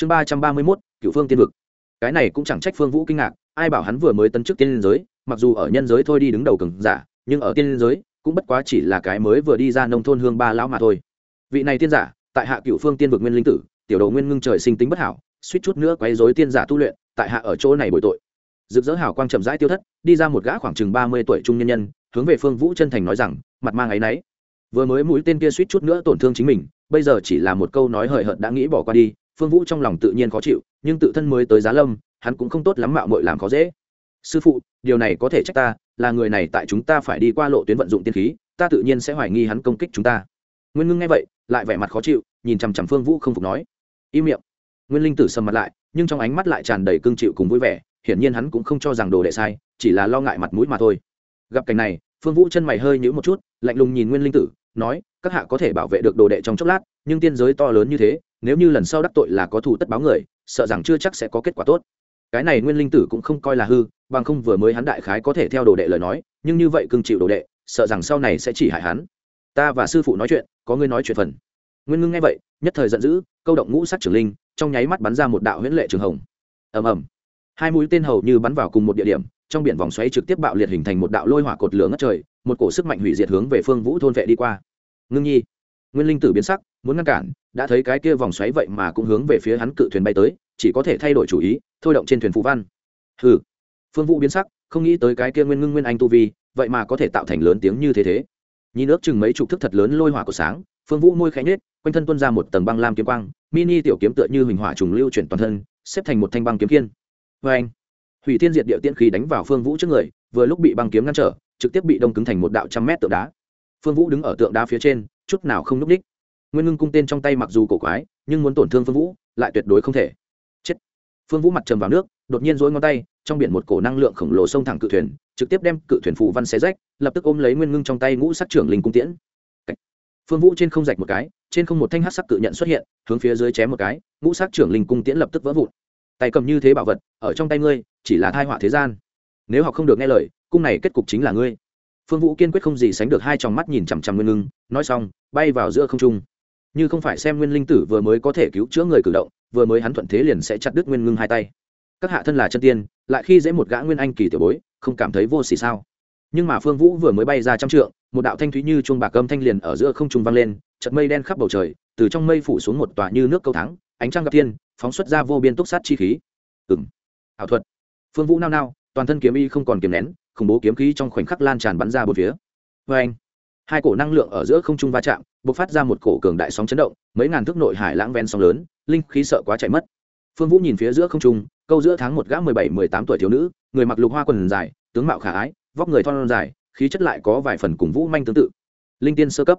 chương ba trăm ba mươi mốt cựu phương tiên vực. Cái này cũng chẳng trách phương vũ kinh ngạc, ai bảo hắn vừa mới tấn chức tiên giới, mặc dù ở nhân giới thôi đi đứng đầu cường giả, nhưng ở tiên giới cũng bất quá chỉ là cái mới vừa đi ra nông thôn hương ba lão mà thôi. Vị này tiên giả, tại hạ cựu phương tiên vực nguyên linh tử, tiểu đầu nguyên ngưng trời sinh tính bất hảo, suýt chút nữa quấy dối tiên giả tu luyện, tại hạ ở chỗ này bồi tội. Rực rỡ hào quang chậm rãi tiêu thất, đi ra một gã khoảng chừng ba mươi tuổi trung nhân nhân, hướng về phương vũ chân thành nói rằng, mặt mang áy náy. Vừa mới mũi tên kia suýt chút nữa tổn thương chính mình, bây giờ chỉ là một câu nói hời hợt đã nghĩ bỏ qua đi phương vũ trong lòng tự nhiên khó chịu, nhưng tự thân mới tới giá lâm, hắn cũng không tốt lắm mạo mội làm khó dễ. Sư phụ, điều này có thể trách ta, là người này tại chúng ta phải đi qua lộ tuyến vận dụng tiên khí, ta tự nhiên sẽ hoài nghi hắn công kích chúng ta. Nguyên ngưng nghe vậy, lại vẻ mặt khó chịu, nhìn chằm chằm phương vũ không phục nói, im miệng. Nguyên linh tử sầm mặt lại, nhưng trong ánh mắt lại tràn đầy cương chịu cùng vui vẻ, hiển nhiên hắn cũng không cho rằng đồ đệ sai, chỉ là lo ngại mặt mũi mà thôi. Gặp cảnh này, phương vũ chân mày hơi nhữ một chút, lạnh lùng nhìn nguyên linh tử, nói các hạ có thể bảo vệ được đồ đệ trong chốc lát, nhưng tiên giới to lớn như thế, nếu như lần sau đắc tội là có thủ tất báo người, sợ rằng chưa chắc sẽ có kết quả tốt. Cái này nguyên linh tử cũng không coi là hư, bằng không vừa mới hắn đại khái có thể theo đồ đệ lời nói, nhưng như vậy cưng chịu đồ đệ, sợ rằng sau này sẽ chỉ hại hắn. Ta và sư phụ nói chuyện, có ngươi nói chuyện phần. Nguyên ngưng nghe vậy, nhất thời giận dữ, câu động ngũ sắc trưởng linh, trong nháy mắt bắn ra một đạo huyễn lệ trường hồng. Ầm ầm. Hai mũi tên hầu như bắn vào cùng một địa điểm, trong biển vòng xoáy trực tiếp bạo liệt hình thành một đạo lôi hỏa cột lửa ngất trời, một cổ sức mạnh hủy diệt hướng về phương vũ thôn vệ đi qua ngưng nhi. Nguyên linh tử biến sắc, muốn ngăn cản, đã thấy cái kia vòng xoáy vậy mà cũng hướng về phía hắn cự thuyền bay tới, chỉ có thể thay đổi chủ ý, thôi động trên thuyền phú văn. Hừ. Phương vũ biến sắc, không nghĩ tới cái kia nguyên ngưng nguyên anh tu vi, vậy mà có thể tạo thành lớn tiếng như thế thế. Nhìn ước chừng mấy chục thức thật lớn lôi hỏa của sáng, phương vũ môi khẽ nhết quanh thân tuân ra một tầng băng lam kiếm quang, mini tiểu kiếm tựa như hình hỏa trùng lưu chuyển toàn thân, xếp thành một thanh băng kiếm kiên vê anh, hủy thiên diệt địa tiễn khí đánh vào phương vũ trước người, vừa lúc bị băng kiếm ngăn trở, trực tiếp bị đông cứng thành một đạo trăm mét tượng đá phương vũ đứng ở tượng đá phía trên, chút nào không núp đích nguyên ngưng cung tên trong tay mặc dù cổ quái, nhưng muốn tổn thương phương vũ, lại tuyệt đối không thể. Chết. Phương vũ mặt trầm vào nước, đột nhiên dối ngón tay, trong biển một cổ năng lượng khổng lồ xông thẳng cự thuyền, trực tiếp đem cự thuyền phù văn xé rách, lập tức ôm lấy nguyên ngưng trong tay ngũ sắc trưởng linh cung tiễn. Phương vũ trên không rạch một cái, trên không một thanh hát sắc cự nhận xuất hiện, hướng phía dưới chém một cái, ngũ sắc trưởng linh cung tiễn lập tức vỡ vụn. Tay cầm như thế bảo vật, ở trong tay ngươi, chỉ là thai họa thế gian. Nếu họ không được nghe lời, cung này kết cục chính là ngươi phương vũ kiên quyết không gì sánh được hai tròng mắt nhìn chằm chằm nguyên ngưng, nói xong, bay vào giữa không trung. Như không phải xem nguyên linh tử vừa mới có thể cứu chữa người cử động, vừa mới hắn thuận thế liền sẽ chặt đứt nguyên ngưng hai tay. Các hạ thân là chân tiên, lại khi dễ một gã nguyên anh kỳ tiểu bối, không cảm thấy vô xỉ sao? Nhưng mà phương vũ vừa mới bay ra trăm trượng, một đạo thanh thúy như chuông bạc âm thanh liền ở giữa không trung vang lên chật mây đen khắp bầu trời, từ trong mây phủ xuống một tòa như nước câu thắng, ánh trăng gặp thiên, phóng xuất ra vô biên túc sát chi khí. Ừng ảo thuật. Phương vũ nao nao, toàn thân kiếm y không còn kiềm nén khủng bố kiếm khí trong khoảnh khắc lan tràn bắn ra bốn phía. Vê anh, hai cổ năng lượng ở giữa không trung va chạm b ộ c phát ra một cổ cường đại sóng chấn động, mấy ngàn thước nội hải lãng ven sóng lớn, linh khí sợ quá chạy mất. Phương vũ nhìn phía giữa không trung, câu giữa tháng một gã mười bảy, mười tám tuổi thiếu nữ, người mặc lục hoa quần dài, tướng mạo khả ái, vóc người thon dài, khí chất lại có vài phần cùng vũ manh tương tự. Linh tiên sơ cấp.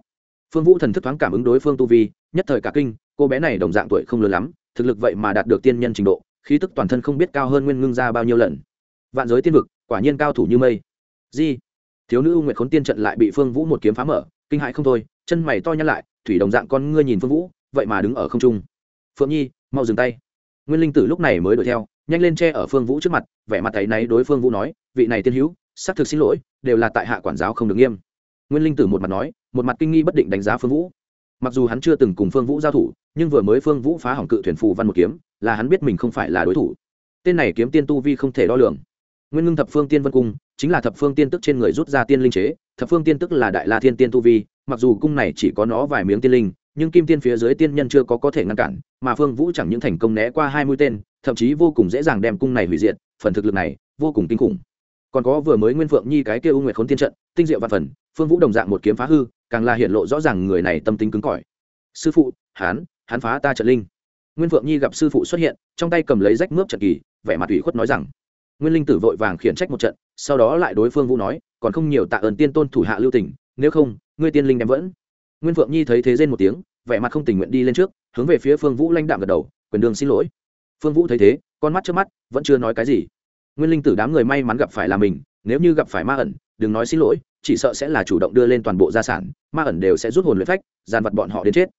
Phương vũ thần thức thoáng cảm ứng đối phương tu vi, nhất thời cả kinh, cô bé này đồng dạng tuổi không lớn lắm, thực lực vậy mà đạt được tiên nhân trình độ, khí tức toàn thân không biết cao hơn nguyên ngưng ra bao nhiêu lần. Vạn giới tiên vực quả nhiên cao thủ như mây. Di, thiếu nữ u nguyệt khốn tiên trận lại bị phương vũ một kiếm phá mở, kinh hại không thôi, chân mày to nhăn lại, thủy đồng dạng con ngươi nhìn phương vũ, vậy mà đứng ở không trung. Phượng nhi, mau dừng tay. Nguyên linh tử lúc này mới đuổi theo, nhanh lên che ở phương vũ trước mặt, vẻ mặt tay náy đối phương vũ nói, vị này tiên hữu, xác thực xin lỗi, đều là tại hạ quản giáo không được nghiêm. Nguyên linh tử một mặt nói, một mặt kinh nghi bất định đánh giá phương vũ. Mặc dù hắn chưa từng cùng phương vũ giao thủ, nhưng vừa mới phương vũ phá hỏng cự thuyền phù văn một kiếm, là hắn biết mình không phải là đối thủ. Tên này kiếm tiên tu vi không thể đo lường nguyên ngưng thập phương tiên vân cung, chính là thập phương tiên tức trên người rút ra tiên linh chế, thập phương tiên tức là đại la thiên tiên tu vi, mặc dù cung này chỉ có nó vài miếng tiên linh, nhưng kim tiên phía dưới tiên nhân chưa có có thể ngăn cản, mà phương vũ chẳng những thành công né qua hai mũi tên, thậm chí vô cùng dễ dàng đem cung này hủy diệt, phần thực lực này vô cùng kinh khủng. Còn có vừa mới nguyên phượng nhi cái kia u nguyệt khốn tiên trận, tinh diệu văn phần, phương vũ đồng dạng một kiếm phá hư, càng là hiện lộ rõ ràng người này tâm tính cứng cỏi. Sư phụ, hán hán phá ta trận linh. Nguyên phượng nhi gặp sư phụ xuất hiện, trong tay cầm lấy rách mướp trận kỳ, vẻ mặt ủy khuất nói rằng nguyên linh tử vội vàng khiển trách một trận, sau đó lại đối phương vũ nói, còn không nhiều tạ ơn tiên tôn thủ hạ lưu tỉnh nếu không, ngươi tiên linh đem vẫn. Nguyên phượng nhi thấy thế rên một tiếng, vẻ mặt không tình nguyện đi lên trước, hướng về phía phương vũ lãnh đạm gật đầu, quyền đường xin lỗi. Phương vũ thấy thế, con mắt trước mắt, vẫn chưa nói cái gì. Nguyên linh tử đám người may mắn gặp phải là mình, nếu như gặp phải ma ẩn, đừng nói xin lỗi, chỉ sợ sẽ là chủ động đưa lên toàn bộ gia sản, ma ẩn đều sẽ rút hồn luyện phách, dàn vật bọn họ đến chết.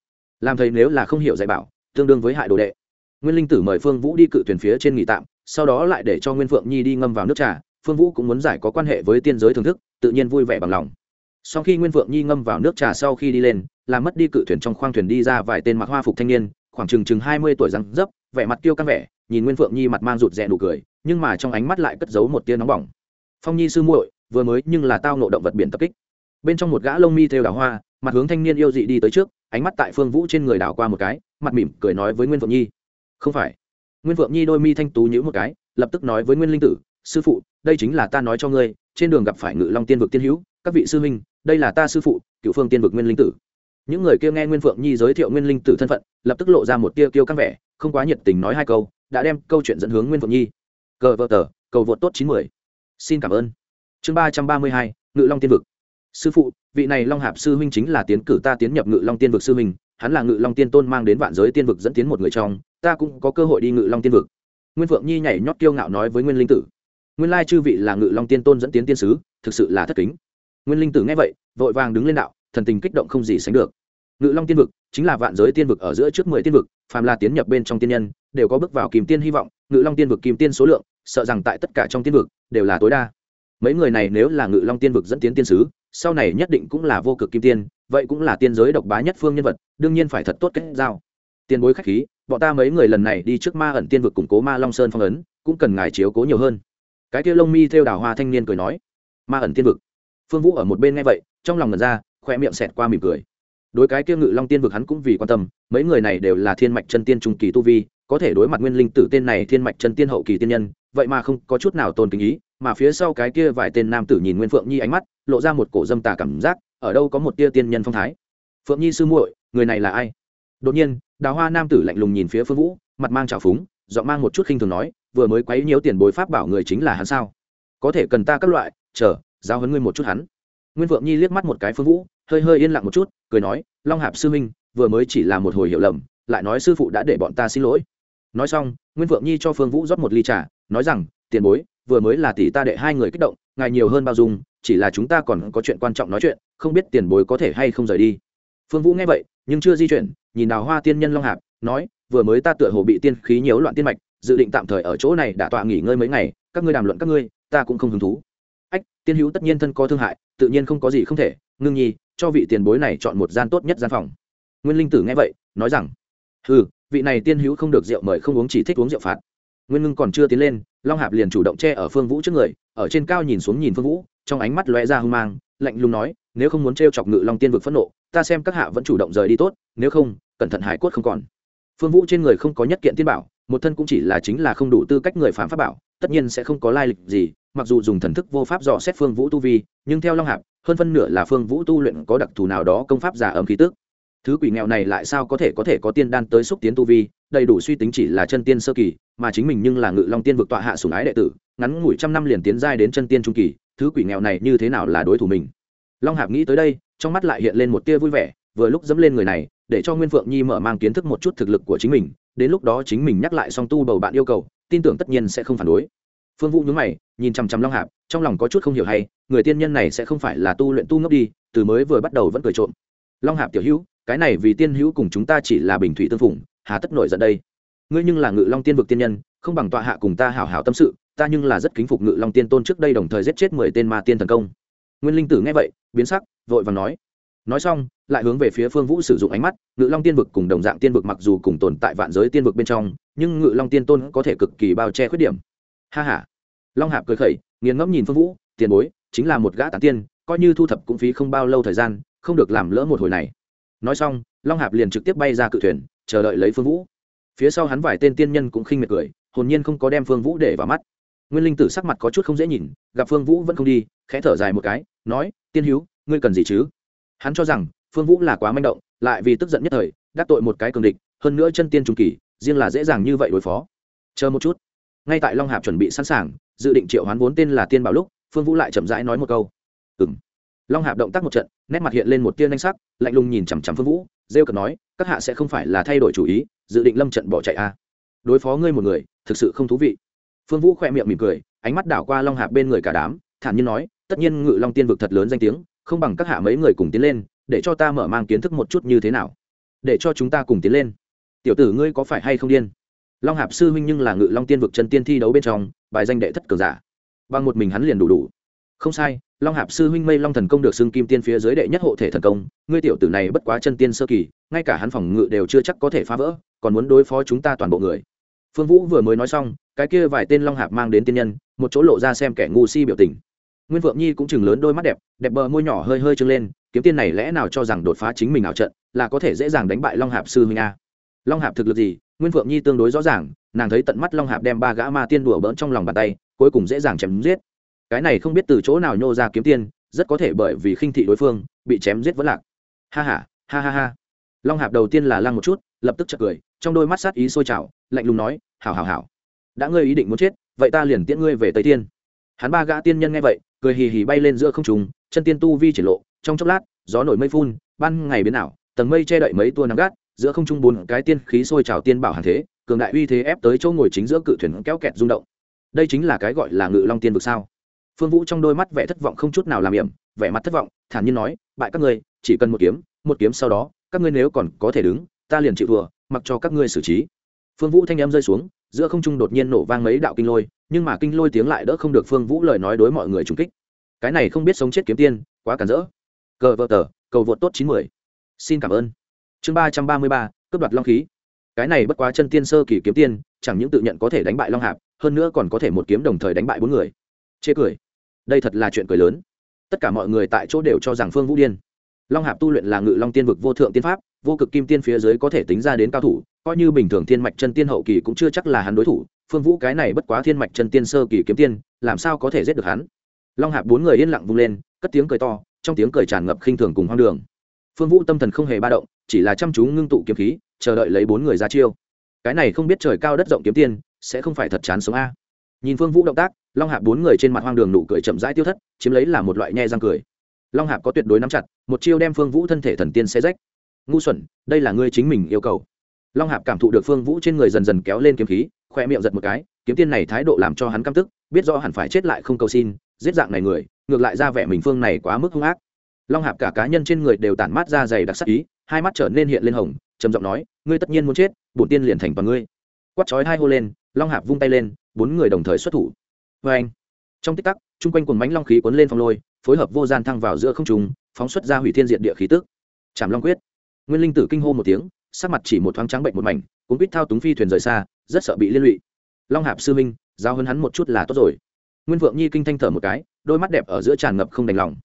Làm thầy nếu là không hiểu dạy bảo, tương đương với hại đồ đệ. Nguyên linh tử mời phương vũ đi cự thuyền phía trên nghỉ tạm sau đó lại để cho nguyên phượng nhi đi ngâm vào nước trà, phương vũ cũng muốn giải có quan hệ với tiên giới thưởng thức, tự nhiên vui vẻ bằng lòng. Sau khi nguyên phượng nhi ngâm vào nước trà sau khi đi lên làm mất đi cự thuyền trong khoang thuyền đi ra vài tên mặc hoa phục thanh niên, khoảng chừng chừng hai mươi tuổi răng dấp, vẻ mặt tiêu căng vẻ, nhìn nguyên phượng nhi mặt mang rụt rè nụ cười, nhưng mà trong ánh mắt lại cất giấu một tia nóng bỏng. Phong nhi sư muội, vừa mới nhưng là tao nộ động vật biển tập kích. Bên trong một gã lông mi theo đào hoa, mặt hướng thanh niên yêu dị đi tới trước, ánh mắt tại phương vũ trên người đảo qua một cái, mặt mỉm cười nói với nguyên phượng nhi. Không phải nguyên Vượng nhi đôi mi thanh tú nhữ một cái, lập tức nói với nguyên linh tử, sư phụ, đây chính là ta nói cho ngươi, trên đường gặp phải ngự long tiên vực tiên hữu, các vị sư huynh, đây là ta sư phụ cựu phương tiên vực nguyên linh tử. Những người kia nghe nguyên phượng nhi giới thiệu nguyên linh tử thân phận, lập tức lộ ra một tia kiêu căng vẻ, không quá nhiệt tình nói hai câu, đã đem câu chuyện dẫn hướng nguyên phượng nhi. Cờ vợ tờ, cầu vượt tốt chín mươi xin cảm ơn. Chương ba trăm ba mươi hai, ngự long tiên vực. Sư phụ, vị này long hạp sư huynh chính là tiến cử ta tiến nhập ngự long tiên vực sư huynh, hắn là ngự long tiên tôn mang đến vạn giới tiên vực dẫn tiến một người trong ta cũng có cơ hội đi ngự long tiên vực. Nguyên phượng nhi nhảy nhót kiêu ngạo nói với nguyên linh tử. Nguyên lai chư vị là ngự long tiên tôn dẫn tiến tiên sứ, thực sự là thất kính. Nguyên linh tử nghe vậy, vội vàng đứng lên đạo, thần tình kích động không gì sánh được. Ngự long tiên vực chính là vạn giới tiên vực ở giữa trước mười tiên vực, phàm là tiến nhập bên trong tiên nhân, đều có bước vào kìm tiên hy vọng, ngự long tiên vực kìm tiên số lượng, sợ rằng tại tất cả trong tiên vực, đều là tối đa. Mấy người này nếu là ngự long tiên vực dẫn tiến tiên sứ, sau này nhất định cũng là vô cực kim tiên, vậy cũng là tiên giới độc bá nhất phương nhân vật, đương nhiên phải thật tốt kết giao. Tiền bối khách khí bọn ta mấy người lần này đi trước ma ẩn tiên vực củng cố ma long sơn phong ấn, cũng cần ngài chiếu cố nhiều hơn. Cái kia lông mi theo đào hoa thanh niên cười nói. Ma ẩn tiên vực. Phương vũ ở một bên nghe vậy, trong lòng ngần ra khoe miệng xẹt qua mỉm cười. Đối cái kia ngự long tiên vực hắn cũng vì quan tâm, mấy người này đều là thiên mạch chân tiên trung kỳ tu vi, có thể đối mặt nguyên linh tử tên này thiên mạch chân tiên hậu kỳ tiên nhân, vậy mà không có chút nào tôn kính ý, mà phía sau cái kia vài tên nam tử nhìn nguyên phượng nhi ánh mắt, lộ ra một cổ dâm tà cảm giác, ở đâu có một tia tiên nhân phong thái. Phượng nhi sư muội, người này là ai? Đột nhiên, đào hoa nam tử lạnh lùng nhìn phía phương vũ, mặt mang trào phúng, giọng mang một chút khinh thường nói, vừa mới quấy nhiễu tiền bối pháp bảo người chính là hắn sao? Có thể cần ta các loại, chờ giao hấn ngươi một chút hắn. Nguyên vượng nhi liếc mắt một cái phương vũ, hơi hơi yên lặng một chút, cười nói, long hạp sư huynh, vừa mới chỉ là một hồi hiểu lầm, lại nói sư phụ đã để bọn ta xin lỗi. Nói xong, nguyên vượng nhi cho phương vũ rót một ly trà, nói rằng, tiền bối, vừa mới là tỷ ta đệ hai người kích động, ngài nhiều hơn bao dung, chỉ là chúng ta còn có chuyện quan trọng nói chuyện, không biết tiền bối có thể hay không rời đi. Phương vũ nghe vậy nhưng chưa di chuyển, nhìn đào hoa tiên nhân long hạp, nói, vừa mới ta tựa hồ bị tiên khí nhiễu loạn tiên mạch, dự định tạm thời ở chỗ này đã tọa nghỉ ngơi mấy ngày, các ngươi đàm luận các ngươi, ta cũng không hứng thú. Ách, tiên hữu tất nhiên thân có thương hại, tự nhiên không có gì không thể, ngưng nhi, cho vị tiền bối này chọn một gian tốt nhất gian phòng. Nguyên linh tử nghe vậy, nói rằng ừ vị này tiên hữu không được rượu mời không uống chỉ thích uống rượu phạt. Nguyên ngưng còn chưa tiến lên, long hạp liền chủ động che ở phương vũ trước người, ở trên cao nhìn xuống nhìn phương vũ, trong ánh mắt lóe ra hung mang, lạnh lùng nói nếu không muốn t chọc ngự long tiên vực phẫn nộ, ta xem các hạ vẫn chủ động rời đi tốt, nếu không, cẩn thận hải cốt không còn. Phương vũ trên người không có nhất kiện tiên bảo, một thân cũng chỉ là chính là không đủ tư cách người phạm pháp bảo, tất nhiên sẽ không có lai lịch gì, mặc dù dùng thần thức vô pháp dò xét phương vũ tu vi, nhưng theo long hạp, hơn phân nửa là phương vũ tu luyện có đặc thù nào đó công pháp giả ấm khí tức. Thứ quỷ nghèo này lại sao có thể có thể có tiên đan tới xúc tiến tu vi, đầy đủ suy tính chỉ là chân tiên sơ kỳ, mà chính mình nhưng là ngự long tiên vực tọa hạ sùng ái đệ tử, ngắn ngủi trăm năm liền tiến giai đến chân tiên trung kỳ, thứ quỷ nghèo này như thế nào là đối thủ mình? Long hạp nghĩ tới đây, trong mắt lại hiện lên một tia vui vẻ, vừa lúc dẫm lên người này, để cho nguyên phượng nhi mở mang kiến thức một chút thực lực của chính mình, đến lúc đó chính mình nhắc lại song tu bầu bạn yêu cầu, tin tưởng tất nhiên sẽ không phản đối. Phương vũ nhướng mày, nhìn chằm chằm long hạp, trong lòng có chút không hiểu hay, người tiên nhân này sẽ không phải là tu luyện tu ngốc đi, từ mới vừa bắt đầu vẫn cười trộm. Long hạp tiểu hữu, cái này vì tiên hữu cùng chúng ta chỉ là bình thủy tương phủng hà tất nổi giận đây. Ngươi nhưng là ngự long tiên vực tiên nhân, không bằng tọa hạ cùng ta hảo hảo tâm sự, ta nhưng là rất kính phục ngự long tiên tôn trước đây đồng thời giết chết mười tên ma tiên thần công nguyên linh tử nghe vậy, biến sắc, vội vàng nói. Nói xong, lại hướng về phía phương vũ sử dụng ánh mắt, ngự long tiên vực cùng đồng dạng tiên vực mặc dù cùng tồn tại vạn giới tiên vực bên trong, nhưng ngự long tiên tôn có thể cực kỳ bao che khuyết điểm. Ha h a long hạp cười khẩy, nghiền ngẫm nhìn phương vũ, tiền bối, chính là một gã tán tiên, coi như thu thập cũng phí không bao lâu thời gian, không được làm lỡ một hồi này. Nói xong, long hạp liền trực tiếp bay ra cự thuyền, chờ đợi lấy phương vũ. Phía sau hắn vài tên tiên nhân cũng khinh miệt cười, hồn nhiên không có đem phương vũ để vào mắt nguyên linh tử sắc mặt có chút không dễ nhìn, gặp phương vũ vẫn không đi, khẽ thở dài một cái, nói, tiên hữu ngươi cần gì chứ? Hắn cho rằng, phương vũ là quá manh động, lại vì tức giận nhất thời, đắc tội một cái cường địch, hơn nữa chân tiên trung kỳ, riêng là dễ dàng như vậy đối phó. Chờ một chút. Ngay tại long hạp chuẩn bị sẵn sàng, dự định triệu hoán vốn tên là tiên bảo lúc, phương vũ lại chậm rãi nói một câu. Ừng long hạp động tác một trận, nét mặt hiện lên một tiên danh sắc, lạnh lùng nhìn chằm chằm phương vũ, rêu cợt nói, các hạ sẽ không phải là thay đổi chủ ý, dự định lâm trận bỏ chạy à. đối phó ngươi một người, thực sự không thú vị phương vũ khỏe miệng mỉm cười, ánh mắt đảo qua long hạp bên người cả đám, thản nhiên nói, tất nhiên ngự long tiên vực thật lớn danh tiếng, không bằng các hạ mấy người cùng tiến lên, để cho ta mở mang kiến thức một chút như thế nào. Để cho chúng ta cùng tiến lên. Tiểu tử ngươi có phải hay không điên? Long hạp sư huynh nhưng là ngự long tiên vực chân tiên thi đấu bên trong, bài danh đệ thất cường giả. Bằng một mình hắn liền đủ đủ. Không sai, long hạp sư huynh mây long thần công được xưng kim tiên phía dưới đệ nhất hộ thể thần công, ngươi tiểu tử này bất quá chân tiên sơ kỳ, ngay cả hắn phòng ngự đều chưa chắc có thể phá vỡ, còn muốn đối phó chúng ta toàn bộ người. Phương vũ vừa mới nói xong cái kia vài tên long hạp mang đến tiên nhân, một chỗ lộ ra xem kẻ ngu si biểu tình. Nguyên phượng nhi cũng chừng lớn đôi mắt đẹp đẹp bờ môi nhỏ hơi hơi trưng lên, kiếm tiên này lẽ nào cho rằng đột phá chính mình ảo trận, là có thể dễ dàng đánh bại long hạp sư huynh a? Long hạp thực lực gì? Nguyên phượng nhi tương đối rõ ràng, nàng thấy tận mắt long hạp đem ba gã ma tiên đùa bỡn trong lòng bàn tay, cuối cùng dễ dàng chém giết. Cái này không biết từ chỗ nào nhô ra kiếm tiên, rất có thể bởi vì khinh thị đối phương, bị chém giết vẫn lạc. Ha ha ha ha ha. Long hạp đầu tiên là lăng một chút, lập tức chật cười, trong đôi mắt sát ý sôi trào, lạnh lùng nói, hảo hảo hảo đã ngươi ý định muốn chết, vậy ta liền tiễn ngươi về tây thiên. Hắn ba gã tiên nhân nghe vậy, cười hì hì bay lên giữa không trùng chân tiên tu vi triển lộ, trong chốc lát, gió nổi mây phun, ban ngày biến ảo, tầng mây che đậy mấy tua nắng gắt, giữa không trung bốn cái tiên khí sôi trào tiên bảo hàng thế, cường đại uy thế ép tới chỗ ngồi chính giữa cự thuyền kéo kẹt rung động. Đây chính là cái gọi là ngự long tiên vực sao? Phương vũ trong đôi mắt vẻ thất vọng không chút nào làm hiểm, vẻ mặt thất vọng, thản nhiên nói, bại các ngươi, chỉ cần một kiếm một kiếm sau đó, các ngươi nếu còn có thể đứng, ta liền chịu thua, mặc cho các ngươi xử trí. Phương vũ thanh em rơi xuống giữa không trung đột nhiên nổ vang mấy đạo kinh lôi, nhưng mà kinh lôi tiếng lại đỡ không được phương vũ lời nói đối mọi người trùng kích. Cái này không biết sống chết kiếm tiên, quá cản rỡ. Cờ vợ tờ, cầu vượt tốt chín mươi xin cảm ơn. Chương ba trăm ba mươi ba, cướp đoạt long khí. Cái này bất quá chân tiên sơ kỳ kiếm tiên, chẳng những tự nhận có thể đánh bại long hạp, hơn nữa còn có thể một kiếm đồng thời đánh bại bốn người. Chê cười. Đây thật là chuyện cười lớn. Tất cả mọi người tại chỗ đều cho rằng phương vũ điên. Long hạp tu luyện là ngự long tiên vực vô thượng tiên pháp vô cực kim tiên phía dưới có thể tính ra đến cao thủ, coi như bình thường thiên mạch chân tiên hậu kỳ cũng chưa chắc là hắn đối thủ, phương vũ cái này bất quá thiên mạch chân tiên sơ kỳ kiếm tiên, làm sao có thể giết được hắn? Long hạp bốn người yên lặng vung lên, cất tiếng cười to, trong tiếng cười tràn ngập khinh thường cùng hoang đường. Phương vũ tâm thần không hề ba động, chỉ là chăm chú ngưng tụ kiếm khí, chờ đợi lấy bốn người ra chiêu. Cái này không biết trời cao đất rộng kiếm tiên, sẽ không phải thật chán sống a. Nhìn phương vũ động tác, long hạp bốn người trên mặt hoang đường nụ cười chậm rãi tiêu thất, chiếm lấy là một loại nhe răng cười. Long hạp có tuyệt đối nắm chặt, một chiêu đem phương vũ thân thể thần tiên xe rách ngu xuẩn, đây là ngươi chính mình yêu cầu. Long hạp cảm thụ được phương vũ trên người dần dần kéo lên kiếm khí khoe miệng giật một cái, kiếm tiên này thái độ làm cho hắn căm tức, biết rõ hẳn phải chết lại không cầu xin, giết dạng này người, ngược lại ra vẻ mình phương này quá mức hung ác. Long hạp cả cá nhân trên người đều tản mát ra dày đặc sắc ý, hai mắt trở nên hiện lên hồng, trầm giọng nói, ngươi tất nhiên muốn chết, bổn tiên liền thành toàn ngươi. Quát chói hai hô lên, long hạp vung tay lên, bốn người đồng thời xuất thủ. Vê anh, trong tích tắc, chung quanh quần bánh long khí cuốn lên phong lôi, phối hợp vô gian thăng vào giữa không trùng phóng xuất ra hủy thiên diện địa khí tức. Chạm long quyết nguyên linh tử kinh hô một tiếng, sắc mặt chỉ một thoáng trắng bệnh một mảnh cũng biết thao túng phi thuyền rời xa, rất sợ bị liên lụy. Long hạp sư minh, giao hơn hắn một chút là tốt rồi. Nguyên vượng nhi kinh thanh thở một cái, đôi mắt đẹp ở giữa tràn ngập không đành lòng.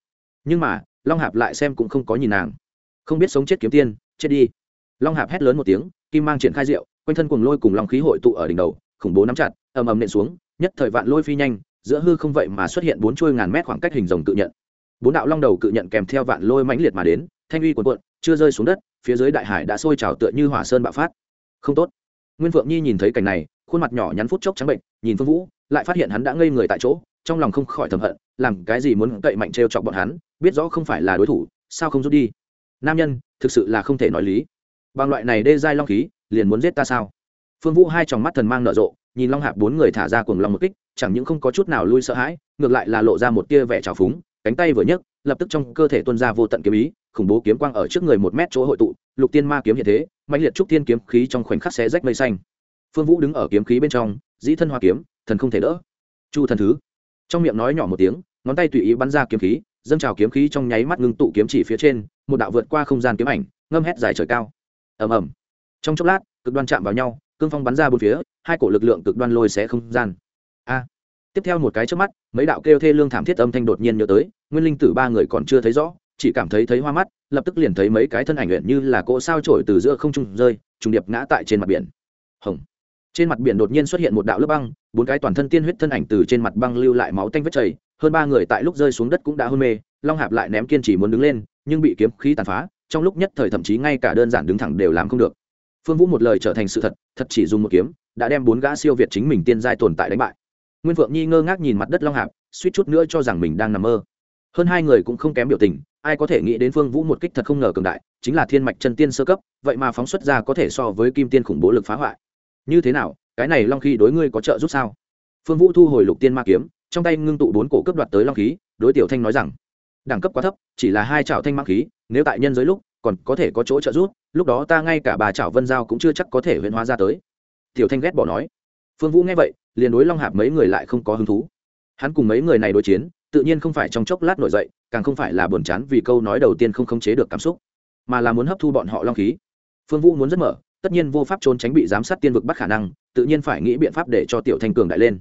Nhưng mà, long hạp lại xem cũng không có nhìn nàng. Không biết sống chết kiếm tiên, chết đi. Long hạp hét lớn một tiếng, kim mang triển khai rượu, quanh thân cuồng lôi cùng long khí hội tụ ở đỉnh đầu, khủng bố nắm chặt, ầm ầm nện xuống, nhất thời vạn lôi phi nhanh, giữa hư không vậy mà xuất hiện bốn chuôi ngàn mét khoảng cách hình rồng tự nhận. Bốn đạo long đầu cự nhận kèm theo vạn lôi mãnh liệt mà đến, thanh uy cuộn cuộn, chưa rơi xuống đất phía dưới đại hải đã sôi trào tựa như hỏa sơn bạo phát. Không tốt. Nguyên phượng nhi nhìn thấy cảnh này, khuôn mặt nhỏ nhắn phút chốc trắng bệnh, nhìn phương vũ, lại phát hiện hắn đã ngây người tại chỗ, trong lòng không khỏi thầm hận, làm cái gì muốn cậy mạnh t chọc bọn hắn, biết rõ không phải là đối thủ, sao không rút đi? Nam nhân, thực sự là không thể nói lý. Bằng loại này đê giai long khí, liền muốn giết ta sao? Phương vũ hai tròng mắt thần mang nở rộ, nhìn long hạp bốn người thả ra cuồng long một kích, chẳng những không có chút nào lui sợ hãi, ngược lại là lộ ra một tia vẻ trào phúng, cánh tay vừa nhấc lập tức trong cơ thể tuôn ra vô tận kiếm ý, khủng bố kiếm quang ở trước người một mét chỗ hội tụ, lục tiên ma kiếm hiện thế mạnh liệt trúc tiên kiếm khí trong khoảnh khắc xé rách mây xanh. Phương vũ đứng ở kiếm khí bên trong, dĩ thân hoa kiếm, thần không thể đỡ. Chu thần thứ. Trong miệng nói nhỏ một tiếng, ngón tay tùy ý bắn ra kiếm khí, dâng trào kiếm khí trong nháy mắt ngưng tụ kiếm chỉ phía trên, một đạo vượt qua không gian kiếm ảnh, ngâm hét dài trời cao. Ầm ầm. Trong chốc lát, cực đoan chạm vào nhau, cương phong bắn ra bốn phía, hai cổ lực lượng cực đoan lôi xé không gian. A tiếp theo một cái trước mắt, mấy đạo kêu thê lương thảm thiết âm thanh đột nhiên nhớ tới, nguyên linh tử ba người còn chưa thấy rõ, chỉ cảm thấy thấy hoa mắt, lập tức liền thấy mấy cái thân ảnh luyện như là cỗ sao trổi từ giữa không trung rơi, trùng điệp ngã tại trên mặt biển. Hồng. Trên mặt biển đột nhiên xuất hiện một đạo lớp băng, bốn cái toàn thân tiên huyết thân ảnh từ trên mặt băng lưu lại máu tanh vết chảy, hơn ba người tại lúc rơi xuống đất cũng đã hôn mê, long hạp lại ném kiên trì muốn đứng lên, nhưng bị kiếm khí tàn phá, trong lúc nhất thời thậm chí ngay cả đơn giản đứng thẳng đều làm không được. Phương vũ một lời trở thành sự thật thật chỉ dùng một kiếm, đã đem bốn gã siêu việt chính mình tiên giai tồn tại đánh bại nguyên phượng nhi ngơ ngác nhìn mặt đất long hạp, suýt chút nữa cho rằng mình đang nằm mơ. Hơn hai người cũng không kém biểu tình, ai có thể nghĩ đến phương vũ một kích thật không ngờ cường đại, chính là thiên mạch chân tiên sơ cấp, vậy mà phóng xuất ra có thể so với kim tiên khủng bố lực phá hoại. Như thế nào, cái này long khí đối ngươi có trợ giúp sao? Phương vũ thu hồi lục tiên ma kiếm, trong tay ngưng tụ bốn cổ cấp đoạt tới long khí, đối tiểu thanh nói rằng, đẳng cấp quá thấp, chỉ là hai trào thanh ma khí, nếu tại nhân giới lúc, còn có thể có chỗ trợ giúp, lúc đó ta ngay cả bà chảo vân giao cũng chưa chắc có thể huyễn hóa ra tới. Tiểu thanh ghét bỏ nói. Phương vũ nghe vậy liền đối long hạp mấy người lại không có hứng thú. Hắn cùng mấy người này đối chiến, tự nhiên không phải trong chốc lát nổi dậy, càng không phải là buồn chán vì câu nói đầu tiên không khống chế được cảm xúc, mà là muốn hấp thu bọn họ long khí. Phương vũ muốn rất mở, tất nhiên vô pháp trốn tránh bị giám sát tiên vực bắt khả năng, tự nhiên phải nghĩ biện pháp để cho tiểu thanh cường đại lên.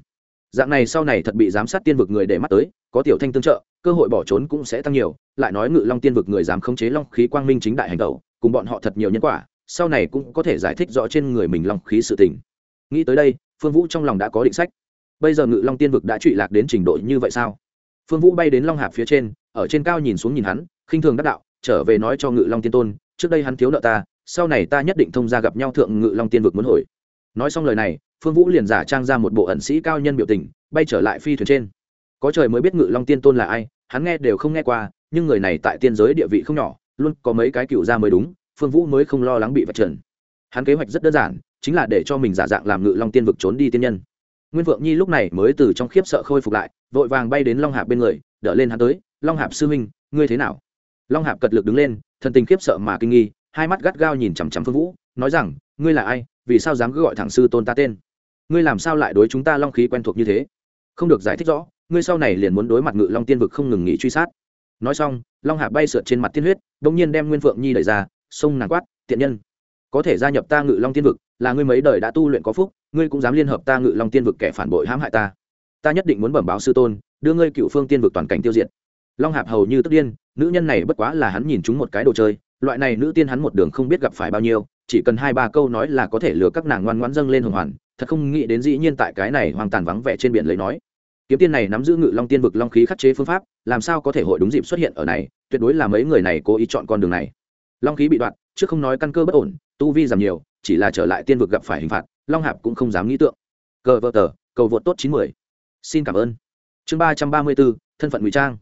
Dạng này sau này thật bị giám sát tiên vực người để mắt tới, có tiểu thanh tương trợ, cơ hội bỏ trốn cũng sẽ tăng nhiều, lại nói ngự long tiên vực người dám khống chế long khí quang minh chính đại hành tẩu, cùng bọn họ thật nhiều nhân quả, sau này cũng có thể giải thích rõ trên người mình long khí sự tình. Nghĩ tới đây phương vũ trong lòng đã có định sách. Bây giờ ngự long tiên vực đã trụy lạc đến trình độ như vậy sao? Phương vũ bay đến long hạp phía trên, ở trên cao nhìn xuống nhìn hắn, khinh thường đắc đạo, trở về nói cho ngự long tiên tôn, trước đây hắn thiếu nợ ta, sau này ta nhất định thông ra gặp nhau thượng ngự long tiên vực muốn hồi. Nói xong lời này, phương vũ liền giả trang ra một bộ ẩn sĩ cao nhân biểu tình, bay trở lại phi thuyền trên. Có trời mới biết ngự long tiên tôn là ai, hắn nghe đều không nghe qua, nhưng người này tại tiên giới địa vị không nhỏ, luôn có mấy cái cựu ra mới đúng, phương vũ mới không lo lắng bị vạch trần. Hắn kế hoạch rất đơn giản chính là để cho mình giả dạng làm ngự long tiên vực trốn đi tiên nhân. Nguyên vượng nhi lúc này mới từ trong khiếp sợ khôi phục lại, vội vàng bay đến long hạp bên người, đỡ lên hắn tới, long hạp sư huynh, ngươi thế nào? Long hạp cật lực đứng lên, thần tình khiếp sợ mà kinh nghi, hai mắt gắt gao nhìn chằm chằm phương vũ, nói rằng, ngươi là ai? Vì sao dám cứ gọi thẳng sư tôn ta tên? Ngươi làm sao lại đối chúng ta long khí quen thuộc như thế? Không được giải thích rõ, ngươi sau này liền muốn đối mặt ngự long tiên vực không ngừng nghỉ truy sát. Nói xong, long hạp bay sượt trên mặt tiên huyết đ ỗ n g nhiên đem nguyên phượng nhi đẩy ra, sông nàng quát, tiện nhân, có thể gia nhập ta ngự long tiên vực là ngươi mấy đời đã tu luyện có phúc, ngươi cũng dám liên hợp ta ngự long tiên vực kẻ phản bội hãm hại ta. Ta nhất định muốn bẩm báo sư tôn, đưa ngươi cựu phương tiên vực toàn cảnh tiêu diệt. Long hạp hầu như tức điên, nữ nhân này bất quá là hắn nhìn chúng một cái đồ chơi, loại này nữ tiên hắn một đường không biết gặp phải bao nhiêu, chỉ cần hai ba câu nói là có thể lừa các nàng ngoan ngoãn dâng lên hồng hoàn, thật không nghĩ đến dĩ nhiên tại cái này hoang tàn vắng vẻ trên biển lấy nói. Kiếm tiên này nắm giữ ngự long tiên vực long khí khắc chế phương pháp, làm sao có thể hội đúng dịp xuất hiện ở này, tuyệt đối là mấy người này cố ý chọn con đường này. Long khí bị đoạn, trước không nói căn cơ bất ổn, tu vi giảm nhiều chỉ là trở lại tiên vực gặp phải hình phạt, long hạp cũng không dám nghĩ tượng. Cờ vợ tờ, cầu vượt tốt chín mươi xin cảm ơn. Chương ba trăm ba mươi bốn, thân phận ngụy trang.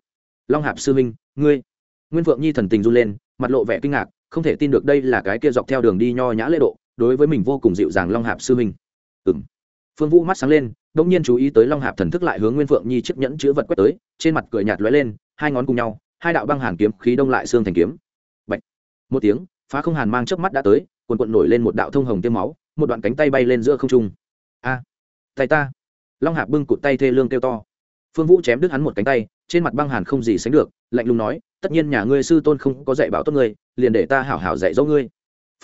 Long hạp sư minh ngươi. Nguyên phượng nhi thần tình run lên, mặt lộ vẻ kinh ngạc, không thể tin được đây là cái kia dọc theo đường đi nho nhã lễ độ, đối với mình vô cùng dịu dàng long hạp sư minh ừ m phương vũ mắt sáng lên đông nhiên chú ý tới long hạp thần thức lại hướng nguyên phượng nhi chiếc nhẫn chữ vật quét tới, trên mặt cười nhạt lóe lên, hai ngón cùng nhau, hai đạo băng hàn kiếm khí đông lại xương thành kiếm. Bạch. một tiếng, phá không hàn mang trước mắt đã tới quần quận nổi lên một đạo thông hồng tiêm máu, một đoạn cánh tay bay lên giữa không trung. A, tay ta. Long hạp bưng cụt tay thê lương kêu to. Phương vũ chém đứt hắn một cánh tay, trên mặt băng hàn không gì sánh được, lạnh lùng nói, tất nhiên nhà ngươi sư tôn không có dạy bảo tốt ngươi, liền để ta hảo hảo dạy dỗ ngươi.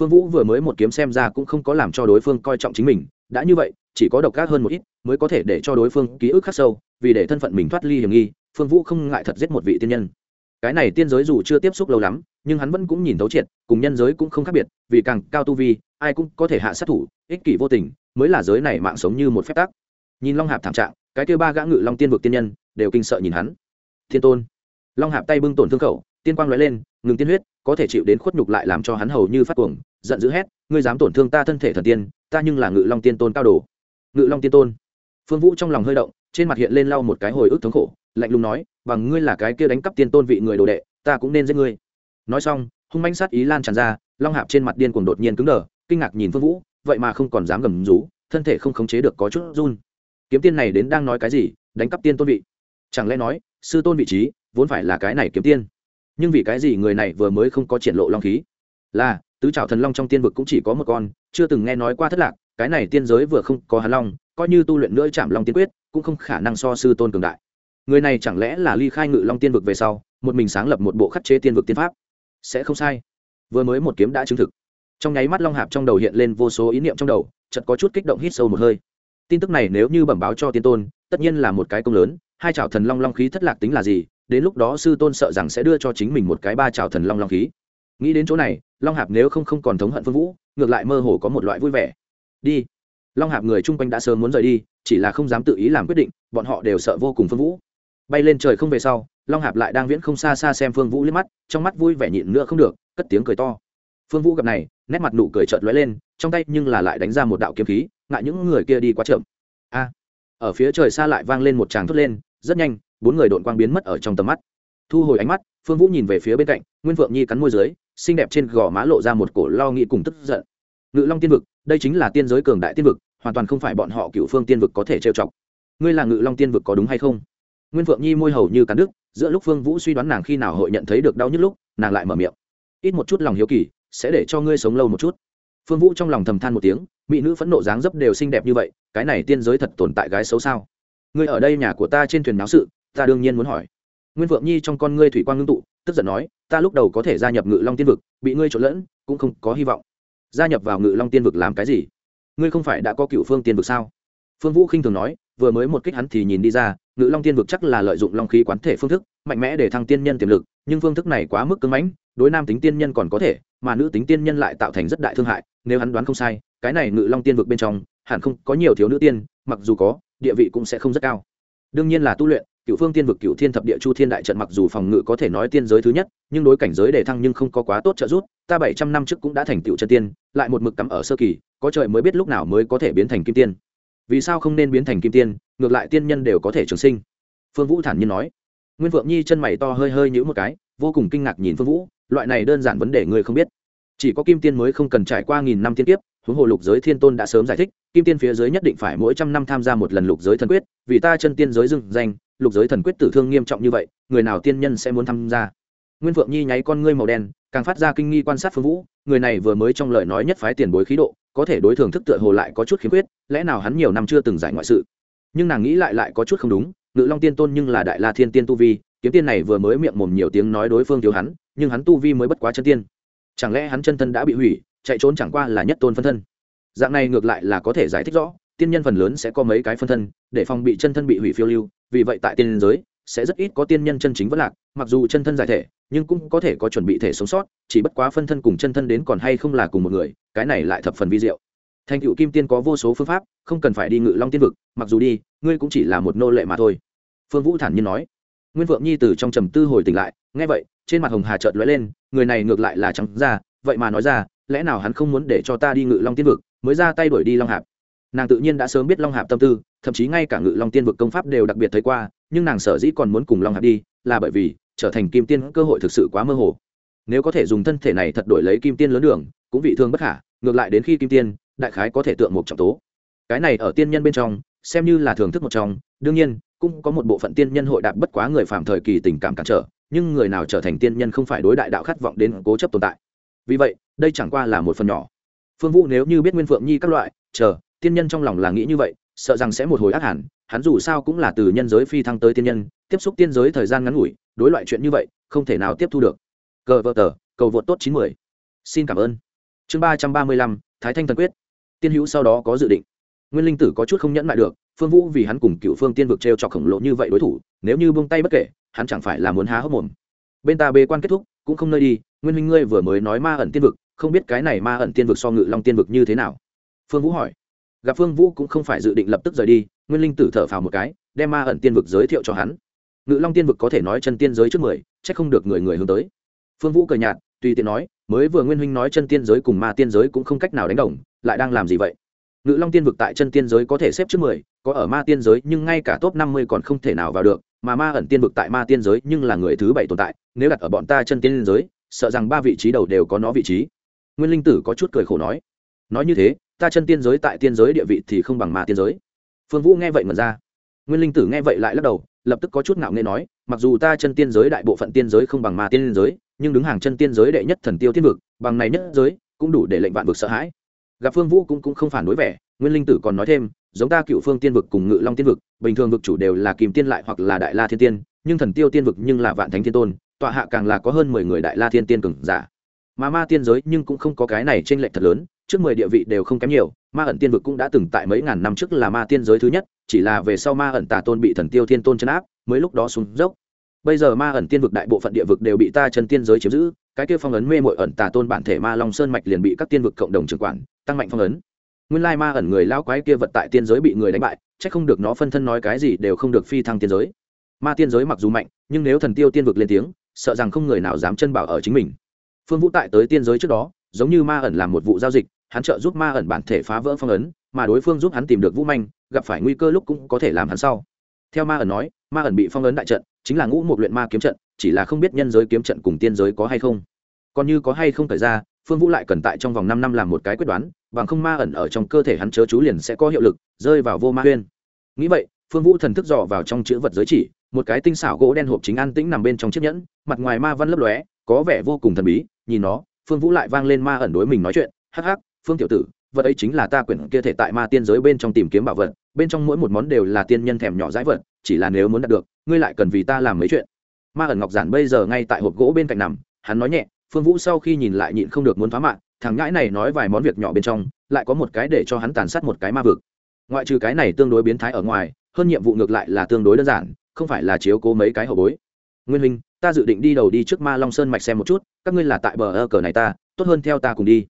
Phương vũ vừa mới một kiếm xem ra cũng không có làm cho đối phương coi trọng chính mình, đã như vậy, chỉ có độc ác hơn một ít, mới có thể để cho đối phương ký ức khắc sâu, vì để thân phận mình thoát ly hiểm nghi, phương vũ không ngại thật giết một vị tiên nhân. Cái này tiên giới dù chưa tiếp xúc lâu lắm nhưng hắn vẫn cũng nhìn thấu triệt, cùng nhân giới cũng không khác biệt, vì càng cao tu vi, ai cũng có thể hạ sát thủ, ích kỷ vô tình, mới là giới này mạng sống như một phép tắc. Nhìn long hạp thảm trạng, cái kêu ba gã ngự long tiên vực tiên nhân, đều kinh sợ nhìn hắn. Thiên tôn. Long hạp tay bưng tổn thương khẩu, tiên quang lóe lên, ngừng tiên huyết, có thể chịu đến khuất nhục lại làm cho hắn hầu như phát cuồng, giận dữ hét, ngươi dám tổn thương ta thân thể thần tiên, ta nhưng là ngự long tiên tôn cao đồ. Ngự long tiên tôn. Phương vũ trong lòng hơi động, trên mặt hiện lên lau một cái hồi ức thống khổ, lạnh lùng nói, bằng ngươi là cái kia đánh cắp tiên tôn vị người đồ đệ, ta cũng nên giết ngươi nói xong, hung manh sát ý lan tràn ra, long hạp trên mặt điên cuồng đột nhiên cứng đờ, kinh ngạc nhìn phương vũ, vậy mà không còn dám gầm rú, thân thể không khống chế được có chút run. Kiếm tiên này đến đang nói cái gì, đánh cắp tiên tôn vị. Chẳng lẽ nói, sư tôn vị trí, vốn phải là cái này kiếm tiên. Nhưng vì cái gì người này vừa mới không có triển lộ long khí? Là, tứ trào thần long trong tiên vực cũng chỉ có một con, chưa từng nghe nói qua thất lạc, cái này tiên giới vừa không có hàn long, coi như tu luyện nữa chạm long tiên quyết, cũng không khả năng so sư tôn cường đại. Người này chẳng lẽ là ly khai ngự long tiên vực về sau, một mình sáng lập một bộ khắc chế tiên vực tiên pháp? Sẽ không sai. Vừa mới một kiếm đã chứng thực. Trong nháy mắt long hạp trong đầu hiện lên vô số ý niệm trong đầu, chợt có chút kích động hít sâu một hơi. Tin tức này nếu như bẩm báo cho tiên tôn, tất nhiên là một cái công lớn, hai trào thần long long khí thất lạc tính là gì, đến lúc đó sư tôn sợ rằng sẽ đưa cho chính mình một cái ba trào thần long long khí. Nghĩ đến chỗ này, long hạp nếu không không còn thống hận phương vũ, ngược lại mơ hồ có một loại vui vẻ. Đi. Long hạp người chung quanh đã sớm muốn rời đi, chỉ là không dám tự ý làm quyết định, bọn họ đều sợ vô cùng phương vũ. Bay lên trời không về sau long hạp lại đang viễn không xa xa xem phương vũ liếc mắt, trong mắt vui vẻ nhịn nữa không được, cất tiếng cười to. Phương vũ gặp này, nét mặt nụ cười chợt lóe lên, trong tay nhưng là lại đánh ra một đạo kiếm khí, ngại những người kia đi quá chậm. A! Ở phía trời xa lại vang lên một tràng thốt lên, rất nhanh, bốn người đội quang biến mất ở trong tầm mắt. Thu hồi ánh mắt, phương vũ nhìn về phía bên cạnh, nguyên vượng nhi cắn môi dưới, xinh đẹp trên gò má lộ ra một cổ lo nghĩ cùng tức giận. Ngự long tiên vực, đây chính là tiên giới cường đại tiên vực, hoàn toàn không phải bọn họ cựu phương tiên vực có thể trêu chọc. Ngươi là ngự long tiên vực có đúng hay không? Nguyên vượng nhi môi hầu như cắn đứt, giữa lúc phương vũ suy đoán nàng khi nào hội nhận thấy được đau nhức lúc, nàng lại mở miệng. Ít một chút lòng hiếu kỳ, sẽ để cho ngươi sống lâu một chút. Phương vũ trong lòng thầm than một tiếng, mỹ nữ phẫn nộ dáng dấp đều xinh đẹp như vậy, cái này tiên giới thật tồn tại gái xấu sao? Ngươi ở đây nhà của ta trên thuyền náo sự, ta đương nhiên muốn hỏi. Nguyên vượng nhi trong con ngươi thủy quang ngưng tụ, tức giận nói, ta lúc đầu có thể gia nhập ngự long tiên vực, bị ngươi trộn lẫn, cũng không có hy vọng. Gia nhập vào ngự long tiên vực làm cái gì? Ngươi không phải đã có cựu phương tiên vực sao? Phương vũ khinh thường nói, vừa mới một kích hắn thì nhìn đi ra, ngự long tiên vực chắc là lợi dụng long khí quán thể phương thức, mạnh mẽ để thăng tiên nhân tiềm lực, nhưng phương thức này quá mức cứng mãnh, đối nam tính tiên nhân còn có thể, mà nữ tính tiên nhân lại tạo thành rất đại thương hại, nếu hắn đoán không sai, cái này ngự long tiên vực bên trong, hẳn không có nhiều thiếu nữ tiên, mặc dù có, địa vị cũng sẽ không rất cao. Đương nhiên là tu luyện cựu phương tiên vực cựu thiên thập địa, chu thiên đại trận mặc dù phòng ngự có thể nói tiên giới thứ nhất, nhưng đối cảnh giới đề thăng nhưng không có quá tốt trợ giúp, ta bảy trăm năm trước cũng đã thành tựu chân tiên, lại một mực cắm ở sơ kỳ, có trời mới biết lúc nào mới có thể biến thành kim tiên vì sao không nên biến thành kim tiên, ngược lại tiên nhân đều có thể trường sinh? Phương vũ thản nhiên nói. Nguyên vượng nhi chân mày to hơi hơi nhữ một cái, vô cùng kinh ngạc nhìn phương vũ, loại này đơn giản vấn đề người không biết. Chỉ có kim tiên mới không cần trải qua nghìn năm tiên kiếp, huống hồ lục giới thiên tôn đã sớm giải thích, kim tiên phía dưới nhất định phải mỗi trăm năm tham gia một lần lục giới thần quyết, vì ta chân tiên giới dưng danh, lục giới thần quyết tử thương nghiêm trọng như vậy, người nào tiên nhân sẽ muốn tham gia? Nguyên phượng nhi nháy con ngươi màu đen, càng phát ra kinh nghi quan sát phương vũ, người này vừa mới trong lời nói nhất phái tiền bối khí độ có thể đối thường thức tựa hồ lại có chút khiếm khuyết, lẽ nào hắn nhiều năm chưa từng giải ngoại sự. Nhưng nàng nghĩ lại lại có chút không đúng, ngự long tiên tôn nhưng là đại la thiên tiên tu vi, kiếm tiên này vừa mới miệng mồm nhiều tiếng nói đối phương thiếu hắn, nhưng hắn tu vi mới bất quá chân tiên. Chẳng lẽ hắn chân thân đã bị hủy, chạy trốn chẳng qua là nhất tôn phân thân? Dạng này ngược lại là có thể giải thích rõ, tiên nhân phần lớn sẽ có mấy cái phân thân, để phòng bị chân thân bị hủy phiêu lưu, vì vậy tại tiên giới, sẽ rất ít có tiên nhân chân chính vẫn lạc, mặc dù chân thân giải thể, nhưng cũng có thể có chuẩn bị thể sống sót, chỉ bất quá phân thân cùng chân thân đến còn hay không là cùng một người cái này lại thập phần vi diệu. Thành cựu kim tiên có vô số phương pháp, không cần phải đi ngự long tiên vực, mặc dù đi, ngươi cũng chỉ là một nô lệ mà thôi. Phương vũ thản nhiên nói. Nguyên vượng nhi từ trong trầm tư hồi tỉnh lại, nghe vậy, trên mặt hồng hà chợt lóe lên, người này ngược lại là trắng ra, vậy mà nói ra, lẽ nào hắn không muốn để cho ta đi ngự long tiên vực, mới ra tay đuổi đi long hạp? Nàng tự nhiên đã sớm biết long hạp tâm tư, thậm chí ngay cả ngự long tiên vực công pháp đều đặc biệt thấy qua, nhưng nàng sở dĩ còn muốn cùng long hạp đi, là bởi vì trở thành kim tiên cơ hội thực sự quá mơ hồ. Nếu có thể dùng thân thể này thật đổi lấy kim tiên lớn đường, cũng vị thương bất khả ngược lại đến khi kim tiên, đại khái có thể tượng một trọng tố. Cái này ở tiên nhân bên trong, xem như là thưởng thức một trong, đương nhiên, cũng có một bộ phận tiên nhân hội đạp bất quá người phạm thời kỳ tình cảm cản trở, nhưng người nào trở thành tiên nhân không phải đối đại đạo khát vọng đến cố chấp tồn tại. Vì vậy, đây chẳng qua là một phần nhỏ. Phương vũ nếu như biết nguyên phượng nhi các loại, chờ, tiên nhân trong lòng là nghĩ như vậy, sợ rằng sẽ một hồi ác hẳn, hắn dù sao cũng là từ nhân giới phi thăng tới tiên nhân, tiếp xúc tiên giới thời gian ngắn ngủi, đối loại chuyện như vậy, không thể nào tiếp thu được. Cờ vợ tờ, cầu vượt tốt chín mươi. Xin cảm ơn chương ba trăm ba mươi lăm, thái thanh thần quyết. Tiên hữu sau đó có dự định. Nguyên linh tử có chút không nhẫn lại được, phương vũ vì hắn cùng cựu phương tiên vực t r e o cho khổng lồ như vậy đối thủ, nếu như buông tay bất kể, hắn chẳng phải là muốn há hốc mồm. Bên ta bê quan kết thúc, cũng không nơi đi, nguyên minh ngươi vừa mới nói ma ẩn tiên vực, không biết cái này ma ẩn tiên vực so ngự long tiên vực như thế nào? Phương vũ hỏi. Gặp phương vũ cũng không phải dự định lập tức rời đi, nguyên linh tử thở phào một cái, đem ma ẩn tiên vực giới thiệu cho hắn. Ngự long tiên vực có thể nói chân tiên giới trước mười c h ắ c không được người người hướng tới. Phương vũ cười nhạt, tùy tiện nói mới vừa nguyên huynh nói chân tiên giới cùng ma tiên giới cũng không cách nào đánh đồng, lại đang làm gì vậy? Ngự long tiên vực tại chân tiên giới có thể xếp trước mười, có ở ma tiên giới nhưng ngay cả top năm mươi còn không thể nào vào được, mà ma ẩn tiên vực tại ma tiên giới nhưng là người thứ bảy tồn tại, nếu đặt ở bọn ta chân tiên giới, sợ rằng ba vị trí đầu đều có nó vị trí. Nguyên linh tử có chút cười khổ nói nói như thế, ta chân tiên giới tại tiên giới địa vị thì không bằng ma tiên giới. Phương vũ nghe vậy mà ra. Nguyên linh tử nghe vậy lại lắc đầu, lập tức có chút ngạo nghê nói, mặc dù ta chân tiên giới đại bộ phận tiên giới không bằng ma tiên giới nhưng đứng hàng chân tiên giới đệ nhất thần tiêu tiên vực bằng này nhất giới cũng đủ để lệnh vạn vực sợ hãi. Gặp phương vũ cũng, cũng không phản đối vẻ nguyên linh tử còn nói thêm giống ta cựu phương tiên vực cùng ngự long tiên vực bình thường vực chủ đều là kìm tiên lại hoặc là đại la thiên tiên nhưng thần tiêu tiên vực nhưng là vạn thánh thiên tôn tọa hạ càng là có hơn mười người đại la thiên tiên cường giả. Mà ma tiên giới nhưng cũng không có cái này trên lệch thật lớn trước mười địa vị đều không kém nhiều ma ẩn tiên vực cũng đã từng tại mấy ngàn năm trước là ma tiên giới thứ nhất chỉ là về sau ma ẩn tà tôn bị thần tiêu thiên tôn chấn áp mới lúc đó xuống dốc bây giờ ma ẩn tiên vực đại bộ phận địa vực đều bị ta chân tiên giới chiếm giữ, cái kia phong ấn mê mội ẩn tà tôn bản thể ma long sơn mạch liền bị các tiên vực cộng đồng trưởng quản, tăng mạnh phong ấn. Nguyên lai ma ẩn người lao quái kia vật tại tiên giới bị người đánh bại c h ắ c không được nó phân thân nói cái gì đều không được phi thăng tiên giới. Ma tiên giới mặc dù mạnh, nhưng nếu thần tiêu tiên vực lên tiếng, sợ rằng không người nào dám chân bảo ở chính mình. Phương vũ tại tới tiên giới trước đó, giống như ma ẩn làm một vụ giao dịch, hắn trợ giúp ma ẩn bản thể phá vỡ phong ấn, mà đối phương giúp hắn tìm được vũ manh, gặp phải nguy cơ lúc cũng có thể làm hắn sau. Theo ma ẩn nói, ma ẩn bị phong ấn đại trận chính là ngũ một luyện ma kiếm trận, chỉ là không biết nhân giới kiếm trận cùng tiên giới có hay không. Còn như có hay không thời ra phương vũ lại cần tại trong vòng năm năm làm một cái quyết đoán, bằng không ma ẩn ở trong cơ thể hắn chớ chú liền sẽ có hiệu lực, rơi vào vô ma huyên. Nghĩ vậy, phương vũ thần thức dò vào trong chữ vật giới chỉ, một cái tinh xảo gỗ đen hộp chính an tĩnh nằm bên trong chiếc nhẫn, mặt ngoài ma văn lấp lóe, có vẻ vô cùng thần bí, nhìn nó, phương vũ lại vang lên ma ẩn đối mình nói chuyện, hắc hắc, phương tiểu tử, vật ấy chính là ta quyển kia thể tại ma tiên giới bên trong tìm kiếm bảo vật, bên trong mỗi một món đều là tiên nhân thèm nhỏ dãi vật, chỉ là nếu muốn đạt được ngươi lại cần vì ta làm mấy chuyện. Ma ẩn ngọc giản bây giờ ngay tại hộp gỗ bên cạnh nằm, hắn nói nhẹ, phương vũ sau khi nhìn lại nhịn không được muốn phá mạng, thằng ngãi này nói vài món việc nhỏ bên trong, lại có một cái để cho hắn tàn sát một cái ma vực. Ngoại trừ cái này tương đối biến thái ở ngoài, hơn nhiệm vụ ngược lại là tương đối đơn giản, không phải là chiếu cố mấy cái hậu bối. Nguyên huynh, ta dự định đi đầu đi trước ma long sơn mạch xem một chút, các ngươi là tại bờ ơ cờ này ta, tốt hơn theo ta cùng đi.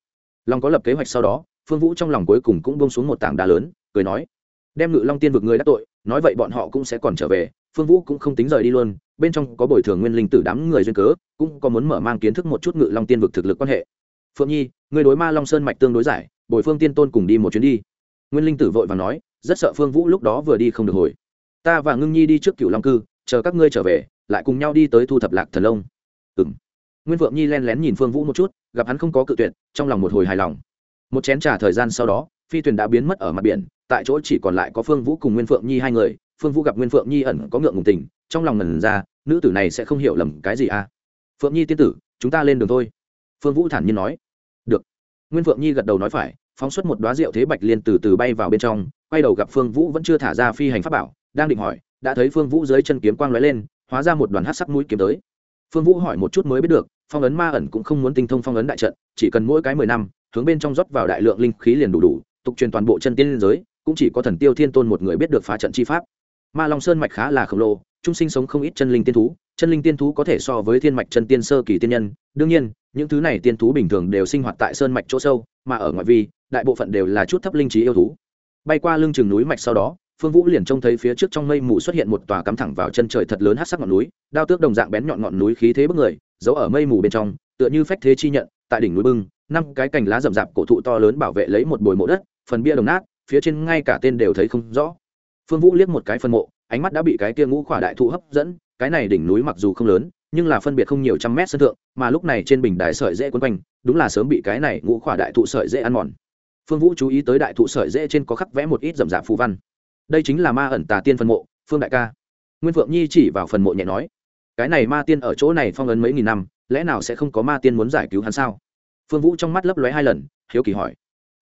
Long có lập kế hoạch sau đó, phương vũ trong lòng cuối cùng cũng bông xuống một tảng đá lớn, cười nói, đem ngự long tiên vực người đắc tội, nói vậy bọn họ cũng sẽ còn trở về phương vũ cũng không tính rời đi luôn, bên trong có bồi thường nguyên linh tử đám người duyên cớ, cũng có muốn mở mang kiến thức một chút ngự long tiên vực thực lực quan hệ. Phượng nhi, người đối ma long sơn mạch tương đối giải, bồi phương tiên tôn cùng đi một chuyến đi. Nguyên linh tử vội và nói, rất sợ phương vũ lúc đó vừa đi không được hồi. Ta và ngưng nhi đi trước cựu long cư, chờ các ngươi trở về, lại cùng nhau đi tới thu thập lạc thần lông ừ m nguyên phượng nhi len lén nhìn phương vũ một chút, gặp hắn không có cự tuyệt, trong lòng một hồi hài lòng. Một chén t r à thời gian sau đó phi thuyền đã biến mất ở mặt biển, tại chỗ chỉ còn lại có phương vũ cùng nguyên phượng nhi hai người, phương vũ gặp nguyên phượng nhi ẩn có ngượng ngùng tình, trong lòng ngần ra, nữ tử này sẽ không hiểu lầm cái gì à? Phượng nhi tiên tử, chúng ta lên đường thôi. Phương vũ thản nhiên nói. Được. Nguyên phượng nhi gật đầu nói phải, phóng xuất một đoá rượu thế bạch liên từ từ bay vào bên trong, quay đầu gặp phương vũ vẫn chưa thả ra phi hành pháp bảo, đang định hỏi, đã thấy phương vũ dưới chân kiếm quang lóe lên, hóa ra một đoàn hát sắc mũi kiếm tới. Phương vũ hỏi một chút mới biết được, phong ấn ma ẩn cũng không muốn tinh thông phong ấn đại trận, chỉ cần mỗi cái mười năm, hướng bên trong rót vào đại lượng linh khí liền đủ đủ tục truyền toàn bộ chân tiên giới, cũng chỉ có thần tiêu thiên tôn một người biết được phá trận chi pháp. Ma long sơn mạch khá là khổng lồ trung sinh sống không ít chân linh tiên thú, chân linh tiên thú có thể so với thiên mạch chân tiên sơ kỳ tiên nhân. Đương nhiên, những thứ này tiên thú bình thường đều sinh hoạt tại sơn mạch chỗ sâu, mà ở ngoại vi, đại bộ phận đều là chút thấp linh trí yêu thú. Bay qua lưng chừng núi mạch sau đó, phương vũ liền trông thấy phía trước trong mây mù xuất hiện một tòa cắm thẳng vào chân trời thật lớn hát sắc ngọn núi, đao tước đồng dạng bén nhọn ngọn núi khí thế bức người, giấu ở mây mù bên trong, tựa như phách thế chi nhận, tại đỉnh núi bưng, năm cái cành lá rậm rạp cổ thụ to lớn bảo vệ lấy một bồi mộ đất phần bia đồng nát, phía trên ngay cả tên đều thấy không rõ. Phương vũ liếc một cái phân mộ, ánh mắt đã bị cái kia ngũ khỏa đại thụ hấp dẫn, cái này đỉnh núi mặc dù không lớn, nhưng là phân biệt không nhiều trăm mét sân thượng, mà lúc này trên bình đài sợi dễ quấn quanh, đúng là sớm bị cái này ngũ khỏa đại thụ sợi dễ ăn mòn. Phương vũ chú ý tới đại thụ sợi dễ trên có khắc vẽ một ít rậm rạp phù văn. Đây chính là ma ẩn tà tiên phân mộ, phương đại ca. Nguyên phượng nhi chỉ vào phần mộ nhẹ nói, cái này ma tiên ở chỗ này phong ấn mấy nghìn năm, lẽ nào sẽ không có ma tiên muốn giải cứu hắn sao? Phương vũ trong mắt lấp lóe hai lần, hiếu kỳ hỏi,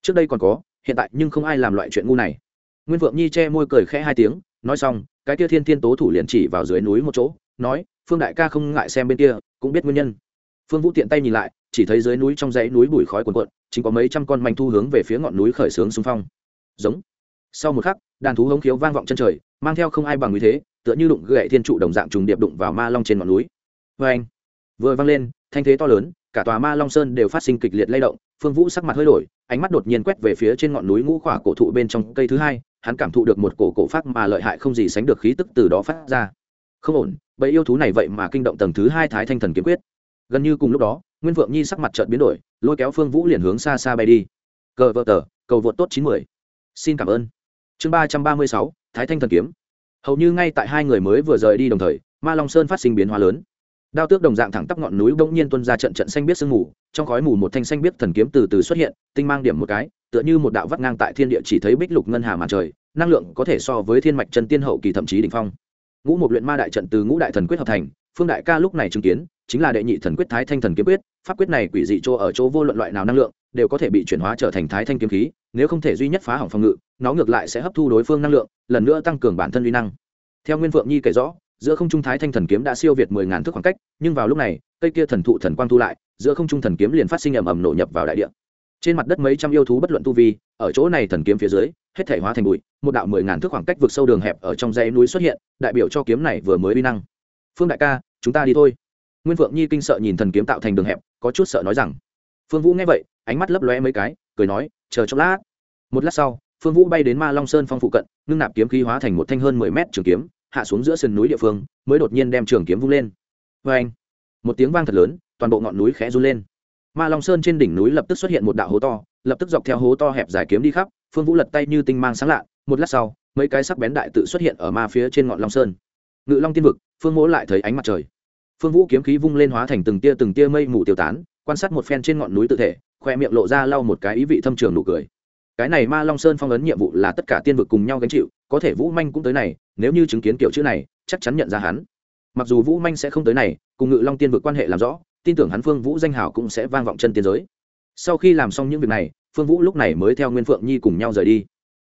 trước đây còn có hiện tại nhưng không ai làm loại chuyện ngu này. Nguyên phượng nhi che môi cười khẽ hai tiếng, nói xong, cái kia thiên thiên tố thủ liền chỉ vào dưới núi một chỗ, nói, phương đại ca không ngại xem bên kia, cũng biết nguyên nhân. Phương vũ tiện tay nhìn lại, chỉ thấy dưới núi trong dãy núi bụi khói cuồn cuộn, chính có mấy trăm con manh thu hướng về phía ngọn núi khởi xướng xung phong. Giống. Sau một khắc, đàn thú hống khiếu vang vọng chân trời, mang theo không ai bằng như thế, tựa như đụng gậy thiên trụ đồng dạng trùng điệp đụng vào ma long trên ngọn núi. Vê anh vừa vang lên, thanh thế to lớn cả tòa ma long sơn đều phát sinh kịch liệt lay động, phương vũ sắc mặt hơi đổi, ánh mắt đột nhiên quét về phía trên ngọn núi ngũ khỏa cổ thụ bên trong cây thứ hai, hắn cảm thụ được một cổ cổ phát mà lợi hại không gì sánh được khí tức từ đó phát ra. Không ổn, bầy yêu thú này vậy mà kinh động tầng thứ hai thái thanh thần kiếm quyết. Gần như cùng lúc đó, nguyên vượng nhi sắc mặt chợt biến đổi, lôi kéo phương vũ liền hướng xa xa bay đi. Cờ vợ tờ, cầu vượt tốt chín mươi xin cảm ơn. Chương ba trăm ba mươi sáu, thái thanh thần kiếm. Hầu như ngay tại hai người mới vừa rời đi đồng thời, ma long sơn phát sinh biến hóa lớn đao tước đồng dạng thẳng tắp ngọn núi bỗng nhiên tuân ra trận trận xanh biết sương mù, trong khói mù một thanh xanh biết thần kiếm từ từ xuất hiện, tinh mang điểm một cái, tựa như một đạo vắt ngang tại thiên địa chỉ thấy bích lục ngân hà màn trời, năng lượng có thể so với thiên mạch chân tiên hậu kỳ thậm chí đỉnh phong. Ngũ một luyện ma đại trận từ ngũ đại thần quyết hợp thành, phương đại ca lúc này chứng kiến, chính là đệ nhị thần quyết thái thanh thần kiếm quyết, pháp quyết này quỷ dị chỗ ở chỗ vô luận loại nào năng lượng, đều có thể bị chuyển hóa trở thành thái thanh kiếm khí, nếu không thể duy nhất phá hỏng phòng ngự, nó ngược lại sẽ hấp thu đối phương năng lượng, lần nữa tăng cường bản thân uy năng. Theo nguyên phượng nhi kể rõ giữa không trung thái thanh thần kiếm đã siêu việt mười ngàn thước khoảng cách, nhưng vào lúc này, cây kia thần thụ thần quang thu lại, giữa không trung thần kiếm liền phát sinh ầm ầm nổ nhập vào đại địa. Trên mặt đất mấy trăm yêu thú bất luận tu vi, ở chỗ này thần kiếm phía dưới, hết thể hóa thành bụi, một đạo mười ngàn thước khoảng cách vượt sâu đường hẹp ở trong dãy núi xuất hiện, đại biểu cho kiếm này vừa mới uy năng. Phương đại ca, chúng ta đi thôi. Nguyên phượng nhi kinh sợ nhìn thần kiếm tạo thành đường hẹp, có chút sợ nói rằng. Phương vũ nghe vậy, ánh mắt lấp lóe mấy cái, cười nói, chờ chốc lát. Một lát sau, phương vũ bay đến ma long sơn phong phụ cận, ngưng nạp kiếm khí hóa thành một thanh hơn mười mét trường kiếm hạ xuống giữa sườn núi địa phương, mới đột nhiên đem trường kiếm vung lên. Vê anh, một tiếng vang thật lớn, toàn bộ ngọn núi khẽ run lên. Ma long sơn trên đỉnh núi lập tức xuất hiện một đạo hố to, lập tức dọc theo hố to hẹp dài kiếm đi khắp, phương vũ lật tay như tinh mang sáng lạ, một lát sau, mấy cái sắc bén đại tự xuất hiện ở ma phía trên ngọn long sơn. Ngự long tiên vực, phương mỗ lại thấy ánh mặt trời. Phương vũ kiếm khí vung lên hóa thành từng tia từng tia mây mù tiêu tán, quan sát một phen trên ngọn núi tự thể, khoe miệng lộ ra lau một cái ý vị thâm trường nụ cười. Cái này ma long sơn phong ấn nhiệm vụ là tất cả tiên vực cùng nhau gánh chịu có thể vũ manh cũng tới này, nếu như chứng kiến kiểu chữ này, chắc chắn nhận ra hắn. Mặc dù vũ manh sẽ không tới này, cùng ngự long tiên vượt quan hệ làm rõ, tin tưởng hắn phương vũ danh hảo cũng sẽ vang vọng chân tiên giới. Sau khi làm xong những việc này, phương vũ lúc này mới theo nguyên phượng nhi cùng nhau rời đi.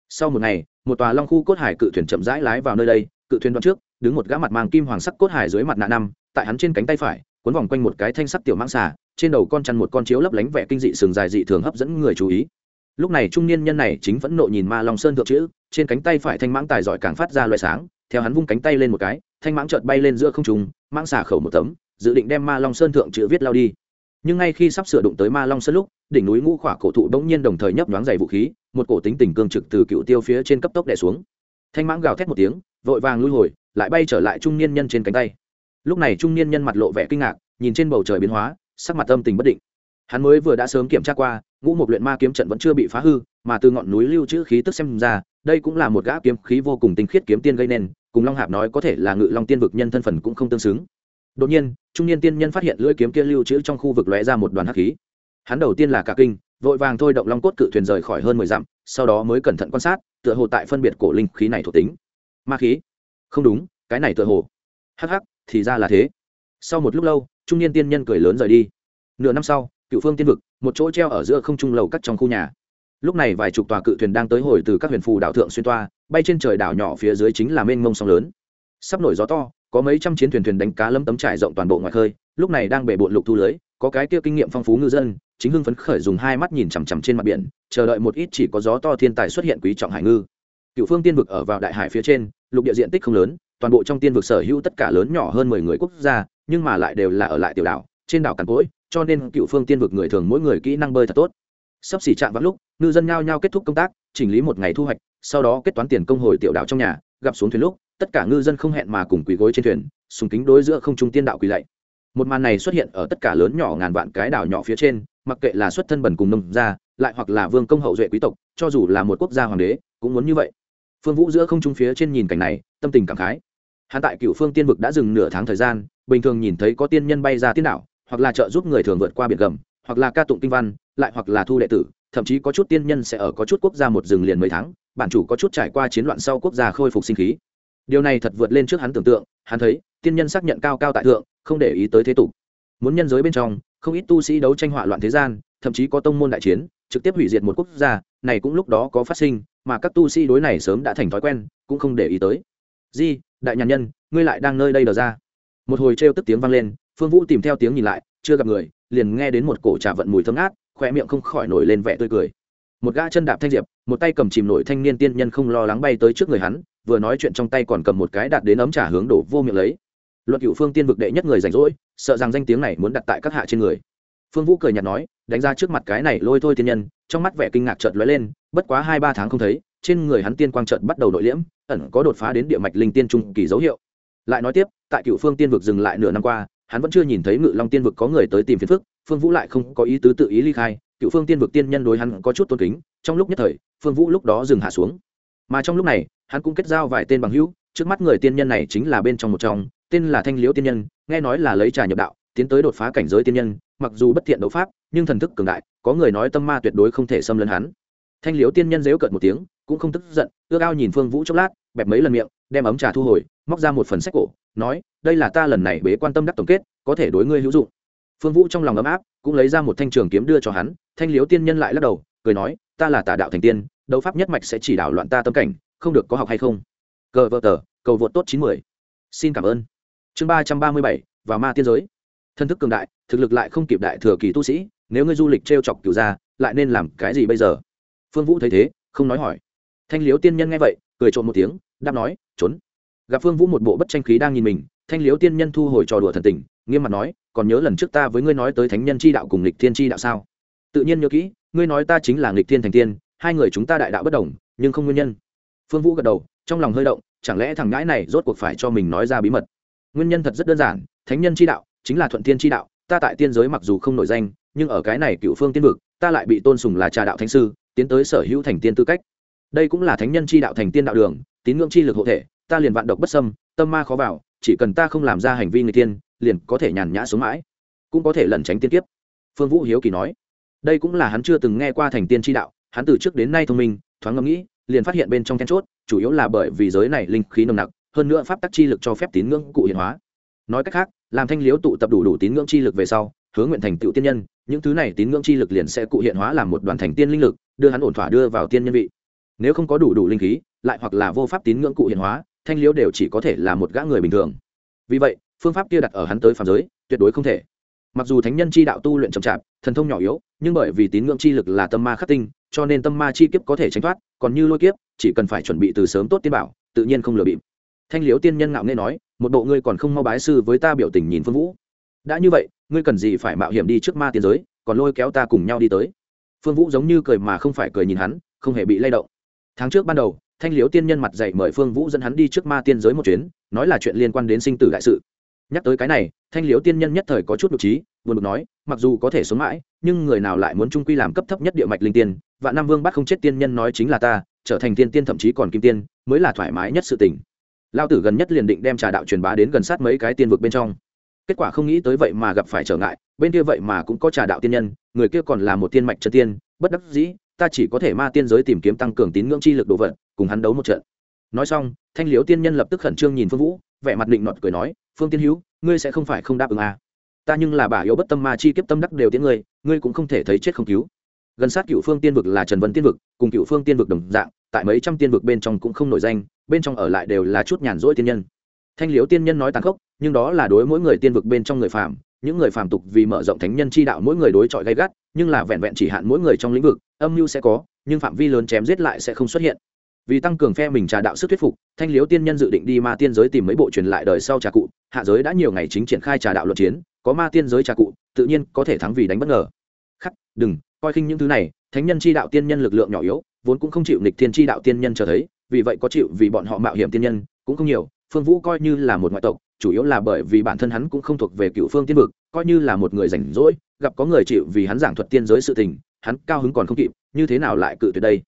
Sau một ngày, một tòa long khu cốt hải cự thuyền chậm rãi lái vào nơi đây, cự thuyền đoạn trước, đứng một gã mặt mang kim hoàng sắc cốt hải dưới mặt nạ năm, tại hắn trên cánh tay phải, cuốn vòng quanh một cái thanh sắc tiểu mãng xà, trên đầu con chăn một con chiếu lấp lánh vẻ kinh dị sừng dài dị thường hấp dẫn người chú ý lúc này trung niên nhân này chính vẫn nộ nhìn ma long sơn thượng chữ, trên cánh tay phải thanh mãng tài giỏi càng phát ra loại sáng, theo hắn vung cánh tay lên một cái, thanh mãng chợt bay lên giữa không trung, mãng xà khẩu một tấm, dự định đem ma long sơn thượng chữ viết lao đi. Nhưng ngay khi sắp sửa đụng tới ma long sơn lúc, đỉnh núi ngũ khỏa cổ thụ bỗng nhiên đồng thời nhấp nhoáng dày vũ khí, một cổ tính tình cương trực từ cựu tiêu phía trên cấp tốc đè xuống. Thanh mãng gào thét một tiếng, vội vàng lui hồi, lại bay trở lại trung niên nhân trên cánh tay. Lúc này trung niên nhân mặt lộ vẻ kinh ngạc, nhìn trên bầu trời biến hóa, sắc mặt âm tình bất định hắn mới vừa đã sớm kiểm tra qua, ngũ một luyện ma kiếm trận vẫn chưa bị phá hư, mà từ ngọn núi lưu trữ khí tức xem ra, đây cũng là một gã kiếm khí vô cùng tinh khiết kiếm tiên gây nên, cùng long hạp nói có thể là ngự long tiên vực nhân thân phần cũng không tương xứng. Đột nhiên, trung niên tiên nhân phát hiện lưỡi kiếm kia lưu trữ trong khu vực lóe ra một đoàn hắc khí. Hắn đầu tiên là cả kinh, vội vàng thôi động long cốt cự thuyền rời khỏi hơn mười dặm, sau đó mới cẩn thận quan sát, tựa hồ tại phân biệt cổ linh khí này thuộc tính. Ma khí? Không đúng, cái này tựa hồ. Hắc hắc, thì ra là thế. Sau một lúc lâu, trung niên tiên nhân cười lớn rời đi. Nửa năm sau cựu phương tiên vực, một chỗ treo ở giữa không trung lầu cắt trong khu nhà. Lúc này vài chục tòa cự thuyền đang tới hồi từ các huyền phù đảo thượng xuyên toa, bay trên trời đảo nhỏ phía dưới chính là mênh mông sông lớn. Sắp nổi gió to, có mấy trăm chiến thuyền thuyền đánh cá lâm tấm trải rộng toàn bộ ngoài khơi, lúc này đang bể bộn lục thu lưới, có cái kia kinh nghiệm phong phú ngư dân, chính hưng phấn khởi dùng hai mắt nhìn chằm chằm trên mặt biển, chờ đợi một ít chỉ có gió to thiên tài xuất hiện quý trọng hải ngư. Cựu phương tiên vực ở vào đại hải phía trên, lục địa diện tích không lớn, toàn bộ trong tiên vực sở hữu tất cả lớn nhỏ hơn mười người quốc gia, nhưng mà lại đều là ở lại tiểu đảo, trên đảo cằn cỗi cho nên cựu phương tiên vực người thường mỗi người kỹ năng bơi thật tốt. Sắp xỉ chạm vắng lúc, ngư dân nhao nhao kết thúc công tác, chỉnh lý một ngày thu hoạch, sau đó kết toán tiền công hồi tiểu đảo trong nhà, gặp xuống thuyền lúc, tất cả ngư dân không hẹn mà cùng quỳ gối trên thuyền, sùng kính đối giữa không trung tiên đạo quỳ lạy. Một màn này xuất hiện ở tất cả lớn nhỏ ngàn vạn cái đảo nhỏ phía trên, mặc kệ là xuất thân bẩn cùng nông gia, lại hoặc là vương công hậu duệ quý tộc, cho dù là một quốc gia hoàng đế, cũng muốn như vậy. Phương vũ giữa không trung phía trên nhìn cảnh này, tâm tình cảm khái. Hắn tại cựu phương tiên vực đã dừng nửa tháng thời gian, bình thường nhìn thấy có tiên nhân bay ra tiên đảo hoặc là trợ giúp người thường vượt qua biển gầm, hoặc là ca tụng kinh văn, lại hoặc là thu đệ tử, thậm chí có chút tiên nhân sẽ ở có chút quốc gia một rừng liền mấy tháng, bản chủ có chút trải qua chiến loạn sau quốc gia khôi phục sinh khí. Điều này thật vượt lên trước hắn tưởng tượng, hắn thấy, tiên nhân xác nhận cao cao tại thượng, không để ý tới thế tục. Muốn nhân giới bên trong, không ít tu sĩ đấu tranh hỏa loạn thế gian, thậm chí có tông môn đại chiến, trực tiếp hủy diệt một quốc gia, này cũng lúc đó có phát sinh, mà các tu sĩ đối này sớm đã thành thói quen, cũng không để ý tới. Di, đại nhàn nhân, ngươi lại đang nơi đây đờ ra. Một hồi trêu tức tiếng vang lên phương vũ tìm theo tiếng nhìn lại, chưa gặp người, liền nghe đến một cổ trà vận mùi thơm ngát khoe miệng không khỏi nổi lên vẻ tươi cười. Một gã chân đạp thanh diệp, một tay cầm chìm nổi thanh niên tiên nhân không lo lắng bay tới trước người hắn, vừa nói chuyện trong tay còn cầm một cái đạt đến ấm trà hướng đổ vô miệng lấy. Luận cựu phương tiên vực đệ nhất người rảnh rỗi, sợ rằng danh tiếng này muốn đặt tại các hạ trên người. Phương vũ cười nhạt nói, đánh ra trước mặt cái này lôi thôi tiên nhân, trong mắt vẻ kinh ngạc chợt lóe lên, bất quá hai ba tháng không thấy, trên người hắn tiên quang chợt bắt đầu nội liễm, ẩn có đột phá đến địa mạch linh tiên trung kỳ dấu hiệu. Lại nói tiếp, tại cựu phương tiên vực dừng lại nửa năm qua hắn vẫn chưa nhìn thấy ngự long tiên vực có người tới tìm phiền phức, phương vũ lại không có ý tứ tự ý ly khai, cựu phương tiên vực tiên nhân đối hắn có chút tôn kính, trong lúc nhất thời, phương vũ lúc đó dừng hạ xuống. Mà trong lúc này, hắn cũng kết giao vài tên bằng hữu, trước mắt người tiên nhân này chính là bên trong một trong, tên là thanh liễu tiên nhân, nghe nói là lấy trà nhập đạo, tiến tới đột phá cảnh giới tiên nhân, mặc dù bất thiện đấu pháp, nhưng thần thức cường đại, có người nói tâm ma tuyệt đối không thể xâm lấn hắn. Thanh liễu tiên nhân dếu cợt một tiếng cũng không tức giận, ước ao nhìn phương vũ chốc lát, bẹp mấy lần miệng, đem ấm trà thu hồi, móc ra một phần sách cổ, nói, đây là ta lần này bế quan tâm đắc tổng kết, có thể đối ngươi hữu dụng. Phương vũ trong lòng ấm áp, cũng lấy ra một thanh trường kiếm đưa cho hắn, thanh liếu tiên nhân lại lắc đầu, cười nói, ta là tà đạo thành tiên, đấu pháp nhất mạch sẽ chỉ đảo loạn ta tâm cảnh, không được có học hay không? Cờ vợ tờ, cầu vượt tốt chín mươi xin cảm ơn. Chương ba trăm ba mươi bảy, và ma tiên giới. Thân thức cường đại, thực lực lại không kịp đại thừa kỳ tu sĩ, nếu ngươi du lịch t r e o chọc cửu ra lại nên làm cái gì bây giờ? Phương vũ thấy thế, không nói hỏi thanh liếu tiên nhân nghe vậy, cười trộn một tiếng, đáp nói, trốn. Gặp phương vũ một bộ bất tranh khí đang nhìn mình, thanh liếu tiên nhân thu hồi trò đùa thần tình, nghiêm mặt nói, còn nhớ lần trước ta với ngươi nói tới thánh nhân chi đạo cùng lịch thiên chi đạo sao? Tự nhiên nhớ kỹ, ngươi nói ta chính là lịch thiên thành tiên, hai người chúng ta đại đạo bất đồng, nhưng không nguyên nhân. Phương vũ gật đầu, trong lòng hơi động, chẳng lẽ thằng ngãi này rốt cuộc phải cho mình nói ra bí mật? Nguyên nhân thật rất đơn giản, thánh nhân chi đạo chính là thuận thiên chi đạo, ta tại tiên giới mặc dù không nổi danh, nhưng ở cái này cựu phương tiên vực, ta lại bị tôn sùng là trà đạo thánh sư, tiến tới sở hữu thành tiên tư cách đây cũng là thánh nhân chi đạo thành tiên đạo đường, tín ngưỡng chi lực hộ thể, ta liền vạn độc bất sâm tâm ma khó vào, chỉ cần ta không làm ra hành vi người tiên, liền có thể nhàn nhã xuống mãi, cũng có thể lẩn tránh tiên kiếp. Phương vũ hiếu kỳ nói. Đây cũng là hắn chưa từng nghe qua thành tiên tri đạo, hắn từ trước đến nay thông minh, thoáng ngẫm nghĩ, liền phát hiện bên trong then chốt, chủ yếu là bởi vì giới này linh khí nồng nặc, hơn nữa pháp tắc chi lực cho phép tín ngưỡng cụ hiện hóa. Nói cách khác, làm thanh liếu tụ tập đủ đủ tín ngưỡng chi lực về sau hướng nguyện thành tựu tiên nhân, những thứ này tín ngưỡng chi lực liền sẽ cụ hiện hóa làm một đoàn thành tiên linh lực, đưa hắn ổn thỏa đưa vào tiên nhân vị nếu không có đủ đủ linh khí, lại hoặc là vô pháp tín ngưỡng cụ hiện hóa, thanh liếu đều chỉ có thể là một gã người bình thường. Vì vậy, phương pháp kia đặt ở hắn tới phàm giới, tuyệt đối không thể. Mặc dù thánh nhân chi đạo tu luyện chậm chạp, thần thông nhỏ yếu, nhưng bởi vì tín ngưỡng chi lực là tâm ma khắc tinh, cho nên tâm ma chi kiếp có thể tránh thoát, còn như lôi kiếp, chỉ cần phải chuẩn bị từ sớm tốt tiên bảo, tự nhiên không lừa bịp. Thanh liếu tiên nhân ngạo nghe nói, một bộ ngươi còn không mau bái sư với ta biểu tình nhìn phương vũ. Đã như vậy, ngươi cần gì phải mạo hiểm đi trước ma tiên giới, còn lôi kéo ta cùng nhau đi tới. Phương vũ giống như cười mà không phải cười nhìn hắn, không hề bị lay động tháng trước ban đầu, thanh liếu tiên nhân mặt dạy mời phương vũ dẫn hắn đi trước ma tiên giới một chuyến, nói là chuyện liên quan đến sinh tử đại sự. Nhắc tới cái này, thanh liếu tiên nhân nhất thời có chút nhục trí, buồn bực nói, mặc dù có thể sống mãi, nhưng người nào lại muốn trung quy làm cấp thấp nhất địa mạch linh tiên và nam vương bắt không chết tiên nhân nói chính là ta, trở thành tiên tiên thậm chí còn kim tiên, mới là thoải mái nhất sự tình. Lao tử gần nhất liền định đem trà đạo truyền bá đến gần sát mấy cái tiên vực bên trong. Kết quả không nghĩ tới vậy mà gặp phải trở ngại, bên kia vậy mà cũng có trà đạo tiên nhân, người kia còn là một tiên mạch chân tiên, bất đắc dĩ ta chỉ có thể ma tiên giới tìm kiếm tăng cường tín ngưỡng chi lực đồ vật, cùng hắn đấu một trận. Nói xong, thanh liếu tiên nhân lập tức khẩn trương nhìn phương vũ, vẻ mặt định nọt cười nói, phương tiên hữu, ngươi sẽ không phải không đáp ứng à. ta nhưng là bà yếu bất tâm ma chi kiếp tâm đắc đều tiếng ngươi ngươi cũng không thể thấy chết không cứu. Gần sát cựu phương tiên vực là trần vân tiên vực, cùng cựu phương tiên vực đồng dạng, tại mấy trăm tiên vực bên trong cũng không nổi danh, bên trong ở lại đều là chút nhàn rỗi tiên nhân. Thanh liếu tiên nhân nói tàn khốc, nhưng đó là đối mỗi người tiên vực bên trong người phàm, những người phàm tục vì mở rộng thánh nhân chi đạo mỗi người đối chọi gay gắt, nhưng là vẹn vẹn chỉ hạn mỗi người trong lĩnh vực âm mưu sẽ có, nhưng phạm vi lớn chém giết lại sẽ không xuất hiện. Vì tăng cường phe mình trà đạo sức thuyết phục, thanh liếu tiên nhân dự định đi ma tiên giới tìm mấy bộ truyền lại đời sau trà cụ. Hạ giới đã nhiều ngày chính triển khai trà đạo luận chiến, có ma tiên giới trà cụ, tự nhiên có thể thắng vì đánh bất ngờ. Khắc, đừng, coi khinh những thứ này, thánh nhân chi đạo tiên nhân lực lượng nhỏ yếu, vốn cũng không chịu nịch thiên chi đạo tiên nhân cho thấy, vì vậy có chịu vì bọn họ mạo hiểm tiên nhân, cũng không nhiều. Phương vũ coi như là một ngoại tộc, chủ yếu là bởi vì bản thân hắn cũng không thuộc về cựu phương tiên vực, coi như là một người rảnh rỗi, gặp có người chịu vì hắn giảng thuật tiên giới sự tình hắn cao hứng còn không kịp, như thế nào lại cự tuyệt đây?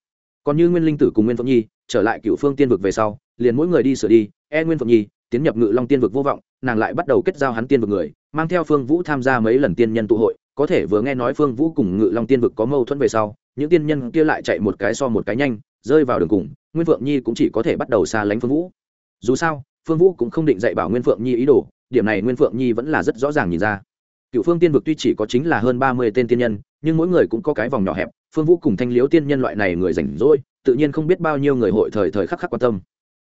Còn như nguyên linh tử cùng nguyên phượng nhi, trở lại cựu phương tiên vực về sau, liền mỗi người đi sửa đi e nguyên phượng nhi, tiến nhập ngự long tiên vực vô vọng, nàng lại bắt đầu kết giao hắn tiên vực người, mang theo phương vũ tham gia mấy lần tiên nhân tụ hội, có thể vừa nghe nói phương vũ cùng ngự long tiên vực có mâu thuẫn về sau, những tiên nhân kia lại chạy một cái so một cái nhanh, rơi vào đường cùng, nguyên phượng nhi cũng chỉ có thể bắt đầu xa lánh phương vũ. Dù sao, phương vũ cũng không định dạy bảo nguyên phượng nhi ý đồ, điểm này nguyên phượng nhi vẫn là rất rõ ràng nhìn ra. Cựu phương tiên vực tuy chỉ có chính là hơn ba mươi tên tiên nhân nhưng mỗi người cũng có cái vòng nhỏ hẹp, phương vũ cùng thanh liếu tiên nhân loại này người rảnh rỗi, tự nhiên không biết bao nhiêu người hội thời thời khắc khắc quan tâm.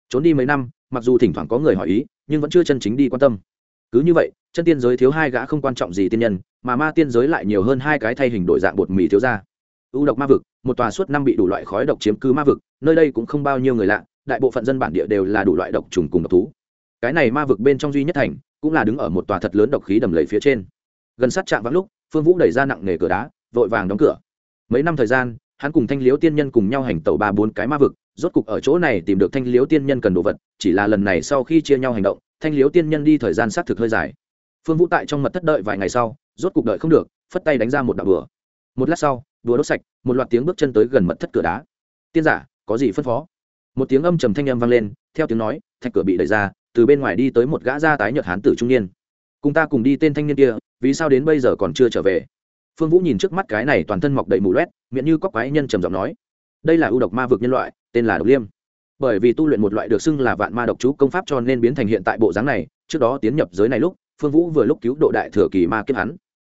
Trốn đi mấy năm, mặc dù thỉnh thoảng có người hỏi ý, nhưng vẫn chưa chân chính đi quan tâm. Cứ như vậy, chân tiên giới thiếu hai gã không quan trọng gì tiên nhân, mà ma tiên giới lại nhiều hơn hai cái thay hình đổi dạng bột mì thiếu ra u độc ma vực, một tòa suốt năm bị đủ loại khói độc chiếm cứ ma vực, nơi đây cũng không bao nhiêu người lạ, đại bộ phận dân bản địa đều là đủ loại độc trùng cùng độc thú. Cái này ma vực bên trong duy nhất thành, cũng là đứng ở một tòa thật lớn độc khí đầm lầy phía trên. Gần sát chạm vắng lúc, phương vũ đẩy ra nặng nghề cửa đá vội vàng đóng cửa. Mấy năm thời gian, hắn cùng thanh liếu tiên nhân cùng nhau hành tẩu ba bốn cái ma vực, rốt cục ở chỗ này tìm được thanh liếu tiên nhân cần đồ vật, chỉ là lần này sau khi chia nhau hành động, thanh liếu tiên nhân đi thời gian xác thực hơi dài. Phương vũ tại trong mật thất đợi vài ngày sau, rốt cục đợi không được, phất tay đánh ra một đạo bừa một lát sau, đùa đốt sạch, một loạt tiếng bước chân tới gần mật thất cửa đá. Tiên giả, có gì phân phó? Một tiếng âm trầm thanh âm vang lên, theo tiếng nói, thạch cửa bị đẩy ra, từ bên ngoài đi tới một gã da tái nhợt hán tử trung niên. Cùng ta cùng đi tên thanh niên kia, vì sao đến bây giờ còn chưa trở về? Phương vũ nhìn trước mắt cái này toàn thân mọc đầy mù loét, miệng như cóc quái nhân trầm giọng nói, đây là ưu độc ma vực nhân loại, tên là độc liêm. Bởi vì tu luyện một loại được xưng là vạn ma độc chú công pháp cho nên biến thành hiện tại bộ dáng này, trước đó tiến nhập giới này lúc, phương vũ vừa lúc cứu độ đại thừa kỳ ma kiếp hắn.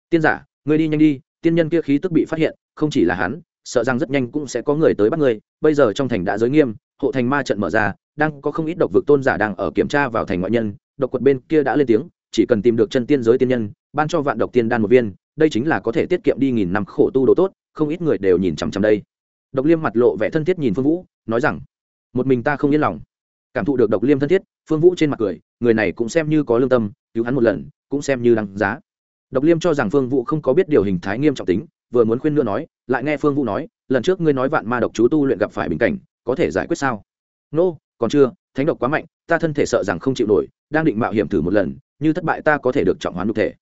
Tiên giả người đi nhanh đi, tiên nhân kia khí tức bị phát hiện, không chỉ là hắn, sợ rằng rất nhanh cũng sẽ có người tới bắt người bây giờ trong thành đã giới nghiêm, hộ thành ma trận mở ra, đang có không ít độc vực tôn giả đang ở kiểm tra vào thành ngoại nhân, độc quật bên kia đã lên tiếng, chỉ cần tìm được chân tiên giới tiên nhân, ban cho vạn độc tiên đan một viên đây chính là có thể tiết kiệm đi nghìn năm khổ tu đồ tốt không ít người đều nhìn chằm chằm đây. Độc liêm mặt lộ vẻ thân thiết nhìn phương vũ nói rằng một mình ta không yên lòng. Cảm thụ được độc liêm thân thiết phương vũ trên mặt cười người này cũng xem như có lương tâm cứu hắn một lần cũng xem như đáng giá. Độc liêm cho rằng phương vũ không có biết điều hình thái nghiêm trọng tính vừa muốn khuyên nữa nói lại nghe phương vũ nói lần trước ngươi nói vạn ma độc chú tu luyện gặp phải bình cảnh có thể giải quyết sao? Nô、no, còn chưa thánh độc quá mạnh ta thân thể sợ rằng không chịu nổi đang định mạo hiểm thử một lần như thất bại ta có thể được trọng hoán nhục thể.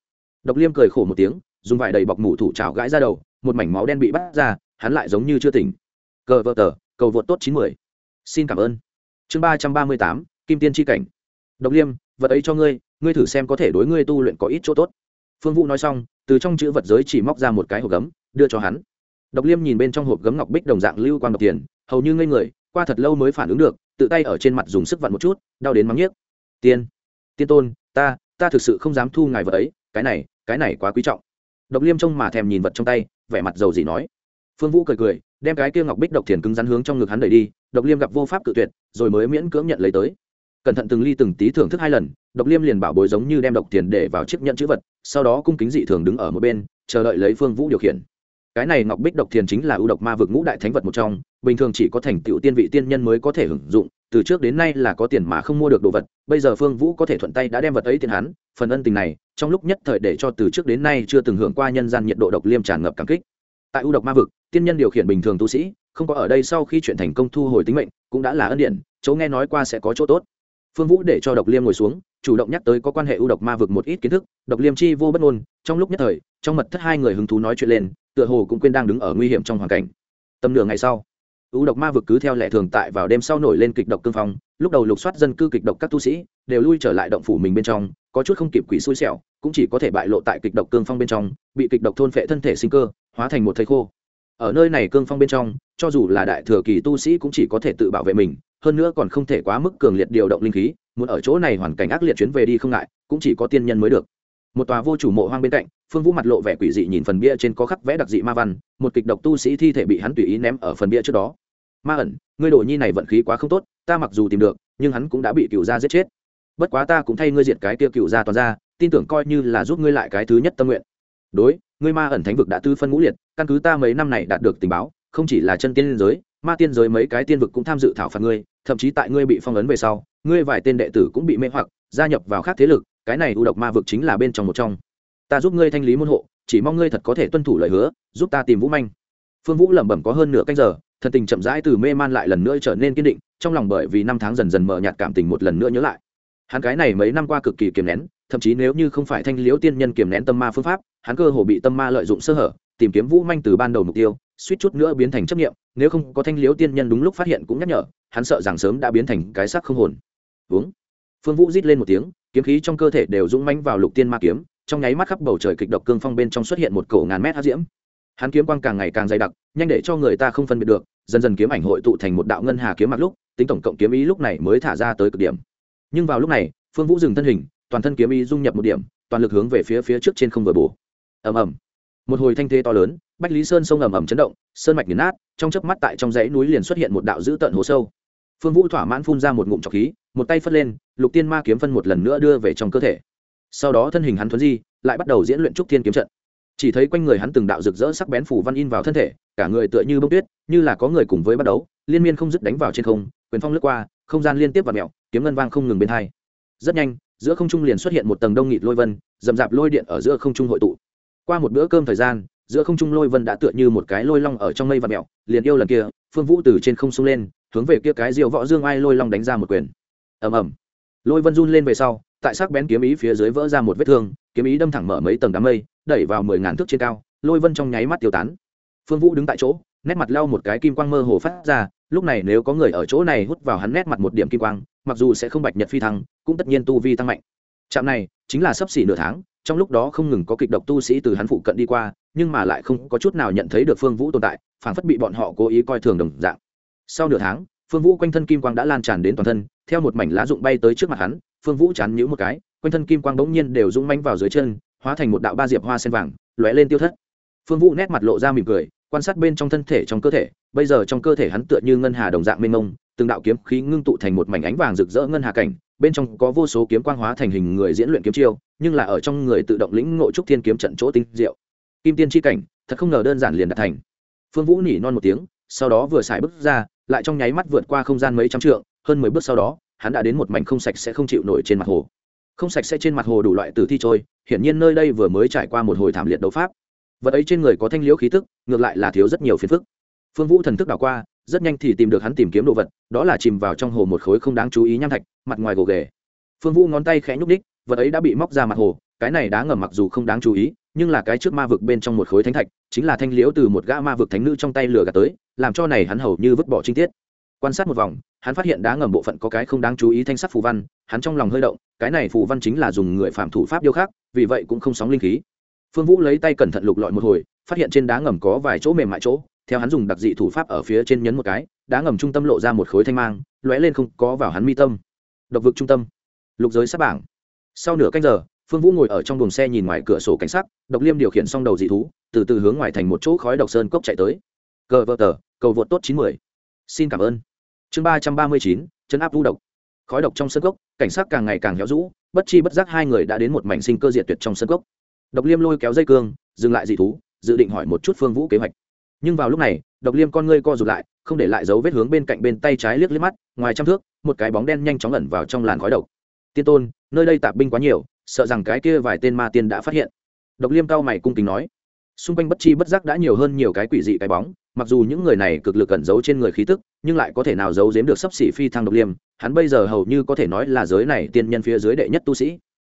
Độc liêm cười khổ một tiếng dùng vải đầy bọc mủ thủ trào gãi ra đầu, một mảnh máu đen bị bắt ra, hắn lại giống như chưa tỉnh. Cờ vợ tờ, cầu vượt tốt chín mươi xin cảm ơn. Chương ba trăm ba mươi tám, kim tiên tri cảnh. Độc liêm, vật ấy cho ngươi ngươi thử xem có thể đối ngươi tu luyện có ít chỗ tốt. Phương vũ nói xong, từ trong chữ vật giới chỉ móc ra một cái hộp gấm, đưa cho hắn. Độc liêm nhìn bên trong hộp gấm ngọc bích đồng dạng lưu quang độc tiền, hầu như ngây người, qua thật lâu mới phản ứng được, tự tay ở trên mặt dùng sức vặn một chút, đau đến mắng nhiếc. Tiên tiên tôn, ta ta thực sự không dám thu ngài vật ấy, cái này cái này quá quý trọng độc liêm trông mà thèm nhìn vật trong tay, vẻ mặt dầu gì nói. Phương vũ cười cười, đem cái kia ngọc bích độc thiền cứng rắn hướng trong ngực hắn đẩy đi, độc liêm gặp vô pháp cự tuyệt, rồi mới miễn cưỡng nhận lấy tới. Cẩn thận từng ly từng tí thưởng thức hai lần, độc liêm liền bảo bối giống như đem độc tiền để vào chiếc nhận chữ vật, sau đó cung kính dị thường đứng ở một bên, chờ đợi lấy phương vũ điều khiển. Cái này ngọc bích độc thiền chính là ưu độc ma vực ngũ đại thánh vật một trong, bình thường chỉ có thành tựu tiên vị tiên nhân mới có thể hưởng dụng từ trước đến nay là có tiền mà không mua được đồ vật, bây giờ phương vũ có thể thuận tay đã đem vật ấy tiền hắn, phần ân tình này, trong lúc nhất thời để cho từ trước đến nay chưa từng hưởng qua nhân gian nhiệt độ độc liêm tràn ngập cảm kích. Tại u độc ma vực, tiên nhân điều khiển bình thường tu sĩ, không có ở đây sau khi chuyện thành công thu hồi tính mệnh, cũng đã là ân điển, chỗ nghe nói qua sẽ có chỗ tốt. Phương vũ để cho độc liêm ngồi xuống, chủ động nhắc tới có quan hệ u độc ma vực một ít kiến thức, độc liêm chi vô bất ngôn, trong lúc nhất thời, trong mật thất hai người hứng thú nói chuyện lên, tựa hồ cũng quên đang đứng ở nguy hiểm trong hoàn cảnh. Tầm nửa ngày sau ưu độc ma vực cứ theo lệ thường tại vào đêm sau nổi lên kịch độc cương phong, lúc đầu lục soát dân cư kịch độc các tu sĩ, đều lui trở lại động phủ mình bên trong, có chút không kịp quỷ xui xẻo, cũng chỉ có thể bại lộ tại kịch độc cương phong bên trong, bị kịch độc thôn phệ thân thể sinh cơ, hóa thành một thây khô. Ở nơi này cương phong bên trong, cho dù là đại thừa kỳ tu sĩ cũng chỉ có thể tự bảo vệ mình, hơn nữa còn không thể quá mức cường liệt điều động linh khí, muốn ở chỗ này hoàn cảnh ác liệt chuyến về đi không ngại, cũng chỉ có tiên nhân mới được một tòa vô chủ mộ hoang bên cạnh, phương vũ mặt lộ vẻ quỷ dị nhìn phần bia trên có khắc vẽ đặc dị ma văn, một kịch độc tu sĩ thi thể bị hắn tùy ý ném ở phần bia trước đó. Ma ẩn, ngươi đồ nhi này vận khí quá không tốt, ta mặc dù tìm được, nhưng hắn cũng đã bị cựu gia giết chết. Bất quá ta cũng thay ngươi diệt cái kia cựu gia toàn ra tin tưởng coi như là giúp ngươi lại cái thứ nhất tâm nguyện. Đối, ngươi ma ẩn thánh vực đã tư phân ngũ liệt, căn cứ ta mấy năm này đạt được tình báo, không chỉ là chân tiên giới, ma tiên giới mấy cái tiên vực cũng tham dự thảo phạt ngươi, thậm chí tại ngươi bị phong ấn về sau, ngươi vài tên đệ tử cũng bị mê hoặc, gia nhập vào khác thế lực cái này u độc ma vực chính là bên trong một trong. Ta giúp ngươi thanh lý môn hộ, chỉ mong ngươi thật có thể tuân thủ lời hứa, giúp ta tìm vũ manh. Phương vũ lẩm bẩm có hơn nửa canh giờ, thần tình chậm rãi từ mê man lại lần nữa trở nên kiên định, trong lòng bởi vì năm tháng dần dần mờ nhạt cảm tình một lần nữa nhớ lại. Hắn cái này mấy năm qua cực kỳ kiềm nén, thậm chí nếu như không phải thanh liễu tiên nhân kiềm nén tâm ma phương pháp, hắn cơ hồ bị tâm ma lợi dụng sơ hở, tìm kiếm vũ manh từ ban đầu mục tiêu, suýt chút nữa biến thành chấp nghiệm nếu không có thanh liễu tiên nhân đúng lúc phát hiện cũng nhắc nhở, hắn sợ rằng sớm đã biến thành cái xác không hồn. Uống. Phương vũ rít lên một tiếng kiếm khí trong cơ thể đều dũng mãnh vào lục tiên ma kiếm, trong nháy mắt khắp bầu trời kịch độc cương phong bên trong xuất hiện một cổ ngàn mét hát diễm. Hắn kiếm quang càng ngày càng dày đặc, nhanh để cho người ta không phân biệt được, dần dần kiếm ảnh hội tụ thành một đạo ngân hà kiếm mặc lúc, tính tổng cộng kiếm ý lúc này mới thả ra tới cực điểm. Nhưng vào lúc này, phương vũ dừng thân hình, toàn thân kiếm ý dung nhập một điểm, toàn lực hướng về phía phía trước trên không vừa bổ. Ầm ầm. Một hồi thanh thế to lớn, bách lý sơn sông ầm ầm chấn động, sơn mạch nghiền nát, trong chớp mắt tại trong dãy núi liền xuất hiện một đạo dữ tận hồ sâu phương vũ thỏa mãn phun ra một ngụm trọc khí, một tay phất lên, lục tiên ma kiếm phân một lần nữa đưa về trong cơ thể. Sau đó thân hình hắn thuấn di, lại bắt đầu diễn luyện trúc thiên kiếm trận. Chỉ thấy quanh người hắn từng đạo rực rỡ sắc bén phủ văn in vào thân thể, cả người tựa như bông tuyết, như là có người cùng với bắt đấu liên miên không dứt đánh vào trên không, quyền phong lướt qua, không gian liên tiếp và mẹo kiếm ngân vang không ngừng bên hai. Rất nhanh, giữa không trung liền xuất hiện một tầng đông nghịt lôi vân dầm dạp lôi điện ở giữa không trung hội tụ. Qua một bữa cơm thời gian, giữa không trung lôi vân đã tựa như một cái lôi long ở trong mây và mẹo liền yêu lần kia, phương vũ từ trên không sông lên hướng về kia cái diều võ dương ai lôi long đánh ra một quyền. Ầm ầm. Lôi vân run lên về sau, tại sắc bén kiếm ý phía dưới vỡ ra một vết thương, kiếm ý đâm thẳng mở mấy tầng đám mây, đẩy vào mười ngàn thước trên cao, lôi vân trong nháy mắt tiêu tán. Phương vũ đứng tại chỗ, nét mặt lau một cái kim quang mơ hồ phát ra, lúc này nếu có người ở chỗ này hút vào hắn nét mặt một điểm kim quang, mặc dù sẽ không bạch nhật phi thăng, cũng tất nhiên tu vi tăng mạnh. Trạm này chính là sấp xỉ nửa tháng, trong lúc đó không ngừng có kịch độc tu sĩ từ hắn phụ cận đi qua, nhưng mà lại không có chút nào nhận thấy được phương vũ tồn tại phản phất bị bọn họ cố ý coi thường đồng dạng sau nửa tháng, phương vũ quanh thân kim quang đã lan tràn đến toàn thân, theo một mảnh lá rụng bay tới trước mặt hắn, phương vũ chán nhữ một cái, quanh thân kim quang bỗng nhiên đều rung manh vào dưới chân, hóa thành một đạo ba diệp hoa sen vàng, lóe lên tiêu thất. Phương vũ nét mặt lộ ra mỉm cười, quan sát bên trong thân thể trong cơ thể, bây giờ trong cơ thể hắn tựa như ngân hà đồng dạng mênh mông, từng đạo kiếm khí ngưng tụ thành một mảnh ánh vàng rực rỡ ngân hà cảnh, bên trong có vô số kiếm quang hóa thành hình người diễn luyện kiếm chiêu, nhưng là ở trong người tự động lĩnh ngộ trúc thiên kiếm trận chỗ tinh diệu. Kim tiên tri cảnh, thật không ngờ đơn giản liền đạt thành. Phương vũ nỉ non một tiếng, sau đó vừa xài bước ra lại trong nháy mắt vượt qua không gian mấy trăm trượng, hơn mười bước sau đó, hắn đã đến một mảnh không sạch sẽ không chịu nổi trên mặt hồ. Không sạch sẽ trên mặt hồ đủ loại tử thi trôi, hiển nhiên nơi đây vừa mới trải qua một hồi thảm liệt đấu pháp. Vật ấy trên người có thanh liễu khí tức, ngược lại là thiếu rất nhiều phiền phức. Phương vũ thần thức đảo qua, rất nhanh thì tìm được hắn tìm kiếm đồ vật, đó là chìm vào trong hồ một khối không đáng chú ý nham thạch, mặt ngoài gồ ghề. Phương vũ ngón tay khẽ nhúc đích vật ấy đã bị móc ra mặt hồ, cái này đá ngầm mặc dù không đáng chú ý, nhưng là cái trước ma vực bên trong một khối thánh thạch, chính là thanh liễu từ một gã ma vực thánh nữ trong tay lửa gạt tới làm cho này hắn hầu như vứt bỏ chi tiết. Quan sát một vòng, hắn phát hiện đá ngầm bộ phận có cái không đáng chú ý thanh sắc phù văn, hắn trong lòng hơi động, cái này phù văn chính là dùng người phạm thủ pháp điêu khắc, vì vậy cũng không sóng linh khí. Phương vũ lấy tay cẩn thận lục lọi một hồi, phát hiện trên đá ngầm có vài chỗ mềm mại chỗ, theo hắn dùng đặc dị thủ pháp ở phía trên nhấn một cái, đá ngầm trung tâm lộ ra một khối thanh mang, lóe lên không có vào hắn mi tâm. Độc vực trung tâm. Lục giới sát bảng. Sau nửa canh giờ, phương vũ ngồi ở trong buồng xe nhìn ngoài cửa sổ cảnh sắc, độc liêm điều khiển xong đầu dị thú, từ từ hướng ngoài thành một chỗ khói độc sơn cốc chạy tới. Cờ vợ tờ cầu vượt tốt chín mươi xin cảm ơn. Chương ba trăm ba mươi chín chấn áp vũ độc. Khói độc trong sân gốc, cảnh sát càng ngày càng héo rũ bất chi bất giác hai người đã đến một mảnh sinh cơ diệt tuyệt trong sân gốc. độc liêm lôi kéo dây cương dừng lại dị thú dự định hỏi một chút phương vũ kế hoạch. Nhưng vào lúc này độc liêm con ngươi co rụt lại không để lại dấu vết hướng bên cạnh bên tay trái liếc liếc mắt ngoài trăm thước một cái bóng đen nhanh chóng ẩn vào trong làn khói độc. Tiên tôn nơi đây tạp binh quá nhiều sợ rằng cái kia vài tên ma tiên đã phát hiện. Độc liêm cao mày cung kính nói xung quanh bất chi bất giác đã nhiều hơn nhiều cái quỷ dị cái bóng, mặc dù những người này cực lực cẩn giấu trên người khí tức, nhưng lại có thể nào giấu giếm được sấp xỉ phi thăng độc liêm, hắn bây giờ hầu như có thể nói là giới này tiên nhân phía dưới đệ nhất tu sĩ.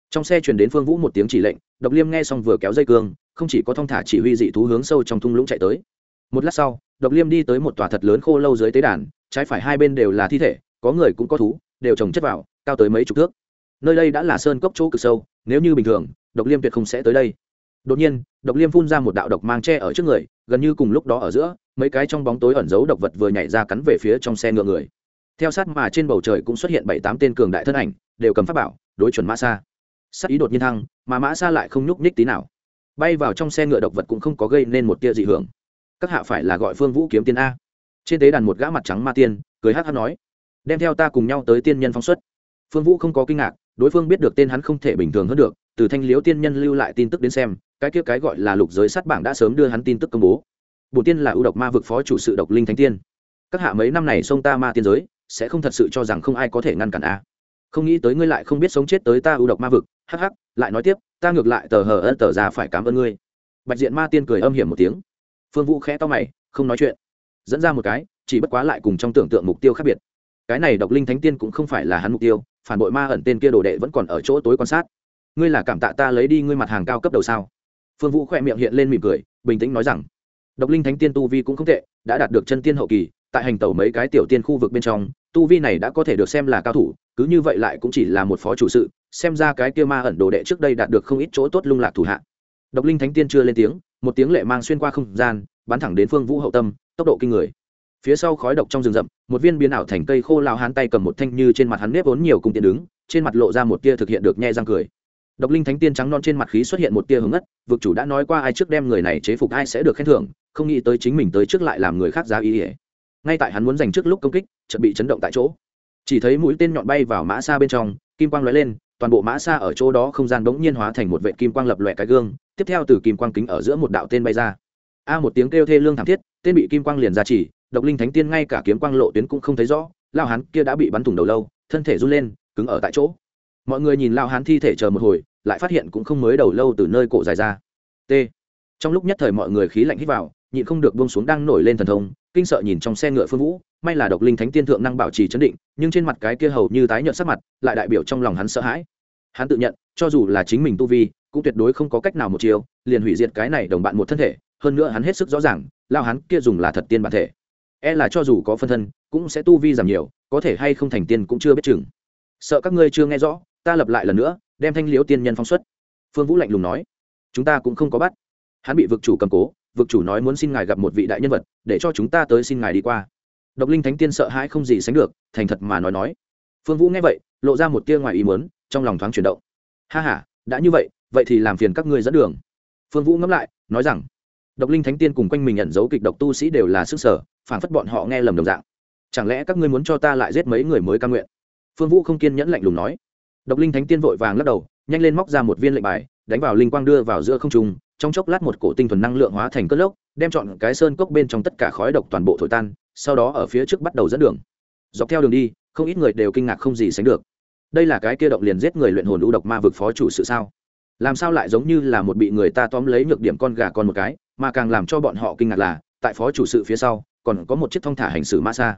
Trong xe chuyển đến phương vũ một tiếng chỉ lệnh, độc liêm nghe xong vừa kéo dây cương, không chỉ có thong thả chỉ huy dị thú hướng sâu trong thung lũng chạy tới. Một lát sau, độc liêm đi tới một tòa thật lớn khô lâu dưới tế đàn, trái phải hai bên đều là thi thể, có người cũng có thú, đều trồng chất vào, cao tới mấy chục thước. Nơi đây đã là sơn cốc chỗ cực sâu, nếu như bình thường, độc liêm tuyệt không sẽ tới đây đột nhiên, độc liêm phun ra một đạo độc mang tre ở trước người, gần như cùng lúc đó ở giữa, mấy cái trong bóng tối ẩn giấu độc vật vừa nhảy ra cắn về phía trong xe ngựa người. Theo sát mà trên bầu trời cũng xuất hiện bảy tám tên cường đại thân ảnh, đều cầm pháp bảo, đối chuẩn mã xa sắc ý đột nhiên thăng, mà mã xa lại không nhúc nhích tí nào. Bay vào trong xe ngựa độc vật cũng không có gây nên một tia dị hưởng. Các hạ phải là gọi phương vũ kiếm tiên a. Trên tế đàn một gã mặt trắng ma tiên, cười hát hát nói, đem theo ta cùng nhau tới tiên nhân phóng xuất. Phương vũ không có kinh ngạc đối phương biết được tên hắn không thể bình thường hơn được, từ thanh liếu tiên nhân lưu lại tin tức đến xem, cái kia cái gọi là lục giới sát bảng đã sớm đưa hắn tin tức công bố. Bổ tiên là ưu độc ma vực phó chủ sự độc linh thánh tiên. Các hạ mấy năm này xông ta ma tiên giới, sẽ không thật sự cho rằng không ai có thể ngăn cản a. Không nghĩ tới ngươi lại không biết sống chết tới ta ưu độc ma vực, hắc hắc, lại nói tiếp, ta ngược lại tờ hờ ân tờ ra phải cảm ơn ngươi. Bạch diện ma tiên cười âm hiểm một tiếng. Phương vũ khẽ to mày, không nói chuyện. Dẫn ra một cái, chỉ bất quá lại cùng trong tưởng tượng mục tiêu khác biệt. Cái này độc linh thánh tiên cũng không phải là hắn mục tiêu phản bội ma ẩn tên kia đồ đệ vẫn còn ở chỗ tối quan sát. Ngươi là cảm tạ ta lấy đi ngươi mặt hàng cao cấp đầu sao? Phương vũ khỏe miệng hiện lên mỉm cười, bình tĩnh nói rằng, độc linh thánh tiên tu vi cũng không tệ, đã đạt được chân tiên hậu kỳ, tại hành tẩu mấy cái tiểu tiên khu vực bên trong, tu vi này đã có thể được xem là cao thủ, cứ như vậy lại cũng chỉ là một phó chủ sự, xem ra cái kia ma ẩn đồ đệ trước đây đạt được không ít chỗ tốt lung lạc thủ hạ. Độc linh thánh tiên chưa lên tiếng, một tiếng lệ mang xuyên qua không gian, bắn thẳng đến phương vũ hậu tâm, tốc độ kinh người phía sau khói độc trong rừng rậm, một viên biến ảo thành cây khô lao hán tay cầm một thanh như trên mặt hắn nếp vốn nhiều cung tiện đứng, trên mặt lộ ra một tia thực hiện được nhe răng cười. Độc linh thánh tiên trắng non trên mặt khí xuất hiện một tia hướng ngất, vực chủ đã nói qua ai trước đem người này chế phục ai sẽ được khen thưởng, không nghĩ tới chính mình tới trước lại làm người khác giá ý ỉa ngay tại hắn muốn giành trước lúc công kích, chợt bị chấn động tại chỗ. Chỉ thấy mũi tên nhọn bay vào mã xa bên trong, kim quang lóe lên, toàn bộ mã xa ở chỗ đó không gian bỗng nhiên hóa thành một vệ kim quang lập lòe cái gương, tiếp theo từ kim quang kính ở giữa một đạo tên bay ra a một tiếng kêu thê lương thảm thiết, tên bị kim quang liền ra chỉ, độc linh thánh tiên ngay cả kiếm quang lộ tuyến cũng không thấy rõ lao hán kia đã bị bắn thủng đầu lâu, thân thể run lên, cứng ở tại chỗ. Mọi người nhìn lao hán thi thể chờ một hồi, lại phát hiện cũng không mới đầu lâu từ nơi cổ dài ra. T. Trong lúc nhất thời mọi người khí lạnh hít vào, nhịn không được buông xuống đang nổi lên thần thông, kinh sợ nhìn trong xe ngựa phương vũ, may là độc linh thánh tiên thượng năng bảo trì chấn định, nhưng trên mặt cái kia hầu như tái nhợt sắc mặt, lại đại biểu trong lòng hắn sợ hãi. Hắn tự nhận, cho dù là chính mình tu vi, cũng tuyệt đối không có cách nào một chiều, liền hủy diệt cái này đồng bạn một thân thể hơn nữa hắn hết sức rõ ràng, lao hắn kia dùng là thật tiên bản thể. E là cho dù có phân thân, cũng sẽ tu vi giảm nhiều, có thể hay không thành tiên cũng chưa biết chừng. Sợ các ngươi chưa nghe rõ, ta lập lại lần nữa, đem thanh liễu tiên nhân phong xuất. Phương vũ lạnh lùng nói, chúng ta cũng không có bắt. Hắn bị vực chủ cầm cố, vực chủ nói muốn xin ngài gặp một vị đại nhân vật, để cho chúng ta tới xin ngài đi qua. Độc linh thánh tiên sợ hãi không gì sánh được, thành thật mà nói nói. Phương vũ nghe vậy, lộ ra một tia ngoài ý muốn, trong lòng thoáng chuyển động. Ha h a đã như vậy vậy thì làm phiền các ngươi dẫn đường. Phương vũ ngẫm lại, nói rằng độc linh thánh tiên cùng quanh mình nhận dấu kịch độc tu sĩ đều là sức sở phản phất bọn họ nghe lầm đồng dạng. Chẳng lẽ các ngươi muốn cho ta lại giết mấy người mới ca nguyện? Phương vũ không kiên nhẫn lạnh lùng nói. Độc linh thánh tiên vội vàng lắc đầu, nhanh lên móc ra một viên lệnh bài, đánh vào linh quang đưa vào giữa không trung, trong chốc lát một cổ tinh thuần năng lượng hóa thành cất lốc, đem chọn cái sơn cốc bên trong tất cả khói độc toàn bộ thổi tan, sau đó ở phía trước bắt đầu dẫn đường. Dọc theo đường đi, không ít người đều kinh ngạc không gì sánh được. Đây là cái kia động liền giết người luyện hồn u độc ma vực phó chủ sự sao? Làm sao lại giống như là một bị người ta tóm lấy nhược điểm con gà con một cái? Mà càng làm cho bọn họ kinh ngạc là, tại phó chủ sự phía sau, còn có một chiếc thong thả hành xử ma xa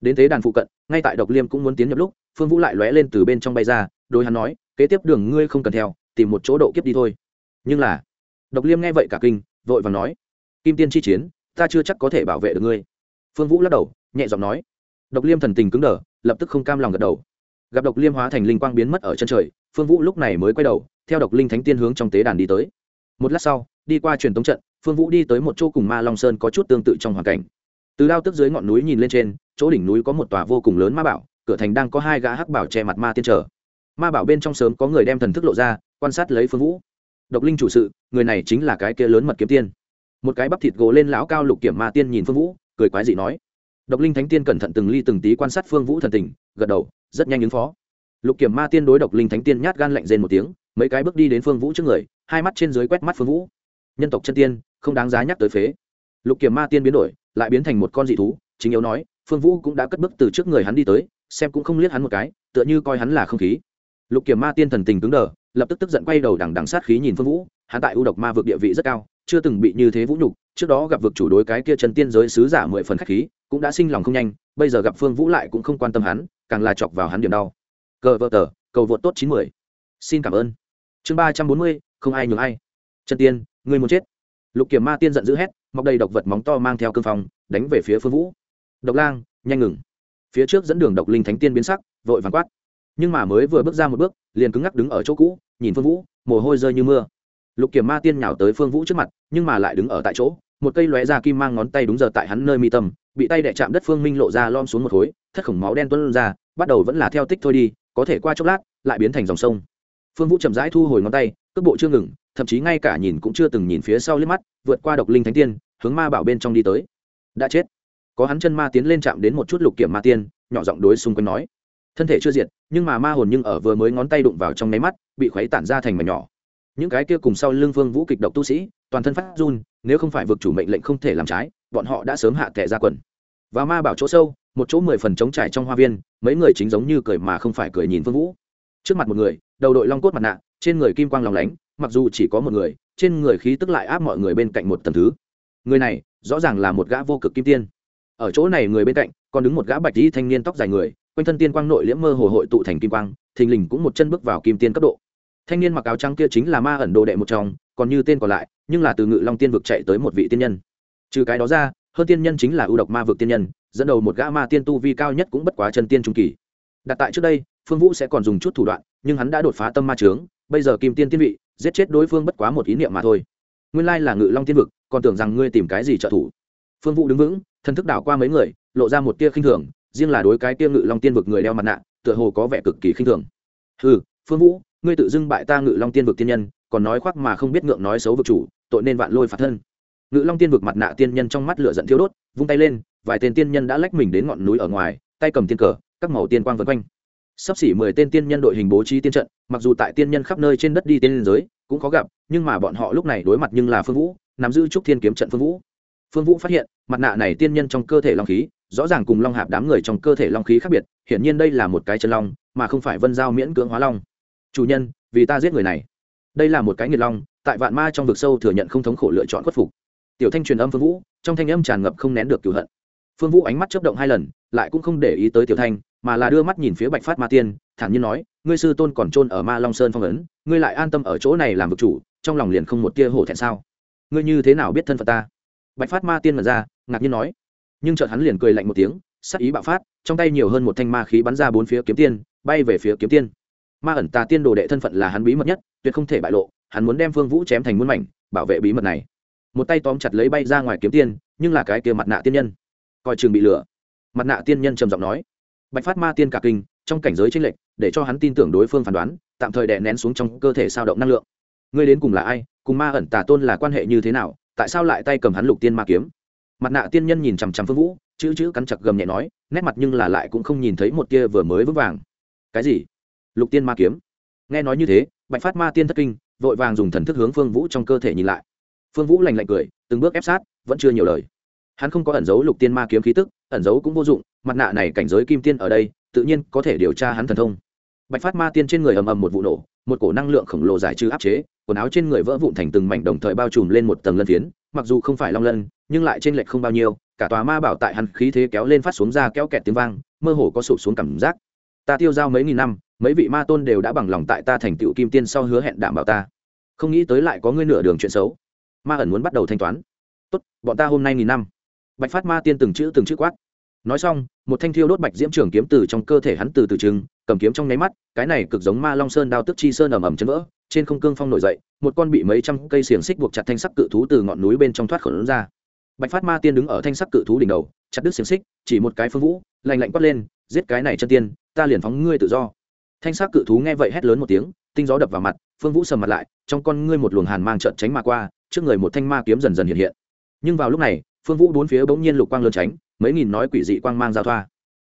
đến tế đàn phụ cận, ngay tại độc liêm cũng muốn tiến nhập lúc, phương vũ lại lóe lên từ bên trong bay ra đôi hắn nói, kế tiếp đường ngươi không cần theo, tìm một chỗ độ kiếp đi thôi. Nhưng là, độc liêm nghe vậy cả kinh, vội và nói, kim tiên chi chiến, ta chưa chắc có thể bảo vệ được ngươi. Phương vũ lắc đầu, nhẹ giọng nói. Độc liêm thần tình cứng đờ, lập tức không cam lòng gật đầu. Gặp độc liêm hóa thành linh quang biến mất ở chân trời, phương vũ lúc này mới quay đầu, theo độc linh thánh tiên hướng trong tế đàn đi tới một lát sau, đi qua truyền tống trận, phương vũ đi tới một chỗ cùng ma long sơn có chút tương tự trong hoàn cảnh. Từ đao tức dưới ngọn núi nhìn lên trên, chỗ đỉnh núi có một tòa vô cùng lớn ma bảo, cửa thành đang có hai gã hắc bảo che mặt ma tiên trở ma bảo bên trong sớm có người đem thần thức lộ ra, quan sát lấy phương vũ. Độc linh chủ sự, người này chính là cái kia lớn mật kiếm tiên. Một cái bắp thịt gỗ lên lão cao lục kiểm ma tiên nhìn phương vũ, cười quái dị nói. Độc linh thánh tiên cẩn thận từng ly từng tí quan sát phương vũ thần tình, gật đầu, rất nhanh ứng phó. Lục kiểm ma tiên đối độc linh thánh tiên nhát gan lạnh rên một tiếng mấy cái bước đi đến phương vũ trước người, hai mắt trên dưới quét mắt phương vũ. Nhân tộc chân tiên, không đáng giá nhắc tới phế. Lục kiểm ma tiên biến đổi, lại biến thành một con dị thú, chính yếu nói, phương vũ cũng đã cất bước từ trước người hắn đi tới, xem cũng không liếc hắn một cái, tựa như coi hắn là không khí. Lục kiểm ma tiên thần tình cứng đờ, lập tức tức giận quay đầu đằng đằng sát khí nhìn phương vũ, hắn tại u độc ma vực địa vị rất cao, chưa từng bị như thế vũ nhục, trước đó gặp vực chủ đối cái kia chân tiên giới sứ giả mười phần khách khí, cũng đã sinh lòng không nhanh, bây giờ gặp phương vũ lại cũng không quan tâm hắn, càng là chọc vào hắn điểm đau. Cờ vợ tờ, cầu vượt tốt chín mươi xin cảm ơn chương ba trăm bốn mươi, không ai nhường ai. Trần tiên người muốn chết. Lục kiểm ma tiên giận dữ hét, mọc đầy độc vật móng to mang theo cương phong, đánh về phía phương vũ. Độc lang, nhanh ngừng. Phía trước dẫn đường độc linh thánh tiên biến sắc, vội vàng quát. Nhưng mà mới vừa bước ra một bước, liền cứng ngắc đứng ở chỗ cũ, nhìn phương vũ, mồ hôi rơi như mưa. Lục kiểm ma tiên nhào tới phương vũ trước mặt, nhưng mà lại đứng ở tại chỗ, một cây lóe ra kim mang ngón tay đúng giờ tại hắn nơi mi tâm, bị tay đẻ chạm đất phương minh lộ ra lom xuống một khối, thất khổng máu đen tuân ra, bắt đầu vẫn là theo tích thôi đi, có thể qua chốc lát, lại biến thành dòng sông phương vũ chậm rãi thu hồi ngón tay, cước bộ chưa ngừng, thậm chí ngay cả nhìn cũng chưa từng nhìn phía sau liếc mắt, vượt qua độc linh thánh tiên, hướng ma bảo bên trong đi tới. Đã chết. Có hắn chân ma tiến lên chạm đến một chút lục kiểm ma tiên, nhỏ giọng đối xung quanh nói. Thân thể chưa diệt, nhưng mà ma hồn nhưng ở vừa mới ngón tay đụng vào trong nháy mắt, bị khuấy tản ra thành mảnh nhỏ. Những cái kia cùng sau lưng vương vũ kịch độc tu sĩ, toàn thân phát run, nếu không phải vực chủ mệnh lệnh không thể làm trái, bọn họ đã sớm hạ kẻ ra quần. Và ma bảo chỗ sâu, một chỗ mười phần trống trải trong hoa viên, mấy người chính giống như cười mà không phải cười nhìn vương vũ. Trước mặt một người đầu đội long cốt mặt nạ, trên người kim quang lòng lánh, mặc dù chỉ có một người, trên người khí tức lại áp mọi người bên cạnh một tầng thứ. Người này, rõ ràng là một gã vô cực kim tiên. Ở chỗ này người bên cạnh, còn đứng một gã bạch y thanh niên tóc dài người, quanh thân tiên quang nội liễm mơ hồ hội tụ thành kim quang, thình lình cũng một chân bước vào kim tiên cấp độ. Thanh niên mặc áo trắng kia chính là ma ẩn đồ đệ một trong, còn như tên còn lại, nhưng là từ ngự long tiên vực chạy tới một vị tiên nhân. Trừ cái đó ra, hơn tiên nhân chính là ưu độc ma vực tiên nhân, dẫn đầu một gã ma tiên tu vi cao nhất cũng bất quá chân tiên trung kỳ. Đặt tại trước đây, phương vũ sẽ còn dùng chút thủ đoạn nhưng hắn đã đột phá tâm ma trướng, bây giờ kim tiên tiên vị, giết chết đối phương bất quá một ý niệm mà thôi. Nguyên lai là ngự long tiên vực, còn tưởng rằng ngươi tìm cái gì trợ thủ. Phương vũ đứng vững thân thức đảo qua mấy người, lộ ra một tia khinh thường, riêng là đối cái tia ngự long tiên vực người đeo mặt nạ, tựa hồ có vẻ cực kỳ khinh thường. Ừ phương vũ, ngươi tự dưng bại ta ngự long tiên vực tiên nhân, còn nói khoác mà không biết ngượng nói xấu vực chủ, tội nên vạn lôi phạt thân. Ngự long tiên vực mặt nạ tiên nhân trong mắt lửa giận thiếu đốt, vung tay lên, vài tên tiên nhân đã lách mình đến ngọn núi ở ngoài, tay cầm tiên cờ, các màu tiên quang vân quanh sắp xỉ mười tên tiên nhân đội hình bố trí tiên trận, mặc dù tại tiên nhân khắp nơi trên đất đi tiên liên giới, cũng khó gặp, nhưng mà bọn họ lúc này đối mặt nhưng là phương vũ, nắm giữ trúc thiên kiếm trận phương vũ. Phương vũ phát hiện, mặt nạ này tiên nhân trong cơ thể long khí, rõ ràng cùng long hạp đám người trong cơ thể long khí khác biệt, hiển nhiên đây là một cái chân long, mà không phải vân giao miễn cưỡng hóa long. Chủ nhân, vì ta giết người này. Đây là một cái nghiệt long, tại vạn ma trong vực sâu thừa nhận không thống khổ lựa chọn khuất phục. Tiểu thanh truyền âm phương vũ, trong thanh âm tràn ngập không nén được cửu hận. Phương vũ ánh mắt chớp động hai lần, lại cũng không để ý tới tiểu thanh mà là đưa mắt nhìn phía bạch phát ma tiên, thản nhiên nói, ngươi sư tôn còn trôn ở ma long sơn phong ấn, ngươi lại an tâm ở chỗ này làm vực chủ, trong lòng liền không một tia hổ thẹn sao? Ngươi như thế nào biết thân phận ta? Bạch phát ma tiên mật ra, ngạc nhiên nói. Nhưng chợt hắn liền cười lạnh một tiếng, sắc ý bạo phát, trong tay nhiều hơn một thanh ma khí bắn ra bốn phía kiếm tiên, bay về phía kiếm tiên. Ma ẩn tà tiên đồ đệ thân phận là hắn bí mật nhất, tuyệt không thể bại lộ, hắn muốn đem phương vũ chém thành muôn mảnh, bảo vệ bí mật này. Một tay tóm chặt lấy bay ra ngoài kiếm tiên, nhưng là cái kia mặt nạ tiên nhân. Coi chừng bị lửa mặt nạ tiên nhân trầm giọng nói bạch phát ma tiên cả kinh, trong cảnh giới tranh lệch, để cho hắn tin tưởng đối phương phán đoán, tạm thời đè nén xuống trong cơ thể sao động năng lượng. Ngươi đến cùng là ai, cùng ma ẩn tà tôn là quan hệ như thế nào, tại sao lại tay cầm hắn lục tiên ma kiếm? Mặt nạ tiên nhân nhìn chằm chằm phương vũ, chữ chữ cắn chặt gầm nhẹ nói, nét mặt nhưng là lại cũng không nhìn thấy một tia vừa mới vững vàng. Cái gì? Lục tiên ma kiếm? Nghe nói như thế, bạch phát ma tiên thất kinh, vội vàng dùng thần thức hướng phương vũ trong cơ thể nhìn lại. Phương vũ lành lạnh cười, từng bước ép sát, vẫn chưa nhiều lời. Hắn không có ẩn giấu lục tiên ma kiếm khí tức, ẩn giấu cũng vô dụng mặt nạ này cảnh giới kim tiên ở đây, tự nhiên có thể điều tra hắn thần thông. Bạch phát ma tiên trên người ầm ầm một vụ nổ, một cổ năng lượng khổng lồ giải trừ áp chế, quần áo trên người vỡ vụn thành từng mảnh đồng thời bao trùm lên một tầng lân phiến, mặc dù không phải long lân, nhưng lại trên lệch không bao nhiêu, cả tòa ma bảo tại hắn khí thế kéo lên phát xuống ra kéo kẹt tiếng vang, mơ hồ có sụp xuống cảm giác. Ta tiêu giao mấy nghìn năm, mấy vị ma tôn đều đã bằng lòng tại ta thành tựu kim tiên sau hứa hẹn đảm bảo ta. Không nghĩ tới lại có ngươi nửa đường chuyện xấu. Ma ẩn muốn bắt đầu thanh toán. Tốt, bọn ta hôm nay nghìn năm. Bạch phát ma tiên từng chữ từng chữ quát nói xong, một thanh thiêu đốt bạch diễm trường kiếm từ trong cơ thể hắn từ từ trừng, cầm kiếm trong nháy mắt, cái này cực giống ma long sơn đao tức chi sơn ầm ầm chấn vỡ, trên không cương phong nổi dậy, một con bị mấy trăm cây xiềng xích buộc chặt thanh sắc cự thú từ ngọn núi bên trong thoát khẩn ra. Bạch phát ma tiên đứng ở thanh sắc cự thú đỉnh đầu, chặt đứt xiềng xích, chỉ một cái phương vũ, lạnh lạnh quát lên, giết cái này chân tiên, ta liền phóng ngươi tự do. Thanh sắc cự thú nghe vậy hét lớn một tiếng, tinh gió đập vào mặt, phương vũ sầm mặt lại, trong con ngươi một luồng hàn mang trợn tránh mà qua, trước người một thanh ma kiếm dần dần hiện hiện. Nhưng vào lúc này, phương vũ bốn phía bỗng nhiên lục quang lớn tránh mấy nghìn nói quỷ dị quang mang giao thoa.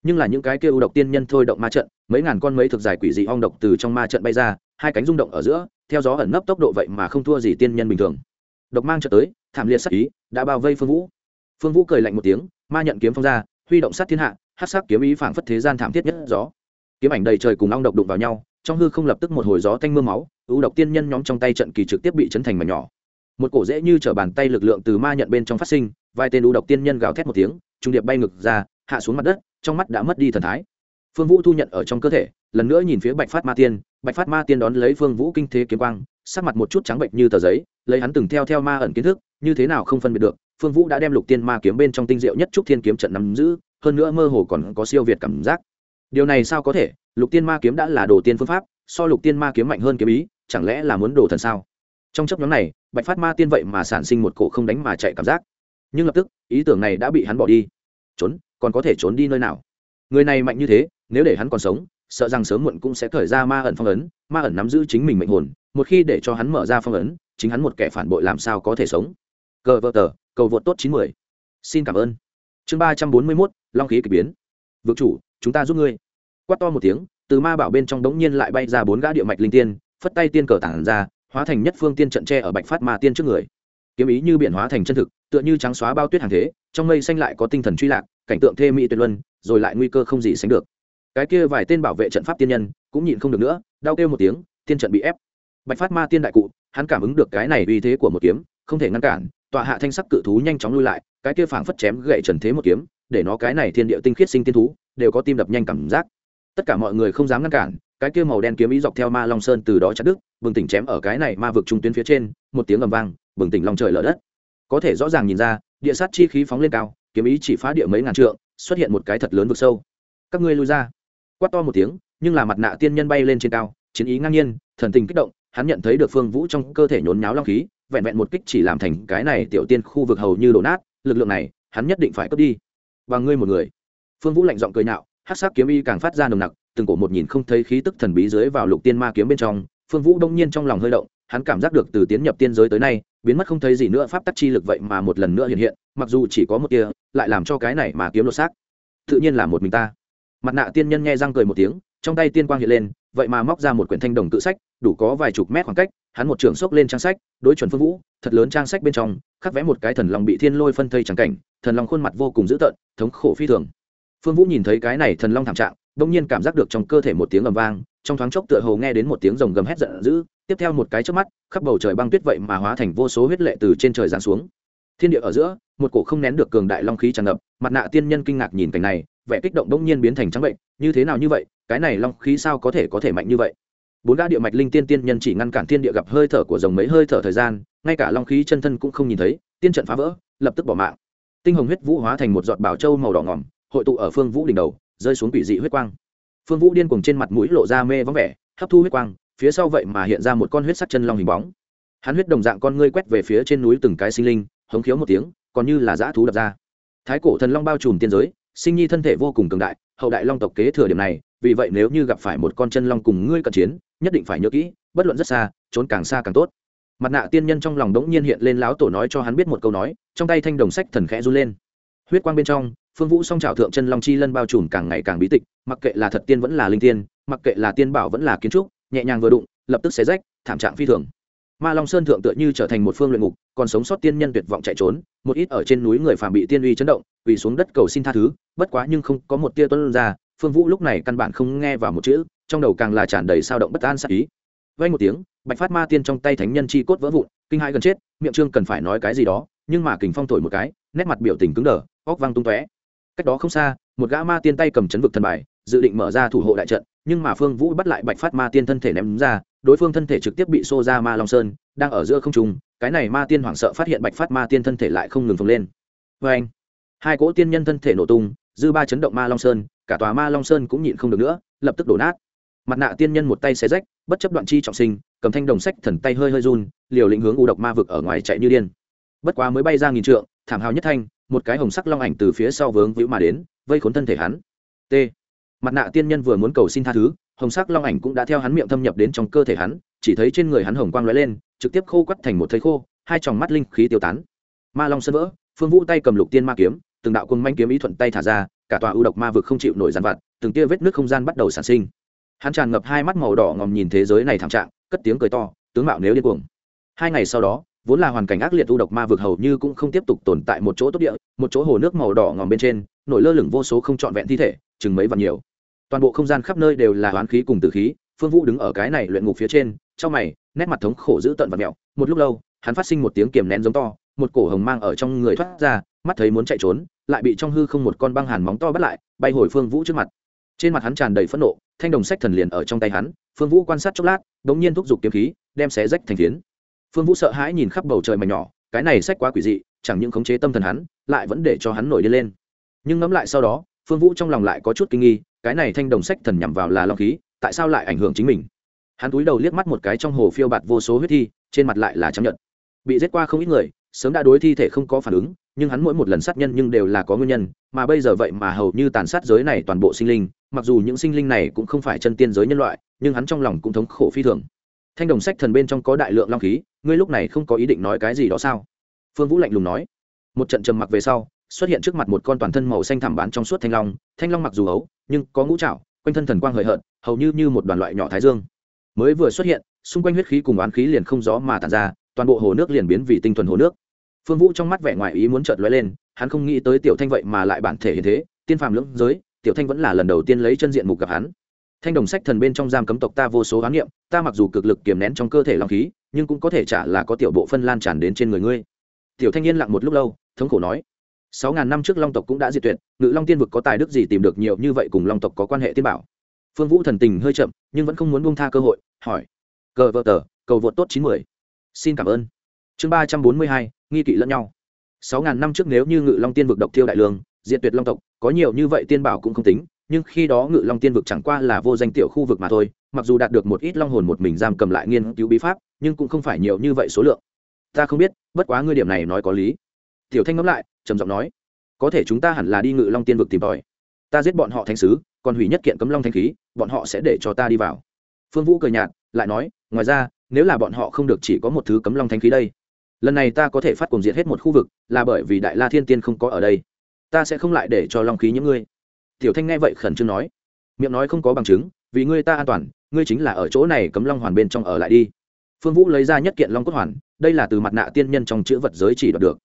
Nhưng là những cái kia độc tiên nhân thôi động ma trận, mấy ngàn con mấy thực dài quỷ dị ong độc từ trong ma trận bay ra, hai cánh rung động ở giữa, theo gió ẩn nấp tốc độ vậy mà không thua gì tiên nhân bình thường. Độc mang trợ tới, thảm liệt sắc ý, đã bao vây phương vũ. Phương vũ cười lạnh một tiếng, ma nhận kiếm phong ra, huy động sát thiên hạ hát sắc kiếm ý phảng phất thế gian thảm thiết nhất gió. Kiếm ảnh đầy trời cùng ong độc đụng vào nhau, trong hư không lập tức một hồi gió tanh mưa máu ưu độc tiên nhân nhóm trong tay trận kỳ trực tiếp bị chấn thành mà nhỏ. Một cổ dễ như t bàn tay lực lượng từ ma nhận bên trong phát sinh, vài tên ưu độc tiên nhân gào thét một tiếng trung điệp bay ngực ra, hạ xuống mặt đất, trong mắt đã mất đi thần thái. Phương vũ thu nhận ở trong cơ thể, lần nữa nhìn phía bạch phát ma tiên. Bạch phát ma tiên đón lấy phương vũ kinh thế kiếm quang, sắc mặt một chút trắng bệnh như tờ giấy, lấy hắn từng theo theo ma ẩn kiến thức, như thế nào không phân biệt được, phương vũ đã đem lục tiên ma kiếm bên trong tinh diệu nhất trúc thiên kiếm trận nắm giữ, hơn nữa mơ hồ còn có siêu việt cảm giác. Điều này sao có thể? Lục tiên ma kiếm đã là đồ tiên phương pháp, so lục tiên ma kiếm mạnh hơn kiếm ý, chẳng lẽ là muốn đồ thần sao? Trong chấp nhóm này, bạch phát ma tiên vậy mà sản sinh một cổ không đánh mà chạy cảm giác nhưng lập tức, ý tưởng này đã bị hắn bỏ đi. Trốn, còn có thể trốn đi nơi nào? Người này mạnh như thế, nếu để hắn còn sống, sợ rằng sớm muộn cũng sẽ khởi ra ma ẩn phong ấn, ma ẩn nắm giữ chính mình mệnh hồn, một khi để cho hắn mở ra phong ấn, chính hắn một kẻ phản bội làm sao có thể sống? Cờ vợ tờ, cầu vượt tốt chín mươi xin cảm ơn. Chương ba trăm bốn mươi mốt, long khí k ỳ biến. Vượt chủ, chúng ta giúp ngươi. Quát to một tiếng, từ ma bảo bên trong đống nhiên lại bay ra bốn gã địa mạch linh tiên, phất tay tiên cờ tản ra, hóa thành nhất phương tiên trận tre ở bạch phát ma tiên trước người. Kiếm ý như biển hóa thành chân thực tựa như trắng xóa bao tuyết hàng thế, trong mây xanh lại có tinh thần truy lạc, cảnh tượng thê mỹ tuyệt luân, rồi lại nguy cơ không gì sánh được. Cái kia vài tên bảo vệ trận pháp tiên nhân cũng nhịn không được nữa, đau kêu một tiếng, tiên trận bị ép. Bạch phát ma tiên đại cụ, hắn cảm ứng được cái này uy thế của một kiếm, không thể ngăn cản, tọa hạ thanh sắc cự thú nhanh chóng lui lại, cái kia phảng phất chém gậy trần thế một kiếm, để nó cái này thiên địa tinh khiết sinh tiên thú, đều có tim đập nhanh cảm giác. Tất cả mọi người không dám ngăn cản, cái kia màu đen kiếm ý dọc theo ma long sơn từ đó chặt đứt, bừng tỉnh chém ở cái này ma vực trung tuyến phía trên, một tiếng ầm vang, bừng tỉnh long trời lở đất có thể rõ ràng nhìn ra, địa sát chi khí phóng lên cao, kiếm ý chỉ phá địa mấy ngàn trượng, xuất hiện một cái thật lớn vực sâu. Các ngươi lui ra. Quát to một tiếng, nhưng là mặt nạ tiên nhân bay lên trên cao, chiến ý ngang nhiên, thần tình kích động, hắn nhận thấy được phương vũ trong cơ thể nhốn nháo long khí, vẹn vẹn một kích chỉ làm thành cái này tiểu tiên khu vực hầu như đổ nát, lực lượng này, hắn nhất định phải cướp đi. Và ngươi một người. Phương vũ lạnh giọng cười nhạo hát sắc kiếm y càng phát ra nồng nặc, từng cổ một nhìn không thấy khí tức thần bí dưới vào lục tiên ma kiếm bên trong, phương vũ đông nhiên trong lòng hơi động hắn cảm giác được từ tiến nhập tiên giới tới nay, biến mất không thấy gì nữa, pháp tắc chi lực vậy mà một lần nữa hiện hiện, mặc dù chỉ có một kia lại làm cho cái này mà kiếm lột xác. Tự nhiên là một mình ta. Mặt nạ tiên nhân nghe răng cười một tiếng, trong tay tiên quang hiện lên, vậy mà móc ra một quyển thanh đồng tự sách, đủ có vài chục mét khoảng cách, hắn một trường xốc lên trang sách, đối chuẩn phương vũ, thật lớn trang sách bên trong, khắc vẽ một cái thần long bị thiên lôi phân thây trắng cảnh, thần long khuôn mặt vô cùng dữ tợn, thống khổ phi thường. Phương vũ nhìn thấy cái này thần long thảm trạng đông nhiên cảm giác được trong cơ thể một tiếng ầm vang, trong thoáng chốc tựa hồ nghe đến một tiếng rồng gầm hét giận dữ tiếp theo một cái trước mắt, khắp bầu trời băng tuyết vậy mà hóa thành vô số huyết lệ từ trên trời giáng xuống. Thiên địa ở giữa, một cổ không nén được cường đại long khí tràn ngập, mặt nạ tiên nhân kinh ngạc nhìn cảnh này, vẻ kích động đông nhiên biến thành trắng bệnh, như thế nào như vậy, cái này long khí sao có thể có thể mạnh như vậy? Bốn gã địa mạch linh tiên tiên nhân chỉ ngăn cản thiên địa gặp hơi thở của rồng mấy hơi thở thời gian, ngay cả long khí chân thân cũng không nhìn thấy, tiên trận phá vỡ, lập tức bỏ mạng. Tinh hồng huyết vũ hóa thành một giọt bảo châu màu đỏ ngỏm, hội tụ ở phương vũ đỉnh đầu, rơi xuống quỷ dị huyết quang. Phương vũ điên cùng trên mặt mũi lộ ra mê vắng vẻ, hấp thu huyết quang phía sau vậy mà hiện ra một con huyết sắc chân long hình bóng. Hắn huyết đồng dạng con ngươi quét về phía trên núi từng cái sinh linh, hống khiếu một tiếng, còn như là dã thú đập ra. Thái cổ thần long bao trùm tiên giới, sinh nhi thân thể vô cùng cường đại, hậu đại long tộc kế thừa điểm này, vì vậy nếu như gặp phải một con chân long cùng ngươi cận chiến, nhất định phải nhớ kỹ, bất luận rất xa, trốn càng xa càng tốt. Mặt nạ tiên nhân trong lòng đống nhiên hiện lên láo tổ nói cho hắn biết một câu nói, trong tay thanh đồng sách thần khẽ run lên. Huyết quang bên trong, phương vũ song trào thượng chân long chi lân bao trùm càng ngày càng bí tịch, mặc kệ là thật tiên vẫn là linh tiên, mặc kệ là tiên bảo vẫn là kiến trúc nhẹ nhàng vừa đụng, lập tức xé rách, thảm trạng phi thường. Ma long sơn thượng tựa như trở thành một phương luyện ngục, còn sống sót tiên nhân tuyệt vọng chạy trốn, một ít ở trên núi người phàm bị tiên uy chấn động vì xuống đất cầu xin tha thứ, bất quá nhưng không có một tia tuân ra, phương vũ lúc này căn bản không nghe vào một chữ, trong đầu càng là tràn đầy sao động bất an sắc ý. Vay một tiếng, bạch phát ma tiên trong tay thánh nhân chi cốt vỡ vụn, kinh hai gần chết, miệng trương cần phải nói cái gì đó, nhưng mà kình phong thổi một cái, nét mặt biểu tình cứng đờ, óc văng tung tóe. Cách đó không xa, một gã ma tiên tay cầm chấn vực thần bài, dự định mở ra thủ hộ đại trận nhưng mà phương vũ bắt lại bạch phát ma tiên thân thể ném ra, đối phương thân thể trực tiếp bị xô ra ma long sơn, đang ở giữa không trung, cái này ma tiên hoảng sợ phát hiện bạch phát ma tiên thân thể lại không ngừng phồng lên. Vê anh hai cỗ tiên nhân thân thể nổ tung, dư ba chấn động ma long sơn, cả tòa ma long sơn cũng nhịn không được nữa, lập tức đổ nát. Mặt nạ tiên nhân một tay xé rách, bất chấp đoạn chi trọng sinh, cầm thanh đồng sách thần tay hơi hơi run, liều lĩnh hướng u độc ma vực ở ngoài chạy như điên. Bất quá mới bay ra nghìn trượng, thảm hào nhất thanh, một cái hồng sắc long ảnh từ phía sau vướng víu mà đến, vây khốn thân thể hắn. T mặt nạ tiên nhân vừa muốn cầu xin tha thứ, hồng sắc long ảnh cũng đã theo hắn miệng thâm nhập đến trong cơ thể hắn, chỉ thấy trên người hắn hồng quang lóe lên, trực tiếp khô quắt thành một thây khô, hai tròng mắt linh khí tiêu tán. Ma long sơn vỡ, phương vũ tay cầm lục tiên ma kiếm, từng đạo quân manh kiếm ý thuận tay thả ra, cả tòa ưu độc ma vực không chịu nổi dàn vặt, từng tia vết nước không gian bắt đầu sản sinh. Hắn tràn ngập hai mắt màu đỏ ngòm nhìn thế giới này thảm trạng, cất tiếng cười to, tướng mạo nếu điên cuồng. Hai ngày sau đó, vốn là hoàn cảnh ác liệt u độc ma vực hầu như cũng không tiếp tục tồn tại một chỗ tốt địa, một chỗ hồ nước màu đỏ ngòm bên trên, nổi lơ lửng vô số không trọn vẹn thi thể, chừng mấy vạn nhiều toàn bộ không gian khắp nơi đều là hoán khí cùng tử khí, phương vũ đứng ở cái này luyện ngục phía trên, trong mày, nét mặt thống khổ giữ tận và mẹo. Một lúc lâu, hắn phát sinh một tiếng kiềm nén giống to, một cổ hồng mang ở trong người thoát ra, mắt thấy muốn chạy trốn, lại bị trong hư không một con băng hàn móng to bắt lại, bay hồi phương vũ trước mặt. Trên mặt hắn tràn đầy phẫn nộ, thanh đồng sách thần liền ở trong tay hắn, phương vũ quan sát chốc lát đ ỗ n g nhiên thúc giục kiếm khí, đem xé rách thành phiến. Phương vũ sợ hãi nhìn khắp bầu trời mà nhỏ, cái này sách quá quỷ dị, chẳng những khống chế tâm thần hắn, lại vẫn để cho hắn nổi đi lên. Nhưng ngẫm lại sau đó, phương vũ trong lòng lại có chút kinh nghi cái này thanh đồng sách thần nhằm vào là long khí, tại sao lại ảnh hưởng chính mình? Hắn túi đầu liếc mắt một cái trong hồ phiêu bạt vô số huyết thi, trên mặt lại là chấp nhận bị giết qua không ít người, sớm đã đối thi thể không có phản ứng, nhưng hắn mỗi một lần sát nhân nhưng đều là có nguyên nhân, mà bây giờ vậy mà hầu như tàn sát giới này toàn bộ sinh linh, mặc dù những sinh linh này cũng không phải chân tiên giới nhân loại, nhưng hắn trong lòng cũng thống khổ phi thường. Thanh đồng sách thần bên trong có đại lượng long khí, ngươi lúc này không có ý định nói cái gì đó sao? Phương vũ lạnh lùng nói. Một trận trầm mặc về sau xuất hiện trước mặt một con toàn thân màu xanh thảm bán trong suốt thanh long thanh long mặc dù ấu, nhưng có ngũ trạo quanh thân thần quang hời hợt, hầu như như một đoàn loại nhỏ thái dương. Mới vừa xuất hiện, xung quanh huyết khí cùng oán khí liền không gió mà tàn ra, toàn bộ hồ nước liền biến vì tinh thuần hồ nước. Phương vũ trong mắt vẻ ngoài ý muốn chợt lóe lên, hắn không nghĩ tới tiểu thanh vậy mà lại bản thể hiện thế, tiên phàm lưỡng giới, tiểu thanh vẫn là lần đầu tiên lấy chân diện mục gặp hắn. Thanh đồng sách thần bên trong giam cấm tộc ta vô số ám niệm, ta mặc dù cực lực kiềm nén trong cơ thể long khí, nhưng cũng có thể trả là có tiểu bộ phân lan tràn đến trên người ngươi. Tiểu thanh yên lặng một lúc lâu, thống khổ nói sáu ngàn năm trước long tộc cũng đã diệt tuyệt, ngự long tiên vực có tài đức gì tìm được nhiều như vậy cùng long tộc có quan hệ tiên bảo? Phương vũ thần tình hơi chậm, nhưng vẫn không muốn buông tha cơ hội, hỏi. Cờ vợ tờ, cầu vượt tốt chín mươi xin cảm ơn. Chương ba trăm bốn mươi hai, nghi kỵ lẫn nhau. Sáu ngàn năm trước nếu như ngự long tiên vực độc tiêu đại lương diện tuyệt long tộc, có nhiều như vậy tiên bảo cũng không tính, nhưng khi đó ngự long tiên vực chẳng qua là vô danh tiểu khu vực mà thôi, mặc dù đạt được một ít long hồn một mình giam cầm lại nghiên cứu bí pháp, nhưng cũng không phải nhiều như vậy số lượng. Ta không biết, bất quá ngươi điểm này nói có lý. Tiểu thanh ngẫm lại trầm giọng nói, có thể chúng ta hẳn là đi ngự long tiên vực tìm tòi. Ta giết bọn họ thánh sứ, còn hủy nhất kiện cấm long thanh khí, bọn họ sẽ để cho ta đi vào. Phương vũ cười nhạt, lại nói, ngoài ra, nếu là bọn họ không được chỉ có một thứ cấm long thanh khí đây, lần này ta có thể phát cùng diệt hết một khu vực, là bởi vì đại la thiên tiên không có ở đây. Ta sẽ không lại để cho long khí những ngươi. Tiểu thanh nghe vậy khẩn trương nói, miệng nói không có bằng chứng, vì ngươi ta an toàn, ngươi chính là ở chỗ này cấm long hoàn bên trong ở lại đi. Phương vũ lấy ra nhất kiện long cốt hoàn, đây là từ mặt nạ tiên nhân trong chữ vật giới chỉ đoạt được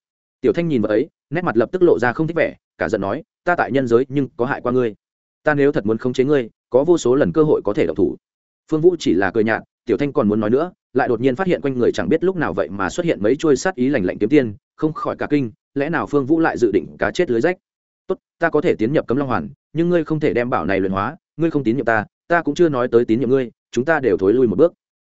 tiểu thanh nhìn vợ ấy, nét mặt lập tức lộ ra không thích vẻ, cả giận nói, ta tại nhân giới nhưng có hại qua ngươi. Ta nếu thật muốn khống chế ngươi, có vô số lần cơ hội có thể độc thủ. Phương vũ chỉ là cười nhạt, tiểu thanh còn muốn nói nữa, lại đột nhiên phát hiện quanh người chẳng biết lúc nào vậy mà xuất hiện mấy chuôi sát ý lành lạnh kiếm tiên, không khỏi cả kinh, lẽ nào phương vũ lại dự định cá chết lưới rách? Tốt, ta có thể tiến nhập cấm long hoàn, nhưng ngươi không thể đem bảo này luyện hóa, ngươi không tín nhiệm ta ta cũng chưa nói tới tín nhiệm ngươi, chúng ta đều thối lui một bước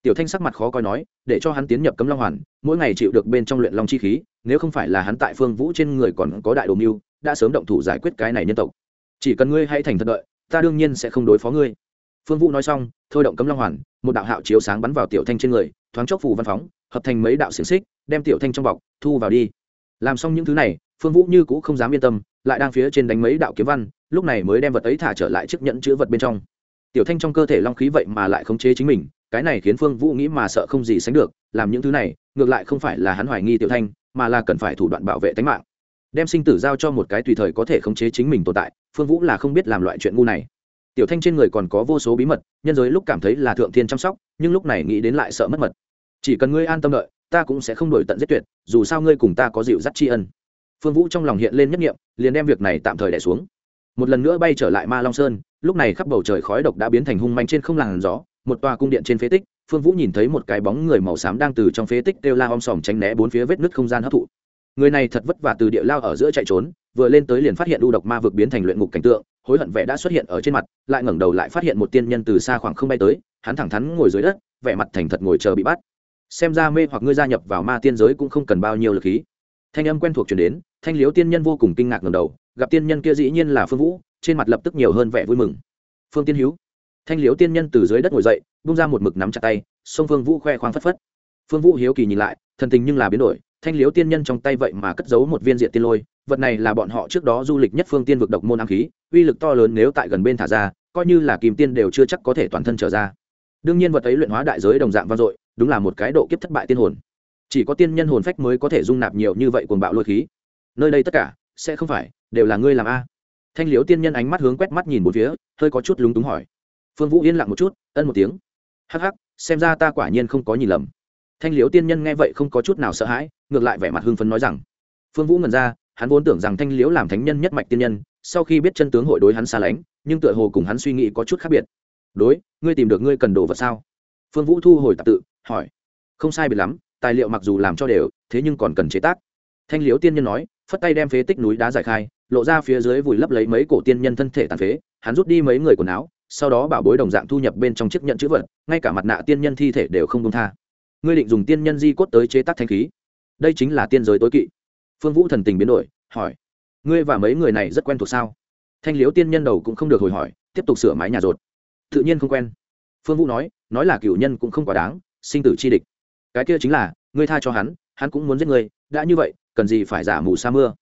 tiểu thanh sắc mặt khó coi nói, để cho hắn tiến nhập cấm long hoàn, mỗi ngày chịu được bên trong luyện long chi khí, nếu không phải là hắn tại phương vũ trên người còn có đại đồ mưu, đã sớm động thủ giải quyết cái này nhân tộc. Chỉ cần ngươi hãy thành thật đợi, ta đương nhiên sẽ không đối phó ngươi. Phương vũ nói xong, thôi động cấm long hoàn, một đạo hạo chiếu sáng bắn vào tiểu thanh trên người, thoáng chốc phù văn phóng, hợp thành mấy đạo xiềng xích, đem tiểu thanh trong bọc, thu vào đi. Làm xong những thứ này, phương vũ như cũ không dám yên tâm, lại đang phía trên đánh mấy đạo kiếm văn, lúc này mới đem vật ấy thả trở lại chiếc nhẫn chữ vật bên trong. Tiểu thanh trong cơ thể long khí vậy mà lại khống chế chính mình cái này khiến phương vũ nghĩ mà sợ không gì sánh được, làm những thứ này, ngược lại không phải là hắn hoài nghi tiểu thanh, mà là cần phải thủ đoạn bảo vệ tính mạng. Đem sinh tử giao cho một cái tùy thời có thể khống chế chính mình tồn tại, phương vũ là không biết làm loại chuyện ngu này. Tiểu thanh trên người còn có vô số bí mật, nhân giới lúc cảm thấy là thượng thiên chăm sóc, nhưng lúc này nghĩ đến lại sợ mất mật. Chỉ cần ngươi an tâm đợi, ta cũng sẽ không đổi tận giết tuyệt, dù sao ngươi cùng ta có dịu dắt tri ân. Phương vũ trong lòng hiện lên nhất nghiệm liền đem việc này tạm thời đẻ xuống. Một lần nữa bay trở lại ma long sơn, lúc này khắp bầu trời khói độc đã biến thành hung manh trên không làn gió một tòa cung điện trên phế tích, phương vũ nhìn thấy một cái bóng người màu xám đang từ trong phế tích kêu la om sòm tránh né bốn phía vết nứt không gian hấp thụ. Người này thật vất vả từ địa lao ở giữa chạy trốn, vừa lên tới liền phát hiện u độc ma vực biến thành luyện ngục cảnh tượng, hối hận vẻ đã xuất hiện ở trên mặt, lại ngẩng đầu lại phát hiện một tiên nhân từ xa khoảng không bay tới, hắn thẳng thắn ngồi dưới đất, vẻ mặt thành thật ngồi chờ bị bắt. Xem ra mê hoặc ngươi gia nhập vào ma tiên giới cũng không cần bao nhiêu lực khí. Thanh âm quen thuộc chuyển đến, thanh liếu tiên nhân vô cùng kinh ngạc ngầm đầu, gặp tiên nhân kia dĩ nhiên là phương vũ, trên mặt lập tức nhiều hơn vẻ vui mừng. Phương tiên hữu thanh liếu tiên nhân từ dưới đất ngồi dậy bung ra một mực nắm chặt tay xông phương vũ khoe khoang phất phất. Phương vũ hiếu kỳ nhìn lại, thần tình nhưng là biến đổi, thanh liếu tiên nhân trong tay vậy mà cất giấu một viên diện tiên lôi, vật này là bọn họ trước đó du lịch nhất phương tiên vực độc môn ám khí, uy lực to lớn nếu tại gần bên thả ra, coi như là kìm tiên đều chưa chắc có thể toàn thân trở ra. Đương nhiên vật ấy luyện hóa đại giới đồng dạng vang dội, đúng là một cái độ kiếp thất bại tiên hồn. Chỉ có tiên nhân hồn phách mới có thể dung nạp nhiều như vậy cuồng bạo lôi khí. Nơi đây tất cả, sẽ không phải, đều là ngươi làm a. Thanh liếu tiên nhân ánh mắt hướng quét mắt nhìn một phía, hơi có chút lúng túng hỏi phương vũ yên lặng một chút, ân một tiếng. Hắc hắc, xem ra ta quả nhiên không có nhìn lầm. Thanh liếu tiên nhân nghe vậy không có chút nào sợ hãi, ngược lại vẻ mặt hưng phấn nói rằng. Phương vũ ngần ra, hắn vốn tưởng rằng thanh liếu làm thánh nhân nhất mạch tiên nhân, sau khi biết chân tướng hội đối hắn xa lánh, nhưng tựa hồ cùng hắn suy nghĩ có chút khác biệt. Đối, ngươi tìm được ngươi cần đồ vật sao? Phương vũ thu hồi tạp tự, hỏi. Không sai biệt lắm, tài liệu mặc dù làm cho đều, thế nhưng còn cần chế tác. Thanh liếu tiên nhân nói, phất tay đem phế tích núi đá giải khai, lộ ra phía dưới vùi lấp lấy mấy cổ tiên nhân thân thể tàn phế, hắn rút đi mấy người quần áo sau đó bảo bối đồng dạng thu nhập bên trong chiếc nhận chữ vật, ngay cả mặt nạ tiên nhân thi thể đều không công tha. Ngươi định dùng tiên nhân di cốt tới chế tác thanh khí. Đây chính là tiên giới tối kỵ. Phương vũ thần tình biến đổi, hỏi, ngươi và mấy người này rất quen thuộc sao? Thanh liếu tiên nhân đầu cũng không được hồi hỏi, tiếp tục sửa mái nhà rột. Tự nhiên không quen. Phương vũ nói nói là cựu nhân cũng không quá đáng, sinh tử chi địch. Cái kia chính là, ngươi tha cho hắn hắn cũng muốn giết ngươi, đã như vậy, cần gì phải giả mù sa mưa?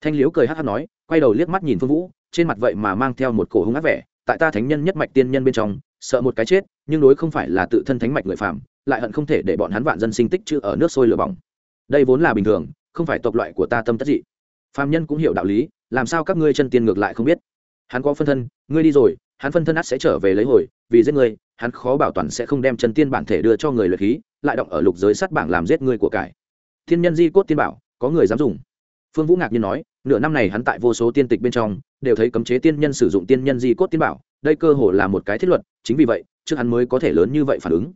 Thanh liếu cười hát hát nói, quay đầu liếc mắt nhìn phương vũ, trên mặt vậy mà mang theo một cổ hung ác vẻ tại ta thánh nhân nhất mạch tiên nhân bên trong, sợ một cái chết, nhưng đối không phải là tự thân thánh mạch người phạm lại hận không thể để bọn hắn vạn dân sinh tích chữ ở nước sôi lửa bỏng. Đây vốn là bình thường, không phải tộc loại của ta tâm tất dị. Phạm nhân cũng hiểu đạo lý, làm sao các ngươi chân tiên ngược lại không biết? Hắn có phân thân, ngươi đi rồi, hắn phân thân ắt sẽ trở về lấy hồi, vì giết ngươi, hắn khó bảo toàn sẽ không đem chân tiên bản thể đưa cho người luyện khí, lại động ở lục giới sắt bảng làm giết ngươi của cải. Thiên nhân di cốt tiên bảo, có người dám dùng. Phương vũ ngạc nhiên nói nửa năm này hắn tại vô số tiên tịch bên trong, đều thấy cấm chế tiên nhân sử dụng tiên nhân di cốt tiên bảo, đây cơ hồ là một cái thiết luật, chính vì vậy, trước hắn mới có thể lớn như vậy phản ứng.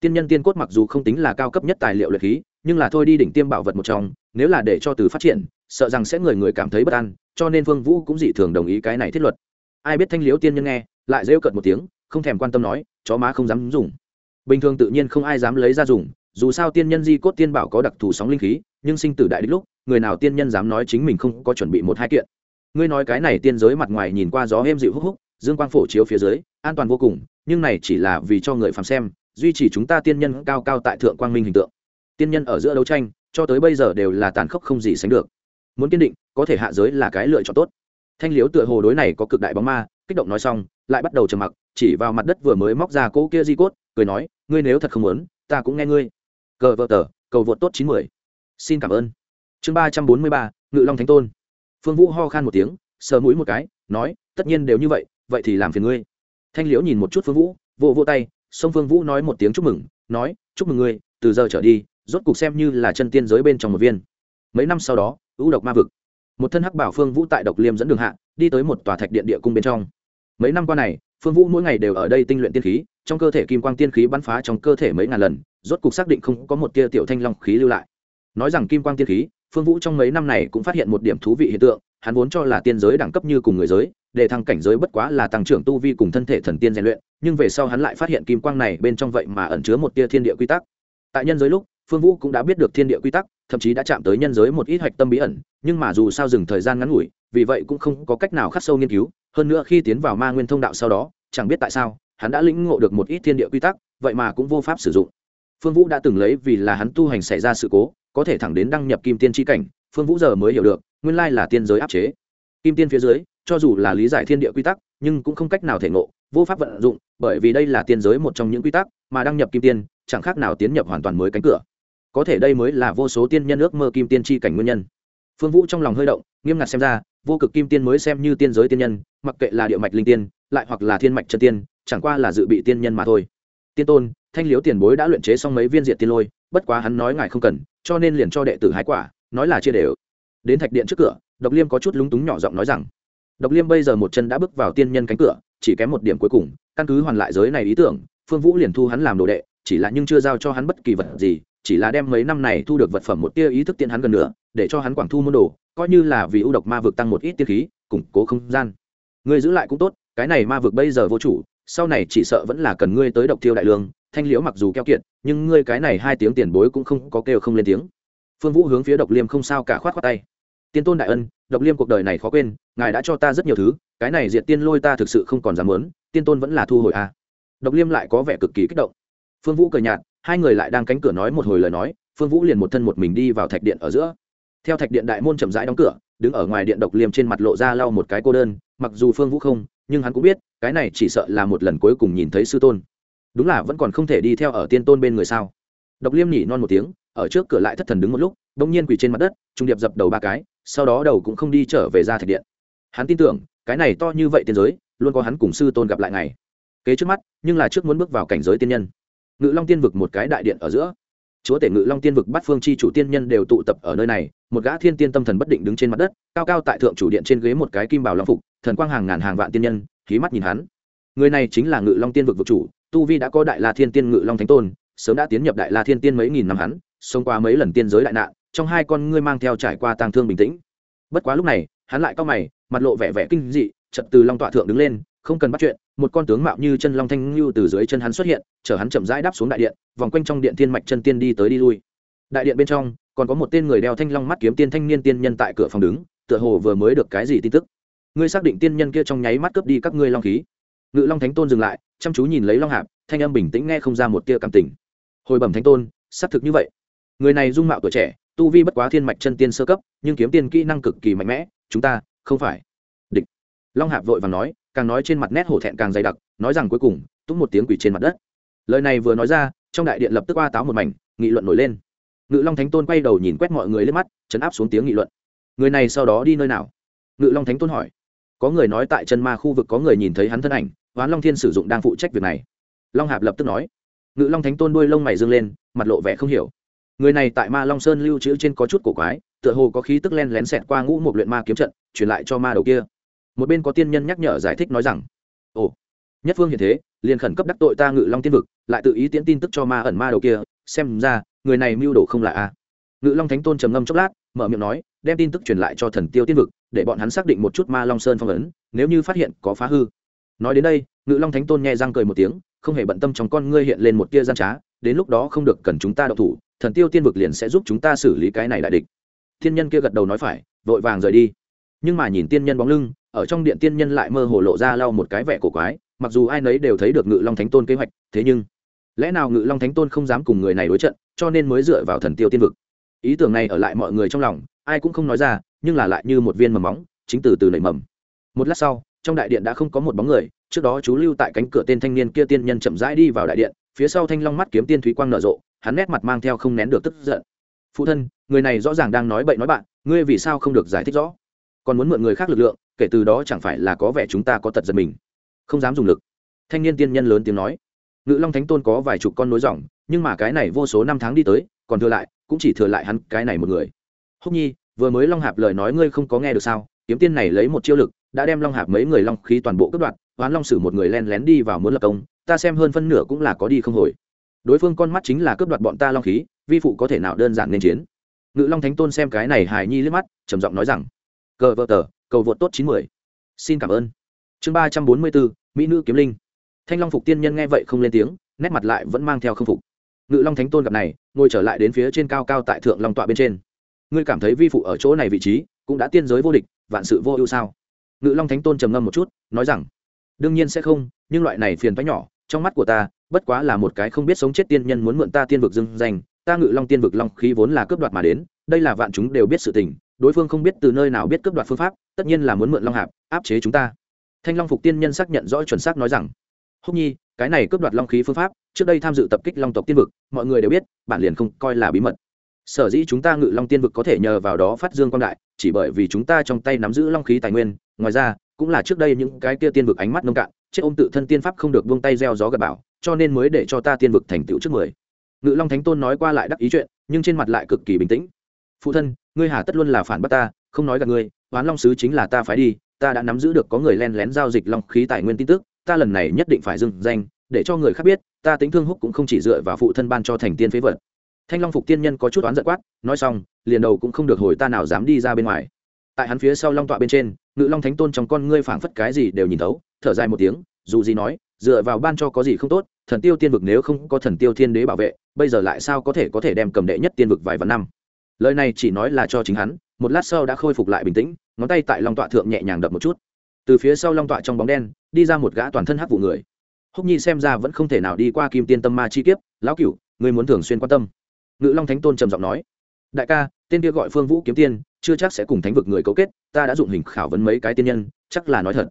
Tiên nhân tiên cốt mặc dù không tính là cao cấp nhất tài liệu luyện khí, nhưng là thôi đi đỉnh tiêm bảo vật một trong, nếu là để cho từ phát triển, sợ rằng sẽ người người cảm thấy bất an, cho nên Vương vũ cũng dị thường đồng ý cái này thiết luật. Ai biết thanh liếu tiên nhân nghe, lại rêu cợt một tiếng, không thèm quan tâm nói, chó má không dám dùng. Bình thường tự nhiên không ai dám lấy ra dùng, dù sao tiên nhân di cốt tiên bảo có đặc thù sóng linh khí, nhưng sinh tử đại đích lúc người nào tiên nhân dám nói chính mình không có chuẩn bị một hai kiện. Ngươi nói cái này tiên giới mặt ngoài nhìn qua gió êm dịu húc húc, dương quang phổ chiếu phía dưới, an toàn vô cùng, nhưng này chỉ là vì cho người phàm xem, duy trì chúng ta tiên nhân cao cao tại thượng quang minh hình tượng. Tiên nhân ở giữa đấu tranh, cho tới bây giờ đều là tàn khốc không gì sánh được. Muốn kiên định, có thể hạ giới là cái lựa chọn tốt. Thanh liếu tựa hồ đối này có cực đại bóng ma, kích động nói xong, lại bắt đầu trầm mặc, chỉ vào mặt đất vừa mới móc ra cỗ kia di cốt, cười nói, ngươi nếu thật không muốn, ta cũng nghe ngươi. Cờ vợ tờ, cầu vượt tốt chín mươi xin cảm ơn chương ba trăm bốn mươi ba, ngự long thánh tôn. Phương vũ ho khan một tiếng, sờ mũi một cái, nói, tất nhiên đều như vậy vậy thì làm phiền ngươi. Thanh liễu nhìn một chút phương vũ, vỗ vỗ tay song phương vũ nói một tiếng chúc mừng, nói, chúc mừng ngươi, từ giờ trở đi, rốt cục xem như là chân tiên giới bên trong một viên. Mấy năm sau đó, ưu độc ma vực. Một thân hắc bảo phương vũ tại độc liêm dẫn đường hạ, đi tới một tòa thạch điện địa cung bên trong. Mấy năm qua này, phương vũ mỗi ngày đều ở đây tinh luyện tiên khí, trong cơ thể kim quang tiên khí bắn phá trong cơ thể mấy ngàn lần, rốt cục xác định không có một tia tiểu thanh long khí lưu lại. Nói rằng kim quang tiên khí phương vũ trong mấy năm này cũng phát hiện một điểm thú vị hiện tượng, hắn vốn cho là tiên giới đẳng cấp như cùng người giới, để thăng cảnh giới bất quá là tăng trưởng tu vi cùng thân thể thần tiên rèn luyện, nhưng về sau hắn lại phát hiện kim quang này bên trong vậy mà ẩn chứa một tia thiên địa quy tắc. Tại nhân giới lúc, phương vũ cũng đã biết được thiên địa quy tắc, thậm chí đã chạm tới nhân giới một ít hạch tâm bí ẩn, nhưng mà dù sao dừng thời gian ngắn ngủi, vì vậy cũng không có cách nào khắc sâu nghiên cứu, hơn nữa khi tiến vào ma nguyên thông đạo sau đó, chẳng biết tại sao, hắn đã lĩnh ngộ được một ít thiên địa quy tắc, vậy mà cũng vô pháp sử dụng. Phương vũ đã từng lấy vì là hắn tu hành xảy ra sự cố có thể thẳng đến đăng nhập kim tiên tri cảnh, phương vũ giờ mới hiểu được, nguyên lai là tiên giới áp chế. Kim tiên phía dưới, cho dù là lý giải thiên địa quy tắc, nhưng cũng không cách nào thể ngộ, vô pháp vận dụng, bởi vì đây là tiên giới một trong những quy tắc mà đăng nhập kim tiên, chẳng khác nào tiến nhập hoàn toàn mới cánh cửa. Có thể đây mới là vô số tiên nhân ước mơ kim tiên tri cảnh nguyên nhân. Phương vũ trong lòng hơi động, nghiêm ngặt xem ra, vô cực kim tiên mới xem như tiên giới tiên nhân, mặc kệ là địa mạch linh tiên, lại hoặc là thiên mạch chân tiên, chẳng qua là dự bị tiên nhân mà thôi. Tiên tôn thanh liếu tiền bối đã luyện chế xong mấy viên diệt tiên lôi, bất quá hắn nói ngài không cần, cho nên liền cho đệ tử hái quả, nói là chia đều. Đến thạch điện trước cửa, độc liêm có chút lúng túng nhỏ giọng nói rằng, độc liêm bây giờ một chân đã bước vào tiên nhân cánh cửa, chỉ kém một điểm cuối cùng, căn cứ hoàn lại giới này ý tưởng, phương vũ liền thu hắn làm đồ đệ, chỉ là nhưng chưa giao cho hắn bất kỳ vật gì, chỉ là đem mấy năm này thu được vật phẩm một tia ý thức tiên hắn gần nữa, để cho hắn quảng thu môn đồ, coi như là vì ưu độc ma vực tăng một ít tiên khí, củng cố không gian. Ngươi giữ lại cũng tốt, cái này ma vực bây giờ vô chủ, sau này chỉ sợ vẫn là cần ngươi tới độc thiêu đại lương thanh liễu mặc dù keo kiệt, nhưng ngươi cái này hai tiếng tiền bối cũng không có kêu không lên tiếng. Phương vũ hướng phía độc liêm không sao cả khoát khoát tay. Tiên tôn đại ân, độc liêm cuộc đời này khó quên, ngài đã cho ta rất nhiều thứ, cái này diệt tiên lôi ta thực sự không còn dám muốn, tiên tôn vẫn là thu hồi a à. độc liêm lại có vẻ cực kỳ kích động. Phương vũ cười nhạt, hai người lại đang cánh cửa nói một hồi lời nói, phương vũ liền một thân một mình đi vào thạch điện ở giữa. Theo thạch điện đại môn chậm rãi đóng cửa, đứng ở ngoài điện độc liêm trên mặt lộ ra lau một cái cô đơn, mặc dù phương vũ không, nhưng hắn cũng biết, cái này chỉ sợ là một lần cuối cùng nhìn thấy sư tôn đúng là vẫn còn không thể đi theo ở tiên tôn bên người sao? Độc liêm nhỉ non một tiếng, ở trước cửa lại thất thần đứng một lúc đ ỗ n g nhiên quỳ trên mặt đất, trung điệp dập đầu ba cái, sau đó đầu cũng không đi trở về ra thạch điện. Hắn tin tưởng, cái này to như vậy tiên giới, luôn có hắn cùng sư tôn gặp lại ngày. Kế trước mắt, nhưng là trước muốn bước vào cảnh giới tiên nhân. Ngự long tiên vực một cái đại điện ở giữa. Chúa tể ngự long tiên vực bắt phương chi chủ tiên nhân đều tụ tập ở nơi này, một gã thiên tiên tâm thần bất định đứng trên mặt đất, cao cao tại thượng chủ điện trên ghế một cái kim bảo long phục, thần quang hàng ngàn hàng vạn tiên nhân khí mắt nhìn hắn. Người này chính là ngự long tiên vực vực chủ tu vi đã có đại la thiên tiên ngự long thánh tôn, sớm đã tiến nhập đại la thiên tiên mấy nghìn năm hắn xông qua mấy lần tiên giới đại nạn, trong hai con ngươi mang theo trải qua tang thương bình tĩnh. Bất quá lúc này, hắn lại cao mày, mặt lộ vẻ vẻ kinh dị chật từ long tọa thượng đứng lên, không cần bắt chuyện, một con tướng mạo như chân long thanh lưu từ dưới chân hắn xuất hiện, chở hắn chậm rãi đáp xuống đại điện, vòng quanh trong điện thiên mạch chân tiên đi tới đi lui. Đại điện bên trong, còn có một tên người đeo thanh long mắt kiếm tiên thanh niên tiên nhân tại cửa phòng đứng, tựa hồ vừa mới được cái gì tin tức. Ngươi xác định tiên nhân kia trong nháy mắt cướp đi các ngươi long khí ngự long thánh tôn dừng lại, chăm chú nhìn lấy long hạp, thanh âm bình tĩnh nghe không ra một tia cảm tình. Hồi bẩm thánh tôn, xác thực như vậy. Người này dung mạo tuổi trẻ, tu vi bất quá thiên mạch chân tiên sơ cấp, nhưng kiếm tiên kỹ năng cực kỳ mạnh mẽ, chúng ta không phải. Địch. Long hạp vội và nói, càng nói trên mặt nét hổ thẹn càng dày đặc, nói rằng cuối cùng túc một tiếng quỷ trên mặt đất. Lời này vừa nói ra, trong đại điện lập tức oa táo một mảnh, nghị luận nổi lên. Ngự long thánh tôn quay đầu nhìn quét mọi người lên mắt, chấn áp xuống tiếng nghị luận. Người này sau đó đi nơi nào? Ngự long thánh tôn hỏi. Có người nói tại chân ma khu vực có người nhìn thấy hắn thân ảnh hoán long thiên sử dụng đang phụ trách việc này. Long hạp lập tức nói, ngự long thánh tôn đuôi lông mày dương lên, mặt lộ vẻ không hiểu. Người này tại ma long sơn lưu trữ trên có chút cổ quái, tựa hồ có khí tức len lén xẹt qua ngũ một luyện ma kiếm trận, truyền lại cho ma đầu kia. Một bên có tiên nhân nhắc nhở giải thích nói rằng, ồ, nhất phương hiện thế, liền khẩn cấp đắc tội ta ngự long tiên vực, lại tự ý tiễn tin tức cho ma ẩn ma đầu kia, xem ra, người này mưu đồ không là a ngự long thánh tôn trầm ngâm chốc lát, mở miệng nói, đem tin tức truyền lại cho thần tiêu tiên vực, để bọn hắn xác định một chút ma long sơn phong ấn, nếu như phát hiện có phá hư nói đến đây, ngự long thánh tôn nhẹ răng cười một tiếng, không hề bận tâm trong con ngươi hiện lên một tia gian trá, đến lúc đó không được cần chúng ta đậu thủ, thần tiêu tiên vực liền sẽ giúp chúng ta xử lý cái này đại địch. Thiên nhân kia gật đầu nói phải, vội vàng rời đi. Nhưng mà nhìn tiên nhân bóng lưng, ở trong điện tiên nhân lại mơ hồ lộ ra lau một cái vẻ cổ quái, mặc dù ai nấy đều thấy được ngự long thánh tôn kế hoạch, thế nhưng, lẽ nào ngự long thánh tôn không dám cùng người này đối trận, cho nên mới dựa vào thần tiêu tiên vực? Ý tưởng này ở lại mọi người trong lòng, ai cũng không nói ra, nhưng là lại như một viên mầm móng, chính từ từ nảy mầm. Một lát sau trong đại điện đã không có một bóng người, trước đó chú lưu tại cánh cửa tên thanh niên kia tiên nhân chậm rãi đi vào đại điện, phía sau thanh long mắt kiếm tiên thúy quang nở rộ, hắn nét mặt mang theo không nén được tức giận. Phụ thân, người này rõ ràng đang nói bậy nói bạn, ngươi vì sao không được giải thích rõ? Còn muốn mượn người khác lực lượng, kể từ đó chẳng phải là có vẻ chúng ta có tật giật mình. Không dám dùng lực. Thanh niên tiên nhân lớn tiếng nói. Ngự long thánh tôn có vài chục con nối dòng, nhưng mà cái này vô số năm tháng đi tới, còn thừa lại, cũng chỉ thừa lại hắn cái này một người. Húc nhi, vừa mới long hạp lời nói ngươi không có nghe được sao? Kiếm tiên này lấy một chiêu lực đã đem long hạp mấy người long khí toàn bộ cướp đoạt, hoán long sử một người len lén đi vào muốn lập công, ta xem hơn phân nửa cũng là có đi không hồi. Đối phương con mắt chính là cướp đoạt bọn ta long khí, vi phụ có thể nào đơn giản nên chiến? Ngự long thánh tôn xem cái này hài nhi liếc mắt, trầm giọng nói rằng, cờ vợ tờ, cầu vượt tốt chín mươi xin cảm ơn. Chương ba trăm bốn mươi bốn, mỹ nữ kiếm linh. Thanh long phục tiên nhân nghe vậy không lên tiếng, nét mặt lại vẫn mang theo không phục. Ngự long thánh tôn gặp này, ngồi trở lại đến phía trên cao cao tại thượng long tọa bên trên. Ngươi cảm thấy vi phụ ở chỗ này vị trí cũng đã tiên giới vô địch, vạn sự vô ưu sao? Ngự long thánh tôn trầm ngâm một chút, nói rằng, đương nhiên sẽ không, nhưng loại này phiền toái nhỏ, trong mắt của ta, bất quá là một cái không biết sống chết tiên nhân muốn mượn ta tiên vực dưng danh, ta ngự long tiên vực long khí vốn là cướp đoạt mà đến, đây là vạn chúng đều biết sự tình, đối phương không biết từ nơi nào biết cướp đoạt phương pháp, tất nhiên là muốn mượn long hạp, áp chế chúng ta. Thanh long phục tiên nhân xác nhận rõ chuẩn xác nói rằng, húc nhi, cái này cướp đoạt long khí phương pháp, trước đây tham dự tập kích long tộc tiên vực, mọi người đều biết, bản liền không coi là bí mật sở dĩ chúng ta ngự long tiên vực có thể nhờ vào đó phát dương quang đại, chỉ bởi vì chúng ta trong tay nắm giữ long khí tài nguyên, ngoài ra, cũng là trước đây những cái kia tiên vực ánh mắt nông cạn, chết ôm tự thân tiên pháp không được buông tay gieo gió gặp bảo cho nên mới để cho ta tiên vực thành tựu trước mười. Ngự long thánh tôn nói qua lại đắc ý chuyện, nhưng trên mặt lại cực kỳ bình tĩnh. Phụ thân, ngươi hà tất luôn là phản bác ta, không nói gặp ngươi oán long sứ chính là ta phải đi, ta đã nắm giữ được có người len lén giao dịch long khí tài nguyên tin tức, ta lần này nhất định phải dừng danh, để cho người khác biết, ta tính thương húc cũng không chỉ dựa vào phụ thân ban cho thành tiên phế vật thanh long phục tiên nhân có chút oán giận quát, nói xong, liền đầu cũng không được hồi ta nào dám đi ra bên ngoài. Tại hắn phía sau long tọa bên trên, ngự long thánh tôn trong con ngươi phảng phất cái gì đều nhìn thấu, thở dài một tiếng, dù gì nói, dựa vào ban cho có gì không tốt, thần tiêu tiên vực nếu không có thần tiêu thiên đế bảo vệ, bây giờ lại sao có thể có thể đem cầm đệ nhất tiên vực vài vạn năm? Lời này chỉ nói là cho chính hắn, một lát sau đã khôi phục lại bình tĩnh, ngón tay tại long tọa thượng nhẹ nhàng đập một chút. Từ phía sau long tọa trong bóng đen, đi ra một gã toàn thân hắc vụ người. Húc nhi xem ra vẫn không thể nào đi qua kim tiên tâm ma chi kiếp, lão cửu, ngươi muốn thường xuyên quan tâm ngự long thánh tôn trầm giọng nói, đại ca, tên kia gọi phương vũ kiếm tiên, chưa chắc sẽ cùng thánh vực người cấu kết, ta đã dụng hình khảo vấn mấy cái tiên nhân, chắc là nói thật.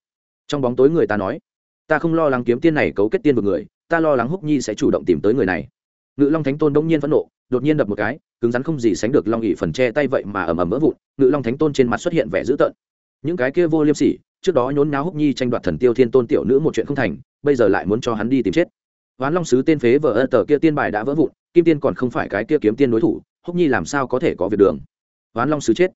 Trong bóng tối người ta nói, ta không lo lắng kiếm tiên này cấu kết tiên vực người, ta lo lắng húc nhi sẽ chủ động tìm tới người này. Ngự long thánh tôn đông nhiên phẫn nộ, đột nhiên đập một cái, cứng rắn không gì sánh được long ỉ phần che tay vậy mà ầm ầm vỡ vụn, ngự long thánh tôn trên mặt xuất hiện vẻ dữ tợn. Những cái kia vô liêm sỉ, trước đó nhốn náo húc nhi tranh đoạt thần tiêu thiên tôn tiểu nữ một chuyện không thành, bây giờ lại muốn cho hắn đi tìm chết. Hoán long sứ tên phế vợ ơ tờ kia tiên bài đã vỡ vụn kim tiên còn không phải cái kia kiếm tiên đối thủ, húc nhi làm sao có thể có việc đường? Hoán long sứ chết.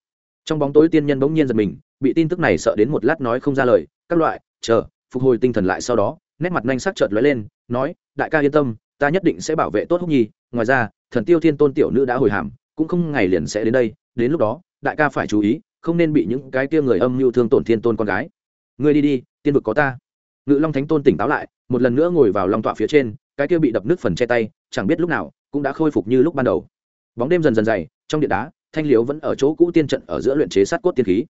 Trong bóng tối tiên nhân bỗng nhiên giật mình, bị tin tức này sợ đến một lát nói không ra lời, các loại, chờ, phục hồi tinh thần lại sau đó, nét mặt nhanh sắc chợt lóe lên, nói, đại ca yên tâm, ta nhất định sẽ bảo vệ tốt húc nhi, ngoài ra, thần tiêu thiên tôn tiểu nữ đã hồi hàm, cũng không ngày liền sẽ đến đây, đến lúc đó, đại ca phải chú ý, không nên bị những cái kia người âm mưu thương tổn thiên tôn con gái. Ngươi đi đi, tiên vực có ta. Ngự long thánh tôn tỉnh táo lại, một lần nữa ngồi vào long tọa phía trên cái kia bị đập nước phần che tay, chẳng biết lúc nào, cũng đã khôi phục như lúc ban đầu. Bóng đêm dần dần dày, trong điện đá, thanh liễu vẫn ở chỗ cũ tiên trận ở giữa luyện chế sát cốt tiên khí.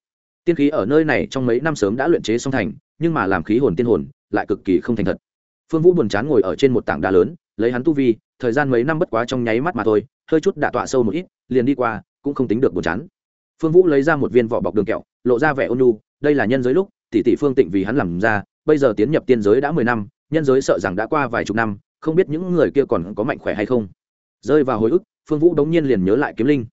Tiên khí ở nơi này trong mấy năm sớm đã luyện chế xong thành, nhưng mà làm khí hồn tiên hồn, lại cực kỳ không thành thật. Phương vũ buồn chán ngồi ở trên một tảng đá lớn, lấy hắn tu vi, thời gian mấy năm bất quá trong nháy mắt mà thôi, hơi chút đạ tọa sâu một ít, liền đi qua, cũng không tính được buồn chán. Phương vũ lấy ra một viên vỏ bọc đường kẹo, lộ ra vẻ ôn nhu, đây là nhân giới lúc, tỷ tỷ phương tịnh vì hắn làm ra, bây giờ tiến nhập tiên giới đã mười năm, nhân giới sợ rằng đã qua vài chục năm không biết những người kia còn có mạnh khỏe hay không. Rơi vào hồi ức, phương vũ đống nhiên liền nhớ lại kiếm linh.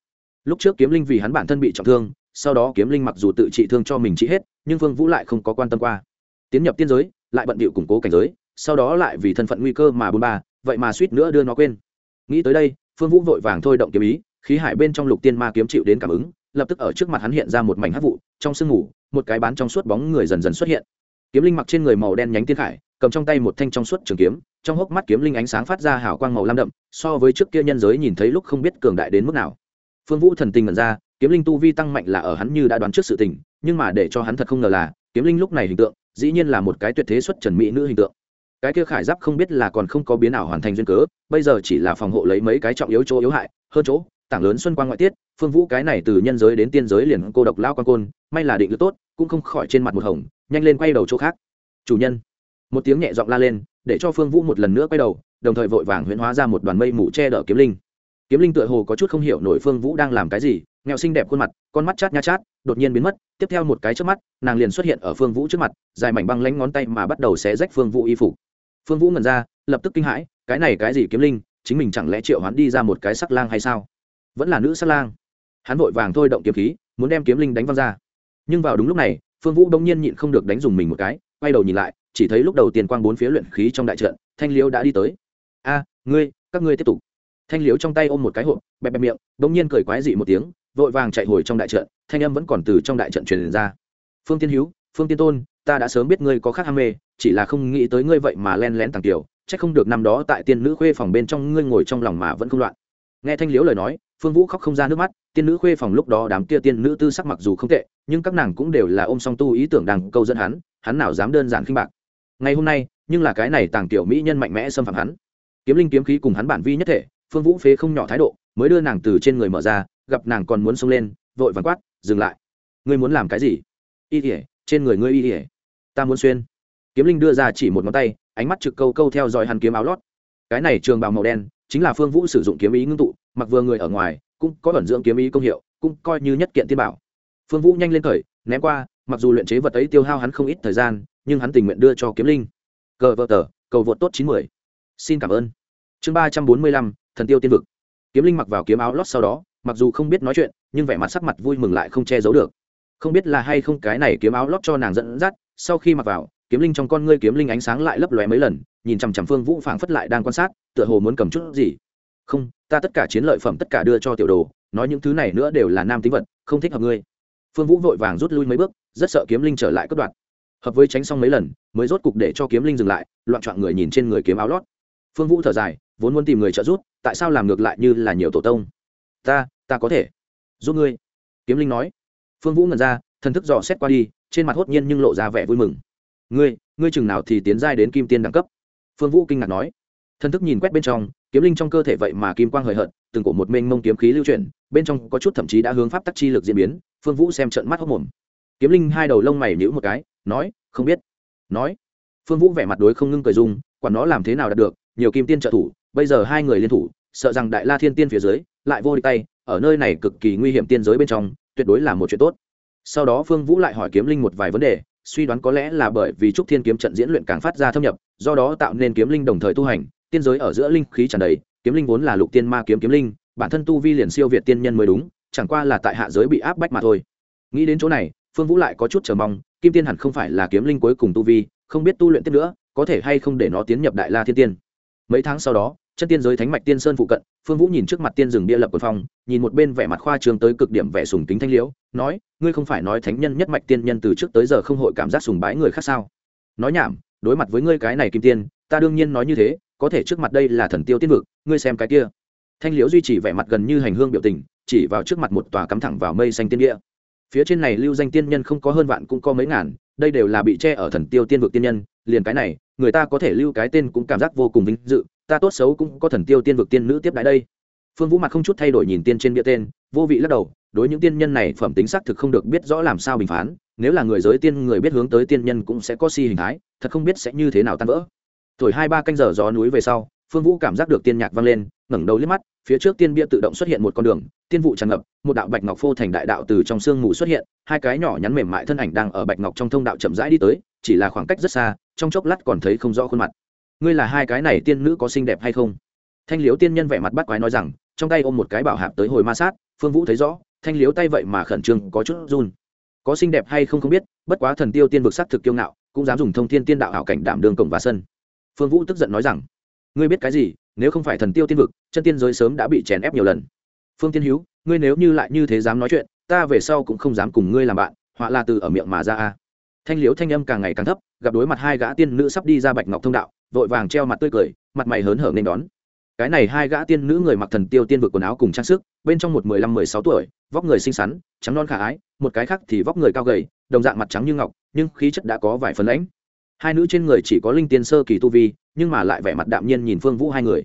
Lúc trước kiếm linh vì hắn bản thân bị trọng thương, sau đó kiếm linh mặc dù tự trị thương cho mình trị hết, nhưng phương vũ lại không có quan tâm qua. Tiến nhập tiên giới, lại bận bịu củng cố cảnh giới, sau đó lại vì thân phận nguy cơ mà bôn ba, vậy mà suýt nữa đưa nó quên. Nghĩ tới đây, phương vũ vội vàng thôi động kiếm ý, khí hải bên trong lục tiên ma kiếm chịu đến cảm ứng, lập tức ở trước mặt hắn hiện ra một mảnh hắc vụ, trong sương ngủ, một cái bán trong suốt bóng người dần dần xuất hiện. Kiếm linh mặc trên người màu đen nhánh tiên khải, cầm trong tay một thanh trong suốt trường kiếm trong hốc mắt kiếm linh ánh sáng phát ra hào quang màu lam đậm, so với trước kia nhân giới nhìn thấy lúc không biết cường đại đến mức nào. Phương vũ thần tình ngẩn ra, kiếm linh tu vi tăng mạnh là ở hắn như đã đoán trước sự tình, nhưng mà để cho hắn thật không ngờ là, kiếm linh lúc này hình tượng, dĩ nhiên là một cái tuyệt thế xuất trần mỹ nữ hình tượng. Cái kia khải giáp không biết là còn không có biến nào hoàn thành duyên cớ, bây giờ chỉ là phòng hộ lấy mấy cái trọng yếu chỗ yếu hại, hơn chỗ, tảng lớn xuân quang ngoại tiết, phương vũ cái này từ nhân giới đến tiên giới liền cô độc lao quan côn, may là định lực tốt, cũng không khỏi trên mặt một hồng, nhanh lên quay đầu chỗ khác. Chủ nhân. Một tiếng nhẹ giọng la lên để cho phương vũ một lần nữa quay đầu, đồng thời vội vàng huyễn hóa ra một đoàn mây mù che đỡ kiếm linh. Kiếm linh tựa hồ có chút không hiểu nổi phương vũ đang làm cái gì, nghèo xinh đẹp khuôn mặt, con mắt chát nha chát, đột nhiên biến mất, tiếp theo một cái trước mắt, nàng liền xuất hiện ở phương vũ trước mặt, dài mảnh băng lánh ngón tay mà bắt đầu xé rách phương vũ y phục. Phương vũ ngần ra, lập tức kinh hãi, cái này cái gì kiếm linh, chính mình chẳng lẽ triệu hoán đi ra một cái sắc lang hay sao? Vẫn là nữ sắc lang. Hắn vội vàng thôi động kiếm khí, muốn đem kiếm linh đánh văng ra. Nhưng vào đúng lúc này, phương vũ đông nhiên nhịn không được đánh dùng mình một cái, quay đầu nhìn lại chỉ thấy lúc đầu tiền quang bốn phía luyện khí trong đại trận, thanh liễu đã đi tới. A, ngươi, các ngươi tiếp tục. Thanh liễu trong tay ôm một cái hộp, bẹp bẹp miệng đông nhiên cười quái dị một tiếng, vội vàng chạy hồi trong đại trận, thanh âm vẫn còn từ trong đại trận truyền ra. Phương tiên hữu phương tiên tôn, ta đã sớm biết ngươi có khác ham mê, chỉ là không nghĩ tới ngươi vậy mà len lén tàng tiểu, chắc không được năm đó tại tiên nữ khuê phòng bên trong ngươi ngồi trong lòng mà vẫn không loạn. Nghe thanh liễu lời nói, phương vũ khóc không ra nước mắt, tiên nữ khuê phòng lúc đó đám kia tiên nữ tư sắc mặc dù không tệ, nhưng các nàng cũng đều là ôm song tu ý tưởng đằng câu dẫn hắn hắn nào dám đơn giản khinh bạc ngày hôm nay, nhưng là cái này tàng tiểu mỹ nhân mạnh mẽ xâm phạm hắn. Kiếm linh kiếm khí cùng hắn bản vi nhất thể, phương vũ phế không nhỏ thái độ, mới đưa nàng từ trên người mở ra, gặp nàng còn muốn xông lên, vội vàng quát, dừng lại. Ngươi muốn làm cái gì? Y ỉa trên người ngươi y ỉa ta muốn xuyên. Kiếm linh đưa ra chỉ một ngón tay, ánh mắt trực câu câu theo dõi hắn kiếm áo lót. Cái này trường bào màu đen, chính là phương vũ sử dụng kiếm ý ngưng tụ, mặc vừa người ở ngoài, cũng có ẩn dưỡng kiếm ý công hiệu, cũng coi như nhất kiện tiên bảo. Phương vũ nhanh lên khởi ném qua mặc dù luyện chế vật ấy tiêu hao hắn không ít thời gian, nhưng hắn tình nguyện đưa cho kiếm linh. Cờ vợ tờ, cầu vượt tốt chín mươi xin cảm ơn. Chương ba trăm bốn mươi lăm, thần tiêu tiên vực. Kiếm linh mặc vào kiếm áo lót sau đó, mặc dù không biết nói chuyện, nhưng vẻ mặt sắc mặt vui mừng lại không che giấu được. Không biết là hay không cái này kiếm áo lót cho nàng dẫn dắt, sau khi mặc vào, kiếm linh trong con ngươi kiếm linh ánh sáng lại lấp lóe mấy lần, nhìn chằm chằm phương vũ phảng phất lại đang quan sát, tựa hồ muốn cầm chút gì. Không, ta tất cả chiến lợi phẩm tất cả đưa cho tiểu đồ, nói những thứ này nữa đều là nam tính vật, không thích hợp ngươi. Phương vũ vội vàng rút lui mấy bước rất sợ kiếm linh trở lại cất đoạt. Hợp với tránh xong mấy lần, mới rốt cục để cho kiếm linh dừng lại, loạn trọn người nhìn trên người kiếm áo lót. Phương vũ thở dài, vốn muốn tìm người trợ giúp, tại sao làm ngược lại như là nhiều tổ tông? Ta ta có thể giúp ngươi. Kiếm linh nói. Phương vũ ngẩn ra, thần thức dò xét qua đi, trên mặt hốt nhiên nhưng lộ ra vẻ vui mừng. Ngươi ngươi chừng nào thì tiến giai đến kim tiên đẳng cấp? Phương vũ kinh ngạc nói. Thần thức nhìn quét bên trong, kiếm linh trong cơ thể vậy mà kim quang hời hợt, từng cổ một mênh mông kiếm khí lưu chuyển, bên trong có chút thậm chí đã hướng pháp tắc chi lực diễn biến, phương vũ xem trận mắt hốc mồm kiếm linh hai đầu lông mày nhữ một cái, nói, không biết. Nói, phương vũ vẻ mặt đối không ngưng cười dung, quản nó làm thế nào đạt được, nhiều kim tiên trợ thủ, bây giờ hai người liên thủ, sợ rằng đại la thiên tiên phía dưới, lại vô địch tay, ở nơi này cực kỳ nguy hiểm tiên giới bên trong, tuyệt đối là một chuyện tốt. Sau đó phương vũ lại hỏi kiếm linh một vài vấn đề, suy đoán có lẽ là bởi vì trúc thiên kiếm trận diễn luyện càng phát ra thâm nhập, do đó tạo nên kiếm linh đồng thời tu hành, tiên giới ở giữa linh khí tràn đầy, kiếm linh vốn là lục tiên ma kiếm kiếm linh, bản thân tu vi liền siêu việt tiên nhân mới đúng, chẳng qua là tại hạ giới bị áp bách mà thôi. Nghĩ đến chỗ này phương vũ lại có chút chờ mong, kim tiên hẳn không phải là kiếm linh cuối cùng tu vi, không biết tu luyện tiếp nữa, có thể hay không để nó tiến nhập đại la thiên tiên. Mấy tháng sau đó, chân tiên giới thánh mạch tiên sơn phụ cận, phương vũ nhìn trước mặt tiên rừng bia lập quần phong, nhìn một bên vẻ mặt khoa trương tới cực điểm vẻ sùng kính thanh liễu, nói, ngươi không phải nói thánh nhân nhất mạch tiên nhân từ trước tới giờ không hội cảm giác sùng bái người khác sao? Nói nhảm, đối mặt với ngươi cái này kim tiên, ta đương nhiên nói như thế, có thể trước mặt đây là thần tiêu tiên vực, ngươi xem cái kia. Thanh liễu duy trì vẻ mặt gần như hành hương biểu tình, chỉ vào trước mặt một tòa cắm thẳng vào mây xanh tiên địa phía trên này lưu danh tiên nhân không có hơn vạn cũng có mấy ngàn, đây đều là bị che ở thần tiêu tiên vực tiên nhân, liền cái này, người ta có thể lưu cái tên cũng cảm giác vô cùng vinh dự, ta tốt xấu cũng có thần tiêu tiên vực tiên nữ tiếp đãi đây. Phương vũ mặt không chút thay đổi nhìn tiên trên bia tên, vô vị lắc đầu, đối những tiên nhân này phẩm tính xác thực không được biết rõ làm sao bình phán, nếu là người giới tiên người biết hướng tới tiên nhân cũng sẽ có si hình thái, thật không biết sẽ như thế nào tan vỡ. Thổi hai ba canh giờ gió núi về sau, phương vũ cảm giác được tiên nhạc vang lên, ngẩng đầu liếc mắt, phía trước tiên bia tự động xuất hiện một con đường tiên vụ tràn ngập, một đạo bạch ngọc phô thành đại đạo từ trong sương mù xuất hiện, hai cái nhỏ nhắn mềm mại thân ảnh đang ở bạch ngọc trong thông đạo chậm rãi đi tới, chỉ là khoảng cách rất xa, trong chốc lát còn thấy không rõ khuôn mặt. Ngươi là hai cái này tiên nữ có xinh đẹp hay không? Thanh liếu tiên nhân vẻ mặt bắt quái nói rằng, trong tay ôm một cái bảo hạp tới hồi ma sát, phương vũ thấy rõ, thanh liếu tay vậy mà khẩn trương, có chút run. Có xinh đẹp hay không không biết, bất quá thần tiêu tiên vực sắc thực kiêu ngạo, cũng dám dùng thông thiên tiên đạo ảo cảnh đảm đường cổng và sân. Phương vũ tức giận nói rằng, ngươi biết cái gì, nếu không phải thần tiêu tiên vực, chân tiên giới sớm đã bị chèn ép nhiều lần phương tiên hữu ngươi nếu như lại như thế dám nói chuyện, ta về sau cũng không dám cùng ngươi làm bạn, họa là từ ở miệng mà ra a. Thanh liếu thanh âm càng ngày càng thấp, gặp đối mặt hai gã tiên nữ sắp đi ra bạch ngọc thông đạo, vội vàng treo mặt tươi cười, mặt mày hớn hở nên đón. Cái này hai gã tiên nữ người mặc thần tiêu tiên vực quần áo cùng trang sức, bên trong một mười lăm, mười sáu tuổi, vóc người xinh xắn, trắng non khả ái, một cái khác thì vóc người cao gầy, đồng dạng mặt trắng như ngọc, nhưng khí chất đã có vài phần lãnh. Hai nữ trên người chỉ có linh tiên sơ kỳ tu vi, nhưng mà lại vẻ mặt đạm nhiên nhìn phương vũ hai người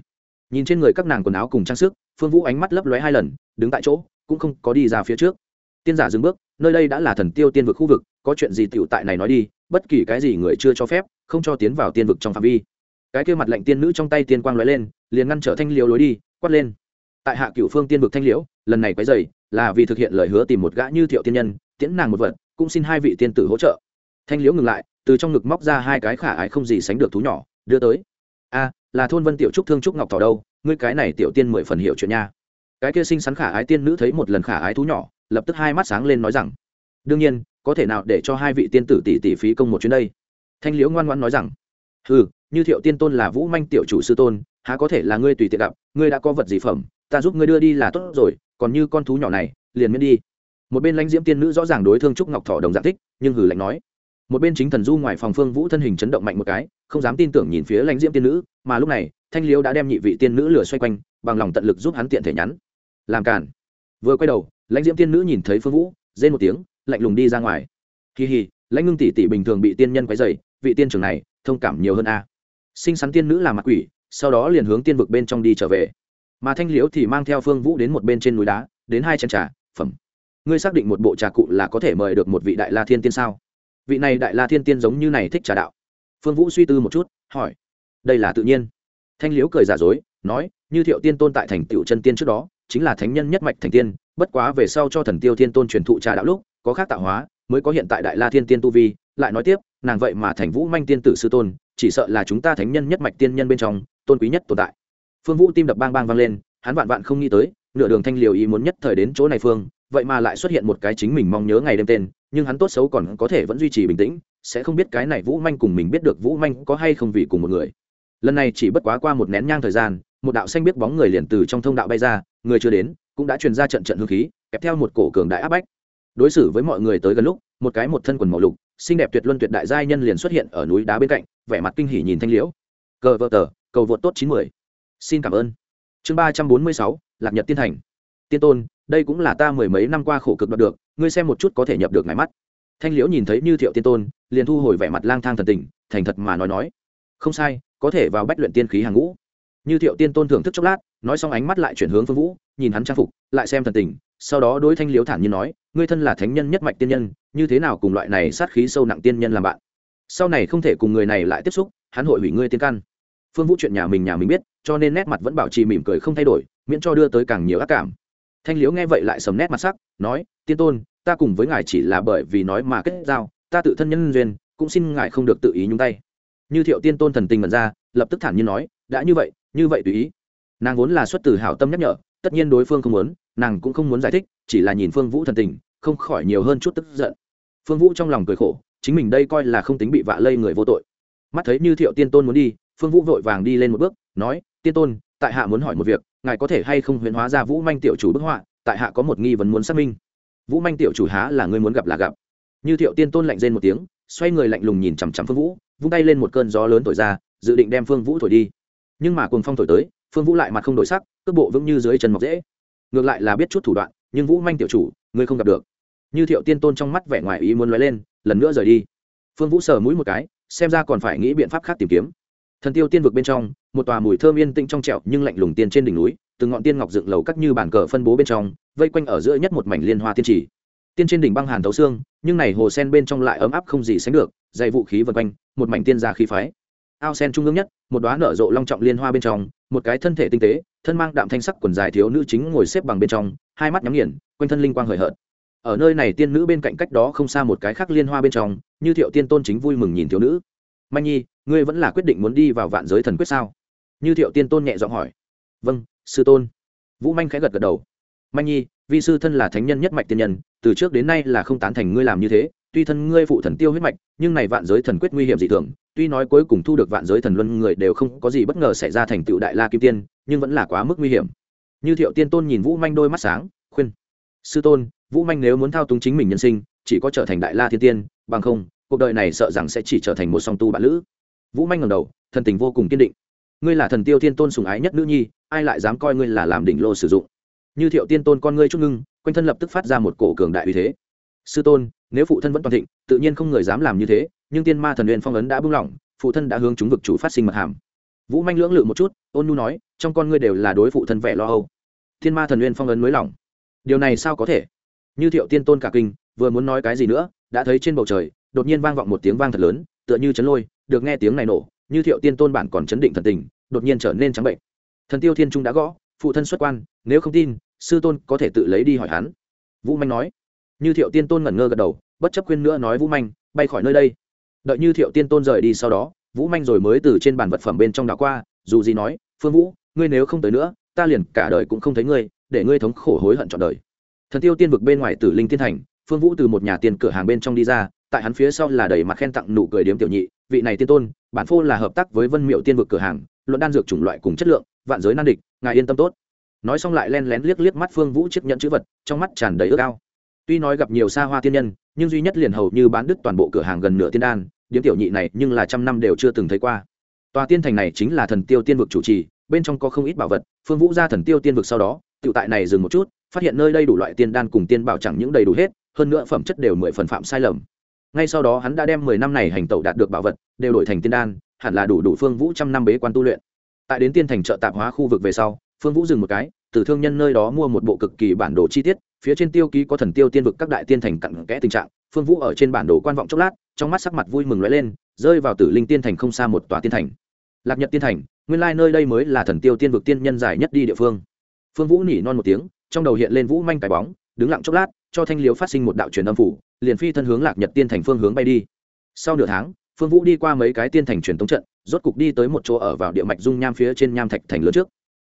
nhìn trên người các nàng quần áo cùng trang sức, phương vũ ánh mắt lấp lóe hai lần, đứng tại chỗ, cũng không có đi ra phía trước. Tiên giả dừng bước, nơi đây đã là thần tiêu tiên vực khu vực, có chuyện gì tựu tại này nói đi, bất kỳ cái gì người chưa cho phép, không cho tiến vào tiên vực trong phạm vi. Cái kia mặt lệnh tiên nữ trong tay tiên quang lóe lên, liền ngăn trở thanh liễu lối đi, quát lên. Tại hạ cựu phương tiên vực thanh liễu, lần này quấy dày là vì thực hiện lời hứa tìm một gã như thiệu tiên nhân, tiễn nàng một vật, cũng xin hai vị tiên tử hỗ trợ. Thanh liễu ngừng lại, từ trong ngực móc ra hai cái khả ái không gì sánh được thú nhỏ, đưa tới. A là thôn vân tiểu trúc thương trúc ngọc thỏ đâu? Ngươi cái này tiểu tiên mười phần hiệu chuyện nha. Cái kia sinh sắn khả ái tiên nữ thấy một lần khả ái thú nhỏ, lập tức hai mắt sáng lên nói rằng, đương nhiên, có thể nào để cho hai vị tiên tử tỷ tỷ phí công một chuyến đây? Thanh liễu ngoan ngoan nói rằng ừ như thiệu tiên tôn là vũ manh tiểu chủ sư tôn, há có thể là ngươi tùy tiện gặp, ngươi đã có vật gì phẩm, ta giúp ngươi đưa đi là tốt rồi, còn như con thú nhỏ này, liền miễn đi. Một bên lãnh diễm tiên nữ rõ ràng đối thương trúc ngọc thỏ đồng dạng thích, nhưng hử lạnh nói một bên chính thần du ngoài phòng phương vũ thân hình chấn động mạnh một cái, không dám tin tưởng nhìn phía lãnh diễm tiên nữ, mà lúc này, thanh liễu đã đem nhị vị tiên nữ lửa xoay quanh, bằng lòng tận lực giúp hắn tiện thể nhắn. Làm cản vừa quay đầu, lãnh diễm tiên nữ nhìn thấy phương vũ, rên một tiếng, lạnh lùng đi ra ngoài. Kỳ hì, lãnh ngưng tỷ tỷ bình thường bị tiên nhân quấy dày vị tiên trưởng này, thông cảm nhiều hơn a. Sinh sắn tiên nữ là mặt quỷ, sau đó liền hướng tiên vực bên trong đi trở về. Mà thanh liễu thì mang theo phương vũ đến một bên trên núi đá, đến hai chân trà, phẩm. Ngươi xác định một bộ trà cụ là có thể mời được một vị đại la thiên tiên sao? Vị này đại la thiên tiên giống như này thích trà đạo. Phương vũ suy tư một chút, hỏi, đây là tự nhiên. Thanh liễu cười giả dối, nói, như thiệu tiên tôn tại thành tựu chân tiên trước đó, chính là thánh nhân nhất mạch thành tiên, bất quá về sau cho thần tiêu thiên tôn truyền thụ trà đạo lúc, có khác tạo hóa, mới có hiện tại đại la thiên tiên tu vi. Lại nói tiếp, nàng vậy mà thành vũ manh tiên tử sư tôn, chỉ sợ là chúng ta thánh nhân nhất mạch tiên nhân bên trong, tôn quý nhất tồn tại. Phương vũ tim đập bang bang vang lên, hắn vạn vạn không nghĩ tới, nửa đường thanh liều ý muốn nhất thời đến chỗ này phương vậy mà lại xuất hiện một cái chính mình mong nhớ ngày đêm tên, nhưng hắn tốt xấu còn có thể vẫn duy trì bình tĩnh, sẽ không biết cái này vũ manh cùng mình biết được vũ manh có hay không vì cùng một người. Lần này chỉ bất quá qua một nén nhang thời gian, một đạo xanh biết bóng người liền từ trong thông đạo bay ra, người chưa đến, cũng đã truyền ra trận trận hương khí kèm theo một cổ cường đại áp bách. Đối xử với mọi người tới gần lúc, một cái một thân quần màu lục, xinh đẹp tuyệt luân tuyệt đại giai nhân liền xuất hiện ở núi đá bên cạnh, vẻ mặt kinh hỉ nhìn thanh liễu. Cờ vợ tờ, cầu vượt tốt chín mươi xin cảm ơn. Chương ba trăm bốn mươi sáu, lạc nhật tiên thành tiên tôn, đây cũng là ta mười mấy năm qua khổ cực đoạt được, ngươi xem một chút có thể nhập được ngài mắt. Thanh liễu nhìn thấy như thiệu tiên tôn, liền thu hồi vẻ mặt lang thang thần tình, thành thật mà nói nói. Không sai, có thể vào bách luyện tiên khí hàng ngũ. Như thiệu tiên tôn thưởng thức chốc lát, nói xong ánh mắt lại chuyển hướng phương vũ, nhìn hắn trang phục, lại xem thần tình, sau đó đối thanh liễu thản nhiên nói, ngươi thân là thánh nhân nhất mạch tiên nhân, như thế nào cùng loại này sát khí sâu nặng tiên nhân làm bạn? Sau này không thể cùng người này lại tiếp xúc, hắn hội hủy ngươi tiên căn. Phương vũ chuyện nhà mình nhà mình biết, cho nên nét mặt vẫn bảo trì mỉm cười không thay đổi, miễn cho đưa tới càng nhiều ác cảm thanh liễu nghe vậy lại sầm nét mặt sắc, nói, tiên tôn, ta cùng với ngài chỉ là bởi vì nói mà kết giao, ta tự thân nhân duyên, cũng xin ngài không được tự ý nhúng tay. Như thiệu tiên tôn thần tình mật ra, lập tức thản nhiên nói, đã như vậy như vậy tùy ý. Nàng vốn là xuất từ hảo tâm nhắc nhở, tất nhiên đối phương không muốn, nàng cũng không muốn giải thích, chỉ là nhìn phương vũ thần tình, không khỏi nhiều hơn chút tức giận. Phương vũ trong lòng cười khổ, chính mình đây coi là không tính bị vạ lây người vô tội. Mắt thấy như thiệu tiên tôn muốn đi, phương vũ vội vàng đi lên một bước, nói, tiên tôn, tại hạ muốn hỏi một việc ngài có thể hay không huyễn hóa ra vũ manh tiểu chủ bức họa, tại hạ có một nghi vấn muốn xác minh. Vũ manh tiểu chủ há là người muốn gặp là gặp. Như thiệu tiên tôn lạnh rên một tiếng, xoay người lạnh lùng nhìn chằm chằm phương vũ, vung tay lên một cơn gió lớn thổi ra, dự định đem phương vũ thổi đi. Nhưng mà cùng phong thổi tới, phương vũ lại mặt không đổi sắc, cước bộ vững như dưới chân mọc dễ. Ngược lại là biết chút thủ đoạn, nhưng vũ manh tiểu chủ ngươi không gặp được. Như thiệu tiên tôn trong mắt vẻ ngoài ý muốn lóe lên, lần nữa rời đi. Phương vũ sờ mũi một cái, xem ra còn phải nghĩ biện pháp khác tìm kiếm thần tiêu tiên vực bên trong, một tòa mùi thơm yên tĩnh trong trẹo nhưng lạnh lùng tiên trên đỉnh núi, từng ngọn tiên ngọc dựng lầu cắt như bản cờ phân bố bên trong, vây quanh ở giữa nhất một mảnh liên hoa tiên trì. Tiên trên đỉnh băng hàn thấu xương, nhưng này hồ sen bên trong lại ấm áp không gì sánh được, dày vũ khí vần quanh, một mảnh tiên gia khí phái. Ao sen trung ương nhất, một đoá nở rộ long trọng liên hoa bên trong, một cái thân thể tinh tế, thân mang đạm thanh sắc quần dài thiếu nữ chính ngồi xếp bằng bên trong, hai mắt nhắm nghiền, quanh thân linh quang hời hợt. Ở nơi này tiên nữ bên cạnh cách đó không xa một cái khác liên hoa bên trong, như thiệu tiên tôn chính vui mừng nhìn thiếu nữ. Manh nhi ngươi vẫn là quyết định muốn đi vào vạn giới thần quyết sao? Như thiệu tiên tôn nhẹ giọng hỏi. Vâng sư tôn. Vũ manh khẽ gật gật đầu. Manh nhi, vi sư thân là thánh nhân nhất mạch tiên nhân, từ trước đến nay là không tán thành ngươi làm như thế. Tuy thân ngươi phụ thần tiêu huyết mạch, nhưng này vạn giới thần quyết nguy hiểm dị thường. Tuy nói cuối cùng thu được vạn giới thần luân người đều không có gì bất ngờ xảy ra thành tựu đại la kim tiên, nhưng vẫn là quá mức nguy hiểm. Như thiệu tiên tôn nhìn vũ manh đôi mắt sáng, khuyên. Sư tôn, vũ manh nếu muốn thao túng chính mình nhân sinh, chỉ có trở thành đại la thiên tiên, bằng không, cuộc đời này sợ rằng sẽ chỉ trở thành một song tu bạn lữ vũ manh ngầm đầu, thần tình vô cùng kiên định. Ngươi là thần tiêu thiên tôn sùng ái nhất nữ nhi, ai lại dám coi ngươi là làm đỉnh lô sử dụng? Như thiệu tiên tôn con ngươi chút ngưng, quanh thân lập tức phát ra một cổ cường đại uy thế. Sư tôn, nếu phụ thân vẫn toàn thịnh, tự nhiên không người dám làm như thế, nhưng tiên ma thần huyền phong ấn đã bưng lỏng, phụ thân đã hướng chúng vực chủ phát sinh mật hàm. Vũ manh lưỡng lự một chút, ôn nhu nói, trong con ngươi đều là đối phụ thân vẻ lo âu. Thiên ma thần huyền phong ấn mới lỏng. Điều này sao có thể? Như thiệu tiên tôn cả kinh, vừa muốn nói cái gì nữa, đã thấy trên bầu trời, đột nhiên vang vọng một tiếng vang thật lớn tựa như chấn lôi, được nghe tiếng này nổ, như thiệu tiên tôn bản còn chấn định thần tình, đột nhiên trở nên trắng bệnh. Thần tiêu thiên trung đã gõ, phụ thân xuất quan, nếu không tin, sư tôn có thể tự lấy đi hỏi hắn. Vũ manh nói. Như thiệu tiên tôn ngẩn ngơ gật đầu, bất chấp khuyên nữa nói vũ manh, bay khỏi nơi đây. Đợi như thiệu tiên tôn rời đi sau đó, vũ manh rồi mới từ trên bàn vật phẩm bên trong đảo qua, dù gì nói, phương vũ, ngươi nếu không tới nữa, ta liền cả đời cũng không thấy ngươi, để ngươi thống khổ hối hận trọn đời. Thần tiêu tiên vực bên ngoài tử linh tiên thành phương vũ từ một nhà tiền cửa hàng bên trong đi ra, tại hắn phía sau là đầy mặt khen tặng nụ cười điếm tiểu nhị, vị này tiên tôn, bản phô là hợp tác với vân miệu tiên vực cửa hàng, luận đan dược chủng loại cùng chất lượng, vạn giới nan địch, ngài yên tâm tốt. Nói xong lại len lén liếc liếc mắt phương vũ chiếc nhẫn chữ vật, trong mắt tràn đầy ước ao. Tuy nói gặp nhiều xa hoa tiên nhân, nhưng duy nhất liền hầu như bán đứt toàn bộ cửa hàng gần nửa tiên đan, điếm tiểu nhị này nhưng là trăm năm đều chưa từng thấy qua. Tòa tiên thành này chính là thần tiêu tiên vực chủ trì, bên trong có không ít bảo vật, phương vũ ra thần tiêu tiên vực sau đó, tự tại này dừng một chút, phát hiện nơi đây đủ loại tiên đan cùng tiên bảo chẳng những đầy đủ hết hơn nữa phẩm chất đều mười phần phạm sai lầm. Ngay sau đó hắn đã đem mười năm này hành tẩu đạt được bảo vật, đều đổi thành tiên đan, hẳn là đủ đủ phương vũ trăm năm bế quan tu luyện. Tại đến tiên thành chợ tạp hóa khu vực về sau, phương vũ dừng một cái, từ thương nhân nơi đó mua một bộ cực kỳ bản đồ chi tiết, phía trên tiêu ký có thần tiêu tiên vực các đại tiên thành cặn kẽ tình trạng, phương vũ ở trên bản đồ quan vọng chốc lát, trong mắt sắc mặt vui mừng lóe lên, rơi vào tử linh tiên thành không xa một tòa tiên thành. Lạc nhật tiên thành, nguyên lai nơi đây mới là thần tiêu tiên vực tiên nhân dài nhất đi địa phương. Phương vũ nỉ non một tiếng, trong đầu hiện lên vũ manh cái bóng, đứng lặng chốc lát cho thanh liếu phát sinh một đạo truyền âm phủ, liền phi thân hướng lạc nhật tiên thành phương hướng bay đi. Sau nửa tháng, phương vũ đi qua mấy cái tiên thành truyền tống trận, rốt cục đi tới một chỗ ở vào địa mạch dung nham phía trên nham thạch thành lớn trước.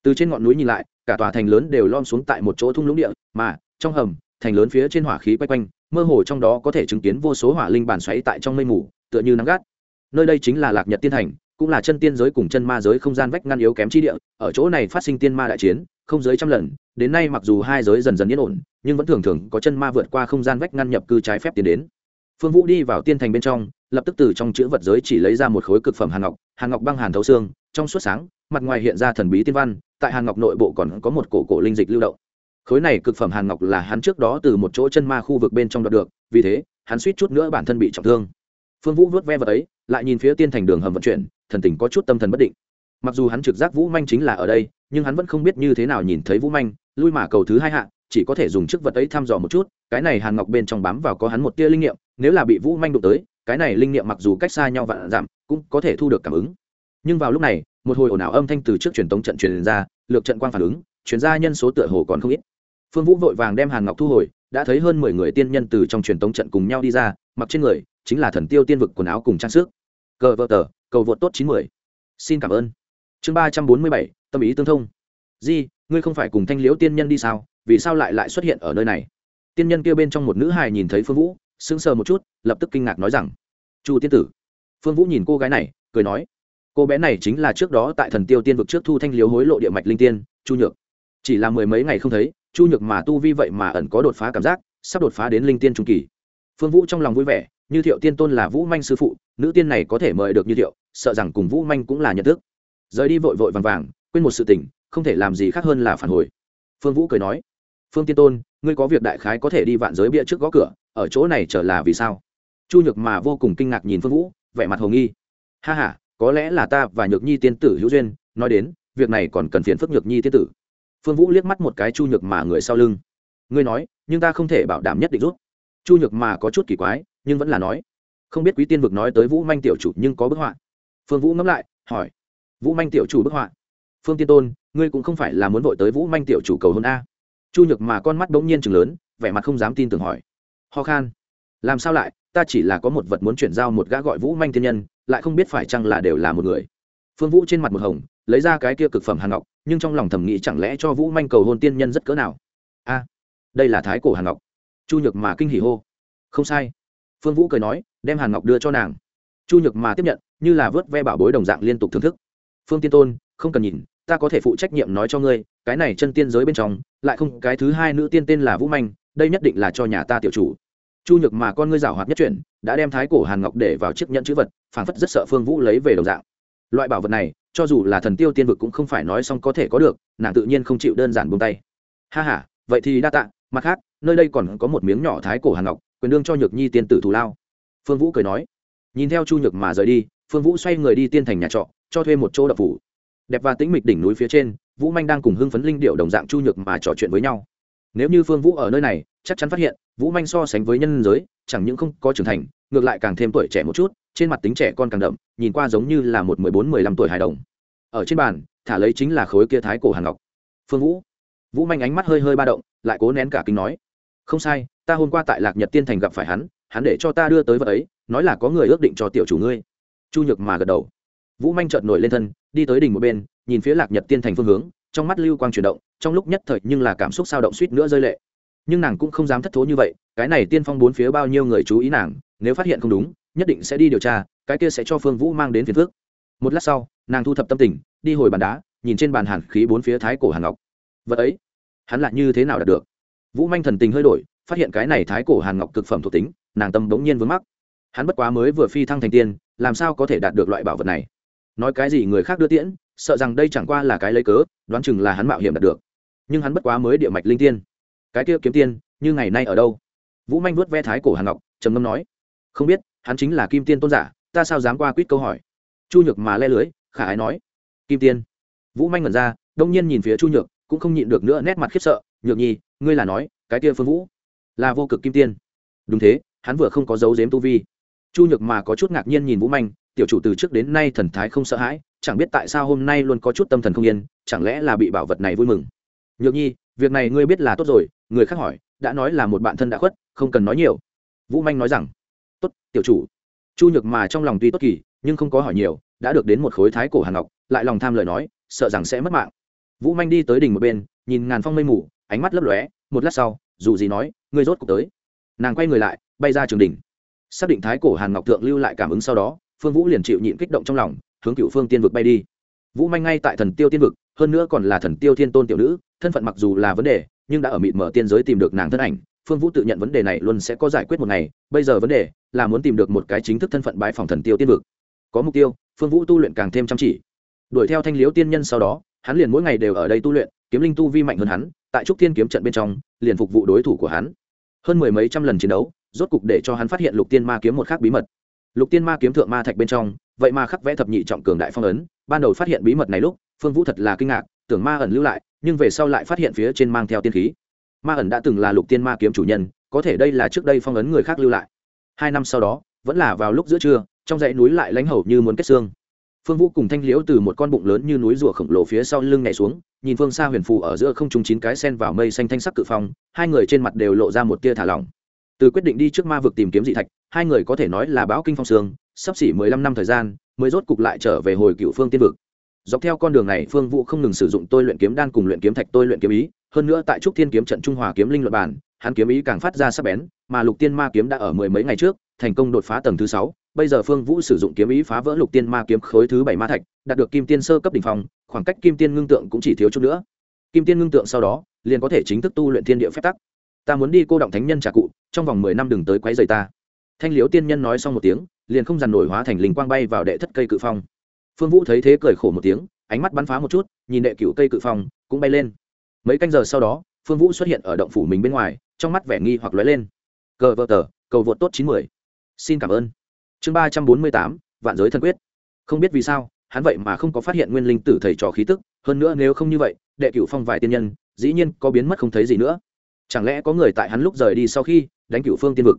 Từ trên ngọn núi nhìn lại, cả tòa thành lớn đều lom xuống tại một chỗ thung lũng địa, mà, trong hầm, thành lớn phía trên hỏa khí quay quanh, mơ hồ trong đó có thể chứng kiến vô số hỏa linh bàn xoáy tại trong mây mù, tựa như nắng gắt. Nơi đây chính là lạc nhật tiên thành cũng là chân tiên giới cùng chân ma giới không gian vách ngăn yếu kém chi địa, ở chỗ này phát sinh tiên ma đại chiến, không giới trăm lần, đến nay mặc dù hai giới dần dần yên ổn, nhưng vẫn thường thường có chân ma vượt qua không gian vách ngăn nhập cư trái phép tiến đến. Phương vũ đi vào tiên thành bên trong, lập tức từ trong chữ vật giới chỉ lấy ra một khối cực phẩm hàn ngọc hàn ngọc băng hàn thấu xương, trong suốt sáng, mặt ngoài hiện ra thần bí tiên văn, tại hàn ngọc nội bộ còn có một cổ cổ linh dịch lưu động. Khối này cực phẩm hàn ngọc là hắn trước đó từ một chỗ chân ma khu vực bên trong đoạt được, vì thế, hắn suýt chút nữa bản thân bị trọng thương. Phương vũ vớt ve vật ấy, lại nhìn phía tiên thành đường hầm vận chuyển thần tình có chút tâm thần bất định. Mặc dù hắn trực giác vũ manh chính là ở đây, nhưng hắn vẫn không biết như thế nào nhìn thấy vũ manh, lui mà cầu thứ hai hạ, chỉ có thể dùng chiếc vật ấy thăm dò một chút, cái này hàn ngọc bên trong bám vào có hắn một tia linh nghiệm, nếu là bị vũ manh đụng tới, cái này linh nghiệm mặc dù cách xa nhau vạn giảm cũng có thể thu được cảm ứng. Nhưng vào lúc này, một hồi ồn ào âm thanh từ trước truyền tống trận truyền ra, lược trận quang phản ứng chuyển ra nhân số tựa hồ còn không ít. Phương vũ vội vàng đem hàn ngọc thu hồi, đã thấy hơn mười người tiên nhân từ trong truyền tống trận cùng nhau đi ra, mặc trên người chính là thần tiêu tiên vực quần áo cùng trang sức cờ vợ tờ, cầu vượt tốt chín mươi xin cảm ơn. Chương ba trăm bốn mươi bảy, tâm ý tương thông. Di, ngươi không phải cùng thanh liễu tiên nhân đi sao? Vì sao lại lại xuất hiện ở nơi này? Tiên nhân kia bên trong một nữ hài nhìn thấy phương vũ, sững sờ một chút, lập tức kinh ngạc nói rằng, chu tiên tử. Phương vũ nhìn cô gái này, cười nói, cô bé này chính là trước đó tại thần tiêu tiên vực trước thu thanh liếu hối lộ địa mạch linh tiên, chu nhược. Chỉ là mười mấy ngày không thấy, chu nhược mà tu vi vậy mà ẩn có đột phá cảm giác, sắp đột phá đến linh tiên trung kỳ. Phương vũ trong lòng vui vẻ như thiệu tiên tôn là vũ manh sư phụ, nữ tiên này có thể mời được như thiệu, sợ rằng cùng vũ manh cũng là nhận thức. Rời đi vội vội vàng vàng, quên một sự tình, không thể làm gì khác hơn là phản hồi. Phương vũ cười nói, phương tiên tôn, ngươi có việc đại khái có thể đi vạn giới bia trước gõ cửa, ở chỗ này trở là vì sao? Chu nhược mà vô cùng kinh ngạc nhìn phương vũ, vẻ mặt hồng nghi. Ha h a có lẽ là ta và nhược nhi tiên tử hữu duyên, nói đến, việc này còn cần phiền phức nhược nhi tiên tử. Phương vũ liếc mắt một cái chu nhược mà người sau lưng. Ngươi nói, nhưng ta không thể bảo đảm nhất định rút chu nhược mà có chút kỳ quái nhưng vẫn là nói, không biết quý tiên vực nói tới vũ manh tiểu chủ nhưng có bức họa. Phương vũ ngẫm lại, hỏi, vũ manh tiểu chủ bức họa? Phương tiên tôn, ngươi cũng không phải là muốn vội tới vũ manh tiểu chủ cầu hôn a? Chu nhược mà con mắt bỗng nhiên chừng lớn, vẻ mặt không dám tin tưởng hỏi, ho khan, làm sao lại? Ta chỉ là có một vật muốn chuyển giao một gã gọi vũ manh thiên nhân, lại không biết phải chăng là đều là một người. Phương vũ trên mặt một hồng, lấy ra cái kia cực phẩm hàn ngọc, nhưng trong lòng thầm nghĩ chẳng lẽ cho vũ manh cầu hôn tiên nhân rất cỡ nào? A, đây là thái cổ hàn ngọc. Chu nhược mà kinh hỉ hô, không sai phương vũ cười nói, đem hàn ngọc đưa cho nàng. Chu nhược mà tiếp nhận, như là vớt ve bảo bối đồng dạng liên tục thưởng thức. Phương tiên tôn, không cần nhìn, ta có thể phụ trách nhiệm nói cho ngươi, cái này chân tiên giới bên trong, lại không cái thứ hai nữ tiên tên là vũ manh, đây nhất định là cho nhà ta tiểu chủ. Chu nhược mà con ngươi rào hoạt nhất chuyển, đã đem thái cổ hàn ngọc để vào chiếc nhẫn chữ vật, phảng phất rất sợ phương vũ lấy về đồng dạng. Loại bảo vật này, cho dù là thần tiêu tiên vực cũng không phải nói xong có thể có được, nàng tự nhiên không chịu đơn giản buông tay. Ha h a vậy thì đa tạ, mặt khác, nơi đây còn có một miếng nhỏ thái cổ hàn ngọc quyền đương cho nhược nhi tiên tử thù lao. Phương vũ cười nói, nhìn theo chu nhược mà rời đi, phương vũ xoay người đi tiên thành nhà trọ, cho thuê một chỗ đập phủ. Đẹp và tĩnh mịch đỉnh núi phía trên, vũ manh đang cùng hưng phấn linh điệu đồng dạng chu nhược mà trò chuyện với nhau. Nếu như phương vũ ở nơi này, chắc chắn phát hiện, vũ manh so sánh với nhân giới, chẳng những không có trưởng thành, ngược lại càng thêm tuổi trẻ một chút, trên mặt tính trẻ con càng đậm, nhìn qua giống như là một mười bốn, mười lăm tuổi hài đồng. Ở trên bàn, thả lấy chính là khối kia thái cổ hàn ngọc. Phương vũ. Vũ manh ánh mắt hơi hơi ba động, lại cố nén cả kinh nói, không sai ta hôm qua tại lạc nhật tiên thành gặp phải hắn hắn để cho ta đưa tới vật ấy, nói là có người ước định cho tiểu chủ ngươi. Chu nhược mà gật đầu. Vũ manh trợn nổi lên thân, đi tới đỉnh một bên, nhìn phía lạc nhật tiên thành phương hướng, trong mắt lưu quang chuyển động, trong lúc nhất thời nhưng là cảm xúc sao động suýt nữa rơi lệ. Nhưng nàng cũng không dám thất thố như vậy, cái này tiên phong bốn phía bao nhiêu người chú ý nàng, nếu phát hiện không đúng, nhất định sẽ đi điều tra, cái kia sẽ cho phương vũ mang đến phiền phước một lát sau, nàng thu thập tâm tình, đi hồi bàn đá, nhìn trên bàn hàn khí bốn phía thái cổ hàn ngọc. Vật ấy, hắn lại như thế nào đạt được? Vũ manh thần tình hơi đổi phát hiện cái này thái cổ hàn ngọc cực phẩm thuộc tính, nàng tâm bỗng nhiên vướng mắc. Hắn bất quá mới vừa phi thăng thành tiên, làm sao có thể đạt được loại bảo vật này? Nói cái gì người khác đưa tiễn, sợ rằng đây chẳng qua là cái lấy cớ, đoán chừng là hắn mạo hiểm đạt được. Nhưng hắn bất quá mới địa mạch linh tiên. Cái kia kiếm tiên, như ngày nay ở đâu? Vũ manh vuốt ve thái cổ hàn ngọc, trầm ngâm nói, không biết, hắn chính là kim tiên tôn giả, ta sao dám qua quýt câu hỏi? Chu nhược mà le lưới, khả ái nói, kim tiên. Vũ manh ngẩn ra, đông nhiên nhìn phía chu nhược, cũng không nhịn được nữa nét mặt khiếp sợ, nhược nhi, ngươi là nói, cái kia phương vũ là vô cực kim tiên. Đúng thế, hắn vừa không có dấu dếm tu vi. Chu nhược mà có chút ngạc nhiên nhìn vũ manh, tiểu chủ từ trước đến nay thần thái không sợ hãi, chẳng biết tại sao hôm nay luôn có chút tâm thần không yên, chẳng lẽ là bị bảo vật này vui mừng. Nhược nhi, việc này ngươi biết là tốt rồi, người khác hỏi, đã nói là một bạn thân đã khuất, không cần nói nhiều. Vũ manh nói rằng, tốt, tiểu chủ. Chu nhược mà trong lòng tuy tốt kỳ, nhưng không có hỏi nhiều, đã được đến một khối thái cổ hàn ngọc, lại lòng tham lời nói, sợ rằng sẽ mất mạng. Vũ manh đi tới đỉnh một bên, nhìn ngàn phong mây mù, ánh mắt lấp lóe, một lát sau dù gì nói, ngươi rốt cuộc tới. Nàng quay người lại, bay ra trường đỉnh. Xác định thái cổ hàn ngọc thượng lưu lại cảm ứng sau đó, phương vũ liền chịu nhịn kích động trong lòng, hướng cựu phương tiên vực bay đi. Vũ manh ngay tại thần tiêu tiên vực, hơn nữa còn là thần tiêu thiên tôn tiểu nữ, thân phận mặc dù là vấn đề, nhưng đã ở mịt mở tiên giới tìm được nàng thân ảnh. Phương vũ tự nhận vấn đề này luôn sẽ có giải quyết một ngày, bây giờ vấn đề là muốn tìm được một cái chính thức thân phận bái phòng thần tiêu tiên vực. Có mục tiêu, phương vũ tu luyện càng thêm chăm chỉ. Đuổi theo thanh liếu tiên nhân sau đó, hắn liền mỗi ngày đều ở đây tu luyện, kiếm linh tu vi mạnh hơn hắn tại trúc thiên kiếm trận bên trong, liền phục vụ đối thủ của hắn. Hơn mười mấy trăm lần chiến đấu, rốt cục để cho hắn phát hiện lục tiên ma kiếm một khác bí mật. Lục tiên ma kiếm thượng ma thạch bên trong, vậy mà khắc vẽ thập nhị trọng cường đại phong ấn, ban đầu phát hiện bí mật này lúc, phương vũ thật là kinh ngạc, tưởng ma ẩn lưu lại, nhưng về sau lại phát hiện phía trên mang theo tiên khí. Ma ẩn đã từng là lục tiên ma kiếm chủ nhân, có thể đây là trước đây phong ấn người khác lưu lại. Hai năm sau đó, vẫn là vào lúc giữa trưa, trong dãy núi lại lánh hầu như muốn kết xương. Phương vũ cùng thanh liễu từ một con bụng lớn như núi rùa khổng lồ phía sau lưng nhảy xuống nhìn phương xa huyền phù ở giữa không trung chín cái sen vào mây xanh thanh sắc cự phong, hai người trên mặt đều lộ ra một tia thả lỏng. Từ quyết định đi trước ma vực tìm kiếm dị thạch, hai người có thể nói là bão kinh phong sương, sắp xỉ mười lăm năm thời gian, mới rốt cục lại trở về hồi cựu phương tiên vực. Dọc theo con đường này, phương vũ không ngừng sử dụng tôi luyện kiếm đan cùng luyện kiếm thạch tôi luyện kiếm ý, hơn nữa tại trúc thiên kiếm trận trung hòa kiếm linh luật bản hắn kiếm ý càng phát ra sắc bén, mà lục tiên ma kiếm đã ở mười mấy ngày trước, thành công đột phá tầng thứ sáu bây giờ phương vũ sử dụng kiếm ý phá vỡ lục tiên ma kiếm khối thứ bảy ma thạch, đạt được kim tiên sơ cấp đ ỉ n h phòng khoảng cách kim tiên ngưng tượng cũng chỉ thiếu chút nữa. Kim tiên ngưng tượng sau đó, liền có thể chính thức tu luyện thiên địa phép tắc. Ta muốn đi cô động thánh nhân trà cụ, trong vòng mười năm đừng tới quấy rầy ta. Thanh liếu tiên nhân nói xong một tiếng, liền không dằn nổi hóa thành linh quang bay vào đệ thất cây cự phong. Phương vũ thấy thế cười khổ một tiếng, ánh mắt bắn phá một chút, nhìn đệ cựu cây cự phong, cũng bay lên. Mấy canh giờ sau đó, phương vũ xuất hiện ở động phủ mình bên ngoài, trong mắt vẻ nghi hoặc lóe lên. Cờ vợ tờ, cầu vượt tốt chín mươi xin cảm ơn chương ba trăm bốn mươi tám, vạn giới thân quyết. Không biết vì sao, hắn vậy mà không có phát hiện nguyên linh tử thầy trò khí tức, hơn nữa nếu không như vậy, đệ cửu phong vài tiên nhân, dĩ nhiên có biến mất không thấy gì nữa. Chẳng lẽ có người tại hắn lúc rời đi sau khi đánh cửu phương tiên vực?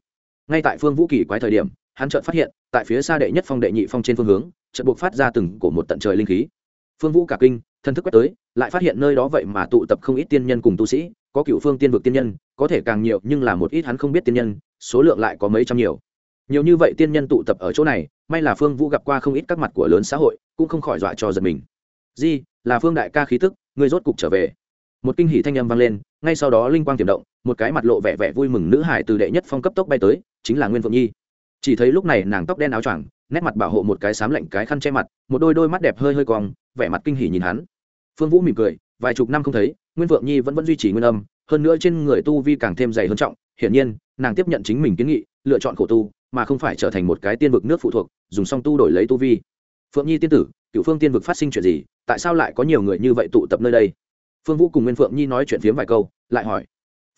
Ngay tại phương vũ kỳ quái thời điểm, hắn chợt phát hiện, tại phía xa đệ nhất phong đệ nhị phong trên phương hướng, chợt buộc phát ra từng cổ một tận trời linh khí. Phương vũ cả kinh thân thức quét tới, lại phát hiện nơi đó vậy mà tụ tập không ít tiên nhân cùng tu sĩ, có cựu phương tiên vực tiên nhân, có thể càng nhiều nhưng là một ít hắn không biết tiên nhân, số lượng lại có mấy trăm nhiều nhiều như vậy tiên nhân tụ tập ở chỗ này, may là phương vũ gặp qua không ít các mặt của lớn xã hội, cũng không khỏi dọa cho giật mình. Di, là phương đại ca khí tức người rốt cục trở về. Một kinh hỷ thanh âm vang lên, ngay sau đó linh quang tiềm động, một cái mặt lộ vẻ vẻ vui mừng nữ hải từ đệ nhất phong cấp tốc bay tới, chính là nguyên phượng nhi. Chỉ thấy lúc này nàng tóc đen áo choàng, nét mặt bảo hộ một cái sám lạnh cái khăn che mặt, một đôi đôi mắt đẹp hơi hơi cong, vẻ mặt kinh hỉ nhìn hắn. Phương vũ mỉm cười, vài chục năm không thấy, nguyên vượng nhi vẫn vẫn duy trì nguyên âm, hơn nữa trên người tu vi càng thêm dày hơn trọng, hiển nhiên, nàng tiếp nhận chính mình kiến nghị, lựa chọn khổ tu mà không phải trở thành một cái tiên vực nước phụ thuộc, dùng song tu đổi lấy tu vi. Phượng nhi tiên tử, cựu phương tiên vực phát sinh chuyện gì? Tại sao lại có nhiều người như vậy tụ tập nơi đây? Phương vũ cùng nguyên phượng nhi nói chuyện phiếm vài câu, lại hỏi.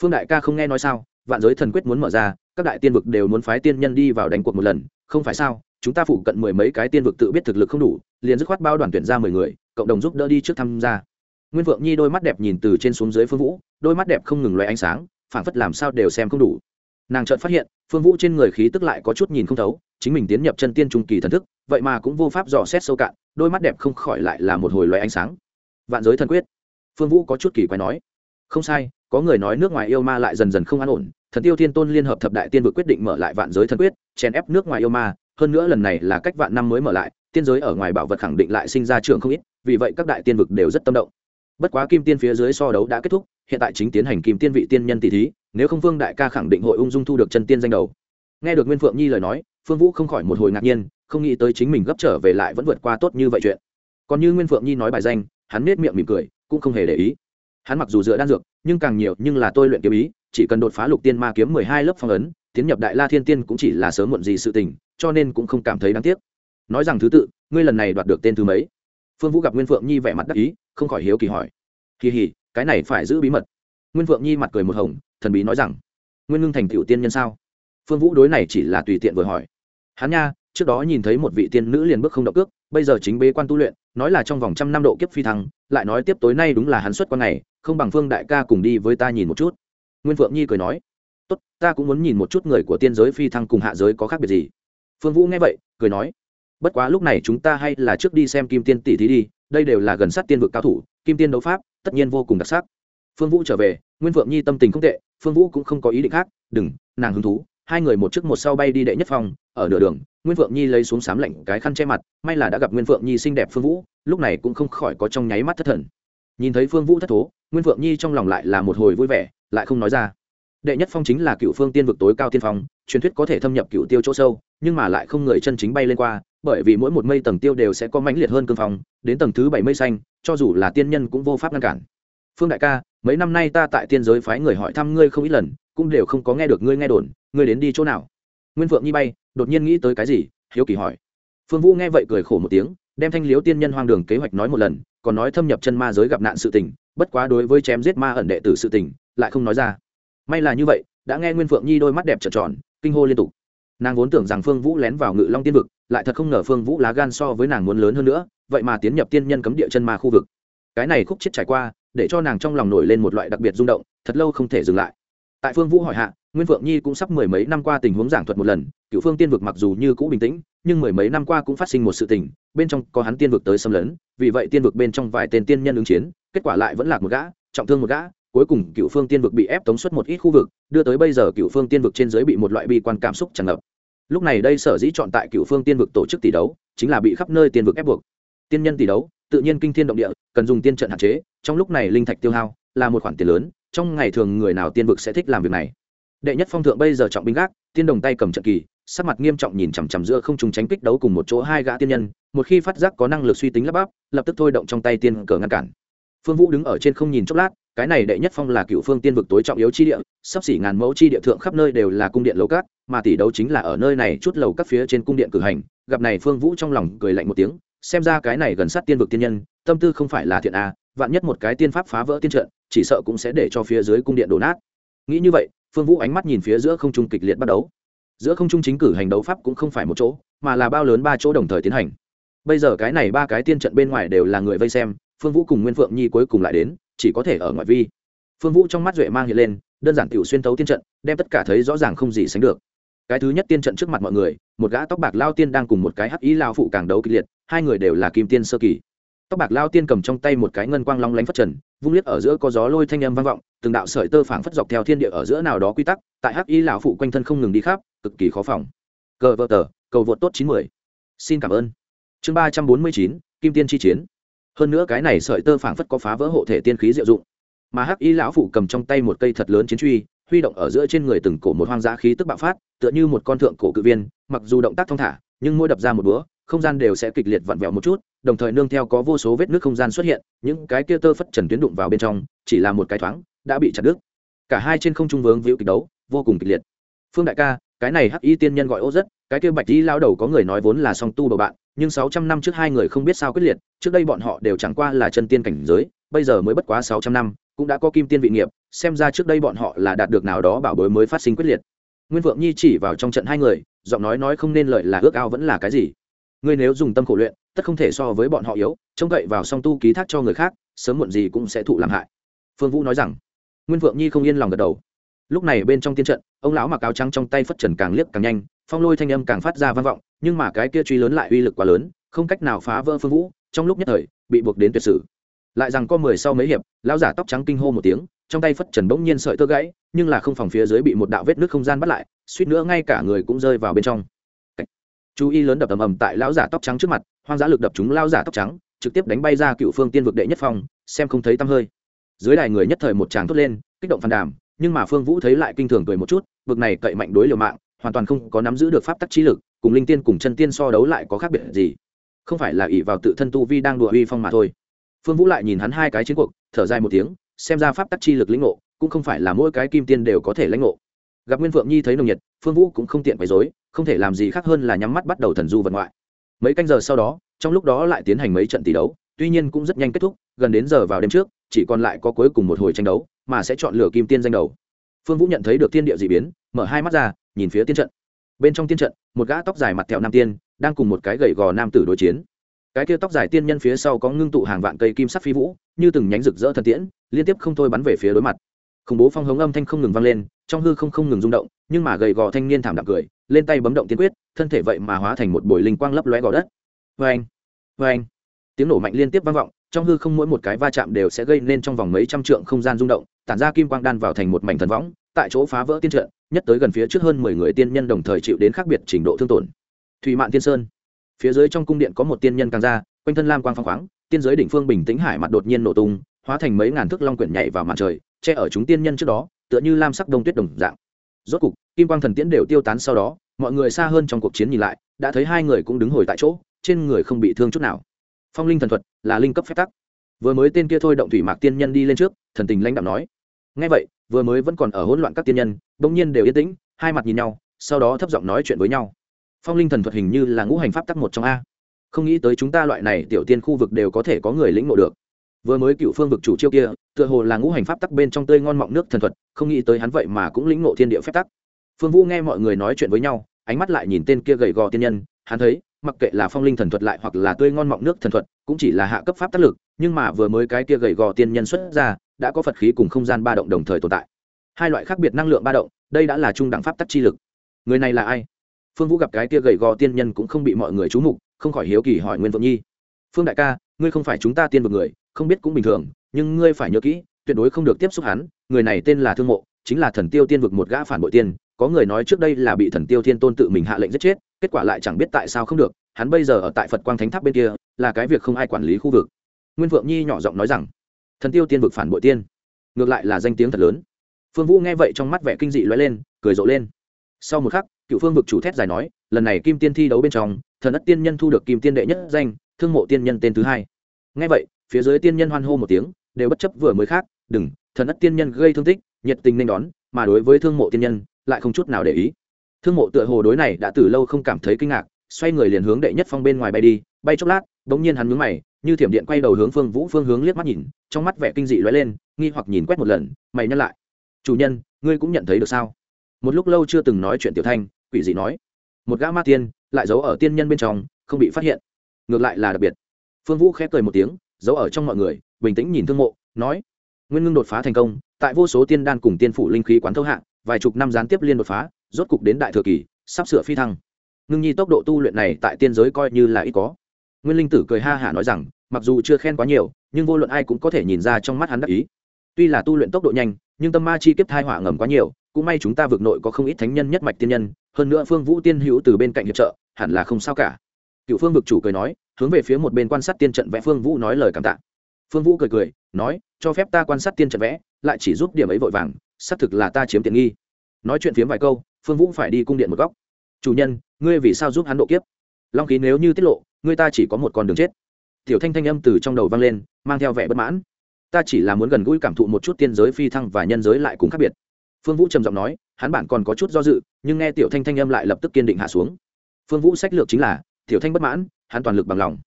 Phương đại ca không nghe nói sao? Vạn giới thần quyết muốn mở ra, các đại tiên vực đều muốn phái tiên nhân đi vào đánh cuộc một lần, không phải sao? Chúng ta phụ cận mười mấy cái tiên vực tự biết thực lực không đủ, liền dứt khoát bao đoàn tuyển ra mười người, cộng đồng giúp đỡ đi trước tham gia. Nguyên vượng nhi đôi mắt đẹp nhìn từ trên xuống dưới phương vũ, đôi mắt đẹp không ngừng loại ánh sáng, phảng phất làm sao đều xem không đủ nàng chợt phát hiện, phương vũ trên người khí tức lại có chút nhìn không thấu, chính mình tiến nhập chân tiên trung kỳ thần thức, vậy mà cũng vô pháp dò xét sâu cạn, đôi mắt đẹp không khỏi lại là một hồi loại ánh sáng. Vạn giới thần quyết. Phương vũ có chút kỳ quái nói. Không sai, có người nói nước ngoài yêu ma lại dần dần không an ổn, thần tiêu thiên tôn liên hợp thập đại tiên vực quyết định mở lại vạn giới thần quyết, chèn ép nước ngoài yêu ma, hơn nữa lần này là cách vạn năm mới mở lại, tiên giới ở ngoài bảo vật khẳng định lại sinh ra trường không ít, vì vậy các đại tiên vực đều rất tâm động. Bất quá kim tiên phía dưới so đấu đã kết thúc hiện tại chính tiến hành kim tiên vị tiên nhân tỷ thí, nếu không vương đại ca khẳng định hội ung dung thu được chân tiên danh đầu. Nghe được nguyên phượng nhi lời nói, phương vũ không khỏi một hồi ngạc nhiên, không nghĩ tới chính mình gấp trở về lại vẫn vượt qua tốt như vậy chuyện. Còn như nguyên phượng nhi nói bài danh, hắn nết miệng mỉm cười, cũng không hề để ý. Hắn mặc dù dựa đan dược, nhưng càng nhiều, nhưng là tôi luyện kiếm ý, chỉ cần đột phá lục tiên ma kiếm mười hai lớp phong ấn, tiến nhập đại la thiên tiên cũng chỉ là sớm muộn gì sự tình, cho nên cũng không cảm thấy đáng tiếc. Nói rằng thứ tự, ngươi lần này đoạt được tên thứ mấy? Phương vũ gặp nguyên phượng nhi vẻ mặt đắc ý, không khỏi hiếu kỳ hỏi. Kỳ hỉ cái này phải giữ bí mật. Nguyên Vượng nhi mặt cười một hồng, thần bí nói rằng, nguyên ngưng thành tiểu tiên nhân sao? Phương vũ đối này chỉ là tùy tiện vừa hỏi. Hắn nha, trước đó nhìn thấy một vị tiên nữ liền bước không động cước, bây giờ chính bế quan tu luyện, nói là trong vòng trăm năm độ kiếp phi thăng, lại nói tiếp tối nay đúng là hắn xuất quan này, không bằng phương đại ca cùng đi với ta nhìn một chút. Nguyên phượng nhi cười nói, tốt, ta cũng muốn nhìn một chút người của tiên giới phi thăng cùng hạ giới có khác biệt gì. Phương vũ nghe vậy, cười nói, bất quá lúc này chúng ta hay là trước đi xem kim tiên tỷ thí đi, đây đều là gần sát tiên vực cao thủ, kim tiên đấu pháp tất nhiên vô cùng đặc sắc. Phương vũ trở về, nguyên phượng nhi tâm tình không tệ, phương vũ cũng không có ý định khác, đừng, nàng hứng thú. Hai người một trước một sau bay đi đệ nhất phòng, ở nửa đường, nguyên phượng nhi lấy xuống sám lạnh cái khăn che mặt, may là đã gặp nguyên phượng nhi xinh đẹp phương vũ, lúc này cũng không khỏi có trong nháy mắt thất thần. Nhìn thấy phương vũ thất thố, nguyên phượng nhi trong lòng lại là một hồi vui vẻ, lại không nói ra. Đệ nhất phong chính là cựu phương tiên vực tối cao tiên phong, truyền thuyết có thể thâm nhập cựu tiêu chỗ sâu, nhưng mà lại không người chân chính bay lên qua, bởi vì mỗi một mây tầng tiêu đều sẽ có mãnh liệt hơn cương phong, đến tầng thứ bảy mây xanh cho dù là tiên nhân cũng vô pháp ngăn cản. Phương đại ca, mấy năm nay ta tại tiên giới phái người hỏi thăm ngươi không ít lần, cũng đều không có nghe được ngươi nghe đồn, ngươi đến đi chỗ nào? Nguyên phượng nhi bay, đột nhiên nghĩ tới cái gì, hiếu kỳ hỏi. Phương vũ nghe vậy cười khổ một tiếng, đem thanh liếu tiên nhân hoang đường kế hoạch nói một lần, còn nói thâm nhập chân ma giới gặp nạn sự tình, bất quá đối với chém giết ma ẩn đệ tử sự tình, lại không nói ra. May là như vậy, đã nghe nguyên phượng nhi đôi mắt đẹp trợn tròn, kinh hô liên tục. Nàng vốn tưởng rằng phương vũ lén vào ngự long tiên vực, lại thật không ngờ phương vũ lá gan so với nàng muốn lớn hơn nữa vậy mà tiến nhập tiên nhân cấm địa chân ma khu vực. Cái này khúc chết trải qua, để cho nàng trong lòng nổi lên một loại đặc biệt rung động, thật lâu không thể dừng lại. Tại phương vũ hỏi hạ, nguyên phượng nhi cũng sắp mười mấy năm qua tình huống giảng thuật một lần cựu phương tiên vực mặc dù như cũ bình tĩnh, nhưng mười mấy năm qua cũng phát sinh một sự tình, bên trong có hắn tiên vực tới xâm lấn, vì vậy tiên vực bên trong vài tên tiên nhân ứng chiến, kết quả lại vẫn lạc một gã, trọng thương một gã, cuối cùng cựu phương tiên vực bị ép tống xuất một ít khu vực, đưa tới bây giờ cựu phương tiên vực trên dưới bị một loại bi quan cảm xúc tràn ngập. Lúc này đây sở dĩ chọn tại cựu phương tiên vực tổ chức tỷ đấu, chính là bị khắp nơi tiên vực ép buộc tiên nhân tỷ đấu, tự nhiên kinh thiên động địa, cần dùng tiên trận hạn chế, trong lúc này linh thạch tiêu hao là một khoản tiền lớn, trong ngày thường người nào tiên vực sẽ thích làm việc này. Đệ nhất phong thượng bây giờ trọng binh gác, tiên đồng tay cầm trận kỳ, sắc mặt nghiêm trọng nhìn chằm chằm giữa không trùng tránh kích đấu cùng một chỗ hai gã tiên nhân, một khi phát giác có năng lực suy tính lắp bắp, lập tức thôi động trong tay tiên cờ ngăn cản. Phương vũ đứng ở trên không nhìn chốc lát, cái này đệ nhất phong là cựu phương tiên vực tối trọng yếu chi địa, sắp xỉ ngàn mẫu chi địa thượng khắp nơi đều là cung điện lầu cát, mà tỷ đấu chính là ở nơi này chút lầu các phía trên cung điện cử hành, gặp này phương vũ trong lòng cười lạnh một tiếng xem ra cái này gần sát tiên vực tiên nhân, tâm tư không phải là thiện a, vạn nhất một cái tiên pháp phá vỡ tiên trận, chỉ sợ cũng sẽ để cho phía dưới cung điện đổ nát. Nghĩ như vậy, phương vũ ánh mắt nhìn phía giữa không trung kịch liệt bắt đấu giữa không trung chính cử hành đấu pháp cũng không phải một chỗ, mà là bao lớn ba chỗ đồng thời tiến hành. Bây giờ cái này ba cái tiên trận bên ngoài đều là người vây xem, phương vũ cùng nguyên phượng nhi cuối cùng lại đến, chỉ có thể ở ngoại vi. Phương vũ trong mắt duệ mang hiện lên, đơn giản tiểu xuyên tấu tiên trận, đem tất cả thấy rõ ràng không gì sánh được cái thứ nhất tiên trận trước mặt mọi người, một gã tóc bạc lao tiên đang cùng một cái hắc ý lao phụ càng đấu kịch liệt, hai người đều là kim tiên sơ kỳ. Tóc bạc lao tiên cầm trong tay một cái ngân quang long lánh phất trần, vung liếc ở giữa có gió lôi thanh âm vang vọng, từng đạo sợi tơ phảng phất dọc theo thiên địa ở giữa nào đó quy tắc, tại hắc y lão phụ quanh thân không ngừng đi khắp, cực kỳ khó phòng. Cờ vợ tờ, cầu vượt tốt chín mươi xin cảm ơn. Chương ba trăm bốn mươi chín, kim tiên chi chiến. Hơn nữa cái này sợi tơ phảng phất có phá vỡ hộ thể tiên khí diệu dụng. Mà hắc y lão phụ cầm trong tay một cây thật lớn chiến truy huy động ở giữa trên người từng cổ một hoang dã khí tức bạo phát, tựa như một con thượng cổ cự viên, mặc dù động tác thong thả, nhưng mỗi đập ra một búa, không gian đều sẽ kịch liệt vặn vẹo một chút, đồng thời nương theo có vô số vết nước không gian xuất hiện, những cái kia tơ phất trần tuyến đụng vào bên trong, chỉ là một cái thoáng, đã bị chặt đứt. Cả hai trên không trung vướng víu kịch đấu, vô cùng kịch liệt. Phương đại ca, cái này hắc y tiên nhân gọi ô rất cái kia bạch y lao đầu có người nói vốn là song tu bầu bạn, nhưng sáu trăm năm trước hai người không biết sao quyết liệt, trước đây bọn họ đều chẳng qua là chân tiên cảnh giới, bây giờ mới bất quá sáu trăm năm cũng đã có kim tiên vị nghiệp, xem ra trước đây bọn họ là đạt được nào đó bảo bối mới phát sinh quyết liệt. Nguyên vượng nhi chỉ vào trong trận hai người, giọng nói nói không nên lợi là ước ao vẫn là cái gì. Ngươi nếu dùng tâm khổ luyện, tất không thể so với bọn họ yếu, trông cậy vào song tu ký thác cho người khác, sớm muộn gì cũng sẽ thụ làm hại. Phương vũ nói rằng. Nguyên vượng nhi không yên lòng gật đầu. Lúc này bên trong tiên trận, ông lão mặc áo trắng trong tay phất trần càng liếc càng nhanh, phong lôi thanh âm càng phát ra vang vọng, nhưng mà cái kia truy lớn lại uy lực quá lớn, không cách nào phá vỡ phương vũ, trong lúc nhất thời, bị buộc đến tuyệt sử lại rằng có mười sau mấy hiệp, lão giả tóc trắng kinh hô một tiếng, trong tay phất trần bỗng nhiên sợi tơ gãy, nhưng là không phòng phía dưới bị một đạo vết nước không gian bắt lại, suýt nữa ngay cả người cũng rơi vào bên trong. Chú ý lớn đập ầm ầm tại lão giả tóc trắng trước mặt, hoang dã lực đập chúng lão giả tóc trắng, trực tiếp đánh bay ra cựu phương tiên vực đệ nhất phong, xem không thấy tăm hơi. Dưới đài người nhất thời một tràng thốt lên, kích động phàn đàm, nhưng mà phương vũ thấy lại kinh thường cười một chút, vực này cậy mạnh đối liều mạng, hoàn toàn không có nắm giữ được pháp tắc trí lực, cùng linh tiên cùng chân tiên so đấu lại có khác biệt gì. Không phải là ỷ vào tự thân tu vi đang đùa uy phong mà thôi phương vũ lại nhìn hắn hai cái chiến cuộc, thở dài một tiếng, xem ra pháp tắc chi lực lĩnh ngộ, cũng không phải là mỗi cái kim tiên đều có thể lãnh ngộ. Gặp nguyên phượng nhi thấy nồng nhiệt, phương vũ cũng không tiện bày dối không thể làm gì khác hơn là nhắm mắt bắt đầu thần du vận ngoại. Mấy canh giờ sau đó, trong lúc đó lại tiến hành mấy trận tỷ đấu, tuy nhiên cũng rất nhanh kết thúc, gần đến giờ vào đêm trước, chỉ còn lại có cuối cùng một hồi tranh đấu, mà sẽ chọn lựa kim tiên danh đầu. Phương vũ nhận thấy được tiên địa d ị biến, mở hai mắt ra, nhìn phía tiên trận. Bên trong tiên trận, một gã tóc dài mặt thẹo nam tiên, đang cùng một cái gậy gò nam tử đối chiến cái kia tóc dài tiên nhân phía sau có ngưng tụ hàng vạn cây kim sắc phi vũ, như từng nhánh rực rỡ thần tiễn, liên tiếp không thôi bắn về phía đối mặt. Khủng bố phong hống âm thanh không ngừng vang lên, trong hư không không ngừng rung động, nhưng mà gầy gò thanh niên thảm đạm cười, lên tay bấm động tiên quyết, thân thể vậy mà hóa thành một bồi linh quang lấp lóe gò đất. Vê anh vê anh tiếng nổ mạnh liên tiếp vang vọng, trong hư không mỗi một cái va chạm đều sẽ gây nên trong vòng mấy trăm trượng không gian rung động, tản ra kim quang đan vào thành một mảnh thần võng, tại chỗ phá vỡ tiên trận, nhất tới gần phía trước hơn mười người tiên nhân đồng thời chịu đến khác biệt trình độ thương tổn. Thủy mạn tiên sơn phía dưới trong cung điện có một tiên nhân càng ra, quanh thân lam quang phong khoáng, tiên giới đỉnh phương bình tĩnh hải mặt đột nhiên nổ tung, hóa thành mấy ngàn thước long quyển nhảy vào màn trời, che ở chúng tiên nhân trước đó, tựa như lam sắc đông tuyết đồng dạng. Rốt cục, kim quang thần tiễn đều tiêu tán sau đó, mọi người xa hơn trong cuộc chiến nhìn lại, đã thấy hai người cũng đứng hồi tại chỗ, trên người không bị thương chút nào. Phong linh thần thuật là linh cấp phép tắc. Vừa mới tên kia thôi động thủy mạc tiên nhân đi lên trước, thần tình lãnh đạo nói. Ngay vậy, vừa mới vẫn còn ở hỗn loạn các tiên nhân, bỗng nhiên đều yên tĩnh, hai mặt nhìn nhau, sau đó thấp giọng nói chuyện với nhau phong linh thần thuật hình như là ngũ hành pháp tắc một trong a. Không nghĩ tới chúng ta loại này tiểu tiên khu vực đều có thể có người lĩnh ngộ được. Vừa mới cựu phương vực chủ chiêu kia, tựa hồ là ngũ hành pháp tắc bên trong tươi ngon mọng nước thần thuật, không nghĩ tới hắn vậy mà cũng lĩnh ngộ thiên địa phép tắc. Phương vũ nghe mọi người nói chuyện với nhau, ánh mắt lại nhìn tên kia gầy gò tiên nhân, hắn thấy, mặc kệ là phong linh thần thuật lại hoặc là tươi ngon mọng nước thần thuật, cũng chỉ là hạ cấp pháp tác lực, nhưng mà vừa mới cái kia gầy gò tiên nhân xuất ra, đã có phật khí cùng không gian ba động đồng thời tồn tại. Hai loại khác biệt năng lượng ba động, đây đã là trung đẳng pháp tắc chi lực. Người này là ai? Phương vũ gặp cái kia gầy gò tiên nhân cũng không bị mọi người trú mục, không khỏi hiếu kỳ hỏi nguyên vượng nhi. Phương đại ca, ngươi không phải chúng ta tiên vực người, không biết cũng bình thường, nhưng ngươi phải nhớ kỹ, tuyệt đối không được tiếp xúc hắn, người này tên là thương mộ, chính là thần tiêu tiên vực một gã phản bội tiên, có người nói trước đây là bị thần tiêu thiên tôn tự mình hạ lệnh giết chết, kết quả lại chẳng biết tại sao không được, hắn bây giờ ở tại phật quang thánh tháp bên kia, là cái việc không ai quản lý khu vực. Nguyên vượng nhi nhỏ giọng nói rằng, thần tiêu tiên vực phản bội tiên, ngược lại là danh tiếng thật lớn. Phương vũ nghe vậy trong mắt vẻ kinh dị lóe lên, cười rộ lên. Sau một khắc cựu phương vực chủ thét dài nói, lần này kim tiên thi đấu bên trong, thần ất tiên nhân thu được kim tiên đệ nhất danh, thương mộ tiên nhân tên thứ hai. Ngay vậy, phía dưới tiên nhân hoan hô một tiếng, đều bất chấp vừa mới khác, đừng, thần ất tiên nhân gây thương tích, nhiệt tình nên đón, mà đối với thương mộ tiên nhân, lại không chút nào để ý. Thương mộ tựa hồ đối này đã từ lâu không cảm thấy kinh ngạc, xoay người liền hướng đệ nhất phong bên ngoài bay đi, bay chốc lát, bỗng nhiên hắn mướn mày, như thiểm điện quay đầu hướng phương vũ phương hướng liếc mắt nhìn, trong mắt vẻ kinh dị lóe lên, nghi hoặc nhìn quét một lần, mày nhắc lại. Chủ nhân, ngươi cũng nhận thấy được sao? Một lúc lâu chưa từng nói chuyện tiểu thanh quỷ dị nói. Một gã ma tiên lại giấu ở tiên nhân bên trong, không bị phát hiện. Ngược lại là đặc biệt. Phương vũ khép cười một tiếng, giấu ở trong mọi người, bình tĩnh nhìn thương mộ, nói, nguyên ngưng đột phá thành công, tại vô số tiên đan cùng tiên phủ linh khí quán thâu hạng vài chục năm gián tiếp liên đột phá, rốt cục đến đại thừa kỳ, sắp sửa phi thăng. Ngưng nhi tốc độ tu luyện này tại tiên giới coi như là ít có. Nguyên linh tử cười ha hả nói rằng, mặc dù chưa khen quá nhiều, nhưng vô luận ai cũng có thể nhìn ra trong mắt hắn đắc ý. Tuy là tu luyện tốc độ nhanh, nhưng tâm ma chi kiếp thai hỏa ngầm quá nhiều, cũng may chúng ta vượt nội có không ít thánh nhân nhất mạch tiên nhân hơn nữa phương vũ tiên hữu từ bên cạnh hiệp trợ, hẳn là không sao cả. Cựu phương vực chủ cười nói, hướng về phía một bên quan sát tiên trận vẽ phương vũ nói lời cảm tạ. Phương vũ cười cười, nói, cho phép ta quan sát tiên trận vẽ, lại chỉ giúp điểm ấy vội vàng, xác thực là ta chiếm tiện nghi. Nói chuyện phiếm vài câu, phương vũ phải đi cung điện một góc. Chủ nhân, ngươi vì sao giúp hắn độ kiếp? Long khí nếu như tiết lộ, ngươi ta chỉ có một con đường chết. Tiểu thanh thanh âm từ trong đầu vang lên, mang theo vẻ bất mãn. Ta chỉ là muốn gần gũi cảm thụ một chút tiên giới phi thăng và nhân giới lại cũng khác biệt. Phương vũ trầm giọng nói hắn bản còn có chút do dự, nhưng nghe tiểu thanh thanh âm lại lập tức kiên định hạ xuống. Phương vũ sách lược chính là, tiểu thanh bất mãn, hắn toàn lực bằng lòng.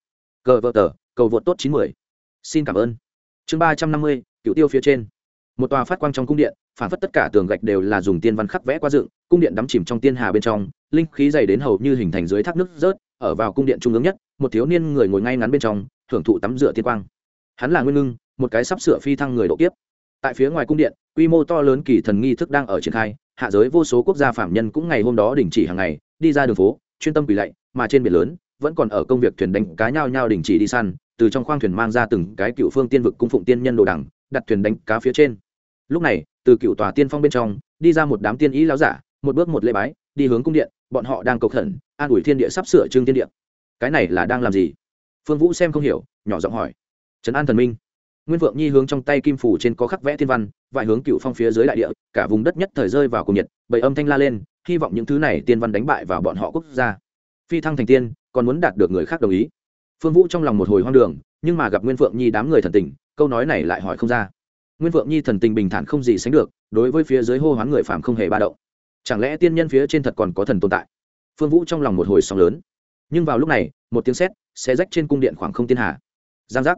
Cờ vợ tờ, cầu vượt tốt chín mươi xin cảm ơn. Chương ba trăm năm mươi, cựu tiêu phía trên. Một tòa phát quang trong cung điện, phản phất tất cả tường gạch đều là dùng tiên văn khắc vẽ qua dựng, cung điện đắm chìm trong tiên hà bên trong, linh khí dày đến hầu như hình thành dưới thác nước rớt, ở vào cung điện trung ương nhất, một thiếu niên người ngồi ngay ngắn bên trong, thưởng thụ tắm rửa tiên quang. Hắn là nguyên ngưng, một cái sắp sửa phi thăng người độ kiếp. Tại phía ngoài cung điện, quy mô to lớn kỳ thần nghi thức đang ở triển khai hạ giới vô số quốc gia phạm nhân cũng ngày hôm đó đình chỉ hàng ngày, đi ra đường phố, chuyên tâm quỳ lạy, mà trên biển lớn, vẫn còn ở công việc thuyền đánh cá nhau nhau đình chỉ đi săn, từ trong khoang thuyền mang ra từng cái cựu phương tiên vực cung phụng tiên nhân đồ đằng, đặt thuyền đánh cá phía trên. Lúc này, từ cựu tòa tiên phong bên trong, đi ra một đám tiên ý láo giả, một bước một lễ bái, đi hướng cung điện, bọn họ đang cầu khẩn, an ủi thiên địa sắp sửa trương tiên điện cái này là đang làm gì? Phương vũ xem không hiểu, nhỏ giọng hỏi. Trấn an thần minh nguyên vượng nhi hướng trong tay kim phủ trên có khắc vẽ thiên văn, vài hướng cựu phong phía dưới đại địa, cả vùng đất nhất thời rơi vào cùng nhiệt, bầy âm thanh la lên, hy vọng những thứ này tiên văn đánh bại vào bọn họ quốc gia. Phi thăng thành tiên, còn muốn đạt được người khác đồng ý. Phương vũ trong lòng một hồi hoang đường, nhưng mà gặp nguyên vượng nhi đám người thần tình, câu nói này lại hỏi không ra. Nguyên vượng nhi thần tình bình thản không gì sánh được, đối với phía dưới hô hoán người phạm không hề ba động. Chẳng lẽ tiên nhân phía trên thật còn có thần tồn tại? Phương vũ trong lòng một hồi sóng lớn. Nhưng vào lúc này, một tiếng sét, xé rách trên cung điện khoảng không tiên hà. Giang giác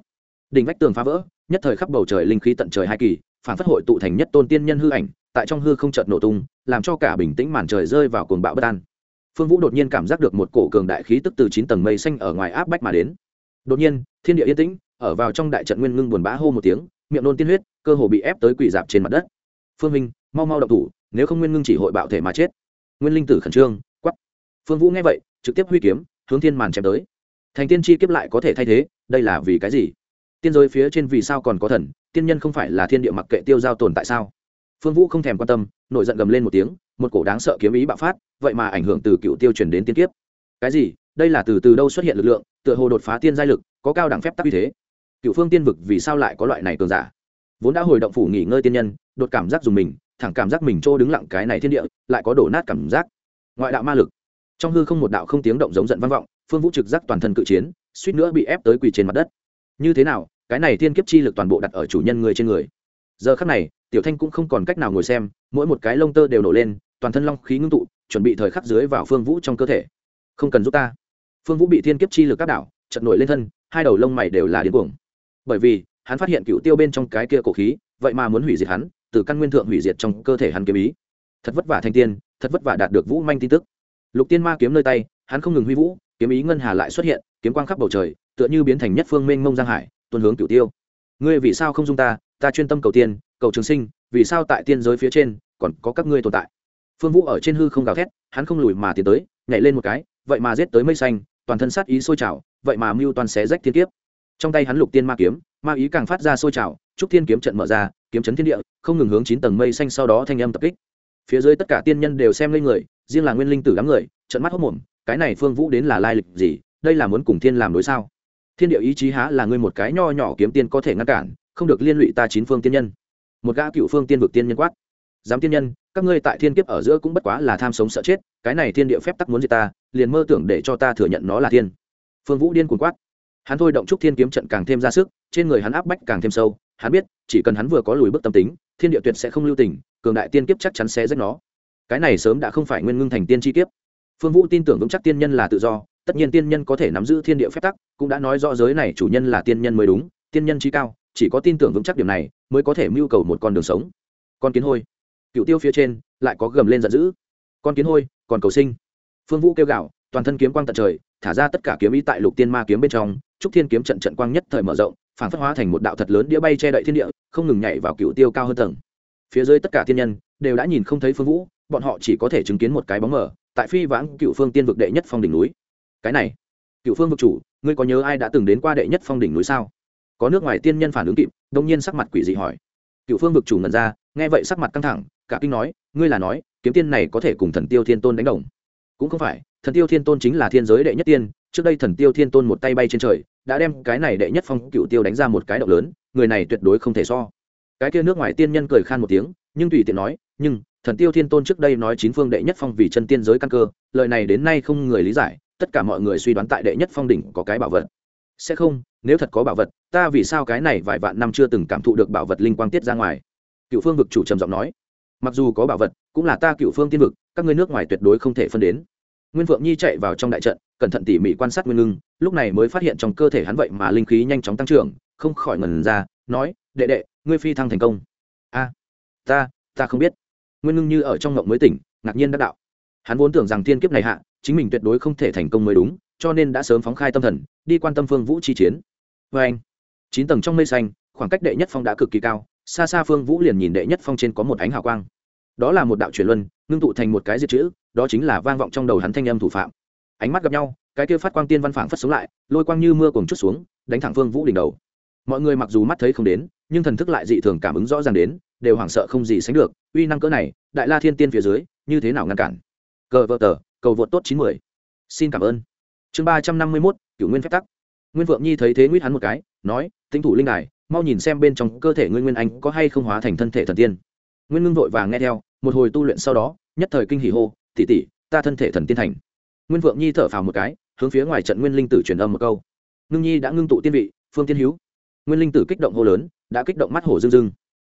đỉnh vách tường phá vỡ, nhất thời khắp bầu trời linh khí tận trời hai kỳ, phản phất hội tụ thành nhất tôn tiên nhân hư ảnh, tại trong hư không chợt nổ tung, làm cho cả bình tĩnh màn trời rơi vào cuồng bạo bất an. Phương vũ đột nhiên cảm giác được một cổ cường đại khí tức từ chín tầng mây xanh ở ngoài áp bách mà đến. Đột nhiên, thiên địa yên tĩnh, ở vào trong đại trận nguyên ngưng buồn bã hô một tiếng, miệng nôn tiên huyết, cơ hồ bị ép tới quỷ dạp trên mặt đất. Phương minh, mau mau động thủ, nếu không nguyên ngưng chỉ hội bạo thể mà chết. Nguyên linh tử khẩn trương quắp phương vũ nghe vậy, trực tiếp huy kiếm, hướng thiên màn chém tới. Thành tiên chi kiếp lại có thể thay thế, đây là vì cái gì? Tiên giới phía trên vì sao còn có thần, tiên nhân không phải là thiên địa mặc kệ tiêu giao tồn tại sao? Phương vũ không thèm quan tâm, nổi giận gầm lên một tiếng, một cổ đáng sợ kiếm ý bạo phát, vậy mà ảnh hưởng từ cựu tiêu chuyển đến tiên kiếp. Cái gì? Đây là từ từ đâu xuất hiện lực lượng, tựa hồ đột phá tiên giai lực, có cao đẳng phép tắc uy thế. Cựu phương tiên vực vì sao lại có loại này cường giả? Vốn đã hồi động phủ nghỉ ngơi tiên nhân, đột cảm giác dùng mình, thẳng cảm giác mình trô đứng lặng cái này thiên địa, lại có đổ nát cảm giác. Ngoại đạo ma lực. Trong hư không một đạo không tiếng động giống giận vang vọng, phương vũ trực giác toàn thân cự chiến, suýt nữa bị ép tới quỳ trên mặt đất như thế nào, cái này thiên kiếp chi lực toàn bộ đặt ở chủ nhân người trên người. Giờ khắc này, tiểu thanh cũng không còn cách nào ngồi xem, mỗi một cái lông tơ đều nổ lên, toàn thân long khí ngưng tụ, chuẩn bị thời khắc dưới vào phương vũ trong cơ thể. Không cần giúp ta. Phương vũ bị thiên kiếp chi lực các đảo chật nổi lên thân, hai đầu lông mày đều là điên cuồng. Bởi vì, hắn phát hiện cựu tiêu bên trong cái kia cổ khí, vậy mà muốn hủy diệt hắn, từ căn nguyên thượng hủy diệt trong cơ thể hắn kiếm ý. Thật vất vả thanh tiên, thật vất vả đạt được vũ manh tin tức. Lục tiên ma kiếm nơi tay, hắn không ngừng huy vũ kiếm ý ngân hà lại xuất hiện, kiếm quang khắp bầu trời, tựa như biến thành nhất phương mênh mông giang hải, tuôn hướng cửu tiêu. Ngươi vì sao không dung ta? Ta chuyên tâm cầu tiên, cầu trường sinh, vì sao tại tiên giới phía trên còn có các ngươi tồn tại? Phương vũ ở trên hư không gào thét, hắn không lùi mà tiến tới, nhảy lên một cái, vậy mà giết tới mây xanh, toàn thân sát ý sôi trào, vậy mà mưu toàn xé rách thiên kiếp. Trong tay hắn lục tiên ma kiếm, ma ý càng phát ra sôi trào trúc thiên kiếm trận mở ra, kiếm chấn thiên địa, không ngừng hướng chín tầng mây xanh sau đó thanh âm tập kích. Phía dưới tất cả tiên nhân đều xem lên người, riêng là nguyên linh tử đám người trận mắt hốc mồm cái này phương vũ đến là lai lịch gì, đây là muốn cùng thiên làm đối sao? Thiên địa ý chí há là ngươi một cái nho nhỏ kiếm tiên có thể ngăn cản, không được liên lụy ta chín phương tiên nhân. Một gã cựu phương tiên vực tiên nhân quát. Dám tiên nhân, các ngươi tại thiên kiếp ở giữa cũng bất quá là tham sống sợ chết, cái này thiên địa phép tắc muốn gì ta, liền mơ tưởng để cho ta thừa nhận nó là thiên. Phương vũ điên cuồng quát. Hắn thôi động trúc thiên kiếm trận càng thêm ra sức, trên người hắn áp bách càng thêm sâu, hắn biết, chỉ cần hắn vừa có lùi bước tâm tính, thiên địa tuyệt sẽ không lưu tình, cường đại tiên kiếp chắc chắn sẽ rách nó. Cái này sớm đã không phải nguyên ngưng thành tiên chi kiếp phương vũ tin tưởng vững chắc tiên nhân là tự do, tất nhiên tiên nhân có thể nắm giữ thiên địa phép tắc, cũng đã nói rõ giới này chủ nhân là tiên nhân mới đúng, tiên nhân trí cao, chỉ có tin tưởng vững chắc điểm này mới có thể mưu cầu một con đường sống. Con kiến hôi. Cựu tiêu phía trên lại có gầm lên giận dữ. Con kiến hôi, còn cầu sinh. Phương vũ kêu gạo toàn thân kiếm quang tận trời, thả ra tất cả kiếm ý tại lục tiên ma kiếm bên trong, trúc thiên kiếm trận trận quang nhất thời mở rộng, phản phất hóa thành một đạo thật lớn đĩa bay che đậy thiên địa, không ngừng nhảy vào cựu tiêu cao hơn tầng. Phía dưới tất cả thiên nhân đều đã nhìn không thấy phương vũ, bọn họ chỉ có thể chứng kiến một cái bóng mở tại phi vãng cựu phương tiên vực đệ nhất phong đỉnh núi. Cái này, cựu phương vực chủ, ngươi có nhớ ai đã từng đến qua đệ nhất phong đỉnh núi sao? Có nước ngoài tiên nhân phản ứng kịp, đông nhiên sắc mặt quỷ dị hỏi. Cựu phương vực chủ ngần ra, nghe vậy sắc mặt căng thẳng, cả kinh nói, ngươi là nói, kiếm tiên này có thể cùng thần tiêu thiên tôn đánh đồng. Cũng không phải, thần tiêu thiên tôn chính là thiên giới đệ nhất tiên, trước đây thần tiêu thiên tôn một tay bay trên trời, đã đem cái này đệ nhất phong cựu tiêu đánh ra một cái động lớn, người này tuyệt đối không thể so. Cái kia nước ngoài tiên nhân cười khan một tiếng, nhưng tùy tiện nói, nhưng thần tiêu thiên tôn trước đây nói chín phương đệ nhất phong vì chân tiên giới căn cơ, lời này đến nay không người lý giải, tất cả mọi người suy đoán tại đệ nhất phong đỉnh có cái bảo vật. Sẽ không, nếu thật có bảo vật, ta vì sao cái này vài vạn năm chưa từng cảm thụ được bảo vật linh quang tiết ra ngoài? Cựu phương vực chủ trầm giọng nói. Mặc dù có bảo vật, cũng là ta cựu phương tiên vực, các ngươi nước ngoài tuyệt đối không thể phân đến. Nguyên phượng nhi chạy vào trong đại trận, cẩn thận tỉ mỉ quan sát nguyên ngưng, lúc này mới phát hiện trong cơ thể hắn vậy mà linh khí nhanh chóng tăng trưởng, không khỏi ngần ra, nói, đệ đệ, ngươi phi thăng thành công. A, ta ta không biết nguyên ngưng như ở trong ngộng mới tỉnh, ngạc nhiên đắc đạo. Hắn vốn tưởng rằng thiên kiếp này hạ, chính mình tuyệt đối không thể thành công mới đúng, cho nên đã sớm phóng khai tâm thần, đi quan tâm phương vũ chi chiến. Vê anh, chín tầng trong mây xanh, khoảng cách đệ nhất phong đã cực kỳ cao, xa xa phương vũ liền nhìn đệ nhất phong trên có một ánh hào quang. Đó là một đạo truyền luân, ngưng tụ thành một cái diệt chữ, đó chính là vang vọng trong đầu hắn thanh âm thủ phạm. Ánh mắt gặp nhau, cái kia phát quang tiên văn phảng phất sống lại, lôi quang như mưa cùng chút xuống, đánh thẳng phương vũ đỉnh đầu. Mọi người mặc dù mắt thấy không đến nhưng thần thức lại dị thường cảm ứng rõ ràng đến, đều hoảng sợ không gì sánh được, uy năng cỡ này, đại la thiên tiên phía dưới, như thế nào ngăn cản? Cờ vợ tờ, cầu vượt tốt chín mươi xin cảm ơn. Chương ba trăm năm mươi mốt cựu nguyên phép tắc. Nguyên vượng nhi thấy thế nguyết hắn một cái, nói tinh thủ linh đài, mau nhìn xem bên trong cơ thể nguyên nguyên anh có hay không hóa thành thân thể thần tiên. Nguyên ngưng vội vàng nghe theo, một hồi tu luyện sau đó, nhất thời kinh hỉ hô tỉ tỉ ta thân thể thần tiên thành. Nguyên vượng nhi thở phào một cái, hướng phía ngoài trận nguyên linh tử truyền âm một câu. Ngưng nhi đã ngưng tụ tiên vị, phương tiên hữu nguyên linh tử kích động hô lớn đã kích động mắt hổ dưng dưng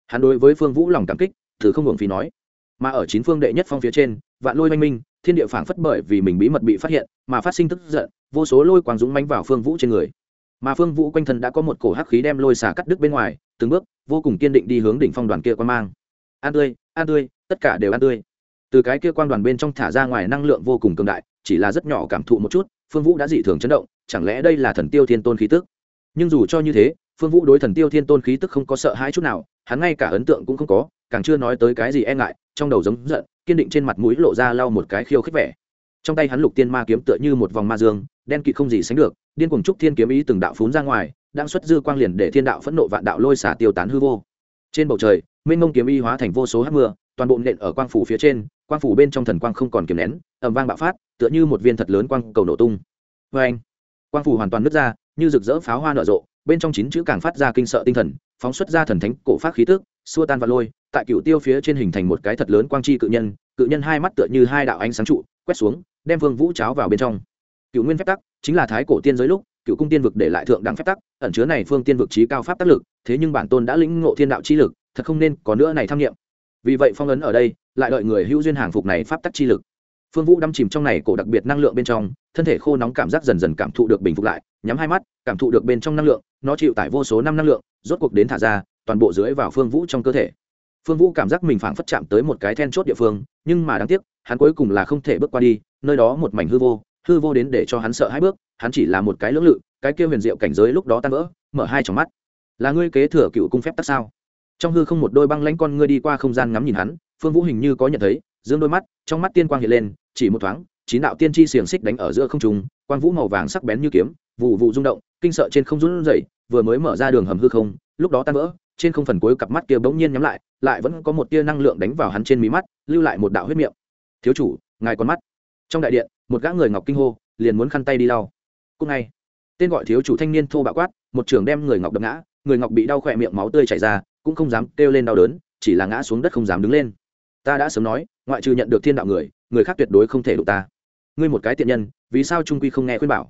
hắn đối với phương vũ lòng cảm kích, thử không hưởng phí nói. Mà ở chín phương đệ nhất phong phía trên, vạn lôi oanh minh, thiên địa phảng phất bởi vì mình bí mật bị phát hiện, mà phát sinh tức giận, vô số lôi quang dũng mánh vào phương vũ trên người. Mà phương vũ quanh thân đã có một cổ hắc khí đem lôi xả cắt đứt bên ngoài, từng bước, vô cùng kiên định đi hướng đỉnh phong đoàn kia quan mang. An tươi an tươi, tất cả đều an tươi. Từ cái kia quan đoàn bên trong thả ra ngoài năng lượng vô cùng cường đại, chỉ là rất nhỏ cảm thụ một chút, phương vũ đã dị thường chấn động, chẳng lẽ đây là thần tiêu thiên tôn khí tức? Nhưng dù cho như thế phương vũ đối thần tiêu thiên tôn khí tức không có sợ hãi chút nào, hắn ngay cả ấn tượng cũng không có, càng chưa nói tới cái gì e ngại, trong đầu giống giận, kiên định trên mặt mũi lộ ra lau một cái khiêu khích vẻ. Trong tay hắn lục tiên ma kiếm tựa như một vòng ma dương, đen kịt không gì sánh được, điên cùng trúc thiên kiếm ý từng đạo phún ra ngoài, đang xuất dư quang liền để thiên đạo phẫn nộ vạn đạo lôi xả tiêu tán hư vô. Trên bầu trời minh mông kiếm ý hóa thành vô số hát mưa, toàn bộ nện ở quang phủ phía trên, quang phủ bên trong thần quang không còn kiềm nén ẩm vang bạo phát, tựa như một viên thật lớn quang cầu nổ tung. Vê anh quang phủ hoàn toàn nứt ra, như rực rỡ pháo hoa nở rộ bên trong chín chữ càng phát ra kinh sợ tinh thần, phóng xuất ra thần thánh cổ phát khí tức, xua tan và lôi, tại cựu tiêu phía trên hình thành một cái thật lớn quang chi cự nhân cự nhân hai mắt tựa như hai đạo ánh sáng trụ, quét xuống, đem vương vũ cháo vào bên trong. Cựu nguyên phép tắc chính là thái cổ tiên giới lúc cựu cung tiên vực để lại thượng đẳng phép tắc, ẩn chứa này phương tiên vực trí cao pháp tác lực, thế nhưng bản tôn đã lĩnh ngộ thiên đạo chi lực, thật không nên có nữa này tham nghiệm. Vì vậy phong ấn ở đây, lại đợi người hữu duyên hàng phục này pháp tắc chi lực phương vũ đâm chìm trong này cổ đặc biệt năng lượng bên trong, thân thể khô nóng cảm giác dần dần cảm thụ được bình phục lại, nhắm hai mắt, cảm thụ được bên trong năng lượng, nó chịu tải vô số năm năng lượng, rốt cuộc đến thả ra, toàn bộ dưới vào phương vũ trong cơ thể. Phương vũ cảm giác mình phảng phất chạm tới một cái then chốt địa phương, nhưng mà đáng tiếc, hắn cuối cùng là không thể bước qua đi, nơi đó một mảnh hư vô hư vô đến để cho hắn sợ hai bước, hắn chỉ là một cái lưỡng lự, cái kia huyền diệu cảnh giới lúc đó tan vỡ, mở hai trong mắt. Là ngươi kế thừa cựu cung phép tắc sao? Trong hư không một đôi băng lãnh con ngươi đi qua không gian ngắm nhìn hắn, phương vũ hình như có nhận thấy, dương đôi mắt, trong mắt tiên quang hiện lên chỉ một thoáng, chín đạo tiên tri xiềng xích đánh ở giữa không trung, quang vũ màu vàng sắc bén như kiếm vụ vụ rung động, kinh sợ trên không run rẩy, vừa mới mở ra đường hầm hư không, lúc đó tan vỡ, trên không phần cuối cặp mắt kia bỗng nhiên nhắm lại lại vẫn có một tia năng lượng đánh vào hắn trên mí mắt, lưu lại một đạo huyết miệng. Thiếu chủ, ngài con mắt. Trong đại điện, một gã người ngọc kinh hô, liền muốn khăn tay đi lau. Cúc ngay, tên gọi thiếu chủ thanh niên thô bạo quát, một trường đem người ngọc đập ngã, người ngọc bị đau khỏe miệng máu tươi chảy ra, cũng không dám kêu lên đau đớn, chỉ là ngã xuống đất không dám đứng lên. Ta đã sớm nói, ngoại trừ nhận được thiên đạo người người khác tuyệt đối không thể đụng ta. Ngươi một cái tiện nhân, vì sao trung quy không nghe khuyên bảo?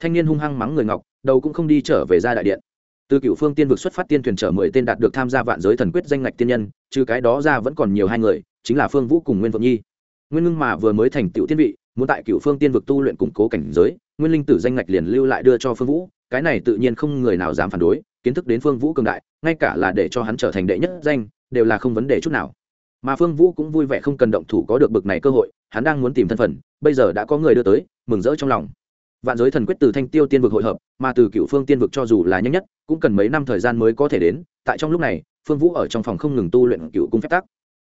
Thanh niên hung hăng mắng người ngọc, đầu cũng không đi trở về ra đại điện. Từ cựu phương tiên vực xuất phát tiên thuyền chở mười tên đạt được tham gia vạn giới thần quyết danh ngạch tiên nhân, trừ cái đó ra vẫn còn nhiều hai người, chính là phương vũ cùng nguyên vượng nhi. Nguyên ngưng mà vừa mới thành tựu tiên vị, muốn tại cựu phương tiên vực tu luyện củng cố cảnh giới, nguyên linh tử danh ngạch liền lưu lại đưa cho phương vũ, cái này tự nhiên không người nào dám phản đối, kiến thức đến phương vũ cường đại, ngay cả là để cho hắn trở thành đệ nhất danh, đều là không vấn đề chút nào. Mà phương vũ cũng vui vẻ không cần động thủ có được bực này cơ hội hắn đang muốn tìm thân phận, bây giờ đã có người đưa tới, mừng rỡ trong lòng. Vạn giới thần quyết từ thanh tiêu tiên vực hội hợp, mà từ cựu phương tiên vực cho dù là nhanh nhất, cũng cần mấy năm thời gian mới có thể đến, tại trong lúc này, phương vũ ở trong phòng không ngừng tu luyện cựu cung phép tắc.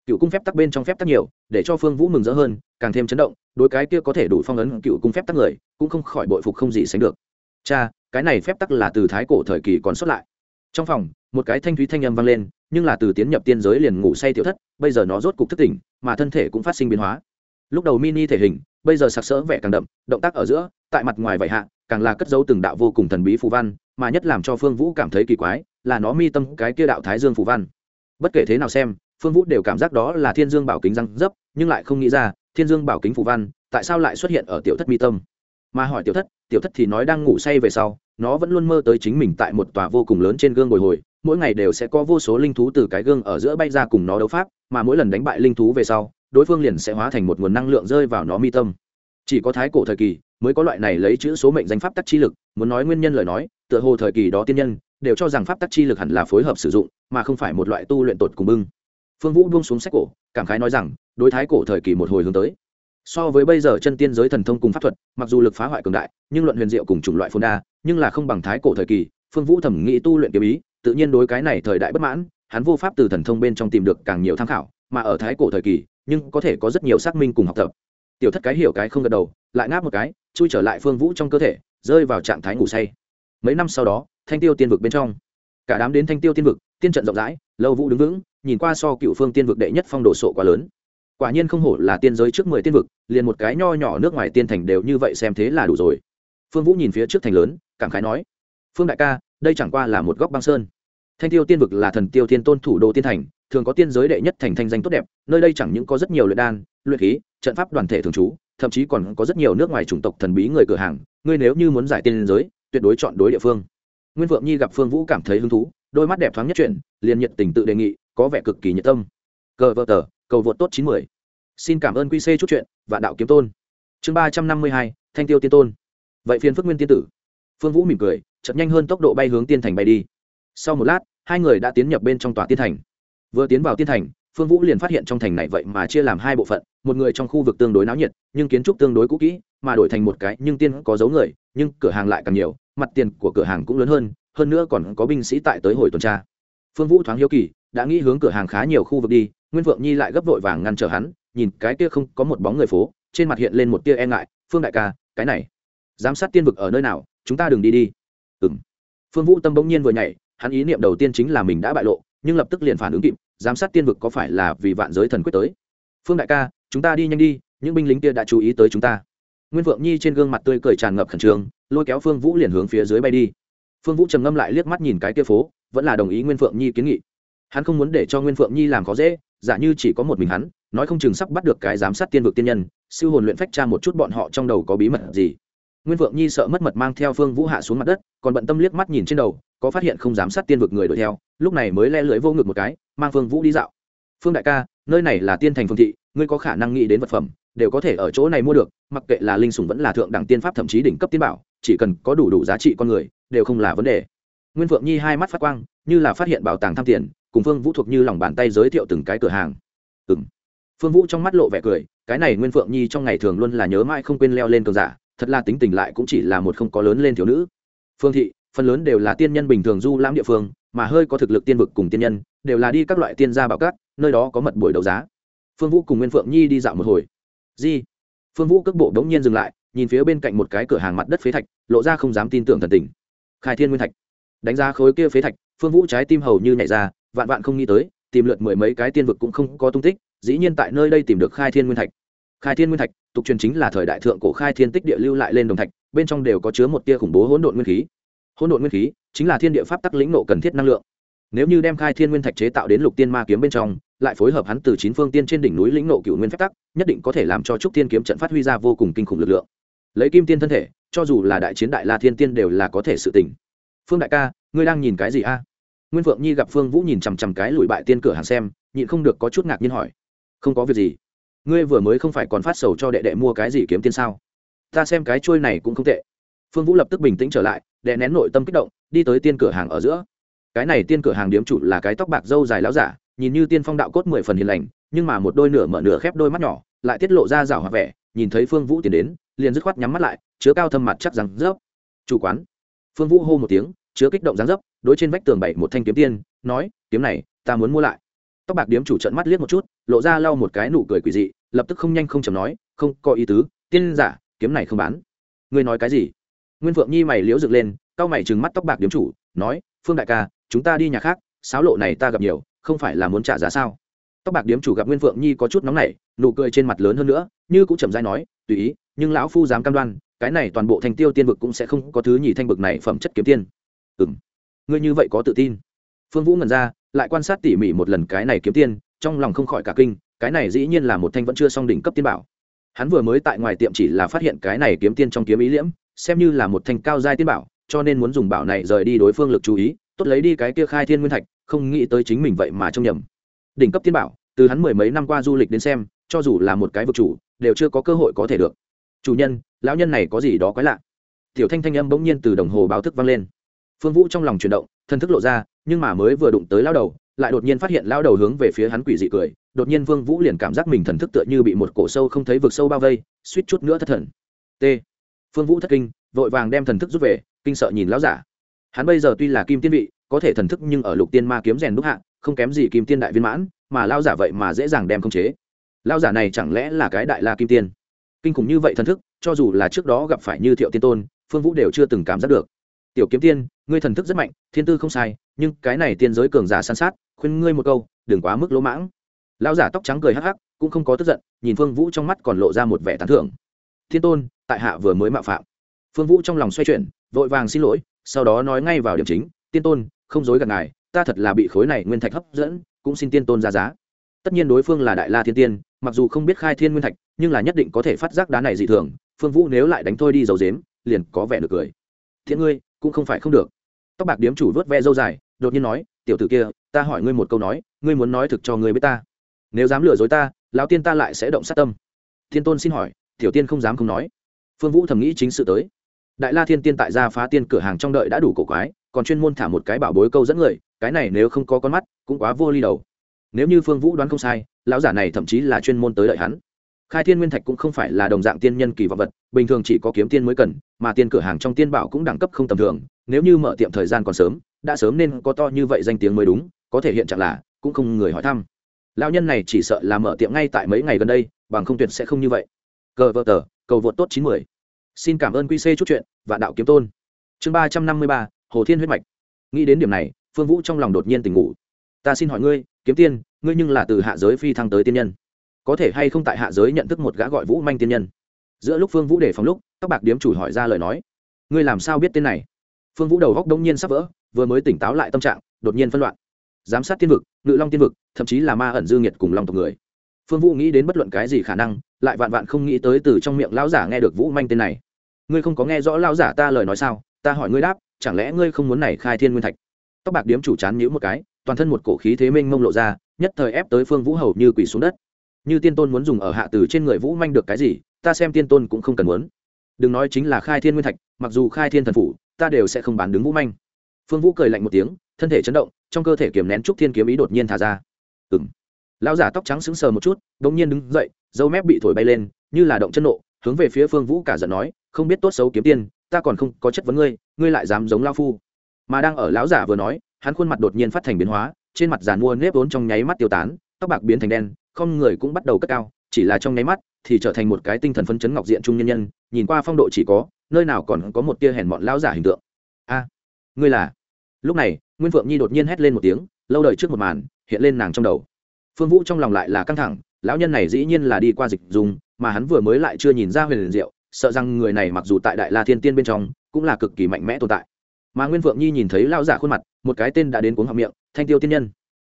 Cựu cung phép tắc bên trong phép tắc nhiều, để cho phương vũ mừng rỡ hơn, càng thêm chấn động, đối cái kia có thể đủ phong ấn cựu cung phép tắc người, cũng không khỏi bội phục không gì sánh được. Cha, cái này phép tắc là từ thái cổ thời kỳ còn xuất lại. Trong phòng, một cái thanh thúy thanh âm vang lên, nhưng là từ tiến nhập tiên giới liền ngủ say tiểu thất, bây giờ nó rốt cục thức tỉnh, mà thân thể cũng phát sinh biến hóa lúc đầu mini thể hình, bây giờ sặc sỡ vẻ càng đậm, động tác ở giữa, tại mặt ngoài vậy hạ, càng là cất dấu từng đạo vô cùng thần bí phù văn, mà nhất làm cho phương vũ cảm thấy kỳ quái, là nó mi tâm cái kia đạo thái dương phù văn. Bất kể thế nào xem, phương vũ đều cảm giác đó là thiên dương bảo kính răng dấp, nhưng lại không nghĩ ra, thiên dương bảo kính phù văn, tại sao lại xuất hiện ở tiểu thất mi tâm? Mà hỏi tiểu thất tiểu thất thì nói đang ngủ say về sau, nó vẫn luôn mơ tới chính mình tại một tòa vô cùng lớn trên gương bồi hồi, mỗi ngày đều sẽ có vô số linh thú từ cái gương ở giữa bay ra cùng nó đấu pháp, mà mỗi lần đánh bại linh thú về sau đối phương liền sẽ hóa thành một nguồn năng lượng rơi vào nó mi tâm. Chỉ có thái cổ thời kỳ mới có loại này lấy chữ số mệnh danh pháp tắc chi lực, muốn nói nguyên nhân lời nói, tựa hồ thời kỳ đó tiên nhân đều cho rằng pháp tắc chi lực hẳn là phối hợp sử dụng, mà không phải một loại tu luyện tột cùng bưng. Phương vũ buông xuống sách cổ, cảm khái nói rằng, đối thái cổ thời kỳ một hồi hướng tới. So với bây giờ chân tiên giới thần thông cùng pháp thuật, mặc dù lực phá hoại cường đại, nhưng luận huyền diệu cùng chủng loại phôn đa, nhưng là không bằng thái cổ thời kỳ, phương vũ thẩm nghĩ tu luyện kiếm ý, tự nhiên đối cái này thời đại bất mãn, hắn vô pháp từ thần thông bên trong tìm được càng nhiều tham khảo mà ở thái cổ thời kỳ, nhưng có thể có rất nhiều xác minh cùng học tập. Tiểu thất cái hiểu cái không gật đầu, lại ngáp một cái, chui trở lại phương vũ trong cơ thể, rơi vào trạng thái ngủ say. Mấy năm sau đó, thanh tiêu tiên vực bên trong. Cả đám đến thanh tiêu tiên vực, tiên trận rộng rãi, lâu vũ đứng vững, nhìn qua so cựu phương tiên vực đệ nhất phong đồ sộ quá lớn. Quả nhiên không hổ là tiên giới trước mười tiên vực, liền một cái nho nhỏ nước ngoài tiên thành đều như vậy xem thế là đủ rồi. Phương vũ nhìn phía trước thành lớn, cảm khái nói, phương đại ca, đây chẳng qua là một góc băng sơn. Thanh tiêu tiên vực là thần tiêu tiên tôn thủ đô tiên thành thường có tiên giới đệ nhất thành thanh danh tốt đẹp, nơi đây chẳng những có rất nhiều luyện đan, luyện khí, trận pháp đoàn thể thường trú, thậm chí còn có rất nhiều nước ngoài chủng tộc thần bí người cửa hàng, ngươi nếu như muốn giải tiên giới, tuyệt đối chọn đối địa phương. Nguyên vượng nhi gặp phương vũ cảm thấy hứng thú, đôi mắt đẹp thoáng nhất chuyện liền nhiệt tình tự đề nghị, có vẻ cực kỳ nhiệt tâm. Cờ vợ tờ, cầu vượt tốt chín mươi xin cảm ơn quy c chút chuyện và đạo kiếm tôn. Chương ba trăm năm mươi hai, thanh tiêu tiên tôn. Vậy phiền phước nguyên tiên tử. Phương vũ mỉm cười chậm nhanh hơn tốc độ bay hướng tiên thành bay đi. Sau một lát, hai người đã tiến nhập bên trong tòa tiên thành vừa tiến vào tiên thành, phương vũ liền phát hiện trong thành này vậy mà chia làm hai bộ phận, một người trong khu vực tương đối náo nhiệt, nhưng kiến trúc tương đối cũ kỹ, mà đổi thành một cái nhưng tiên có dấu người, nhưng cửa hàng lại càng nhiều, mặt tiền của cửa hàng cũng lớn hơn hơn nữa còn có binh sĩ tại tới hồi tuần tra. Phương vũ thoáng hiếu kỳ, đã nghĩ hướng cửa hàng khá nhiều khu vực đi, nguyên vượng nhi lại gấp vội vàng ngăn trở hắn, nhìn cái kia không có một bóng người phố, trên mặt hiện lên một tia e ngại, phương đại ca, cái này, giám sát tiên vực ở nơi nào, chúng ta đừng đi đi. Ừ m phương vũ tâm bỗng nhiên vừa nhảy, hắn ý niệm đầu tiên chính là mình đã bại lộ, nhưng lập tức liền phản ứng kịp giám sát tiên vực có phải là vì vạn giới thần quyết tới. Phương đại ca, chúng ta đi nhanh đi, những binh lính kia đã chú ý tới chúng ta. Nguyên vượng nhi trên gương mặt tươi cười tràn ngập khẩn trương, lôi kéo phương vũ liền hướng phía dưới bay đi. Phương vũ trầm ngâm lại liếc mắt nhìn cái kia phố, vẫn là đồng ý nguyên phượng nhi kiến nghị. Hắn không muốn để cho nguyên phượng nhi làm khó dễ, giả như chỉ có một mình hắn, nói không chừng sắp bắt được cái giám sát tiên vực tiên nhân, siêu hồn luyện phách tra một chút bọn họ trong đầu có bí mật gì. Nguyên phượng nhi sợ mất mật mang theo phương vũ hạ xuống mặt đất, còn bận tâm liếc mắt nhìn trên đầu có phát hiện không giám sát tiên vực người đuổi theo, lúc này mới le lưỡi vô ngực một cái, mang phương vũ đi dạo. Phương đại ca, nơi này là tiên thành phương thị, ngươi có khả năng nghĩ đến vật phẩm, đều có thể ở chỗ này mua được, mặc kệ là linh sủng vẫn là thượng đẳng tiên pháp thậm chí đỉnh cấp tiên bảo, chỉ cần có đủ đủ giá trị con người, đều không là vấn đề. Nguyên phượng nhi hai mắt phát quang, như là phát hiện bảo tàng tham tiền, cùng phương vũ thuộc như lòng bàn tay giới thiệu từng cái cửa hàng. Ừ m phương vũ trong mắt lộ vẻ cười, cái này nguyên phượng nhi trong ngày thường luôn là nhớ mãi không quên leo lên cường giả, thật là tính tình lại cũng chỉ là một không có lớn lên thiếu nữ. Phương thị phần lớn đều là tiên nhân bình thường du lãm địa phương, mà hơi có thực lực tiên vực cùng tiên nhân, đều là đi các loại tiên gia bảo cát nơi đó có mật buổi đấu giá. Phương vũ cùng nguyên phượng nhi đi dạo một hồi. Di, phương vũ cước bộ đ ố n g nhiên dừng lại, nhìn phía bên cạnh một cái cửa hàng mặt đất phế thạch, lộ ra không dám tin tưởng thần tình. Khai thiên nguyên thạch. Đánh giá khối kia phế thạch, phương vũ trái tim hầu như nhảy ra, vạn vạn không nghĩ tới, tìm lượt mười mấy cái tiên vực cũng không có tung tích, dĩ nhiên tại nơi đây tìm được khai thiên nguyên thạch. Khai thiên nguyên thạch, tục truyền chính là thời đại thượng cổ khai thiên tích địa lưu lại lên đồng thạch, bên trong đều có chứa một tia khủng bố hỗn độn nguyên khí hỗn độn nguyên khí chính là thiên địa pháp tắc lĩnh nộ cần thiết năng lượng. Nếu như đem khai thiên nguyên thạch chế tạo đến lục tiên ma kiếm bên trong, lại phối hợp hắn từ chín phương tiên trên đỉnh núi lĩnh nộ cựu nguyên phép tắc, nhất định có thể làm cho trúc tiên kiếm trận phát huy ra vô cùng kinh khủng lực lượng. Lấy kim tiên thân thể, cho dù là đại chiến đại la thiên tiên đều là có thể sự tỉnh. Phương đại ca, ngươi đang nhìn cái gì a? Nguyên phượng nhi gặp phương vũ nhìn chằm chằm cái lùi bại tiên cửa hàng xem, nhịn không được có chút ngạc nhiên hỏi. Không có việc gì. Ngươi vừa mới không phải còn phát sầu cho đệ đệ mua cái gì kiếm tiên sao? Ta xem cái trôi này cũng không tệ phương vũ lập tức bình tĩnh trở lại, đè nén nội tâm kích động, đi tới tiên cửa hàng ở giữa. Cái này tiên cửa hàng điếm chủ là cái tóc bạc dâu dài láo giả, nhìn như tiên phong đạo cốt mười phần hiền lành, nhưng mà một đôi nửa mở nửa khép đôi mắt nhỏ, lại tiết lộ ra rảo hòa vẻ, nhìn thấy phương vũ tiến đến, liền dứt khoát nhắm mắt lại, chứa cao thâm mặt chắc rằng rớp chủ quán. Phương vũ hô một tiếng, chứa kích động dáng dấp, đối trên vách tường bảy một thanh kiếm tiên, nói, kiếm này, ta muốn mua lại. Tóc bạc điếm chủ trận mắt liếc một chút, lộ ra lau một cái nụ cười quỷ dị, lập tức không nhanh không chầm nói, không có ý tứ, tiên giả, kiếm này không bán. Ngươi nói cái gì? Nguyên phượng nhi mày liễu dựng lên, cau mày trừng mắt tóc bạc điếm chủ, nói, phương đại ca, chúng ta đi nhà khác, sáo lộ này ta gặp nhiều, không phải là muốn trả giá sao? Tóc bạc điếm chủ gặp nguyên phượng nhi có chút nóng nảy, nụ cười trên mặt lớn hơn nữa, như cũng chậm dai nói, tùy ý, nhưng lão phu dám cam đoan, cái này toàn bộ thành tiêu tiên vực cũng sẽ không có thứ nhì thanh bực này phẩm chất kiếm tiên. Ừ m ngươi như vậy có tự tin? Phương vũ ngần ra, lại quan sát tỉ mỉ một lần cái này kiếm tiên, trong lòng không khỏi cả kinh, cái này dĩ nhiên là một thanh vẫn chưa xong đỉnh cấp tiên bảo. Hắn vừa mới tại ngoài tiệm chỉ là phát hiện cái này kiếm tiên trong kiếm ý liễm xem như là một thành cao giai tiên bảo, cho nên muốn dùng bảo này rời đi đối phương lực chú ý, tốt lấy đi cái kia khai thiên nguyên thạch, không nghĩ tới chính mình vậy mà trông nhầm. Đỉnh cấp tiên bảo, từ hắn mười mấy năm qua du lịch đến xem, cho dù là một cái vực chủ, đều chưa có cơ hội có thể được. Chủ nhân, lão nhân này có gì đó quái lạ. Tiểu thanh thanh âm bỗng nhiên từ đồng hồ báo thức vang lên. Phương vũ trong lòng chuyển động thân thức lộ ra, nhưng mà mới vừa đụng tới lao đầu, lại đột nhiên phát hiện lao đầu hướng về phía hắn quỷ dị cười, đột nhiên vương vũ liền cảm giác mình thần thức tựa như bị một cổ sâu không thấy vực sâu bao vây, suýt chút nữa thất thần. T phương vũ thất kinh, vội vàng đem thần thức rút về, kinh sợ nhìn lão giả. Hắn bây giờ tuy là kim tiên vị, có thể thần thức nhưng ở lục tiên ma kiếm rèn đúc hạ, không kém gì kim tiên đại viên mãn, mà lao giả vậy mà dễ dàng đem khống chế. Lao giả này chẳng lẽ là cái đại la kim tiên? Kinh khủng như vậy thần thức, cho dù là trước đó gặp phải như thiệu tiên tôn, phương vũ đều chưa từng cảm giác được. Tiểu kiếm tiên, ngươi thần thức rất mạnh, thiên tư không sai, nhưng cái này tiên giới cường giả san sát, khuyên ngươi một câu, đừng quá mức lỗ mãng. Lão giả tóc trắng cười hắc hắc, cũng không có tức giận, nhìn phương vũ trong mắt còn lộ ra một vẻ tán thưởng. Thiên tôn tại hạ vừa mới mạo phạm. Phương vũ trong lòng xoay chuyển, vội vàng xin lỗi, sau đó nói ngay vào điểm chính, tiên tôn, không dối gạt ngài, ta thật là bị khối này nguyên thạch hấp dẫn, cũng xin tiên tôn ra giá. Tất nhiên đối phương là đại la thiên tiên, mặc dù không biết khai thiên nguyên thạch, nhưng là nhất định có thể phát giác đá này dị thường, phương vũ nếu lại đánh thôi đi dầu dếm liền có vẻ được cười. Thiện ngươi, cũng không phải không được. Tóc bạc điếm chủ vớt ve dâu dài, đột nhiên nói, tiểu tử kia, ta hỏi ngươi một câu nói, ngươi muốn nói thực cho ngươi biết ta. Nếu dám lừa dối ta, lão tiên ta lại sẽ động sát tâm. Thiên tôn xin hỏi, tiểu tiên không dám không nói phương vũ thầm nghĩ chính sự tới. Đại la thiên tiên tại gia phá tiên cửa hàng trong đợi đã đủ cổ quái, còn chuyên môn thả một cái bảo bối câu dẫn người, cái này nếu không có con mắt, cũng quá vô ly đầu. Nếu như phương vũ đoán không sai, lão giả này thậm chí là chuyên môn tới đợi hắn. Khai thiên nguyên thạch cũng không phải là đồng dạng tiên nhân kỳ vọng vật, bình thường chỉ có kiếm tiên mới cần, mà tiên cửa hàng trong tiên bảo cũng đẳng cấp không tầm thường, nếu như mở tiệm thời gian còn sớm, đã sớm nên có to như vậy danh tiếng mới đúng, có thể hiện trạng là, cũng không người hỏi thăm. Lão nhân này chỉ sợ là mở tiệm ngay tại mấy ngày gần đây, bằng không tuyệt sẽ không như vậy. Cờ vợ tờ cầu vượt tốt chín mươi xin cảm ơn quy c chút chuyện, và đạo kiếm tôn. Chương ba trăm năm mươi ba, hồ thiên huyết mạch. Nghĩ đến điểm này, phương vũ trong lòng đột nhiên tỉnh ngủ. Ta xin hỏi ngươi, kiếm tiên, ngươi nhưng là từ hạ giới phi thăng tới tiên nhân. Có thể hay không tại hạ giới nhận thức một gã gọi vũ manh tiên nhân? Giữa lúc phương vũ để phòng lúc các bạc điếm chủ hỏi ra lời nói. Ngươi làm sao biết tên này? Phương vũ đầu góc đông nhiên sắp vỡ, vừa mới tỉnh táo lại tâm trạng, đột nhiên phân loạn. Giám sát tiên vực, ngự long tiên vực, thậm chí là ma ẩn dương nhiệt cùng long tộc người phương vũ nghĩ đến bất luận cái gì khả năng, lại vạn vạn không nghĩ tới từ trong miệng lão giả nghe được vũ manh tên này. Ngươi không có nghe rõ lão giả ta lời nói sao? Ta hỏi ngươi đáp, chẳng lẽ ngươi không muốn này khai thiên nguyên thạch? Tóc bạc điếm chủ chán nhữ một cái, toàn thân một cổ khí thế mênh mông lộ ra, nhất thời ép tới phương vũ hầu như quỳ xuống đất. Như tiên tôn muốn dùng ở hạ từ trên người vũ manh được cái gì, ta xem tiên tôn cũng không cần muốn. Đừng nói chính là khai thiên nguyên thạch, mặc dù khai thiên thần phủ, ta đều sẽ không bán đứng vũ manh. Phương vũ cười lạnh một tiếng, thân thể chấn động, trong cơ thể kiềm nén trúc thiên kiếm ý đột nhiên thả ra. Ừ m lão giả tóc trắng sững sờ một chút đ ỗ n g nhiên đứng dậy dâu mép bị thổi bay lên như là động chân nộ hướng về phía phương vũ cả giận nói không biết tốt xấu kiếm tiền, ta còn không có chất vấn ngươi ngươi lại dám giống lao phu. Mà đang ở lão giả vừa nói hắn khuôn mặt đột nhiên phát thành biến hóa trên mặt giàn mua nếp vốn trong nháy mắt tiêu tán tóc bạc biến thành đen không người cũng bắt đầu cất cao chỉ là trong nháy mắt thì trở thành một cái tinh thần phân chấn ngọc diện trung nhân nhân nhìn qua phong độ chỉ có nơi nào còn có một tia hèn mọn lão giả hình tượng. A ngươi là? Lúc này nguyên phượng nhi đột nhiên hét lên một tiếng lâu đời trước một màn hiện lên nàng trong đầu phương vũ trong lòng lại là căng thẳng, lão nhân này dĩ nhiên là đi qua dịch dùng, mà hắn vừa mới lại chưa nhìn ra huyền liền diệu, sợ rằng người này mặc dù tại đại la thiên tiên bên trong, cũng là cực kỳ mạnh mẽ tồn tại. Mà nguyên phượng nhi nhìn thấy lão giả khuôn mặt, một cái tên đã đến cuống họng miệng, thanh tiêu tiên nhân.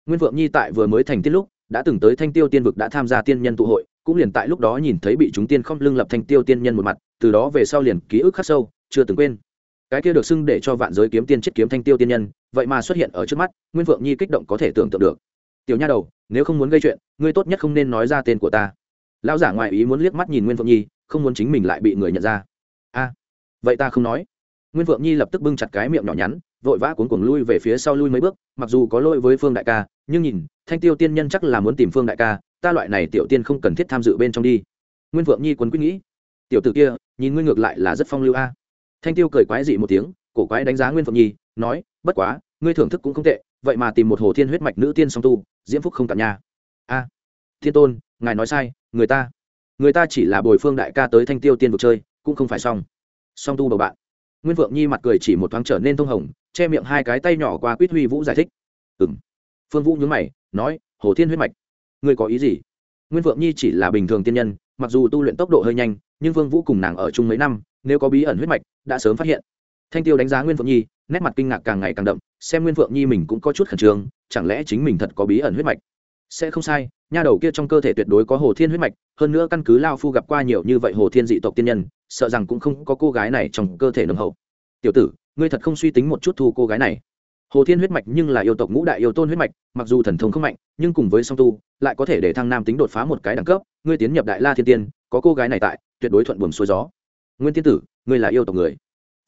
Nguyên phượng nhi tại vừa mới thành tiết lúc, đã từng tới thanh tiêu tiên vực đã tham gia tiên nhân tụ hội, cũng liền tại lúc đó nhìn thấy bị chúng tiên không lưng lập thanh tiêu tiên nhân một mặt, từ đó về sau liền ký ức khắc sâu, chưa từng quên. Cái kia được xưng để cho vạn giới kiếm tiên chết kiếm thanh tiêu tiên nhân, vậy mà xuất hiện ở trước mắt, nguyên vượng nhi kích động có thể tưởng tượng được tiểu nha đầu, nếu không muốn gây chuyện, ngươi tốt nhất không nên nói ra tên của ta. Lão giả ngoại ý muốn liếc mắt nhìn nguyên vượng nhi, không muốn chính mình lại bị người nhận ra. A, vậy ta không nói. Nguyên vượng nhi lập tức bưng chặt cái miệng nhỏ nhắn, vội vã cuốn cuồng lui về phía sau lui mấy bước, mặc dù có lỗi với phương đại ca, nhưng nhìn, thanh tiêu tiên nhân chắc là muốn tìm phương đại ca, ta loại này tiểu tiên không cần thiết tham dự bên trong đi. Nguyên vượng nhi quấn quyết nghĩ. Tiểu t ử kia, nhìn ngươi ngược lại là rất phong lưu a. Thanh tiêu cười quái dị một tiếng, cổ quái đánh giá nguyên phượng nhi, nói, bất quá, ngươi thưởng thức cũng không tệ vậy mà tìm một hồ thiên huyết mạch nữ tiên song tu, diễm phúc không cạn nhà a, thiên tôn, ngài nói sai, người ta người ta chỉ là bồi phương đại ca tới thanh tiêu tiên vực chơi, cũng không phải xong. Song tu bầu bạn. Nguyên vượng nhi mặt cười chỉ một thoáng trở nên thông hồng, che miệng hai cái tay nhỏ qua quýt huy vũ giải thích. Ừ m phương vũ nhún mày, nói, hồ thiên huyết mạch. Người có ý gì? Nguyên vượng nhi chỉ là bình thường tiên nhân, mặc dù tu luyện tốc độ hơi nhanh, nhưng vương vũ cùng nàng ở chung mấy năm, nếu có bí ẩn huyết mạch, đã sớm phát hiện thanh tiêu đánh giá nguyên phượng nhi, nét mặt kinh ngạc càng ngày càng đậm, xem nguyên phượng nhi mình cũng có chút khẩn trương, chẳng lẽ chính mình thật có bí ẩn huyết mạch? Sẽ không sai, nha đầu kia trong cơ thể tuyệt đối có hồ thiên huyết mạch, hơn nữa căn cứ lao phu gặp qua nhiều như vậy hồ thiên dị tộc tiên nhân, sợ rằng cũng không có cô gái này trong cơ thể nồng hậu. Tiểu tử, ngươi thật không suy tính một chút thu cô gái này. Hồ thiên huyết mạch nhưng là yêu tộc ngũ đại yêu tôn huyết mạch, mặc dù thần thông không mạnh, nhưng cùng với song tu, lại có thể để thăng nam tính đột phá một cái đẳng cấp, ngươi tiến nhập đại la thiên tiên, có cô gái này tại, tuyệt đối thuận buồm xuôi gió. Nguyên tiên tử, ngươi là yêu tộc người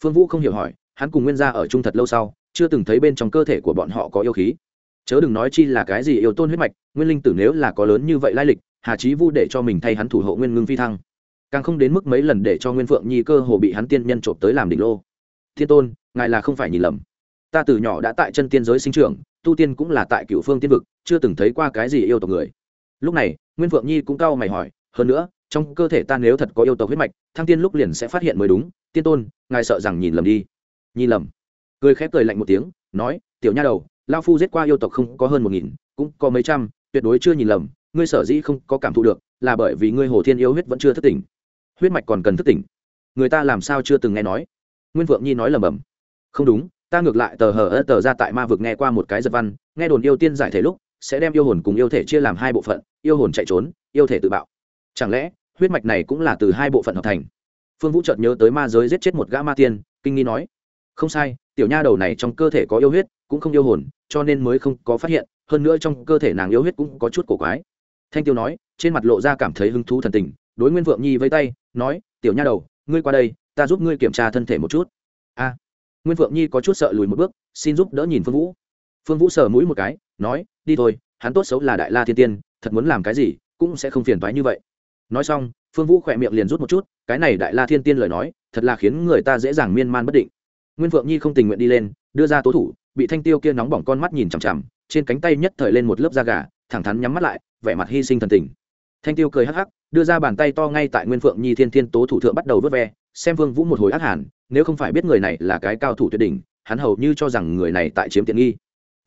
phương vũ không hiểu hỏi, hắn cùng nguyên gia ở chung thật lâu sau, chưa từng thấy bên trong cơ thể của bọn họ có yêu khí. Chớ đừng nói chi là cái gì yêu tôn huyết mạch, nguyên linh tử nếu là có lớn như vậy lai lịch, hà trí vu để cho mình thay hắn thủ hộ nguyên ngưng phi thăng. Càng không đến mức mấy lần để cho nguyên phượng nhi cơ hồ bị hắn tiên nhân trộm tới làm đỉnh lô. Thiên tôn, ngài là không phải nhìn lầm. Ta từ nhỏ đã tại chân tiên giới sinh trưởng, tu tiên cũng là tại cựu phương tiên vực, chưa từng thấy qua cái gì yêu tộc người. Lúc này, nguyên phượng nhi cũng cau mày hỏi, hơn nữa trong cơ thể ta nếu thật có yêu tộc huyết mạch, thăng tiên lúc liền sẽ phát hiện mới đúng. Tiên tôn, ngài sợ rằng nhìn lầm đi. Nhìn lầm? Cười khép cười lạnh một tiếng, nói, tiểu nha đầu lao phu giết qua yêu tộc không có hơn một nghìn, cũng có mấy trăm, tuyệt đối chưa nhìn lầm. Ngươi sở dĩ không có cảm thụ được, là bởi vì ngươi hồ thiên yêu huyết vẫn chưa thức tỉnh. Huyết mạch còn cần thức tỉnh? Người ta làm sao chưa từng nghe nói. Nguyên vượng nhi nói lầm bầm không đúng, ta ngược lại tờ hờ ơ tờ ra tại ma vực nghe qua một cái giật văn, nghe đồn yêu tiên giải thể lúc, sẽ đem yêu hồn cùng yêu thể chia làm hai bộ phận, yêu hồn chạy trốn, yêu thể tự bạo. Chẳng lẽ huyết mạch này cũng là từ hai bộ phận hợp thành. Phương vũ chợt nhớ tới ma giới giết chết một gã ma tiên, kinh nghi nói, không sai, tiểu nha đầu này trong cơ thể có yêu huyết, cũng không yêu hồn, cho nên mới không có phát hiện, hơn nữa trong cơ thể nàng yêu huyết cũng có chút cổ quái. Thanh tiêu nói, trên mặt lộ ra cảm thấy hứng thú thần tình, đối nguyên vượng nhi với tay, nói, tiểu nha đầu, ngươi qua đây, ta giúp ngươi kiểm tra thân thể một chút. A, nguyên vượng nhi có chút sợ lùi một bước, xin giúp đỡ nhìn phương vũ. Phương vũ sờ mũi một cái, nói, đi thôi, hắn tốt xấu là đại la thiên tiên, thật muốn làm cái gì, cũng sẽ không phiền toái như vậy nói xong, phương vũ khỏe miệng liền rút một chút, cái này đại la thiên tiên lời nói, thật là khiến người ta dễ dàng miên man bất định. Nguyên phượng nhi không tình nguyện đi lên, đưa ra tố thủ, bị thanh tiêu kia nóng bỏng con mắt nhìn chằm chằm, trên cánh tay nhất thời lên một lớp da gà, thẳng thắn nhắm mắt lại, vẻ mặt hy sinh thần tình. Thanh tiêu cười hắc hắc, đưa ra bàn tay to ngay tại nguyên phượng nhi thiên thiên tố thủ thượng bắt đầu vớt ve, xem vương vũ một hồi ác hẳn nếu không phải biết người này là cái cao thủ tuyệt đỉnh, hắn hầu như cho rằng người này tại chiếm tiện nghi.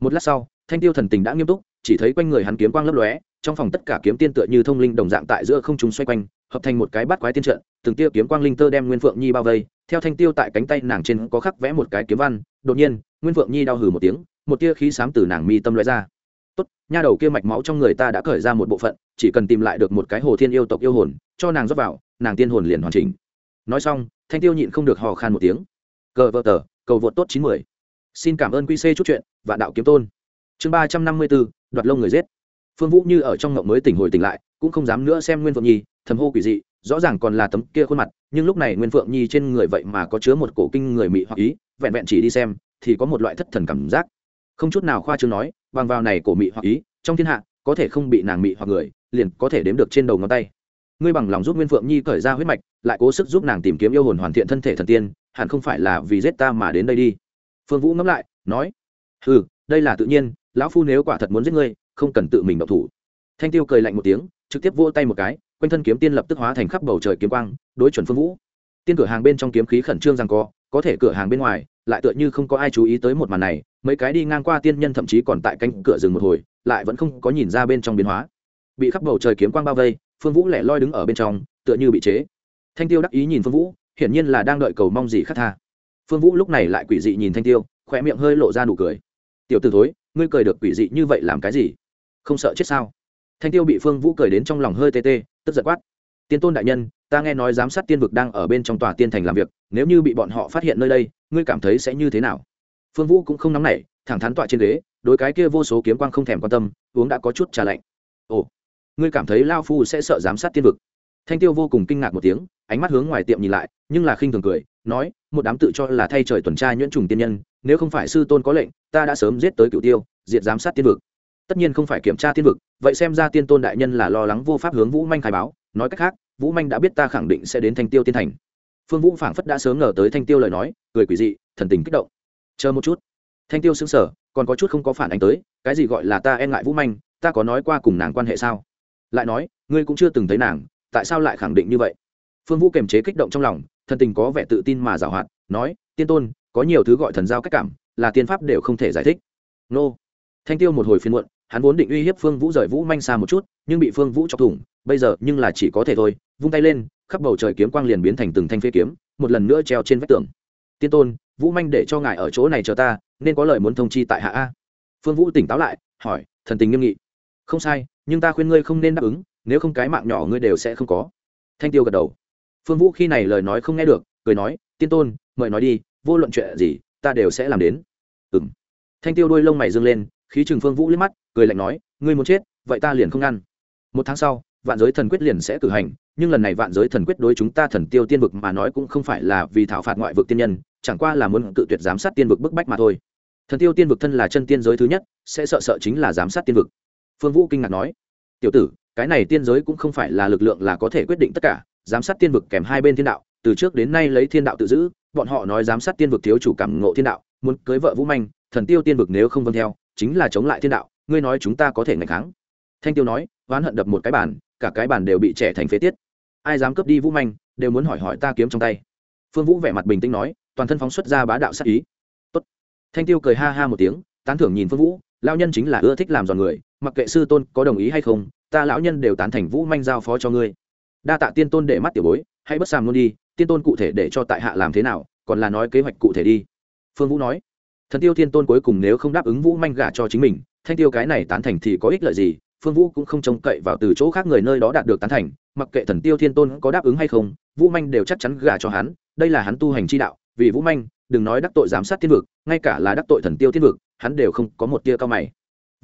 Một lát sau, thanh tiêu thần tình đã nghiêm túc, chỉ thấy quanh người hắn kiếm quang lấp lóe trong phòng tất cả kiếm tiên tựa như thông linh đồng dạng tại giữa không trung xoay quanh, hợp thành một cái bát quái tiên trận, từng tia kiếm quang linh tơ đem nguyên phượng nhi bao vây. Theo thanh tiêu tại cánh tay nàng trên có khắc vẽ một cái kiếm văn, đột nhiên, nguyên phượng nhi đau hừ một tiếng, một tia khí xám từ nàng mi tâm lóe ra. Tốt, nha đầu kia mạch máu trong người ta đã cởi ra một bộ phận, chỉ cần tìm lại được một cái hồ thiên yêu tộc yêu hồn, cho nàng rót vào, nàng tiên hồn liền hoàn chỉnh. Nói xong, thanh tiêu nhịn không được hò khan một tiếng. Cờ vợ tờ, cầu vượt tốt chín mươi xin cảm ơn quy c chút chuyện và đạo kiếm tôn. Chương ba trăm năm mươi bốn, đoạt lông người giết phương vũ như ở trong ngộng mới tỉnh hồi tỉnh lại, cũng không dám nữa xem nguyên phượng nhi, thầm hô quỷ dị, rõ ràng còn là tấm kia khuôn mặt, nhưng lúc này nguyên phượng nhi trên người vậy mà có chứa một cổ kinh người mị hoặc ý, vẹn vẹn chỉ đi xem, thì có một loại thất thần cảm giác. Không chút nào khoa chương nói, bằng vào này cổ mị hoặc ý, trong thiên hạ, có thể không bị nàng mị hoặc người, liền có thể đếm được trên đầu ngón tay. Ngươi bằng lòng giúp nguyên phượng nhi cởi ra huyết mạch, lại cố sức giúp nàng tìm kiếm yêu hồn hoàn thiện thân thể thần tiên, hẳn không phải là vì giết ta mà đến đây đi. Phương vũ ngẫm lại, nói ừ đây là tự nhiên, lão phu nếu quả thật muốn giết ngươi không cần tự mình động thủ. Thanh tiêu cười lạnh một tiếng, trực tiếp vỗ tay một cái, quanh thân kiếm tiên lập tức hóa thành khắp bầu trời kiếm quang, đối chuẩn phương vũ. Tiên cửa hàng bên trong kiếm khí khẩn trương rằng co, có thể cửa hàng bên ngoài, lại tựa như không có ai chú ý tới một màn này, mấy cái đi ngang qua tiên nhân thậm chí còn tại cánh cửa rừng một hồi, lại vẫn không có nhìn ra bên trong biến hóa. Bị khắp bầu trời kiếm quang bao vây, phương vũ lẻ loi đứng ở bên trong, tựa như bị chế. Thanh tiêu đắc ý nhìn phương vũ, hiển nhiên là đang đợi cầu mong gì khát tha. Phương vũ lúc này lại quỷ dị nhìn thanh tiêu khỏe miệng hơi lộ ra nụ cười. Tiểu t ử thối, ngươi cười được quỷ dị như vậy làm cái gì? Không sợ chết sao? Thanh tiêu bị phương vũ cười đến trong lòng hơi tê tê, tức giật quát. Tiên tôn đại nhân, ta nghe nói giám sát tiên vực đang ở bên trong tòa tiên thành làm việc, nếu như bị bọn họ phát hiện nơi đây, ngươi cảm thấy sẽ như thế nào? Phương vũ cũng không nóng nảy, thẳng thắn tọa trên ghế đôi cái kia vô số kiếm quang không thèm quan tâm, uống đã có chút trà lạnh. Ồ, ngươi cảm thấy lao phu sẽ sợ giám sát tiên vực? Thanh tiêu vô cùng kinh ngạc một tiếng, ánh mắt hướng ngoài tiệm nhìn lại, nhưng là khinh thường cười, nói, một đám tự cho là thay trời tuần tra nhuyễn trùng tiên nhân, nếu không phải sư tôn có lệnh, ta đã sớm giết tới cựu tiêu, diệt giám sát tiên vực tất nhiên không phải kiểm tra tiên vực, vậy xem ra tiên tôn đại nhân là lo lắng vô pháp hướng vũ manh khai báo. Nói cách khác, vũ manh đã biết ta khẳng định sẽ đến thanh tiêu tiên thành. Phương vũ phảng phất đã sớm ngờ tới thanh tiêu lời nói, cười quỷ dị, thần tình kích động. Chờ một chút. Thanh tiêu xứng sở còn có chút không có phản ánh tới, cái gì gọi là ta e ngại vũ manh, ta có nói qua cùng nàng quan hệ sao? Lại nói, ngươi cũng chưa từng thấy nàng, tại sao lại khẳng định như vậy? Phương vũ kềm chế kích động trong lòng, thần tình có vẻ tự tin mà giảo hoạt, nói, tiên tôn, có nhiều thứ gọi thần giao cách cảm, là tiên pháp đều không thể giải thích. Nô. Thanh tiêu một hồi phiên muộn hắn vốn định uy hiếp phương vũ rời vũ manh xa một chút, nhưng bị phương vũ chọc thủng, bây giờ nhưng là chỉ có thể thôi, vung tay lên, khắp bầu trời kiếm quang liền biến thành từng thanh phế kiếm, một lần nữa treo trên vách tường. Tiên tôn, vũ manh để cho ngài ở chỗ này chờ ta, nên có lời muốn thông chi tại hạ a. Phương vũ tỉnh táo lại, hỏi, thần tình nghiêm nghị. Không sai, nhưng ta khuyên ngươi không nên đáp ứng, nếu không cái mạng nhỏ ngươi đều sẽ không có. Thanh tiêu gật đầu. Phương vũ khi này lời nói không nghe được, cười nói, tiên tôn, mời nói đi, vô luận chuyện gì, ta đều sẽ làm đến. Ừ m thanh tiêu đôi lông mày dâng lên khí trừng phương vũ liếc mắt, cười lạnh nói, ngươi muốn chết, vậy ta liền không ngăn một tháng sau, vạn giới thần quyết liền sẽ cử hành, nhưng lần này vạn giới thần quyết đối chúng ta thần tiêu tiên vực mà nói cũng không phải là vì thảo phạt ngoại vực tiên nhân, chẳng qua là muốn tự tuyệt giám sát tiên vực bức bách mà thôi. Thần tiêu tiên vực thân là chân tiên giới thứ nhất, sẽ sợ sợ chính là giám sát tiên vực. Phương vũ kinh ngạc nói, tiểu tử, cái này tiên giới cũng không phải là lực lượng là có thể quyết định tất cả, giám sát tiên vực kèm hai bên thiên đạo, từ trước đến nay lấy thiên đạo tự giữ, bọn họ nói giám sát tiên vực thiếu chủ cảm ngộ thiên đạo, muốn cưới vợ vũ manh, thần tiêu tiên vực nếu không vâng theo chính là chống lại thiên đạo, ngươi nói chúng ta có thể ngày kháng. Thanh tiêu nói, oán hận đập một cái bàn, cả cái bàn đều bị trẻ thành phế tiết. Ai dám cướp đi vũ manh, đều muốn hỏi hỏi ta kiếm trong tay. Phương vũ vẻ mặt bình tĩnh nói, toàn thân phóng xuất ra bá đạo sát ý. Tốt. thanh tiêu cười ha ha một tiếng, tán thưởng nhìn phương vũ lao nhân chính là ưa thích làm giòn người, mặc kệ sư tôn có đồng ý hay không, ta lão nhân đều tán thành vũ manh giao phó cho ngươi. Đa tạ tiên tôn để mắt tiểu bối, hãy bất sàm luôn đi, tiên tôn cụ thể để cho tại hạ làm thế nào, còn là nói kế hoạch cụ thể đi. Phương vũ nói thần tiêu thiên tôn cuối cùng nếu không đáp ứng vũ manh gả cho chính mình, thanh tiêu cái này tán thành thì có ích lợi gì? Phương vũ cũng không trông cậy vào từ chỗ khác người nơi đó đạt được tán thành, mặc kệ thần tiêu thiên tôn có đáp ứng hay không, vũ manh đều chắc chắn gả cho hắn, đây là hắn tu hành chi đạo, vì vũ manh, đừng nói đắc tội giám sát thiên vực, ngay cả là đắc tội thần tiêu thiên vực, hắn đều không có một tia cao mày.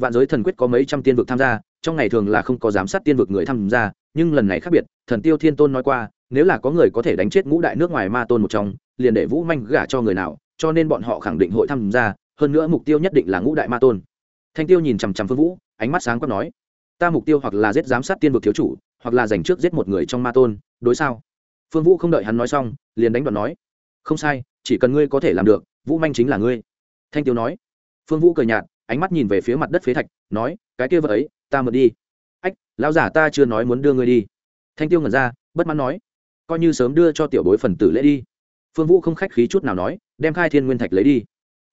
Vạn giới thần quyết có mấy trăm tiên vực tham gia, trong ngày thường là không có giám sát tiên vực người tham gia, nhưng lần này khác biệt, thần tiêu thiên tôn nói qua, nếu là có người có thể đánh chết ngũ đại nước ngoài ma tôn một trong, liền để vũ manh gả cho người nào cho nên bọn họ khẳng định hội tham gia, hơn nữa mục tiêu nhất định là ngũ đại ma tôn. Thanh tiêu nhìn chằm chằm phương vũ, ánh mắt sáng quát nói, ta mục tiêu hoặc là giết giám sát tiên vực thiếu chủ, hoặc là giành trước giết một người trong ma tôn, đối sao? Phương vũ không đợi hắn nói xong, liền đánh đoạn nói, không sai, chỉ cần ngươi có thể làm được, vũ manh chính là ngươi. Thanh tiêu nói. Phương vũ cười nhạt, ánh mắt nhìn về phía mặt đất phế thạch, nói, cái kia vợ ấy, ta mượn đi. Ách, lão giả ta chưa nói muốn đưa ngươi đi. Thanh tiêu ngẩn ra, bất mãn nói, coi như sớm đưa cho tiểu bối phần tử lễ đi phương vũ không khách khí chút nào nói, đem khai thiên nguyên thạch lấy đi.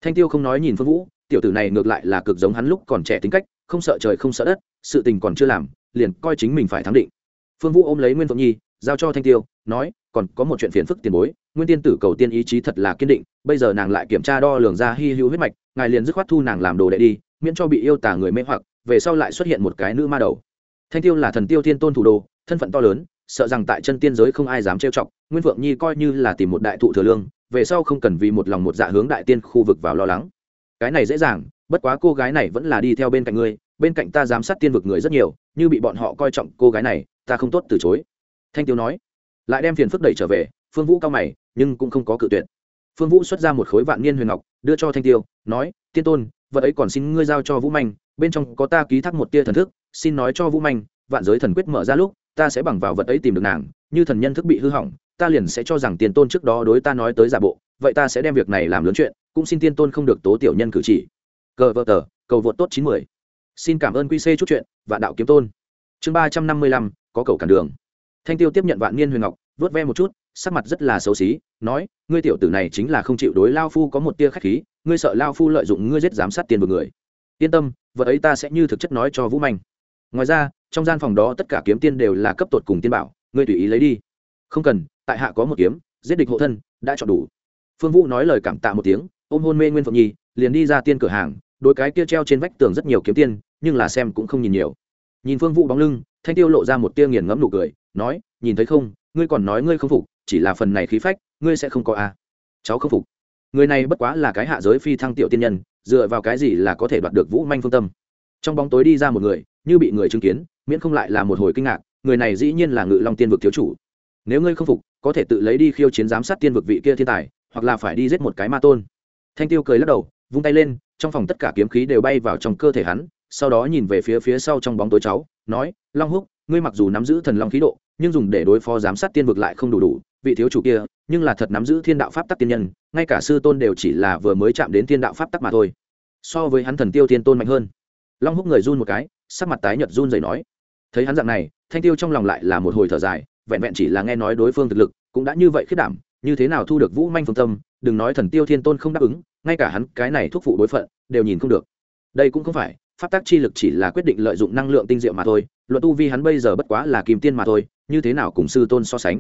Thanh tiêu không nói nhìn phương vũ, tiểu tử này ngược lại là cực giống hắn lúc còn trẻ tính cách, không sợ trời không sợ đất, sự tình còn chưa làm, liền coi chính mình phải thắng định. Phương vũ ôm lấy nguyên phượng nhi, giao cho thanh tiêu, nói, còn có một chuyện phiền phức tiền bối, nguyên tiên tử cầu tiên ý chí thật là kiên định, bây giờ nàng lại kiểm tra đo lường ra hy hữu huyết mạch, ngài liền dứt khoát thu nàng làm đồ đệ đi, miễn cho bị yêu tả người mê hoặc, về sau lại xuất hiện một cái nữ ma đầu. Thanh tiêu là thần tiêu thiên tôn thủ đồ thân phận to lớn sợ rằng tại chân tiên giới không ai dám trêu chọc, nguyên vượng nhi coi như là tìm một đại thụ thừa lương, về sau không cần vì một lòng một dạ hướng đại tiên khu vực vào lo lắng. Cái này dễ dàng, bất quá cô gái này vẫn là đi theo bên cạnh ngươi, bên cạnh ta giám sát tiên vực người rất nhiều, như bị bọn họ coi trọng, cô gái này, ta không tốt từ chối. Thanh tiêu nói. Lại đem phiền phức đẩy trở về, phương vũ cao mày, nhưng cũng không có cự tuyệt. Phương vũ xuất ra một khối vạn niên huyền ngọc, đưa cho thanh tiêu, nói, tiên tôn, vật ấy còn xin ngươi giao cho vũ manh, bên trong có ta ký thác một tia thần thức, xin nói cho vũ manh, vạn giới thần quyết mở ra lúc ta sẽ bằng vào vật ấy tìm được nàng, như thần nhân thức bị hư hỏng, ta liền sẽ cho rằng tiền tôn trước đó đối ta nói tới giả bộ, vậy ta sẽ đem việc này làm lớn chuyện, cũng xin tiên tôn không được tố tiểu nhân cử chỉ. Cờ vợ tờ, cầu vượt tốt chín mươi xin cảm ơn quy c chút chuyện và đạo kiếm tôn. Chương ba trăm năm mươi lăm, có cầu cản đường. Thanh tiêu tiếp nhận vạn niên huyền ngọc, vớt ve một chút, sắc mặt rất là xấu xí, nói, ngươi tiểu tử này chính là không chịu đối lao phu có một tia khách khí, ngươi sợ lao phu lợi dụng ngươi giết giám sát tiền một người. Yên tâm, vật ấy ta sẽ như thực chất nói cho vũ manh. Ngoài ra trong gian phòng đó tất cả kiếm tiên đều là cấp tột cùng tiên bảo, ngươi tùy ý lấy đi. Không cần, tại hạ có một kiếm, giết địch hộ thân, đã chọn đủ. Phương vũ nói lời cảm tạ một tiếng, ôm hôn mê nguyên phượng nhi, liền đi ra tiên cửa hàng, đôi cái kia treo trên vách tường rất nhiều kiếm tiên, nhưng là xem cũng không nhìn nhiều. Nhìn phương vũ bóng lưng, thanh tiêu lộ ra một tia nghiền ngẫm nụ cười, nói, nhìn thấy không, ngươi còn nói ngươi không phục, chỉ là phần này khí phách, ngươi sẽ không có a. À. cháu không phục. Người này bất quá là cái hạ giới phi thăng tiểu tiên nhân, dựa vào cái gì là có thể đoạt được vũ manh phương tâm? Trong bóng tối đi ra một người, như bị người chứng kiến miễn không lại là một hồi kinh ngạc, người này dĩ nhiên là ngự long tiên vực thiếu chủ. Nếu ngươi không phục, có thể tự lấy đi khiêu chiến giám sát tiên vực vị kia thiên tài, hoặc là phải đi giết một cái ma tôn. Thanh tiêu cười lắc đầu, vung tay lên, trong phòng tất cả kiếm khí đều bay vào trong cơ thể hắn, sau đó nhìn về phía phía sau trong bóng tối cháu, nói, long húc, ngươi mặc dù nắm giữ thần long khí độ, nhưng dùng để đối phó giám sát tiên vực lại không đủ đủ, vị thiếu chủ kia, nhưng là thật nắm giữ thiên đạo pháp tắc tiên nhân, ngay cả sư tôn đều chỉ là vừa mới chạm đến thiên đạo pháp tắc mà thôi. So với hắn thần tiêu tiên tôn mạnh hơn. Long húc người run một cái sắc mặt tái nhợt run rẩy nói, thấy hắn dạng này, thanh tiêu trong lòng lại là một hồi thở dài, vẹn vẹn chỉ là nghe nói đối phương thực lực cũng đã như vậy khiết đảm, như thế nào thu được vũ manh phương tâm, đừng nói thần tiêu thiên tôn không đáp ứng, ngay cả hắn cái này thuốc phụ đối phận đều nhìn không được. Đây cũng không phải, pháp tác chi lực chỉ là quyết định lợi dụng năng lượng tinh diệu mà thôi, luận tu vi hắn bây giờ bất quá là kim tiên mà thôi, như thế nào cùng sư tôn so sánh?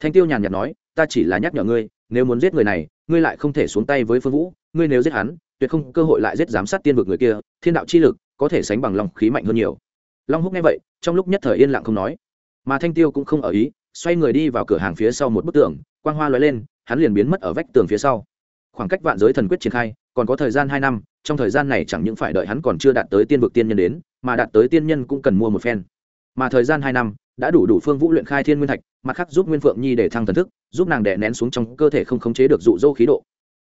Thanh tiêu nhàn nhạt nói, ta chỉ là nhắc nhở ngươi, nếu muốn giết người này, ngươi lại không thể xuống tay với phương vũ, ngươi nếu giết hắn, tuyệt không cơ hội lại giết giám sát tiên vực người kia, thiên đạo chi lực có thể sánh bằng long khí mạnh hơn nhiều. Long húc nghe vậy, trong lúc nhất thời yên lặng không nói. Mà thanh tiêu cũng không ở ý, xoay người đi vào cửa hàng phía sau một bức tường, quang hoa lóe lên, hắn liền biến mất ở vách tường phía sau. Khoảng cách vạn giới thần quyết triển khai, còn có thời gian hai năm, trong thời gian này chẳng những phải đợi hắn còn chưa đạt tới tiên vực tiên nhân đến, mà đạt tới tiên nhân cũng cần mua một phen. Mà thời gian hai năm, đã đủ đủ phương vũ luyện khai thiên nguyên thạch, mặt khác giúp nguyên phượng nhi để thăng thần thức, giúp nàng đè nén xuống trong cơ thể không khống chế được dụ dỗ khí độ.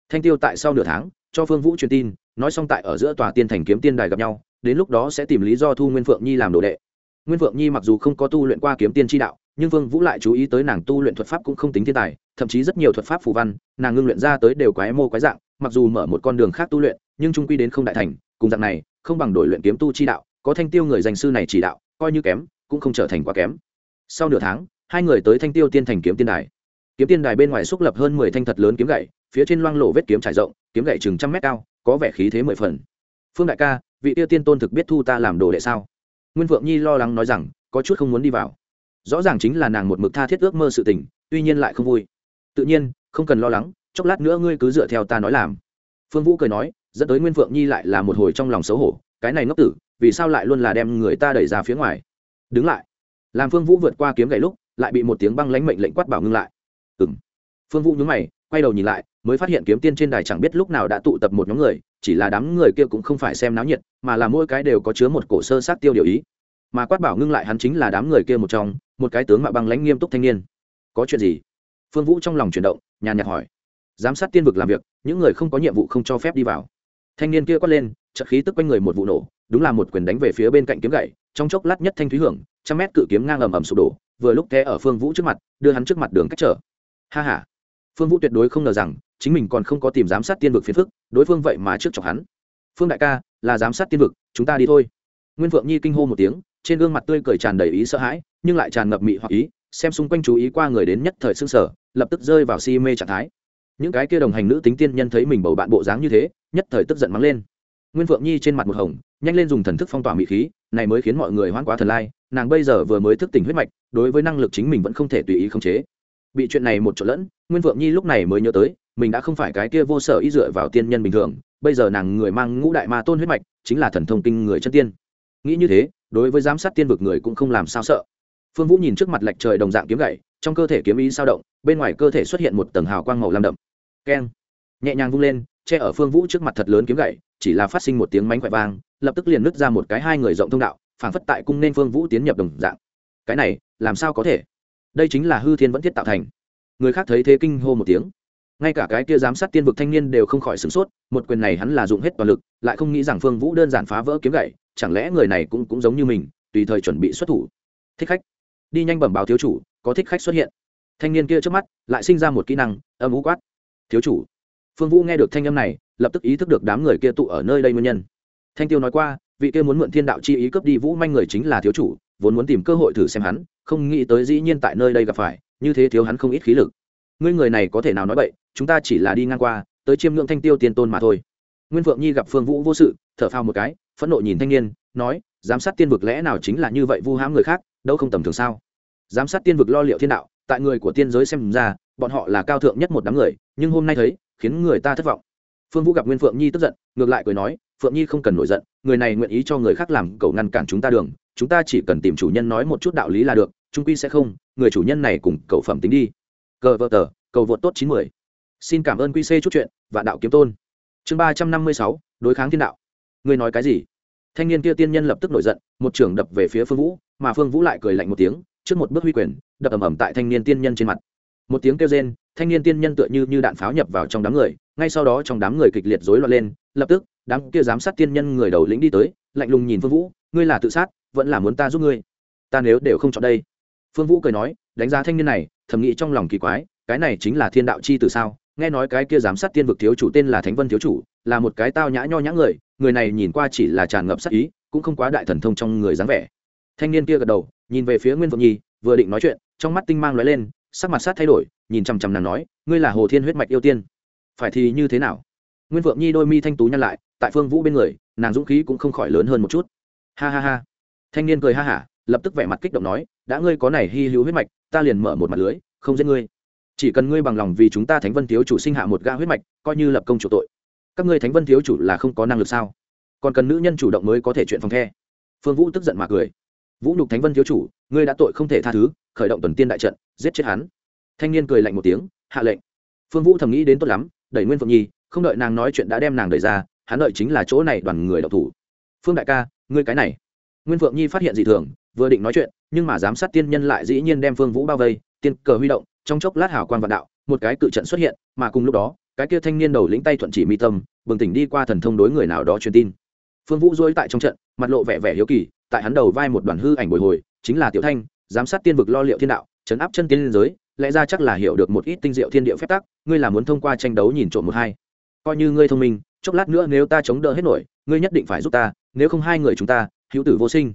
Thanh tiêu tại sau nửa tháng, cho phương vũ truyền tin, nói xong tại ở giữa tòa tiên thành kiếm tiên đài gặp nhau đến lúc đó sẽ tìm lý do thu nguyên phượng nhi làm đồ đệ. nguyên phượng nhi mặc dù không có tu luyện qua kiếm tiên tri đạo, nhưng vương vũ lại chú ý tới nàng tu luyện thuật pháp cũng không tính thiên tài, thậm chí rất nhiều thuật pháp phù văn, nàng ngưng luyện ra tới đều quái mô quái dạng, mặc dù mở một con đường khác tu luyện, nhưng trung quy đến không đại thành, cùng dạng này, không bằng đổi luyện kiếm tu chi đạo, có thanh tiêu người danh sư này chỉ đạo, coi như kém, cũng không trở thành quá kém. sau nửa tháng, hai người tới thanh tiêu tiên thành kiếm tiên đài. kiếm tiên đài bên ngoài xúc lập hơn mười thanh thật lớn kiếm gậy, phía trên loang lộ vết kiếm trải rộng, kiếm gậy chừng trăm mét cao, có vẻ khí thế mười phần. phương đại ca vị tiêu tiên tôn thực biết thu ta làm đồ đệ sao? Nguyên phượng nhi lo lắng nói rằng, có chút không muốn đi vào. Rõ ràng chính là nàng một mực tha thiết ước mơ sự tình, tuy nhiên lại không vui. Tự nhiên, không cần lo lắng, chốc lát nữa ngươi cứ dựa theo ta nói làm. Phương vũ cười nói, dẫn tới nguyên phượng nhi lại là một hồi trong lòng xấu hổ, cái này ngốc tử, vì sao lại luôn là đem người ta đẩy ra phía ngoài? Đứng lại. Làm phương vũ vượt qua kiếm gậy lúc, lại bị một tiếng băng lãnh mệnh lệnh quát bảo ngưng lại. Ừ m phương vũ nhúng mày, quay đầu nhìn lại, mới phát hiện kiếm tiên trên đài chẳng biết lúc nào đã tụ tập một nhóm người chỉ là đám người kia cũng không phải xem náo nhiệt, mà là mỗi cái đều có chứa một cổ sơ sát tiêu điều ý. Mà quát bảo ngưng lại hắn chính là đám người kia một trong, một cái tướng mạo băng lãnh nghiêm túc thanh niên. Có chuyện gì? Phương vũ trong lòng chuyển động, nhàn nhạt hỏi. Giám sát tiên vực làm việc, những người không có nhiệm vụ không cho phép đi vào. Thanh niên kia quát lên, chợt khí tức quanh người một vụ nổ, đúng là một quyền đánh về phía bên cạnh kiếm gậy, trong chốc lát nhất thanh thúy hưởng, trăm mét cự kiếm ngang ầm ầm sụp đổ, vừa lúc thế ở phương vũ trước mặt, đưa hắn trước mặt đường cách trở. Ha ha. Phương vũ tuyệt đối không ngờ rằng chính mình còn không có tìm giám sát tiên vực phiền phức, đối phương vậy mà trước chọc hắn. Phương đại ca, là giám sát tiên vực, chúng ta đi thôi. Nguyên phượng nhi kinh hô một tiếng, trên gương mặt tươi cười tràn đầy ý sợ hãi, nhưng lại tràn ngập mị hoặc ý, xem xung quanh chú ý qua người đến nhất thời xương sở lập tức rơi vào si mê trạng thái. Những cái kia đồng hành nữ tính tiên nhân thấy mình bầu bạn bộ dáng như thế, nhất thời tức giận mắng lên. Nguyên phượng nhi trên mặt một hồng, nhanh lên dùng thần thức phong tỏa mị khí, này mới khiến mọi người hoãn quá thần lai, nàng bây giờ vừa mới thức tỉnh huyết mạch, đối với năng lực chính mình vẫn không thể tùy ý khống chế bị chuyện này một chỗ lẫn, nguyên vượng nhi lúc này mới nhớ tới, mình đã không phải cái kia vô sở y dựa vào tiên nhân bình thường, bây giờ nàng người mang ngũ đại ma tôn huyết mạch, chính là thần thông kinh người chân tiên. Nghĩ như thế, đối với giám sát tiên vực người cũng không làm sao sợ. Phương vũ nhìn trước mặt lệch trời đồng dạng kiếm gậy, trong cơ thể kiếm ý sao động, bên ngoài cơ thể xuất hiện một tầng hào quang màu lam đậm. Keng! Nhẹ nhàng vung lên, che ở phương vũ trước mặt thật lớn kiếm gậy, chỉ là phát sinh một tiếng mánh khỏe vang, lập tức liền nứt ra một cái hai người rộng thông đạo, phảng phất tại cung nên phương vũ tiến nhập đồng dạng. Cái này, làm sao có thể? Đây chính là hư thiên vẫn thiết tạo thành. Người khác thấy thế kinh hô một tiếng. Ngay cả cái kia giám sát tiên vực thanh niên đều không khỏi sửng sốt, một quyền này hắn là dùng hết toàn lực, lại không nghĩ rằng phương vũ đơn giản phá vỡ kiếm gậy, chẳng lẽ người này cũng cũng giống như mình, tùy thời chuẩn bị xuất thủ. Thích khách. Đi nhanh bẩm báo thiếu chủ, có thích khách xuất hiện. Thanh niên kia trước mắt, lại sinh ra một kỹ năng, âm ú quát. Thiếu chủ. Phương vũ nghe được thanh âm này, lập tức ý thức được đám người kia tụ ở nơi đây nguyên nhân. Thanh tiêu nói qua, vị kia muốn mượn thiên đạo chi ý cướp đi vũ manh người chính là thiếu chủ, vốn muốn tìm cơ hội thử xem hắn không nghĩ tới dĩ nhiên tại nơi đây gặp phải, như thế thiếu hắn không ít khí lực. Ngươi người này có thể nào nói vậy chúng ta chỉ là đi ngang qua, tới chiêm ngưỡng thanh tiêu tiên tôn mà thôi. Nguyên phượng nhi gặp phương vũ vô sự, thở phao một cái, phẫn nộ nhìn thanh niên, nói, giám sát tiên vực lẽ nào chính là như vậy vu hãm người khác, đâu không tầm thường sao? Giám sát tiên vực lo liệu thiên đạo, tại người của tiên giới xem ra, bọn họ là cao thượng nhất một đám người, nhưng hôm nay thấy, khiến người ta thất vọng. Phương vũ gặp nguyên phượng nhi tức giận, ngược lại cười nói phượng nhi không cần nổi giận, người này nguyện ý cho người khác làm cầu ngăn cản chúng ta đường, chúng ta chỉ cần tìm chủ nhân nói một chút đạo lý là được, trung quy sẽ không, người chủ nhân này cùng cầu phẩm tính đi. Cờ vợ tờ, cầu vượt tốt chín mươi xin cảm ơn quy c chút chuyện, và đạo kiếm tôn. Chương ba trăm năm mươi sáu, đối kháng thiên đạo. Ngươi nói cái gì? Thanh niên kia tiên nhân lập tức nổi giận, một trường đập về phía phương vũ, mà phương vũ lại cười lạnh một tiếng, trước một bước huy quyền, đập ầm ầm tại thanh niên tiên nhân trên mặt. Một tiếng kêu rên, thanh niên tiên nhân tựa như như đạn pháo nhập vào trong đám người, ngay sau đó trong đám người kịch liệt rối loạn lên, lập tức đám kia giám sát tiên nhân người đầu lĩnh đi tới, lạnh lùng nhìn phương vũ, ngươi là tự sát, vẫn là muốn ta giúp ngươi? Ta nếu đều không chọn đây. Phương vũ cười nói, đánh giá thanh niên này, thầm nghĩ trong lòng kỳ quái, cái này chính là thiên đạo chi từ sao? Nghe nói cái kia giám sát tiên vực thiếu chủ tên là thánh vân thiếu chủ, là một cái tao nhã nho nhã người người này nhìn qua chỉ là tràn ngập sắc ý, cũng không quá đại thần thông trong người dáng vẻ. Thanh niên kia gật đầu, nhìn về phía nguyên phượng nhi, vừa định nói chuyện, trong mắt tinh mang lóe lên, sắc mặt sát thay đổi, nhìn chằm chằm nàng nói, ngươi là hồ thiên huyết mạch yêu tiên, phải thì như thế nào? Nguyên phượng nhi đôi mi thanh tú nhăn lại tại phương vũ bên người, nàng dũng khí cũng không khỏi lớn hơn một chút. Ha ha ha. Thanh niên cười ha hả, lập tức vẻ mặt kích động nói, đã ngươi có này hy hữu huyết mạch, ta liền mở một mặt lưới, không giết ngươi. Chỉ cần ngươi bằng lòng vì chúng ta thánh vân thiếu chủ sinh hạ một gã huyết mạch, coi như lập công chủ tội. Các ngươi thánh vân thiếu chủ là không có năng lực sao? Còn cần nữ nhân chủ động mới có thể chuyện phòng the. Phương vũ tức giận mà cười. Vũ nhục thánh vân thiếu chủ, ngươi đã tội không thể tha thứ, khởi động tuần tiên đại trận, giết chết hắn. Thanh niên cười lạnh một tiếng, hạ lệnh. Phương vũ thầm nghĩ đến tốt lắm, đẩy nguyên phượng nhi, không đợi nàng nói chuyện đã đem nàng đẩy ra hắn đợi chính là chỗ này đoàn người đậu thủ. Phương đại ca, ngươi cái này. Nguyên phượng nhi phát hiện dị thường, vừa định nói chuyện, nhưng mà giám sát tiên nhân lại dĩ nhiên đem phương vũ bao vây, tiên cờ huy động, trong chốc lát hào quan vạn đạo, một cái cự trận xuất hiện, mà cùng lúc đó, cái kia thanh niên đầu lĩnh tay thuận chỉ mi tâm, bừng tỉnh đi qua thần thông đối người nào đó truyền tin. Phương vũ dối tại trong trận, mặt lộ vẻ vẻ hiếu kỳ, tại hắn đầu vai một đoàn hư ảnh bồi hồi, chính là tiểu thanh, giám sát tiên vực lo liệu thiên đạo, chấn áp chân tiên liên giới, lẽ ra chắc là hiểu được một ít tinh diệu thiên địa phép tắc, ngươi là muốn thông qua tranh đấu nhìn trộm một hai. Coi như ngươi thông minh chốc lát nữa nếu ta chống đỡ hết nổi, ngươi nhất định phải giúp ta, nếu không hai người chúng ta, hữu tử vô sinh.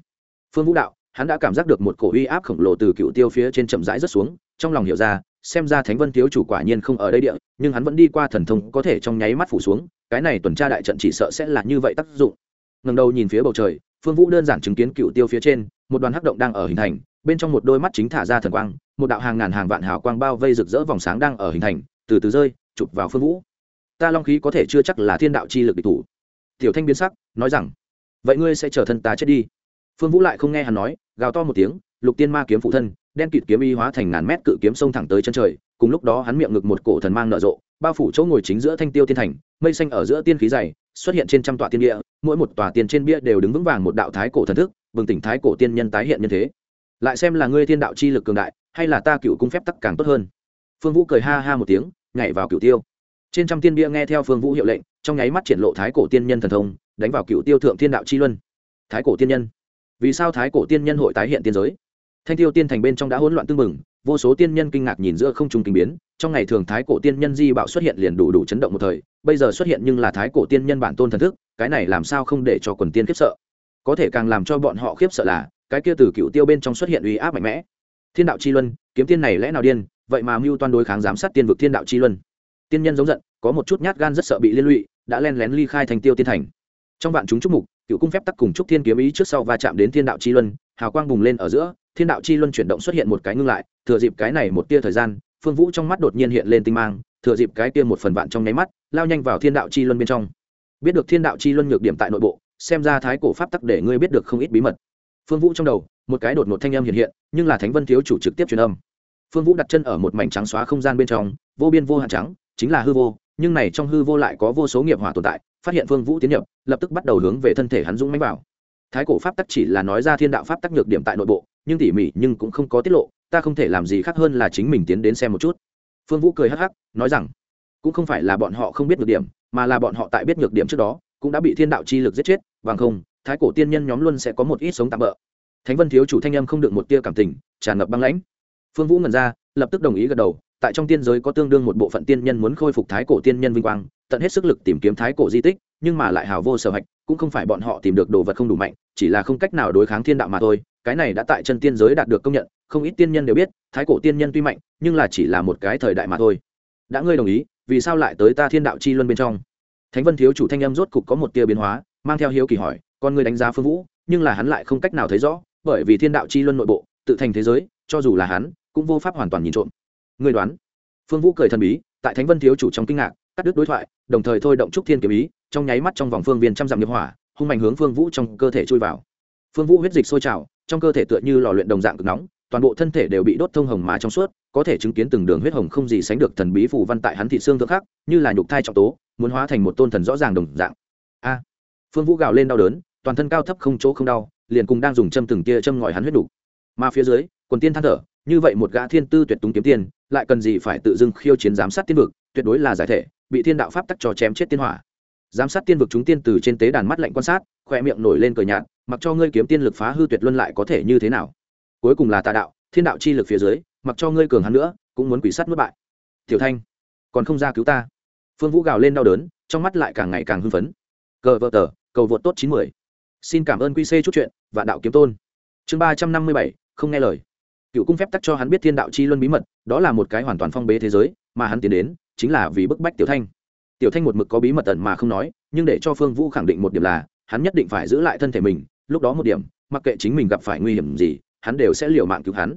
Phương vũ đạo, hắn đã cảm giác được một cổ uy áp khổng lồ từ cựu tiêu phía trên chậm rãi rất xuống, trong lòng hiểu ra, xem ra thánh vân thiếu chủ quả nhiên không ở đây địa, nhưng hắn vẫn đi qua thần thông, có thể trong nháy mắt phủ xuống, cái này tuần tra đại trận chỉ sợ sẽ là như vậy tác dụng. Ngần đầu nhìn phía bầu trời, phương vũ đơn giản chứng kiến cựu tiêu phía trên, một đoàn hắc động đang ở hình thành, bên trong một đôi mắt chính thả ra thần quang, một đạo hàng ngàn hàng vạn hào quang bao vây rực rỡ vòng sáng đang ở hình thành, từ từ rơi, chụp vào phương vũ ta long khí có thể chưa chắc là thiên đạo chi lực địch thủ. Tiểu thanh biến sắc, nói rằng, vậy ngươi sẽ chờ thân ta chết đi. Phương vũ lại không nghe hắn nói, gào to một tiếng, lục tiên ma kiếm phụ thân, đen kịt kiếm y hóa thành ngàn mét cự kiếm sông thẳng tới chân trời, cùng lúc đó hắn miệng ngực một cổ thần mang nở rộ, bao phủ chỗ ngồi chính giữa thanh tiêu tiên thành, mây xanh ở giữa tiên khí dày, xuất hiện trên trăm tọa tiên địa, mỗi một tòa tiên trên bia đều đứng vững vàng một đạo thái cổ thần thức, bừng tỉnh thái cổ tiên nhân tái hiện như thế. Lại xem là ngươi thiên đạo chi lực cường đại, hay là ta cựu cung phép tắc càng tốt hơn. Phương vũ cười ha ha một tiếng, nhảy vào cựu tiêu trên trăm tiên bia nghe theo phương vũ hiệu lệnh, trong nháy mắt triển lộ thái cổ tiên nhân thần thông, đánh vào cựu tiêu thượng thiên đạo chi luân. Thái cổ tiên nhân? Vì sao thái cổ tiên nhân hội tái hiện tiên giới? Thanh tiêu tiên thành bên trong đã hỗn loạn tương mừng vô số tiên nhân kinh ngạc nhìn giữa không trung kinh biến, trong ngày thường thái cổ tiên nhân di bạo xuất hiện liền đủ đủ chấn động một thời, bây giờ xuất hiện nhưng là thái cổ tiên nhân bản tôn thần thức, cái này làm sao không để cho quần tiên khiếp sợ? Có thể càng làm cho bọn họ khiếp sợ là, cái kia từ cựu tiêu bên trong xuất hiện uy áp mạnh mẽ. Thiên đạo chi luân, kiếm tiên này lẽ nào điên, vậy mà mưu toan đối kháng giám sát tiên vực thiên đạo chi luân tiên nhân giống giận, có một chút nhát gan rất sợ bị liên lụy, đã len lén ly khai thành tiêu tiên thành. Trong vạn chúng chúc mục, cựu cung phép tắc cùng chúc thiên kiếm ý trước sau va chạm đến thiên đạo chi luân, hào quang bùng lên ở giữa, thiên đạo chi luân chuyển động xuất hiện một cái ngưng lại, thừa dịp cái này một tia thời gian, phương vũ trong mắt đột nhiên hiện lên tinh mang, thừa dịp cái tia một phần vạn trong nháy mắt, lao nhanh vào thiên đạo chi luân bên trong. Biết được thiên đạo chi luân nhược điểm tại nội bộ, xem ra thái cổ pháp tắc để ngươi biết được không ít bí mật. Phương vũ trong đầu, một cái đột một thanh âm hiện hiện, nhưng là thánh vân thiếu chủ trực tiếp truyền âm. Phương vũ đặt chân ở một mảnh trắng xóa không gian bên trong, vô biên vô hạn trắng chính là hư vô, nhưng này trong hư vô lại có vô số nghiệp hỏa tồn tại, phát hiện phương vũ tiến nhập, lập tức bắt đầu hướng về thân thể hắn dũng mánh vào. Thái cổ pháp tắc chỉ là nói ra thiên đạo pháp tắc nhược điểm tại nội bộ, nhưng tỉ mỉ nhưng cũng không có tiết lộ, ta không thể làm gì khác hơn là chính mình tiến đến xem một chút. Phương vũ cười hắc hắc, nói rằng, cũng không phải là bọn họ không biết nhược điểm, mà là bọn họ tại biết nhược điểm trước đó, cũng đã bị thiên đạo chi lực giết chết, bằng không, thái cổ tiên nhân nhóm luôn sẽ có một ít sống tạm bỡ thánh vân thiếu chủ thanh âm không được một tia cảm tình, tràn ngập băng lãnh. Phương vũ ngần ra, lập tức đồng ý gật đầu tại trong tiên giới có tương đương một bộ phận tiên nhân muốn khôi phục thái cổ tiên nhân vinh quang, tận hết sức lực tìm kiếm thái cổ di tích, nhưng mà lại hào vô sở hạch, cũng không phải bọn họ tìm được đồ vật không đủ mạnh, chỉ là không cách nào đối kháng thiên đạo mà thôi. Cái này đã tại chân tiên giới đạt được công nhận, không ít tiên nhân đều biết, thái cổ tiên nhân tuy mạnh, nhưng là chỉ là một cái thời đại mà thôi. Đã ngươi đồng ý, vì sao lại tới ta thiên đạo chi luân bên trong? Thánh vân thiếu chủ thanh âm rốt cục có một tia biến hóa, mang theo hiếu kỳ hỏi, con ngươi đánh giá phương vũ, nhưng là hắn lại không cách nào thấy rõ, bởi vì thiên đạo chi luân nội bộ, tự thành thế giới, cho dù là hắn, cũng vô pháp hoàn toàn nhìn trộm ngươi đoán. Phương vũ cười thần bí, tại thánh vân thiếu chủ trong kinh ngạc, cắt đứt đối thoại, đồng thời thôi động trúc thiên kiếm ý, trong nháy mắt trong vòng phương viên trăm dặm nghiệp hỏa, hung mạnh hướng phương vũ trong cơ thể chui vào. Phương vũ huyết dịch sôi trào, trong cơ thể tựa như lò luyện đồng dạng cực nóng, toàn bộ thân thể đều bị đốt thông hồng mà trong suốt, có thể chứng kiến từng đường huyết hồng không gì sánh được thần bí phù văn tại hắn thị xương thượng khắc, như là nhục thai trọng tố, muốn hóa thành một tôn thần rõ ràng đồng dạng. A! Phương vũ gào lên đau đớn, toàn thân cao thấp không chỗ không đau, liền cùng đang dùng châm từng tia châm ngòi hắn huyết đủ. Mà phía dưới, quần tiên than thở như vậy một gã thiên tư tuyệt túng kiếm tiên, lại cần gì phải tự dưng khiêu chiến giám sát tiên vực, tuyệt đối là giải thể, bị thiên đạo pháp tắc cho chém chết tiên hỏa. Giám sát tiên vực chúng tiên từ trên tế đàn mắt lạnh quan sát, khoe miệng nổi lên cờ nhạt, mặc cho ngươi kiếm tiên lực phá hư tuyệt luân lại có thể như thế nào? Cuối cùng là tà đạo, thiên đạo chi lực phía dưới, mặc cho ngươi cường hắn nữa, cũng muốn quỷ sát mất bại. Tiểu thanh, còn không ra cứu ta. Phương vũ gào lên đau đớn, trong mắt lại càng ngày càng hưng phấn. Cờ vợ tờ, cầu vượt tốt chín mươi xin cảm ơn quy c chút chuyện và đạo kiếm tôn. Chương ba trăm năm mươi bảy, không nghe lời cựu cung phép tắc cho hắn biết thiên đạo chi luân bí mật, đó là một cái hoàn toàn phong bế thế giới, mà hắn tiến đến, chính là vì bức bách tiểu thanh. Tiểu thanh một mực có bí mật tận mà không nói, nhưng để cho phương vũ khẳng định một điểm là, hắn nhất định phải giữ lại thân thể mình, lúc đó một điểm, mặc kệ chính mình gặp phải nguy hiểm gì, hắn đều sẽ liều mạng cứu hắn.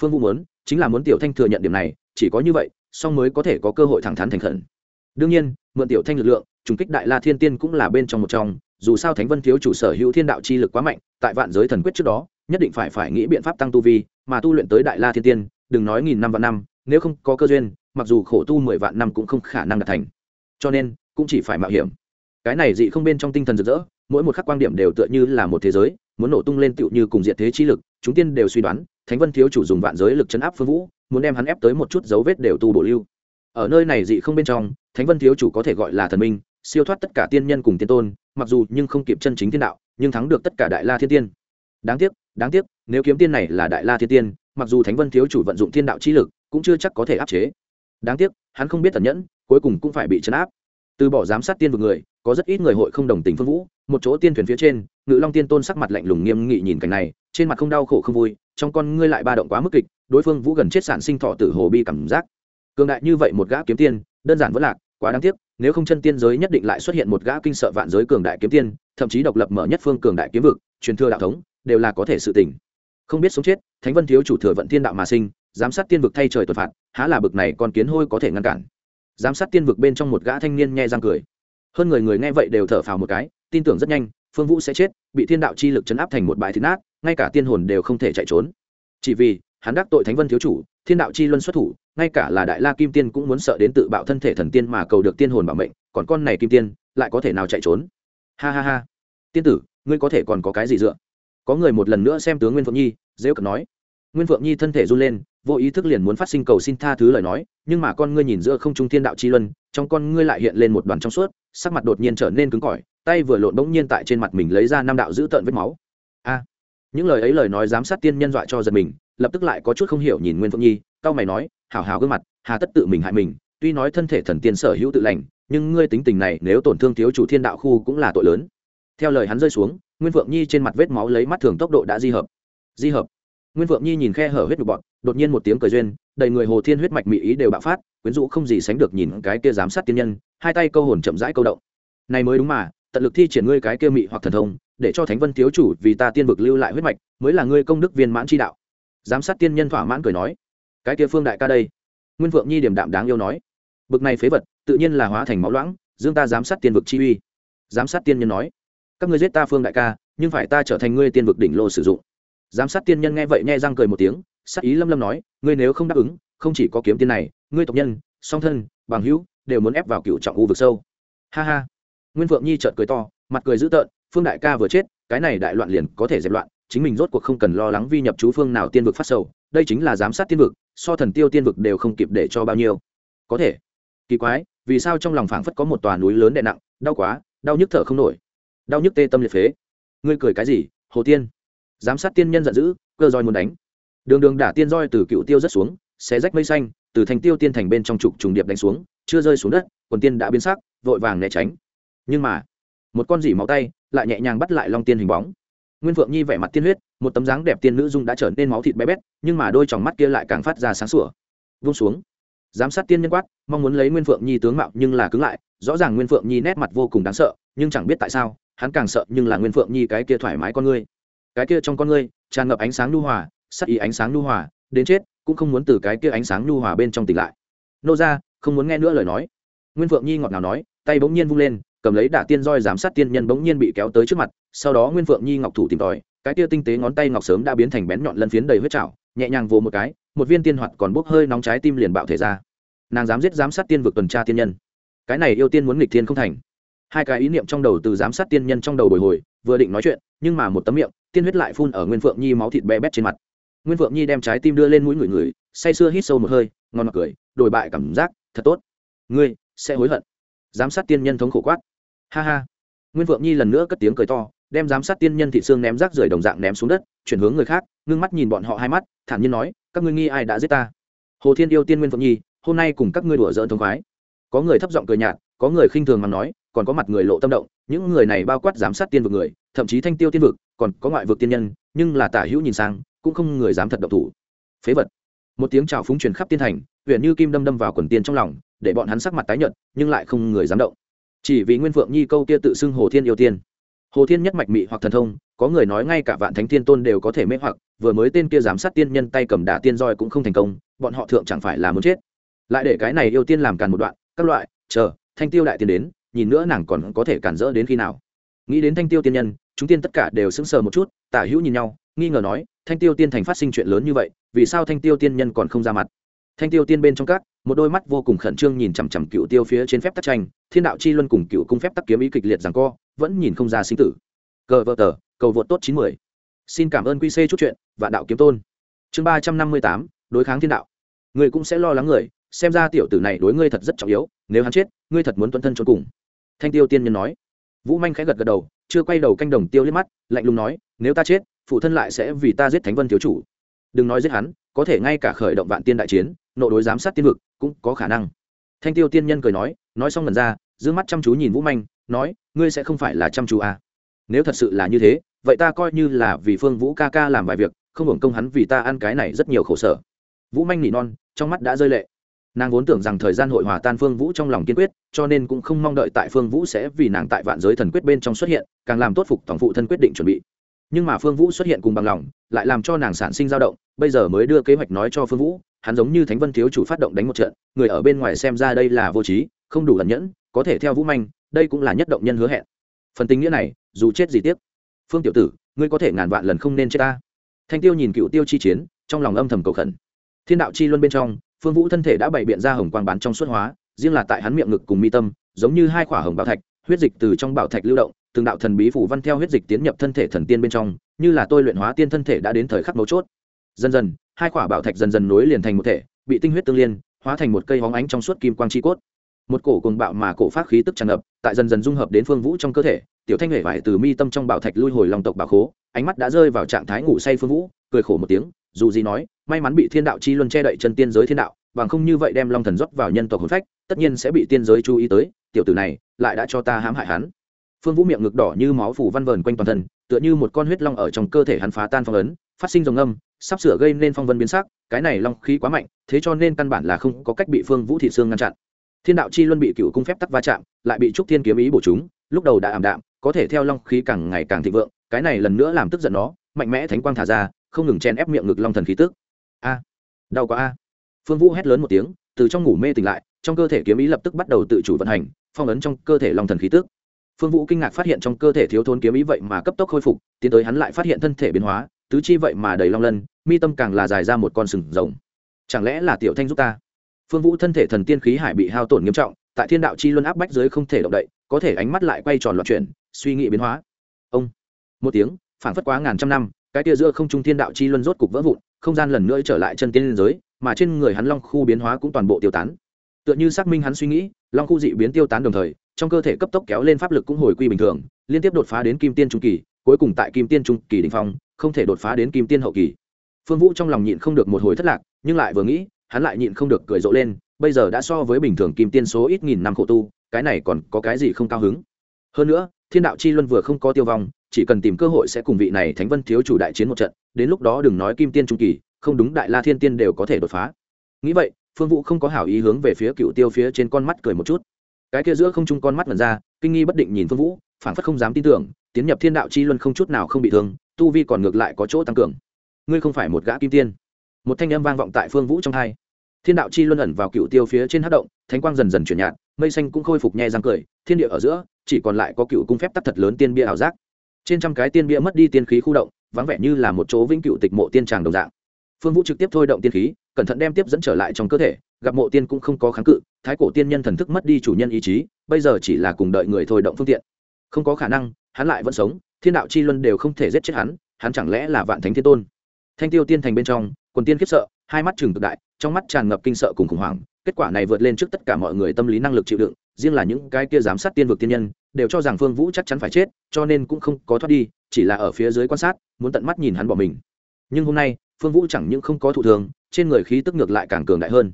Phương vũ muốn, chính là muốn tiểu thanh thừa nhận điểm này, chỉ có như vậy, song mới có thể có cơ hội thẳng thắn thành khẩn. Đương nhiên, mượn tiểu thanh lực lượng, trùng kích đại la thiên tiên cũng là bên trong một trong, dù sao thánh vân thiếu chủ sở hữu thiên đạo chi lực quá mạnh, tại vạn giới thần quyết trước đó nhất định phải phải nghĩ biện pháp tăng tu vi, mà tu luyện tới đại la thiên tiên, đừng nói nghìn năm và năm, nếu không có cơ duyên, mặc dù khổ tu mười vạn năm cũng không khả năng đạt thành. Cho nên, cũng chỉ phải mạo hiểm. Cái này dị không bên trong tinh thần rực rỡ, mỗi một khắc quan điểm đều tựa như là một thế giới, muốn nổ tung lên tựu như cùng diện thế chi lực, chúng tiên đều suy đoán, thánh vân thiếu chủ dùng vạn giới lực chấn áp phương vũ, muốn đem hắn ép tới một chút dấu vết đều tu bổ lưu. Ở nơi này dị không bên trong, thánh vân thiếu chủ có thể gọi là thần minh, siêu thoát tất cả tiên nhân cùng tiên tôn, mặc dù nhưng không kịp chân chính thiên đạo, nhưng thắng được tất cả đại la thiên tiên đáng tiếc đáng tiếc, nếu kiếm tiên này là đại la thiên tiên, mặc dù thánh vân thiếu chủ vận dụng thiên đạo chi lực, cũng chưa chắc có thể áp chế. Đáng tiếc, hắn không biết tẩn nhẫn, cuối cùng cũng phải bị chấn áp. Từ bỏ giám sát tiên vực người, có rất ít người hội không đồng tình phương vũ, một chỗ tiên thuyền phía trên, ngự long tiên tôn sắc mặt lạnh lùng nghiêm nghị nhìn cảnh này, trên mặt không đau khổ không vui, trong con ngươi lại ba động quá mức kịch, đối phương vũ gần chết sản sinh thọ tử hồ bi cảm giác. Cường đại như vậy một gã kiếm tiên, đơn giản vẫn lạc, quá đáng tiếc, nếu không chân tiên giới nhất định lại xuất hiện một gã kinh sợ vạn giới cường đại kiếm tiên, thậm chí độc lập mở nhất phương cường đại kiếm vực, truyền thừa đạo thống đều là có thể sự tỉnh không biết sống chết, thánh vân thiếu chủ thừa vận thiên đạo mà sinh, giám sát tiên vực thay trời tội phạt, há là bực này còn kiến hôi có thể ngăn cản. Giám sát tiên vực bên trong một gã thanh niên nghe răng cười. Hơn người người nghe vậy đều thở phào một cái, tin tưởng rất nhanh, phương vũ sẽ chết, bị thiên đạo chi lực chấn áp thành một bãi thịt nát, ngay cả tiên hồn đều không thể chạy trốn. Chỉ vì, hắn đắc tội thánh vân thiếu chủ, thiên đạo chi luân xuất thủ, ngay cả là đại la kim tiên cũng muốn sợ đến tự bạo thân thể thần tiên mà cầu được tiên hồn bảo mệnh, còn con này kim tiên, lại có thể nào chạy trốn? Ha ha ha. Tiên tử, ngươi có thể còn có cái gì dựa? Có người một lần nữa xem tướng nguyên phượng nhi dễ cận nói. Nguyên phượng nhi thân thể run lên, vô ý thức liền muốn phát sinh cầu xin tha thứ lời nói, nhưng mà con ngươi nhìn giữa không trung thiên đạo chi luân, trong con ngươi lại hiện lên một đoàn trong suốt, sắc mặt đột nhiên trở nên cứng cỏi, tay vừa lộn bỗng nhiên tại trên mặt mình lấy ra năm đạo giữ tợn vết máu. A! Những lời ấy lời nói giám sát tiên nhân dọa cho giật mình, lập tức lại có chút không hiểu nhìn nguyên phượng nhi cao mày nói hào hào gương mặt, hà tất tự mình hại mình, tuy nói thân thể thần tiên sở hữu tự lành, nhưng ngươi tính tình này nếu tổn thương thiếu chủ thiên đạo khu cũng là tội lớn. Theo lời hắn rơi xuống nguyên phượng nhi trên mặt vết máu lấy mắt thường tốc độ đã di hợp. Di hợp. Nguyên phượng nhi nhìn khe hở huyết nhục bọn, đột nhiên một tiếng cười duyên, đầy người hồ thiên huyết mạch mỹ ý đều bạo phát, quyến rũ không gì sánh được nhìn cái kia giám sát tiên nhân, hai tay câu hồn chậm rãi câu động. Này mới đúng mà, tận lực thi triển ngươi cái kia mị hoặc thần thông, để cho thánh vân thiếu chủ vì ta tiên vực lưu lại huyết mạch, mới là ngươi công đức viên mãn chi đạo. Giám sát tiên nhân thỏa mãn cười nói, cái kia phương đại ca đây. Nguyên Vượng nhi điểm đạm đáng yêu nói, bực này phế vật, tự nhiên là hóa thành máu loãng, dương ta giám sát tiên vực chi uy. Giám sát tiên nhân nói các ngươi giết ta phương đại ca, nhưng phải ta trở thành ngươi tiên vực đỉnh lô sử dụng. Giám sát tiên nhân nghe vậy nghe răng cười một tiếng sắc ý lâm lâm nói, ngươi nếu không đáp ứng, không chỉ có kiếm tiên này, ngươi tộc nhân, song thân, bằng hữu, đều muốn ép vào cựu trọng u vực sâu. Ha ha. Nguyên phượng nhi trợn cười to, mặt cười dữ tợn, phương đại ca vừa chết, cái này đại loạn liền có thể dẹp loạn, chính mình rốt cuộc không cần lo lắng vi nhập chú phương nào tiên vực phát sầu, đây chính là giám sát tiên vực, so thần tiêu tiên vực đều không kịp để cho bao nhiêu. Có thể. Kỳ quái, vì sao trong lòng phảng phất có một tòa núi lớn đè nặng, đau quá, đau nhức thở không nổi đau nhức tê tâm liệt phế. Ngươi cười cái gì, hồ tiên? Giám sát tiên nhân giận dữ, cơ roi muốn đánh. Đường đường đả tiên roi từ cựu tiêu rất xuống, xé rách mây xanh, từ thành tiêu tiên thành bên trong trục trùng điệp đánh xuống, chưa rơi xuống đất, quần tiên đã biến sắc, vội vàng né tránh. Nhưng mà, một con dỉ máu tay lại nhẹ nhàng bắt lại long tiên hình bóng. Nguyên phượng nhi vẻ mặt tiên huyết, một tấm dáng đẹp tiên nữ dung đã trở nên máu thịt bé bét, nhưng mà đôi tròng mắt kia lại càng phát ra sáng sủa. Vung xuống. Giám sát tiên nhân quát, mong muốn lấy nguyên phượng nhi tướng mạo nhưng là cứng lại, rõ ràng nguyên phượng nhi nét mặt vô cùng đáng sợ, nhưng chẳng biết tại sao hắn càng sợ nhưng là nguyên phượng nhi cái kia thoải mái con ngươi. Cái kia trong con ngươi, tràn ngập ánh sáng nhu hòa, sắc ý ánh sáng nhu hòa, đến chết, cũng không muốn từ cái kia ánh sáng nhu hòa bên trong tỉnh lại. Nô ra không muốn nghe nữa lời nói. Nguyên phượng nhi ngọt ngào nói, tay bỗng nhiên vung lên, cầm lấy đả tiên roi giám sát tiên nhân bỗng nhiên bị kéo tới trước mặt, sau đó nguyên phượng nhi ngọc thủ tìm tòi, cái kia tinh tế ngón tay ngọc sớm đã biến thành bén nhọn lân phiến đầy huyết trào nhẹ nhàng vồ một cái, một viên tiên hoạt còn bốc hơi nóng trái tim liền bạo thể ra. Nàng dám giết giám sát tiên vực tuần tra tiên nhân. Cái này yêu tiên muốn nghịch thiên không thành hai cái ý niệm trong đầu từ giám sát tiên nhân trong đầu bồi hồi, vừa định nói chuyện, nhưng mà một tấm miệng, tiên huyết lại phun ở nguyên phượng nhi máu thịt bé bét trên mặt. Nguyên phượng nhi đem trái tim đưa lên mũi người người say sưa hít sâu một hơi, ngon mặt cười, đổi bại cảm giác, thật tốt. Ngươi, sẽ hối hận. Giám sát tiên nhân thống khổ quát. Ha ha. Nguyên phượng nhi lần nữa cất tiếng cười to, đem giám sát tiên nhân thị xương ném rác rưởi đồng dạng ném xuống đất, chuyển hướng người khác, ngưng mắt nhìn bọn họ hai mắt, thản nhiên nói, các ngươi nghi ai đã giết ta? Hồ thiên yêu tiên nguyên phượng nhi, hôm nay cùng các ngươi đùa dỡn thống khoái. Có người thấp giọng cười nhạt, có người khinh thường mà nói còn có mặt người lộ tâm động, những người này bao quát giám sát tiên vực người, thậm chí thanh tiêu tiên vực, còn có ngoại vực tiên nhân, nhưng là tả hữu nhìn sang, cũng không người dám thật động thủ. Phế vật. Một tiếng chào phúng truyền khắp tiên thành, huyện như kim đâm đâm vào quần tiên trong lòng, để bọn hắn sắc mặt tái nhợt, nhưng lại không người dám động. Chỉ vì nguyên phượng nhi câu kia tự xưng hồ thiên yêu tiên. Hồ thiên nhất mạch mị hoặc thần thông, có người nói ngay cả vạn thánh tiên tôn đều có thể mê hoặc, vừa mới tên kia giám sát tiên nhân tay cầm đả tiên roi cũng không thành công, bọn họ thượng chẳng phải là muốn chết. Lại để cái này yêu tiên làm càn một đoạn, các loại, chờ, thanh tiêu đại tiên đến nhìn nữa nàng còn có thể cản rỡ đến khi nào. Nghĩ đến thanh tiêu tiên nhân, chúng tiên tất cả đều sững sờ một chút, tả hữu nhìn nhau, nghi ngờ nói, thanh tiêu tiên thành phát sinh chuyện lớn như vậy, vì sao thanh tiêu tiên nhân còn không ra mặt? Thanh tiêu tiên bên trong các, một đôi mắt vô cùng khẩn trương nhìn chằm chằm cựu tiêu phía trên phép tắc tranh, thiên đạo chi luân cùng cựu cung phép tắc kiếm ý kịch liệt rằng co, vẫn nhìn không ra sinh tử. Cờ vợ tờ, cầu vượt tốt chín mươi xin cảm ơn quy c chút chuyện và đạo kiếm tôn. Chương ba trăm năm mươi tám, đối kháng thiên đạo. Người cũng sẽ lo lắng người, xem ra tiểu tử này đối ngươi thật rất trọng yếu, nếu hắn chết, ngươi thật muốn tuân thân cho cùng thanh tiêu tiên nhân nói. Vũ manh khẽ gật gật đầu, chưa quay đầu canh đồng tiêu liếc mắt, lạnh lùng nói, nếu ta chết, phụ thân lại sẽ vì ta giết thánh vân thiếu chủ. Đừng nói giết hắn, có thể ngay cả khởi động vạn tiên đại chiến, nội đối giám sát tiên vực cũng có khả năng. Thanh tiêu tiên nhân cười nói nói xong lần ra, giữ mắt chăm chú nhìn vũ manh, nói, ngươi sẽ không phải là chăm chú à. nếu thật sự là như thế, vậy ta coi như là vì phương vũ ca ca làm vài việc, không hưởng công hắn vì ta ăn cái này rất nhiều khổ sở. Vũ manh nỉ non, trong mắt đã rơi lệ nàng vốn tưởng rằng thời gian hội hòa tan phương vũ trong lòng kiên quyết, cho nên cũng không mong đợi tại phương vũ sẽ vì nàng tại vạn giới thần quyết bên trong xuất hiện, càng làm tốt phục tổng phụ thân quyết định chuẩn bị. Nhưng mà phương vũ xuất hiện cùng bằng lòng, lại làm cho nàng sản sinh dao động, bây giờ mới đưa kế hoạch nói cho phương vũ, hắn giống như thánh vân thiếu chủ phát động đánh một trận, người ở bên ngoài xem ra đây là vô trí, không đủ ẩn nhẫn, có thể theo vũ manh, đây cũng là nhất động nhân hứa hẹn. Phần tình nghĩa này, dù chết gì tiếp. phương tiểu tử, ngươi có thể ngàn vạn lần không nên chết ta. Thanh tiêu nhìn cựu tiêu chi chiến, trong lòng âm thầm cầu khẩn. Thiên đạo chi luân bên trong phương vũ thân thể đã bày biện ra hồng quang bán trong suốt hóa, riêng là tại hắn miệng ngực cùng mi tâm, giống như hai khỏa hồng bảo thạch, huyết dịch từ trong bảo thạch lưu động, từng đạo thần bí phủ văn theo huyết dịch tiến nhập thân thể thần tiên bên trong, như là tôi luyện hóa tiên thân thể đã đến thời khắc mấu chốt. Dần dần, hai khỏa bảo thạch dần dần nối liền thành một thể, bị tinh huyết tương liên, hóa thành một cây hóng ánh trong suốt kim quang chi cốt. Một cổ cùng bạo mà cổ phát khí tức tràn ngập, tại dần dần dung hợp đến phương vũ trong cơ thể, tiểu thanh hệ vải từ mi tâm trong bảo thạch lui hồi lòng tộc bảo khố, ánh mắt đã rơi vào trạng thái ngủ say phương vũ, cười khổ một tiếng, dù gì nói may mắn bị thiên đạo chi luân che đậy chân tiên giới thiên đạo, bằng không như vậy đem long thần rót vào nhân tộc hồn phách, tất nhiên sẽ bị tiên giới chú ý tới, tiểu tử này lại đã cho ta hãm hại hắn. Phương vũ miệng ngực đỏ như máu phủ văn vờn quanh toàn thân, tựa như một con huyết long ở trong cơ thể hắn phá tan phong ấn, phát sinh dòng âm, sắp sửa gây nên phong vân biến sắc, cái này long khí quá mạnh, thế cho nên căn bản là không có cách bị phương vũ thị xương ngăn chặn. Thiên đạo chi luân bị cựu cung phép tắc va chạm, lại bị trúc thiên kiếm ý bổ chúng, lúc đầu đã ảm đạm, có thể theo long khí càng ngày càng thịnh vượng, cái này lần nữa làm tức giận nó, mạnh mẽ thánh quang thả ra, không ngừng chen ép miệng ngực long thần khí tức a. Đau quá a. Phương vũ hét lớn một tiếng, từ trong ngủ mê tỉnh lại, trong cơ thể kiếm ý lập tức bắt đầu tự chủ vận hành, phong ấn trong cơ thể long thần khí tức. Phương vũ kinh ngạc phát hiện trong cơ thể thiếu thốn kiếm ý vậy mà cấp tốc khôi phục, tiến tới hắn lại phát hiện thân thể biến hóa, tứ chi vậy mà đầy long lân, mi tâm càng là dài ra một con sừng rồng. Chẳng lẽ là tiểu thanh giúp ta? Phương vũ thân thể thần tiên khí hải bị hao tổn nghiêm trọng, tại thiên đạo chi luân áp bách dưới không thể động đậy, có thể ánh mắt lại quay tròn loạn chuyển, suy nghĩ biến hóa. Ông. Một tiếng, phảng phất quá ngàn trăm năm, cái tia giữa không trung thiên đạo chi luân rốt cục vỡ vụn không gian lần nữa trở lại chân tiên liên giới, mà trên người hắn long khu biến hóa cũng toàn bộ tiêu tán. Tựa như xác minh hắn suy nghĩ, long khu dị biến tiêu tán đồng thời, trong cơ thể cấp tốc kéo lên pháp lực cũng hồi quy bình thường, liên tiếp đột phá đến kim tiên trung kỳ, cuối cùng tại kim tiên trung kỳ đình phong, không thể đột phá đến kim tiên hậu kỳ. Phương vũ trong lòng nhịn không được một hồi thất lạc, nhưng lại vừa nghĩ, hắn lại nhịn không được cười rộ lên, bây giờ đã so với bình thường kim tiên số ít nghìn năm khổ tu, cái này còn có cái gì không cao hứng? Hơn nữa, thiên đạo chi luân vừa không có tiêu vong, chỉ cần tìm cơ hội sẽ cùng vị này thánh vân thiếu chủ đại chiến một trận đến lúc đó đừng nói kim tiên trung kỳ, không đúng đại la thiên tiên đều có thể đột phá. Nghĩ vậy, phương vũ không có hảo ý hướng về phía cựu tiêu phía trên con mắt cười một chút. Cái kia giữa không trung con mắt mật ra, kinh nghi bất định nhìn phương vũ phản phất không dám tin tưởng, tiến nhập thiên đạo chi luân không chút nào không bị thương, tu vi còn ngược lại có chỗ tăng cường. Ngươi không phải một gã kim tiên. Một thanh âm vang vọng tại phương vũ trong hai. Thiên đạo chi luân ẩn vào cựu tiêu phía trên hát động, thánh quang dần dần chuyển nhạt, mây xanh cũng khôi phục nhẹ răng cười, thiên địa ở giữa, chỉ còn lại có cựu cung phép tắc thật lớn tiên bia ảo giác. Trên trăm cái tiên bia mất đi tiên khí khu động vắng vẻ như là một chỗ vĩnh cựu tịch mộ tiên tràng đồng dạng. Phương vũ trực tiếp thôi động tiên khí, cẩn thận đem tiếp dẫn trở lại trong cơ thể, gặp mộ tiên cũng không có kháng cự, thái cổ tiên nhân thần thức mất đi chủ nhân ý chí, bây giờ chỉ là cùng đợi người thôi động phương tiện. Không có khả năng, hắn lại vẫn sống, thiên đạo chi luân đều không thể giết chết hắn hắn chẳng lẽ là vạn thánh thiên tôn? Thanh tiêu tiên thành bên trong, quần tiên khiếp sợ, hai mắt chừng cực đại, trong mắt tràn ngập kinh sợ cùng khủng hoảng, kết quả này vượt lên trước tất cả mọi người tâm lý năng lực chịu đựng, riêng là những cái kia giám sát tiên vực tiên nhân, đều cho rằng phương vũ chắc chắn phải chết, cho nên cũng không có thoát đi chỉ là ở phía dưới quan sát, muốn tận mắt nhìn hắn bỏ mình. Nhưng hôm nay, phương vũ chẳng những không có thụ thường trên người khí tức ngược lại càng cường đại hơn.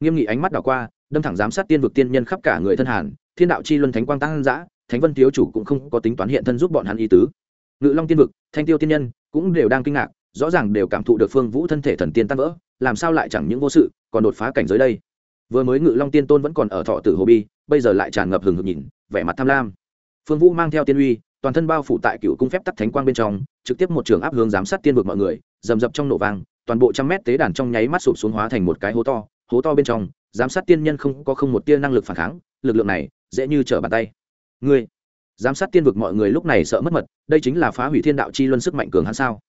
Nghiêm nghị ánh mắt đảo qua, đâm thẳng giám sát tiên vực tiên nhân khắp cả người thân hàn, thiên đạo chi luân thánh quang tăng giã thánh vân thiếu chủ cũng không có tính toán hiện thân giúp bọn hắn y tứ. Ngự long tiên vực, thanh tiêu tiên nhân cũng đều đang kinh ngạc, rõ ràng đều cảm thụ được phương vũ thân thể thần tiên tan vỡ, làm sao lại chẳng những vô sự, còn đột phá cảnh giới đây. Vừa mới ngự long tiên tôn vẫn còn ở thọ tử hồ bi, bây giờ lại tràn ngập hừng hực nhìn, vẻ mặt tham lam. Phương vũ mang theo tiên uy toàn thân bao phủ tại cựu cung phép tắc thánh quang bên trong, trực tiếp một trường áp hướng giám sát tiên vực mọi người rầm rập trong nổ vang, toàn bộ trăm mét tế đàn trong nháy mắt sụp xuống hóa thành một cái hố to hố to bên trong, giám sát tiên nhân không có không một tia năng lực phản kháng, lực lượng này dễ như trở bàn tay. Ngươi, giám sát tiên vực mọi người lúc này sợ mất mật, đây chính là phá hủy thiên đạo chi luân sức mạnh cường hắn sao?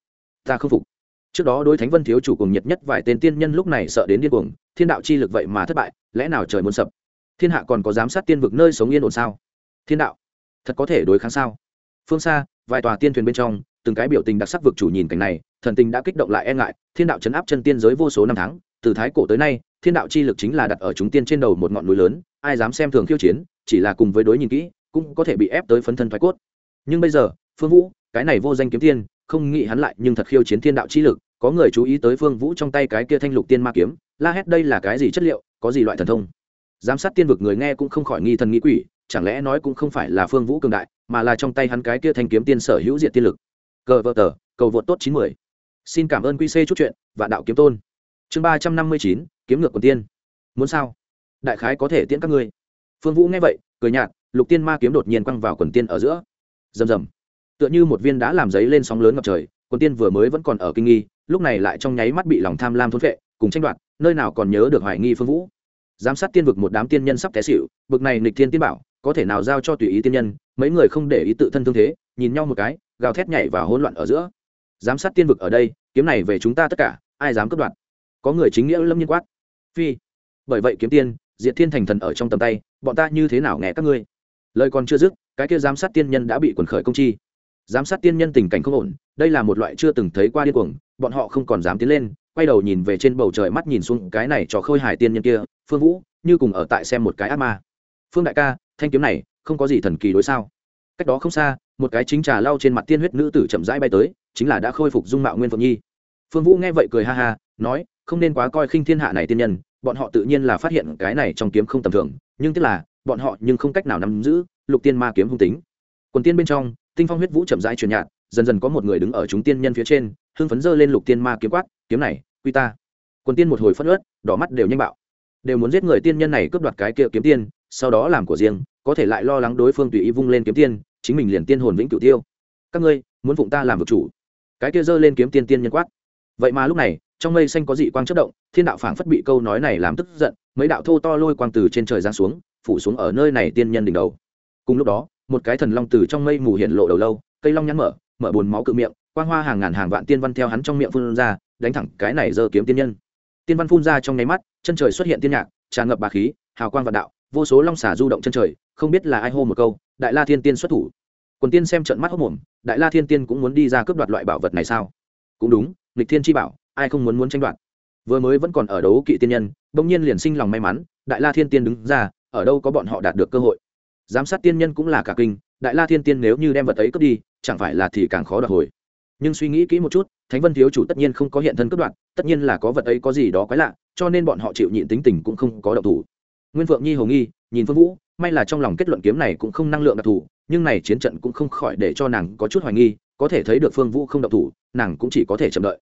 Ta không phục. Trước đó đối thánh vân thiếu chủ cùng nhiệt nhất vài tên tiên nhân lúc này sợ đến điên cuồng, thiên đạo chi lực vậy mà thất bại, lẽ nào trời muốn sập? Thiên hạ còn có giám sát tiên vực nơi sống yên ổn sao? Thiên đạo, thật có thể đối kháng sao? Phương xa, vài tòa tiên thuyền bên trong, từng cái biểu tình đặc sắc vực chủ nhìn cảnh này, thần tình đã kích động lại e ngại, thiên đạo chấn áp chân tiên giới vô số năm tháng, từ thái cổ tới nay, thiên đạo chi lực chính là đặt ở chúng tiên trên đầu một ngọn núi lớn, ai dám xem thường khiêu chiến, chỉ là cùng với đối nhìn kỹ, cũng có thể bị ép tới phấn thân thoái cốt. Nhưng bây giờ, phương vũ, cái này vô danh kiếm tiên, không nghĩ hắn lại nhưng thật khiêu chiến thiên đạo chi lực, có người chú ý tới phương vũ trong tay cái kia thanh lục tiên ma kiếm, la hét đây là cái gì chất liệu, có gì loại thần thông? Giám sát tiên vực người nghe cũng không khỏi nghi thần nghi quỷ chẳng lẽ nói cũng không phải là phương vũ cường đại, mà là trong tay hắn cái kia thanh kiếm tiên sở hữu diện tiên lực. Cờ vợ tờ, cầu vượt tốt chín mươi xin cảm ơn quy c chút chuyện và đạo kiếm tôn. Chương ba trăm năm mươi chín, kiếm ngược quần tiên. Muốn sao? Đại khái có thể tiễn các ngươi. Phương vũ nghe vậy, cười nhạt, lục tiên ma kiếm đột nhiên quăng vào quần tiên ở giữa. Rầm rầm. Tựa như một viên đá làm giấy lên sóng lớn ngập trời, quần tiên vừa mới vẫn còn ở kinh nghi, lúc này lại trong nháy mắt bị lòng tham lam thốn vệ cùng tranh đoạt, nơi nào còn nhớ được hoài nghi phương vũ. Giám sát tiên vực một đám tiên nhân sắp té xịu bực này nịch thiên tiên bảo có thể nào giao cho tùy ý tiên nhân, mấy người không để ý tự thân thương thế, nhìn nhau một cái, gào thét nhảy và hỗn loạn ở giữa. Giám sát tiên vực ở đây, kiếm này về chúng ta tất cả, ai dám cướp đoạt? Có người chính nghĩa lâm nhiên quát. Phi. Bởi vậy kiếm tiên, diệt thiên thành thần ở trong tầm tay, bọn ta như thế nào nghe các ngươi? Lời còn chưa dứt, cái kia giám sát tiên nhân đã bị quần khởi công chi. Giám sát tiên nhân tình cảnh không ổn, đây là một loại chưa từng thấy qua điên cuồng, bọn họ không còn dám tiến lên, quay đầu nhìn về trên bầu trời mắt nhìn xuống cái này cho khôi hài tiên nhân kia, phương vũ, như cùng ở tại xem một cái ác ma. Phương đại ca thanh kiếm này, không có gì thần kỳ đối sao? Cách đó không xa, một cái chính trà lau trên mặt tiên huyết nữ tử chậm rãi bay tới, chính là đã khôi phục dung mạo nguyên phượng nhi. Phương vũ nghe vậy cười ha ha, nói, không nên quá coi khinh thiên hạ này tiên nhân, bọn họ tự nhiên là phát hiện cái này trong kiếm không tầm thường, nhưng tức là, bọn họ nhưng không cách nào nắm giữ lục tiên ma kiếm hung tính. Quần tiên bên trong, tinh phong huyết vũ chậm rãi truyền nhạt, dần dần có một người đứng ở chúng tiên nhân phía trên, hưng phấn dơ lên lục tiên ma kiếm quát, kiếm này, quy ta. Quần tiên một hồi phất ớt đỏ mắt đều nhanh bạo. Đều muốn giết người tiên nhân này cướp đoạt cái kia kiếm tiên sau đó làm của riêng, có thể lại lo lắng đối phương tùy ý vung lên kiếm tiên, chính mình liền tiên hồn vĩnh cửu tiêu. Các ngươi, muốn phụng ta làm vực chủ. Cái kia giơ lên kiếm tiên tiên nhân quát. Vậy mà lúc này, trong mây xanh có dị quang chất động, thiên đạo phảng phất bị câu nói này làm tức giận, mấy đạo thô to lôi quang từ trên trời giáng xuống, phủ xuống ở nơi này tiên nhân đỉnh đầu. Cùng lúc đó, một cái thần long từ trong mây mù hiện lộ đầu lâu, cây long nhắn mở mở buồn máu cự miệng, quang hoa hàng ngàn hàng vạn tiên văn theo hắn trong miệng phun ra, đánh thẳng cái này giơ kiếm tiên nhân. Tiên văn phun ra trong nháy mắt, chân trời xuất hiện tiên nhạc, tràn ngập bà khí, hào quang vạn đạo vô số long xà du động chân trời, không biết là ai hô một câu, đại la thiên tiên xuất thủ. Quần tiên xem trận mắt hốc mồm, đại la thiên tiên cũng muốn đi ra cướp đoạt loại bảo vật này sao? Cũng đúng, lịch thiên chi bảo, ai không muốn muốn tranh đoạt? Vừa mới vẫn còn ở đấu kỵ tiên nhân, bỗng nhiên liền sinh lòng may mắn, đại la thiên tiên đứng ra, ở đâu có bọn họ đạt được cơ hội? Giám sát tiên nhân cũng là cả kinh, đại la thiên tiên nếu như đem vật ấy cướp đi, chẳng phải là thì càng khó đoạt hồi. Nhưng suy nghĩ kỹ một chút, thánh vân thiếu chủ tất nhiên không có hiện thân cướp đoạt, tất nhiên là có vật ấy có gì đó quái lạ, cho nên bọn họ chịu nhịn tính tình cũng không có độc thủ nguyên phượng nhi, hồ nghi, nhìn phương vũ, may là trong lòng kết luận kiếm này cũng không năng lượng đặc thù, nhưng này chiến trận cũng không khỏi để cho nàng có chút hoài nghi, có thể thấy được phương vũ không độc thủ, nàng cũng chỉ có thể chậm đợi.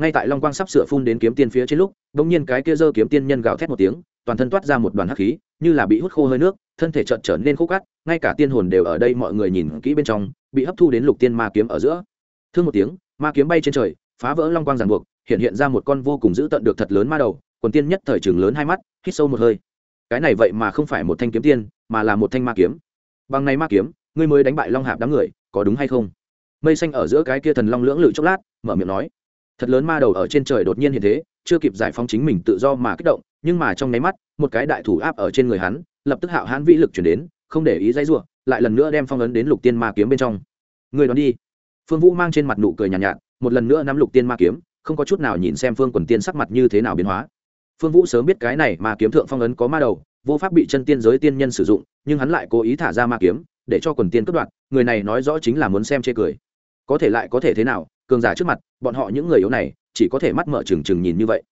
Ngay tại long quang sắp sửa phun đến kiếm tiên phía trên lúc đ ỗ n g nhiên cái kia dơ kiếm tiên nhân gào thét một tiếng, toàn thân toát ra một đoàn hắc khí, như là bị hút khô hơi nước, thân thể trợn trở nên khô cát, ngay cả tiên hồn đều ở đây mọi người nhìn kỹ bên trong, bị hấp thu đến lục tiên ma kiếm ở giữa. Thương một tiếng, ma kiếm bay trên trời, phá vỡ long quang ràng buộc, hiện hiện ra một con vô cùng dữ tận được thật lớn ma đầu, quần tiên nhất thời trường lớn hai mắt, hít sâu một hơi cái này vậy mà không phải một thanh kiếm tiên mà là một thanh ma kiếm. Bằng này ma kiếm ngươi mới đánh bại long hạp đám người có đúng hay không? Mây xanh ở giữa cái kia thần long lưỡng lự chốc lát mở miệng nói. Thật lớn ma đầu ở trên trời đột nhiên hiện thế chưa kịp giải phóng chính mình tự do mà kích động nhưng mà trong nháy mắt một cái đại thủ áp ở trên người hắn lập tức hạo hãn vĩ lực chuyển đến không để ý dãy ruộng lại lần nữa đem phong ấn đến lục tiên ma kiếm bên trong. Người đón đi. Phương vũ mang trên mặt nụ cười nhàn nhạt, nhạt một lần nữa nắm lục tiên ma kiếm không có chút nào nhìn xem phương quần tiên sắc mặt như thế nào biến hóa phương vũ sớm biết cái này mà kiếm thượng phong ấn có ma đầu, vô pháp bị chân tiên giới tiên nhân sử dụng, nhưng hắn lại cố ý thả ra ma kiếm, để cho quần tiên cất đoạn người này nói rõ chính là muốn xem chê cười. Có thể lại có thể thế nào, cường giả trước mặt, bọn họ những người yếu này, chỉ có thể mắt mở trừng trừng nhìn như vậy.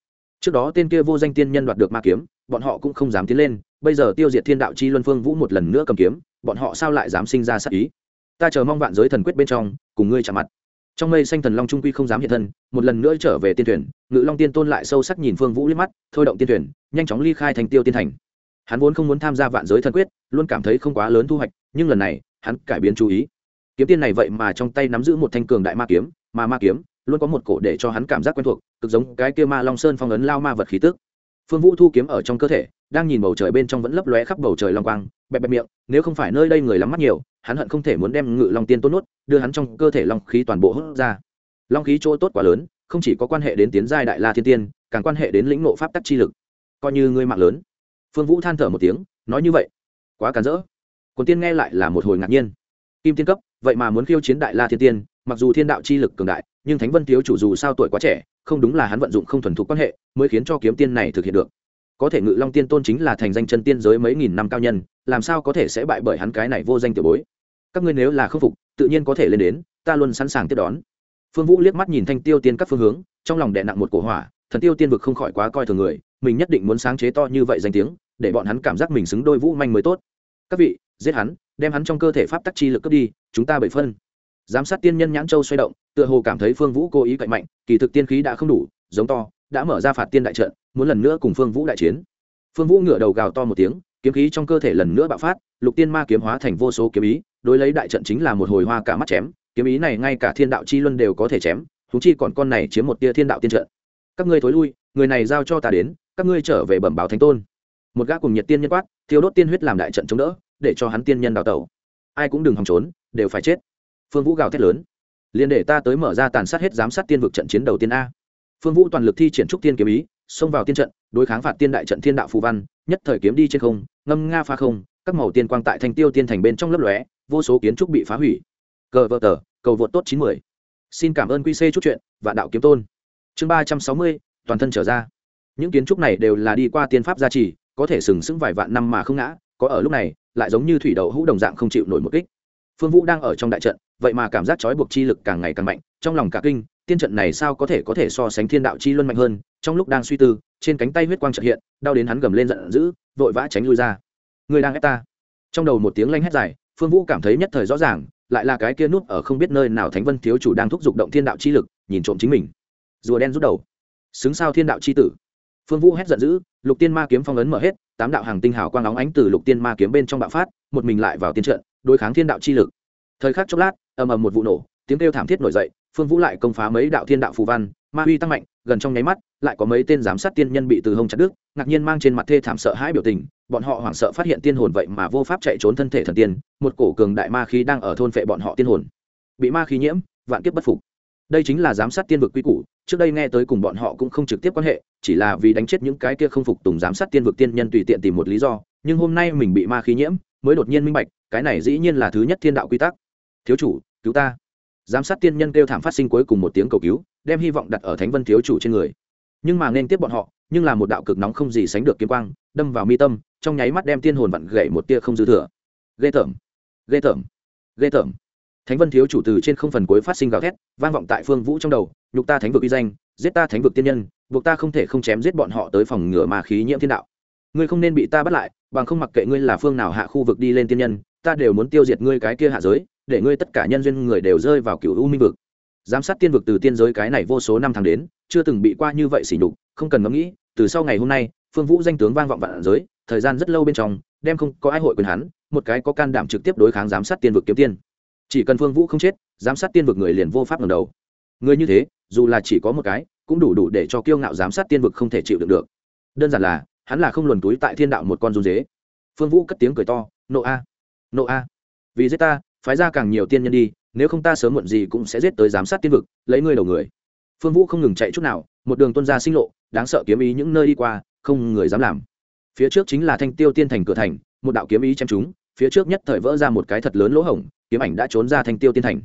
Trước đó tên kia vô danh tiên nhân đoạt được ma kiếm, bọn họ cũng không dám tiến lên, bây giờ tiêu diệt thiên đạo chi luân phương vũ một lần nữa cầm kiếm, bọn họ sao lại dám sinh ra sát ý? Ta chờ mong vạn giới thần quyết bên trong, cùng ngươi chạm mặt trong mây xanh thần long trung quy không dám hiện thân, một lần nữa trở về tiên thuyền, ngự long tiên tôn lại sâu sắc nhìn phương vũ liếc mắt, thôi động tiên thuyền, nhanh chóng ly khai thành tiêu tiên thành. Hắn vốn không muốn tham gia vạn giới thần quyết, luôn cảm thấy không quá lớn thu hoạch, nhưng lần này, hắn cải biến chú ý. Kiếm tiên này vậy mà trong tay nắm giữ một thanh cường đại ma kiếm, mà ma kiếm luôn có một cổ để cho hắn cảm giác quen thuộc, cực giống cái kia ma long sơn phong ấn lao ma vật khí tức. Phương vũ thu kiếm ở trong cơ thể, đang nhìn bầu trời bên trong vẫn lấp lóe khắp bầu trời long quang, bẹp bẹp miệng, nếu không phải nơi đây người lắm mắt nhiều hắn hận không thể muốn đem ngự long tiên tôn nuốt, đưa hắn trong cơ thể long khí toàn bộ hút ra. Long khí chỗ tốt quá lớn, không chỉ có quan hệ đến tiến giai đại la thiên tiên, càng quan hệ đến lĩnh ngộ pháp tắc chi lực. Coi như ngươi mạng lớn. Phương vũ than thở một tiếng, nói như vậy. Quá cản rỡ. Còn tiên nghe lại là một hồi ngạc nhiên. Kim tiên cấp, vậy mà muốn khiêu chiến đại la thiên tiên, mặc dù thiên đạo chi lực cường đại, nhưng thánh vân thiếu chủ dù sao tuổi quá trẻ, không đúng là hắn vận dụng không thuần thục quan hệ, mới khiến cho kiếm tiên này thực hiện được. Có thể ngự long tiên tôn chính là thành danh chân tiên giới mấy nghìn năm cao nhân, làm sao có thể sẽ bại bởi hắn cái này vô danh tiểu bối? Các ngươi nếu là khâm phục, tự nhiên có thể lên đến, ta luôn sẵn sàng tiếp đón. Phương vũ liếc mắt nhìn thanh tiêu tiên các phương hướng, trong lòng đè nặng một cổ hỏa, thần tiêu tiên vực không khỏi quá coi thường người, mình nhất định muốn sáng chế to như vậy danh tiếng, để bọn hắn cảm giác mình xứng đôi vũ manh mới tốt. Các vị, giết hắn, đem hắn trong cơ thể pháp tắc chi lực cướp đi, chúng ta bảy phân. Giám sát tiên nhân nhãn châu xoay động, tựa hồ cảm thấy phương vũ cố ý cạnh mạnh, kỳ thực tiên khí đã không đủ, giống to, đã mở ra phạt tiên đại trận, muốn lần nữa cùng phương vũ đại chiến. Phương vũ ngửa đầu gào to một tiếng kiếm khí trong cơ thể lần nữa bạo phát, lục tiên ma kiếm hóa thành vô số kiếm ý, đối lấy đại trận chính là một hồi hoa cả mắt chém. Kiếm ý này ngay cả thiên đạo chi luân đều có thể chém thú chi còn con này chiếm một tia thiên đạo tiên trận. Các ngươi thối lui, người này giao cho ta đến, các ngươi trở về bẩm báo thánh tôn. Một gã cùng nhiệt tiên nhân quát, thiêu đốt tiên huyết làm đại trận chống đỡ, để cho hắn tiên nhân đào tẩu. Ai cũng đừng hòng trốn, đều phải chết. Phương vũ gào thét lớn. Liền để ta tới mở ra tàn sát hết giám sát tiên vực trận chiến đầu tiên a. Phương vũ toàn lực thi triển trúc tiên kiếm ý, xông vào tiên trận, đối kháng phạt tiên đại trận thiên đạo phù văn nhất thời kiếm đi trên không, ngâm nga pha không, các màu tiên quang tại thành tiêu tiên thành bên trong lấp lóe, vô số kiến trúc bị phá hủy. Cờ vợ tờ, cầu vượt tốt chín mươi xin cảm ơn quy c chút chuyện và đạo kiếm tôn. Chương ba trăm sáu mươi, toàn thân trở ra. Những kiến trúc này đều là đi qua tiên pháp gia trì, có thể sừng sững vài vạn năm mà không ngã, có ở lúc này, lại giống như thủy đậu hũ đồng dạng không chịu nổi một kích. Phương vũ đang ở trong đại trận, vậy mà cảm giác trói buộc chi lực càng ngày càng mạnh, trong lòng cả kinh, tiên trận này sao có thể có thể so sánh thiên đạo chi luân mạnh hơn, trong lúc đang suy tư trên cánh tay huyết quang trợ hiện, đau đến hắn gầm lên giận dữ, vội vã tránh lui ra. Người đang ép ta. Trong đầu một tiếng lanh hét dài, phương vũ cảm thấy nhất thời rõ ràng, lại là cái kia nút ở không biết nơi nào thánh vân thiếu chủ đang thúc giục động thiên đạo chi lực, nhìn trộm chính mình. Rùa đen rút đầu. Xứng sao thiên đạo chi tử. Phương vũ hét giận dữ, lục tiên ma kiếm phong ấn mở hết, tám đạo hàng tinh hào quang óng ánh từ lục tiên ma kiếm bên trong bạo phát, một mình lại vào tiên trận, đối kháng thiên đạo chi lực. Thời khắc chốc lát, ầm ầm một vụ nổ, tiếng kêu thảm thiết nổi dậy, phương vũ lại công phá mấy đạo thiên đạo phù văn, ma uy tăng mạnh, gần trong nháy mắt lại có mấy tên giám sát tiên nhân bị từ hông chặt đứt, ngạc nhiên mang trên mặt thê thảm sợ hãi biểu tình, bọn họ hoảng sợ phát hiện tiên hồn vậy mà vô pháp chạy trốn thân thể thần tiên, một cổ cường đại ma khí đang ở thôn phệ bọn họ tiên hồn. Bị ma khí nhiễm, vạn kiếp bất phục. Đây chính là giám sát tiên vực quy củ, trước đây nghe tới cùng bọn họ cũng không trực tiếp quan hệ, chỉ là vì đánh chết những cái kia không phục tùng giám sát tiên vực tiên nhân tùy tiện tìm một lý do, nhưng hôm nay mình bị ma khí nhiễm, mới đột nhiên minh bạch, cái này dĩ nhiên là thứ nhất thiên đạo quy tắc. Thiếu chủ, cứu ta. Giám sát tiên nhân kêu thảm phát sinh cuối cùng một tiếng cầu cứu, đem hy vọng đặt ở thánh vân thiếu chủ trên người nhưng mà nên tiếp bọn họ, nhưng là một đạo cực nóng không gì sánh được kiếm quang, đâm vào mi tâm, trong nháy mắt đem tiên hồn vặn gậy một tia không dư thừa. Ghê tởm ghê tởm ghê tởm. Thánh vân thiếu chủ từ trên không phần cuối phát sinh gào thét, vang vọng tại phương vũ trong đầu, nhục ta thánh vực uy danh, giết ta thánh vực tiên nhân, buộc ta không thể không chém giết bọn họ tới phòng ngừa mà khí nhiễm thiên đạo. Ngươi không nên bị ta bắt lại, bằng không mặc kệ ngươi là phương nào hạ khu vực đi lên tiên nhân, ta đều muốn tiêu diệt ngươi cái kia hạ giới, để ngươi tất cả nhân duyên người đều rơi vào cựu u minh vực giám sát tiên vực từ tiên giới cái này vô số năm tháng đến, chưa từng bị qua như vậy xỉ nhục, không cần ngẫm nghĩ, từ sau ngày hôm nay, phương vũ danh tướng vang vọng vạn giới, thời gian rất lâu bên trong, đem không có ai hội quyền hắn, một cái có can đảm trực tiếp đối kháng giám sát tiên vực kiếm tiên. Chỉ cần phương vũ không chết, giám sát tiên vực người liền vô pháp ngầm đầu. Người như thế, dù là chỉ có một cái, cũng đủ đủ để cho kiêu ngạo giám sát tiên vực không thể chịu được được. Đơn giản là, hắn là không luồn túi tại thiên đạo một con run dế. Phương vũ cất tiếng cười to, nộ a nộ a, vì giết ta phái ra càng nhiều tiên nhân đi, nếu không ta sớm muộn gì cũng sẽ giết tới giám sát tiên vực, lấy ngươi đầu người. Phương vũ không ngừng chạy chút nào, một đường tuân ra sinh lộ, đáng sợ kiếm ý những nơi đi qua, không người dám làm. Phía trước chính là thanh tiêu tiên thành cửa thành, một đạo kiếm ý chém chúng phía trước nhất thời vỡ ra một cái thật lớn lỗ hổng, kiếm ảnh đã trốn ra thanh tiêu tiên thành.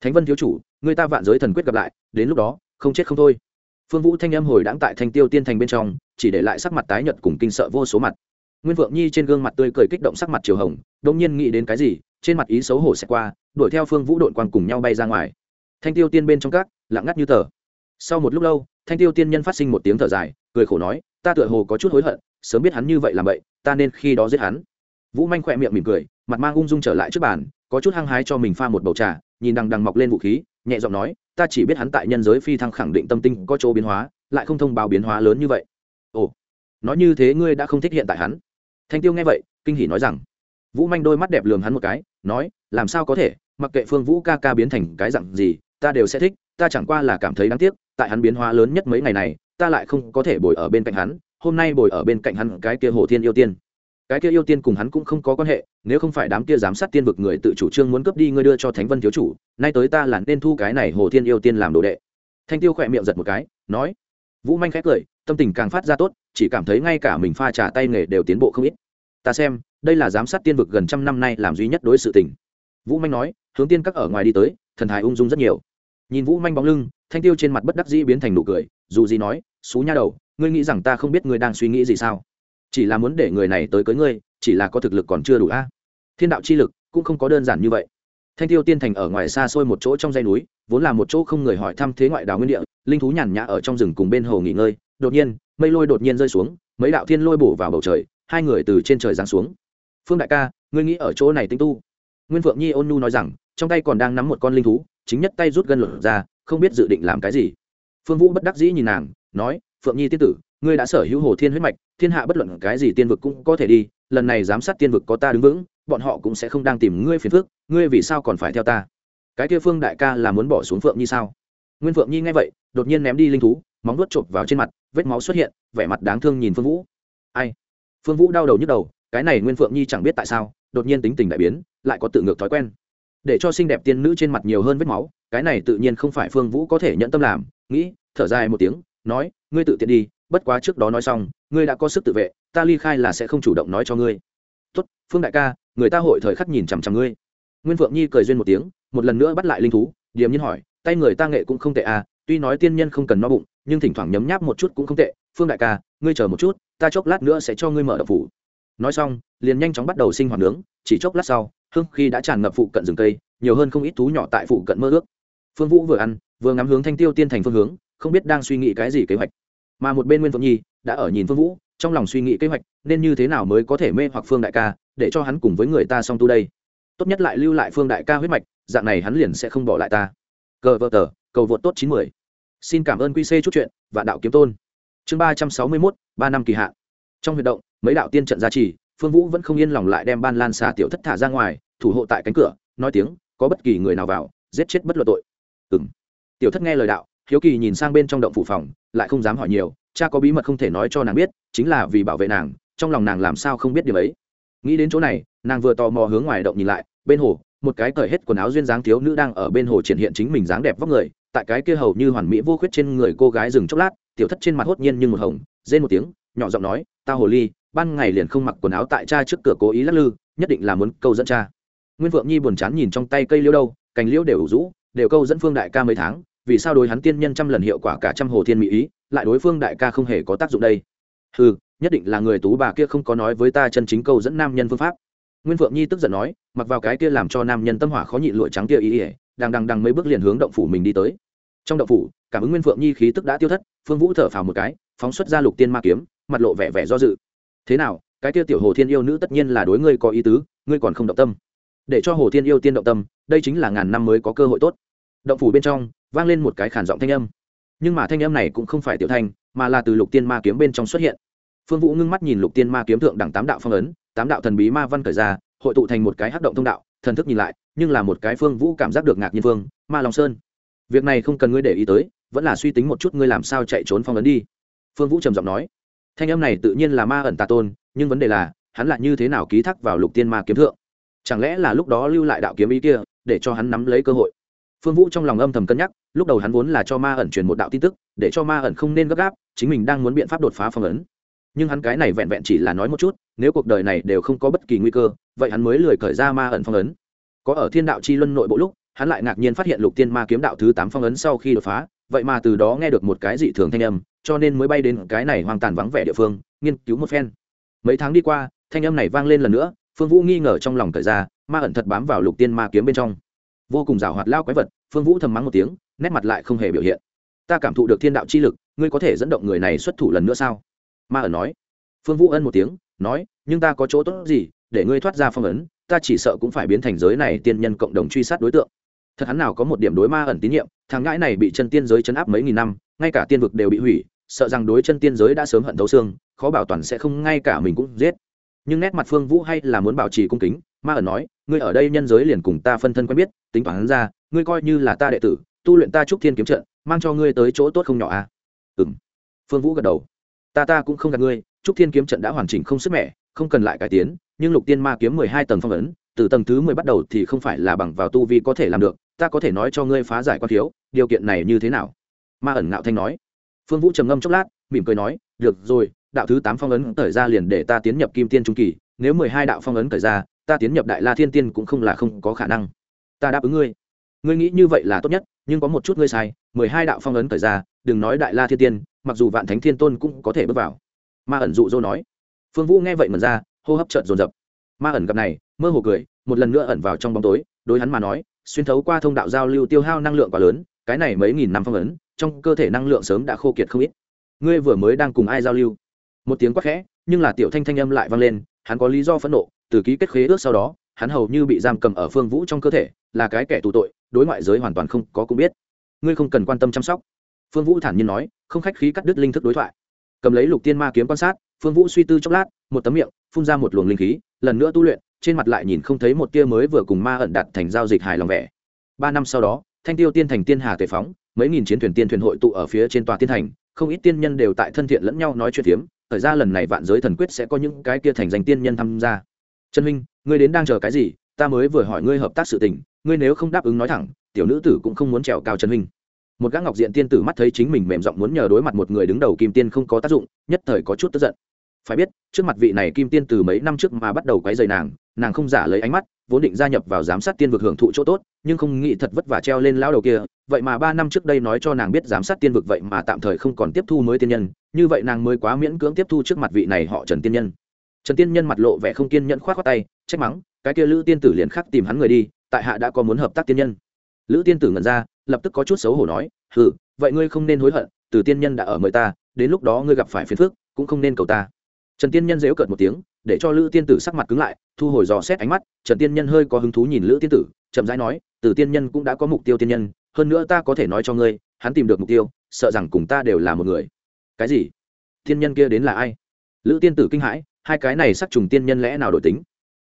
Thánh vân thiếu chủ, người ta vạn giới thần quyết gặp lại, đến lúc đó, không chết không thôi. Phương vũ thanh âm hồi đáng tại thanh tiêu tiên thành bên trong, chỉ để lại sắc mặt tái nhợt cùng kinh sợ vô số mặt. Nguyên vượng nhi trên gương mặt tươi cười kích động sắc mặt chiều hồng đông nhiên nghĩ đến cái gì trên mặt ý xấu hổ sẽ qua, đuổi theo phương vũ đội quang cùng nhau bay ra ngoài. Thanh tiêu tiên bên trong các, lặng ngắt như tờ. Sau một lúc lâu, thanh tiêu tiên nhân phát sinh một tiếng thở dài, cười khổ nói, ta tựa hồ có chút hối hận, sớm biết hắn như vậy làm vậy ta nên khi đó giết hắn. Vũ manh khỏe miệng mỉm cười, mặt mang ung dung trở lại trước bàn, có chút hăng hái cho mình pha một bầu trà, nhìn đằng đằng mọc lên vũ khí, nhẹ giọng nói, ta chỉ biết hắn tại nhân giới phi thăng khẳng định tâm tinh có chỗ biến hóa, lại không thông báo biến hóa lớn như vậy. Ồ, nói như thế ngươi đã không thích hiện tại hắn? Thanh tiêu nghe vậy, kinh hỉ nói rằng. Vũ manh đôi mắt đẹp lường hắn một cái nói, làm sao có thể? Mặc kệ phương vũ ca ca biến thành cái dặn gì, ta đều sẽ thích, ta chẳng qua là cảm thấy đáng tiếc, tại hắn biến hóa lớn nhất mấy ngày này, ta lại không có thể bồi ở bên cạnh hắn, hôm nay bồi ở bên cạnh hắn cái kia hồ thiên yêu tiên. Cái kia yêu tiên cùng hắn cũng không có quan hệ, nếu không phải đám kia giám sát tiên vực người tự chủ trương muốn cướp đi ngươi đưa cho thánh vân thiếu chủ, nay tới ta là nên thu cái này hồ thiên yêu tiên làm đồ đệ. Thanh tiêu khỏe miệng giật một cái, nói. Vũ manh khẽ cười, tâm tình càng phát ra tốt, chỉ cảm thấy ngay cả mình pha trà tay nghề đều tiến bộ không ít. Ta xem đây là giám sát tiên vực gần trăm năm nay làm duy nhất đối sự tình. Vũ manh nói, hướng tiên các ở ngoài đi tới, thần thái ung dung rất nhiều. Nhìn vũ manh bóng lưng, thanh tiêu trên mặt bất đắc dĩ biến thành nụ cười, dù gì nói, xú nha đầu, ngươi nghĩ rằng ta không biết ngươi đang suy nghĩ gì sao? Chỉ là muốn để người này tới cưới ngươi, chỉ là có thực lực còn chưa đủ a. À? Thiên đạo chi lực cũng không có đơn giản như vậy. Thanh tiêu tiên thành ở ngoài xa xôi một chỗ trong dãy núi, vốn là một chỗ không người hỏi thăm thế ngoại đảo nguyên địa, linh thú nhàn nhã ở trong rừng cùng bên hồ nghỉ ngơi. Đột nhiên, mây lôi đột nhiên rơi xuống, mấy đạo thiên lôi bổ vào bầu trời, hai người từ trên trời giáng xuống phương đại ca, ngươi nghĩ ở chỗ này tinh tu. Nguyên phượng nhi ôn nhu nói rằng, trong tay còn đang nắm một con linh thú, chính nhất tay rút gân lửa ra, không biết dự định làm cái gì. Phương vũ bất đắc dĩ nhìn nàng, nói, phượng nhi tiên tử, ngươi đã sở hữu hồ thiên huyết mạch, thiên hạ bất luận cái gì tiên vực cũng có thể đi, lần này giám sát tiên vực có ta đứng vững, bọn họ cũng sẽ không đang tìm ngươi phiền phức, ngươi vì sao còn phải theo ta? Cái kia phương đại ca là muốn bỏ xuống phượng nhi sao? Nguyên phượng nhi nghe vậy, đột nhiên ném đi linh thú, móng vuốt chộp vào trên mặt, vết máu xuất hiện, vẻ mặt đáng thương nhìn phương vũ. Ai? Phương vũ đau đầu nhức đầu cái này nguyên phượng nhi chẳng biết tại sao, đột nhiên tính tình đại biến, lại có tự ngược thói quen. Để cho xinh đẹp tiên nữ trên mặt nhiều hơn vết máu, cái này tự nhiên không phải phương vũ có thể nhận tâm làm. Nghĩ, thở dài một tiếng, nói, ngươi tự tiện đi, bất quá trước đó nói xong, ngươi đã có sức tự vệ, ta ly khai là sẽ không chủ động nói cho ngươi. Tốt, phương đại ca, người ta hội thời khắc nhìn chằm chằm ngươi. Nguyên phượng nhi cười duyên một tiếng, một lần nữa bắt lại linh thú, điềm nhiên hỏi, tay người ta nghệ cũng không tệ à tuy nói tiên nhân không cần no bụng, nhưng thỉnh thoảng nhấm nháp một chút cũng không tệ. Phương đại ca, ngươi chờ một chút, ta chốc lát nữa sẽ cho ngươi mở đập phủ nói xong, liền nhanh chóng bắt đầu sinh hoạt nướng, chỉ chốc lát sau, hương khi đã tràn ngập phụ cận rừng cây, nhiều hơn không ít thú nhỏ tại phụ cận mơ ước. Phương vũ vừa ăn, vừa ngắm hướng thanh tiêu tiên thành phương hướng, không biết đang suy nghĩ cái gì kế hoạch. Mà một bên nguyên phượng nhi đã ở nhìn phương vũ, trong lòng suy nghĩ kế hoạch, nên như thế nào mới có thể mê hoặc phương đại ca, để cho hắn cùng với người ta song tu đây. Tốt nhất lại lưu lại phương đại ca huyết mạch, dạng này hắn liền sẽ không bỏ lại ta. Cờ vợ tờ, cầu vượt tốt chín mươi xin cảm ơn quy c chút chuyện và đạo kiếm tôn. Chương ba trăm sáu mươi mốt, ba năm kỳ hạn. Trong huy động mấy đạo tiên trận gia trì, phương vũ vẫn không yên lòng lại đem ban lan xà tiểu thất thả ra ngoài, thủ hộ tại cánh cửa, nói tiếng, có bất kỳ người nào vào, giết chết bất luận tội. Ừng tiểu thất nghe lời đạo, hiếu kỳ nhìn sang bên trong động phủ phòng, lại không dám hỏi nhiều, cha có bí mật không thể nói cho nàng biết, chính là vì bảo vệ nàng, trong lòng nàng làm sao không biết điều ấy. Nghĩ đến chỗ này, nàng vừa tò mò hướng ngoài động nhìn lại, bên hồ, một cái cởi hết quần áo duyên dáng thiếu nữ đang ở bên hồ triển hiện chính mình dáng đẹp vóc người, tại cái kia hầu như hoàn mỹ vô khuyết trên người cô gái dừng chốc lát, tiểu thất trên mặt hốt nhiên như một hồng, rên một tiếng, nhỏ giọng nói, ta hồ ly ban ngày liền không mặc quần áo tại cha trước cửa cố ý lắc lư, nhất định là muốn câu dẫn cha. Nguyên vượng nhi buồn chán nhìn trong tay cây liễu đâu, cành liễu đều ủ rũ, đều câu dẫn phương đại ca mấy tháng, vì sao đối hắn tiên nhân trăm lần hiệu quả cả trăm hồ thiên mỹ ý, lại đối phương đại ca không hề có tác dụng đây? Ừ nhất định là người tú bà kia không có nói với ta chân chính câu dẫn nam nhân phương pháp. Nguyên vượng nhi tức giận nói, mặc vào cái kia làm cho nam nhân tâm hỏa khó nhịn lụa trắng kia ý ỉa đang đang đang mấy bước liền hướng động phủ mình đi tới. Trong động phủ, cảm ứng nguyên phượng nhi khí tức đã tiêu thất, phương vũ thở phào một cái, phóng xuất ra lục tiên ma kiếm, mặt lộ vẻ vẻ do dự thế nào, cái tiêu tiểu hồ thiên yêu nữ tất nhiên là đối ngươi có ý tứ, ngươi còn không động tâm. Để cho hồ thiên yêu tiên động tâm, đây chính là ngàn năm mới có cơ hội tốt. Động phủ bên trong, vang lên một cái khản giọng thanh âm. Nhưng mà thanh âm này cũng không phải tiểu thanh, mà là từ lục tiên ma kiếm bên trong xuất hiện. Phương vũ ngưng mắt nhìn lục tiên ma kiếm thượng đẳng tám đạo phong ấn, tám đạo thần bí ma văn cởi ra, hội tụ thành một cái hắc động thông đạo, thần thức nhìn lại, nhưng là một cái phương vũ cảm giác được ngạc nhiên phương ma long sơn. Việc này không cần ngươi để ý tới, vẫn là suy tính một chút ngươi làm sao chạy trốn phong ấn đi. Phương vũ trầm giọng nói thanh âm này tự nhiên là ma ẩn tà tôn, nhưng vấn đề là, hắn lại như thế nào ký thác vào lục tiên ma kiếm thượng? Chẳng lẽ là lúc đó lưu lại đạo kiếm ý kia, để cho hắn nắm lấy cơ hội? Phương vũ trong lòng âm thầm cân nhắc, lúc đầu hắn vốn là cho ma ẩn truyền một đạo tin tức, để cho ma ẩn không nên gấp gáp, chính mình đang muốn biện pháp đột phá phong ấn. Nhưng hắn cái này vẹn vẹn chỉ là nói một chút, nếu cuộc đời này đều không có bất kỳ nguy cơ, vậy hắn mới lười khởi ra ma ẩn phong ấn. Có ở thiên đạo chi luân nội bộ lúc, hắn lại ngạc nhiên phát hiện lục tiên ma kiếm đạo thứ tám phong ấn sau khi đột phá vậy mà từ đó nghe được một cái dị thường thanh âm, cho nên mới bay đến cái này hoang tàn vắng vẻ địa phương, nghiên cứu một phen. Mấy tháng đi qua, thanh âm này vang lên lần nữa, phương vũ nghi ngờ trong lòng thời ra, ma ẩn thật bám vào lục tiên ma kiếm bên trong. Vô cùng rào hoạt lao quái vật, phương vũ thầm mắng một tiếng, nét mặt lại không hề biểu hiện. Ta cảm thụ được thiên đạo chi lực, ngươi có thể dẫn động người này xuất thủ lần nữa sao? Ma ẩn nói. Phương vũ ân một tiếng, nói, nhưng ta có chỗ tốt gì, để ngươi thoát ra phong ấn, ta chỉ sợ cũng phải biến thành giới này tiên nhân cộng đồng truy sát đối tượng thật hắn nào có một điểm đối ma ẩn tín nhiệm, thằng ngãi này bị chân tiên giới chấn áp mấy nghìn năm, ngay cả tiên vực đều bị hủy, sợ rằng đối chân tiên giới đã sớm hận thấu xương, khó bảo toàn sẽ không ngay cả mình cũng giết. Nhưng nét mặt phương vũ hay là muốn bảo trì cung kính, ma ẩn nói, ngươi ở đây nhân giới liền cùng ta phân thân quen biết, tính toán ra, ngươi coi như là ta đệ tử, tu luyện ta trúc thiên kiếm trận, mang cho ngươi tới chỗ tốt không nhỏ à? Ừ m phương vũ gật đầu. Ta ta cũng không gạt ngươi, trúc thiên kiếm trận đã hoàn chỉnh không sức mẻ, không cần lại cải tiến, nhưng lục tiên ma kiếm mười hai tầng phong ấn, từ tầng thứ mười bắt đầu thì không phải là bằng vào tu vi có thể làm được ta có thể nói cho ngươi phá giải quan thiếu điều kiện này như thế nào? Ma ẩn ngạo thanh nói. Phương vũ trầm ngâm chốc lát, mỉm cười nói, được rồi, đạo thứ tám phong ấn thời ra liền để ta tiến nhập kim tiên trung kỳ, nếu mười hai đạo phong ấn thời ra, ta tiến nhập đại la thiên tiên cũng không là không có khả năng. Ta đáp ứng ngươi. Ngươi nghĩ như vậy là tốt nhất, nhưng có một chút ngươi sai, mười hai đạo phong ấn thời ra, đừng nói đại la thiên tiên, mặc dù vạn thánh thiên tôn cũng có thể bước vào. Ma ẩn dụ dỗ nói. Phương vũ nghe vậy mần ra, hô hấp trợn dồn dập. Ma ẩn gặp này, mơ hồ cười, một lần nữa ẩn vào trong bóng tối, đối hắn mà nói xuyên thấu qua thông đạo giao lưu tiêu hao năng lượng quá lớn, cái này mấy nghìn năm phong ấn, trong cơ thể năng lượng sớm đã khô kiệt không ít. Ngươi vừa mới đang cùng ai giao lưu? Một tiếng quát khẽ, nhưng là tiểu thanh thanh âm lại vang lên, hắn có lý do phẫn nộ, từ ký kết khế ước sau đó, hắn hầu như bị giam cầm ở phương vũ trong cơ thể, là cái kẻ tù tội, đối ngoại giới hoàn toàn không có cũng biết. Ngươi không cần quan tâm chăm sóc. Phương vũ thản nhiên nói, không khách khí cắt đứt linh thức đối thoại. Cầm lấy lục tiên ma kiếm quan sát, phương vũ suy tư chốc lát, một tấm miệng, phun ra một luồng linh khí, lần nữa tu luyện trên mặt lại nhìn không thấy một tia mới vừa cùng ma ẩn đặt thành giao dịch hài lòng vẻ. Ba năm sau đó, thanh tiêu tiên thành tiên hà tề phóng, mấy nghìn chiến thuyền tiên thuyền hội tụ ở phía trên tòa tiên thành, không ít tiên nhân đều tại thân thiện lẫn nhau nói chuyện phiếm, thời ra lần này vạn giới thần quyết sẽ có những cái kia thành danh tiên nhân tham gia. Trần huynh ngươi đến đang chờ cái gì? Ta mới vừa hỏi ngươi hợp tác sự tình, ngươi nếu không đáp ứng nói thẳng, tiểu nữ tử cũng không muốn trèo cao trần huynh một gã ngọc diện tiên tử mắt thấy chính mình mềm giọng muốn nhờ đối mặt một người đứng đầu kim tiên không có tác dụng, nhất thời có chút tức giận phải biết, trước mặt vị này kim tiên từ mấy năm trước mà bắt đầu quấy rầy nàng nàng không giả lấy ánh mắt, vốn định gia nhập vào giám sát tiên vực hưởng thụ chỗ tốt, nhưng không nghĩ thật vất vả treo lên lao đầu kia. Vậy mà ba năm trước đây nói cho nàng biết giám sát tiên vực vậy mà tạm thời không còn tiếp thu mới tiên nhân, như vậy nàng mới quá miễn cưỡng tiếp thu trước mặt vị này họ trần tiên nhân. Trần tiên nhân mặt lộ vẻ không kiên nhẫn khoát khoát tay, trách mắng, cái kia lữ tiên tử liền khắc tìm hắn người đi, tại hạ đã có muốn hợp tác tiên nhân. Lữ tiên tử ngẩn ra, lập tức có chút xấu hổ nói, hừ, vậy ngươi không nên hối hận từ tiên nhân đã ở mời ta, đến lúc đó ngươi gặp phải phiền phức, cũng không nên cầu ta trần tiên nhân dễu cợt một tiếng, để cho lữ tiên tử sắc mặt cứng lại, thu hồi dò xét ánh mắt, trần tiên nhân hơi có hứng thú nhìn lữ tiên tử, chậm rãi nói, từ tiên nhân cũng đã có mục tiêu tiên nhân, hơn nữa ta có thể nói cho ngươi, hắn tìm được mục tiêu, sợ rằng cùng ta đều là một người. Cái gì? Tiên nhân kia đến là ai? Lữ tiên tử kinh hãi, hai cái này sắc trùng tiên nhân lẽ nào đổi tính?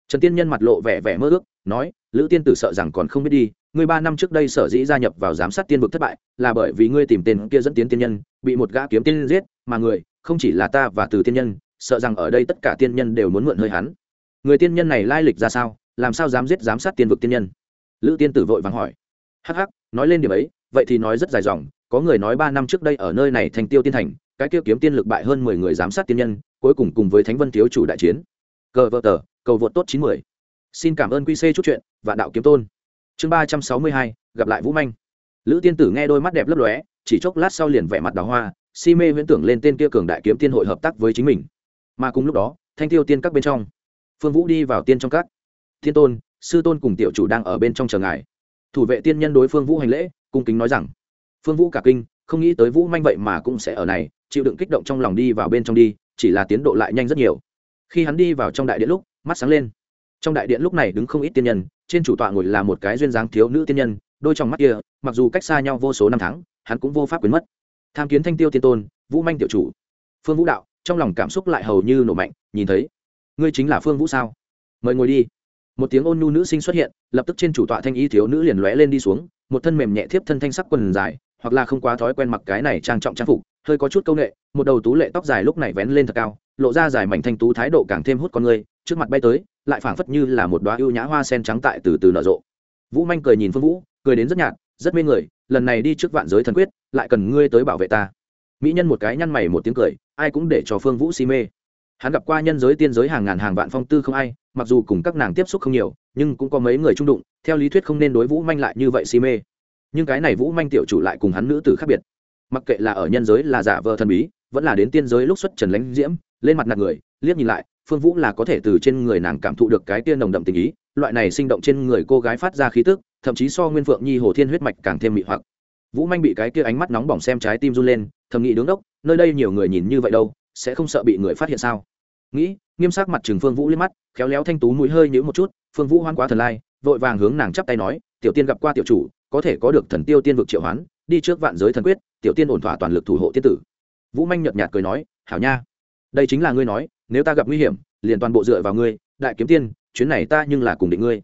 Trần tiên nhân mặt lộ vẻ vẻ mơ ước, nói, lữ tiên tử sợ rằng còn không biết đi, ngươi ba năm trước đây sở dĩ gia nhập vào giám sát tiên vực thất bại, là bởi vì ngươi tìm tên kia dẫn tiến tiên nhân, bị một gã kiếm tiên giết, mà người, không chỉ là ta và từ tiên nhân sợ rằng ở đây tất cả tiên nhân đều muốn mượn hơi hắn. Người tiên nhân này lai lịch ra sao? Làm sao dám giết giám sát tiên vực tiên nhân? Lữ tiên tử vội vàng hỏi. Hắc hắc, nói lên điểm ấy, vậy thì nói rất dài dòng, có người nói ba năm trước đây ở nơi này thành tiêu tiên thành, cái kia kiếm tiên lực bại hơn mười người giám sát tiên nhân, cuối cùng cùng với thánh vân thiếu chủ đại chiến. Cờ vợ tờ, cầu vượt tốt chín mươi xin cảm ơn quy c chút chuyện và đạo kiếm tôn. Chương ba trăm sáu mươi hai, gặp lại vũ manh. Lữ tiên tử nghe đôi mắt đẹp lấp lóe, chỉ chốc lát sau liền vẻ mặt đào hoa, si mê huyễn tưởng lên tên kia cường đại kiếm tiên hội hợp tác với chính mình mà cùng lúc đó, thanh tiêu tiên các bên trong, phương vũ đi vào tiên trong các. Thiên tôn, sư tôn cùng tiểu chủ đang ở bên trong chờ ngài. Thủ vệ tiên nhân đối phương vũ hành lễ, cung kính nói rằng, phương vũ cả kinh, không nghĩ tới vũ manh vậy mà cũng sẽ ở này, chịu đựng kích động trong lòng đi vào bên trong đi, chỉ là tiến độ lại nhanh rất nhiều. Khi hắn đi vào trong đại điện lúc, mắt sáng lên. Trong đại điện lúc này đứng không ít tiên nhân, trên chủ tọa ngồi là một cái duyên dáng thiếu nữ tiên nhân, đôi trong mắt kia, mặc dù cách xa nhau vô số năm tháng, hắn cũng vô pháp quyến mất. Tham kiến thanh tiêu tiên tôn, vũ manh tiểu chủ. Phương vũ đạo trong lòng cảm xúc lại hầu như nổ mạnh, nhìn thấy, ngươi chính là phương vũ sao? Mời ngồi đi. Một tiếng ôn nhu nữ sinh xuất hiện, lập tức trên chủ tọa thanh y thiếu nữ liền lóe lên đi xuống, một thân mềm nhẹ thiếp thân thanh sắc quần dài, hoặc là không quá thói quen mặc cái này trang trọng trang phục, hơi có chút c â u n ệ một đầu tú lệ tóc dài lúc này vén lên thật cao, lộ ra dài mảnh thanh tú thái độ càng thêm hút con người, trước mặt bay tới, lại phảng phất như là một đoá ưu nhã hoa sen trắng tại từ từ nở rộ. Vũ manh cười nhìn phương vũ, cười đến rất nhạt, rất mê người, lần này đi trước vạn giới thần quyết, lại cần ngươi tới bảo vệ ta mỹ nhân một cái nhăn mày một tiếng cười, ai cũng để cho phương vũ si mê. Hắn gặp qua nhân giới tiên giới hàng ngàn hàng vạn phong tư không ai, mặc dù cùng các nàng tiếp xúc không nhiều, nhưng cũng có mấy người trung đụng, theo lý thuyết không nên đối vũ manh lại như vậy si mê. Nhưng cái này vũ manh tiểu chủ lại cùng hắn nữ tử khác biệt. Mặc kệ là ở nhân giới là giả vờ thần bí, vẫn là đến tiên giới lúc xuất trần lánh diễm, lên mặt nạt người, liếc nhìn lại, phương vũ là có thể từ trên người nàng cảm thụ được cái tiên nồng đậm tình ý, loại này sinh động trên người cô gái phát ra khí tức, thậm chí so nguyên phượng nhi, hồ thiên huyết mạch càng thêm mị hoặc vũ manh bị cái kia ánh mắt nóng bỏng xem trái tim run lên, thầm nghĩ đứng đốc, nơi đây nhiều người nhìn như vậy đâu, sẽ không sợ bị người phát hiện sao? Nghĩ, nghiêm sắc mặt trừng phương vũ liếc mắt, khéo léo thanh tú mũi hơi nhữ một chút, phương vũ hoan quá thần lai, vội vàng hướng nàng chắp tay nói, tiểu tiên gặp qua tiểu chủ, có thể có được thần tiêu tiên vực triệu hoán, đi trước vạn giới thần quyết, tiểu tiên ổn thỏa toàn lực thủ hộ tiên tử. Vũ manh nhợt nhạt cười nói, hảo nha. Đây chính là ngươi nói, nếu ta gặp nguy hiểm, liền toàn bộ dựa vào ngươi, đại kiếm tiên, chuyến này ta nhưng là cùng định ngươi.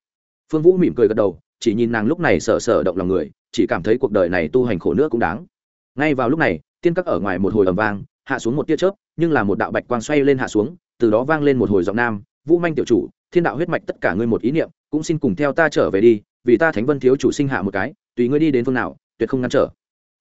Phương vũ mỉm cười gật đầu chỉ nhìn nàng lúc này sợ sợ động lòng người, chỉ cảm thấy cuộc đời này tu hành khổ nữa cũng đáng. Ngay vào lúc này, tiên các ở ngoài một hồi ầm vang, hạ xuống một tia chớp, nhưng là một đạo bạch quang xoay lên hạ xuống, từ đó vang lên một hồi giọng nam, vũ manh tiểu chủ, thiên đạo huyết mạch tất cả ngươi một ý niệm, cũng xin cùng theo ta trở về đi, vì ta thánh vân thiếu chủ sinh hạ một cái, tùy ngươi đi đến phương nào, tuyệt không ngăn trở.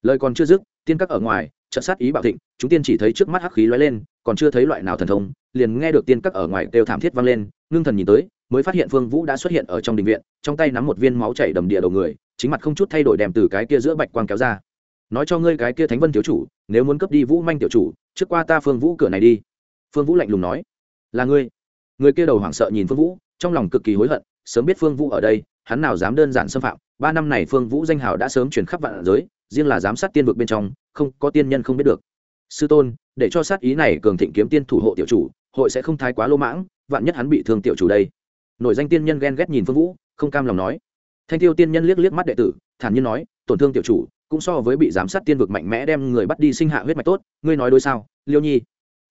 Lời còn chưa dứt, tiên các ở ngoài trận sát ý bạo thịnh, chúng tiên chỉ thấy trước mắt hắc khí lóe lên, còn chưa thấy loại nào thần thông, liền nghe được tiên các ở ngoài đều thảm thiết vang lên, ngưng thần nhìn tới mới phát hiện phương vũ đã xuất hiện ở trong đình viện, trong tay nắm một viên máu chảy đầm địa đầu người, chính mặt không chút thay đổi đem từ cái kia giữa bạch quang kéo ra. Nói cho ngươi cái kia thánh vân thiếu chủ, nếu muốn cấp đi vũ manh tiểu chủ, trước qua ta phương vũ cửa này đi. Phương vũ lạnh lùng nói. Là ngươi. Người kia đầu hoảng sợ nhìn phương vũ, trong lòng cực kỳ hối hận, sớm biết phương vũ ở đây, hắn nào dám đơn giản xâm phạm. Ba năm này phương vũ danh hào đã sớm chuyển khắp vạn giới, riêng là giám sát tiên vực bên trong, không có tiên nhân không biết được. Sư tôn, để cho sát ý này cường thịnh kiếm tiên thủ hộ tiểu chủ, hội sẽ không thái quá lô mãng, vạn nhất hắn bị thương tiểu chủ đây nổi danh tiên nhân ghen ghét nhìn phương vũ, không cam lòng nói. Thanh tiêu tiên nhân liếc liếc mắt đệ tử, thản nhiên nói, tổn thương tiểu chủ, cũng so với bị giám sát tiên vực mạnh mẽ đem người bắt đi sinh hạ huyết mạch tốt, ngươi nói đối sao, liêu nhi?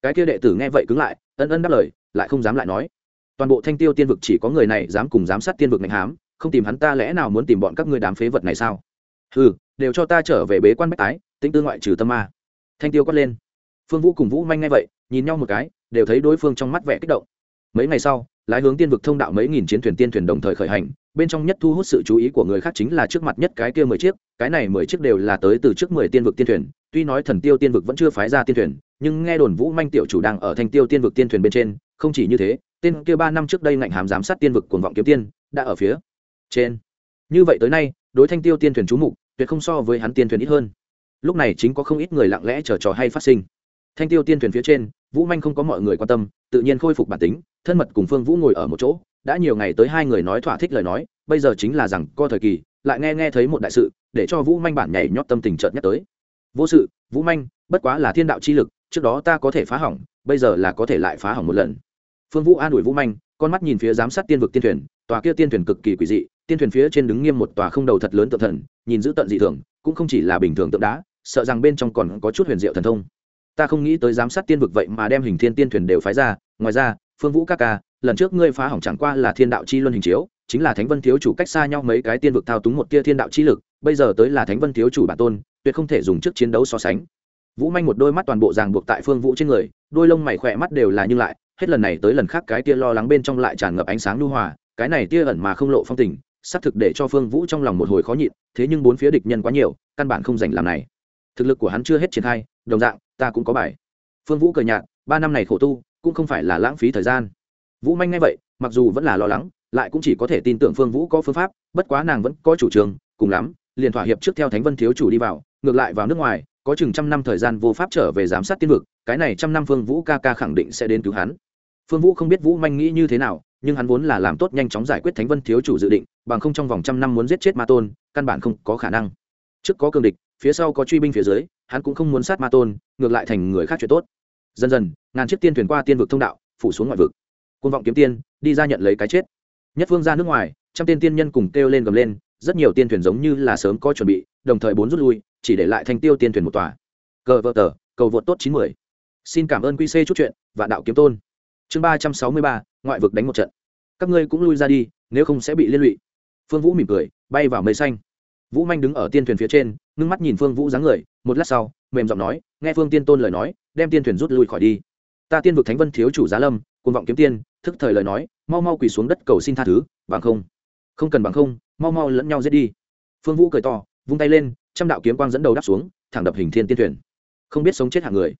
Cái kia đệ tử nghe vậy cứng lại, ân ân đáp lời, lại không dám lại nói. Toàn bộ thanh tiêu tiên vực chỉ có người này dám cùng giám sát tiên vực mạnh hám, không tìm hắn ta lẽ nào muốn tìm bọn các ngươi đám phế vật này sao? Ừ đều cho ta trở về bế quan bách tái, tính tư ngoại trừ tâm ma. Thanh tiêu quát lên. Phương vũ cùng vũ manh ngay vậy, nhìn nhau một cái, đều thấy đối phương trong mắt vẻ kích động. Mấy ngày sau lái hướng tiên vực thông đạo mấy nghìn chiến thuyền tiên thuyền đồng thời khởi hành, bên trong nhất thu hút sự chú ý của người khác chính là trước mặt nhất cái kia mười chiếc, cái này mười chiếc đều là tới từ trước mười tiên vực tiên thuyền, tuy nói thần tiêu tiên vực vẫn chưa phái ra tiên thuyền, nhưng nghe đồn vũ manh tiểu chủ đang ở thanh tiêu tiên vực tiên thuyền bên trên, không chỉ như thế, tên kia ba năm trước đây ngạnh hàm giám sát tiên vực cuồng vọng kiếm tiên, đã ở phía trên. Như vậy tới nay, đối thanh tiêu tiên thuyền chú mục, tuyệt không so với hắn tiên thuyền ít hơn. Lúc này chính có không ít người lặng lẽ chờ trò hay phát sinh thanh tiêu tiên thuyền phía trên, vũ manh không có mọi người quan tâm, tự nhiên khôi phục bản tính, thân mật cùng phương vũ ngồi ở một chỗ, đã nhiều ngày tới hai người nói thỏa thích lời nói, bây giờ chính là rằng co thời kỳ, lại nghe nghe thấy một đại sự, để cho vũ manh bản nhảy nhót tâm tình chợt nhắc tới. Vô sự, vũ manh, bất quá là thiên đạo chi lực, trước đó ta có thể phá hỏng, bây giờ là có thể lại phá hỏng một lần. Phương vũ an ủi vũ manh, con mắt nhìn phía giám sát tiên vực tiên thuyền, tòa kia tiên thuyền cực kỳ quỷ dị, tiên thuyền phía trên đứng nghiêm một tòa không đầu thật lớn tượng thần, nhìn giữ tận dị thường, cũng không chỉ là bình thường tượng đá, sợ rằng bên trong còn có chút huyền diệu thần thông ta không nghĩ tới giám sát tiên vực vậy mà đem hình thiên tiên thuyền đều phái ra. Ngoài ra, phương vũ ca ca, lần trước ngươi phá hỏng chẳng qua là thiên đạo chi luân hình chiếu, chính là thánh vân thiếu chủ cách xa nhau mấy cái tiên vực thao túng một tia thiên đạo chi lực, bây giờ tới là thánh vân thiếu chủ bản tôn, tuyệt không thể dùng trước chiến đấu so sánh. Vũ manh một đôi mắt toàn bộ ràng buộc tại phương vũ trên người, đôi lông mày khỏe mắt đều là như lại, hết lần này tới lần khác cái tia lo lắng bên trong lại tràn ngập ánh sáng lưu hòa, cái này tia ẩn mà không lộ phong tình, xác thực để cho phương vũ trong lòng một hồi khó nhịn, thế nhưng bốn phía địch nhân quá nhiều, căn bản không dành làm này. Thực lực của hắn chưa hết triển khai đồng dạng, ta cũng có bài. Phương vũ cười nhạt, ba năm này khổ tu, cũng không phải là lãng phí thời gian. Vũ manh ngay vậy, mặc dù vẫn là lo lắng, lại cũng chỉ có thể tin tưởng phương vũ có phương pháp, bất quá nàng vẫn có chủ trương, cùng lắm, liền thỏa hiệp trước theo thánh vân thiếu chủ đi vào, ngược lại vào nước ngoài, có chừng trăm năm thời gian vô pháp trở về giám sát tiên vực, cái này trăm năm phương vũ ca ca khẳng định sẽ đến cứu hắn. Phương vũ không biết vũ manh nghĩ như thế nào, nhưng hắn vốn là làm tốt nhanh chóng giải quyết thánh vân thiếu chủ dự định, bằng không trong vòng trăm năm muốn giết chết ma tôn, căn bản không có khả năng. Trước có cương địch, phía sau có truy binh phía dưới hắn cũng không muốn sát ma tôn, ngược lại thành người khác chuyện tốt. Dần dần, ngàn chiếc tiên thuyền qua tiên vực thông đạo, phủ xuống ngoại vực. Côn vọng kiếm tiên, đi ra nhận lấy cái chết. Nhất phương ra nước ngoài, trăm tiên tiên nhân cùng kêu lên gầm lên, rất nhiều tiên thuyền giống như là sớm có chuẩn bị, đồng thời bốn rút lui, chỉ để lại thành tiêu tiên thuyền một tòa. Cờ vợ tờ, cầu vượt tốt chín mươi xin cảm ơn quy c chút chuyện, và đạo kiếm tôn. Chương ba trăm sáu mươi ba, ngoại vực đánh một trận. Các ngươi cũng lui ra đi, nếu không sẽ bị liên lụy. Phương vũ mỉm cười, bay vào mây xanh. Vũ manh đứng ở tiên thuyền phía trên, ngưng mắt nhìn phương vũ dáng người một lát sau, mềm giọng nói, nghe phương tiên tôn lời nói, đem tiên thuyền rút lui khỏi đi. Ta tiên vực thánh vân thiếu chủ giá lâm cùng vọng kiếm tiên, thức thời lời nói, mau mau quỳ xuống đất cầu xin tha thứ, bằng không. Không cần bằng không, mau mau lẫn nhau giết đi. Phương vũ cười to, vung tay lên, trăm đạo kiếm quang dẫn đầu đáp xuống, thẳng đập hình thiên tiên thuyền. Không biết sống chết hạng người.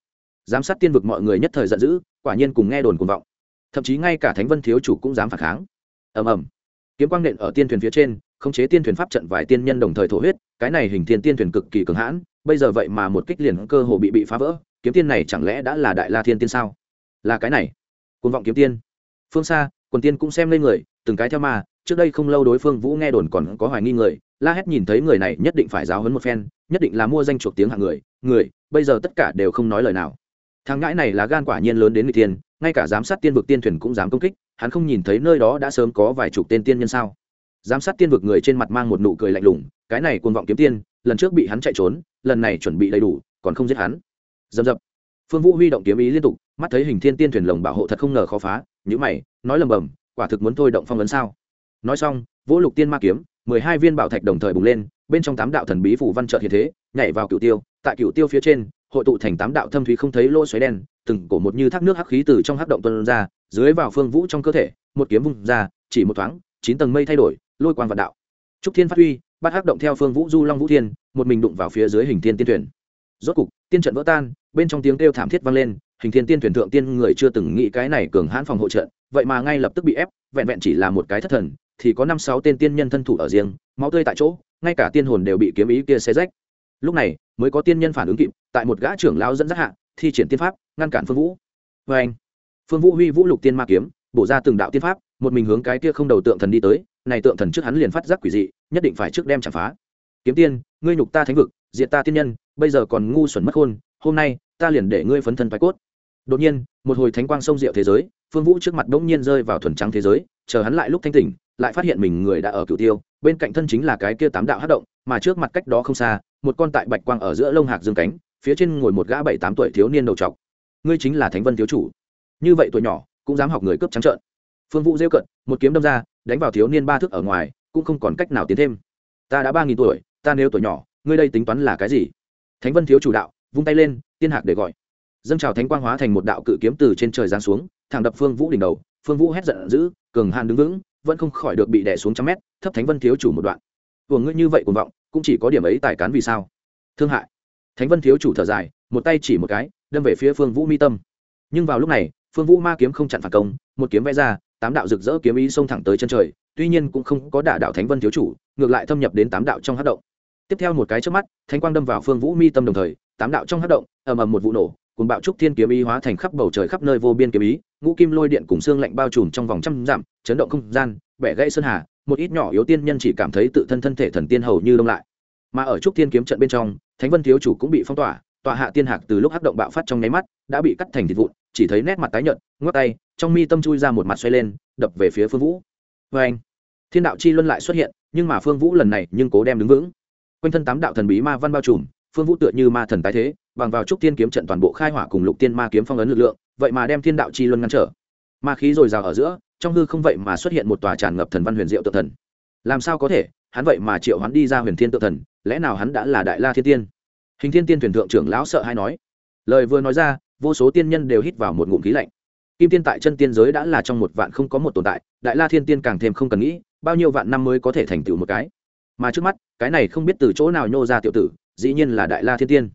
Giám sát tiên vực mọi người nhất thời giận dữ, quả nhiên cùng nghe đồn cuồng vọng. Thậm chí ngay cả thánh vân thiếu chủ cũng dám phản kháng. Ầm ầm. Kiếm quang nện ở tiên thuyền phía trên, khống chế tiên thuyền pháp trận vài tiên nhân đồng thời thổ huyết, cái này hình thiên tiên thuyền cực kỳ cường hãn bây giờ vậy mà một kích liền cơ hồ bị bị phá vỡ, kiếm tiên này chẳng lẽ đã là đại la thiên tiên sao? Là cái này côn vọng kiếm tiên. Phương xa, quần tiên cũng xem lên người, từng cái theo mà trước đây không lâu đối phương vũ nghe đồn còn có hoài nghi người, la hét nhìn thấy người này nhất định phải giáo hấn một phen, nhất định là mua danh chuộc tiếng hạng người người, bây giờ tất cả đều không nói lời nào. Thằng ngãi này là gan quả nhiên lớn đến người tiên ngay cả giám sát tiên vực tiên thuyền cũng dám công kích, hắn không nhìn thấy nơi đó đã sớm có vài chục tên tiên nhân sao? Giám sát tiên vực người trên mặt mang một nụ cười lạnh lùng, cái này cuồng vọng kiếm tiên, lần trước bị hắn chạy trốn lần này chuẩn bị đầy đủ, còn không giết hắn. Dầm dập. Phương vũ huy động kiếm ý liên tục, mắt thấy hình thiên tiên thuyền lồng bảo hộ thật không ngờ khó phá nhữ mày, nói lầm bầm, quả thực muốn thôi động phong ấn sao? Nói xong vỗ lục tiên ma kiếm, mười hai viên bảo thạch đồng thời bùng lên, bên trong tám đạo thần bí phủ văn trợ hiện thế, nhảy vào cựu tiêu, tại cựu tiêu phía trên, hội tụ thành tám đạo thâm thúy không thấy lỗ xoáy đen, từng cổ một như thác nước hắc khí từ trong hắc động tuân ra, dưới vào phương vũ trong cơ thể, một kiếm vung ra, chỉ một thoáng, chín tầng mây thay đổi, lôi quang vạn đạo. Trúc thiên phát huy bắt hắc động theo phương vũ du long vũ thiên, một mình đụng vào phía dưới hình thiên tiên thuyền. Rốt cục, tiên trận vỡ tan, bên trong tiếng kêu thảm thiết vang lên, hình thiên tiên thuyền thượng tiên người chưa từng nghĩ cái này cường hãn phòng hộ trận, vậy mà ngay lập tức bị ép, vẹn vẹn chỉ là một cái thất thần, thì có năm sáu tên tiên nhân thân thủ ở riêng, máu tươi tại chỗ, ngay cả tiên hồn đều bị kiếm ý kia xé rách. Lúc này, mới có tiên nhân phản ứng kịp, tại một gã trưởng lao dẫn dắt hạ, thi triển tiên pháp, ngăn cản phương vũ. Vê anh phương vũ huy vũ lục tiên ma kiếm, bổ ra từng đạo tiên pháp, một mình hướng cái kia không đầu tượng thần đi tới này tượng thần trước hắn liền phát giác quỷ dị, nhất định phải trước đem chạm phá. Kiếm tiên, ngươi nhục ta thánh vực, diệt ta tiên nhân, bây giờ còn ngu xuẩn mất khôn hôm nay, ta liền để ngươi phấn thân phái cốt. Đột nhiên, một hồi thánh quang sông diệu thế giới, phương vũ trước mặt đ ỗ n g nhiên rơi vào thuần trắng thế giới, chờ hắn lại lúc thanh tỉnh, lại phát hiện mình người đã ở cựu tiêu, bên cạnh thân chính là cái kia tám đạo hát động, mà trước mặt cách đó không xa, một con tại bạch quang ở giữa lông hạc dương cánh, phía trên ngồi một gã bảy tám tuổi thiếu niên đầu trọc. Ngươi chính là thánh vân thiếu chủ. Như vậy tuổi nhỏ, cũng dám học người cướp trắng trợn phương vũ rêu cận một kiếm đâm ra, đánh vào thiếu niên ba thước ở ngoài, cũng không còn cách nào tiến thêm. Ta đã ba nghìn tuổi, ta nếu tuổi nhỏ, ngươi đây tính toán là cái gì? Thánh vân thiếu chủ đạo, vung tay lên, tiên hạc để gọi. Dâng trào thánh quang hóa thành một đạo cự kiếm từ trên trời giáng xuống, thẳng đập phương vũ đỉnh đầu. Phương vũ hét giận dữ, cường hàn đứng vững, vẫn không khỏi được bị đè xuống trăm mét, thấp thánh vân thiếu chủ một đoạn. Của ngươi như vậy cuồng vọng, cũng chỉ có điểm ấy tài cán vì sao? Thương hại. Thánh vân thiếu chủ thở dài, một tay chỉ một cái, đâm về phía phương vũ mi tâm. Nhưng vào lúc này, phương vũ ma kiếm không chặn phản công, một kiếm vẽ ra tám đạo rực rỡ kiếm ý xông thẳng tới chân trời, tuy nhiên cũng không có đả đạo thánh vân thiếu chủ, ngược lại thâm nhập đến tám đạo trong hát động. Tiếp theo một cái trước mắt, thánh quang đâm vào phương vũ mi tâm đồng thời, tám đạo trong hát động, ầm ầm một vụ nổ cùng bạo trúc thiên kiếm ý hóa thành khắp bầu trời khắp nơi vô biên kiếm ý, ngũ kim lôi điện cùng xương lạnh bao trùm trong vòng trăm dặm, chấn động không gian, bẻ gãy sơn hà, một ít nhỏ yếu tiên nhân chỉ cảm thấy tự thân thân thể thần tiên hầu như đông lại. Mà ở trúc thiên kiếm trận bên trong, thánh vân thiếu chủ cũng bị phong tỏa Tòa hạ tiên hạc từ lúc hắc động bạo phát trong nháy mắt, đã bị cắt thành thịt vụn, chỉ thấy nét mặt tái nhợt, ngoắc tay, trong mi tâm chui ra một mặt xoay lên, đập về phía phương vũ. Vê anh, thiên đạo chi luân lại xuất hiện, nhưng mà phương vũ lần này nhưng cố đem đứng vững. Quanh thân tám đạo thần bí ma văn bao trùm, phương vũ tựa như ma thần tái thế, bằng vào trúc tiên kiếm trận toàn bộ khai hỏa cùng lục tiên ma kiếm phong ấn lực lượng, vậy mà đem thiên đạo chi luân ngăn trở. Ma khí dồi dào ở giữa, trong hư không vậy mà xuất hiện một tòa tràn ngập thần văn huyền diệu tự thần. Làm sao có thể, hắn vậy mà triệu hắn đi ra huyền thiên tự thần, lẽ nào hắn đã là đại la thiên tiên? Hình thiên tiên thuyền thượng trưởng lão sợ hay nói. Lời vừa nói ra, vô số tiên nhân đều hít vào một ngụm khí lạnh. Kim tiên tại chân tiên giới đã là trong một vạn không có một tồn tại, đại la thiên tiên càng thêm không cần nghĩ, bao nhiêu vạn năm mới có thể thành tựu một cái. Mà trước mắt, cái này không biết từ chỗ nào nhô ra tiểu tử, dĩ nhiên là đại la thiên tiên.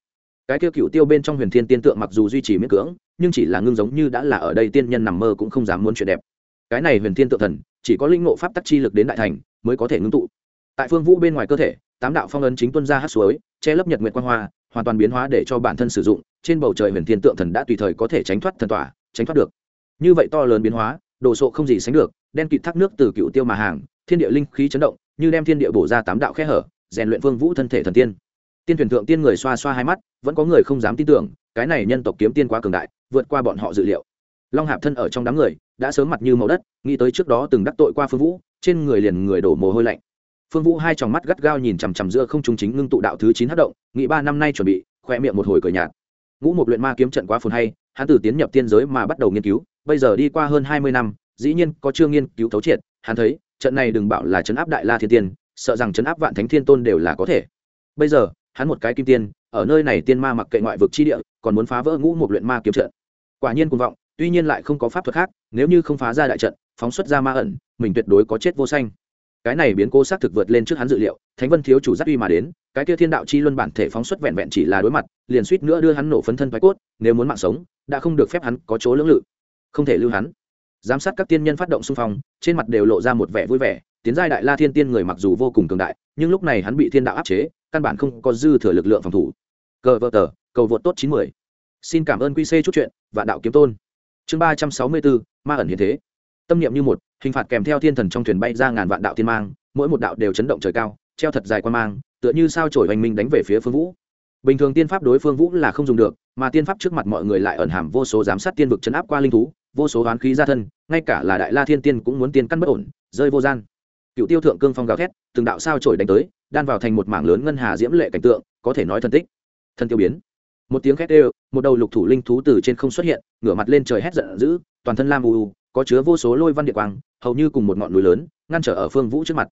Cái kia cựu tiêu bên trong huyền thiên tiên tượng mặc dù duy trì miễn cưỡng, nhưng chỉ là ngưng giống như đã là ở đây tiên nhân nằm mơ cũng không dám muốn chuyện đẹp. Cái này huyền thiên tượng thần, chỉ có linh ngộ pháp tắc chi lực đến đại thành, mới có thể ngưng tụ. Tại phương vũ bên ngoài cơ thể tám đạo phong ấn chính tuân ra hát suối, che lấp nhật nguyệt quan hoa, hoàn toàn biến hóa để cho bản thân sử dụng, trên bầu trời huyền thiên tượng thần đã tùy thời có thể tránh thoát thần tỏa, tránh thoát được. Như vậy to lớn biến hóa, đồ sộ không gì sánh được, đen kịt thác nước từ cựu tiêu mà hàng, thiên địa linh khí chấn động, như đem thiên địa bổ ra tám đạo khe hở, rèn luyện vương vũ thân thể thần tiên. Tiên thuyền thượng tiên người xoa xoa hai mắt, vẫn có người không dám tin tưởng, cái này nhân tộc kiếm tiên quá cường đại, vượt qua bọn họ dự liệu. Long hạp thân ở trong đám người, đã sớm mặt như màu đất, nghĩ tới trước đó từng đắc tội qua phương vũ, trên người liền người đổ mồ hôi lạnh phương vũ hai tròng mắt gắt gao nhìn chằm chằm giữa không trung chính ngưng tụ đạo thứ chín hát động nghĩ ba năm nay chuẩn bị, khoe miệng một hồi cười nhạt. Ngũ một luyện ma kiếm trận quá phồn hay, hắn từ tiến nhập tiên giới mà bắt đầu nghiên cứu, bây giờ đi qua hơn hai mươi năm, dĩ nhiên có chưa nghiên cứu thấu triệt, hắn thấy, trận này đừng bảo là chấn áp đại la thiên tiên, sợ rằng chấn áp vạn thánh thiên tôn đều là có thể. Bây giờ, hắn một cái kim tiên, ở nơi này tiên ma mặc kệ ngoại vực chi địa, còn muốn phá vỡ ngũ một luyện ma kiếm trận. Quả nhiên cuồng vọng, tuy nhiên lại không có pháp thuật khác, nếu như không phá ra đại trận, phóng xuất ra ma ẩn, mình tuyệt đối có chết vô xanh cái này biến cố xác thực vượt lên trước hắn dự liệu, thánh vân thiếu chủ giác uy mà đến, cái kia thiên đạo chi luân bản thể phóng xuất vẹn vẹn chỉ là đối mặt, liền suýt nữa đưa hắn nổ phấn thân thoái cốt, nếu muốn mạng sống, đã không được phép hắn có chỗ lưỡng lự. Không thể lưu hắn. Giám sát các tiên nhân phát động xung phong, trên mặt đều lộ ra một vẻ vui vẻ, tiến giai đại la thiên tiên người mặc dù vô cùng cường đại, nhưng lúc này hắn bị thiên đạo áp chế, căn bản không có dư thừa lực lượng phòng thủ. Cờ vợ tờ, cầu vượt tốt chín mươi xin cảm ơn quy c chút chuyện và đạo kiếm tôn. Chương ba trăm sáu mươi bốn, ma ẩn hiện thế. Tâm niệm như một hình phạt kèm theo thiên thần trong thuyền bay ra ngàn vạn đạo thiên mang, mỗi một đạo đều chấn động trời cao, treo thật dài quan mang, tựa như sao trổi hoành minh đánh về phía phương vũ. Bình thường tiên pháp đối phương vũ là không dùng được, mà tiên pháp trước mặt mọi người lại ẩn hàm vô số giám sát tiên vực chấn áp qua linh thú, vô số hoán khí ra thân, ngay cả là đại la thiên tiên cũng muốn tiên căn bất ổn, rơi vô gian. Cựu tiêu thượng cương phong gào thét, từng đạo sao trổi đánh tới, đan vào thành một mảng lớn ngân hà diễm lệ cảnh tượng, có thể nói thân tích. Thân tiêu biến. Một tiếng khét ê một đầu lục thủ linh thú từ trên không xuất hiện, ngửa mặt lên trời hét giận dữ, toàn thân lam u u có chứa vô số lôi văn địa quang, hầu như cùng một ngọn núi lớn, ngăn trở ở phương vũ trước mặt.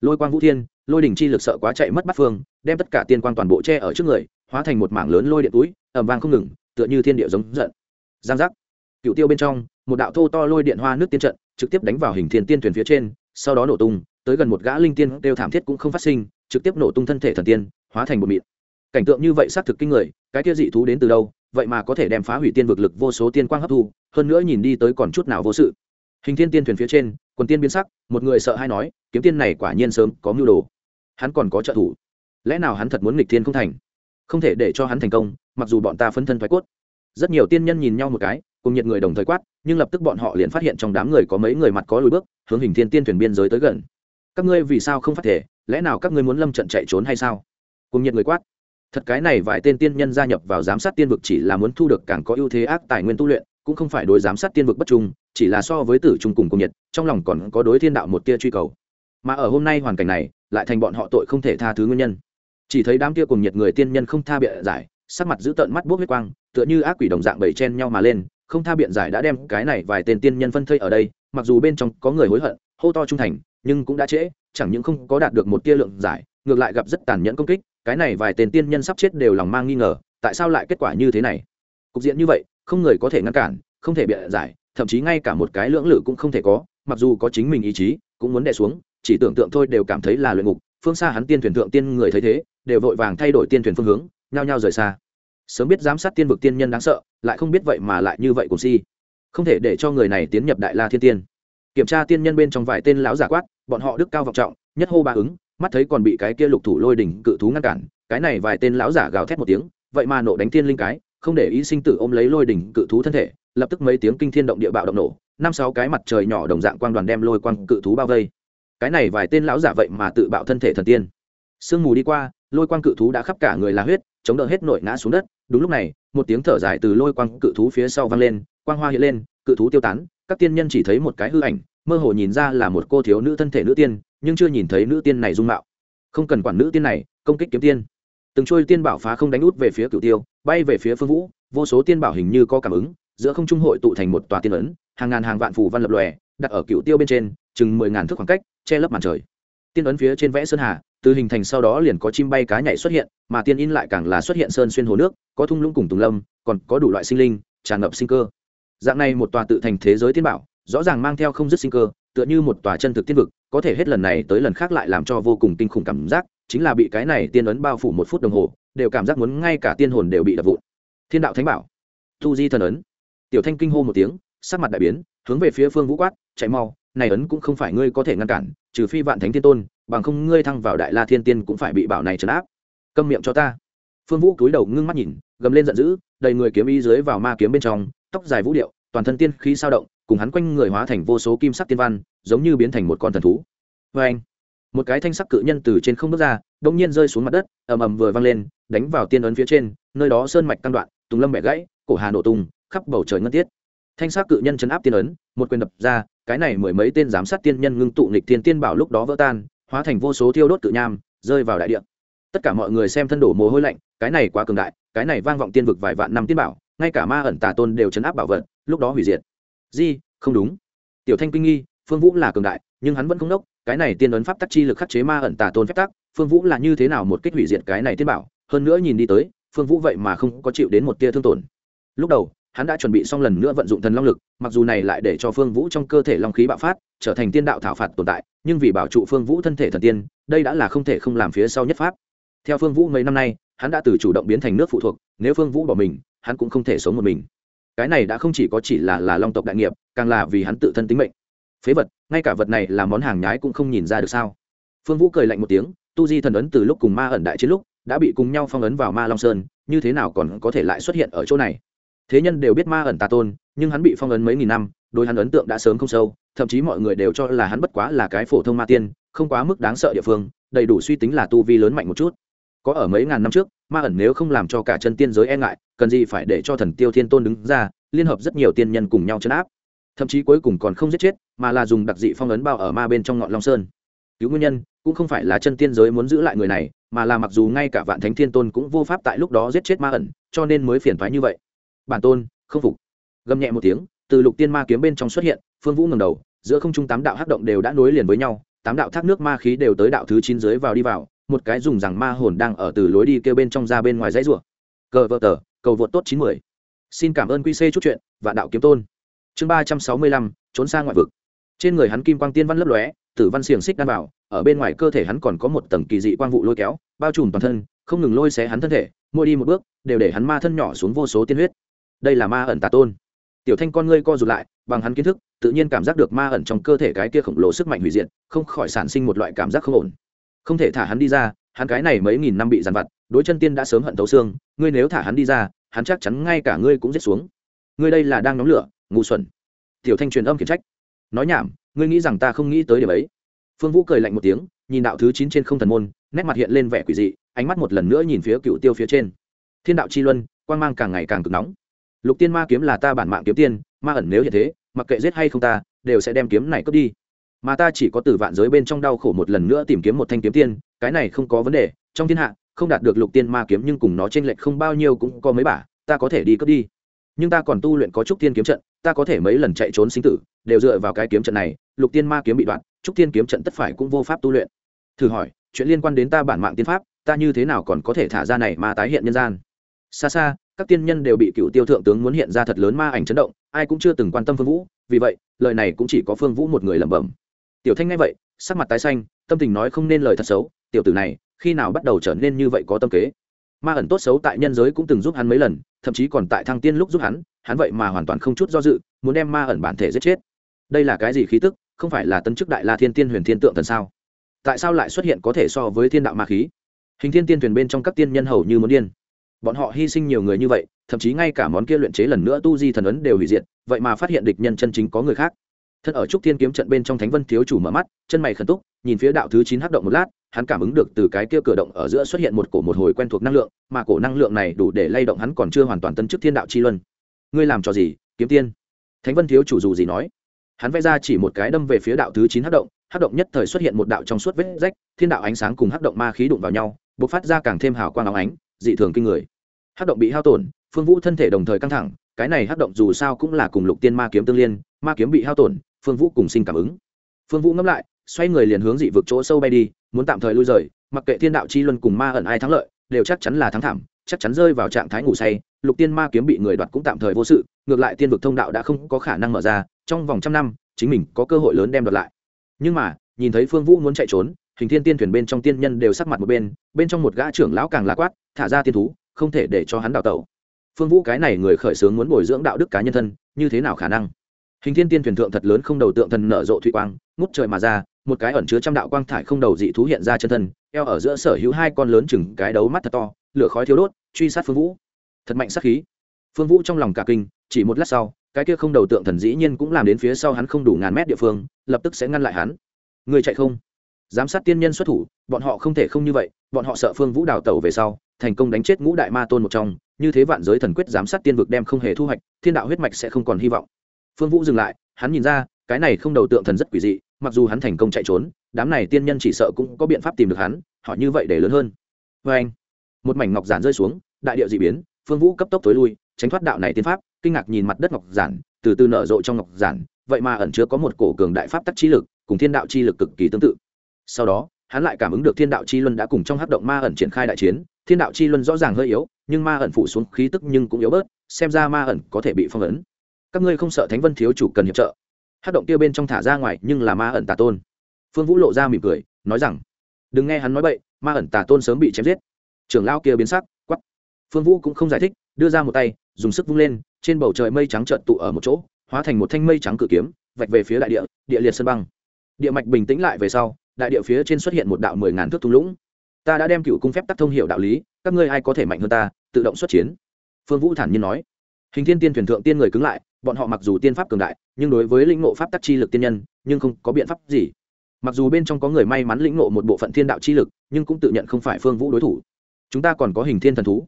Lôi quang vũ thiên, lôi đỉnh chi lực sợ quá chạy mất bắt phương, đem tất cả tiên quang toàn bộ che ở trước người, hóa thành một mảng lớn lôi điện túi ẩm vang không ngừng, tựa như thiên địa giống giận. Giang giác. Cựu tiêu bên trong, một đạo thô to lôi điện hoa nước tiên trận, trực tiếp đánh vào hình thiên tiên thuyền phía trên, sau đó nổ tung, tới gần một gã linh tiên đều thảm thiết cũng không phát sinh, trực tiếp nổ tung thân thể thần tiên, hóa thành một mịn. Cảnh tượng như vậy xác thực kinh người, cái kia dị thú đến từ đâu vậy mà có thể đem phá hủy tiên vực lực vô số tiên quang hấp thu, hơn nữa nhìn đi tới còn chút nào vô sự. Hình thiên tiên thuyền phía trên, quần tiên biến sắc, một người sợ hay nói, kiếm tiên này quả nhiên sớm, có mưu đồ. Hắn còn có trợ thủ. Lẽ nào hắn thật muốn nghịch thiên không thành? Không thể để cho hắn thành công, mặc dù bọn ta phân thân thoái cốt. Rất nhiều tiên nhân nhìn nhau một cái, cùng nhiệt người đồng thời quát, nhưng lập tức bọn họ liền phát hiện trong đám người có mấy người mặt có lùi bước, hướng hình thiên tiên thuyền biên giới tới gần. Các ngươi vì sao không phát thể? Lẽ nào các ngươi muốn lâm trận chạy trốn hay sao? Cùng nhiệt người quát thật cái này vài tên tiên nhân gia nhập vào giám sát tiên vực chỉ là muốn thu được càng có ưu thế ác tài nguyên tu luyện, cũng không phải đối giám sát tiên vực bất trung, chỉ là so với tử trung cùng cung nhiệt, trong lòng còn có đối thiên đạo một tia truy cầu. Mà ở hôm nay hoàn cảnh này, lại thành bọn họ tội không thể tha thứ nguyên nhân. Chỉ thấy đám kia cùng nhiệt người tiên nhân không tha biện giải, sắc mặt giữ tợn mắt bốc huyết quang, tựa như ác quỷ đồng dạng bầy chen nhau mà lên, không tha biện giải đã đem cái này vài tên tiên nhân phân thây ở đây, mặc dù bên trong có người hối hận, hô to trung thành, nhưng cũng đã trễ, chẳng những không có đạt được một tia lượng giải, ngược lại gặp rất tàn nhẫn công kích cái này vài tên tiên nhân sắp chết đều lòng mang nghi ngờ, tại sao lại kết quả như thế này? Cục diện như vậy, không người có thể ngăn cản, không thể bịa giải, thậm chí ngay cả một cái lưỡng lự cũng không thể có, mặc dù có chính mình ý chí, cũng muốn đè xuống, chỉ tưởng tượng thôi đều cảm thấy là luyện ngục. Phương xa hắn tiên thuyền thượng tiên người thấy thế, đều vội vàng thay đổi tiên thuyền phương hướng, nhao nhao rời xa. Sớm biết giám sát tiên vực tiên nhân đáng sợ, lại không biết vậy mà lại như vậy cùng si. Không thể để cho người này tiến nhập đại la thiên tiên. Kiểm tra tiên nhân bên trong vài tên lão giả quát, bọn họ đức cao vọng trọng, nhất hô ba ứng mắt thấy còn bị cái kia lục thủ lôi đỉnh cự thú ngăn cản, cái này vài tên lão giả gào thét một tiếng, vậy mà nộ đánh thiên linh cái, không để ý sinh tử ôm lấy lôi đỉnh cự thú thân thể, lập tức mấy tiếng kinh thiên động địa bạo động nổ, năm sáu cái mặt trời nhỏ đồng dạng quang đoàn đem lôi quang cự thú bao vây. Cái này vài tên lão giả vậy mà tự bạo thân thể thần tiên. Sương mù đi qua, lôi quang cự thú đã khắp cả người là huyết, chống đỡ hết nội ngã xuống đất. Đúng lúc này, một tiếng thở dài từ lôi quang cự thú phía sau vang lên, quang hoa hiện lên, cự thú tiêu tán, các tiên nhân chỉ thấy một cái hư ảnh, mơ hồ nhìn ra là một cô thiếu nữ thân thể nữ tiên nhưng chưa nhìn thấy nữ tiên này dung mạo. Không cần quản nữ tiên này, công kích kiếm tiên. Từng trôi tiên bảo phá không đánh út về phía cựu tiêu, bay về phía phương vũ, vô số tiên bảo hình như có cảm ứng, giữa không trung hội tụ thành một tòa tiên ấn, hàng ngàn hàng vạn phù văn lập lòe, đặt ở cựu tiêu bên trên, chừng mười ngàn thước khoảng cách, che lấp màn trời. Tiên ấn phía trên vẽ sơn hà, từ hình thành sau đó liền có chim bay cá nhảy xuất hiện, mà tiên in lại càng là xuất hiện sơn xuyên hồ nước, có thung lũng cùng tùng lâm, còn có đủ loại sinh linh, tràn ngập sinh cơ. Dạng này một tòa tự thành thế giới tiên bảo, rõ ràng mang theo không dứt sinh cơ, tựa như một tòa chân thực tiên vực có thể hết lần này tới lần khác lại làm cho vô cùng kinh khủng cảm giác, chính là bị cái này tiên ấn bao phủ một phút đồng hồ, đều cảm giác muốn ngay cả tiên hồn đều bị đập vụn. Thiên đạo thánh bảo thu di thần ấn. Tiểu thanh kinh hô một tiếng, sắc mặt đại biến, hướng về phía phương vũ quát, chạy mau, này ấn cũng không phải ngươi có thể ngăn cản, trừ phi vạn thánh tiên tôn, bằng không ngươi thăng vào đại la thiên tiên cũng phải bị bảo này trấn áp. Câm miệng cho ta. Phương vũ cúi đầu ngưng mắt nhìn, gầm lên giận dữ, đầy người kiếm ý dưới vào ma kiếm bên trong, tóc dài vũ điệu, toàn thân tiên khí sao động, cùng hắn quanh người hóa thành vô số kim sắc tiên văn giống như biến thành một con thần thú. Vê anh, một cái thanh sắc cự nhân từ trên không bước ra đông nhiên rơi xuống mặt đất, ầm ầm vừa văng lên, đánh vào tiên ấn phía trên, nơi đó sơn mạch căn đoạn, tùng lâm bẻ gãy, cổ hà nổ tung, khắp bầu trời ngân tiết. Thanh sắc cự nhân chấn áp tiên ấn, một quyền đập ra, cái này mười mấy tên giám sát tiên nhân ngưng tụ nịch thiên tiên bảo lúc đó vỡ tan, hóa thành vô số thiêu đốt cự nham, rơi vào đại địa. Tất cả mọi người xem thân đổ mồ hôi lạnh, cái này quá cường đại, cái này vang vọng tiên vực vài vạn năm tiên bảo, ngay cả ma ẩn tà tôn đều chấn áp bảo vật, lúc đó hủy diệt. Di, không đúng. Tiểu thanh kinh nghi phương vũ là cường đại, nhưng hắn vẫn không đốc, cái này tiên ấn pháp tắc chi lực khắc chế ma ẩn tà tôn phép tắc, phương vũ là như thế nào một kích hủy diệt cái này tiên bảo? Hơn nữa nhìn đi tới, phương vũ vậy mà không có chịu đến một tia thương tổn. Lúc đầu, hắn đã chuẩn bị xong lần nữa vận dụng thần long lực, mặc dù này lại để cho phương vũ trong cơ thể long khí bạo phát, trở thành tiên đạo thảo phạt tồn tại, nhưng vì bảo trụ phương vũ thân thể thần tiên, đây đã là không thể không làm phía sau nhất pháp. Theo phương vũ mấy năm nay, hắn đã từ chủ động biến thành nước phụ thuộc, nếu phương vũ bỏ mình, hắn cũng không thể sống một mình. Cái này đã không chỉ có chỉ là là long tộc đại nghiệp, càng là vì hắn tự thân tính mệnh phế vật, ngay cả vật này là món hàng nhái cũng không nhìn ra được sao. Phương vũ cười lạnh một tiếng, tu di thần ấn từ lúc cùng ma ẩn đại chiến lúc, đã bị cùng nhau phong ấn vào ma long sơn, như thế nào còn có thể lại xuất hiện ở chỗ này? Thế nhân đều biết ma ẩn tà tôn, nhưng hắn bị phong ấn mấy nghìn năm đôi hắn ấn tượng đã sớm không sâu, thậm chí mọi người đều cho là hắn bất quá là cái phổ thông ma tiên, không quá mức đáng sợ địa phương, đầy đủ suy tính là tu vi lớn mạnh một chút. Có ở mấy ngàn năm trước, ma ẩn nếu không làm cho cả chân tiên giới e ngại, cần gì phải để cho thần tiêu thiên tôn đứng ra, liên hợp rất nhiều tiên nhân cùng nhau chấn áp thậm chí cuối cùng còn không giết chết, mà là dùng đặc dị phong ấn bao ở ma bên trong ngọn long sơn. Cứu nguyên nhân, cũng không phải là chân tiên giới muốn giữ lại người này, mà là mặc dù ngay cả vạn thánh thiên tôn cũng vô pháp tại lúc đó giết chết ma ẩn, cho nên mới phiền thoái như vậy. Bản tôn, không phục. Gầm nhẹ một tiếng, từ lục tiên ma kiếm bên trong xuất hiện, phương vũ ngầm đầu, giữa không trung tám đạo hắc động đều đã nối liền với nhau, tám đạo thác nước ma khí đều tới đạo thứ chín dưới vào đi vào, một cái dùng rằng ma hồn đang ở từ lối đi kêu bên trong ra bên ngoài dãy rùa cờ vợ tờ, cầu vượt tốt chín mươi xin cảm ơn quy c chút chuyện và đạo kiếm tôn chương ba trăm sáu mươi lăm, trốn xa ngoại vực. Trên người hắn kim quang tiên văn lấp lóe, tử văn xiềng xích đan bảo ở bên ngoài cơ thể hắn còn có một tầng kỳ dị quang vụ lôi kéo, bao trùm toàn thân, không ngừng lôi xé hắn thân thể, mỗi đi một bước, đều để hắn ma thân nhỏ xuống vô số tiên huyết. Đây là ma ẩn tà tôn. Tiểu thanh con ngươi co rụt lại, bằng hắn kiến thức, tự nhiên cảm giác được ma ẩn trong cơ thể cái kia khổng lồ sức mạnh hủy diệt, không khỏi sản sinh một loại cảm giác không ổn. Không thể thả hắn đi ra, hắn cái này mấy nghìn năm bị dàn vặt, đối chân tiên đã sớm hận thấu xương, ngươi nếu thả hắn đi ra, hắn chắc chắn ngay cả ngươi cũng giết xuống. Ngươi đây là đang nóng lửa ngu xuẩn. Tiểu thanh truyền âm khiển trách. Nói nhảm, ngươi nghĩ rằng ta không nghĩ tới điểm ấy. Phương vũ cười lạnh một tiếng, nhìn đạo thứ chín trên không thần môn, nét mặt hiện lên vẻ quỷ dị, ánh mắt một lần nữa nhìn phía cựu tiêu phía trên. Thiên đạo chi luân quan g mang càng ngày càng cực nóng. Lục tiên ma kiếm là ta bản mạng kiếm tiên, ma ẩn nếu hiện thế, mặc kệ giết hay không ta, đều sẽ đem kiếm này cướp đi. Mà ta chỉ có từ vạn giới bên trong đau khổ một lần nữa tìm kiếm một thanh kiếm tiên, cái này không có vấn đề, trong thiên hạ, không đạt được lục tiên ma kiếm nhưng cùng nó t r ê n lệch không bao nhiêu cũng có mấy bả, ta có thể đi cướp đi nhưng ta còn tu luyện có trúc tiên kiếm trận, ta có thể mấy lần chạy trốn sinh tử, đều dựa vào cái kiếm trận này, lục tiên ma kiếm bị đoạn, trúc tiên kiếm trận tất phải cũng vô pháp tu luyện. Thử hỏi, chuyện liên quan đến ta bản mạng tiên pháp, ta như thế nào còn có thể thả ra này mà tái hiện nhân gian? Xa xa, các tiên nhân đều bị cựu tiêu thượng tướng muốn hiện ra thật lớn ma ảnh chấn động, ai cũng chưa từng quan tâm phương vũ, vì vậy, lời này cũng chỉ có phương vũ một người lẩm bẩm. Tiểu thanh nghe vậy, sắc mặt tái xanh, tâm tình nói không nên lời thật xấu, tiểu tử này, khi nào bắt đầu trở nên như vậy có tâm kế? Ma ẩn tốt xấu tại nhân giới cũng từng giúp hắn mấy lần, thậm chí còn tại thăng tiên lúc giúp hắn hắn vậy mà hoàn toàn không chút do dự, muốn đem ma ẩn bản thể giết chết. Đây là cái gì khí tức, không phải là tân chức đại la thiên tiên huyền thiên tượng thần sao? Tại sao lại xuất hiện có thể so với thiên đạo ma khí? Hình thiên tiên thuyền bên trong các tiên nhân hầu như muốn điên. Bọn họ hy sinh nhiều người như vậy, thậm chí ngay cả món kia luyện chế lần nữa tu di thần ấn đều hủy diệt, vậy mà phát hiện địch nhân chân chính có người khác thân ở trúc thiên kiếm trận bên trong thánh vân thiếu chủ mở mắt, chân mày khẩn túc, nhìn phía đạo thứ chín hát động một lát, hắn cảm ứng được từ cái kia cửa động ở giữa xuất hiện một cổ một hồi quen thuộc năng lượng, mà cổ năng lượng này đủ để lay động hắn còn chưa hoàn toàn tân chức thiên đạo chi luân. Ngươi làm trò gì, kiếm tiên? Thánh vân thiếu chủ dù gì nói. Hắn vẽ ra chỉ một cái đâm về phía đạo thứ chín hát động hát động nhất thời xuất hiện một đạo trong suốt vết rách, thiên đạo ánh sáng cùng hát động ma khí đụng vào nhau b ộ c phát ra càng thêm hào quang áo ánh, dị thường kinh người. Hát động bị hao tổn, phương vũ thân thể đồng thời căng thẳng, cái này hát động dù sao cũng là cùng lục tiên ma kiếm tương liên ma kiếm bị hao tổn, phương vũ cùng sinh cảm ứng. Phương vũ ngẫm lại, xoay người liền hướng dị vực chỗ sâu bay đi, muốn tạm thời lui rời, mặc kệ thiên đạo chi luân cùng ma ẩn ai thắng lợi, đều chắc chắn là thắng thảm, chắc chắn rơi vào trạng thái ngủ say, lục tiên ma kiếm bị người đoạt cũng tạm thời vô sự, ngược lại tiên vực thông đạo đã không có khả năng mở ra, trong vòng trăm năm, chính mình có cơ hội lớn đem đoạt lại. Nhưng mà, nhìn thấy phương vũ muốn chạy trốn, hình thiên tiên thuyền bên trong tiên nhân đều sắc mặt một bên bên trong một gã trưởng lão càng lá quát, thả ra tiên thú, không thể để cho hắn đào tẩu. Phương vũ cái này người khởi xướng muốn bồi dưỡng đạo đức cá nhân thân, như thế nào khả năng? Hình thiên tiên thuyền thượng thật lớn không đầu tượng thần nở rộ thủy quang, ngút trời mà ra, một cái ẩn chứa trăm đạo quang thải không đầu dị thú hiện ra chân thân, eo ở giữa sở hữu hai con lớn chừng cái đấu mắt thật to, lửa khói thiếu đốt, truy sát phương vũ. Thật mạnh sát khí. Phương vũ trong lòng cả kinh, chỉ một lát sau, cái kia không đầu tượng thần dĩ nhiên cũng làm đến phía sau hắn không đủ ngàn mét địa phương, lập tức sẽ ngăn lại hắn. Người chạy không? Giám sát tiên nhân xuất thủ, bọn họ không thể không như vậy, bọn họ sợ phương vũ đào tẩu về sau, thành công đánh chết ngũ đại ma tôn một trong, như thế vạn giới thần quyết giám sát tiên vực đem không hề thu hoạch, thiên đạo huyết mạch sẽ không còn hy vọng phương vũ dừng lại, hắn nhìn ra, cái này không đầu tượng thần rất quỷ dị, mặc dù hắn thành công chạy trốn, đám này tiên nhân chỉ sợ cũng có biện pháp tìm được hắn, họ như vậy để lớn hơn. Vê anh, một mảnh ngọc giản rơi xuống, đại địa d ị biến, phương vũ cấp tốc tối lui, tránh thoát đạo này tiên pháp, kinh ngạc nhìn mặt đất ngọc giản, từ từ nở rộ trong ngọc giản, vậy mà ẩn chứa có một cổ cường đại pháp tắc chi lực, cùng thiên đạo chi lực cực kỳ tương tự. Sau đó, hắn lại cảm ứng được thiên đạo chi luân đã cùng trong hát động ma ẩn triển khai đại chiến, thiên đạo chi luân rõ ràng hơi yếu, nhưng ma ẩn phủ xuống khí tức nhưng cũng yếu bớt, xem ra ma ẩn có thể bị phong ấn các ngươi không sợ thánh vân thiếu chủ cần hiệp trợ. Hát động kia bên trong thả ra ngoài nhưng là ma ẩn tà tôn. Phương vũ lộ ra mỉm cười, nói rằng, đừng nghe hắn nói bậy, ma ẩn tà tôn sớm bị chém giết. Trưởng lao kia biến sắc quắp phương vũ cũng không giải thích, đưa ra một tay, dùng sức vung lên, trên bầu trời mây trắng trợn tụ ở một chỗ, hóa thành một thanh mây trắng cự kiếm, vạch về phía đại địa địa liệt sân băng. Địa mạch bình tĩnh lại về sau, đại địa phía trên xuất hiện một đạo mười ngàn thước thung lũng. Ta đã đem cựu cung phép tắc thông hiệu đạo lý, các ngươi ai có thể mạnh hơn ta, tự động xuất chiến. Phương vũ thản nhiên nói hình thiên tiên thuyền thượng tiên người cứng lại, bọn họ mặc dù tiên pháp cường đại, nhưng đối với lĩnh ngộ pháp tắc chi lực tiên nhân, nhưng không có biện pháp gì. Mặc dù bên trong có người may mắn lĩnh ngộ một bộ phận thiên đạo chi lực, nhưng cũng tự nhận không phải phương vũ đối thủ. Chúng ta còn có hình thiên thần thú.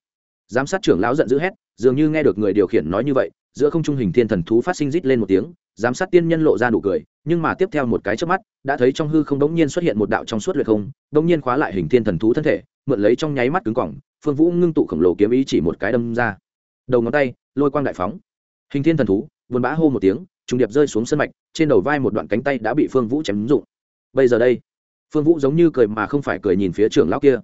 Giám sát trưởng lão giận dữ hét, dường như nghe được người điều khiển nói như vậy, giữa không trung hình thiên thần thú phát sinh rít lên một tiếng, giám sát tiên nhân lộ ra nụ cười, nhưng mà tiếp theo một cái trước mắt, đã thấy trong hư không đống nhiên xuất hiện một đạo trong suốt luyện không, đống nhiên khóa lại hình thiên thần thú thân thể, mượn lấy trong nháy mắt cứng cỏng, phương vũ ngưng tụ khổng lồ kiếm ý chỉ một cái đâm ra. Đầu ngón tay lôi quang đại phóng. Hình thiên thần thú vườn bã hô một tiếng, trùng điệp rơi xuống sân mạch, trên đầu vai một đoạn cánh tay đã bị phương vũ chém dụng bây giờ đây, phương vũ giống như cười mà không phải cười nhìn phía trưởng lão kia.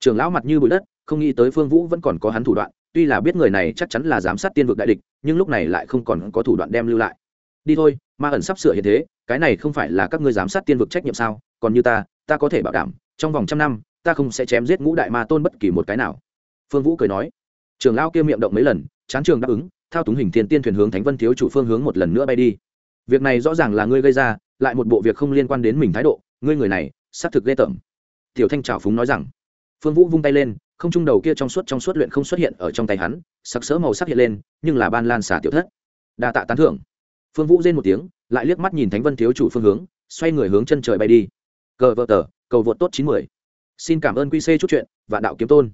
Trưởng lão mặt như bụi đất, không nghĩ tới phương vũ vẫn còn có hắn thủ đoạn, tuy là biết người này chắc chắn là giám sát tiên vực đại địch, nhưng lúc này lại không còn có thủ đoạn đem lưu lại. Đi thôi, ma ẩn sắp sửa hiện thế, cái này không phải là các ngươi giám sát tiên vực trách nhiệm sao? Còn như ta ta có thể bảo đảm, trong vòng trăm năm, ta không sẽ chém giết ngũ đại ma tôn bất kỳ một cái nào. Phương vũ cười nói. Trường lao kia miệng động mấy lần chán trường đáp ứng, thao túng hình thiên tiên thuyền hướng thánh vân thiếu chủ phương hướng một lần nữa bay đi. Việc này rõ ràng là ngươi gây ra, lại một bộ việc không liên quan đến mình thái độ, ngươi người này, xác thực ghê tởm. Tiểu thanh trào phúng nói rằng. Phương vũ vung tay lên, không trung đầu kia trong suốt trong suốt luyện không xuất hiện ở trong tay hắn, sặc sỡ màu sắc hiện lên, nhưng là ban lan xả tiểu thất. Đa tạ tán thưởng. Phương vũ rên một tiếng, lại liếc mắt nhìn thánh vân thiếu chủ phương hướng, xoay người hướng chân trời bay đi. Cờ vợ tờ, cầu vượt tốt chín mươi xin cảm ơn qc chút chuyện và đạo kiếm tôn.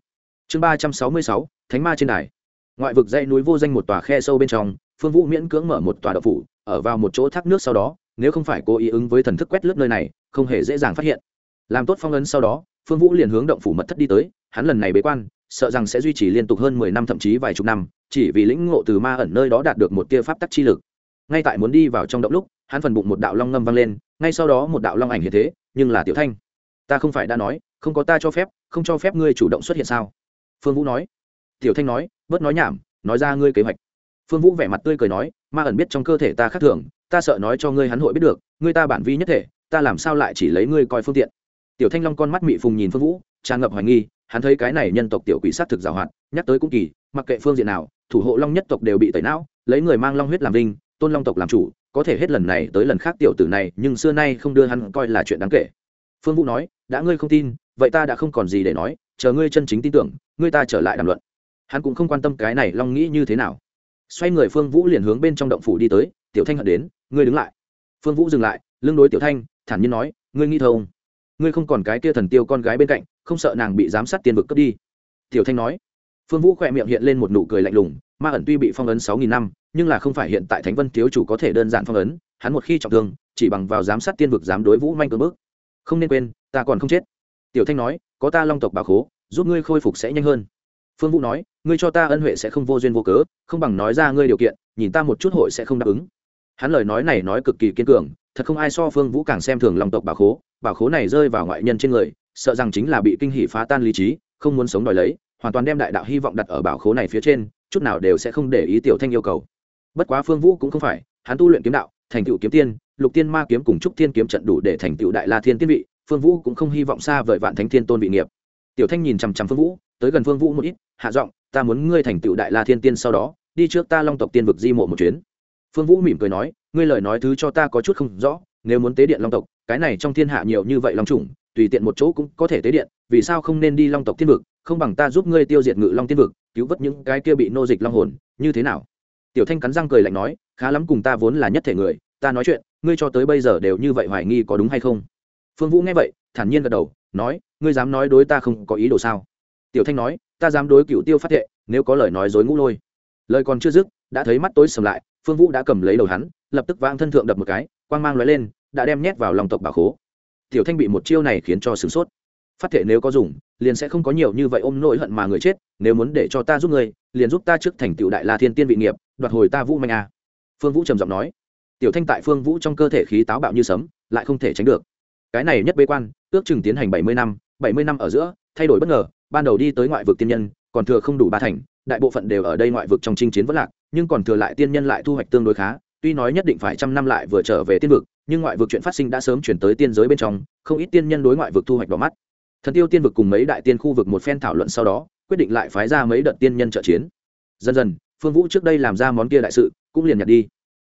Chương ba trăm sáu mươi sáu, thánh ma trên đài ngoại vực dãy núi vô danh một tòa khe sâu bên trong, phương vũ miễn cưỡng mở một tòa đậu phủ, ở vào một chỗ thác nước sau đó, nếu không phải cố ý ứng với thần thức quét lướt nơi này, không hề dễ dàng phát hiện. Làm tốt phong ấn sau đó, phương vũ liền hướng động phủ mật thất đi tới, hắn lần này bế quan, sợ rằng sẽ duy trì liên tục hơn mười năm thậm chí vài chục năm, chỉ vì lĩnh ngộ từ ma ẩn nơi đó đạt được một tia pháp tắc chi lực. Ngay tại muốn đi vào trong động lúc, hắn phần bụng một đạo long ngâm vang lên, ngay sau đó một đạo long ảnh hiện thế, nhưng là tiểu thanh. Ta không phải đã nói, không có ta cho phép, không cho phép ngươi chủ động xuất hiện sao? Phương vũ nói tiểu thanh nói, bớt nói nhảm, nói ra ngươi kế hoạch. Phương vũ vẻ mặt tươi cười nói, ma ẩn biết trong cơ thể ta khác thường, ta sợ nói cho ngươi hắn hội biết được, ngươi ta bản vi nhất thể, ta làm sao lại chỉ lấy ngươi coi phương tiện? Tiểu thanh long con mắt mị phùng nhìn phương vũ, tràn ngập hoài nghi, hắn thấy cái này nhân tộc tiểu quỷ sát thực giảo hoạt nhắc tới cũng kỳ, mặc kệ phương diện nào, thủ hộ long nhất tộc đều bị tẩy não, lấy người mang long huyết làm linh tôn long tộc làm chủ, có thể hết lần này tới lần khác tiểu tử này, nhưng xưa nay không đưa hắn coi là chuyện đáng kể. Phương vũ nói, đã ngươi không tin, vậy ta đã không còn gì để nói, chờ ngươi chân chính tin tưởng, ngươi ta trở lại đàm luận hắn cũng không quan tâm cái này long nghĩ như thế nào. Xoay người phương vũ liền hướng bên trong động phủ đi tới, tiểu thanh hận đến, ngươi đứng lại. Phương vũ dừng lại, lưng đối tiểu thanh, thản nhiên nói, ngươi nghi thông. Ngươi không còn cái kia thần tiêu con gái bên cạnh, không sợ nàng bị giám sát tiên vực cướp đi. Tiểu thanh nói. Phương vũ khỏe miệng hiện lên một nụ cười lạnh lùng, ma ẩn tuy bị phong ấn sáu nghìn năm, nhưng là không phải hiện tại thánh vân thiếu chủ có thể đơn giản phong ấn, hắn một khi trọng thương, chỉ bằng vào giám sát tiên vực dám đối vũ manh cơn bước không nên quên, ta còn không chết. Tiểu thanh nói, có ta long tộc bà khố, giúp ngươi khôi phục sẽ nhanh hơn phương vũ nói, ngươi cho ta ân huệ sẽ không vô duyên vô cớ, không bằng nói ra ngươi điều kiện, nhìn ta một chút hội sẽ không đáp ứng. Hắn lời nói này nói cực kỳ kiên cường, thật không ai so phương vũ càng xem thường lòng tộc bà khố. Bà khố này rơi vào ngoại nhân trên người, sợ rằng chính là bị kinh hỉ phá tan lý trí, không muốn sống đòi lấy, hoàn toàn đem đại đạo hy vọng đặt ở bảo khố này phía trên, chút nào đều sẽ không để ý tiểu thanh yêu cầu. Bất quá phương vũ cũng không phải, hắn tu luyện kiếm đạo, thành tựu kiếm tiên, lục tiên ma kiếm cùng trúc thiên kiếm trận đủ để thành tựu đại la thiên tiên vị, phương vũ cũng không hy vọng xa vời vạn thánh thiên tôn vị nghiệp. Tiểu thanh nhìn chằm chằm phương vũ tới gần phương vũ một ít, hạ giọng, ta muốn ngươi thành tựu đại la thiên tiên sau đó, đi trước ta long tộc tiên vực di mộ một chuyến. Phương vũ mỉm cười nói, ngươi lời nói thứ cho ta có chút không rõ, nếu muốn tế điện long tộc, cái này trong thiên hạ nhiều như vậy long chủng, tùy tiện một chỗ cũng có thể tế điện, vì sao không nên đi long tộc tiên vực? Không bằng ta giúp ngươi tiêu diệt ngự long tiên vực, cứu vớt những cái kia bị nô dịch long hồn, như thế nào? Tiểu thanh cắn răng cười lạnh nói, khá lắm cùng ta vốn là nhất thể người, ta nói chuyện, ngươi cho tới bây giờ đều như vậy hoài nghi có đúng hay không? Phương vũ nghe vậy, thản nhiên gật đầu, nói, ngươi dám nói đối ta không có ý đồ sao? Tiểu thanh nói ta dám đối cựu tiêu phát thệ nếu có lời nói dối ngũ lôi. Lời còn chưa dứt đã thấy mắt tối sầm lại phương vũ đã cầm lấy đầu hắn lập tức vang thân thượng đập một cái quang mang lóe lên đã đem nhét vào lòng tộc bà khố. Tiểu thanh bị một chiêu này khiến cho sửng sốt. Phát thể nếu có dùng liền sẽ không có nhiều như vậy ôm nỗi hận mà người chết nếu muốn để cho ta giúp người, liền giúp ta trước thành tựu đại la thiên tiên vị nghiệp đoạt hồi ta vũ mạnh a. Phương vũ trầm giọng nói. Tiểu thanh tại phương vũ trong cơ thể khí táo bạo như sấm lại không thể tránh được. Cái này nhất bế quan ước chừng tiến hành bảy mươi năm bảy mươi năm ở giữa thay đổi bất ngờ, ban đầu đi tới ngoại vực tiên nhân, còn thừa không đủ ba thành, đại bộ phận đều ở đây ngoại vực trong chinh chiến vẫn lạc, nhưng còn thừa lại tiên nhân lại thu hoạch tương đối khá, tuy nói nhất định phải trăm năm lại vừa trở về tiên vực, nhưng ngoại vực chuyện phát sinh đã sớm chuyển tới tiên giới bên trong, không ít tiên nhân đối ngoại vực thu hoạch đỏ mắt. Thần tiêu tiên vực cùng mấy đại tiên khu vực một phen thảo luận sau đó, quyết định lại phái ra mấy đợt tiên nhân trợ chiến. Dần dần, phương vũ trước đây làm ra món kia đại sự, cũng liền nhặt đi.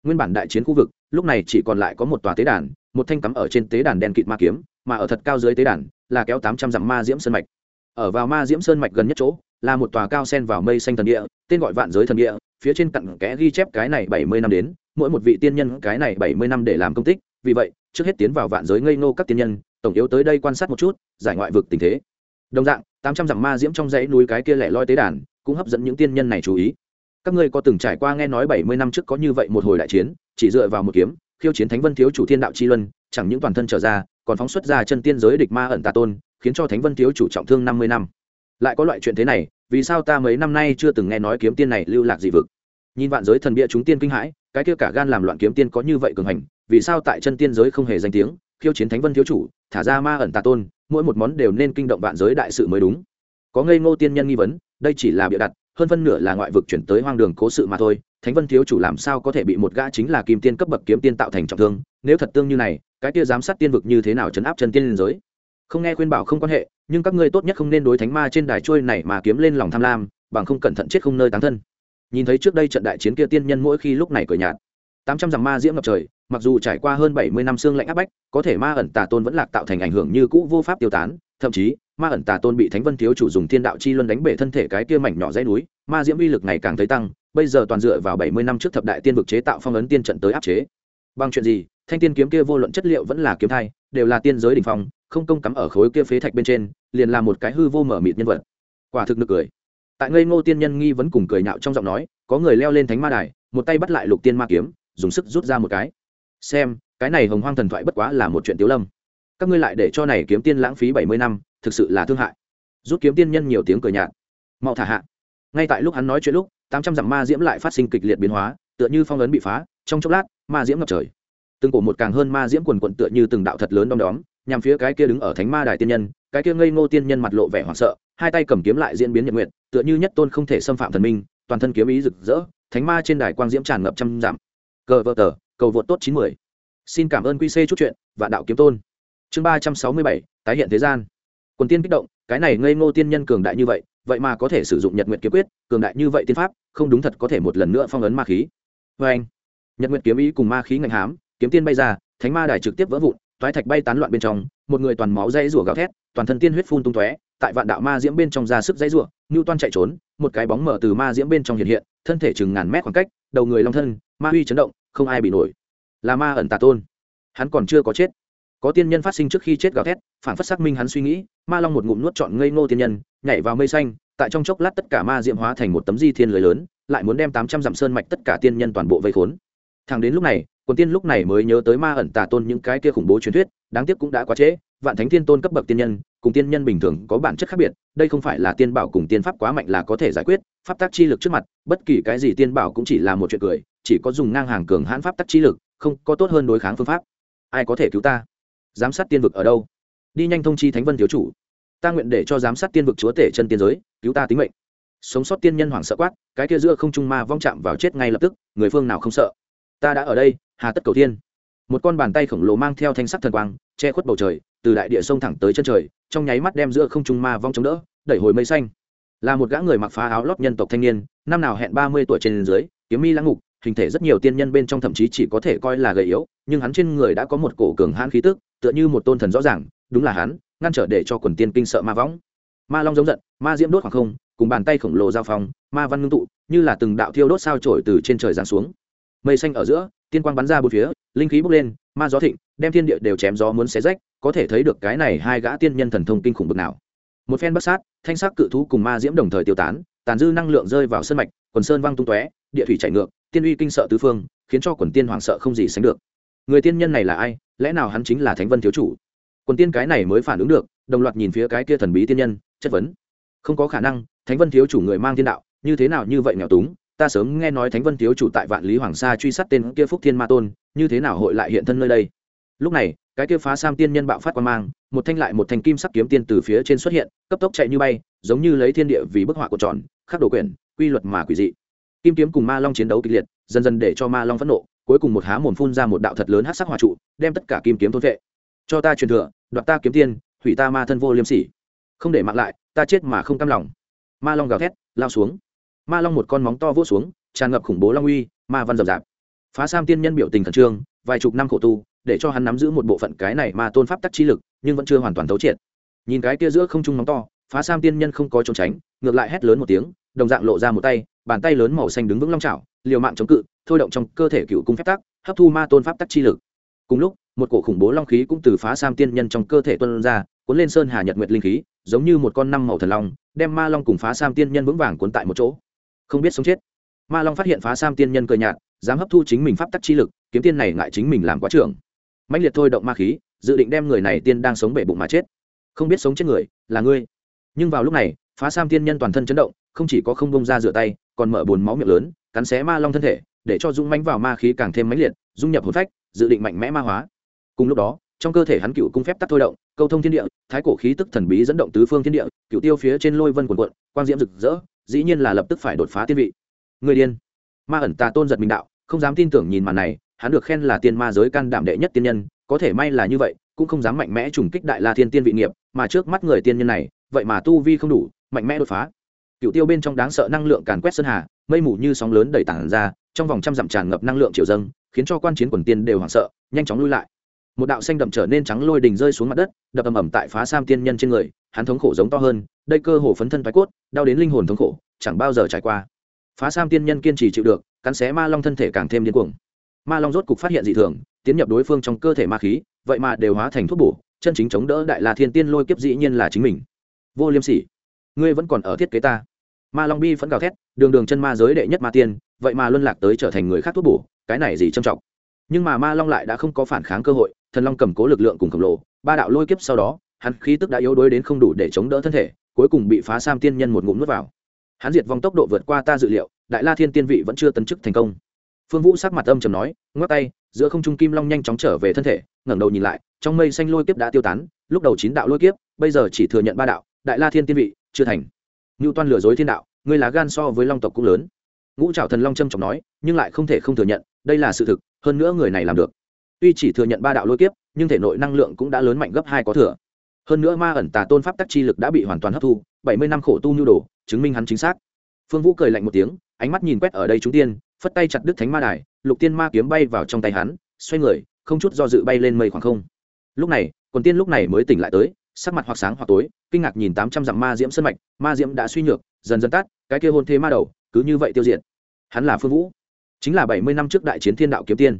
Nguyên bản đại chiến khu vực, lúc này chỉ còn lại có một tòa tế đàn, một thanh cắm ở trên tế đàn đen kịt ma kiếm, mà ở thật cao dưới tế đàn là kéo tám trăm dặm ma diễm sơn mạch. Ở vào ma diễm sơn mạch gần nhất chỗ, là một tòa cao sen vào mây xanh thần địa, tên gọi vạn giới thần địa, phía trên cặn kẽ ghi chép cái này bảy mươi năm đến, mỗi một vị tiên nhân cái này bảy mươi năm để làm công tích, vì vậy, trước hết tiến vào vạn giới ngây ngô các tiên nhân, tổng yếu tới đây quan sát một chút, giải ngoại vực tình thế. Đồng dạng, tám trăm dặm ma diễm trong dãy núi cái kia lẻ loi tế đàn, cũng hấp dẫn những tiên nhân này chú ý. Các ngươi có từng trải qua nghe nói bảy mươi năm trước có như vậy một hồi đại chiến, chỉ dựa vào một kiếm, khiêu chiến thánh vân thiếu chủ thiên đạo chi luân, chẳng những toàn thân trở ra còn phóng xuất ra chân tiên giới địch ma ẩn tà tôn, khiến cho thánh vân thiếu chủ trọng thương năm mươi năm. Lại có loại chuyện thế này, vì sao ta mấy năm nay chưa từng nghe nói kiếm tiên này lưu lạc dị vực? Nhìn vạn giới thần bia chúng tiên kinh hãi, cái kia cả gan làm loạn kiếm tiên có như vậy cường hành, vì sao tại chân tiên giới không hề danh tiếng, khiêu chiến thánh vân thiếu chủ, thả ra ma ẩn tà tôn, mỗi một món đều nên kinh động vạn giới đại sự mới đúng. Có ngây ngô tiên nhân nghi vấn, đây chỉ là bịa đặt, hơn phân nửa là ngoại vực chuyển tới hoang đường cố sự mà thôi, thánh vân thiếu chủ làm sao có thể bị một gã chính là kim tiên cấp bậc kiếm tiên tạo thành trọng thương nếu thật tương như này, cái kia giám sát tiên vực như thế nào chấn áp chân tiên liên giới? Không nghe khuyên bảo không quan hệ, nhưng các ngươi tốt nhất không nên đối thánh ma trên đài trôi này mà kiếm lên lòng tham lam, bằng không cẩn thận chết không nơi tán thân. Nhìn thấy trước đây trận đại chiến kia tiên nhân mỗi khi lúc này cười nhạt. Tám trăm dặm ma diễm ngập trời, mặc dù trải qua hơn bảy mươi năm xương lạnh áp bách, có thể ma ẩn tà tôn vẫn lạc tạo thành ảnh hưởng như cũ vô pháp tiêu tán, thậm chí, ma ẩn tà tôn bị thánh vân thiếu chủ dùng thiên đạo chi luân đánh bể thân thể cái kia mảnh nhỏ dãy núi, ma diễm uy lực ngày càng thấy tăng, bây giờ toàn dựa vào bảy mươi năm trước thập đại tiên vực chế tạo phong ấn tiên trận tới áp chế. Bằng chuyện gì thanh tiên kiếm kia vô luận chất liệu vẫn là kiếm thai, đều là tiên giới đ ỉ n h phong, không công cắm ở khối kia phế thạch bên trên, liền là một cái hư vô mở mịt nhân vật. Quả thực nực cười. Tại ngây ngô tiên nhân nghi vẫn cùng cười nhạo trong giọng nói, có người leo lên thánh ma đài, một tay bắt lại lục tiên ma kiếm, dùng sức rút ra một cái. Xem, cái này hồng hoang thần thoại bất quá là một chuyện tiếu lâm. Các ngươi lại để cho này kiếm tiên lãng phí bảy mươi năm, thực sự là thương hại. Rút kiếm tiên nhân nhiều tiếng cười nhạt. Mau thả hạ. Ngay tại lúc hắn nói chuyện lúc, tám trăm dặm ma diễm lại phát sinh kịch liệt biến hóa, tựa như phong ấn bị phá, trong chốc lát, ma diễm ngập trời từng cổ một càng hơn ma diễm quần quận tựa như từng đạo thật lớn đom đóm, nhằm phía cái kia đứng ở thánh ma đài tiên nhân, cái kia ngây ngô tiên nhân mặt lộ vẻ hoảng sợ, hai tay cầm kiếm lại diễn biến nhật nguyện tựa như nhất tôn không thể xâm phạm thần minh, toàn thân kiếm ý rực rỡ, thánh ma trên đài quang diễm tràn ngập trăm dặm. Cờ vợ tờ, cầu vượt tốt chín mươi xin cảm ơn quy c chút chuyện và đạo kiếm tôn. Chương ba trăm sáu mươi bảy, tái hiện thế gian. Quần tiên kích động, cái này ngây ngô tiên nhân cường đại như vậy vậy mà có thể sử dụng nhật nguyện kiếm quyết, cường đại như vậy tiên pháp, không đúng thật có thể một lần nữa phong ấn ma khí. Vê anh nhật nguyện kiếm ý cùng ma khí ngạnh hám kiếm tiên bay ra, thánh ma đài trực tiếp vỡ vụn, toái thạch bay tán loạn bên trong, một người toàn máu dây rủa gào thét, toàn thân tiên huyết phun tung tóe, tại vạn đạo ma diễm bên trong ra sức dây rủa ngưu toan chạy trốn, một cái bóng mở từ ma diễm bên trong hiện hiện, thân thể chừng ngàn mét khoảng cách, đầu người long thân, ma huy chấn động, không ai bị nổi. Là ma ẩn tà tôn. Hắn còn chưa có chết. Có tiên nhân phát sinh trước khi chết gào thét, phản phất xác minh hắn suy nghĩ, ma long một ngụm nuốt trọn ngây ngô tiên nhân, nhảy vào mây xanh, tại trong chốc lát tất cả ma diễm hóa thành một tấm di thiên lưới lớn, lại muốn đem tám trăm dặm sơn mạch tất cả tiên nhân toàn bộ vây khốn. Thằng đến lúc này quần tiên lúc này mới nhớ tới ma ẩn tà tôn những cái kia khủng bố truyền thuyết, đáng tiếc cũng đã quá trễ, vạn thánh Thiên tôn cấp bậc tiên nhân, cùng tiên nhân bình thường có bản chất khác biệt, đây không phải là tiên bảo cùng tiên pháp quá mạnh là có thể giải quyết, pháp tác chi lực trước mặt, bất kỳ cái gì tiên bảo cũng chỉ là một chuyện cười, chỉ có dùng ngang hàng cường hãn pháp tác chi lực, không có tốt hơn đối kháng phương pháp. Ai có thể cứu ta? Giám sát tiên vực ở đâu? Đi nhanh thông chi thánh vân thiếu chủ. Ta nguyện để cho giám sát tiên vực chúa tể chân tiên giới, cứu ta tính mệnh. Sống sót tiên nhân hoảng sợ quát, cái kia giữa không trung ma vong chạm vào chết ngay lập tức, người phương nào không sợ? Ta đã ở đây, hà tất cầu thiên. Một con bàn tay khổng lồ mang theo thanh sắc thần quang, che khuất bầu trời, từ đại địa sông thẳng tới chân trời, trong nháy mắt đem giữa không trung ma vong chống đỡ, đẩy hồi mây xanh. Là một gã người mặc phá áo lót nhân tộc thanh niên, năm nào hẹn ba mươi tuổi trên dưới, kiếm mi lãng ngục, hình thể rất nhiều tiên nhân bên trong thậm chí chỉ có thể coi là gầy yếu, nhưng hắn trên người đã có một cổ cường hãn khí tức, tựa như một tôn thần rõ ràng, đúng là hắn, ngăn trở để cho quần tiên kinh sợ ma võng ma long giống giận, ma diễm đốt khoảng không, cùng bàn tay khổng lồ giao phong, ma văn ngưng tụ, như là từng đạo thiêu đốt sao trổi từ trên trời giáng xuống mây xanh ở giữa, tiên quang bắn ra bốn phía, linh khí bốc lên, ma gió thịnh, đem thiên địa đều chém gió muốn xé rách, có thể thấy được cái này hai gã tiên nhân thần thông kinh khủng bực nào. Một phen bất sát, thanh sắc cự thú cùng ma diễm đồng thời tiêu tán, tàn dư năng lượng rơi vào sân mạch, quần sơn văng tung tóe, địa thủy chảy ngược, tiên uy kinh sợ tứ phương, khiến cho quần tiên hoảng sợ không gì sánh được. Người tiên nhân này là ai? Lẽ nào hắn chính là thánh vân thiếu chủ? Quần tiên cái này mới phản ứng được, đồng loạt nhìn phía cái kia thần bí tiên nhân, chất vấn. Không có khả năng, thánh vân thiếu chủ người mang thiên đạo, như thế nào như vậy nghèo túng ta sớm nghe nói thánh vân thiếu chủ tại vạn lý hoàng sa truy sát tên kia phúc thiên ma tôn, như thế nào hội lại hiện thân nơi đây? Lúc này, cái kia phá sam tiên nhân bạo phát quan mang, một thanh lại một thanh kim sắc kiếm tiên từ phía trên xuất hiện, cấp tốc chạy như bay, giống như lấy thiên địa vì bức họa của tròn, khắc đồ quyển, quy luật mà quỷ dị. Kim kiếm cùng ma long chiến đấu kịch liệt, dần dần để cho ma long phẫn nộ, cuối cùng một há mồm phun ra một đạo thật lớn hát sắc hỏa trụ, đem tất cả kim kiếm thôn vệ. Cho ta truyền thừa, đoạt ta kiếm tiên, hủy ta ma thân vô liêm sỉ. Không để mặc lại, ta chết mà không cam lòng. Ma long gào thét, lao xuống ma long một con móng to vỗ xuống, tràn ngập khủng bố long uy, ma văn rậm rạp. Phá sam tiên nhân biểu tình khẩn trương, vài chục năm khổ tu, để cho hắn nắm giữ một bộ phận cái này mà tôn pháp tắc chi lực, nhưng vẫn chưa hoàn toàn thấu triệt. Nhìn cái kia giữa không trung móng to, phá sam tiên nhân không có trốn tránh, ngược lại hét lớn một tiếng, đồng dạng lộ ra một tay, bàn tay lớn màu xanh đứng vững long trào liều mạng chống cự, thôi động trong cơ thể cựu cung phép tắc, hấp thu ma tôn pháp tắc chi lực. Cùng lúc, một cổ khủng bố long khí cũng từ phá sam tiên nhân trong cơ thể tuân ra, cuốn lên sơn hà nhật nguyệt linh khí, giống như một con năm màu thần long, đem ma long cùng phá sam tiên nhân vững vàng cuốn tại một chỗ không biết sống chết. Ma long phát hiện phá sam tiên nhân cờ nhạt, dám hấp thu chính mình pháp tắc chi lực, kiếm tiên này ngại chính mình làm quá trưởng. Mạnh liệt thôi động ma khí, dự định đem người này tiên đang sống bể bụng mà chết. Không biết sống chết người, là ngươi. Nhưng vào lúc này, phá sam tiên nhân toàn thân chấn động, không chỉ có không bông ra rửa tay, còn mở bồn máu miệng lớn, cắn xé ma long thân thể, để cho dung mánh vào ma khí càng thêm mãnh liệt, dung nhập hồn phách, dự định mạnh mẽ ma hóa. Cùng lúc đó, trong cơ thể hắn cựu cung phép tắc thôi động, câu thông thiên địa, thái cổ khí tức thần bí dẫn động tứ phương thiên địa, cựu tiêu phía trên lôi vân quần quận quang diễm rực rỡ dĩ nhiên là lập tức phải đột phá tiên vị. Người điên. Ma ẩn tà tôn giật mình đạo, không dám tin tưởng nhìn màn này, hắn được khen là tiên ma giới can đảm đệ nhất tiên nhân, có thể may là như vậy, cũng không dám mạnh mẽ trùng kích đại la thiên tiên vị nghiệp, mà trước mắt người tiên nhân này, vậy mà tu vi không đủ, mạnh mẽ đột phá. Cựu tiêu bên trong đáng sợ năng lượng càn quét sơn hà, mây mù như sóng lớn đẩy tản ra, trong vòng trăm dặm tràn ngập năng lượng triều dâng, khiến cho quan chiến quần tiên đều hoảng sợ, nhanh chóng lui lại một đạo xanh đậm trở nên trắng lôi đình rơi xuống mặt đất, đập ầm ầm tại phá sam tiên nhân trên người, hắn thống khổ giống to hơn, đây cơ hồ phấn thân thoái cốt, đau đến linh hồn thống khổ, chẳng bao giờ trải qua. Phá sam tiên nhân kiên trì chịu được, cắn xé ma long thân thể càng thêm điên cuồng. Ma long rốt cục phát hiện dị thường, tiến nhập đối phương trong cơ thể ma khí, vậy mà đều hóa thành thuốc bổ, chân chính chống đỡ đại la thiên tiên lôi kiếp dĩ nhiên là chính mình. Vô liêm sỉ. Ngươi vẫn còn ở thiết kế ta. Ma long bi vẫn gào thét, đường đường chân ma giới đệ nhất ma tiên, vậy mà luân lạc tới trở thành người khác thuốc bổ, cái này gì trầm trọng? Nhưng mà ma long lại đã không có phản kháng cơ hội, thần long cầm cố lực lượng cùng khổng lồ, ba đạo lôi kiếp sau đó, hắn khí tức đã yếu đuối đến không đủ để chống đỡ thân thể, cuối cùng bị phá sam tiên nhân một ngụm nuốt vào. Hắn diệt vong tốc độ vượt qua ta dự liệu, đại la thiên tiên vị vẫn chưa tấn chức thành công. Phương vũ sắc mặt âm trầm nói, ngoắc tay, giữa không trung kim long nhanh chóng trở về thân thể, ngẩng đầu nhìn lại, trong mây xanh lôi kiếp đã tiêu tán, lúc đầu chín đạo lôi kiếp, bây giờ chỉ thừa nhận ba đạo, đại la thiên tiên vị, chưa thành. Ngưu toan lừa dối thiên đạo, ngươi lá gan so với long tộc cũng lớn. Ngũ trảo thần long trâm trọng nói, nhưng lại không thể không thừa nhận, đây là sự thực hơn nữa người này làm được. Tuy chỉ thừa nhận ba đạo lôi kiếp, nhưng thể nội năng lượng cũng đã lớn mạnh gấp hai có thừa. Hơn nữa ma ẩn tà tôn pháp tắc chi lực đã bị hoàn toàn hấp thu, bảy mươi năm khổ tu nhu đồ, chứng minh hắn chính xác. Phương vũ cười lạnh một tiếng, ánh mắt nhìn quét ở đây chúng tiên, phất tay chặt đứt thánh ma đài, lục tiên ma kiếm bay vào trong tay hắn, xoay người, không chút do dự bay lên mây khoảng không. Lúc này, quần tiên lúc này mới tỉnh lại tới, sắc mặt hoặc sáng hoặc tối, kinh ngạc nhìn tám trăm dặm ma diễm sân mạch, ma diễm đã suy nhược, dần dần tắt, cái kia hôn thế ma đầu, cứ như vậy tiêu diệt. Hắn là phương vũ chính là bảy mươi năm trước đại chiến thiên đạo kiếm tiên.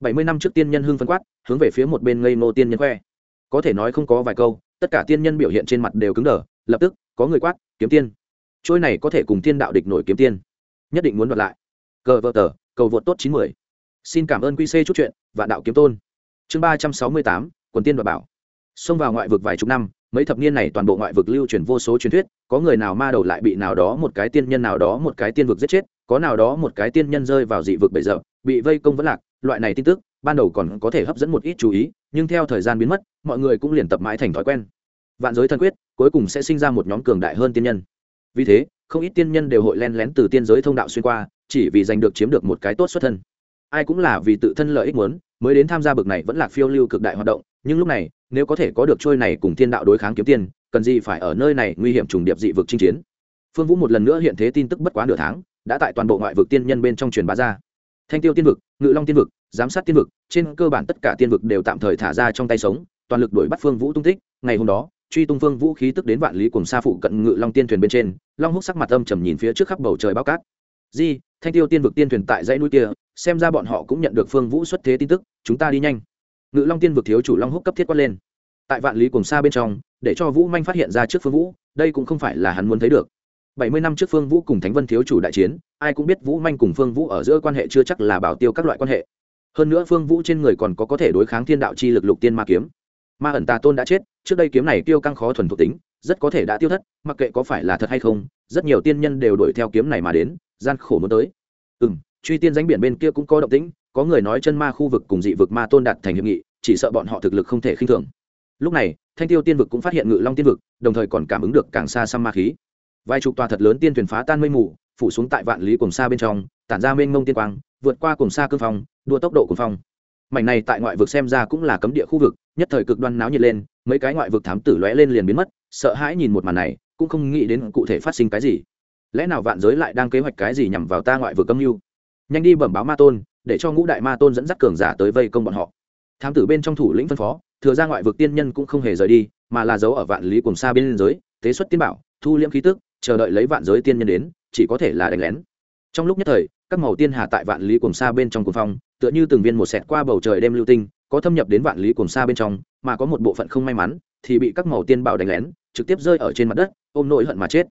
Bảy mươi năm trước tiên nhân hưng phân quát, hướng về phía một bên ngây nô tiên nhân khoe. Có thể nói không có vài câu, tất cả tiên nhân biểu hiện trên mặt đều cứng đờ, lập tức, có người quát, kiếm tiên, trôi này có thể cùng tiên đạo địch nổi kiếm tiên. Nhất định muốn đoạt lại. Cờ vợ tờ, cầu vượt tốt chín mươi xin cảm ơn quy c chút chuyện và đạo kiếm tôn. Chương ba trăm sáu mươi tám, quần tiên đoạt bảo. Xông vào ngoại vực vài chục năm mấy thập niên này toàn bộ ngoại vực lưu truyền vô số truyền thuyết, có người nào ma đầu lại bị nào đó một cái tiên nhân, nào đó một cái tiên vực giết chết, có nào đó một cái tiên nhân rơi vào dị vực bể dập bị vây công vẫn lạc, loại này tin tức, ban đầu còn có thể hấp dẫn một ít chú ý, nhưng theo thời gian biến mất, mọi người cũng liền tập mãi thành thói quen. Vạn giới thân quyết, cuối cùng sẽ sinh ra một nhóm cường đại hơn tiên nhân. Vì thế, không ít tiên nhân đều hội len lén từ tiên giới thông đạo xuyên qua, chỉ vì giành được chiếm được một cái tốt xuất thân. Ai cũng là vì tự thân lợi ích muốn, mới đến tham gia bực này vẫn là phiêu lưu cực đại hoạt động, nhưng lúc này nếu có thể có được trôi này cùng thiên đạo đối kháng kiếm tiền cần gì phải ở nơi này nguy hiểm trùng điệp dị vực chinh chiến. Phương vũ một lần nữa hiện thế tin tức bất quá nửa tháng, đã tại toàn bộ ngoại vực tiên nhân bên trong truyền bá ra. Thanh tiêu tiên vực, ngự long tiên vực, giám sát tiên vực, trên cơ bản tất cả tiên vực đều tạm thời thả ra trong tay sống, toàn lực đuổi bắt phương vũ tung tích. Ngày hôm đó, truy tung phương vũ khí tức đến vạn lý cùng xa phụ cận ngự long tiên thuyền bên trên, long húc sắc mặt âm trầm nhìn phía trước khắp bầu trời bao cát. Di, thanh tiêu tiên vực tiên thuyền tại dãy núi kia, xem ra bọn họ cũng nhận được phương vũ xuất thế tin tức, chúng ta đi nhanh ngự long tiên vực thiếu chủ long húc cấp thiết quát lên. Tại vạn lý cùng xa bên trong, để cho vũ manh phát hiện ra trước phương vũ, đây cũng không phải là hắn muốn thấy được. Bảy mươi năm trước phương vũ cùng thánh vân thiếu chủ đại chiến, ai cũng biết vũ manh cùng phương vũ ở giữa quan hệ chưa chắc là bảo tiêu các loại quan hệ. Hơn nữa phương vũ trên người còn có có thể đối kháng thiên đạo chi lực lục tiên ma kiếm. Ma ẩn tà tôn đã chết, trước đây kiếm này tiêu căng khó thuần thuộc tính, rất có thể đã tiêu thất, mặc kệ có phải là thật hay không, rất nhiều tiên nhân đều đuổi theo kiếm này mà đến, gian khổ muốn tới. Ừ m truy tiên danh biển bên kia cũng có động tĩnh có người nói chân ma khu vực cùng dị vực ma tôn đạt thành hiệp nghị, chỉ sợ bọn họ thực lực không thể khinh thường. Lúc này, thanh tiêu tiên vực cũng phát hiện ngự long tiên vực, đồng thời còn cảm ứng được càng xa xăm ma khí. Vài chục tòa thật lớn tiên thuyền phá tan mây mù, phủ xuống tại vạn lý cùng xa bên trong, tản ra mênh mông tiên quang, vượt qua cùng xa cương phong, đua tốc độ cùng phong. Mảnh này tại ngoại vực xem ra cũng là cấm địa khu vực, nhất thời cực đoan náo nhiệt lên, mấy cái ngoại vực thám tử lóe lên liền biến mất, sợ hãi nhìn một màn này, cũng không nghĩ đến cụ thể phát sinh cái gì. Lẽ nào vạn giới lại đang kế hoạch cái gì nhằm vào ta ngoại vực âm mưu? Nhanh đi bẩm báo ma tôn để cho ngũ đại ma tôn dẫn dắt cường giả tới vây công bọn họ. Thám tử bên trong thủ lĩnh phân phó, thừa ra ngoại vực tiên nhân cũng không hề rời đi, mà là giấu ở vạn lý cùng xa bên giới tế xuất tiên bảo, thu liễm khí tức, chờ đợi lấy vạn giới tiên nhân đến, chỉ có thể là đánh lén. Trong lúc nhất thời, các màu tiên hà tại vạn lý cùng xa bên trong cuồng phong, tựa như từng viên một sẹt qua bầu trời đêm lưu tinh, có thâm nhập đến vạn lý cùng xa bên trong, mà có một bộ phận không may mắn, thì bị các màu tiên bảo đánh lén, trực tiếp rơi ở trên mặt đất, ôm nỗi hận mà chết.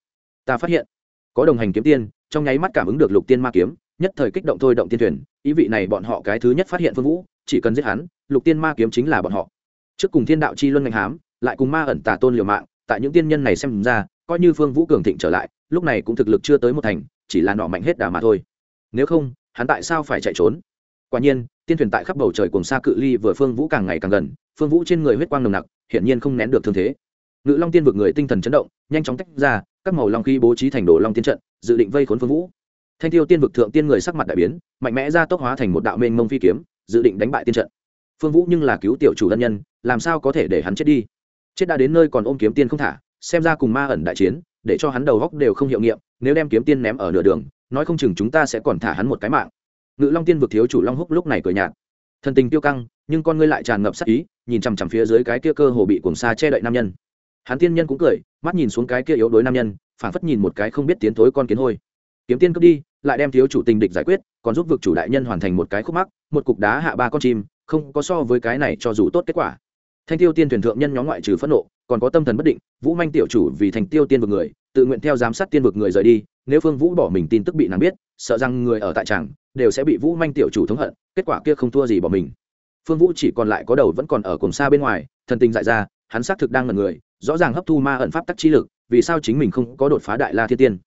Ta phát hiện, có đồng hành kiếm tiên, trong nháy mắt cảm ứng được lục tiên ma kiếm, nhất thời kích động thôi động tiên thuyền ý vị này bọn họ cái thứ nhất phát hiện phương vũ, chỉ cần giết hắn, lục tiên ma kiếm chính là bọn họ. Trước cùng thiên đạo chi luân ngành hám, lại cùng ma ẩn tà tôn liều mạng, tại những tiên nhân này xem ra, coi như phương vũ cường thịnh trở lại, lúc này cũng thực lực chưa tới một thành, chỉ là nọ mạnh hết đà mà thôi. Nếu không, hắn tại sao phải chạy trốn? Quả nhiên, tiên thuyền tại khắp bầu trời cùng xa cự ly vừa phương vũ càng ngày càng gần, phương vũ trên người huyết quang nồng nặc, hiển nhiên không nén được thương thế. Ngự long tiên vực người tinh thần chấn động, nhanh chóng tách ra, các màu long khí bố trí thành đồ long tiên trận, dự định vây khốn phương vũ thanh tiêu tiên vực thượng tiên người sắc mặt đại biến, mạnh mẽ ra tốc hóa thành một đạo mênh mông phi kiếm, dự định đánh bại tiên trận. Phương vũ nhưng là cứu tiểu chủ ân nhân, làm sao có thể để hắn chết đi? Chết đã đến nơi còn ôm kiếm tiên không thả, xem ra cùng ma ẩn đại chiến, để cho hắn đầu góc đều không hiệu nghiệm, nếu đem kiếm tiên ném ở nửa đường, nói không chừng chúng ta sẽ còn thả hắn một cái mạng. Ngự long tiên vực thiếu chủ long húc lúc này cười nhạt. Thần tình tiêu căng, nhưng con ngươi lại tràn ngập sắc ý, nhìn chằm chằm phía dưới cái kia cơ hồ bị cuồng xa che đậy nam nhân. Hắn tiên nhân cũng cười, mắt nhìn xuống cái kia yếu đuối nam nhân, phảng phất nhìn một cái không biết tiến thối con kiến hôi kiếm tiên cướp đi, lại đem thiếu chủ tình địch giải quyết, còn giúp vực chủ đại nhân hoàn thành một cái khúc mắc, một cục đá hạ ba con chim, không có so với cái này cho dù tốt kết quả. Thanh tiêu tiên thuyền thượng nhân nhóm ngoại trừ phẫn nộ, còn có tâm thần bất định, vũ manh tiểu chủ vì thành tiêu tiên vực người, tự nguyện theo giám sát tiên vực người rời đi, nếu phương vũ bỏ mình tin tức bị nàng biết, sợ rằng người ở tại tràng đều sẽ bị vũ manh tiểu chủ thống hận, kết quả kia không thua gì bỏ mình. Phương vũ chỉ còn lại có đầu vẫn còn ở cùng xa bên ngoài, thần tình dại ra, hắn xác thực đang ngần người, rõ ràng hấp thu ma ẩn pháp tắc chi lực, vì sao chính mình không có đột phá đại la thiên tiên?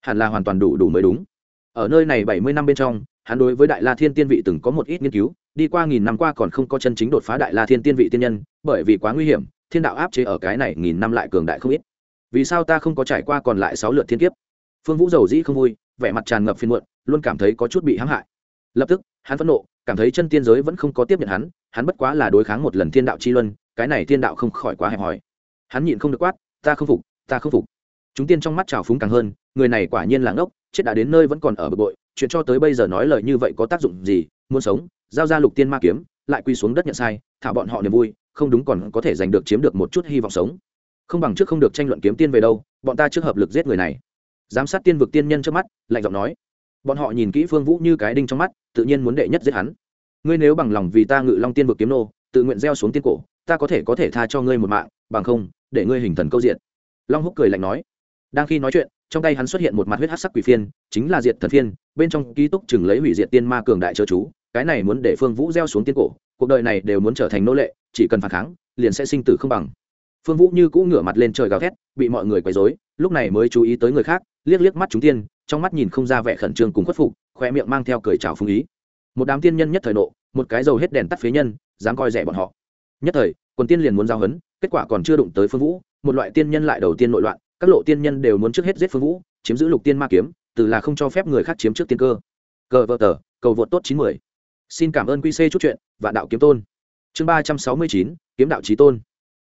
Hẳn là hoàn toàn đủ đủ mới đúng. Ở nơi này bảy mươi năm bên trong, hắn đối với đại la thiên tiên vị từng có một ít nghiên cứu, đi qua nghìn năm qua còn không có chân chính đột phá đại la thiên tiên vị tiên nhân, bởi vì quá nguy hiểm, thiên đạo áp chế ở cái này nghìn năm lại cường đại không ít. Vì sao ta không có trải qua còn lại sáu lượt thiên kiếp? Phương vũ giàu dĩ không vui, vẻ mặt tràn ngập phiên muộn, luôn cảm thấy có chút bị hãm hại. Lập tức, hắn phẫn nộ, cảm thấy chân tiên giới vẫn không có tiếp nhận hắn hắn bất quá là đối kháng một lần thiên đạo chi luân, cái này thiên đạo không khỏi quá hẹp hòi. Hắn nhịn không được quát, ta không phục, ta không phục. Chúng tiên trong mắt trào phúng càng hơn người này quả nhiên là ngốc, chết đã đến nơi vẫn còn ở bực bội, chuyện cho tới bây giờ nói lời như vậy có tác dụng gì, muốn sống, giao ra lục tiên ma kiếm, lại quy xuống đất nhận sai, thả bọn họ niềm vui, không đúng còn có thể giành được chiếm được một chút hy vọng sống. Không bằng trước không được tranh luận kiếm tiên về đâu, bọn ta trước hợp lực giết người này. Giám sát tiên vực tiên nhân trước mắt, lạnh giọng nói. Bọn họ nhìn kỹ phương vũ như cái đinh trong mắt, tự nhiên muốn đệ nhất giết hắn. Ngươi nếu bằng lòng vì ta ngự long tiên vực kiếm nô, tự nguyện gieo xuống tiên cổ, ta có thể có thể tha cho ngươi một mạng, bằng không, để ngươi hình thần câu diện. Long húc cười lạnh nói. Đang khi nói chuyện trong tay hắn xuất hiện một mặt huyết hắc sắc quỷ phiên, chính là diệt thần phiên, bên trong ký túc chừng lấy hủy diệt tiên ma cường đại chớ chú, cái này muốn để phương vũ gieo xuống tiên cổ, cuộc đời này đều muốn trở thành nô lệ, chỉ cần phản kháng, liền sẽ sinh tử không bằng. Phương vũ như cũ ngửa mặt lên trời gào thét, bị mọi người quấy rối, lúc này mới chú ý tới người khác, liếc liếc mắt chúng tiên, trong mắt nhìn không ra vẻ khẩn trương cùng khuất phục khoe miệng mang theo cười chào phương ý. Một đám tiên nhân nhất thời nộ, một cái dầu hết đèn tắt phế nhân, dám coi rẻ bọn họ. Nhất thời, quần tiên liền muốn giao hấn, kết quả còn chưa đụng tới phương vũ, một loại tiên nhân lại đầu tiên nội loạn các lộ tiên nhân đều muốn trước hết giết phương vũ, chiếm giữ lục tiên ma kiếm, từ là không cho phép người khác chiếm trước tiên cơ. Cờ vợ tờ, cầu vượt tốt chín mươi xin cảm ơn quy c chút chuyện và đạo kiếm tôn. Chương ba trăm sáu mươi chín, kiếm đạo trí tôn.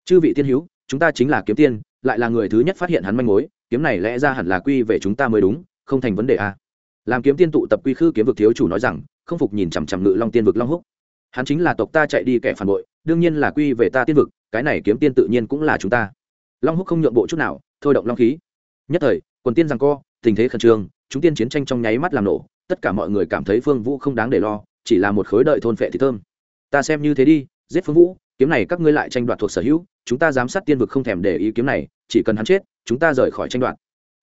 Chư vị tiên hữu, chúng ta chính là kiếm tiên, lại là người thứ nhất phát hiện hắn manh mối, kiếm này lẽ ra hẳn là quy về chúng ta mới đúng, không thành vấn đề a làm kiếm tiên tụ tập quy khư kiếm vực thiếu chủ nói rằng, không phục nhìn chằm chằm ngự long tiên vực long húc. Hắn chính là tộc ta chạy đi kẻ phản bội, đương nhiên là quy về ta tiên vực, cái này kiếm tiên tự nhiên cũng là chúng ta long húc không nhượng bộ chút nào, thôi động long khí. Nhất thời, quần tiên rằng co, tình thế khẩn trương, chúng tiên chiến tranh trong nháy mắt làm nổ, tất cả mọi người cảm thấy phương vũ không đáng để lo, chỉ là một khối đợi thôn phệ thì thơm. Ta xem như thế đi, giết phương vũ, kiếm này các ngươi lại tranh đoạt thuộc sở hữu, chúng ta giám sát tiên vực không thèm để ý kiếm này, chỉ cần hắn chết, chúng ta rời khỏi tranh đoạt.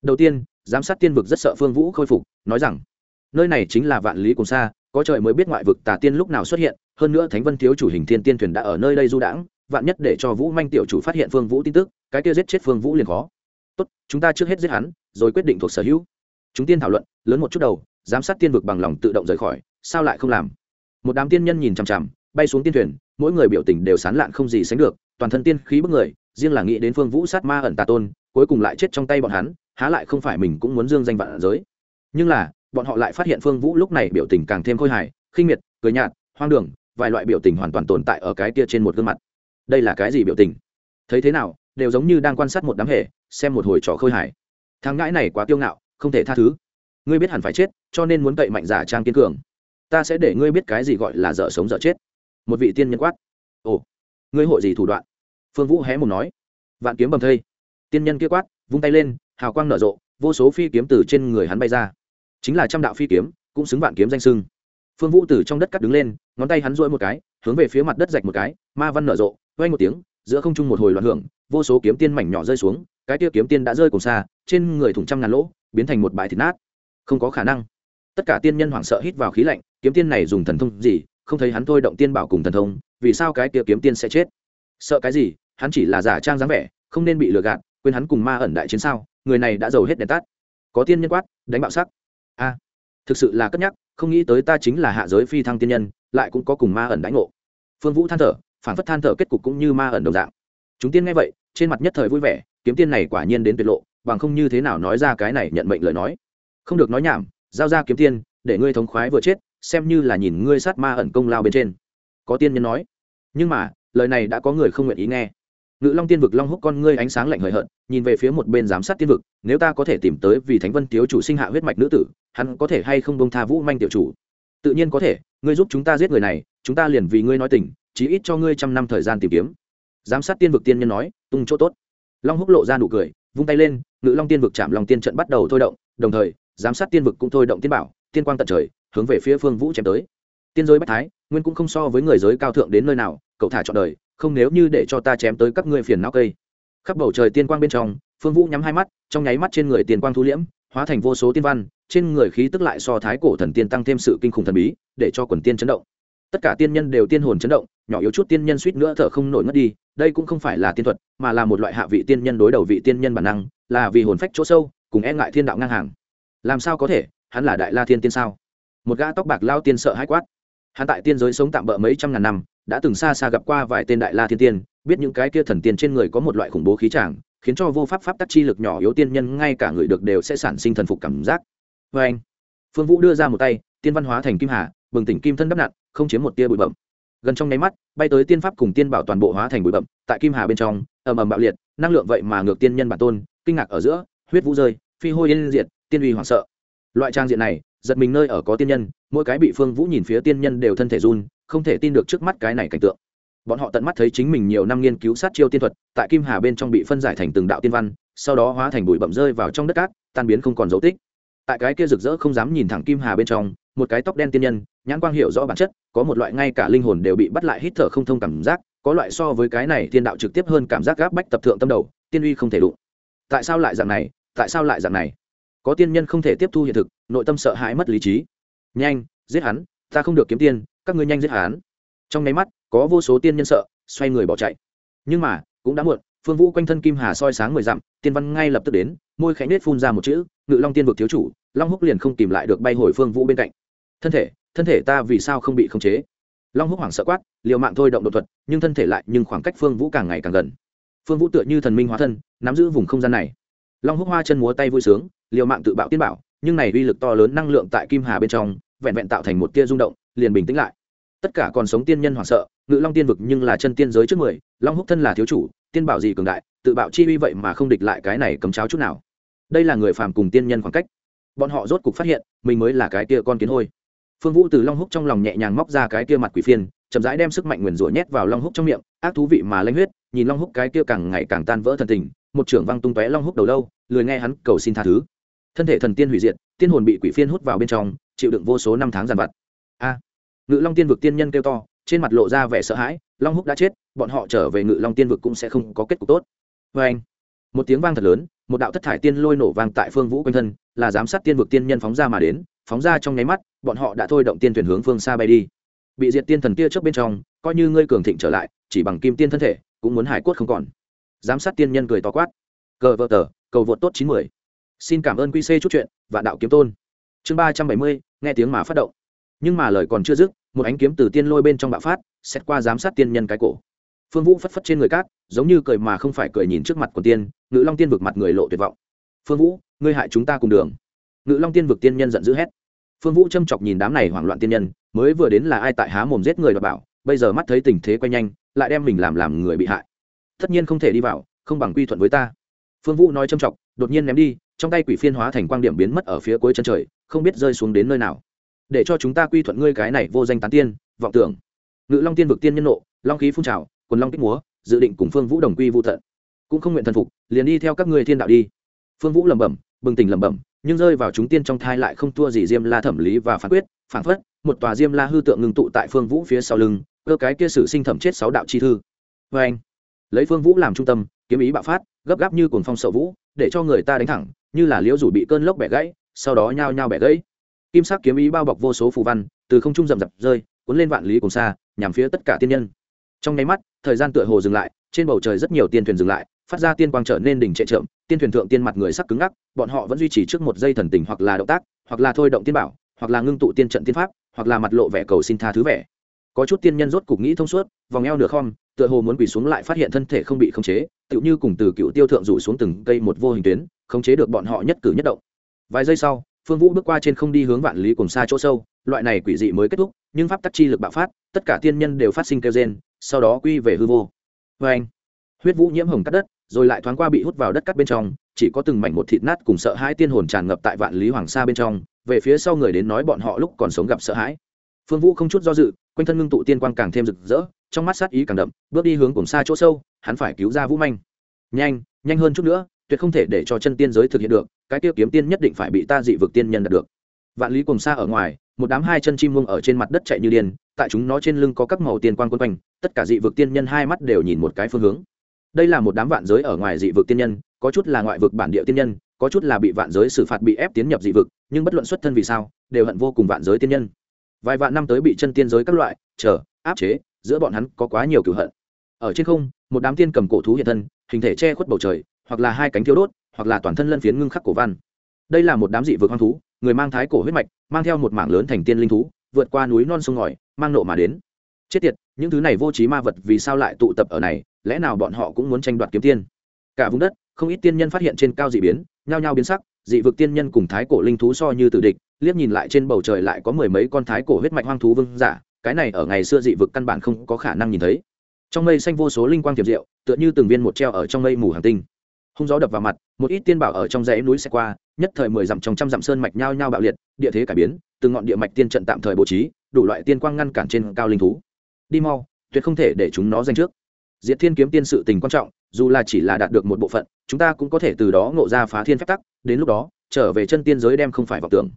Đầu tiên, giám sát tiên vực rất sợ phương vũ khôi phục, nói rằng, nơi này chính là vạn lý cùng xa, có trời mới biết ngoại vực tà tiên lúc nào xuất hiện, hơn nữa thánh vân thiếu chủ hình thiên tiên thuyền đã ở nơi đây du đãng vạn nhất để cho vũ manh tiểu chủ phát hiện phương vũ tin tức, cái kia giết chết phương vũ liền khó. Tốt, chúng ta trước hết giết hắn, rồi quyết định thuộc sở hữu. Chúng tiên thảo luận, lớn một chút đầu, giám sát tiên vực bằng lòng tự động rời khỏi, sao lại không làm? Một đám tiên nhân nhìn chằm chằm, bay xuống tiên thuyền, mỗi người biểu tình đều sán lạn không gì sánh được, toàn thân tiên khí bức người, riêng là nghĩ đến phương vũ sát ma ẩn tà tôn, cuối cùng lại chết trong tay bọn hắn, há lại không phải mình cũng muốn dương danh vạn giới. Nhưng là, bọn họ lại phát hiện phương vũ lúc này biểu tình càng thêm khôi hài, khinh miệt, cười nhạt, hoang đường, vài loại biểu tình hoàn toàn tồn tại ở cái kia trên một gương mặt đây là cái gì biểu tình? Thấy thế nào, đều giống như đang quan sát một đám hề, xem một hồi trò khơi hài. Thằng ngãi này quá tiêu ngạo, không thể tha thứ. Ngươi biết hẳn phải chết, cho nên muốn cậy mạnh giả trang kiên cường. Ta sẽ để ngươi biết cái gì gọi là dở sống dở chết. Một vị tiên nhân quát. Ồ, ngươi hội gì thủ đoạn? Phương vũ hé một nói. Vạn kiếm bầm thây. Tiên nhân kia quát, vung tay lên, hào quang nở rộ, vô số phi kiếm từ trên người hắn bay ra. Chính là trăm đạo phi kiếm, cũng xứng vạn kiếm danh sưng phương vũ từ trong đất cắt đứng lên, ngón tay hắn rỗi một cái, hướng về phía mặt đất rạch một cái, ma văn nở rộ quay một tiếng, giữa không trung một hồi loạn hưởng, vô số kiếm tiên mảnh nhỏ rơi xuống, cái tia kiếm tiên đã rơi cùng xa, trên người thủng trăm ngàn lỗ, biến thành một bãi thịt nát. Không có khả năng. Tất cả tiên nhân hoảng sợ hít vào khí lạnh, kiếm tiên này dùng thần thông gì, không thấy hắn thôi động tiên bảo cùng thần thông, vì sao cái tia kiếm tiên sẽ chết? Sợ cái gì, hắn chỉ là giả trang dáng vẻ, không nên bị lừa gạt, quên hắn cùng ma ẩn đại chiến sao, người này đã giàu hết đèn tắt. Có tiên nhân quát, đánh bạo sắc. A, thực sự là cất nhắc không nghĩ tới ta chính là hạ giới phi thăng tiên nhân, lại cũng có cùng ma ẩn đánh ngộ. Phương vũ than thở, phản phất than thở kết cục cũng như ma ẩn đồng dạng. Chúng tiên nghe vậy, trên mặt nhất thời vui vẻ, kiếm tiên này quả nhiên đến tuyệt lộ, bằng không như thế nào nói ra cái này nhận mệnh lời nói. Không được nói nhảm, giao ra kiếm tiên, để ngươi thống khoái vừa chết, xem như là nhìn ngươi sát ma ẩn công lao bên trên. Có tiên nhân nói. Nhưng mà, lời này đã có người không nguyện ý nghe ngự long tiên vực long húc con ngươi ánh sáng lạnh hời hợt, nhìn về phía một bên giám sát tiên vực, nếu ta có thể tìm tới vì thánh vân tiếu chủ sinh hạ huyết mạch nữ tử, hắn có thể hay không bông tha vũ manh tiểu chủ? Tự nhiên có thể, ngươi giúp chúng ta giết người này, chúng ta liền vì ngươi nói tình, chí ít cho ngươi trăm năm thời gian tìm kiếm. Giám sát tiên vực tiên nhân nói, tung chỗ tốt. Long húc lộ ra nụ cười, vung tay lên, ngự long tiên vực chạm lòng tiên trận bắt đầu thôi động, đồng thời, giám sát tiên vực cũng thôi động tiên bảo, tiên quang tận trời, hướng về phía phương vũ chém tới. Tiên giới bách thái, nguyên cũng không so với người giới cao thượng đến nơi nào, cậu thả chọn đời không nếu như để cho ta chém tới các ngươi phiền não cây. Khắp bầu trời tiên quang bên trong, phương vũ nhắm hai mắt, trong nháy mắt trên người tiên quang thu liễm, hóa thành vô số tiên văn, trên người khí tức lại so thái cổ thần tiên tăng thêm sự kinh khủng thần bí, để cho quần tiên chấn động. Tất cả tiên nhân đều tiên hồn chấn động, nhỏ yếu chút tiên nhân suýt nữa thở không nổi ngất đi, đây cũng không phải là tiên thuật, mà là một loại hạ vị tiên nhân đối đầu vị tiên nhân bản năng, là vì hồn phách chỗ sâu, cùng e ngại thiên đạo ngang hàng. Làm sao có thể, hắn là đại la thiên tiên sao? Một gã tóc bạc lao tiên sợ hãi quát. Hắn tại tiên giới sống tạm bỡ mấy trăm ngàn năm đã từng xa xa gặp qua vài tên đại la thiên tiên, biết những cái kia thần tiên trên người có một loại khủng bố khí tràng khiến cho vô pháp pháp tắc chi lực nhỏ yếu tiên nhân ngay cả người được đều sẽ sản sinh thần phục cảm giác. Vê anh, phương vũ đưa ra một tay, tiên văn hóa thành kim hà, bừng tỉnh kim thân đắp nặn, không chiếm một tia bụi bậm gần trong nháy mắt, bay tới tiên pháp cùng tiên bảo toàn bộ hóa thành bụi bậm tại kim hà bên trong, ầm ầm bạo liệt, năng lượng vậy mà ngược tiên nhân bản tôn, kinh ngạc ở giữa, huyết vũ rơi, phi hôi yên diệt, tiên uy hoảng sợ. Loại trang diện này, giật mình nơi ở có tiên nhân, mỗi cái bị phương vũ nhìn phía tiên nhân đều thân thể run không thể tin được trước mắt cái này cảnh tượng. Bọn họ tận mắt thấy chính mình nhiều năm nghiên cứu sát chiêu tiên thuật, tại kim hà bên trong bị phân giải thành từng đạo tiên văn, sau đó hóa thành bụi bậm rơi vào trong đất cát, tan biến không còn dấu tích. Tại cái kia rực rỡ không dám nhìn thẳng kim hà bên trong, một cái tóc đen tiên nhân, nhãn quang hiểu rõ bản chất, có một loại ngay cả linh hồn đều bị bắt lại hít thở không thông cảm giác, có loại so với cái này thiên đạo trực tiếp hơn cảm giác gáp bách tập thượng tâm đầu, tiên uy không thể đụng. Tại sao lại dạng này? Tại sao lại dạng này? Có tiên nhân không thể tiếp thu hiện thực, nội tâm sợ hãi mất lý trí. Nhanh, giết hắn, ta không được kiếm tiên các ngươi nhanh giết hắn. Trong nháy mắt, có vô số tiên nhân sợ, xoay người bỏ chạy. Nhưng mà, cũng đã muộn, phương vũ quanh thân kim hà soi sáng mười dặm, tiên văn ngay lập tức đến, môi khẽ nết phun ra một chữ, ngự long tiên vực thiếu chủ, long húc liền không tìm lại được bay hồi phương vũ bên cạnh. Thân thể thân thể ta vì sao không bị khống chế? Long húc hoảng sợ quát, liều mạng thôi động đột thuật, nhưng thân thể lại, nhưng khoảng cách phương vũ càng ngày càng gần. Phương vũ tựa như thần minh hóa thân, nắm giữ vùng không gian này. Long húc hoa chân múa tay vui sướng, liều mạng tự bạo tiên bảo, nhưng này uy lực to lớn năng lượng tại kim hà bên trong, vẹn vẹn tạo thành một tia rung động, liền bình tĩnh lại tất cả còn sống tiên nhân hoảng sợ, ngự long tiên vực nhưng là chân tiên giới trước mười, long húc thân là thiếu chủ, tiên bảo gì cường đại, tự bạo chi uy vậy mà không địch lại cái này cấm cháo chút nào. Đây là người phàm cùng tiên nhân khoảng cách. Bọn họ rốt cục phát hiện, mình mới là cái kia con kiến hôi. Phương vũ từ long húc trong lòng nhẹ nhàng móc ra cái kia mặt quỷ phiên, chậm rãi đem sức mạnh nguyền rủa nhét vào long húc trong miệng, ác thú vị mà lanh huyết, nhìn long húc cái kia càng ngày càng tan vỡ thần tình, một trưởng văng tung tóe long húc đầu lâu, lười nghe hắn cầu xin tha thứ. Thân thể thần tiên hủy diệt, tiên hồn bị quỷ phiên hút vào bên trong, chịu đựng vô số năm tháng giàn vặt ngự long tiên vực tiên nhân kêu to, trên mặt lộ ra vẻ sợ hãi, long húc đã chết, bọn họ trở về ngự long tiên vực cũng sẽ không có kết cục tốt. Vê anh, một tiếng vang thật lớn, một đạo thất thải tiên lôi nổ vang tại phương vũ quanh thân, là giám sát tiên vực tiên nhân phóng ra mà đến, phóng ra trong nháy mắt, bọn họ đã thôi động tiên thuyền hướng phương xa bay đi. Bị diệt tiên thần tia trước bên trong, coi như ngươi cường thịnh trở lại, chỉ bằng kim tiên thân thể, cũng muốn hải cốt không còn. Giám sát tiên nhân cười to quát. Cờ vợ tờ, cầu vượt tốt chín mươi. Xin cảm ơn quy c chút chuyện và đạo kiếm tôn. Chương ba trăm bảy mươi, nghe tiếng mà phát động. Nhưng mà lời còn chưa dứt một ánh kiếm từ tiên lôi bên trong bạo phát xét qua giám sát tiên nhân cái cổ. Phương vũ phất phất trên người cát, giống như cười mà không phải cười nhìn trước mặt của tiên, ngự long tiên vực mặt người lộ tuyệt vọng. Phương vũ, ngươi hại chúng ta cùng đường. Ngự long tiên vực tiên nhân giận dữ hét. Phương vũ châm chọc nhìn đám này hoảng loạn tiên nhân, mới vừa đến là ai tại há mồm giết người đọc bảo, bây giờ mắt thấy tình thế quay nhanh, lại đem mình làm làm người bị hại. Tất nhiên không thể đi vào, không bằng quy thuận với ta. Phương vũ nói châm chọc, đột nhiên ném đi, trong tay quỷ phiên hóa thành quang điểm biến mất ở phía cuối chân trời, không biết rơi xuống đến nơi nào để cho chúng ta quy thuận ngươi cái này vô danh tán tiên, vọng tưởng. Ngự long tiên vực tiên nhân nộ, long khí phun trào, quần long kích múa, dự định cùng phương vũ đồng quy vô tận. Cũng không nguyện thần phục, liền đi theo các ngươi thiên đạo đi. Phương vũ lẩm bẩm, bừng tỉnh lẩm bẩm, nhưng rơi vào chúng tiên trong thai lại không thua gì diêm la thẩm lý và phán quyết, phản phất, một tòa diêm la hư tượng ngừng tụ tại phương vũ phía sau lưng, cơ cái kia sử sinh thẩm chết sáu đạo chi thư. Vê anh, lấy phương vũ làm trung tâm, kiếm ý bạo phát, gấp gáp như cuồng phong sợ vũ, để cho người ta đánh thẳng, như là liễu rủ bị cơn lốc bẻ gãy, sau đó nhao nhao bẻ gãy kim sắc kiếm ý bao bọc vô số phù văn, từ không trung rậm rập rơi, cuốn lên vạn lý cùng xa, nhằm phía tất cả tiên nhân. Trong nháy mắt, thời gian tựa hồ dừng lại, trên bầu trời rất nhiều tiên thuyền dừng lại, phát ra tiên quang trở nên đỉnh trệ trượm, tiên thuyền thượng tiên mặt người sắc cứng ngắc, bọn họ vẫn duy trì trước một giây thần tình hoặc là động tác, hoặc là thôi động tiên bảo, hoặc là ngưng tụ tiên trận tiên pháp, hoặc là mặt lộ vẻ cầu xin tha thứ vẻ. Có chút tiên nhân rốt cục nghĩ thông suốt, vòng eo nửa khom, tựa hồ muốn quỳ xuống lại phát hiện thân thể không bị khống chế, tựu như cùng từ cựu tiêu thượng rủ xuống từng cây một vô hình tuyến, khống chế được bọn họ nhất cử nhất động. Vài giây sau phương vũ bước qua trên không đi hướng vạn lý cùng xa chỗ sâu, loại này quỷ dị mới kết thúc, nhưng pháp tắc chi lực bạo phát, tất cả tiên nhân đều phát sinh kêu gen sau đó quy về hư vô. Vê anh, huyết vũ nhiễm hồng cắt đất, rồi lại thoáng qua bị hút vào đất cắt bên trong, chỉ có từng mảnh một thịt nát cùng sợ hãi tiên hồn tràn ngập tại vạn lý hoàng sa bên trong, về phía sau người đến nói bọn họ lúc còn sống gặp sợ hãi. Phương vũ không chút do dự, quanh thân ngưng tụ tiên quang càng thêm rực rỡ, trong mắt sát ý càng đậm, bước đi hướng cùng xa chỗ sâu, hắn phải cứu ra vũ manh. Nhanh nhanh hơn chút nữa tuyệt không thể để cho chân tiên giới thực hiện được, cái tiêu kiếm tiên nhất định phải bị ta dị vực tiên nhân đạt được. Vạn lý cùng xa ở ngoài, một đám hai chân chim muông ở trên mặt đất chạy như điên, tại chúng nó trên lưng có các màu tiên quan quân quanh, tất cả dị vực tiên nhân hai mắt đều nhìn một cái phương hướng. Đây là một đám vạn giới ở ngoài dị vực tiên nhân, có chút là ngoại vực bản địa tiên nhân, có chút là bị vạn giới xử phạt bị ép tiến nhập dị vực, nhưng bất luận xuất thân vì sao, đều hận vô cùng vạn giới tiên nhân. Vài vạn năm tới bị chân tiên giới các loại, chờ, áp chế, giữa bọn hắn có quá nhiều cửu hận. Ở trên không, một đám tiên cầm cổ thú hiện thân, hình thể che khuất bầu trời hoặc là hai cánh thiêu đốt, hoặc là toàn thân lân phiến ngưng khắc cổ văn. Đây là một đám dị vực hoang thú, người mang thái cổ huyết mạch, mang theo một mảng lớn thành tiên linh thú, vượt qua núi non sông ngòi, mang nộ mà đến. Chết tiệt, những thứ này vô trí ma vật vì sao lại tụ tập ở này? Lẽ nào bọn họ cũng muốn tranh đoạt kiếm tiên? Cả vùng đất, không ít tiên nhân phát hiện trên cao dị biến, nhao nhao biến sắc, dị vực tiên nhân cùng thái cổ linh thú so như tử địch, liếc nhìn lại trên bầu trời lại có mười mấy con thái cổ huyết mạch hoang thú vương giả, cái này ở ngày xưa dị vực căn bản không có khả năng nhìn thấy. Trong mây xanh vô số linh quang tiệp diệu, tựa như từng viên một treo ở trong mây mù hàng tinh hung gió đập vào mặt, một ít tiên bảo ở trong dãy núi xe qua, nhất thời mười dặm trong trăm dặm sơn mạch nhao nhao bạo liệt, địa thế cải biến, từng ngọn địa mạch tiên trận tạm thời bố trí, đủ loại tiên quang ngăn cản trên cao linh thú. Đi mau, tuyệt không thể để chúng nó danh trước. Diệt thiên kiếm tiên sự tình quan trọng, dù là chỉ là đạt được một bộ phận, chúng ta cũng có thể từ đó ngộ ra phá thiên phép tắc, đến lúc đó, trở về chân tiên giới đem không phải vào tưởng.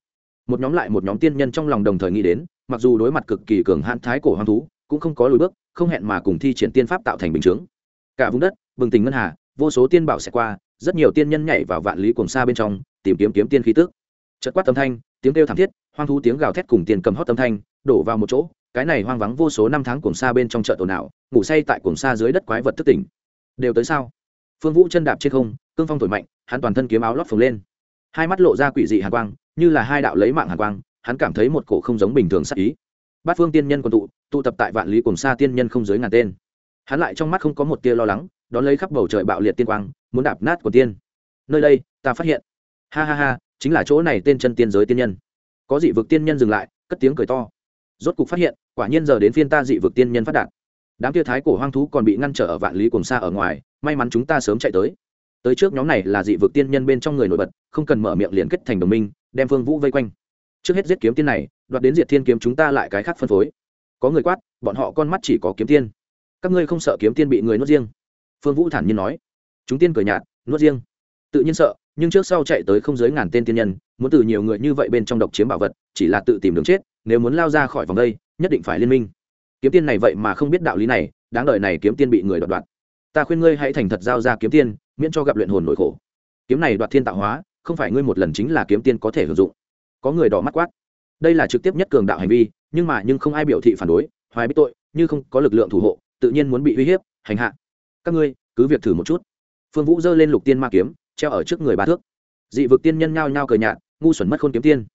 Một nhóm lại một nhóm tiên nhân trong lòng đồng thời nghĩ đến, mặc dù đối mặt cực kỳ cường hãn thái cổ hoang thú, cũng không có lùi bước, không hẹn mà cùng thi triển tiên pháp tạo thành bình chướng. Cả vùng đất, bừng tỉnh ngân hà vô số tiên bảo sẽ qua, rất nhiều tiên nhân nhảy vào vạn lý cùng xa bên trong, tìm kiếm kiếm tiên khí tức. Chợt quát âm thanh, tiếng kêu thảm thiết, hoang thú tiếng gào thét cùng tiền cầm hót âm thanh, đổ vào một chỗ, cái này hoang vắng vô số năm tháng cùng xa bên trong chợ tổ nào, ngủ say tại cùng xa dưới đất quái vật thức tỉnh. Đều tới sao? Phương vũ chân đạp trên không, cương phong thổi mạnh, hắn toàn thân kiếm áo lót phồng lên. Hai mắt lộ ra quỷ dị hàn quang, như là hai đạo lấy mạng hàn quang, hắn cảm thấy một cổ không giống bình thường sắc ý. Bát phương tiên nhân còn tụ tụ tập tại vạn lý cùng xa tiên nhân không dưới ngàn tên hắn lại trong mắt không có một tia lo lắng, đón lấy khắp bầu trời bạo liệt tiên quang, muốn đạp nát của tiên. Nơi đây, ta phát hiện. Ha ha ha, chính là chỗ này tên chân tiên giới tiên nhân. Có dị vực tiên nhân dừng lại, cất tiếng cười to. Rốt cục phát hiện, quả nhiên giờ đến phiên ta dị vực tiên nhân phát đạt. Đám tia thái cổ hoang thú còn bị ngăn trở ở vạn lý cùng xa ở ngoài, may mắn chúng ta sớm chạy tới. Tới trước nhóm này là dị vực tiên nhân bên trong người nổi bật, không cần mở miệng liền kết thành đồng minh, đem phương vũ vây quanh. Trước hết giết kiếm tiên này, đoạt đến diệt thiên kiếm chúng ta lại cái khác phân phối. Có người quát, bọn họ con mắt chỉ có kiếm tiên các ngươi không sợ kiếm tiên bị người nuốt riêng? Phương vũ thản nhiên nói. Chúng tiên cười nhạt, nuốt riêng. Tự nhiên sợ, nhưng trước sau chạy tới không dưới ngàn tên tiên nhân, muốn từ nhiều người như vậy bên trong độc chiếm bảo vật, chỉ là tự tìm đường chết, nếu muốn lao ra khỏi vòng đây, nhất định phải liên minh. Kiếm tiên này vậy mà không biết đạo lý này, đáng đời này kiếm tiên bị người đoạt đoạt. Ta khuyên ngươi hãy thành thật giao ra kiếm tiên, miễn cho gặp luyện hồn nỗi khổ. Kiếm này đoạt thiên tạo hóa, không phải ngươi một lần chính là kiếm tiên có thể hưởng dụng. Có người đỏ mắt quát. Đây là trực tiếp nhất cường đạo hành vi, nhưng mà nhưng không ai biểu thị phản đối, hoài biết tội, như không có lực lượng thủ hộ tự nhiên muốn bị uy hiếp, hành hạ. Các ngươi, cứ việc thử một chút. Phương vũ giơ lên lục tiên ma kiếm, treo ở trước người ba thước. Dị vực tiên nhân nhao nhao cờ nhạt, ngu xuẩn mất khôn kiếm tiên.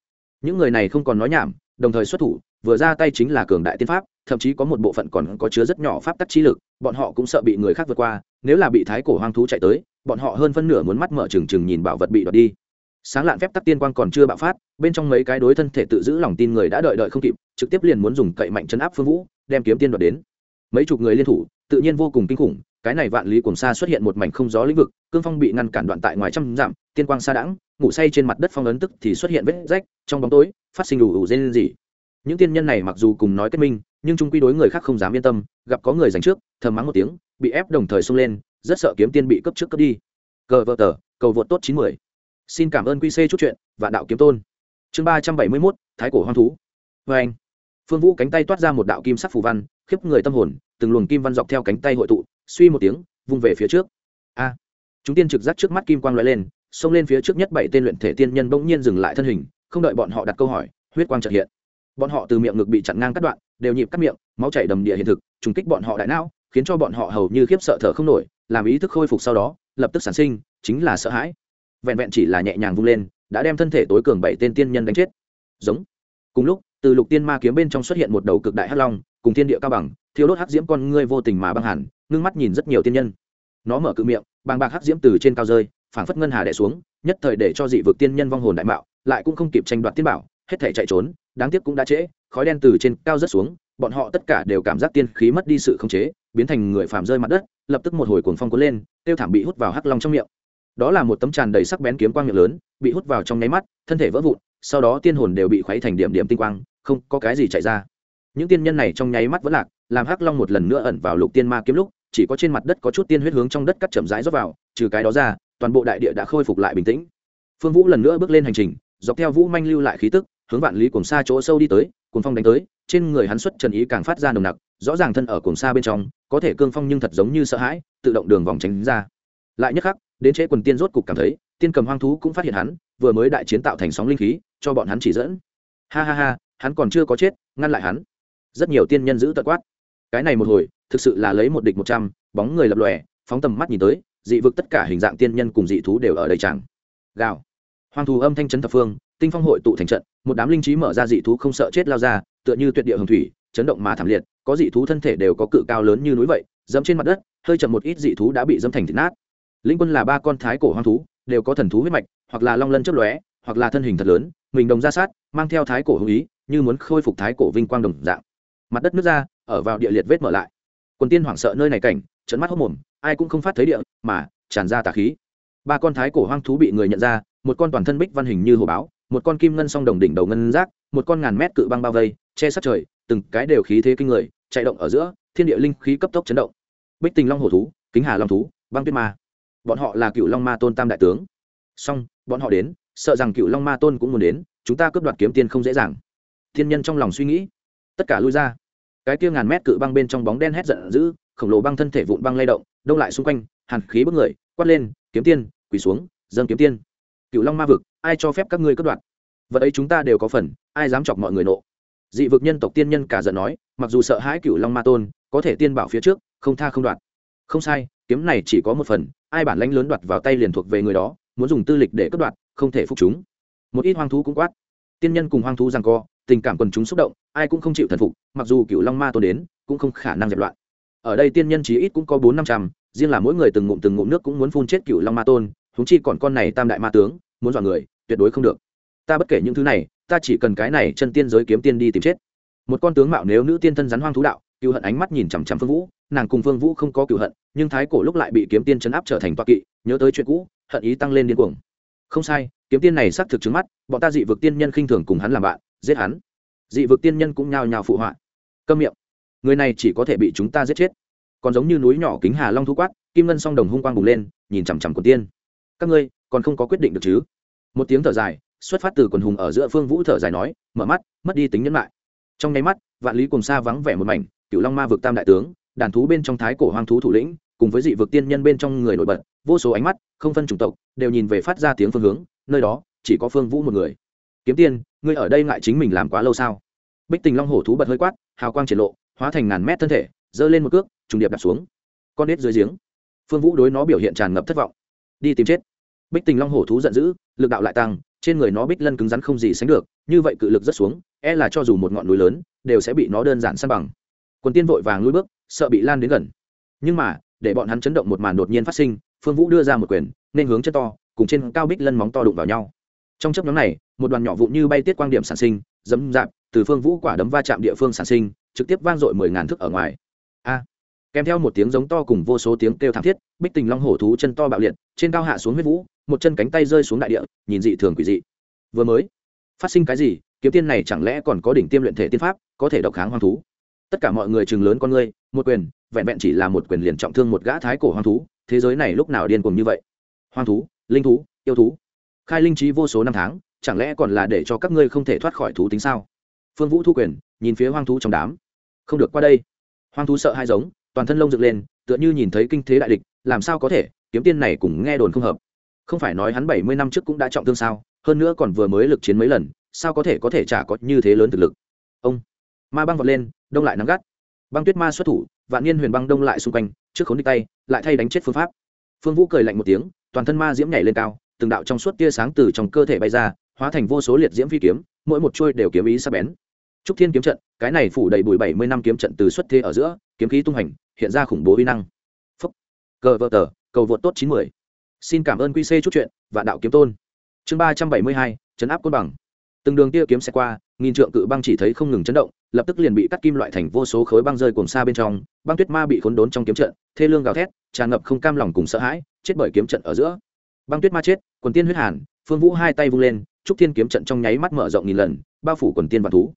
Những người này không còn nói nhảm, đồng thời xuất thủ, vừa ra tay chính là cường đại tiên pháp, thậm chí có một bộ phận còn có chứa rất nhỏ pháp tắc trí lực, bọn họ cũng sợ bị người khác vượt qua, nếu là bị thái cổ hoang thú chạy tới, bọn họ hơn phân nửa muốn mắt mở trừng trừng nhìn bảo vật bị đoạt đi. Sáng lạn phép tắc tiên quang còn chưa bạo phát, bên trong mấy cái đối thân thể tự giữ lòng tin người đã đợi đợi không kịp, trực tiếp liền muốn dùng cậy mạnh chấn áp phương vũ, đem kiếm tiên đoạt đến mấy chục người liên thủ, tự nhiên vô cùng kinh khủng, cái này vạn lý cùng xa xuất hiện một mảnh không gió lĩnh vực, cương phong bị ngăn cản đoạn tại ngoài trăm dặm, tiên quang xa đãng, ngủ say trên mặt đất phong ấn tức thì xuất hiện vết rách, trong bóng tối, phát sinh đủ đủ dên gì những tiên nhân này mặc dù cùng nói kết minh, nhưng trung quy đối người khác không dám yên tâm, gặp có người giành trước, thầm mắng một tiếng, bị ép đồng thời xông lên, rất sợ kiếm tiên bị cấp trước cấp đi. Cờ vợ tờ, cầu vượt tốt chín mươi xin cảm ơn quy c chút chuyện và đạo kiếm tôn. Chương ba trăm bảy mươi mốt, thái cổ hoang thú. Vê anh phương vũ cánh tay toát ra một đạo kim sắc phù văn khiếp người tâm hồn, từng luồng kim văn dọc theo cánh tay hội tụ, suy một tiếng, vung về phía trước. A! Chúng tiên trực giác trước mắt kim quang l lên, xông lên phía trước nhất bảy tên luyện thể tiên nhân bỗng nhiên dừng lại thân hình, không đợi bọn họ đặt câu hỏi, huyết quang trật hiện. Bọn họ từ miệng ngực bị chặn ngang cắt đoạn, đều nhịp cắt miệng, máu chảy đầm địa hiện thực, trùng kích bọn họ đại não, khiến cho bọn họ hầu như khiếp sợ thở không nổi, làm ý thức khôi phục sau đó, lập tức sản sinh, chính là sợ hãi. Vẹn vẹn chỉ là nhẹ nhàng vung lên, đã đem thân thể tối cường bảy tên tiên nhân đánh chết. Giống. Cùng lúc, từ lục tiên ma kiếm bên trong xuất hiện một đầu cực đại hắc long cùng thiên địa cao bằng thiếu đốt hắc diễm con ngươi vô tình mà băng hẳn, ngưng mắt nhìn rất nhiều tiên nhân. Nó mở cự miệng, bàng bạc hắc diễm từ trên cao rơi, phảng phất ngân hà đẻ xuống, nhất thời để cho dị vực tiên nhân vong hồn đại mạo, lại cũng không kịp tranh đoạt tiên bảo, hết thể chạy trốn, đáng tiếc cũng đã trễ, khói đen từ trên cao rất xuống, bọn họ tất cả đều cảm giác tiên khí mất đi sự khống chế, biến thành người phàm rơi mặt đất, lập tức một hồi cuồng phong cuốn lên, tiêu thảm bị hút vào hắc long trong miệng. Đó là một tấm tràn đầy sắc bén kiếm quang miệng lớn, bị hút vào trong nháy mắt, thân thể vỡ vụn, sau đó tiên hồn đều bị khuấy thành điểm điểm tinh quang, không có cái gì chạy ra những tiên nhân này trong nháy mắt vẫn lạc, làm hắc long một lần nữa ẩn vào lục tiên ma kiếm lúc, chỉ có trên mặt đất có chút tiên huyết hướng trong đất cắt chậm rãi rót vào, trừ cái đó ra, toàn bộ đại địa đã khôi phục lại bình tĩnh. Phương vũ lần nữa bước lên hành trình, dọc theo vũ manh lưu lại khí tức, hướng vạn lý cùng xa chỗ sâu đi tới cùng phong đánh tới, trên người hắn xuất trần ý càng phát ra nồng nặc, rõ ràng thân ở cùng xa bên trong, có thể cương phong nhưng thật giống như sợ hãi, tự động đường vòng tránh ra. Lại nhất khắc, đến chế quần tiên rốt cục cảm thấy, tiên cầm hoang thú cũng phát hiện hắn, vừa mới đại chiến tạo thành sóng linh khí, cho bọn hắn chỉ dẫn. Ha ha ha, hắn còn chưa có chết, ngăn lại hắn rất nhiều tiên nhân giữ tận quát. Cái này một hồi, thực sự là lấy một địch một trăm, bóng người lập lòe, phóng tầm mắt nhìn tới, dị vực tất cả hình dạng tiên nhân cùng dị thú đều ở đây chẳng. Gào. Hoang thú âm thanh chấn thập phương, tinh phong hội tụ thành trận, một đám linh trí mở ra dị thú không sợ chết lao ra, tựa như tuyệt địa hồng thủy, chấn động mà thảm liệt, có dị thú thân thể đều có cự cao lớn như núi vậy, dẫm trên mặt đất, hơi chậm một ít dị thú đã bị dẫm thành thịt nát. Linh quân là ba con thái cổ hoang thú, đều có thần thú huyết mạch, hoặc là long lân chấp lóe, hoặc là thân hình thật lớn, mình đồng ra sát, mang theo thái cổ hữu ý, như muốn khôi phục thái cổ vinh quang đồng dạng mặt đất nước ra, ở vào địa liệt vết mở lại. Quần tiên hoảng sợ nơi này cảnh trận mắt hốc mồm, ai cũng không phát thấy địa, mà tràn ra tà khí. Ba con thái cổ hoang thú bị người nhận ra, một con toàn thân bích văn hình như hồ báo, một con kim ngân song đồng đỉnh đầu ngân giác, một con ngàn mét cự băng bao vây, che sát trời, từng cái đều khí thế kinh người, chạy động ở giữa, thiên địa linh khí cấp tốc chấn động. Bích tình long hổ thú, kính hà long thú, băng tuyết ma. Bọn họ là cựu long ma tôn tam đại tướng. Song bọn họ đến, sợ rằng cựu long ma tôn cũng muốn đến, chúng ta cướp đoạt kiếm tiên không dễ dàng. Thiên nhân trong lòng suy nghĩ tất cả lui ra. Cái kia ngàn mét cự băng bên trong bóng đen hét giận dữ, khổng lồ băng thân thể vụn băng lay động, đông lại xung quanh, hàn khí bức người, quát lên, kiếm tiên, quỳ xuống, dâng kiếm tiên. Cựu long ma vực, ai cho phép các ngươi cất đoạt? Vật ấy chúng ta đều có phần, ai dám chọc mọi người nộ? Dị vực nhân tộc tiên nhân cả giận nói, mặc dù sợ hãi cựu long ma tôn, có thể tiên bảo phía trước, không tha không đoạt. Không sai, kiếm này chỉ có một phần, ai bản lãnh lớn đoạt vào tay liền thuộc về người đó, muốn dùng tư lịch để cất đoạt, không thể phục chúng. Một ít hoang thú cũng quát. Tiên nhân cùng hoang thú rằng co tình cảm quần chúng xúc động, ai cũng không chịu thần phục, mặc dù cựu long ma tôn đến, cũng không khả năng dẹp loạn. Ở đây tiên nhân chí ít cũng có bốn năm trăm, riêng là mỗi người từng ngụm từng ngụm nước cũng muốn phun chết cựu long ma tôn húng chi còn con này tam đại ma tướng, muốn dọa người, tuyệt đối không được. Ta bất kể những thứ này, ta chỉ cần cái này chân tiên giới kiếm tiên đi tìm chết. Một con tướng mạo nếu nữ tiên thân rắn hoang thú đạo cựu hận ánh mắt nhìn chằm chằm phương vũ, nàng cùng phương vũ không có cựu hận, nhưng thái cổ lúc lại bị kiếm tiên chấn áp trở thành toa kỵ, nhớ tới chuyện cũ, hận ý tăng lên điên cuồng. Không sai, kiếm tiên này xác thực trứng mắt, bọn ta dị vực tiên nhân khinh thường cùng hắn làm bạn giết hắn. Dị vực tiên nhân cũng nhao nhao phụ họa. Câm miệng. Người này chỉ có thể bị chúng ta giết chết. Còn giống như núi nhỏ kính hà long thu quát, kim ngân song đồng hung quang bùng lên, nhìn chằm chằm quần tiên. Các ngươi, còn không có quyết định được chứ? Một tiếng thở dài, xuất phát từ quần hùng ở giữa phương vũ thở dài nói, mở mắt, mất đi tính nhẫn lại trong nháy mắt, vạn lý cùng xa vắng vẻ một mảnh cựu long ma vực tam đại tướng, đàn thú bên trong thái cổ hoang thú thủ lĩnh, cùng với dị vực tiên nhân bên trong người nổi bật, vô số ánh mắt, không phân chủng tộc, đều nhìn về phát ra tiếng phương hướng, nơi đó chỉ có phương vũ một người. Kiếm tiên ngươi ở đây ngại chính mình làm quá lâu sao? Bích tình long hổ thú bật hơi quát, hào quang triển lộ, hóa thành ngàn mét thân thể, giơ lên một cước, trùng điệp đặt xuống. Con nết dưới giếng. Phương vũ đối nó biểu hiện tràn ngập thất vọng. Đi tìm chết. Bích tình long hổ thú giận dữ, lực đạo lại tăng, trên người nó bích lân cứng rắn không gì sánh được, như vậy cự lực rất xuống e là cho dù một ngọn núi lớn, đều sẽ bị nó đơn giản san bằng. Quần tiên vội vàng lùi bước, sợ bị lan đến gần. Nhưng mà, để bọn hắn chấn động một màn đột nhiên phát sinh, phương vũ đưa ra một quyền, nên hướng chân to, cùng trên cao bích lân móng to đụng vào nhau. Trong chấp nhóm này một đoàn nhỏ vụn như bay tiết quang điểm sản sinh, dẫm dạp, từ phương vũ quả đấm va chạm địa phương sản sinh, trực tiếp vang dội mười ngàn thước ở ngoài. A! Kèm theo một tiếng giống to cùng vô số tiếng kêu thảm thiết, bích tình long hổ thú chân to bạo liệt, trên cao hạ xuống huyết vũ, một chân cánh tay rơi xuống đại địa, nhìn dị thường quỷ dị. Vừa mới, phát sinh cái gì? Kiếm tiên này chẳng lẽ còn có đỉnh tiêm luyện thể tiên pháp, có thể độc kháng hoang thú? Tất cả mọi người chừng lớn con ngươi, một quyền, vẹn vẹn chỉ là một quyền liền trọng thương một gã thái cổ hoang thú, thế giới này lúc nào điên cuồng như vậy? Hoang thú, linh thú, yêu thú, khai linh trí vô số năm tháng chẳng lẽ còn là để cho các ngươi không thể thoát khỏi thú tính sao? Phương vũ thu quyền, nhìn phía hoang thú trong đám. Không được qua đây. Hoang thú sợ hai giống, toàn thân lông dựng lên, tựa như nhìn thấy kinh thế đại địch, làm sao có thể, kiếm tiên này cũng nghe đồn không hợp. Không phải nói hắn bảy mươi năm trước cũng đã trọng thương sao, hơn nữa còn vừa mới lực chiến mấy lần, sao có thể có thể chả có như thế lớn thực lực? Ông, ma băng vọt lên, đông lại nắng gắt. Băng tuyết ma xuất thủ, vạn niên huyền băng đông lại xung quanh, trước khốn đi tay, lại thay đánh chết phương pháp. Phương vũ cười lạnh một tiếng, toàn thân ma diễm nhảy lên cao, từng đạo trong suốt tia sáng từ trong cơ thể bay ra hóa thành vô số liệt diễm phi kiếm, mỗi một chuôi đều kiếm ý sắc bén. Trúc thiên kiếm trận, cái này phủ đầy bụi bảy mươi năm kiếm trận từ xuất thế ở giữa, kiếm khí tung hành, hiện ra khủng bố uy năng. Phúc. Cờ vợ tờ, cầu vượt tốt chín mươi xin cảm ơn QC chút chuyện và đạo kiếm tôn. Chương ba trăm bảy mươi hai chấn áp côn bằng. Từng đường tia kiếm xe qua, nghìn trượng cự băng chỉ thấy không ngừng chấn động, lập tức liền bị cắt kim loại thành vô số khối băng rơi cùng xa bên trong, băng tuyết ma bị khốn đốn trong kiếm trận, thê lương gào thét, tràn ngập không cam lòng cùng sợ hãi, chết bởi kiếm trận ở giữa. Băng tuyết ma chết, quần tiên huyết hàn, phương vũ hai tay vung lên trúc thiên kiếm trận trong nháy mắt mở rộng nghìn lần, bao phủ quần tiên và thú.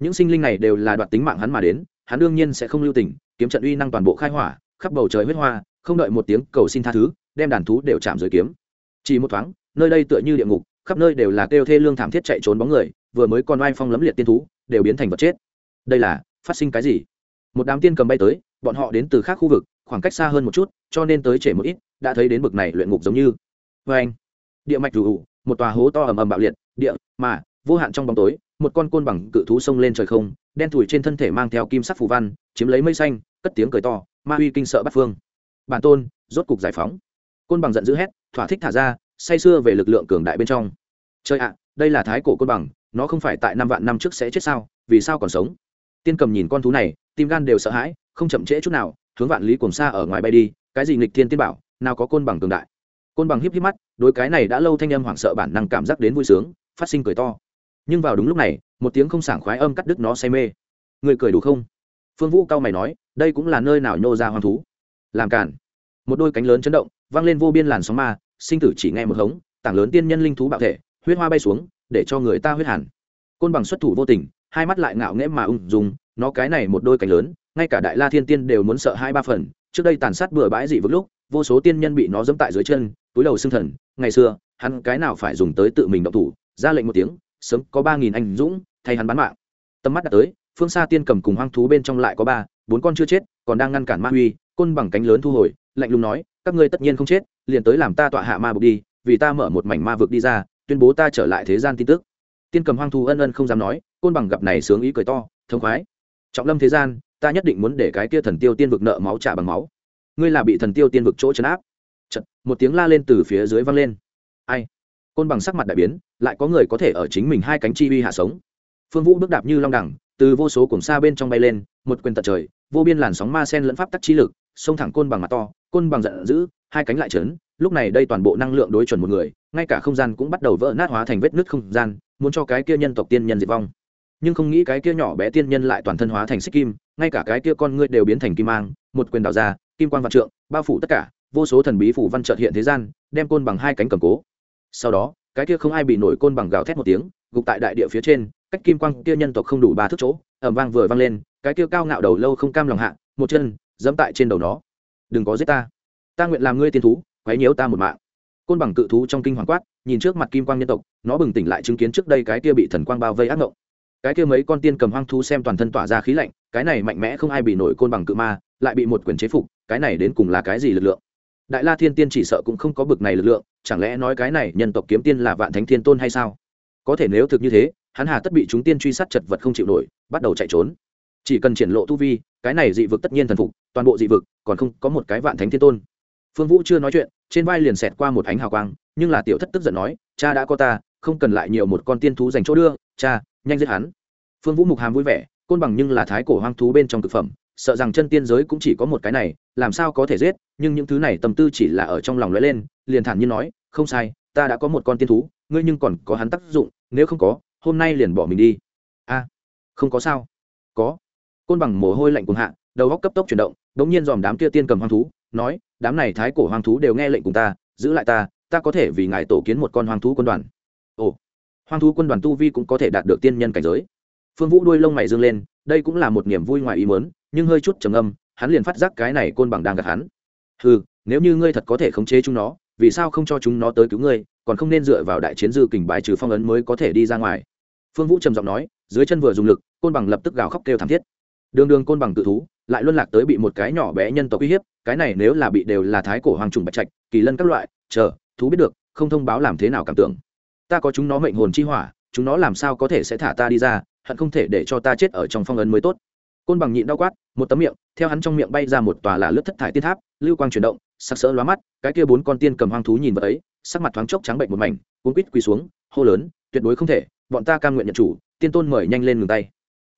Những sinh linh này đều là đoạt tính mạng hắn mà đến, hắn đương nhiên sẽ không lưu tình, kiếm trận uy năng toàn bộ khai hỏa, khắp bầu trời huyết hoa, không đợi một tiếng cầu xin tha thứ, đem đàn thú đều chạm dưới kiếm. Chỉ một thoáng, nơi đây tựa như địa ngục, khắp nơi đều là kêu thê lương thảm thiết chạy trốn bóng người, vừa mới còn oai phong lấm liệt tiên thú, đều biến thành vật chết. Đây là, phát sinh cái gì? Một đám tiên cầm bay tới, bọn họ đến từ khác khu vực, khoảng cách xa hơn một chút, cho nên tới trễ một ít, đã thấy đến bực này luyện ngục giống như. Vê anh địa mạch rủ một tòa hố to ầm ầm bạo liệt, địa, mà, vô hạn trong bóng tối, một con côn bằng cự thú xông lên trời không, đen thủi trên thân thể mang theo kim sắc phù văn, chiếm lấy mây xanh, cất tiếng cười to, ma uy kinh sợ bắt phương. Bản tôn, rốt cục giải phóng. Côn bằng giận dữ hét, thỏa thích thả ra, say sưa về lực lượng cường đại bên trong. Chơi ạ, đây là thái cổ côn bằng, nó không phải tại năm vạn năm trước sẽ chết sao, vì sao còn sống? Tiên cầm nhìn con thú này, tim gan đều sợ hãi, không chậm trễ chút nào, hướng vạn lý cùng xa ở ngoài bay đi, cái gì nghịch thiên tiên bảo, nào có côn bằng cường đại côn bằng híp híp mắt, đối cái này đã lâu thanh âm hoảng sợ bản năng cảm giác đến vui sướng, phát sinh cười to. Nhưng vào đúng lúc này, một tiếng không sảng khoái âm cắt đứt nó say mê. Người cười đủ không? Phương vũ cao mày nói, đây cũng là nơi nào nhô ra hoang thú? Làm cản một đôi cánh lớn chấn động, vang lên vô biên làn sóng ma, sinh tử chỉ nghe một hống, tảng lớn tiên nhân linh thú bạo thể, huyết hoa bay xuống, để cho người ta huyết hẳn. Côn bằng xuất thủ vô tình, hai mắt lại ngạo nghễ mà ung dung, nó cái này một đôi cánh lớn, ngay cả đại la thiên tiên đều muốn sợ hai ba phần, trước đây tàn sát bừa bãi dị vực lúc, vô số tiên nhân bị nó dẫm tại dưới chân túi đầu xương thần, ngày xưa, hắn cái nào phải dùng tới tự mình động thủ, ra lệnh một tiếng, sớm có ba nghìn anh dũng, thay hắn bán mạng. Tầm mắt đã tới, phương xa tiên cầm cùng hoang thú bên trong lại có ba, bốn con chưa chết, còn đang ngăn cản ma huy, côn bằng cánh lớn thu hồi, lạnh lùng nói, các ngươi tất nhiên không chết, liền tới làm ta tọa hạ ma bục đi, vì ta mở một mảnh ma vực đi ra, tuyên bố ta trở lại thế gian tin tức. Tiên cầm hoang thú ân ân không dám nói, côn bằng gặp này sướng ý cười to, thông khoái. Trọng lâm thế gian, ta nhất định muốn để cái kia thần tiêu tiên vực nợ máu trả bằng máu. Ngươi là bị thần tiêu tiên vực chỗ chấn áp. Chật, một tiếng la lên từ phía dưới vang lên. Ai? Côn bằng sắc mặt đại biến lại có người có thể ở chính mình hai cánh chi uy hạ sống. Phương vũ bước đạp như long đẳng từ vô số cổng xa bên trong bay lên một quyền tận trời vô biên làn sóng ma sen lẫn pháp tắc chi lực xông thẳng côn bằng mặt to côn bằng giận dữ hai cánh lại trấn lúc này đây toàn bộ năng lượng đối chuẩn một người ngay cả không gian cũng bắt đầu vỡ nát hóa thành vết nứt không gian muốn cho cái kia nhân tộc tiên nhân diệt vong. Nhưng không nghĩ cái kia nhỏ bé tiên nhân lại toàn thân hóa thành xích kim ngay cả cái kia con ngươi đều biến thành kim mang một quyền đào ra kim quan vạn trượng bao phủ tất cả vô số thần bí phủ văn trợt hiện thế gian, đem côn bằng hai cánh cầm cố. Sau đó, cái kia không ai bị nổi côn bằng gào thét một tiếng, gục tại đại địa phía trên, cách kim quang kia nhân tộc không đủ ba thước chỗ ẩm vang vừa vang lên, cái kia cao ngạo đầu lâu không cam lòng hạ, một chân dẫm tại trên đầu nó. Đừng có giết ta. Ta nguyện làm ngươi tiên thú, quấy nhiễu ta một mạng. Côn bằng cự thú trong kinh hoàng quát, nhìn trước mặt kim quang nhân tộc, nó bừng tỉnh lại chứng kiến trước đây cái kia bị thần quang bao vây ác ngộng. Cái kia mấy con tiên cầm hoang thú xem toàn thân tỏa ra khí lạnh, cái này mạnh mẽ không ai bị nổi côn bằng cự ma, lại bị một quyền chế phục, cái này đến cùng là cái gì lực lượng? Đại la thiên tiên chỉ sợ cũng không có bực này lực lượng, chẳng lẽ nói cái này nhân tộc kiếm tiên là vạn thánh thiên tôn hay sao? Có thể nếu thực như thế, hắn hà tất bị chúng tiên truy sát chật vật không chịu nổi, bắt đầu chạy trốn. Chỉ cần triển lộ tu vi, cái này dị vực tất nhiên thần phục, toàn bộ dị vực, còn không có một cái vạn thánh thiên tôn. Phương vũ chưa nói chuyện, trên vai liền xẹt qua một ánh hào quang, nhưng là tiểu thất tức giận nói, cha đã có ta, không cần lại nhiều một con tiên thú dành chỗ đưa, cha, nhanh giết hắn. Phương vũ mục hàm vui vẻ, côn bằng nhưng là thái cổ hoang thú bên trong thực phẩm sợ rằng chân tiên giới cũng chỉ có một cái này, làm sao có thể giết, nhưng những thứ này tâm tư chỉ là ở trong lòng lóe lên, liền thản nhiên nói, không sai, ta đã có một con tiên thú, ngươi nhưng còn có hắn tác dụng, nếu không có, hôm nay liền bỏ mình đi. A, không có sao. Có. Côn bằng mồ hôi lạnh cùng hạ, đầu góc cấp tốc chuyển động đống nhiên dòm đám kia tiên cầm hoang thú, nói, đám này thái cổ hoang thú đều nghe lệnh cùng ta, giữ lại ta ta có thể vì ngài tổ kiến một con hoang thú quân đoàn. Ồ, hoang thú quân đoàn tu vi cũng có thể đạt được tiên nhân cảnh giới phương vũ đuôi lông mày dương lên, đây cũng là một niềm vui ngoài ý mớn nhưng hơi chút trầm âm hắn liền phát giác cái này côn bằng đang gạt hắn. Ừ nếu như ngươi thật có thể khống chế chúng nó, vì sao không cho chúng nó tới cứu ngươi, còn không nên dựa vào đại chiến dư kình bài trừ phong ấn mới có thể đi ra ngoài. Phương vũ trầm giọng nói, dưới chân vừa dùng lực, côn bằng lập tức gào khóc kêu thảm thiết. Đường đường côn bằng tự thú, lại luân lạc tới bị một cái nhỏ bé nhân tộc uy hiếp, cái này nếu là bị đều là thái cổ hoàng trùng bạch trạch, kỳ lân các loại, chờ, thú biết được, không thông báo làm thế nào cảm tưởng. Ta có chúng nó mệnh hồn chi hỏa, chúng nó làm sao có thể sẽ thả ta đi ra hận không thể để cho ta chết ở trong phong ấn mới tốt. Côn bằng nhịn đau quát, một tấm miệng, theo hắn trong miệng bay ra một tòa là lướt thất thải tiên tháp, lưu quang chuyển động sắc sỡ lóa mắt, cái kia bốn con tiên cầm hoang thú nhìn vào ấy, sắc mặt thoáng chốc trắng bệnh một mảnh, cuốn quýt quỳ xuống, hô lớn, tuyệt đối không thể, bọn ta cam nguyện nhận chủ, tiên tôn mời nhanh lên ngừng tay.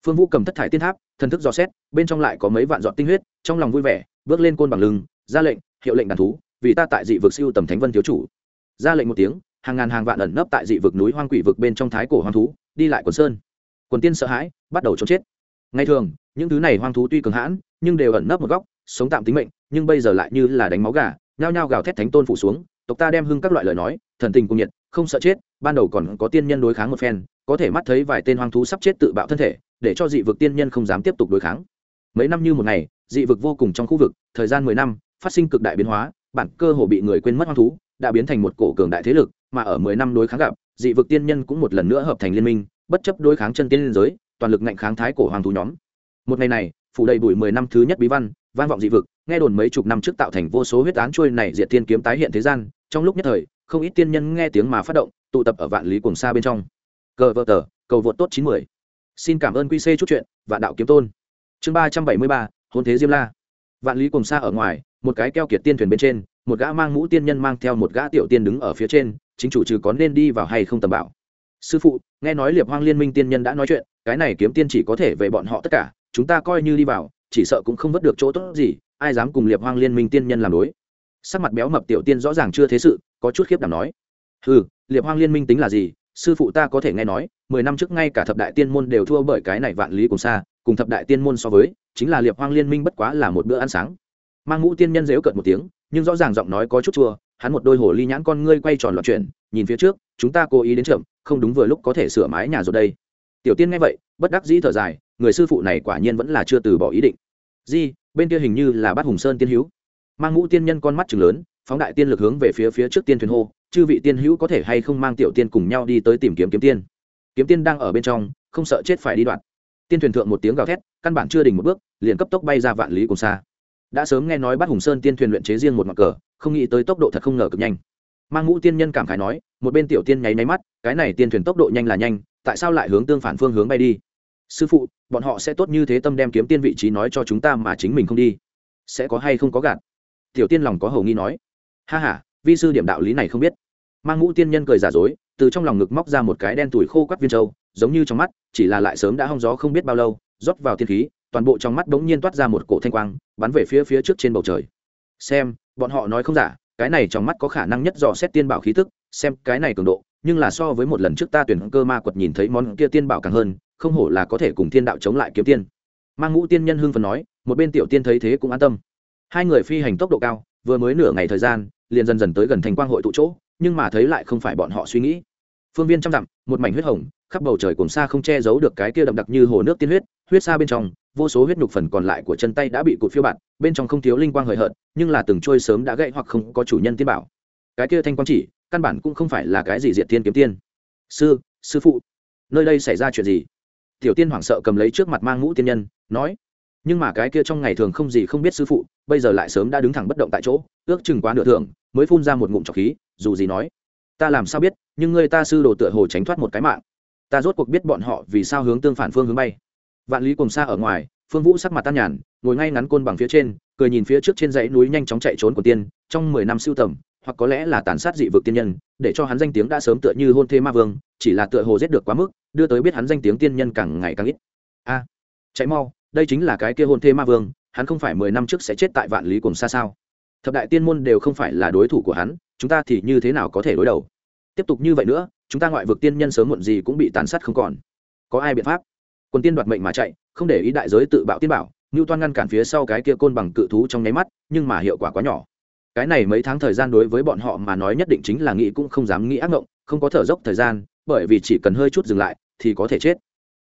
Phương vũ cầm thất thải tiên tháp, thần thức dò xét, bên trong lại có mấy vạn giọt tinh huyết, trong lòng vui vẻ, bước lên côn bằng lưng, ra lệnh, hiệu lệnh đàn thú, vì ta tại dị vực siêu tầm thánh vân thiếu chủ. Ra lệnh một tiếng, hàng ngàn hàng vạn ẩn nấp tại dị vực núi hoang quỷ vực bên trong thái cổ hoang thú, đi lại quần sơn quần tiên sợ hãi, bắt đầu trốn chết. Ngày thường, những thứ này hoang thú tuy cường hãn, nhưng đều ẩn nấp một góc, sống tạm tính mệnh, nhưng bây giờ lại như là đánh máu gà, nhao nhao gào thét thánh tôn phủ xuống, tộc ta đem hưng các loại lời nói, thần tình cung nhiệt, không sợ chết, ban đầu còn có tiên nhân đối kháng một phen, có thể mắt thấy vài tên hoang thú sắp chết tự bạo thân thể, để cho dị vực tiên nhân không dám tiếp tục đối kháng. Mấy năm như một ngày, dị vực vô cùng trong khu vực, thời gian mười năm, phát sinh cực đại biến hóa, bản cơ hồ bị người quên mất hoang thú, đã biến thành một cổ cường đại thế lực, mà ở mười năm đối kháng gặp, dị vực tiên nhân cũng một lần nữa hợp thành liên minh bất chấp đối kháng chân tiên liên giới, toàn lực ngạnh kháng thái cổ hoàng thú nhóm. Một ngày này, phủ đầy bụi mười năm thứ nhất bí văn, vang vọng dị vực, nghe đồn mấy chục năm trước tạo thành vô số huyết án trôi này diệt tiên kiếm tái hiện thế gian, trong lúc nhất thời, không ít tiên nhân nghe tiếng mà phát động, tụ tập ở vạn lý cùng xa bên trong. Cờ vợ tờ, cầu vượt tốt chín mươi. Xin cảm ơn quy c chút chuyện, vạn đạo kiếm tôn. Chương ba trăm bảy mươi ba, hôn thế diêm la. Vạn lý cùng xa ở ngoài, một cái keo kiệt tiên thuyền bên trên, một gã mang mũ tiên nhân mang theo một gã tiểu tiên đứng ở phía trên, chính chủ trừ có nên đi vào hay không tầm bảo sư phụ, nghe nói liệp hoang liên minh tiên nhân đã nói chuyện, cái này kiếm tiên chỉ có thể về bọn họ tất cả, chúng ta coi như đi vào, chỉ sợ cũng không vớt được chỗ tốt gì, ai dám cùng liệp hoang liên minh tiên nhân làm đối. Sắc mặt béo mập tiểu tiên rõ ràng chưa thế sự, có chút khiếp đảm nói. Ừ liệp hoang liên minh tính là gì? Sư phụ ta có thể nghe nói, mười năm trước ngay cả thập đại tiên môn đều thua bởi cái này vạn lý cùng xa, cùng thập đại tiên môn so với, chính là liệp hoang liên minh bất quá là một bữa ăn sáng. Mang ngũ tiên nhân dếu cợt một tiếng, nhưng rõ ràng giọng nói có chút chua, hắn một đôi hồ ly nhãn con ngươi quay tròn loạn chuyển, nhìn phía trước chúng ta cố ý đến chậm, không đúng vừa lúc có thể sửa mái nhà rồi đây. Tiểu tiên nghe vậy, bất đắc dĩ thở dài, người sư phụ này quả nhiên vẫn là chưa từ bỏ ý định. Di, bên kia hình như là bát hùng sơn tiên hữu. Mang ngũ tiên nhân con mắt chừng lớn, phóng đại tiên lực hướng về phía phía trước tiên thuyền hô, chư vị tiên hữu có thể hay không mang tiểu tiên cùng nhau đi tới tìm kiếm kiếm tiên? Kiếm tiên đang ở bên trong, không sợ chết phải đi đoạn. Tiên thuyền thượng một tiếng gào thét, căn bản chưa đình một bước, liền cấp tốc bay ra vạn lý cùng xa. Đã sớm nghe nói bát hùng sơn tiên thuyền luyện chế riêng một mặt cờ, không nghĩ tới tốc độ thật không ngờ cực nhanh mang ngũ tiên nhân cảm khái nói, một bên tiểu tiên nháy máy mắt, cái này tiên thuyền tốc độ nhanh là nhanh, tại sao lại hướng tương phản phương hướng bay đi? Sư phụ, bọn họ sẽ tốt như thế tâm đem kiếm tiên vị trí nói cho chúng ta mà chính mình không đi. Sẽ có hay không có gạt? Tiểu tiên lòng có hầu nghi nói. Ha h a vi sư điểm đạo lý này không biết. Mang ngũ tiên nhân cười giả dối, từ trong lòng ngực móc ra một cái đen tủi khô quắt viên trâu, giống như trong mắt, chỉ là lại sớm đã hong gió không biết bao lâu, rót vào tiên khí, toàn bộ trong mắt bỗng nhiên toát ra một cổ thanh quang, bắn về phía phía trước trên bầu trời. Xem, bọn họ nói không giả cái này trong mắt có khả năng nhất dò xét tiên bảo khí tức, xem cái này cường độ, nhưng là so với một lần trước ta tuyển cơ ma quật nhìn thấy món kia tiên bảo càng hơn, không hổ là có thể cùng thiên đạo chống lại kiếm tiên. Mang ngũ tiên nhân hưng phần nói, một bên tiểu tiên thấy thế cũng an tâm. Hai người phi hành tốc độ cao, vừa mới nửa ngày thời gian, liền dần dần tới gần thành quang hội tụ chỗ, nhưng mà thấy lại không phải bọn họ suy nghĩ phương viên trăm dặm, một mảnh huyết hồng, khắp bầu trời cùng xa không che giấu được cái kia đậm đặc như hồ nước tiên huyết huyết xa bên trong, vô số huyết nhục phần còn lại của chân tay đã bị cụt phiêu bạt. bên trong không thiếu linh quang hời hợt, nhưng là từng trôi sớm đã gãy hoặc không có chủ nhân tiên bảo cái kia thanh quang chỉ, căn bản cũng không phải là cái gì diệt tiên kiếm tiên sư sư phụ, nơi đây xảy ra chuyện gì tiểu tiên hoảng sợ cầm lấy trước mặt mang ngũ tiên nhân, nói, nhưng mà cái kia trong ngày thường không gì không biết sư phụ, bây giờ lại sớm đã đứng thẳng bất động tại chỗ, ước chừng quá nửa thường mới phun ra một ngụm trọc khí, dù gì nói ta làm sao biết, nhưng người ta sư đồ tựa hồ tránh thoát một cái mạng. Ta rốt cuộc biết bọn họ vì sao hướng tương phản phương hướng bay. Vạn lý cùng xa ở ngoài, phương vũ sắc mặt tan nhàn, ngồi ngay ngắn côn bằng phía trên, cười nhìn phía trước trên dãy núi nhanh chóng chạy trốn của tiên, trong mười năm siêu tầm, hoặc có lẽ là tàn sát dị vực tiên nhân, để cho hắn danh tiếng đã sớm tựa như hôn thê ma vương, chỉ là tựa hồ giết được quá mức, đưa tới biết hắn danh tiếng tiên nhân càng ngày càng ít. A, chạy mau, đây chính là cái kia hôn thê ma vương, hắn không phải mười năm trước sẽ chết tại vạn lý cùng xa sao? Thập đại tiên môn đều không phải là đối thủ của hắn chúng ta thì như thế nào có thể đối đầu? Tiếp tục như vậy nữa, chúng ta ngoại vực tiên nhân sớm muộn gì cũng bị tàn sát không còn. Có ai biện pháp? Quân tiên đoạt mệnh mà chạy, không để ý đại giới tự bạo tiên bảo ngưu toan ngăn cản phía sau cái kia côn bằng cự thú trong nháy mắt, nhưng mà hiệu quả quá nhỏ. Cái này mấy tháng thời gian đối với bọn họ mà nói nhất định chính là nghĩ cũng không dám nghĩ ác mộng không có thở dốc thời gian, bởi vì chỉ cần hơi chút dừng lại, thì có thể chết.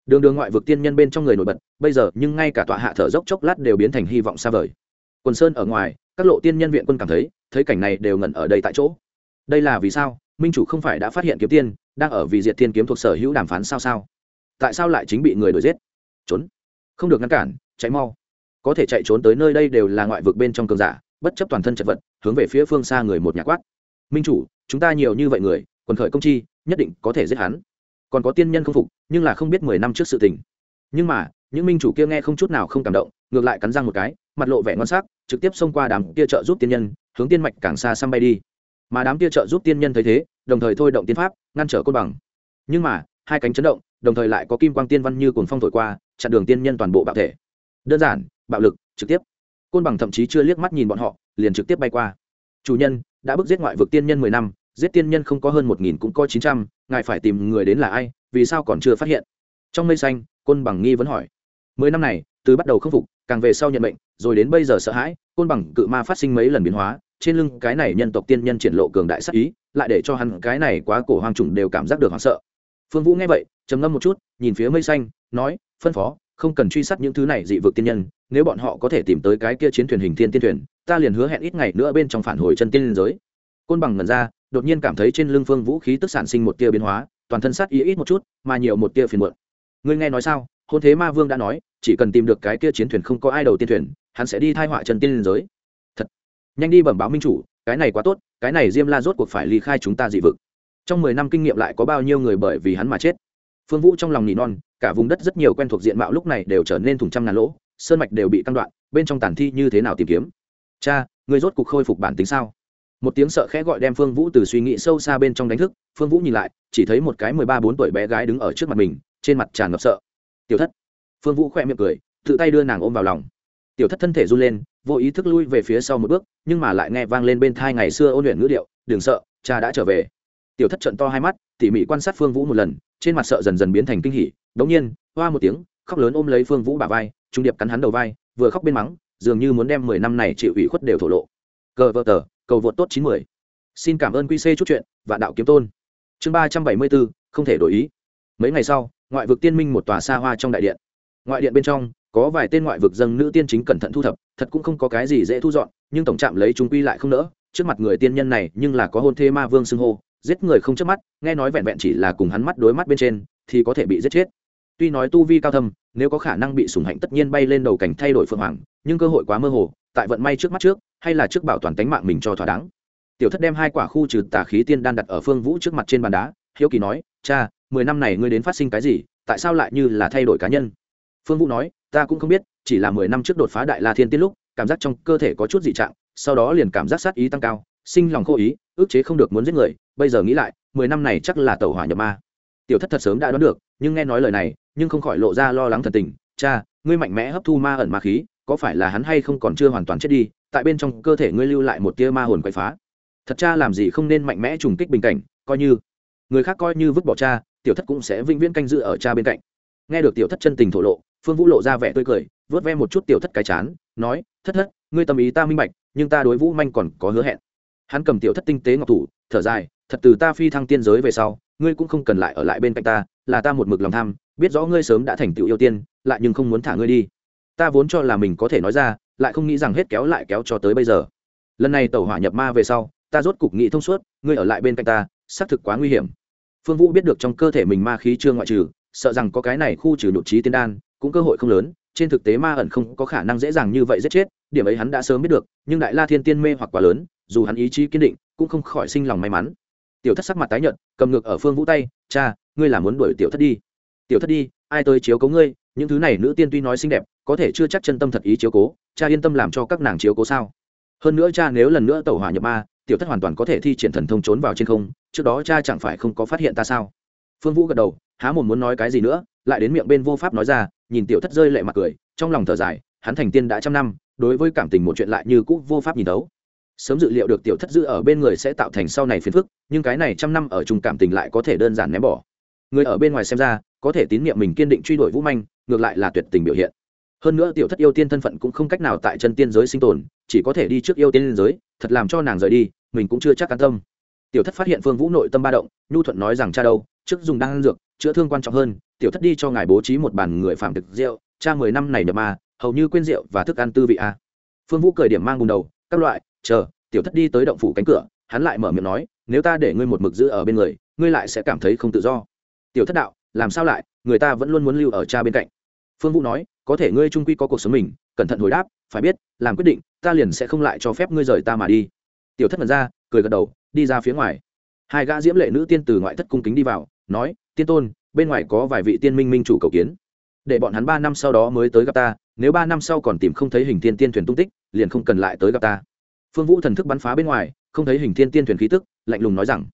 Đường đường ngoại vực tiên nhân bên trong người nổi bật, bây giờ nhưng ngay cả tọa hạ thở dốc chốc lát đều biến thành hy vọng xa vời. Quần sơn ở ngoài các lộ tiên nhân viện quân cảm thấy thấy cảnh này đều ngẩn ở đây tại chỗ. Đây là vì sao? Minh chủ không phải đã phát hiện kiếm tiên, đang ở vì diệt thiên kiếm thuộc sở hữu đàm phán sao sao? Tại sao lại chính bị người đuổi giết? Trốn. Không được ngăn cản cháy mau. Có thể chạy trốn tới nơi đây đều là ngoại vực bên trong cường giả, bất chấp toàn thân chật vật, hướng về phía phương xa người một nhà quát. Minh chủ, chúng ta nhiều như vậy người, quần khởi công chi, nhất định có thể giết hắn. Còn có tiên nhân không phục, nhưng là không biết mười năm trước sự tình. Nhưng mà, những minh chủ kia nghe không chút nào không cảm động, ngược lại cắn răng một cái mặt lộ vẻ ngon sắc, trực tiếp xông qua đám kia trợ giúp tiên nhân, hướng tiên mạch càng xa xăm bay đi. Mà đám kia trợ giúp tiên nhân thấy thế, đồng thời thôi động tiên pháp, ngăn trở côn bằng. Nhưng mà, hai cánh chấn động, đồng thời lại có kim quang tiên văn như cuồng phong thổi qua, chặn đường tiên nhân toàn bộ bạo thể. Đơn giản, bạo lực, trực tiếp. Côn bằng thậm chí chưa liếc mắt nhìn bọn họ, liền trực tiếp bay qua. Chủ nhân, đã bức giết ngoại vực tiên nhân mười năm, giết tiên nhân không có hơn một nghìn cũng có chín trăm, ngài phải tìm người đến là ai, vì sao còn chưa phát hiện? Trong mây xanh, côn bằng nghi vẫn hỏi. Mười năm này, từ bắt đầu khâm phục, càng về sau nhận bệnh rồi đến bây giờ sợ hãi, côn bằng cự ma phát sinh mấy lần biến hóa, trên lưng cái này nhân tộc tiên nhân triển lộ cường đại sắc ý, lại để cho hắn cái này quá cổ hoang trùng đều cảm giác được hoảng sợ. Phương vũ nghe vậy, trầm ngâm một chút, nhìn phía mây xanh, nói, phân phó, không cần truy sát những thứ này dị vực tiên nhân, nếu bọn họ có thể tìm tới cái kia chiến thuyền hình thiên tiên thuyền, ta liền hứa hẹn ít ngày nữa bên trong phản hồi chân tiên liên giới. Côn bằng ngần ra, đột nhiên cảm thấy trên lưng phương vũ khí tức sản sinh một tia biến hóa, toàn thân sát ý ít một chút, mà nhiều một tia phiền muộn. Ngươi nghe nói sao? Hôn thế ma vương đã nói, chỉ cần tìm được cái kia chiến thuyền không có ai đầu tiên thuyền hắn sẽ đi thai họa chân tiên liên giới. Thật. Nhanh đi bẩm báo minh chủ, cái này quá tốt, cái này diêm la rốt cuộc phải ly khai chúng ta dị vực. Trong mười năm kinh nghiệm lại có bao nhiêu người bởi vì hắn mà chết? Phương vũ trong lòng nỉ non, cả vùng đất rất nhiều quen thuộc diện mạo lúc này đều trở nên thùng trăm ngàn lỗ, sơn mạch đều bị căn đoạn, bên trong tàn thi như thế nào tìm kiếm? Cha, người rốt cuộc khôi phục bản tính sao? Một tiếng sợ khẽ gọi đem phương vũ từ suy nghĩ sâu xa bên trong đánh thức, phương vũ nhìn lại, chỉ thấy một cái mười ba bốn tuổi bé gái đứng ở trước mặt mình, trên mặt tràn ngập sợ. Tiểu thất. Phương vũ khoe miệng cười, tự tay đưa nàng ôm vào lòng tiểu thất thân thể run lên, vô ý thức lui về phía sau một bước, nhưng mà lại nghe vang lên bên thai ngày xưa ôn luyện ngữ điệu, đừng sợ, cha đã trở về. Tiểu thất trận to hai mắt, tỉ mỉ quan sát phương vũ một lần, trên mặt sợ dần dần biến thành kinh hỉ, đống nhiên, hoa một tiếng, khóc lớn ôm lấy phương vũ bà vai, trung điệp cắn hắn đầu vai, vừa khóc bên mắng, dường như muốn đem mười năm này chịu ủy khuất đều thổ lộ. Cờ vợ tờ, cầu vượt tốt chín mươi xin cảm ơn quy c chút chuyện và đạo kiếm tôn. Chương ba trăm bảy mươi bốn, không thể đổi ý. Mấy ngày sau, ngoại vực tiên minh một tòa xa hoa trong đại điện. Ngoại điện bên trong có vài tên ngoại vực dâng nữ tiên chính cẩn thận thu thập, thật cũng không có cái gì dễ thu dọn, nhưng tổng trạm lấy chúng quy lại không nỡ, trước mặt người tiên nhân này nhưng là có hôn thê ma vương xưng hô, giết người không chớp mắt, nghe nói vẹn vẹn chỉ là cùng hắn mắt đối mắt bên trên, thì có thể bị giết chết. Tuy nói tu vi cao thâm, nếu có khả năng bị sủng hạnh tất nhiên bay lên đầu cảnh thay đổi phượng hoàng, nhưng cơ hội quá mơ hồ, tại vận may trước mắt trước, hay là trước bảo toàn tính mạng mình cho thỏa đáng. Tiểu thất đem hai quả khu trừ tà khí tiên đan đặt ở phương vũ trước mặt trên bàn đá, hiếu kỳ nói, cha, mười năm này ngươi đến phát sinh cái gì, tại sao lại như là thay đổi cá nhân? Phương vũ nói ta cũng không biết, chỉ là mười năm trước đột phá đại la thiên tiên lúc, cảm giác trong cơ thể có chút dị trạng, sau đó liền cảm giác sát ý tăng cao, sinh lòng khô ý ước chế không được muốn giết người, bây giờ nghĩ lại, mười năm này chắc là tàu hỏa nhập ma. Tiểu thất thật sớm đã đoán được, nhưng nghe nói lời này, nhưng không khỏi lộ ra lo lắng thần tình. Cha, ngươi mạnh mẽ hấp thu ma ẩn ma khí, có phải là hắn hay không còn chưa hoàn toàn chết đi, tại bên trong cơ thể ngươi lưu lại một tia ma hồn quậy phá. Thật cha làm gì không nên mạnh mẽ trùng kích bình cảnh, coi như. Người khác coi như vứt bỏ cha, tiểu thất cũng sẽ vĩnh viễn canh dự ở cha bên cạnh. Nghe được tiểu thất chân tình thổ lộ phương vũ lộ ra vẻ tươi cười, vớt ve một chút tiểu thất cái chán, nói, thất thất, ngươi tâm ý ta minh bạch, nhưng ta đối vũ manh còn có hứa hẹn. Hắn cầm tiểu thất tinh tế ngọc thủ, thở dài, thật từ ta phi thăng tiên giới về sau, ngươi cũng không cần lại ở lại bên cạnh ta, là ta một mực lòng tham, biết rõ ngươi sớm đã thành tựu yêu tiên, lại nhưng không muốn thả ngươi đi. Ta vốn cho là mình có thể nói ra, lại không nghĩ rằng hết kéo lại kéo cho tới bây giờ. Lần này tàu hỏa nhập ma về sau, ta rốt cục nghĩ thông suốt, ngươi ở lại bên cạnh ta, xác thực quá nguy hiểm. Phương vũ biết được trong cơ thể mình ma khí chưa ngoại trừ, sợ rằng có cái này khu trừ nhụt trí tiên đan cũng cơ hội không lớn, trên thực tế ma ẩn không có khả năng dễ dàng như vậy giết chết, điểm ấy hắn đã sớm biết được, nhưng đại la thiên tiên mê hoặc quá lớn, dù hắn ý chí kiên định, cũng không khỏi sinh lòng may mắn. Tiểu thất sắc mặt tái nhợt, cầm ngược ở phương vũ tay, cha, ngươi là muốn đuổi tiểu thất đi. Tiểu thất đi, ai tới chiếu cố ngươi? Những thứ này nữ tiên tuy nói xinh đẹp, có thể chưa chắc chân tâm thật ý chiếu cố, cha yên tâm làm cho các nàng chiếu cố sao? Hơn nữa cha nếu lần nữa tẩu hỏa nhập ma, tiểu thất hoàn toàn có thể thi triển thần thông trốn vào trên không, trước đó cha chẳng phải không có phát hiện ta sao? Phương vũ gật đầu, há mồm muốn nói cái gì nữa, lại đến miệng bên vô pháp nói ra, nhìn tiểu thất rơi lệ mặt cười, trong lòng thở dài, hắn thành tiên đã trăm năm, đối với cảm tình một chuyện lại như cũ vô pháp nhìn đấu sớm dự liệu được tiểu thất giữ ở bên người sẽ tạo thành sau này phiền phức, nhưng cái này trăm năm ở chung cảm tình lại có thể đơn giản ném bỏ. Người ở bên ngoài xem ra, có thể tín nhiệm mình kiên định truy đuổi vũ manh, ngược lại là tuyệt tình biểu hiện. Hơn nữa tiểu thất yêu tiên thân phận cũng không cách nào tại chân tiên giới sinh tồn, chỉ có thể đi trước yêu tiên giới, thật làm cho nàng rời đi, mình cũng chưa chắc an tâm. Tiểu thất phát hiện phương vũ nội tâm ba động, nhu thuận nói rằng, cha đâu trước dùng đan dược, chữa thương quan trọng hơn, tiểu thất đi cho ngài bố trí một bàn người phạm thực rượu, cha mười năm này nhập ma, hầu như quên rượu và thức ăn tư vị a. Phương vũ cởi điểm mang bùn đầu, các loại, chờ, tiểu thất đi tới động phủ cánh cửa, hắn lại mở miệng nói, nếu ta để ngươi một mực giữ ở bên người, ngươi lại sẽ cảm thấy không tự do. Tiểu thất đạo, làm sao lại, người ta vẫn luôn muốn lưu ở cha bên cạnh. Phương vũ nói, có thể ngươi trung quy có cuộc sống mình, cẩn thận hồi đáp, phải biết, làm quyết định, ta liền sẽ không lại cho phép ngươi rời ta mà đi. Tiểu thất mật ra, cười gật đầu, đi ra phía ngoài. Hai gã diễm lệ nữ tiên từ ngoại thất cung kính đi vào nói, tiên tôn, bên ngoài có vài vị tiên minh minh chủ cầu kiến. Để bọn hắn ba năm sau đó mới tới gặp ta, nếu ba năm sau còn tìm không thấy hình tiên tiên thuyền tung tích, liền không cần lại tới gặp ta. Phương vũ thần thức bắn phá bên ngoài, không thấy hình tiên tiên thuyền khí tức, lạnh lùng nói rằng,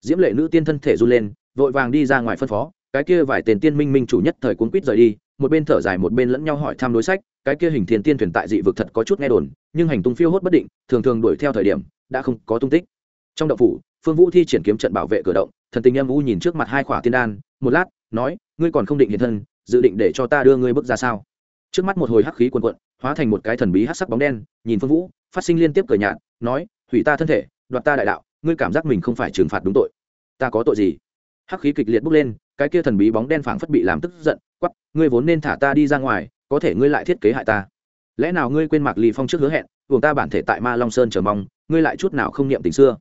diễm lệ nữ tiên thân thể run lên, vội vàng đi ra ngoài phân phó, cái kia vài tên tiên minh minh chủ nhất thời cuốn quýt rời đi, một bên thở dài một bên lẫn nhau hỏi thăm đối sách, cái kia hình thiên tiên thuyền tại dị vực thật có chút nghe đồn, nhưng hành tung phiêu hốt bất định, thường thường đuổi theo thời điểm, đã không có tung tích. Trong đậu phủ phương vũ thi triển kiếm trận bảo vệ cửa động, thần tình em u nhìn trước mặt hai khỏa tiên đan, một lát, nói, ngươi còn không định hiện thân, dự định để cho ta đưa ngươi bước ra sao? Trước mắt một hồi hắc khí quần quận hóa thành một cái thần bí hắc sắc bóng đen, nhìn phương vũ, phát sinh liên tiếp cờ nhạt, nói, hủy ta thân thể, đoạt ta đại đạo, ngươi cảm giác mình không phải trừng phạt đúng tội. Ta có tội gì? Hắc khí kịch liệt bốc lên, cái kia thần bí bóng đen phảng phất bị làm tức giận quắp ngươi vốn nên thả ta đi ra ngoài, có thể ngươi lại thiết kế hại ta. Lẽ nào ngươi quên mạc lì phong trước hứa hẹn vùng ta bản thể tại ma long sơn chờ mong, ngươi lại chút nào không niệm tình xưa?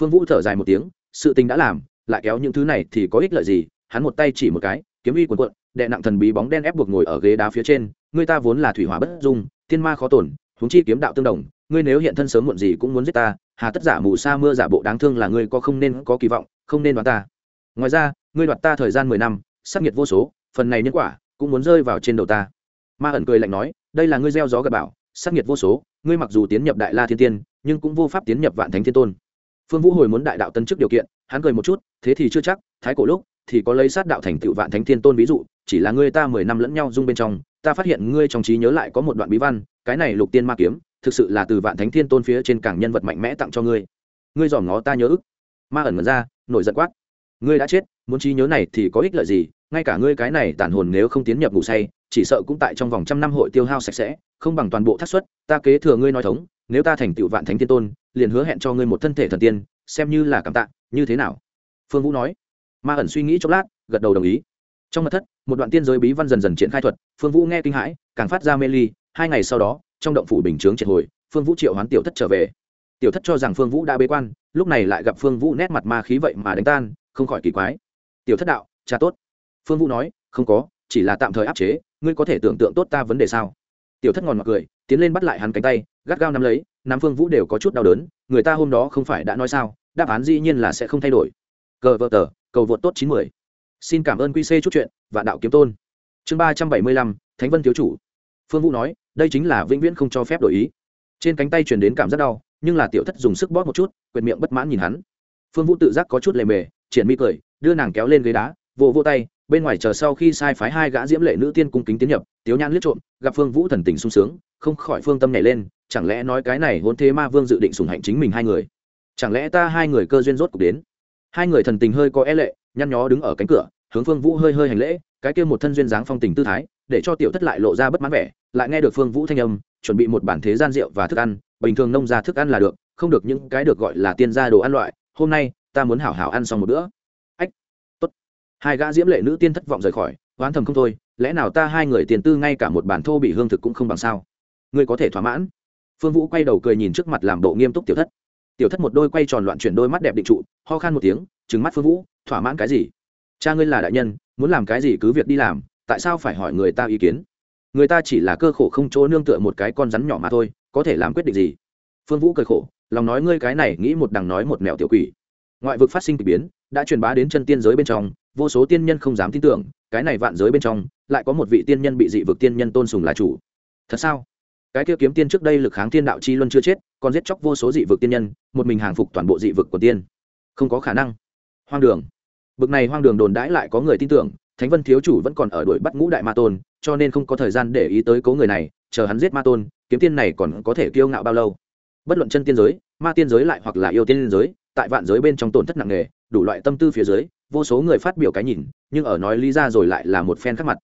Phương vũ thở dài một tiếng, sự tình đã làm, lại kéo những thứ này thì có ích lợi gì? Hắn một tay chỉ một cái, kiếm uy quần quận đệ nặng thần bí bóng đen ép buộc ngồi ở ghế đá phía trên ngươi ta vốn là thủy hỏa bất dung, thiên ma khó tổn, huống chi kiếm đạo tương đồng, ngươi nếu hiện thân sớm muộn gì cũng muốn giết ta, hà tất giả mù sa mưa giả bộ đáng thương là ngươi có không nên có kỳ vọng, không nên đoán ta. Ngoài ra, ngươi đoạt ta thời gian mười năm, sắc nhiệt vô số, phần này nhân quả cũng muốn rơi vào trên đầu ta. Ma ẩn cười lạnh nói, đây là ngươi gieo gió gặp bảo sắc nhiệt vô số, ngươi mặc dù tiến nhập đại la thiên tiên, nhưng cũng vô pháp tiến nhập vạn thánh thiên tôn phương vũ hồi muốn đại đạo tân chức điều kiện, hắn cười một chút, thế thì chưa chắc, thái cổ lúc thì có lấy sát đạo thành tựu vạn thánh thiên tôn ví dụ, chỉ là ngươi ta mười năm lẫn nhau dung bên trong, ta phát hiện ngươi trong trí nhớ lại có một đoạn bí văn, cái này lục tiên ma kiếm, thực sự là từ vạn thánh thiên tôn phía trên cảng nhân vật mạnh mẽ tặng cho ngươi ngươi dòm ngó ta nhớ ức ma ẩn mật ra, nổi giận quát ngươi đã chết, muốn trí nhớ này thì có ích lợi gì, ngay cả ngươi cái này tản hồn nếu không tiến nhập ngủ say, chỉ sợ cũng tại trong vòng trăm năm hội tiêu hao sạch sẽ, không bằng toàn bộ thất suất. ta kế thừa ngươi nói thống nếu ta thành tựu vạn thánh thiên tôn, liền hứa hẹn cho ngươi một thân thể thần tiên, xem như là cảm tạ, như thế nào? Phương vũ nói. Ma ẩn suy nghĩ chốc lát, gật đầu đồng ý. Trong mặt thất, một đoạn tiên giới bí văn dần dần triển khai thuật, phương vũ nghe kinh hãi, càng phát ra mê ly, hai ngày sau đó, trong động phủ bình chướng triệt hồi, phương vũ triệu hoán tiểu thất trở về. Tiểu thất cho rằng phương vũ đã bế quan, lúc này lại gặp phương vũ nét mặt ma khí vậy mà đánh tan, không khỏi kỳ quái. Tiểu thất đạo, cha tốt. Phương vũ nói, không có, chỉ là tạm thời áp chế, ngươi có thể tưởng tượng tốt ta vấn đề sao? Tiểu thất ngòn mặc cười, tiến lên bắt lại hắn cánh tay gắt gao nắm lấy, nắm phương vũ đều có chút đau đớn, người ta hôm đó không phải đã nói sao, đáp án dĩ nhiên là sẽ không thay đổi. Cờ vợ tờ, cầu vượt tốt chín mươi xin cảm ơn quy c chút chuyện, và đạo kiếm tôn. Chương ba trăm bảy mươi lăm, thánh vân thiếu chủ. Phương vũ nói, đây chính là vĩnh viễn không cho phép đổi ý. Trên cánh tay truyền đến cảm giác đau, nhưng là tiểu thất dùng sức bóp một chút quyệt miệng bất mãn nhìn hắn. Phương vũ tự giác có chút lề mề, triển mi cười, đưa nàng kéo lên ghế đá, vỗ vỗ tay bên ngoài chờ sau khi sai phái hai gã diễm lệ nữ tiên cung kính tiến nhập, tiếu nhan liếc trộm, gặp phương vũ thần tình sung sướng, không khỏi phương tâm nhảy lên, chẳng lẽ nói cái này hôn thế ma vương dự định sùng hạnh chính mình hai người? Chẳng lẽ ta hai người cơ duyên rốt cục đến? Hai người thần tình hơi có e lệ, nhăn nhó đứng ở cánh cửa, hướng phương vũ hơi hơi hành lễ, cái kia một thân duyên dáng phong tình tư thái, để cho tiểu thất lại lộ ra bất mãn vẻ, lại nghe được phương vũ thanh âm, chuẩn bị một bản thế gian rượu và thức ăn, bình thường nông ra thức ăn là được, không được những cái được gọi là tiên gia đồ ăn loại, hôm nay ta muốn hảo hảo ăn xong một bữa hai gã diễm lệ nữ tiên thất vọng rời khỏi, oán thầm không thôi, lẽ nào ta hai người tiền tư ngay cả một bản thô bị hương thực cũng không bằng sao? Ngươi có thể thỏa mãn. Phương vũ quay đầu cười nhìn trước mặt làm bộ nghiêm túc tiểu thất. Tiểu thất một đôi quay tròn loạn chuyển đôi mắt đẹp định trụ, ho khan một tiếng, trừng mắt phương vũ, thỏa mãn cái gì? Cha ngươi là đại nhân, muốn làm cái gì cứ việc đi làm, tại sao phải hỏi người ta ý kiến? Người ta chỉ là cơ khổ không chỗ nương tựa một cái con rắn nhỏ mà thôi, có thể làm quyết định gì? Phương vũ cười khổ, lòng nói ngươi cái này nghĩ một đằng nói một mẹo tiểu quỷ. Ngoại vực phát sinh k ỳ biến đã truyền bá đến chân tiên giới bên trong, vô số tiên nhân không dám tin tưởng, cái này vạn giới bên trong, lại có một vị tiên nhân bị dị vực tiên nhân tôn sùng là chủ. Thật sao? Cái kia kiếm tiên trước đây lực kháng tiên đạo chi luân chưa chết, còn giết chóc vô số dị vực tiên nhân, một mình hàng phục toàn bộ dị vực của tiên. Không có khả năng. Hoang đường. Bực này hoang đường đồn đãi lại có người tin tưởng, thánh vân thiếu chủ vẫn còn ở đuổi bắt ngũ đại ma tôn, cho nên không có thời gian để ý tới cố người này, chờ hắn giết ma tôn, kiếm tiên này còn có thể kiêu ngạo bao lâu? Bất luận chân tiên giới, ma tiên giới lại hoặc là yêu tiên giới, tại vạn giới bên trong tổn thất nặng nề đủ loại tâm tư phía dưới, vô số người phát biểu cái nhìn, nhưng ở nói lý ra rồi lại là một phen khác mặt.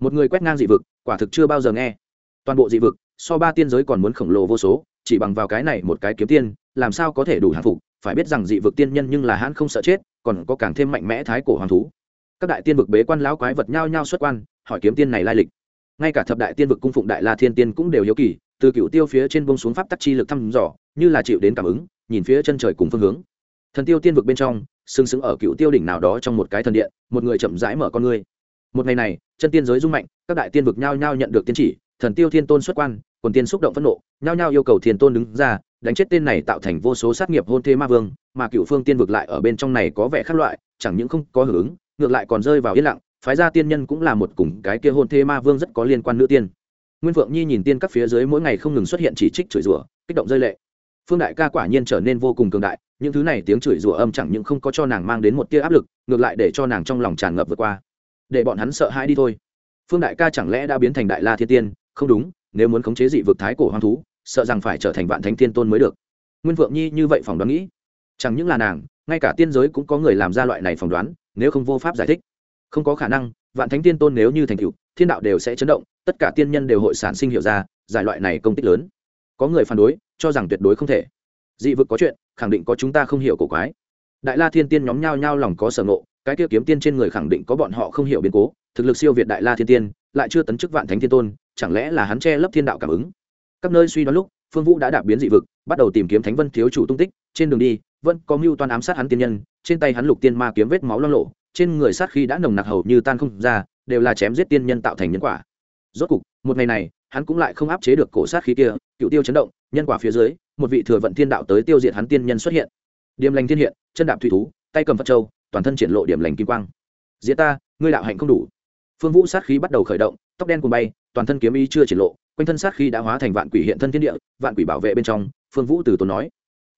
Một người quét ngang dị vực, quả thực chưa bao giờ nghe. Toàn bộ dị vực, so ba tiên giới còn muốn khổng lồ vô số, chỉ bằng vào cái này một cái kiếm tiên, làm sao có thể đủ hàng phục? Phải biết rằng dị vực tiên nhân nhưng là hãn không sợ chết, còn có càng thêm mạnh mẽ thái cổ hoàng thú. Các đại tiên vực bế quan lão quái vật nhao nhao xuất quan, hỏi kiếm tiên này lai lịch. Ngay cả thập đại tiên vực cung phụng đại la thiên tiên cũng đều hiếu kỳ, từ cựu tiêu phía trên bông xuống pháp tắc chi lực thăm dò, như là chịu đến cảm ứng, nhìn phía chân trời cùng phương hướng. Thần tiêu tiên vực bên trong sừng sững ở cựu tiêu đỉnh nào đó trong một cái thần điện, một người chậm rãi mở con ngươi. Một ngày này, chân tiên giới rung mạnh, các đại tiên vực nhao nhao nhận được tiên chỉ, thần tiêu thiên tôn xuất quan, quần tiên xúc động phẫn nộ, nhao nhao yêu cầu thiên tôn đứng ra, đánh chết tên này tạo thành vô số sát nghiệp hôn thế ma vương, mà cựu phương tiên vực lại ở bên trong này có vẻ khác loại, chẳng những không có hưởng ứng, ngược lại còn rơi vào yên lặng, phái gia tiên nhân cũng là một cùng cái kia hôn thế ma vương rất có liên quan nữ tiên. Nguyên phượng nhi nhìn tiên các phía dưới mỗi ngày không ngừng xuất hiện chỉ trích chửi rủa, kích động rơi lệ. Phương đại ca quả nhiên trở nên vô cùng cường đại những thứ này tiếng chửi rủa âm chẳng những không có cho nàng mang đến một tia áp lực, ngược lại để cho nàng trong lòng tràn ngập vượt qua. Để bọn hắn sợ hãi đi thôi. Phương đại ca chẳng lẽ đã biến thành đại la thiên tiên? Không đúng, nếu muốn khống chế dị vực thái cổ hoang thú, sợ rằng phải trở thành vạn thánh thiên tôn mới được. Nguyên vượng nhi như vậy phỏng đoán nghĩ. Chẳng những là nàng, ngay cả tiên giới cũng có người làm ra loại này phỏng đoán, nếu không vô pháp giải thích. Không có khả năng, vạn thánh tiên tôn nếu như thành cựu thiên đạo đều sẽ chấn động, tất cả tiên nhân đều hội sản sinh hiệu ra, giải loại này công tích lớn. Có người phản đối, cho rằng tuyệt đối không thể dị vực có chuyện, khẳng định có chúng ta không hiểu cổ quái. Đại la thiên tiên nhóm nhao nhao lòng có sở ngộ, cái kia kiếm tiên trên người khẳng định có bọn họ không hiểu biến cố, thực lực siêu việt đại la thiên tiên, lại chưa tấn chức vạn thánh thiên tôn, chẳng lẽ là hắn che lấp thiên đạo cảm ứng? Các nơi suy đoán lúc, phương vũ đã đạp biến dị vực, bắt đầu tìm kiếm thánh vân thiếu chủ tung tích, trên đường đi, vẫn có mưu toan ám sát hắn tiên nhân, trên tay hắn lục tiên ma kiếm vết máu lo lộ trên người sát khi đã nồng nặc hầu như tan không ra, đều là chém giết tiên nhân tạo thành nhân quả. Rốt cục, một ngày này, hắn cũng lại không áp chế được cổ sát khí kia, cựu tiêu chấn động, nhân quả phía dưới một vị thừa vận thiên đạo tới tiêu diệt hắn tiên nhân xuất hiện. Điểm lành thiên hiện, chân đạp thủy thú, tay cầm phật châu, toàn thân triển lộ điểm lành kim quang. Diễn ta, ngươi đạo hạnh không đủ. Phương vũ sát khí bắt đầu khởi động, tóc đen cùng bay, toàn thân kiếm ý chưa triển lộ, quanh thân sát khí đã hóa thành vạn quỷ hiện thân thiên địa, vạn quỷ bảo vệ bên trong, phương vũ từ tốn nói.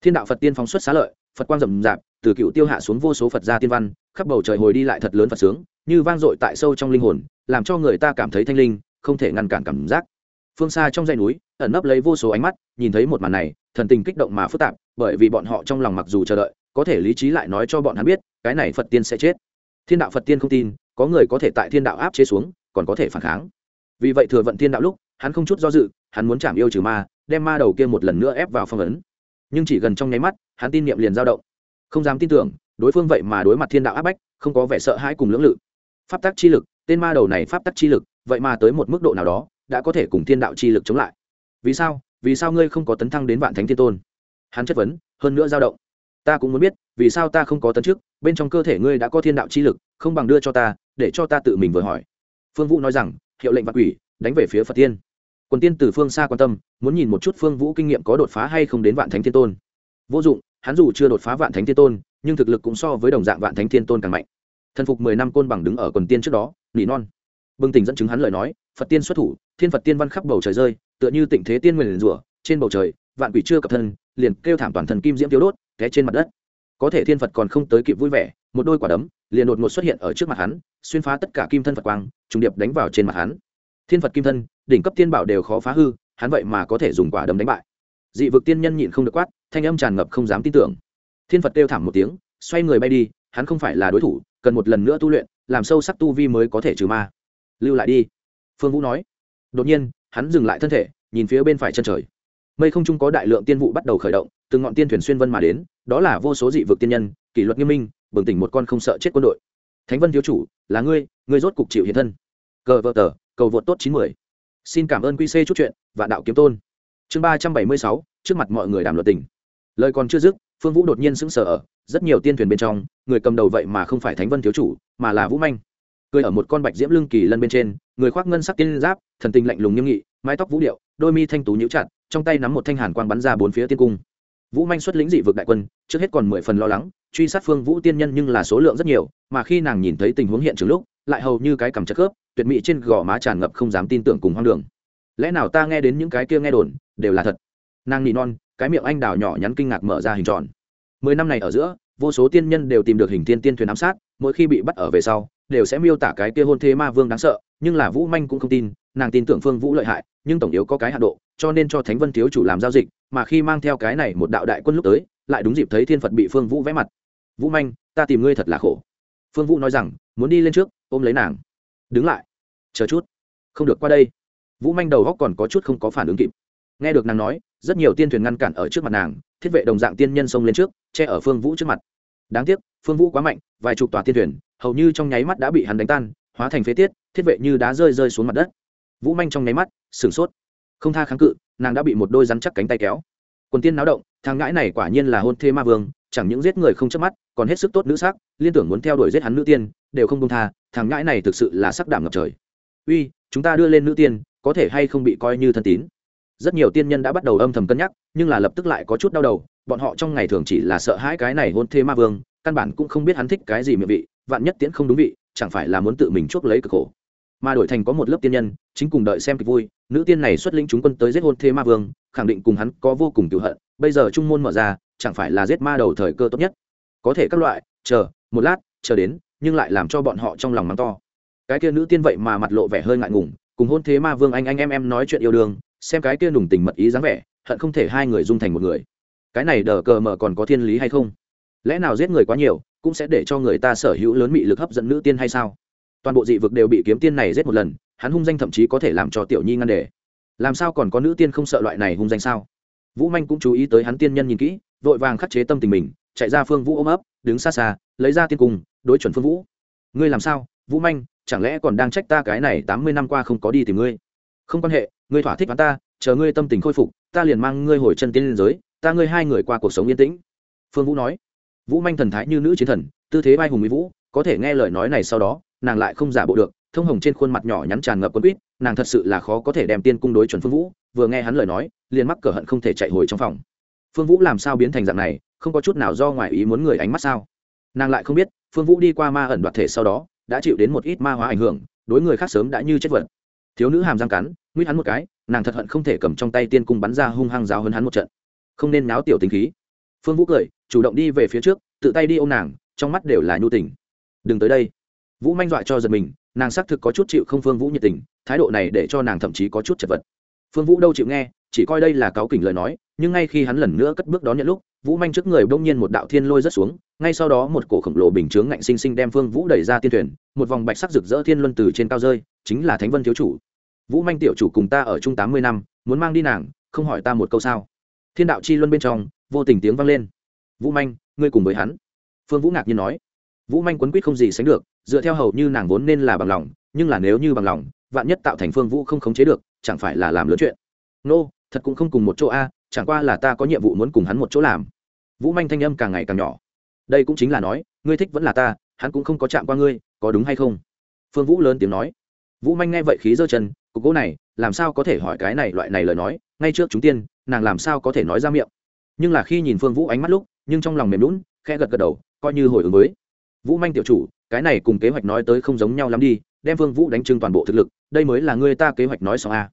Thiên đạo phật tiên phóng xuất xá lợi, phật quang rầm rạp, từ cựu tiêu hạ xuống vô số phật gia tiên văn, khắp bầu trời hồi đi lại thật lớn phật sướng, như vang dội tại sâu trong linh hồn, làm cho người ta cảm thấy thanh linh, không thể ngăn cản cảm giác phương xa trong dãy núi, ẩn nấp lấy vô số ánh mắt, nhìn thấy một màn này, thần tình kích động mà phức tạp, bởi vì bọn họ trong lòng mặc dù chờ đợi, có thể lý trí lại nói cho bọn hắn biết, cái này phật tiên sẽ chết. Thiên đạo phật tiên không tin, có người có thể tại thiên đạo áp chế xuống, còn có thể phản kháng. Vì vậy thừa vận thiên đạo lúc, hắn không chút do dự, hắn muốn chạm yêu trừ ma, đem ma đầu kia một lần nữa ép vào phong ấn. Nhưng chỉ gần trong nháy mắt, hắn tin niệm liền dao động. Không dám tin tưởng, đối phương vậy mà đối mặt thiên đạo áp bách, không có vẻ sợ hãi cùng lưỡng lự. Pháp tắc chi lực, tên ma đầu này pháp tắc chi lực, vậy mà tới một mức độ nào đó đã có thể cùng thiên đạo chi lực chống lại. Vì sao? Vì sao ngươi không có tấn thăng đến vạn thánh thiên tôn? Hắn chất vấn, hơn nữa dao động. Ta cũng muốn biết, vì sao ta không có tấn trước bên trong cơ thể ngươi đã có thiên đạo chi lực, không bằng đưa cho ta, để cho ta tự mình vừa hỏi. Phương vũ nói rằng, hiệu lệnh vạn quỷ, đánh về phía phật tiên. Quần tiên từ phương xa quan tâm, muốn nhìn một chút phương vũ kinh nghiệm có đột phá hay không đến vạn thánh thiên tôn. Vô dụng, hắn dù chưa đột phá vạn thánh thiên tôn, nhưng thực lực cũng so với đồng dạng vạn thánh thiên tôn càng mạnh. Thần phục mười năm côn bằng đứng ở quần tiên trước đó, nỉ non. Bừng tỉnh dẫn chứng hắn lời nói phật tiên xuất thủ, thiên phật tiên văn khắp bầu trời rơi, tựa như tịnh thế tiên nguyền rủa, trên bầu trời, vạn quỷ chưa cập thân, liền kêu thảm toàn thần kim diễm tiêu đốt, té trên mặt đất. Có thể thiên phật còn không tới kịp vui vẻ, một đôi quả đấm liền đột ngột xuất hiện ở trước mặt hắn, xuyên phá tất cả kim thân phật quang, trùng điệp đánh vào trên mặt hắn. Thiên phật kim thân, đỉnh cấp tiên bảo đều khó phá hư, hắn vậy mà có thể dùng quả đấm đánh bại. Dị vực tiên nhân nhịn không được quát, thanh âm tràn ngập không dám tin tưởng. Thiên phật kêu thảm một tiếng, xoay người bay đi, hắn không phải là đối thủ, cần một lần nữa tu luyện, làm sâu sắc tu vi mới có thể trừ ma. Lưu lại đi phương vũ nói. Đột nhiên, hắn dừng lại thân thể, nhìn phía bên phải chân trời. Mây không trung có đại lượng tiên vụ bắt đầu khởi động, từng ngọn tiên thuyền xuyên vân mà đến, đó là vô số dị vực tiên nhân, kỷ luật nghiêm minh, bừng tỉnh một con không sợ chết quân đội. Thánh vân thiếu chủ, là ngươi ngươi rốt cục chịu hiện thân. Cờ vợ tờ, cầu vượt tốt chín mươi xin cảm ơn quy c chút chuyện và đạo kiếm tôn. Chương ba trăm bảy mươi sáu, trước mặt mọi người đàm luật tình. Lời còn chưa dứt, phương vũ đột nhiên sững sờ ở, rất nhiều tiên thuyền bên trong, người cầm đầu vậy mà không phải thánh vân thiếu chủ, mà là vũ manh cười ở một con bạch diễm lưng kỳ lân bên trên, người khoác ngân sắc tiên giáp, thần tình lạnh lùng nghiêm nghị, mái tóc vũ điệu, đôi mi thanh tú nhíu chặt, trong tay nắm một thanh hàn quang bắn ra bốn phía tiên cung. Vũ manh xuất lĩnh dị vực đại quân, trước hết còn mười phần lo lắng, truy sát phương vũ tiên nhân nhưng là số lượng rất nhiều, mà khi nàng nhìn thấy tình huống hiện trường lúc, lại hầu như cái cằm chất khớp, tuyệt mỹ trên gò má tràn ngập không dám tin tưởng cùng hoang đường. Lẽ nào ta nghe đến những cái kia nghe đồn, đều là thật? Nàng nỉ non, cái miệng anh đào nhỏ nhắn kinh ngạc mở ra hình tròn. Mười năm này ở giữa, vô số tiên nhân đều tìm được hình thiên tiên thuyền ám sát, mỗi khi bị bắt ở về sau đều sẽ miêu tả cái kia hôn thế ma vương đáng sợ, nhưng là vũ manh cũng không tin, nàng tin tưởng phương vũ lợi hại, nhưng tổng yếu có cái hạ độ, cho nên cho thánh vân thiếu chủ làm giao dịch, mà khi mang theo cái này một đạo đại quân lúc tới, lại đúng dịp thấy thiên phật bị phương vũ vẽ mặt. Vũ manh, ta tìm ngươi thật là khổ. Phương vũ nói rằng, muốn đi lên trước, ôm lấy nàng. Đứng lại, chờ chút. Không được qua đây. Vũ manh đầu góc còn có chút không có phản ứng kịp. Nghe được nàng nói, rất nhiều tiên thuyền ngăn cản ở trước mặt nàng, thiết vệ đồng dạng tiên nhân xông lên trước, che ở phương vũ trước mặt. Đáng tiếc, phương vũ quá mạnh, vài chục tòa tiên thuyền hầu như trong nháy mắt đã bị hắn đánh tan, hóa thành phế tiết, thiết vệ như đá rơi rơi xuống mặt đất. Vũ manh trong nháy mắt, sửng sốt. Không tha kháng cự, nàng đã bị một đôi rắn chắc cánh tay kéo. Quần tiên náo động, thằng ngãi này quả nhiên là hôn thê ma vương, chẳng những giết người không chớp mắt, còn hết sức tốt nữ sắc, liên tưởng muốn theo đuổi giết hắn nữ tiên, đều không công tha, thằng ngãi này thực sự là sắc đảm ngập trời. Uy, chúng ta đưa lên nữ tiên, có thể hay không bị coi như thân tín? Rất nhiều tiên nhân đã bắt đầu âm thầm cân nhắc, nhưng là lập tức lại có chút đau đầu, bọn họ trong ngày thường chỉ là sợ hãi cái này hôn thê ma vương, căn bản cũng không biết hắn thích cái gì miệng vị vạn nhất tiễn không đúng vị, chẳng phải là muốn tự mình chuốc lấy cực khổ. Mà đổi thành có một lớp tiên nhân, chính cùng đợi xem kịch vui, nữ tiên này xuất lĩnh chúng quân tới giết hôn thê ma vương, khẳng định cùng hắn có vô cùng cựu hận, bây giờ trung môn mở ra, chẳng phải là giết ma đầu thời cơ tốt nhất. Có thể các loại, chờ, một lát, chờ đến, nhưng lại làm cho bọn họ trong lòng mắng to. Cái kia nữ tiên vậy mà mặt lộ vẻ hơi ngại ngùng, cùng hôn thế ma vương anh anh em em nói chuyện yêu đương, xem cái kia nùng tình mật ý dáng vẻ, hận không thể hai người dung thành một người. Cái này đờ cờ mờ còn có thiên lý hay không? Lẽ nào giết người quá nhiều cũng sẽ để cho người ta sở hữu lớn mị lực hấp dẫn nữ tiên hay sao? Toàn bộ dị vực đều bị kiếm tiên này giết một lần, hắn hung danh thậm chí có thể làm cho tiểu nhi ngăn đề làm sao còn có nữ tiên không sợ loại này hung danh sao? Vũ manh cũng chú ý tới hắn tiên nhân nhìn kỹ, vội vàng khắc chế tâm tình mình, chạy ra phương vũ ôm ấp, đứng xa xa, lấy ra tiên cung, đối chuẩn phương vũ. Ngươi làm sao? Vũ manh, chẳng lẽ còn đang trách ta cái này tám mươi năm qua không có đi tìm ngươi? Không quan hệ, ngươi thỏa thích hắn ta, chờ ngươi tâm tình khôi phục, ta liền mang ngươi hồi chân tiên liên giới, ta ngươi hai người qua cuộc sống yên tĩnh. Phương vũ nói vũ manh thần thái như nữ chiến thần, tư thế vai hùng mỹ vũ, có thể nghe lời nói này sau đó, nàng lại không giả bộ được, thông hồng trên khuôn mặt nhỏ nhắn tràn ngập quân quýt, nàng thật sự là khó có thể đem tiên cung đối chuẩn phương vũ, vừa nghe hắn lời nói, liền mắc cờ hận không thể chạy hồi trong phòng. Phương vũ làm sao biến thành dạng này, không có chút nào do ngoài ý muốn người ánh mắt sao? Nàng lại không biết, phương vũ đi qua ma ẩn đoạt thể sau đó, đã chịu đến một ít ma hóa ảnh hưởng, đối người khác sớm đã như chết vật. Thiếu nữ hàm răng cắn, nguyết hắn một cái, nàng thật hận không thể cầm trong tay tiên cung bắn ra hung hăng giáo hơn hắn một trận. Không nên náo tiểu tính khí. Phương vũ cười chủ động đi về phía trước, tự tay đi ô m nàng, trong mắt đều là nhu tình. Đừng tới đây. Vũ manh dọa cho giật mình, nàng xác thực có chút chịu không phương vũ nhiệt tình, thái độ này để cho nàng thậm chí có chút chật vật. Phương vũ đâu chịu nghe, chỉ coi đây là cáo kỉnh lời nói, nhưng ngay khi hắn lần nữa cất bước đón nhận lúc, vũ manh trước người bỗng nhiên một đạo thiên lôi rất xuống, ngay sau đó một cổ khổng lồ bình chướng ngạnh sinh sinh đem phương vũ đẩy ra tiên thuyền, một vòng bạch sắc rực rỡ thiên luân từ trên cao rơi, chính là thánh vân thiếu chủ. Vũ manh tiểu chủ cùng ta ở chung tám mươi năm, muốn mang đi nàng, không hỏi ta một câu sao? Thiên đạo chi luân bên trong, vô tình tiếng vang lên vũ manh ngươi cùng với hắn. Phương vũ ngạc nhiên nói. Vũ manh quấn quýt không gì sánh được dựa theo hầu như nàng vốn nên là bằng lòng nhưng là nếu như bằng lòng vạn nhất tạo thành phương vũ không khống chế được chẳng phải là làm lớn chuyện. Nô、no, thật cũng không cùng một chỗ a chẳng qua là ta có nhiệm vụ muốn cùng hắn một chỗ làm. Vũ manh thanh âm càng ngày càng nhỏ. Đây cũng chính là nói ngươi thích vẫn là ta hắn cũng không có chạm qua ngươi có đúng hay không? Phương vũ lớn tiếng nói. Vũ manh nghe vậy khí giơ chân cục gỗ này làm sao có thể hỏi cái này loại này lời nói ngay trước chúng tiên nàng làm sao có thể nói ra miệng. Nhưng là khi nhìn phương vũ ánh mắt lúc nhưng trong lòng mềm lún khe gật gật đầu, coi như hồi ứng với. Vũ manh tiểu chủ, cái này cùng kế hoạch nói tới không giống nhau lắm đi, đem Vương vũ đánh trưng toàn bộ thực lực, đây mới là ngươi ta kế hoạch nói xong a.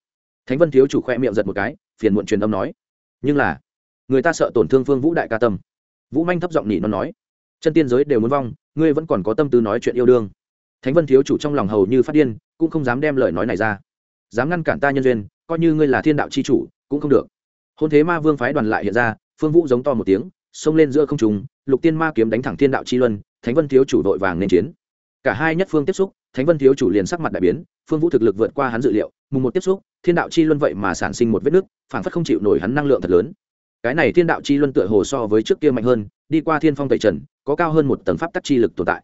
Thánh vân thiếu chủ khoe miệng giật một cái, phiền muộn truyền âm nói. Nhưng là, người ta sợ tổn thương Vương vũ đại ca tâm. Vũ manh thấp giọng nhỉ nó nói. Chân tiên giới đều muốn vong, ngươi vẫn còn có tâm tư nói chuyện yêu đương. Thánh vân thiếu chủ trong lòng hầu như phát điên, cũng không dám đem lời nói này ra. Dám ngăn cản ta nhân duyên, coi như ngươi là thiên đạo chi chủ, cũng không được. Hôn thế ma vương phái đoàn lại hiện ra, phương vũ giống to một tiếng xông lên giữa không trùng lục tiên ma kiếm đánh thẳng thiên đạo chi luân, thánh vân thiếu chủ đội vàng nên chiến. Cả hai nhất phương tiếp xúc, thánh vân thiếu chủ liền sắc mặt đại biến, phương vũ thực lực vượt qua hắn dự liệu, mùng một tiếp xúc, thiên đạo chi luân vậy mà sản sinh một vết nứt, phản phất không chịu nổi hắn năng lượng thật lớn. Cái này thiên đạo chi luân tựa hồ so với trước kia mạnh hơn, đi qua thiên phong tẩy trần, có cao hơn một tầng pháp tắc chi lực tồn tại.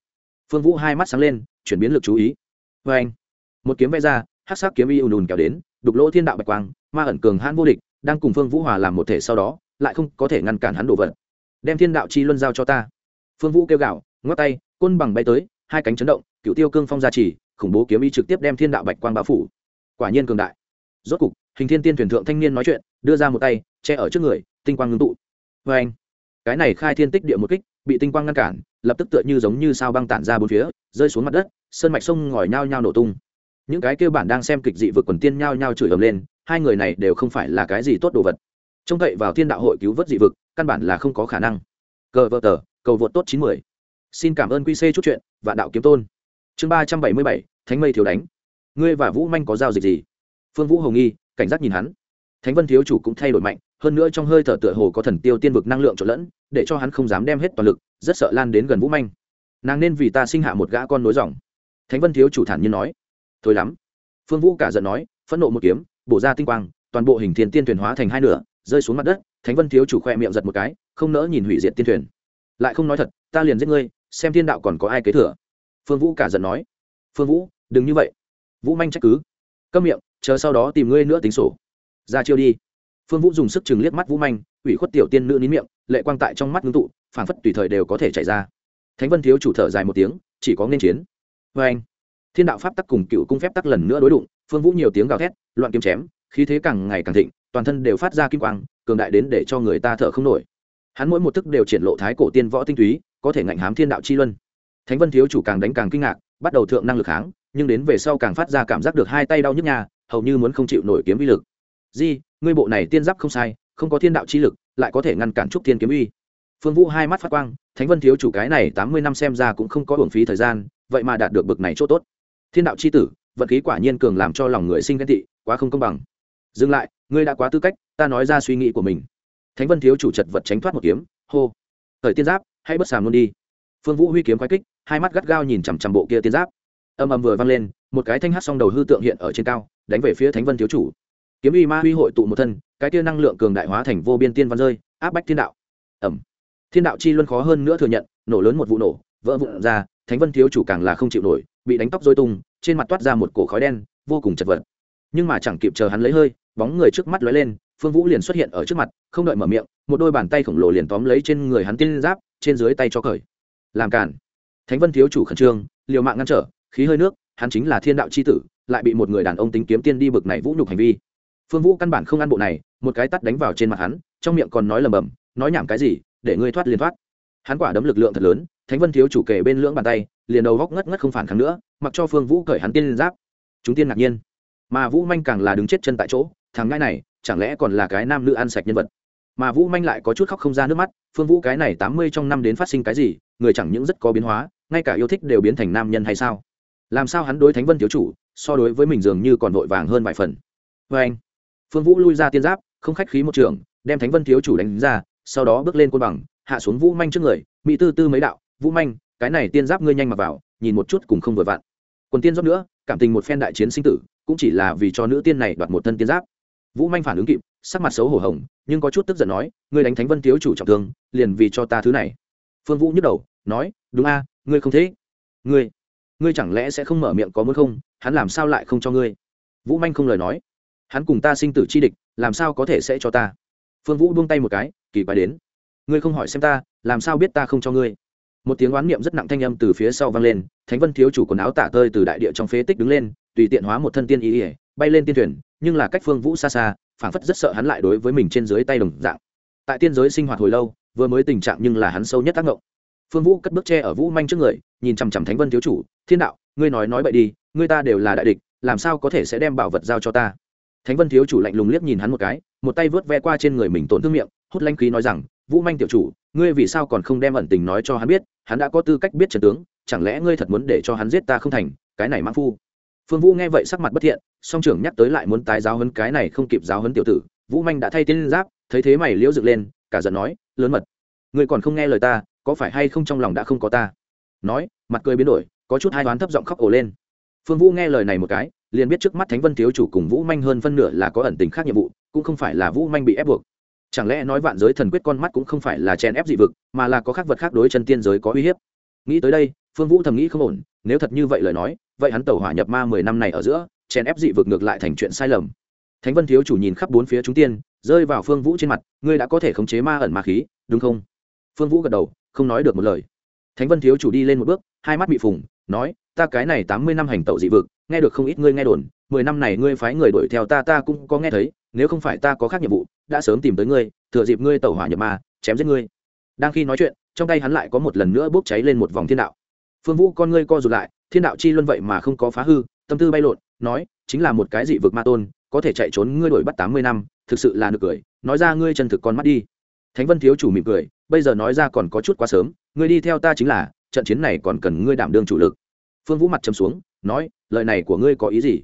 Phương vũ hai mắt sáng lên, chuyển biến lực chú ý. Vê anh, một kiếm vẽ ra hát sắc kiếm y ùn ùn kéo đến, đục lỗ thiên đạo bạch quang, ma ẩn cường hãn vô địch, đang cùng phương vũ hòa làm một thể sau đó, lại không có thể ngăn cản hắn đổ vật đem thiên đạo chi luân giao cho ta. Phương vũ kêu gạo ngoắc tay, côn bằng bay tới, hai cánh chấn động cựu tiêu cương phong gia trì khủng bố kiếm y trực tiếp đem thiên đạo bạch quang bao phủ. Quả nhiên cường đại. Rốt cục, hình thiên tiên thuyền thượng thanh niên nói chuyện, đưa ra một tay, che ở trước người, tinh quang ngưng tụ. Vê anh, cái này khai thiên tích địa một kích, bị tinh quang ngăn cản, lập tức tựa như giống như sao băng tản ra bốn phía, rơi xuống mặt đất, sơn mạch sông ngòi nhao nhao nổ tung. Những cái kêu bản đang xem kịch dị vực quần tiên nhao nhao chửi ầm lên, hai người này đều không phải là cái gì tốt đồ vật. Trông cậy vào thiên đạo hội cứu vớt dị vực căn bản là không có khả năng. Cờ vợ tờ, cầu vượt tốt chín mươi xin cảm ơn quy c chút chuyện, và đạo kiếm tôn. Chương ba trăm bảy mươi bảy, thánh mây thiếu đánh. Ngươi và vũ manh có giao dịch gì? Phương vũ hồng nghi, cảnh giác nhìn hắn. Thánh vân thiếu chủ cũng thay đổi mạnh, hơn nữa trong hơi thở tựa hồ có thần tiêu tiên vực năng lượng trộn lẫn, để cho hắn không dám đem hết toàn lực, rất sợ lan đến gần vũ manh. Nàng nên vì ta sinh hạ một gã con nối dòng. Thánh vân thiếu chủ thản nhiên nói. Thôi lắm. Phương vũ cả giận nói, phẫn nộ một kiếm, bổ ra tinh quang, toàn bộ hình thiên tiên thuyền hóa thành hai nửa, rơi xuống mặt đất thánh vân thiếu chủ khoe miệng giật một cái, không nỡ nhìn hủy diệt tiên thuyền. Lại không nói thật, ta liền giết ngươi, xem thiên đạo còn có ai kế thừa. Phương vũ cả giận nói. Phương vũ, đừng như vậy. Vũ manh trách cứ. Câm miệng, chờ sau đó tìm ngươi nữa tính sổ. Ra chiêu đi. Phương vũ dùng sức chừng liếc mắt vũ manh, ủy khuất tiểu tiên nữ nín miệng, lệ quang tại trong mắt ngưng tụ phảng phất tùy thời đều có thể chạy ra. Thánh vân thiếu chủ thở dài một tiếng, chỉ có nên chiến. Vê anh, thiên đạo pháp tắc cùng cựu cung phép tắc lần nữa đối đụng, phương vũ nhiều tiếng gào thét, loạn kiếm chém, khí thế càng ngày càng thịnh toàn thân đều phát ra kim quang, cường đại đến để cho người ta thở không nổi. Hắn mỗi một thức đều triển lộ thái cổ tiên võ tinh túy, có thể ngạnh hám thiên đạo chi luân. Thánh vân thiếu chủ càng đánh càng kinh ngạc, bắt đầu thượng năng lực kháng, nhưng đến về sau càng phát ra cảm giác được hai tay đau nhức nhà hầu như muốn không chịu nổi kiếm vi lực. Di, ngươi bộ này tiên giáp không sai, không có thiên đạo chi lực, lại có thể ngăn cản trúc thiên kiếm uy. Phương vũ hai mắt phát quang, thánh vân thiếu chủ cái này tám mươi năm xem ra cũng không có hưởng phí thời gian, vậy mà đạt được bực này chỗ tốt. Thiên đạo c h i tử, vận khí quả nhiên cường làm cho lòng người sinh ghen tị, quá không công bằng. Dừng lại ngươi đã quá tư cách, ta nói ra suy nghĩ của mình. Thánh vân thiếu chủ chật vật tránh thoát một kiếm, hô. Thời tiên giáp, hãy bất sàm luôn đi. Phương vũ huy kiếm khoái kích, hai mắt gắt gao nhìn chằm chằm bộ kia tiên giáp. Âm âm vừa vang lên, một cái thanh hát song đầu hư tượng hiện ở trên cao, đánh về phía thánh vân thiếu chủ. Kiếm uy ma huy hội tụ một thân, cái tia năng lượng cường đại hóa thành vô biên tiên văn rơi, áp bách thiên đạo. Ẩm thiên đạo chi luân khó hơn nữa thừa nhận, nổ lớn một vụ nổ, vỡ vụn ra, thánh vân thiếu chủ càng là không chịu nổi, bị đánh tóc dôi tung, trên mặt toát ra một cổ khói đen, vô cùng chật vật nhưng mà chẳng kịp chờ hắn lấy hơi, bóng người trước mắt lóe lên, phương vũ liền xuất hiện ở trước mặt, không đợi mở miệng, một đôi bàn tay khổng lồ liền tóm lấy trên người hắn tiên giáp, trên dưới tay cho cởi. Làm cản. Thánh vân thiếu chủ khẩn trương, liều mạng ngăn trở, khí hơi nước, hắn chính là thiên đạo c h i tử, lại bị một người đàn ông tính kiếm tiên đi bực này vũ nhục hành vi. Phương vũ căn bản không ăn bộ này, một cái tắt đánh vào trên mặt hắn, trong miệng còn nói lầm bầm, nói nhảm cái gì, để ngươi thoát liền thoát. Hắn quả đấm lực lượng thật lớn, thánh vân thiếu chủ kể bên lưỡng bàn tay, liền đầu góc ngất ngất không phản kháng nữa, mặc cho phương vũ cởi hắn tiên giáp. Chúng tiên ngạc nhiên mà vũ manh càng là đứng chết chân tại chỗ, thằng ngãi này, chẳng lẽ còn là cái nam nữ ăn sạch nhân vật? Mà vũ manh lại có chút khóc không ra nước mắt, phương vũ cái này tám mươi trong năm đến phát sinh cái gì, người chẳng những rất có biến hóa, ngay cả yêu thích đều biến thành nam nhân hay sao? Làm sao hắn đối thánh vân thiếu chủ, so đối với mình dường như còn vội vàng hơn vài phần? Vê anh, phương vũ lui ra tiên giáp, không khách khí một trường, đem thánh vân thiếu chủ đánh ra, sau đó bước lên côn bằng, hạ xuống vũ manh trước người, mỹ tư tư mấy đạo, vũ manh, cái này tiên giáp ngươi nhanh mặc vào, nhìn một chút cùng không vừa vặn. Quần tiên giáp nữa, cảm tình một phen đại chiến sinh tử cũng chỉ là vì cho nữ tiên này đoạt một thân tiên giáp. Vũ manh phản ứng kịp, sắc mặt xấu hổ hồng, nhưng có chút tức giận nói, ngươi đánh thánh vân thiếu chủ trọng thương, liền vì cho ta thứ này. Phương vũ nhức đầu, nói, đúng a, ngươi không thế. Ngươi ngươi chẳng lẽ sẽ không mở miệng có muốn không? Hắn làm sao lại không cho ngươi? Vũ manh không lời nói, hắn cùng ta sinh tử chi địch, làm sao có thể sẽ cho ta? Phương vũ buông tay một cái, kỳ quái đến, ngươi không hỏi xem ta, làm sao biết ta không cho ngươi? Một tiếng oán niệm rất nặng thanh âm từ phía sau vang lên, thánh vân thiếu chủ quần áo tả tơi từ đại địa trong phế tích đứng lên tùy tiện hóa một thân tiên ý ỉa, bay lên tiên thuyền, nhưng là cách phương vũ xa xa, phảng phất rất sợ hắn lại đối với mình trên dưới tay đồng dạng. Tại tiên giới sinh hoạt hồi lâu, vừa mới tình trạng nhưng là hắn sâu nhất tác ngộng. Phương vũ cất bước che ở vũ manh trước người, nhìn chằm chằm thánh vân thiếu chủ, thiên đạo, ngươi nói nói bậy đi, ngươi ta đều là đại địch, làm sao có thể sẽ đem bảo vật giao cho ta? Thánh vân thiếu chủ lạnh lùng liếc nhìn hắn một cái, một tay vớt ve qua trên người mình tổn thương miệng, hút lanh khí nói rằng, vũ manh tiểu chủ, ngươi vì sao còn không đem ẩn tình nói cho hắn biết? Hắn đã có tư cách biết trần tướng, chẳng lẽ ngươi thật muốn để cho hắn giết ta không thành? Cái này mãn phu phương vũ nghe vậy sắc mặt bất thiện, song trưởng nhắc tới lại muốn tái giáo hấn cái này không kịp giáo hấn tiểu tử, vũ manh đã thay tên giáp, thấy thế mày liễu dựng lên, cả giận nói, lớn mật người còn không nghe lời ta, có phải hay không trong lòng đã không có ta? Nói, mặt cười biến đổi, có chút hai đoán thấp giọng khóc ổ lên. Phương vũ nghe lời này một cái, liền biết trước mắt thánh vân thiếu chủ cùng vũ manh hơn phân nửa là có ẩn tình khác nhiệm vụ, cũng không phải là vũ manh bị ép buộc. Chẳng lẽ nói vạn giới thần quyết con mắt cũng không phải là chen ép dị vực, mà là có khác vật khác đối chân tiên giới có uy hiếp? Nghĩ tới đây, phương vũ thầm nghĩ không ổn, nếu thật như vậy lời nói vậy hắn tẩu hỏa nhập ma mười năm này ở giữa chen ép dị vực ngược lại thành chuyện sai lầm. Thánh vân thiếu chủ nhìn khắp bốn phía chúng tiên, rơi vào phương vũ trên mặt, ngươi đã có thể khống chế ma ẩn ma khí, đúng không? Phương vũ gật đầu, không nói được một lời. Thánh vân thiếu chủ đi lên một bước, hai mắt bị phùng, nói, ta cái này tám mươi năm hành tẩu dị vực, nghe được không ít ngươi nghe đồn, mười năm này ngươi phái người đuổi theo ta ta cũng có nghe thấy, nếu không phải ta có khác nhiệm vụ, đã sớm tìm tới ngươi, thừa dịp ngươi tẩu hỏa nhập ma, chém giết ngươi. Đang khi nói chuyện, trong tay hắn lại có một lần nữa bốc cháy lên một vòng thiên đạo. Phương vũ con ngươi co rụt lại thiên đạo chi luân vậy mà không có phá hư, tâm tư bay lộn, nói, chính là một cái dị vực ma tôn, có thể chạy trốn ngươi đuổi bắt tám mươi năm, thực sự là nực cười, nói ra ngươi chân thực con mắt đi. Thánh vân thiếu chủ mỉm cười, bây giờ nói ra còn có chút quá sớm, ngươi đi theo ta chính là, trận chiến này còn cần ngươi đảm đương chủ lực. Phương vũ mặt châm xuống, nói, lời này của ngươi có ý gì?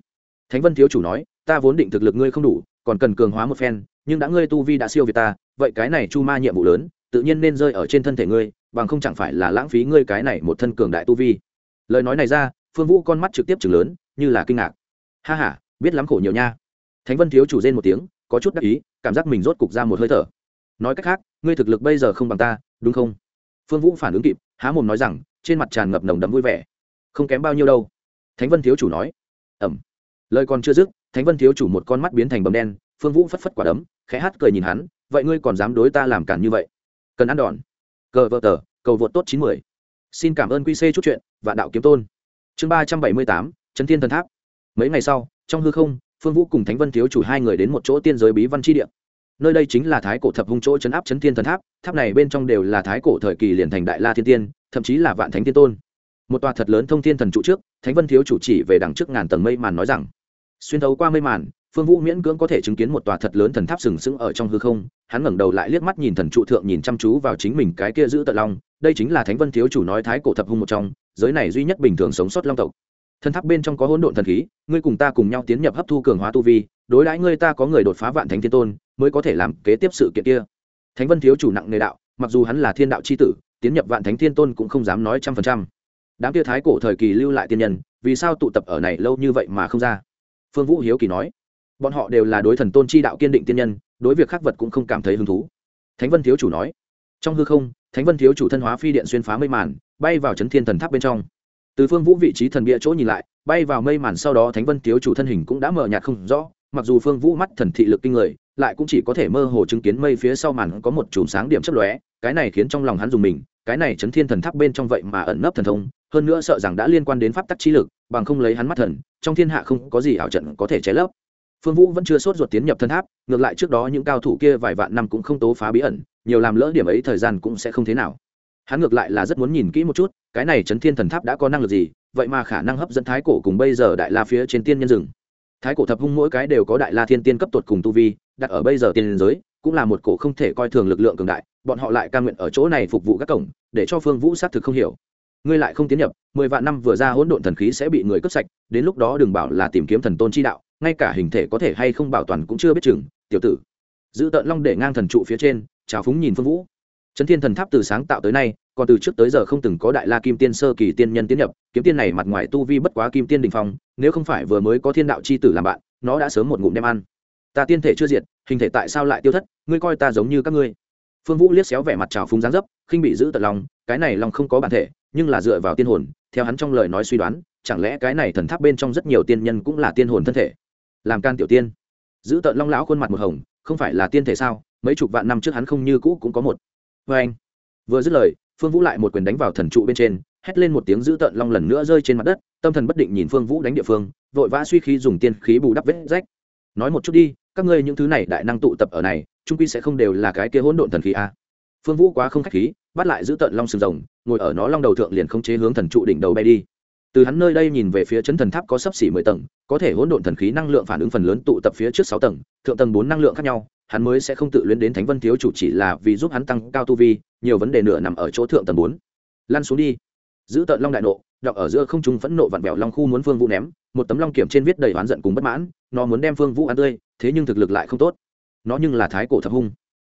Thánh vân thiếu chủ nói, ta vốn định thực lực ngươi không đủ, còn cần cường hóa một phen, nhưng đã ngươi tu vi đã siêu việt ta, vậy cái này chu ma nhiệm vụ lớn, tự nhiên nên rơi ở trên thân thể ngươi, bằng không chẳng phải là lãng phí ngươi cái này một thân cường đại tu vi lời nói này ra, phương vũ con mắt trực tiếp chừng lớn, như là kinh ngạc. Ha h a biết lắm khổ nhiều nha. Thánh vân thiếu chủ rên một tiếng, có chút đắc ý, cảm giác mình rốt cục ra một hơi thở. Nói cách khác, ngươi thực lực bây giờ không bằng ta, đúng không? Phương vũ phản ứng kịp, há mồm nói rằng, trên mặt tràn ngập nồng đấm vui vẻ. Không kém bao nhiêu đâu. Thánh vân thiếu chủ nói. Ẩm. Lời còn chưa dứt, thánh vân thiếu chủ một con mắt biến thành bầm đen, phương vũ phất phất quả đấm, khẽ hát cười nhìn hắn, vậy ngươi còn dám đối ta làm cản như vậy? Cần ăn đòn. Cờ vợ tờ, cầu vượt tốt chín mươi xin cảm ơn quy c chút chuyện và đạo kiếm tôn. Chương ba trăm bảy mươi tám trấn thiên thần tháp. Mấy ngày sau, trong hư không, phương vũ cùng thánh vân thiếu chủ hai người đến một chỗ tiên giới bí văn tri địa. Nơi đây chính là thái cổ thập hung chỗ chấn áp chấn thiên thần tháp tháp này bên trong đều là thái cổ thời kỳ liền thành đại la thiên tiên, thậm chí là vạn thánh tiên tôn. Một tòa thật lớn thông thiên thần trụ trước, thánh vân thiếu chủ chỉ về đằng trước ngàn tầng mây màn nói rằng, xuyên thấu qua mây màn phương vũ miễn cưỡng có thể chứng kiến một tòa thật lớn thần tháp sừng sững ở trong hư không, hắn ngẩng đầu lại liếc mắt nhìn thần trụ thượng nhìn chăm chú vào chính mình cái kia giữ tận long, đây chính là thánh vân thiếu chủ nói thái cổ thập hung một trong, giới này duy nhất bình thường sống sót long tộc. Thần tháp bên trong có hỗn độn thần khí, ngươi cùng ta cùng nhau tiến nhập hấp thu cường hóa tu vi, đối đãi ngươi ta có người đột phá vạn thánh thiên tôn, mới có thể làm kế tiếp sự kiện kia. Thánh vân thiếu chủ nặng nề đạo, mặc dù hắn là thiên đạo c h i tử, tiến nhập vạn thánh thiên tôn cũng không dám nói trăm phần trăm. Đám kia thái cổ thời kỳ lưu lại tiên nhân, vì sao tụ tập ở này lâu như vậy mà không ra? Phương vũ hiếu kỳ nói bọn họ đều là đối thần tôn chi đạo kiên định tiên nhân, đối việc khắc vật cũng không cảm thấy hứng thú. Thánh vân thiếu chủ nói, trong hư không, thánh vân thiếu chủ thân hóa phi điện xuyên phá mây màn, bay vào chấn thiên thần tháp bên trong. Từ phương vũ vị trí thần bia chỗ nhìn lại, bay vào mây màn sau đó thánh vân thiếu chủ thân hình cũng đã mờ nhạt không rõ, mặc dù phương vũ mắt thần thị lực kinh người, lại cũng chỉ có thể mơ hồ chứng kiến mây phía sau màn có một chùm sáng điểm chấp lóe, cái này khiến trong lòng hắn dùng mình, cái này chấn thiên thần tháp bên trong vậy mà ẩn nấp thần thông, hơn nữa sợ rằng đã liên quan đến pháp tắc trí lực, bằng không lấy hắn mắt thần, trong thiên hạ không có gì ảo trận có thể chế lấp phương vũ vẫn chưa sốt ruột tiến nhập thân tháp, ngược lại trước đó những cao thủ kia vài vạn năm cũng không tố phá bí ẩn, nhiều làm lỡ điểm ấy thời gian cũng sẽ không thế nào. Hắn ngược lại là rất muốn nhìn kỹ một chút, cái này chấn thiên thần tháp đã có năng lực gì, vậy mà khả năng hấp dẫn thái cổ cùng bây giờ đại la phía trên tiên nhân rừng. Thái cổ thập hung mỗi cái đều có đại la thiên tiên cấp tột cùng tu vi, đặt ở bây giờ tiên giới, cũng là một cổ không thể coi thường lực lượng cường đại, bọn họ lại ca nguyện ở chỗ này phục vụ các cổng, để cho phương vũ xác thực không hiểu. Ngươi lại không tiến nhập, mười vạn năm vừa ra hỗn độn thần khí sẽ bị người cướp sạch, đến lúc đó đừng bảo là tìm kiếm thần tôn chi đạo ngay cả hình thể có thể hay không bảo toàn cũng chưa biết chừng, tiểu tử. Giữ tợn long để ngang thần trụ phía trên trào phúng nhìn phương vũ. Trấn thiên thần tháp từ sáng tạo tới nay, còn từ trước tới giờ không từng có đại la kim tiên sơ kỳ tiên nhân tiến nhập, kiếm tiên này mặt ngoài tu vi bất quá kim tiên đình phong, nếu không phải vừa mới có thiên đạo c h i tử làm bạn, nó đã sớm một ngụm đem ăn. Ta tiên thể chưa diệt, hình thể tại sao lại tiêu thất, ngươi coi ta giống như các ngươi. Phương vũ liếc xéo vẻ mặt trào phúng giáng dấp, khinh bị giữ tật lòng, cái này lòng không có bản thể, nhưng là dựa vào tiên hồn, theo hắn trong lời nói suy đoán, chẳng lẽ cái này thần tháp bên trong rất nhiều tiên nhân cũng là tiên hồn thân thể? Làm can tiểu tiên. Giữ tận long lão khuôn mặt một hồng, không phải là tiên thể sao? Mấy chục vạn năm trước hắn không như cũ cũng có một. Vê anh, vừa dứt lời, phương vũ lại một quyền đánh vào thần trụ bên trên, hét lên một tiếng giữ tợn long lần nữa rơi trên mặt đất, tâm thần bất định nhìn phương vũ đánh địa phương, vội vã suy khí dùng tiên khí bù đắp vết rách. Nói một chút đi, các ngươi những thứ này đại năng tụ tập ở này trung quy sẽ không đều là cái kia hỗn độn thần khí a à. phương vũ quá không khách khí, bắt lại giữ tợn long sừng rồng, ngồi ở nó long đầu thượng liền không chế hướng thần trụ đỉnh đầu bay đi từ hắn nơi đây nhìn về phía chấn thần tháp có sấp xỉ mười tầng, có thể hỗn độn thần khí năng lượng phản ứng phần lớn tụ tập phía trước sáu tầng, thượng tầng bốn năng lượng khác nhau, hắn mới sẽ không tự luyến đến thánh vân thiếu chủ chỉ là vì giúp hắn tăng cao tu vi, nhiều vấn đề nửa nằm ở chỗ thượng tầng bốn. Lăn xuống đi. Giữ tợn long đại nộ, đọc ở giữa không trung phẫn nộ vặn vẹo long khu muốn phương vũ ném, một tấm long kiểm trên viết đầy oán giận cùng bất mãn, nó muốn đem phương vũ ăn tươi, thế nhưng thực lực lại không tốt. Nó nhưng là thái cổ thập hung.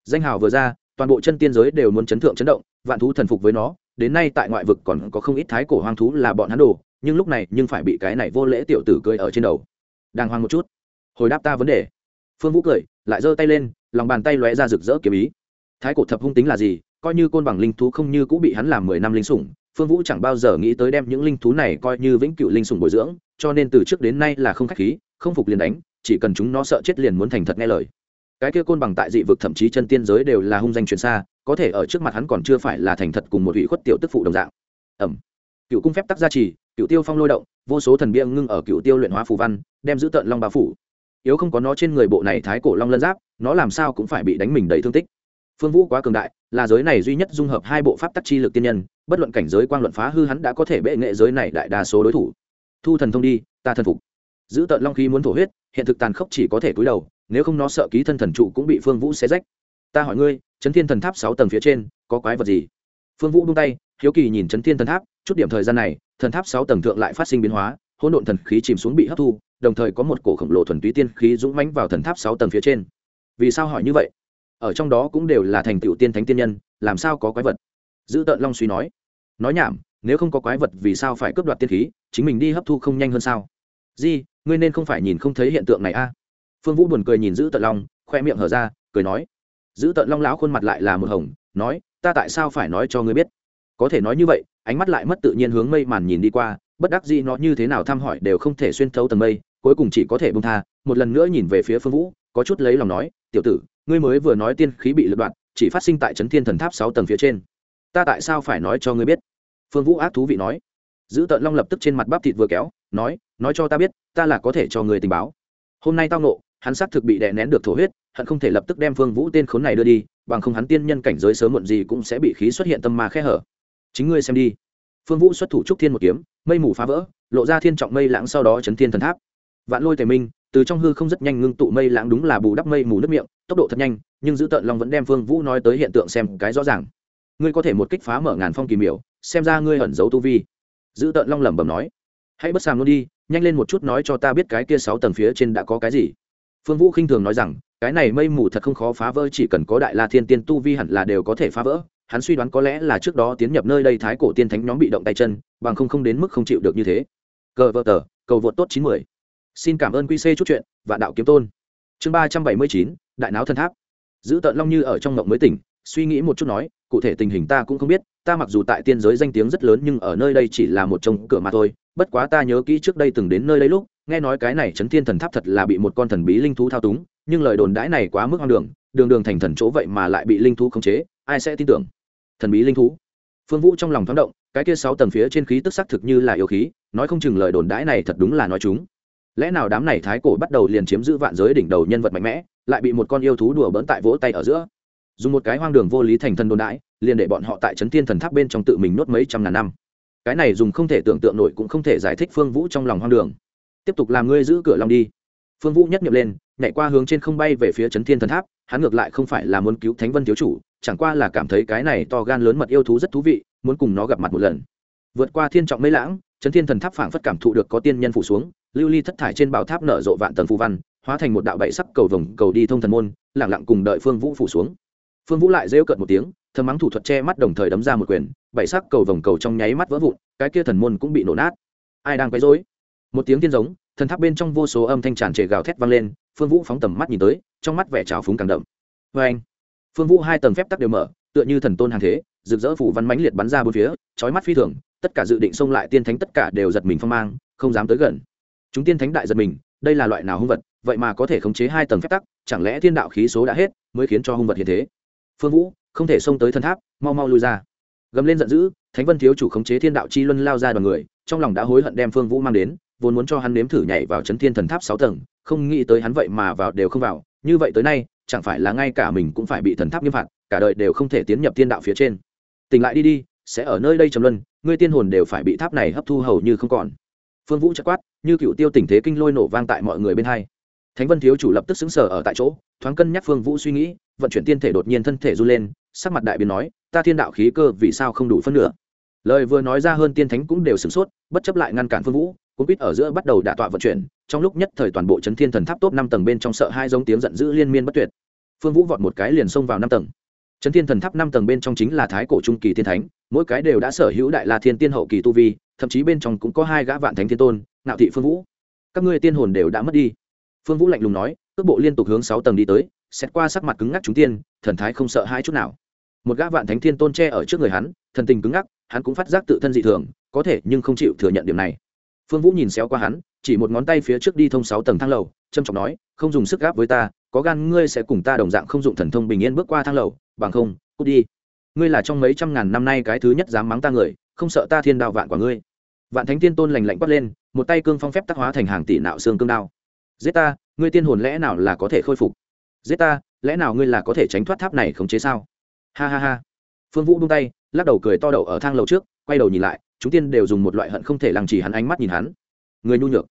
Danh hào vừa ra, toàn bộ chân tiên giới đều muốn chấn thượng chấn động, vạn thú thần phục với nó đến nay tại ngoại vực còn có không ít thái cổ hoang thú là bọn hắn đồ, nhưng lúc này nhưng phải bị cái này vô lễ tiểu tử cười ở trên đầu. Đàng hoàng một chút. Hồi đáp ta vấn đề. Phương vũ cười, lại giơ tay lên, lòng bàn tay lóe ra rực rỡ kiếm ý. Thái cổ thập hung tính là gì? Coi như côn bằng linh thú không như cũng bị hắn làm mười năm linh sủng, phương vũ chẳng bao giờ nghĩ tới đem những linh thú này coi như vĩnh cựu linh sủng bồi dưỡng, cho nên từ trước đến nay là không khách khí, không phục liền đánh, chỉ cần chúng nó sợ chết liền muốn thành thật nghe lời cái kia côn bằng tại dị vực thậm chí chân tiên giới đều là hung danh truyền xa, có thể ở trước mặt hắn còn chưa phải là thành thật cùng một ủy khuất tiểu tức phụ đồng dạng. Ẩm. Cựu cung phép tắc gia trì, cựu tiêu phong lôi động, vô số thần bia ngưng ở cựu tiêu luyện hóa phù văn, đem giữ tận long bao phủ. Yếu không có nó trên người bộ này thái cổ long lân giáp, nó làm sao cũng phải bị đánh mình đầy thương tích. Phương vũ quá cường đại, là giới này duy nhất dung hợp hai bộ pháp tắc chi lực tiên nhân, bất luận cảnh giới quang luận phá hư hắn đã có thể bệ nghệ giới này đại đa số đối thủ. Thu thần thông đi, ta thần phục giữ tợn long khí muốn thổ huyết, hiện thực tàn khốc chỉ có thể cúi đầu, nếu không nó sợ ký thân thần trụ cũng bị phương vũ xé rách. Ta hỏi ngươi, chấn thiên thần tháp sáu tầng phía trên, có quái vật gì? Phương vũ buông tay, hiếu kỳ nhìn chấn thiên thần tháp, chút điểm thời gian này, thần tháp sáu tầng thượng lại phát sinh biến hóa, hỗn độn thần khí chìm xuống bị hấp thu, đồng thời có một cổ khổng lồ thuần túy tiên khí dũng mãnh vào thần tháp sáu tầng phía trên. Vì sao hỏi như vậy? Ở trong đó cũng đều là thành tựu tiên thánh tiên nhân, làm sao có quái vật? Giữ tợn long suy nói. Nói nhảm, nếu không có quái vật vì sao phải cướp đoạt tiên khí, chính mình đi hấp thu không nhanh hơn sao? Di, ngươi nên không phải nhìn không thấy hiện tượng này a. Phương vũ buồn cười nhìn giữ tận long, khoe miệng hở ra, cười nói. Giữ tận long lão khuôn mặt lại là một hồng, nói, ta tại sao phải nói cho ngươi biết? Có thể nói như vậy, ánh mắt lại mất tự nhiên hướng mây màn nhìn đi qua, bất đắc dĩ nó như thế nào thăm hỏi đều không thể xuyên thấu tầng mây, cuối cùng chỉ có thể bông tha, một lần nữa nhìn về phía phương vũ, có chút lấy lòng nói, tiểu tử, ngươi mới vừa nói tiên khí bị lật đoạn, chỉ phát sinh tại trấn thiên thần tháp sáu tầng phía trên. Ta tại sao phải nói cho ngươi biết? Phương vũ ác thú vị nói. Giữ tợn long lập tức trên mặt bắp thịt vừa kéo, nói nói cho ta biết, ta là có thể cho người tình báo. Hôm nay tao nộ hắn xác thực bị đè nén được thổ huyết hận không thể lập tức đem phương vũ tên khốn này đưa đi, bằng không hắn tiên nhân cảnh giới sớm muộn gì cũng sẽ bị khí xuất hiện tâm ma khe hở. Chính ngươi xem đi. Phương vũ xuất thủ trúc thiên một kiếm, mây mù phá vỡ, lộ ra thiên trọng mây lãng sau đó chấn thiên thần tháp. Vạn lôi tề minh, từ trong hư không rất nhanh ngưng tụ mây lãng đúng là bù đắp mây mù nước miệng, tốc độ thật nhanh, nhưng giữ tợn long vẫn đem phương vũ nói tới hiện tượng xem cái rõ ràng. Ngươi có thể một kích phá mở ngàn phong kỳ miểu, xem ra ngươi ẩn giấu tu vi. Giữ tợn long lẩm bẩm nói, hãy bất sàng luôn đi nhanh lên một chút nói cho ta biết cái kia sáu tầng phía trên đã có cái gì. Phương vũ khinh thường nói rằng, cái này mây mù thật không khó phá vỡ, chỉ cần có đại la thiên tiên tu vi hẳn là đều có thể phá vỡ. Hắn suy đoán có lẽ là trước đó tiến nhập nơi đây thái cổ tiên thánh nhóm bị động tay chân, bằng không không đến mức không chịu được như thế. Cờ vợ tờ, cầu vượt tốt chín mươi xin cảm ơn quy c chút chuyện và đạo kiếm tôn. Chương ba trăm bảy mươi chín, đại náo thần tháp. Giữ tợn long như ở trong mộng mới tỉnh, suy nghĩ một chút nói, cụ thể tình hình ta cũng không biết, ta mặc dù tại tiên giới danh tiếng rất lớn nhưng ở nơi đây chỉ là một trông cửa mà thôi bất quá ta nhớ kỹ trước đây từng đến nơi lấy lúc, nghe nói cái này chấn thiên thần tháp thật là bị một con thần bí linh thú thao túng, nhưng lời đồn đãi này quá mức hoang đường đường đường thành thần chỗ vậy mà lại bị linh thú khống chế, ai sẽ tin tưởng? Thần bí linh thú. Phương vũ trong lòng thoáng động, cái kia sáu tầng phía trên khí tức xác thực như là yêu khí, nói không chừng lời đồn đãi này thật đúng là nói chúng. Lẽ nào đám này thái cổ bắt đầu liền chiếm giữ vạn giới đỉnh đầu nhân vật mạnh mẽ, lại bị một con yêu thú đùa bỡn tại vỗ tay ở giữa? Dùng một cái hoang đường vô lý thành thần đồn đãi, liền để bọn họ tại trấn thiên thần tháp bên trong tự mình nốt mấy trăm ngàn năm cái này dùng không thể tưởng tượng nổi cũng không thể giải thích phương vũ trong lòng hoang đường. Tiếp tục làm ngươi giữ cửa lòng đi. Phương vũ nhất nhập lên, nhảy qua hướng trên không bay về phía trấn thiên thần tháp, hắn ngược lại không phải là muốn cứu thánh vân thiếu chủ, chẳng qua là cảm thấy cái này to gan lớn mật yêu thú rất thú vị, muốn cùng nó gặp mặt một lần. Vượt qua thiên trọng mây lãng trấn thiên thần tháp phảng phất cảm thụ được có tiên nhân phủ xuống, lưu ly thất thải trên bảo tháp nở rộ vạn tầng phù văn, hóa thành một đạo bảy sắc cầu vồng, cầu đi thông thần môn lẳng lặng cùng đợi phương vũ phủ xuống. Phương vũ lại rêu cợt một tiếng thơm mắng thủ thuật che mắt đồng thời đấm ra một quyền bảy sắc cầu vồng cầu trong nháy mắt vỡ vụn, cái kia thần môn cũng bị nổ nát. Ai đang quấy rối? Một tiếng tiên giống, thần tháp bên trong vô số âm thanh tràn trề gào thét vang lên, phương vũ phóng tầm mắt nhìn tới, trong mắt vẻ trào phúng càng đậm. Vê anh, phương vũ hai tầng phép tắc đều mở, tựa như thần tôn hàng thế, rực rỡ phủ văn mãnh liệt bắn ra bốn phía, chói mắt phi thường, tất cả dự định xông lại tiên thánh tất cả đều giật mình phong mang, không dám tới gần. Chúng tiên thánh đại giật mình, đây là loại nào hung vật, vậy mà có thể khống chế hai tầng phép tắc, chẳng lẽ thiên đạo khí số đã hết, mới khiến cho hung vật hiện thế? Phương vũ, không thể xông tới thần tháp, mau mau lui ra gầm lên giận dữ, thánh vân thiếu chủ khống chế thiên đạo chi luân lao ra đoàn người, trong lòng đã hối hận đem phương vũ mang đến, vốn muốn cho hắn nếm thử nhảy vào chấn thiên thần tháp sáu tầng, không nghĩ tới hắn vậy mà vào đều không vào, như vậy tới nay, chẳng phải là ngay cả mình cũng phải bị thần tháp nghiêm phạt, cả đời đều không thể tiến nhập thiên đạo phía trên. Tỉnh lại đi đi, sẽ ở nơi đây trầm luân, ngươi tiên hồn đều phải bị tháp này hấp thu hầu như không còn. Phương vũ chất quát, như cựu tiêu tình thế kinh lôi nổ vang tại mọi người bên hai. Thánh vân thiếu chủ lập tức xứng sở ở tại chỗ, thoáng cân nhắc phương vũ suy nghĩ, vận chuyển tiên thể đột nhiên thân thể run lên sắc mặt đại biến nói, ta thiên đạo khí cơ vì sao không đủ phân nửa? Lời vừa nói ra hơn tiên thánh cũng đều sửng sốt, bất chấp lại ngăn cản phương vũ cũng biết ở giữa bắt đầu đả tọa vận chuyển, trong lúc nhất thời toàn bộ chấn thiên thần tháp top năm tầng bên trong sợ hai giống tiếng giận dữ liên miên bất tuyệt. Phương vũ vọt một cái liền xông vào năm tầng. Chấn thiên thần tháp năm tầng bên trong chính là thái cổ trung kỳ thiên thánh, mỗi cái đều đã sở hữu đại la thiên tiên hậu kỳ tu vi, thậm chí bên trong cũng có hai gã vạn thánh thiên tôn nạo thị phương vũ. Các ngươi tiên hồn đều đã mất đi. Phương vũ lạnh lùng nói, cước bộ liên tục hướng sáu tầng đi tới xét qua sắc mặt cứng ngắc chúng tiên, thần thái không sợ hai chút nào. Một gã vạn thánh thiên tôn che ở trước người hắn, thần tình cứng ngắc, hắn cũng phát giác tự thân dị thường, có thể nhưng không chịu thừa nhận điểm này. Phương vũ nhìn xéo qua hắn, chỉ một ngón tay phía trước đi thông sáu tầng thang lầu trâm trọng nói, không dùng sức gáp với ta, có gan ngươi sẽ cùng ta đồng dạng không dụng thần thông bình yên bước qua thang lầu, bằng không, cút đi. Ngươi là trong mấy trăm ngàn năm nay cái thứ nhất dám mắng ta người, không sợ ta thiên đạo vạn quả ngươi. Vạn thánh tiên tôn lành lạnh quát lên, một tay cương phong phép tác hóa thành hàng tỷ nạo xương cương đao. Giết ta, ngươi tiên hồn lẽ nào là có thể khôi phục? Giết ta, lẽ nào ngươi là có thể tránh thoát tháp này khống chế sao? Ha ha ha. Phương vũ buông tay, lắc đầu cười to đầu ở thang lầu trước, quay đầu nhìn lại, chúng tiên đều dùng một loại hận không thể lằng chỉ hắn ánh mắt nhìn hắn. Người nhu nhược.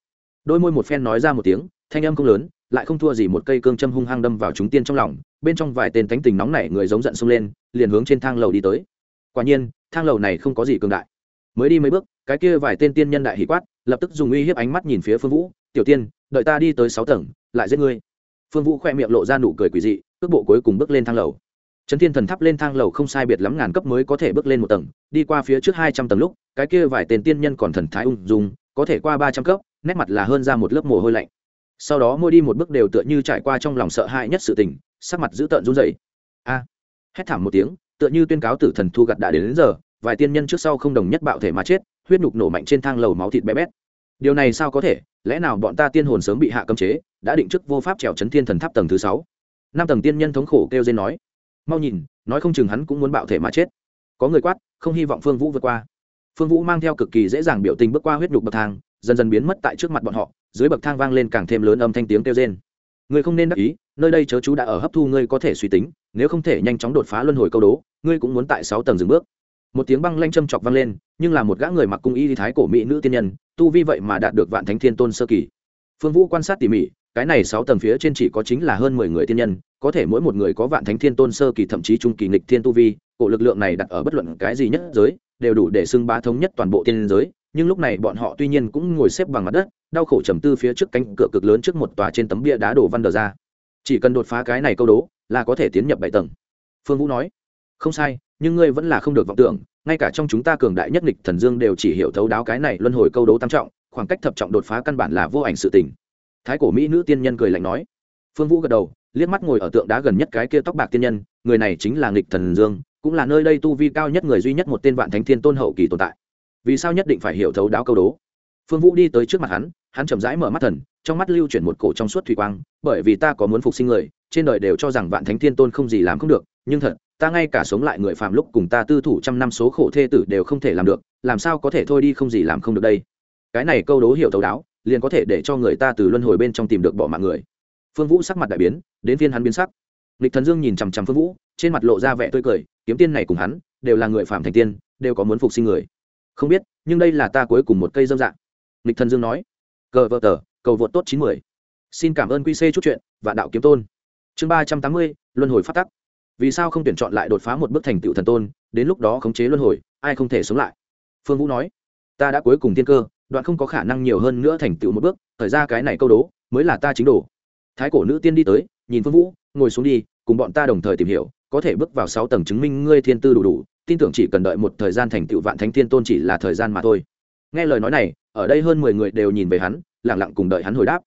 Đôi môi một phen nói ra một tiếng, thanh âm không lớn, lại không thua gì một cây cương châm hung hăng đâm vào chúng tiên trong lòng, bên trong vài tên thánh tình nóng nảy người giống giận xông lên, liền hướng trên thang lầu đi tới. Quả nhiên, thang lầu này không có gì cường đại. Mới đi mấy bước, cái kia vài tên tiên nhân đại hỷ quát, lập tức dùng uy hiếp ánh mắt nhìn phía phương vũ, tiểu tiên, đợi ta đi tới sáu tầng, lại giết ngươi phương vũ khoe miệng lộ ra nụ cười quỳ dị cước bộ cuối cùng bước lên thang lầu. Trấn thiên thần tháp lên thang lầu không sai biệt lắm ngàn cấp mới có thể bước lên một tầng đi qua phía trước hai trăm tầng lúc cái kia vài tên tiên nhân còn thần thái ung dung có thể qua ba trăm cấp nét mặt là hơn ra một lớp mồ hôi lạnh. Sau đó mỗi đi một bước đều tựa như trải qua trong lòng sợ hãi nhất sự tình sắc mặt dữ tợn run rẩy. A! Hét thảm một tiếng tựa như tuyên cáo tử thần thu gặt đã đến, đến giờ vài tiên nhân trước sau không đồng nhất bạo thể mà chết huyết nhục nổ mạnh trên thang lầu máu thịt bé bét điều này sao có thể? Lẽ nào bọn ta tiên hồn sớm bị hạ cấm chế, đã định chức vô pháp trèo chấn thiên thần tháp tầng thứ sáu? Năm tầng tiên nhân thống khổ kêu dên nói. Mau nhìn, nói không chừng hắn cũng muốn bạo thể mà chết. Có người quát, không hy vọng phương vũ vượt qua. Phương vũ mang theo cực kỳ dễ dàng biểu tình bước qua huyết nhục bậc thang, dần dần biến mất tại trước mặt bọn họ, dưới bậc thang vang lên càng thêm lớn âm thanh tiếng kêu rên. Ngươi không nên đắc ý, nơi đây chớ chú đã ở hấp thu ngươi có thể suy tính, nếu không thể nhanh chóng đột phá luân hồi câu đố, ngươi cũng muốn tại sáu tầng dừng bước một tiếng băng lanh châm chọc vang lên, nhưng là một gã người mặc cung y thái cổ mỹ nữ tiên nhân, tu vi vậy mà đạt được vạn thánh thiên tôn sơ kỳ. Phương vũ quan sát tỉ mỉ, cái này sáu tầng phía trên chỉ có chính là hơn mười người tiên nhân, có thể mỗi một người có vạn thánh thiên tôn sơ kỳ thậm chí trung kỳ nghịch thiên tu vi, cổ lực lượng này đặt ở bất luận cái gì nhất giới, đều đủ để xưng bá thống nhất toàn bộ tiên giới, nhưng lúc này bọn họ tuy nhiên cũng ngồi xếp bằng mặt đất, đau khổ trầm tư phía trước cánh cửa cực lớn trước một tòa trên tấm bia đá đổ văn đờ ra. Chỉ cần đột phá cái này câu đố, là có thể tiến nhập bảy tầng. Phương vũ nói, không sai nhưng ngươi vẫn là không được vọng tưởng, ngay cả trong chúng ta cường đại nhất nghịch thần dương đều chỉ hiểu thấu đáo cái này luân hồi câu đấu tam trọng, khoảng cách thập trọng đột phá căn bản là vô ảnh sự tình. Thái cổ mỹ nữ tiên nhân cười lạnh nói. Phương vũ gật đầu, liếc mắt ngồi ở tượng đá gần nhất cái kia tóc bạc tiên nhân, người này chính là nghịch thần dương, cũng là nơi đây tu vi cao nhất người duy nhất một tên vạn thánh thiên tôn hậu kỳ tồn tại. Vì sao nhất định phải hiểu thấu đáo câu đố? Phương vũ đi tới trước mặt hắn hắn chậm rãi mở mắt thần, trong mắt lưu chuyển một cổ trong suốt thủy quang, bởi vì ta có muốn phục sinh người, trên đời đều cho rằng vạn thánh thiên tôn không gì làm không được, nhưng thật ta ngay cả sống lại người phàm lúc cùng ta tư thủ trăm năm số khổ thê tử đều không thể làm được, làm sao có thể thôi đi không gì làm không được đây? Cái này câu đố hiểu thấu đáo, liền có thể để cho người ta từ luân hồi bên trong tìm được bỏ mạng người. Phương vũ sắc mặt đại biến, đến phiên hắn biến sắc. Lịch thần dương nhìn chằm chằm phương vũ, trên mặt lộ ra vẻ tươi cười, kiếm tiên này cùng hắn, đều là người phạm thành tiên, đều có muốn phục sinh người. Không biết, nhưng đây là ta cuối cùng một cây dâm dạng lịch thần dương nói, cờ vợ tờ, cầu vượt tốt chín mươi xin cảm ơn quy c chút chuyện và đạo kiếm tôn. Chương ba trăm tám mươi, luân hồi phát tắc vì sao không tuyển chọn lại đột phá một bước thành tựu thần tôn, đến lúc đó khống chế luân hồi, ai không thể sống lại? Phương vũ nói, ta đã cuối cùng tiên cơ, đoạn không có khả năng nhiều hơn nữa thành tựu một bước, thời ra cái này câu đố, mới là ta chính đồ. Thái cổ nữ tiên đi tới, nhìn phương vũ, ngồi xuống đi, cùng bọn ta đồng thời tìm hiểu, có thể bước vào sáu tầng chứng minh ngươi thiên tư đủ đủ, tin tưởng chỉ cần đợi một thời gian thành tựu vạn thánh thiên tôn chỉ là thời gian mà thôi. Nghe lời nói này, ở đây hơn mười người đều nhìn về hắn lẳng lặng cùng đợi hắn hồi đáp.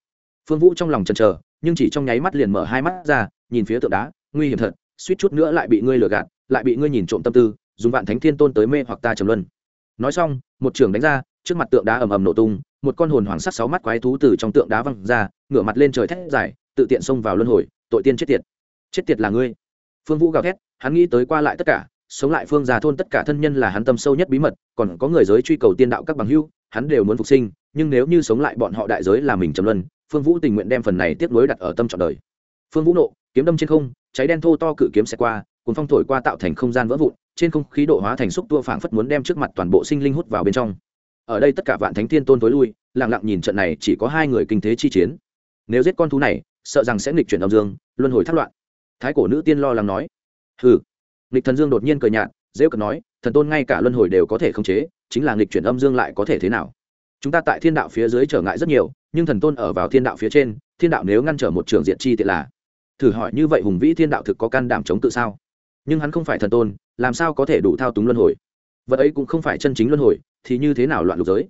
Phương vũ trong lòng chần chờ, nhưng chỉ trong nháy mắt liền mở hai mắt ra, nhìn phía tượng đá, nguy hiểm thật suýt chút nữa lại bị ngươi lừa gạt, lại bị ngươi nhìn trộm tâm tư, dùng vạn thánh thiên tôn tới mê hoặc ta trầm luân. Nói xong, một trường đánh ra, trước mặt tượng đá ầm ầm nổ tung, một con hồn hoàng sắc sáu mắt quái thú từ trong tượng đá văng ra, ngửa mặt lên trời thét dài, tự tiện xông vào luân hồi, tội tiên chết tiệt. Chết tiệt là ngươi. Phương vũ gào thét, hắn nghĩ tới qua lại tất cả, sống lại phương già thôn tất cả thân nhân là hắn tâm sâu nhất bí mật, còn có người giới truy cầu tiên đạo các bằng hưu hắn đều muốn phục sinh, nhưng nếu như sống lại bọn họ đại giới là mình trầm luân, phương vũ tình nguyện đem phần này tiếp nối đặt ở tâm trọn đời. Phương vũ nộ kiếm đâm trên không, cháy đen thô to cự kiếm xe qua cùng phong thổi qua tạo thành không gian vỡ vụn, trên không khí độ hóa thành xúc tua phảng phất muốn đem trước mặt toàn bộ sinh linh hút vào bên trong. Ở đây tất cả vạn thánh thiên tôn tối lui, lặng lặng nhìn trận này chỉ có hai người kinh thế chi chiến. Nếu giết con thú này, sợ rằng sẽ nghịch chuyển âm dương, luân hồi thất loạn. Thái cổ nữ tiên lo lắng nói. Hừ. Nghịch thần dương đột nhiên cười nhạt dễ cận nói, thần tôn ngay cả luân hồi đều có thể khống chế, chính là nghịch chuyển âm dương lại có thể thế nào? Chúng ta tại thiên đạo phía dưới trở ngại rất nhiều, nhưng thần tôn ở vào thiên đạo phía trên, thiên đạo nếu ngăn trở một trường diện chi tiện là thử hỏi như vậy hùng vĩ thiên đạo thực có can đảm chống tự sao? Nhưng hắn không phải thần tôn, làm sao có thể đủ thao túng luân hồi? Vật ấy cũng không phải chân chính luân hồi, thì như thế nào loạn lục giới?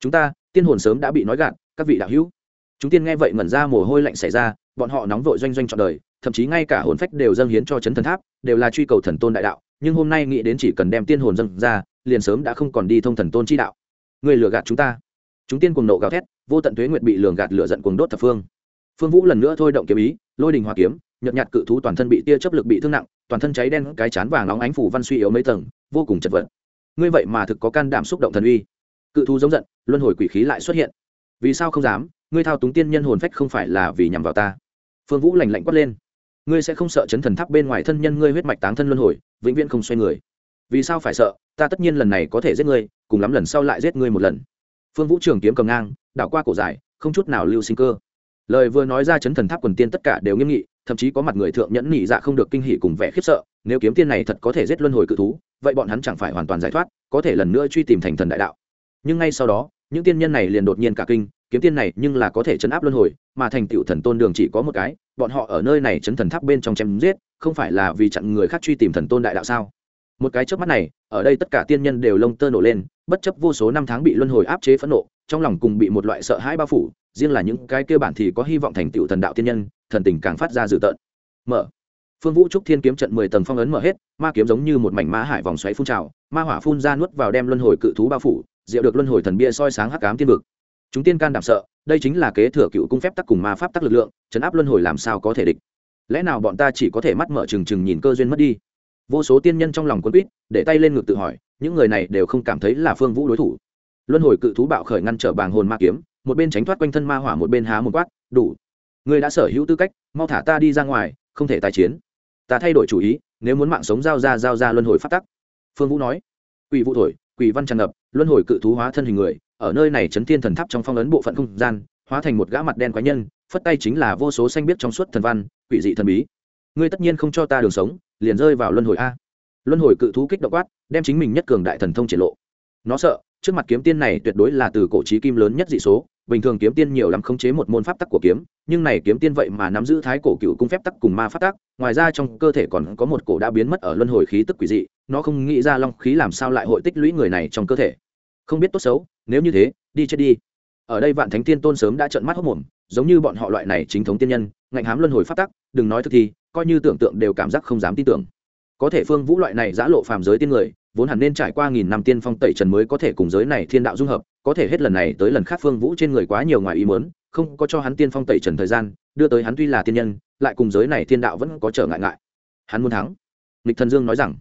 Chúng ta, tiên hồn sớm đã bị nói gạt, các vị đạo hữu. Chúng tiên nghe vậy ngẩn ra mồ hôi lạnh xảy ra, bọn họ nóng vội doanh doanh trọn đời, thậm chí ngay cả hồn phách đều dâng hiến cho chấn thần tháp, đều là truy cầu thần tôn đại đạo, nhưng hôm nay nghĩ đến chỉ cần đem tiên hồn dâng ra, liền sớm đã không còn đi thông thần tôn chi đạo. Người lừa gạt chúng ta. Chúng tiên cùng nộ gào thét, vô tận thuế nguyện bị lường gạt lửa giận cuồng đốt thập phương phương vũ lần nữa thôi động kiếm ý, lôi đình hòa kiếm, nhợt nhạt cự thú toàn thân bị tia chấp lực bị thương nặng, toàn thân cháy đen, cái chán vàng nóng ánh phủ văn suy yếu mấy tầng, vô cùng chật vật. Ngươi vậy mà thực có can đảm xúc động thần uy. Cự thú giống giận, luân hồi quỷ khí lại xuất hiện. Vì sao không dám? Ngươi thao túng tiên nhân hồn phách không phải là vì nhằm vào ta. Phương vũ lành lạnh quát lên. Ngươi sẽ không sợ chấn thần tháp bên ngoài thân nhân ngươi huyết mạch táng thân luân hồi, vĩnh viễn không xoay người. Vì sao phải sợ? Ta tất nhiên lần này có thể giết ngươi, cùng lắm lần sau lại giết ngươi một lần. Phương vũ trường kiếm cầm ngang, đảo qua cổ dài, không chút nào lưu sinh cơ lời vừa nói ra chấn thần tháp quần tiên tất cả đều nghiêm nghị, thậm chí có mặt người thượng nhẫn nhị dạ không được kinh hỉ cùng vẻ khiếp sợ, nếu kiếm tiên này thật có thể giết luân hồi cự thú, vậy bọn hắn chẳng phải hoàn toàn giải thoát, có thể lần nữa truy tìm thành thần đại đạo. Nhưng ngay sau đó, những tiên nhân này liền đột nhiên cả kinh, kiếm tiên này nhưng là có thể chấn áp luân hồi, mà thành tựu thần tôn đường chỉ có một cái, bọn họ ở nơi này chấn thần tháp bên trong chém giết, không phải là vì chặn người khác truy tìm thần tôn đại đạo sao? Một cái trước mắt này ở đây tất cả tiên nhân đều lông tơ nổ lên, bất chấp vô số năm tháng bị luân hồi áp chế phẫn nộ, trong lòng cùng bị một loại sợ hãi bao phủ, riêng là những cái kia bản thì có hy vọng thành tựu thần đạo tiên nhân, thần tình càng phát ra dữ tợn. Mở. Phương vũ trúc thiên kiếm trận mười tầng phong ấn mở hết, ma kiếm giống như một mảnh ma hải vòng xoáy phun trào, ma hỏa phun ra nuốt vào đem luân hồi cự thú bao phủ diệu được luân hồi thần bia soi sáng hắc ám tiên vực. Chúng tiên can đảm sợ, đây chính là kế thừa cựu cung phép tắc cùng ma pháp tắc lực lượng, chấn áp luân hồi làm sao có thể địch? Lẽ nào bọn ta chỉ có thể mắt mở trừng trừng nhìn cơ duyên mất đi? Vô số tiên nhân trong lòng quân quýt, để tay lên ngực tự hỏi, những người này đều không cảm thấy là phương vũ đối thủ. Luân hồi cự thú bạo khởi ngăn trở bàng hồn ma kiếm, một bên tránh thoát quanh thân ma hỏa một bên há một quát, đủ người đã sở hữu tư cách, mau thả ta đi ra ngoài, không thể tái chiến. Ta thay đổi chủ ý, nếu muốn mạng sống giao ra giao ra luân hồi phát tắc. Phương vũ nói. Quỷ vũ thổi, quỷ văn tràn ngập, luân hồi cự thú hóa thân hình người, ở nơi này chấn thiên thần tháp trong phong ấn bộ phận không gian, hóa thành một gã mặt đen quái nhân, phất tay chính là vô số xanh biết trong suốt thần văn, quỷ dị thần bí. Ngươi tất nhiên không cho ta đường sống liền rơi vào luân hồi a. Luân hồi cự thú kích động quát, đem chính mình nhất cường đại thần thông triển lộ. Nó sợ, trước mặt kiếm tiên này tuyệt đối là từ cổ trí kim lớn nhất dị số, bình thường kiếm tiên nhiều lắm khống chế một môn pháp tắc của kiếm, nhưng này kiếm tiên vậy mà nắm giữ thái cổ cựu cung phép tắc cùng ma pháp tắc, ngoài ra trong cơ thể còn có một cổ đã biến mất ở luân hồi khí tức quỷ dị, nó không nghĩ ra long khí làm sao lại hội tích lũy người này trong cơ thể. Không biết tốt xấu, nếu như thế, đi chết đi. Ở đây vạn thánh tiên tôn sớm đã trợn mắt hốc mồm giống như bọn họ loại này chính thống tiên nhân, ngạnh hám luân hồi pháp tắc, đừng nói thực thi, coi như tưởng tượng đều cảm giác không dám tin tưởng. Có thể phương vũ loại này giã lộ phàm giới tiên người, vốn hẳn nên trải qua nghìn năm tiên phong tẩy trần mới có thể cùng giới này thiên đạo dung hợp, có thể hết lần này tới lần khác phương vũ trên người quá nhiều ngoài ý muốn, không có cho hắn tiên phong tẩy trần thời gian, đưa tới hắn tuy là tiên nhân, lại cùng giới này thiên đạo vẫn có trở ngại ngại. Hắn muốn thắng. Lịch thần dương nói rằng.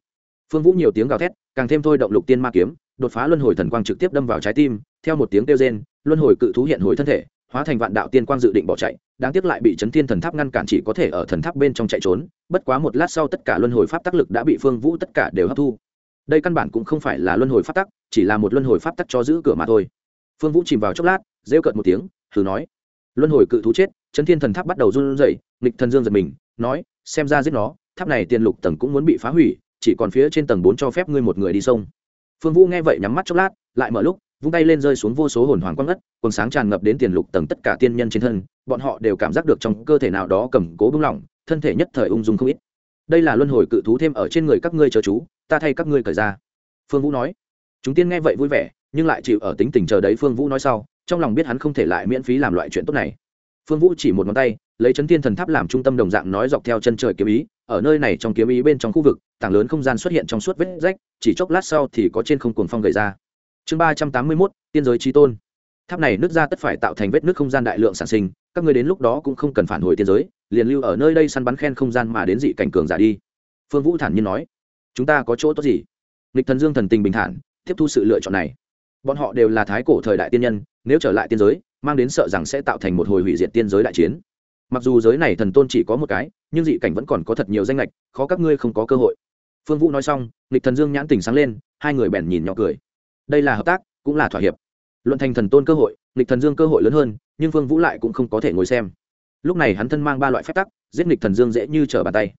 Phương vũ nhiều tiếng gào thét, càng thêm thôi động lục tiên ma kiếm, đột phá luân hồi thần quang trực tiếp đâm vào trái tim, theo một tiếng kêu rên, luân hồi cự thú hiện hồi thân thể hóa thành vạn đạo tiên quang dự định bỏ chạy, đáng tiếc lại bị chấn thiên thần tháp ngăn cản chỉ có thể ở thần tháp bên trong chạy trốn, bất quá một lát sau tất cả luân hồi pháp tác lực đã bị phương vũ tất cả đều hấp thu. Đây căn bản cũng không phải là luân hồi pháp tắc, chỉ là một luân hồi pháp tắc cho giữ cửa mà thôi. Phương vũ chìm vào chốc lát, rêu cợt một tiếng, thử nói, luân hồi cự thú chết, chấn thiên thần tháp bắt đầu run rẩy, nghịch thần dương giật mình, nói, xem ra giết nó, tháp này tiền lục tầng cũng muốn bị phá hủy, chỉ còn phía trên tầng bốn cho phép ngươi một người đi sông. Phương vũ nghe vậy nhắm mắt chốc lát, lại mở lúc vung tay lên rơi xuống vô số hồn hoàng quang ngất, quần sáng tràn ngập đến tiền lục tầng tất cả tiên nhân trên thân, bọn họ đều cảm giác được trong cơ thể nào đó cầm cố bưng lỏng, thân thể nhất thời ung dung không ít. Đây là luân hồi cự thú thêm ở trên người các ngươi chờ chú, ta thay các ngươi cởi ra. Phương vũ nói. Chúng tiên nghe vậy vui vẻ, nhưng lại chịu ở tính tình chờ đấy phương vũ nói sau, trong lòng biết hắn không thể lại miễn phí làm loại chuyện tốt này. Phương vũ chỉ một ngón tay, lấy chấn tiên thần tháp làm trung tâm đồng dạng nói dọc theo chân trời kiếm ý, ở nơi này trong kiếm ý bên trong khu vực, tảng lớn không gian xuất hiện trong suốt vết rách, chỉ chốc lát sau thì có trên không cuồng phong gầy ra chương ba trăm tám mươi mốt, tiên giới trí tôn. Tháp này nứt ra tất phải tạo thành vết nước không gian đại lượng sản sinh, các người đến lúc đó cũng không cần phản hồi tiên giới, liền lưu ở nơi đây săn bắn khen không gian mà đến dị cảnh cường giả đi. Phương vũ thản nhiên nói. Chúng ta có chỗ tốt gì? Nghịch thần dương thần tình bình thản, tiếp thu sự lựa chọn này. Bọn họ đều là thái cổ thời đại tiên nhân, nếu trở lại tiên giới, mang đến sợ rằng sẽ tạo thành một hồi hủy diệt tiên giới đại chiến. Mặc dù giới này thần tôn chỉ có một cái, nhưng dị cảnh vẫn còn có thật nhiều danh lệch khó các ngươi không có cơ hội. Phương vũ nói xong, nghịch thần dương nhãn tình sáng lên, hai người bèn nhìn nhỏ cười đây là hợp tác, cũng là thỏa hiệp. Luận thành thần tôn cơ hội, nghịch thần dương cơ hội lớn hơn, nhưng phương vũ lại cũng không có thể ngồi xem. Lúc này hắn thân mang ba loại phép tắc, giết nghịch thần dương dễ như trở bàn tay.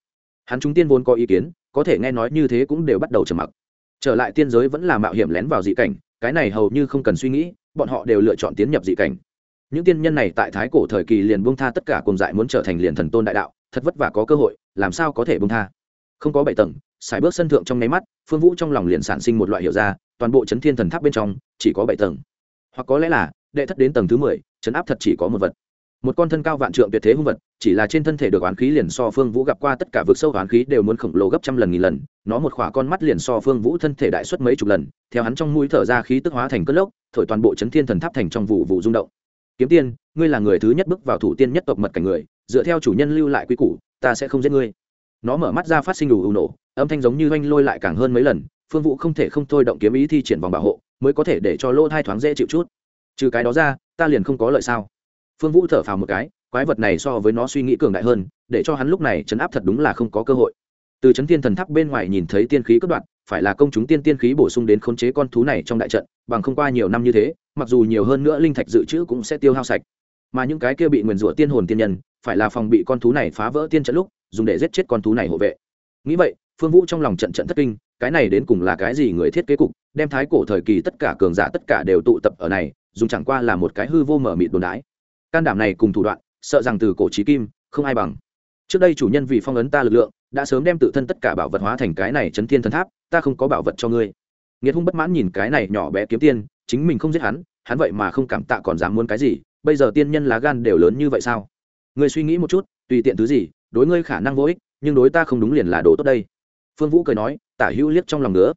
Hắn chúng tiên vốn có ý kiến, có thể nghe nói như thế cũng đều bắt đầu trầm mặc. Trở lại tiên giới vẫn là mạo hiểm lén vào dị cảnh, cái này hầu như không cần suy nghĩ, bọn họ đều lựa chọn tiến nhập dị cảnh. Những tiên nhân này tại thái cổ thời kỳ liền buông tha tất cả cùng dại muốn trở thành liền thần tôn đại đạo, thật vất vả có cơ hội, làm sao có thể buông tha? Không có bảy tầng xài bước sân thượng trong nháy mắt, phương vũ trong lòng liền sản sinh một loại hiểu ra toàn bộ chấn thiên thần tháp bên trong chỉ có bảy tầng. Hoặc có lẽ là, đệ thất đến tầng thứ mười, chấn áp thật chỉ có một vật. Một con thân cao vạn trượng tuyệt thế hung vật, chỉ là trên thân thể được oán khí liền so phương vũ gặp qua tất cả vực sâu oán khí đều muốn khổng lồ gấp trăm lần nghìn lần, nó một khỏa con mắt liền so phương vũ thân thể đại suất mấy chục lần, theo hắn trong mũi thở ra khí tức hóa thành cất lốc, thổi toàn bộ chấn thiên thần tháp thành trong vụ vụ rung động. Kiếm tiên, ngươi là người thứ nhất bước vào thủ tiên nhất tộc mật cảnh người, dựa theo chủ nhân lưu lại quy củ, ta sẽ không giết ngươi. Nó mở mắt ra phát sinh đủ ưu nổ, âm thanh giống như oanh lôi lại càng hơn mấy lần phương vũ không thể không thôi động kiếm ý thi triển vòng bảo hộ, mới có thể để cho lỗ thai thoáng dễ chịu chút. Trừ cái đó ra, ta liền không có lợi sao? Phương vũ thở phào một cái, quái vật này so với nó suy nghĩ cường đại hơn, để cho hắn lúc này chấn áp thật đúng là không có cơ hội. Từ chấn tiên thần tháp bên ngoài nhìn thấy tiên khí cất đoạn phải là công chúng tiên tiên khí bổ sung đến khống chế con thú này trong đại trận, bằng không qua nhiều năm như thế, mặc dù nhiều hơn nữa linh thạch dự trữ cũng sẽ tiêu hao sạch. Mà những cái kia bị nguyền rủa tiên hồn tiên nhân, phải là phòng bị con thú này phá vỡ tiên trận lúc, dùng để giết chết con thú này hộ vệ. Nghĩ vậy, phương vũ trong lòng trận trận thất kinh cái này đến cùng là cái gì người thiết kế cục, đem thái cổ thời kỳ tất cả cường giả tất cả đều tụ tập ở này, dùng chẳng qua là một cái hư vô mở mịt đồn đái can đảm này cùng thủ đoạn, sợ rằng từ cổ trí kim, không ai bằng. Trước đây chủ nhân vì phong ấn ta lực lượng, đã sớm đem tự thân tất cả bảo vật hóa thành cái này chấn thiên thần tháp, ta không có bảo vật cho ngươi. Nghiệt hung bất mãn nhìn cái này nhỏ bé kiếm tiên, chính mình không giết hắn hắn vậy mà không cảm tạ còn dám muốn cái gì, bây giờ tiên nhân lá gan đều lớn như vậy sao? Ngươi suy nghĩ một chút, tùy tiện thứ gì, đối ngươi khả năng vô ích, nhưng đối ta không đúng liền là đồ tốt đây phương vũ cười nói, tả hữu liếc trong lòng nữa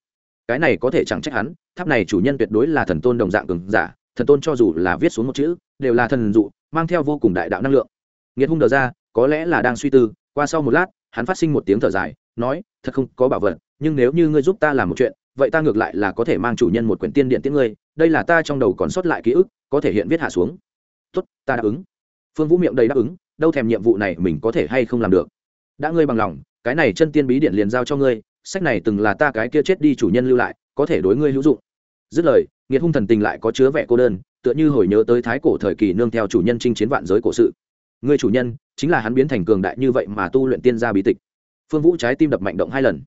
cái này có thể chẳng trách hắn, tháp này chủ nhân tuyệt đối là thần tôn đồng dạng cường giả, thần tôn cho dù là viết xuống một chữ, đều là thần dụ, mang theo vô cùng đại đạo năng lượng. Nghiệt hung đờ ra, có lẽ là đang suy tư, qua sau một lát, hắn phát sinh một tiếng thở dài, nói, thật không có bảo vật, nhưng nếu như ngươi giúp ta làm một chuyện, vậy ta ngược lại là có thể mang chủ nhân một quyển tiên điện tiếng ngươi, đây là ta trong đầu còn sót lại ký ức, có thể hiện viết hạ xuống. Tốt, ta đáp ứng. Phương vũ miệng đầy đáp ứng, đâu thèm nhiệm vụ này mình có thể hay không làm được. Đã ngươi bằng lòng cái này chân tiên bí điện liền giao cho ngươi, sách này từng là ta cái kia chết đi chủ nhân lưu lại, có thể đối ngươi hữu dụng. Dứt lời, nghiệt hung thần tình lại có chứa vẻ cô đơn, tựa như hồi nhớ tới thái cổ thời kỳ nương theo chủ nhân chinh chiến vạn giới cổ sự. Người chủ nhân, chính là hắn biến thành cường đại như vậy mà tu luyện tiên gia bí tịch. Phương vũ trái tim đập mạnh động hai lần.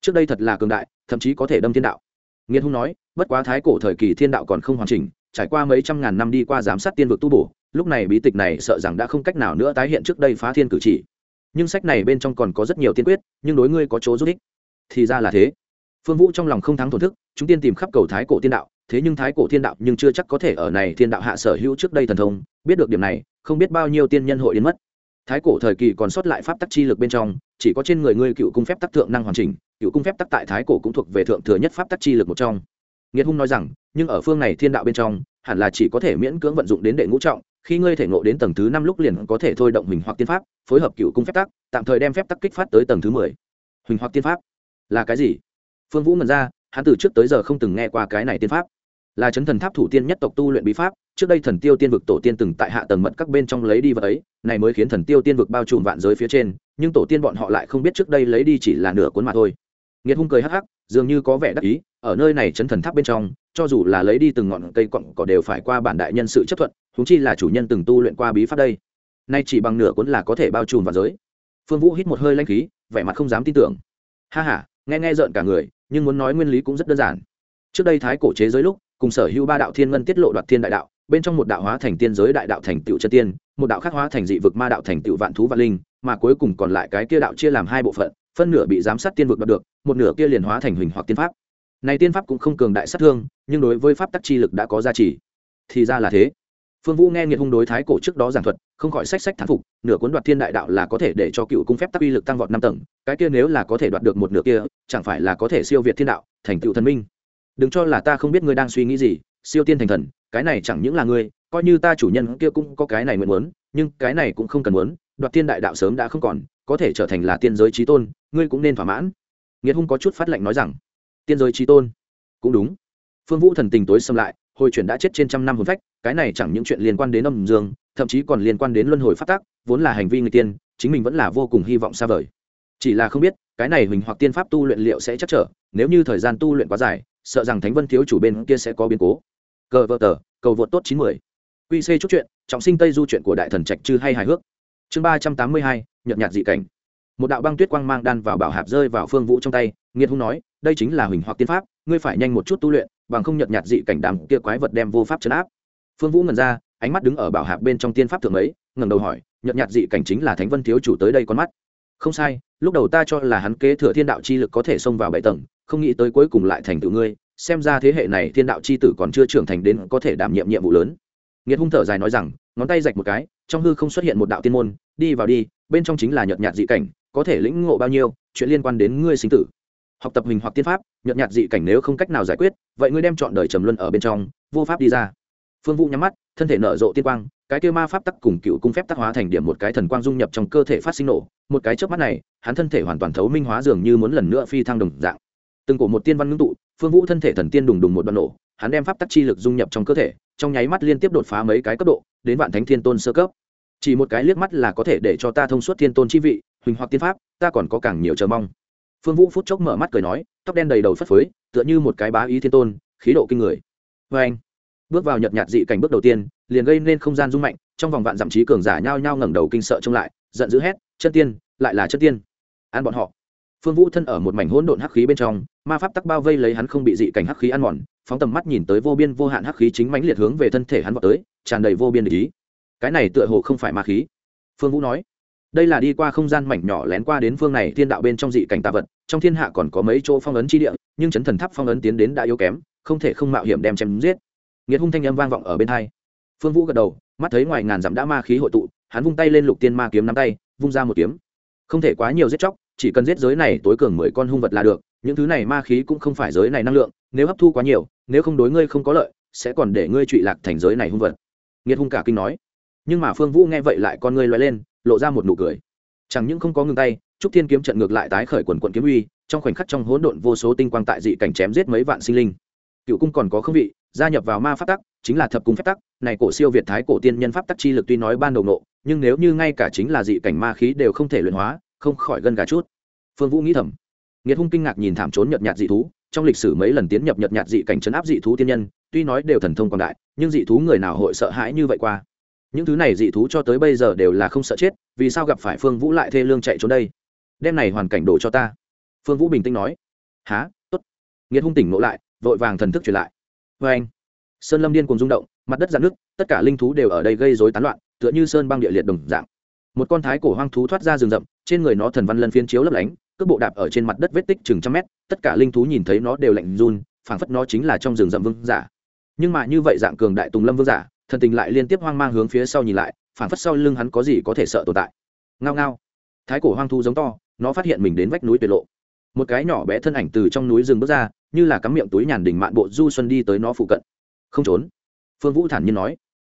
Trước đây thật là cường đại, thậm chí có thể đâm thiên đạo. Nghiệt hung nói, bất quá thái cổ thời kỳ thiên đạo còn không hoàn chỉnh, trải qua mấy trăm ngàn năm đi qua giám sát tiên vực tu bổ, lúc này bí tịch này sợ rằng đã không cách nào nữa tái hiện trước đây phá thiên cử chỉ nhưng sách này bên trong còn có rất nhiều tiên quyết, nhưng đối ngươi có chỗ giúp ích, thì ra là thế. Phương vũ trong lòng không thắng thổn thức, chúng tiên tìm khắp cầu thái cổ tiên đạo, thế nhưng thái cổ thiên đạo nhưng chưa chắc có thể ở này thiên đạo hạ sở hữu trước đây thần thông, biết được điểm này, không biết bao nhiêu tiên nhân hội đến mất. Thái cổ thời kỳ còn sót lại pháp tắc chi lực bên trong, chỉ có trên người ngươi cựu cung phép tắc thượng năng hoàn chỉnh, cựu cung phép tắc tại thái cổ cũng thuộc về thượng thừa nhất pháp tắc chi lực một trong. Nghiệt hung nói rằng, nhưng ở phương này thiên đạo bên trong, hẳn là chỉ có thể miễn cưỡng vận dụng đến đệ ngũ trọng khi ngươi thể ngộ đến tầng thứ năm lúc liền có thể thôi động hình hoặc tiên pháp, phối hợp cựu cung phép tắc, tạm thời đem phép tắc kích phát tới tầng thứ mười. Huỳnh hoặc tiên pháp? Là cái gì? Phương vũ mần ra, hắn từ trước tới giờ không từng nghe qua cái này tiên pháp. Là chấn thần tháp thủ tiên nhất tộc tu luyện bí pháp, trước đây thần tiêu tiên vực tổ tiên từng tại hạ tầng mật các bên trong lấy đi vật ấy, này mới khiến thần tiêu tiên vực bao trùm vạn giới phía trên, nhưng tổ tiên bọn họ lại không biết trước đây lấy đi chỉ là nửa cuốn mà thôi. Nghiệt hung cười hắc hắc, dường như có vẻ đắc ý, ở nơi này chấn thần tháp bên trong, cho dù là lấy đi từng ngọn cây cọng cỏ đều phải qua bản đại nhân sự chấp thuận húng chi là chủ nhân từng tu luyện qua bí pháp đây. Nay chỉ bằng nửa cuốn là có thể bao trùm vào giới. Phương vũ hít một hơi lanh khí, vẻ mặt không dám tin tưởng. Ha h a nghe nghe rợn cả người, nhưng muốn nói nguyên lý cũng rất đơn giản. Trước đây thái cổ chế giới lúc, cùng sở hữu ba đạo thiên ngân tiết lộ đoạt thiên đại đạo, bên trong một đạo hóa thành tiên giới đại đạo thành tựu chân tiên, một đạo khác hóa thành dị vực ma đạo thành tựu vạn thú vạn linh, mà cuối cùng còn lại cái kia đạo chia làm hai bộ phận, phân nửa bị giám sát tiên vực đoạt được, một nửa kia liền hóa thành huỳnh hoặc tiên pháp. Này tiên pháp cũng không cường đại sát thương, nhưng đối với pháp tắc chi lực đã có giá trị. Thì ra là thế phương vũ nghe nghiệt hung đối thái cổ trước đó giảng thuật, không khỏi sách sách thán phục, nửa cuốn đoạt thiên đại đạo là có thể để cho cựu cung phép tắc uy lực tăng vọt năm tầng, cái kia nếu là có thể đoạt được một nửa kia, chẳng phải là có thể siêu việt thiên đạo, thành tựu thần minh. Đừng cho là ta không biết ngươi đang suy nghĩ gì, siêu tiên thành thần, cái này chẳng những là ngươi, coi như ta chủ nhân kia cũng có cái này nguyện muốn, nhưng cái này cũng không cần muốn, đoạt thiên đại đạo sớm đã không còn, có thể trở thành là tiên giới trí tôn, ngươi cũng nên thỏa mãn. Nghiệt hung có chút phát lệnh nói rằng, tiên giới trí tôn? Cũng đúng. Phương vũ thần tình tối xâm lại hồi chuyển đã chết trên trăm năm hồn phách, cái này chẳng những chuyện liên quan đến âm dương, thậm chí còn liên quan đến luân hồi phát tác, vốn là hành vi người tiên, chính mình vẫn là vô cùng hy vọng xa vời. Chỉ là không biết, cái này huỳnh hoặc tiên pháp tu luyện liệu sẽ chắc trở, nếu như thời gian tu luyện quá dài, sợ rằng thánh vân thiếu chủ bên kia sẽ có biến cố. Cờ vợ tờ, cầu vượt tốt chín mươi quy c chút chuyện, trọng sinh tây du chuyện của đại thần trạch chư hay hài hước. Chương ba trăm tám mươi hai, nhợt nhạt dị cảnh. Một đạo băng tuyết quang mang đan vào bảo hạp rơi vào phương vũ trong tay, nghiệt hung nói, đây chính là huỳnh hoặc tiên pháp, ngươi phải nhanh một chút tu luyện bằng không nhợt nhạt dị cảnh đám kia quái vật đem vô pháp chấn áp. Phương vũ ngần ra, ánh mắt đứng ở bảo hạp bên trong tiên pháp thượng ấy, ngẩng đầu hỏi, nhợt nhạt dị cảnh chính là thánh vân thiếu chủ tới đây con mắt. Không sai, lúc đầu ta cho là hắn kế thừa thiên đạo chi lực có thể xông vào bảy tầng, không nghĩ tới cuối cùng lại thành tựu ngươi, xem ra thế hệ này thiên đạo chi tử còn chưa trưởng thành đến có thể đảm nhiệm nhiệm vụ lớn. Nghiệt hung thở dài nói rằng, ngón tay rạch một cái, trong hư không xuất hiện một đạo tiên môn, đi vào đi, bên trong chính là nhợt nhạt dị cảnh, có thể lĩnh ngộ bao nhiêu, chuyện liên quan đến ngươi sinh tử học tập hình hoặc tiên pháp, nhợt nhạt dị cảnh nếu không cách nào giải quyết, vậy ngươi đem chọn đời trầm luân ở bên trong, vô pháp đi ra. Phương vũ nhắm mắt, thân thể nở rộ tiên quang, cái kêu ma pháp tắc cùng cựu cung phép tắc hóa thành điểm một cái thần quang dung nhập trong cơ thể phát sinh nổ. Một cái chớp mắt này, hắn thân thể hoàn toàn thấu minh hóa dường như muốn lần nữa phi thăng đồng dạng. Từng cổ một tiên văn ngưng tụ, phương vũ thân thể thần tiên đùng đùng một đoạn nổ, hắn đem pháp tắc chi lực dung nhập trong cơ thể, trong nháy mắt liên tiếp đột phá mấy cái cấp độ, đến vạn thánh thiên tôn sơ cấp. Chỉ một cái liếc mắt là có thể để cho ta thông suốt thiên tôn chi vị huỳnh hoặc tiên pháp, ta còn có càng nhiều chờ mong phương vũ phút chốc mở mắt cười nói, tóc đen đầy đầu phất phới, tựa như một cái bá ý thiên tôn, khí độ kinh người. Vê anh, bước vào nhợt nhạt dị cảnh bước đầu tiên, liền gây nên không gian rung mạnh, trong vòng vạn dặm trí cường giả nhao nhao ngẩng đầu kinh sợ trông lại, giận dữ hét, chân tiên, lại là chân tiên. Ăn bọn họ. Phương vũ thân ở một mảnh hỗn độn hắc khí bên trong, ma pháp tắc bao vây lấy hắn không bị dị cảnh hắc khí ăn mòn, phóng tầm mắt nhìn tới vô biên vô hạn hắc khí chính mãnh liệt hướng về thân thể hắn vào tới, tràn đầy vô biên ý. Cái này tựa hồ không phải ma khí. Phương vũ nói đây là đi qua không gian mảnh nhỏ lén qua đến phương này thiên đạo bên trong dị cảnh tạ vật, trong thiên hạ còn có mấy chỗ phong ấn chi địa, nhưng chấn thần tháp phong ấn tiến đến đã yếu kém, không thể không mạo hiểm đem chém giết. Nghiệt hung thanh âm vang vọng ở bên hai. Phương vũ gật đầu, mắt thấy ngoài ngàn dặm đã ma khí hội tụ, hắn vung tay lên lục tiên ma kiếm nắm tay, vung ra một kiếm. Không thể quá nhiều giết chóc, chỉ cần giết giới này tối cường mười con hung vật là được, những thứ này ma khí cũng không phải giới này năng lượng, nếu hấp thu quá nhiều, nếu không đối ngươi không có lợi, sẽ còn để ngươi trụy lạc thành giới này hung vật. Nghiệt hung cả kinh nói. Nhưng mà phương vũ nghe vậy lại con ngươi loại lên lộ ra một nụ cười. Chẳng những không có ngừng tay, trúc thiên kiếm trận ngược lại tái khởi quần quận kiếm uy, trong khoảnh khắc trong hỗn độn vô số tinh quang tại dị cảnh chém giết mấy vạn sinh linh. Cựu cung còn có không vị, gia nhập vào ma pháp tắc, chính là thập cung phép tắc, này cổ siêu việt thái cổ tiên nhân pháp tắc chi lực tuy nói ban đầu nộ nhưng nếu như ngay cả chính là dị cảnh ma khí đều không thể luyện hóa, không khỏi gân gà chút. Phương vũ nghĩ thầm. Nghiệt hung kinh ngạc nhìn thảm trốn nhợt nhạt dị thú, trong lịch sử mấy lần tiến nhập nhợt nhạt dị cảnh chấn áp dị thú tiên nhân, tuy nói đều thần thông còn đại, nhưng dị thú người nào hội sợ hãi như vậy qua? Những thứ này dị thú cho tới bây giờ đều là không sợ chết, vì sao gặp phải phương vũ lại thê lương chạy trốn đây? Đem này hoàn cảnh đổ cho ta. Phương vũ bình tĩnh nói. Há t ố t nghiệt hung tỉnh nộ lại, vội vàng thần thức truyền lại. Vê anh. Sơn lâm điên cùng rung động, mặt đất dạn nước tất cả linh thú đều ở đây gây dối tán loạn, tựa như sơn băng địa liệt đồng dạng. Một con thái cổ hoang thú thoát ra rừng rậm, trên người nó thần văn lân phiên chiếu lấp lánh, cước bộ đạp ở trên mặt đất vết tích chừng trăm mét, tất cả linh thú nhìn thấy nó đều lạnh run, phảng phất nó chính là trong rừng rậm vương giả. Nhưng mà như vậy dạng cường đại tùng lâm vương giả thần tình lại liên tiếp hoang mang hướng phía sau nhìn lại phản phất sau lưng hắn có gì có thể sợ tồn tại. Ngao ngao. Thái cổ hoang thú giống to, nó phát hiện mình đến vách núi tuyệt lộ. Một cái nhỏ bé thân ảnh từ trong núi rừng bước ra, như là cắm miệng túi nhàn đỉnh mạn bộ du xuân đi tới nó phụ cận. Không trốn. Phương vũ thản nhiên nói.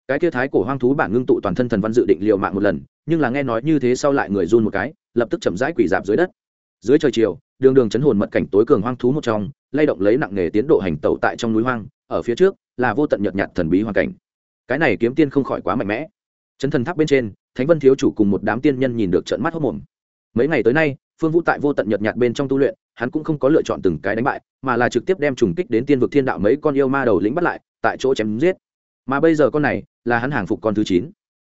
Cái kia thái cổ hoang thú bản ngưng tụ toàn thân thần văn dự định liều mạng một lần, nhưng là nghe nói như thế sau lại người run một cái, lập tức chậm rãi quỷ dạp dưới đất. Dưới trời chiều, đường đường chấn hồn mật cảnh tối cường hoang thú một trong, lay động lấy nặng nghề tiến độ hành tẩu tại trong núi hoang, ở phía trước là vô tận nhợt nhạt thần bí hoàn cảnh cái này kiếm tiên không khỏi quá mạnh mẽ. Chấn thần tháp bên trên, thánh vân thiếu chủ cùng một đám tiên nhân nhìn được trận mắt hốc mồm. Mấy ngày tới nay, phương vũ tại vô tận nhật nhạt bên trong tu luyện, hắn cũng không có lựa chọn từng cái đánh bại, mà là trực tiếp đem trùng kích đến tiên vực thiên đạo mấy con yêu ma đầu lĩnh bắt lại, tại chỗ chém giết. Mà bây giờ con này, là hắn hàng phục con thứ chín.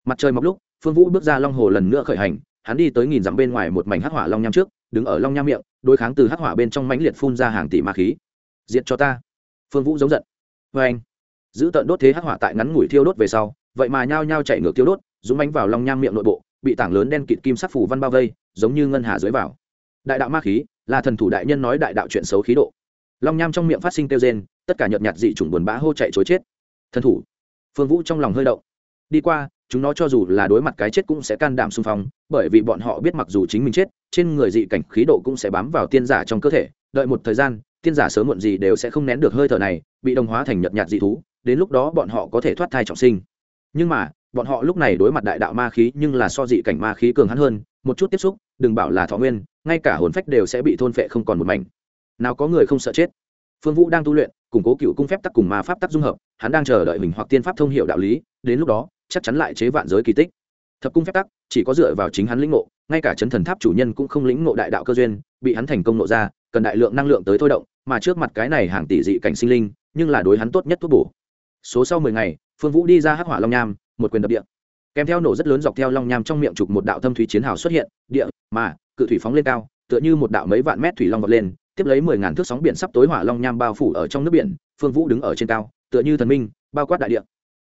Mặt trời mọc lúc, phương vũ bước ra long hồ lần nữa khởi hành, hắn đi tới nghìn dặm bên ngoài một mảnh hắc hỏa long nham trước, đứng ở long nham miệng, đối kháng từ hắc hỏa bên trong mãnh liệt phun ra hàng tỷ ma khí. Diệt cho ta. Phương vũ giống giận. Vê anh giữ tận đốt thế hắc hỏa tại ngắn ngủi thiêu đốt về sau, vậy mà nhao nhao chạy ngược thiêu đốt, dũng bánh vào long nham miệng nội bộ, bị tảng lớn đen kịt kim sắc phủ văn bao vây, giống như ngân hà dưới vào. Đại đạo ma khí, là thần thủ đại nhân nói đại đạo chuyện xấu khí độ. Long nham trong miệng phát sinh kêu rên, tất cả nhợt nhạt dị chủng buồn bã hô chạy chối chết. Thần thủ. Phương vũ trong lòng hơi động. Đi qua, chúng nó cho dù là đối mặt cái chết cũng sẽ can đảm xung phong, bởi vì bọn họ biết mặc dù chính mình chết, trên người dị cảnh khí độ cũng sẽ bám vào tiên giả trong cơ thể, đợi một thời gian, tiên giả sớm muộn gì đều sẽ không nén được hơi thở này, bị đồng hóa thành nhợt nhạt dị thú đến lúc đó bọn họ có thể thoát thai trọng sinh. Nhưng mà, bọn họ lúc này đối mặt đại đạo ma khí nhưng là so dị cảnh ma khí cường hắn hơn, một chút tiếp xúc, đừng bảo là thọ nguyên, ngay cả hồn phách đều sẽ bị thôn phệ không còn một mảnh. Nào có người không sợ chết. Phương vũ đang tu luyện, củng cố cựu cung phép tắc cùng ma pháp tắc dung hợp, hắn đang chờ đợi mình hoặc tiên pháp thông hiệu đạo lý, đến lúc đó, chắc chắn lại chế vạn giới kỳ tích. Thập cung phép tắc, chỉ có dựa vào chính hắn lĩnh ngộ, ngay cả chấn thần tháp chủ nhân cũng không lĩnh ngộ đại đạo cơ duyên, bị hắn thành công nộ ra, cần đại lượng năng lượng tới thôi động, mà trước mặt cái này hàng tỷ dị cảnh sinh linh, nhưng là đối hắn tốt nhất thuốc bổ số sau mười ngày, phương vũ đi ra hắc hỏa long nham, một quyền đập địa. Kèm theo nổ rất lớn dọc theo long nham trong miệng trục một đạo thâm thủy chiến hào xuất hiện, địa, mà, cự thủy phóng lên cao, tựa như một đạo mấy vạn mét thủy long vọt lên, tiếp lấy mười ngàn thước sóng biển sắp tối hỏa long nham bao phủ ở trong nước biển, phương vũ đứng ở trên cao, tựa như thần minh, bao quát đại địa.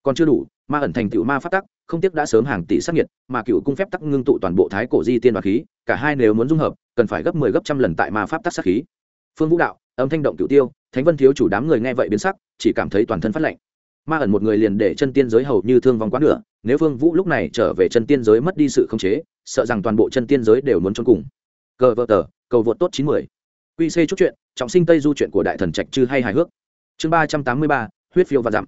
Còn chưa đủ, ma ẩn thành tựu ma phát tắc, không tiếc đã sớm hàng tỷ sắc nhiệt mà cựu cung phép tắc ngưng tụ toàn bộ thái cổ di tiên và khí, cả hai nếu muốn dung hợp, cần phải gấp mười 10 gấp trăm lần tại ma pháp tắc sắc khí. Phương vũ đạo, âm thanh động cựu tiêu, thánh vân thiếu chủ đám người nghe vậy biến sắc, chỉ cảm thấy toàn thân phát lạnh ma ẩn một người liền để chân tiên giới hầu như thương vong quá nửa, nếu phương vũ lúc này trở về chân tiên giới mất đi sự khống chế, sợ rằng toàn bộ chân tiên giới đều muốn trốn cùng. Cờ vợ tờ, cầu vượt tốt chín mươi qc c chút chuyện, trọng sinh tây du chuyện của đại thần trạch chư hay hài hước. Chương ba trăm tám mươi ba, huyết phiêu và dặm.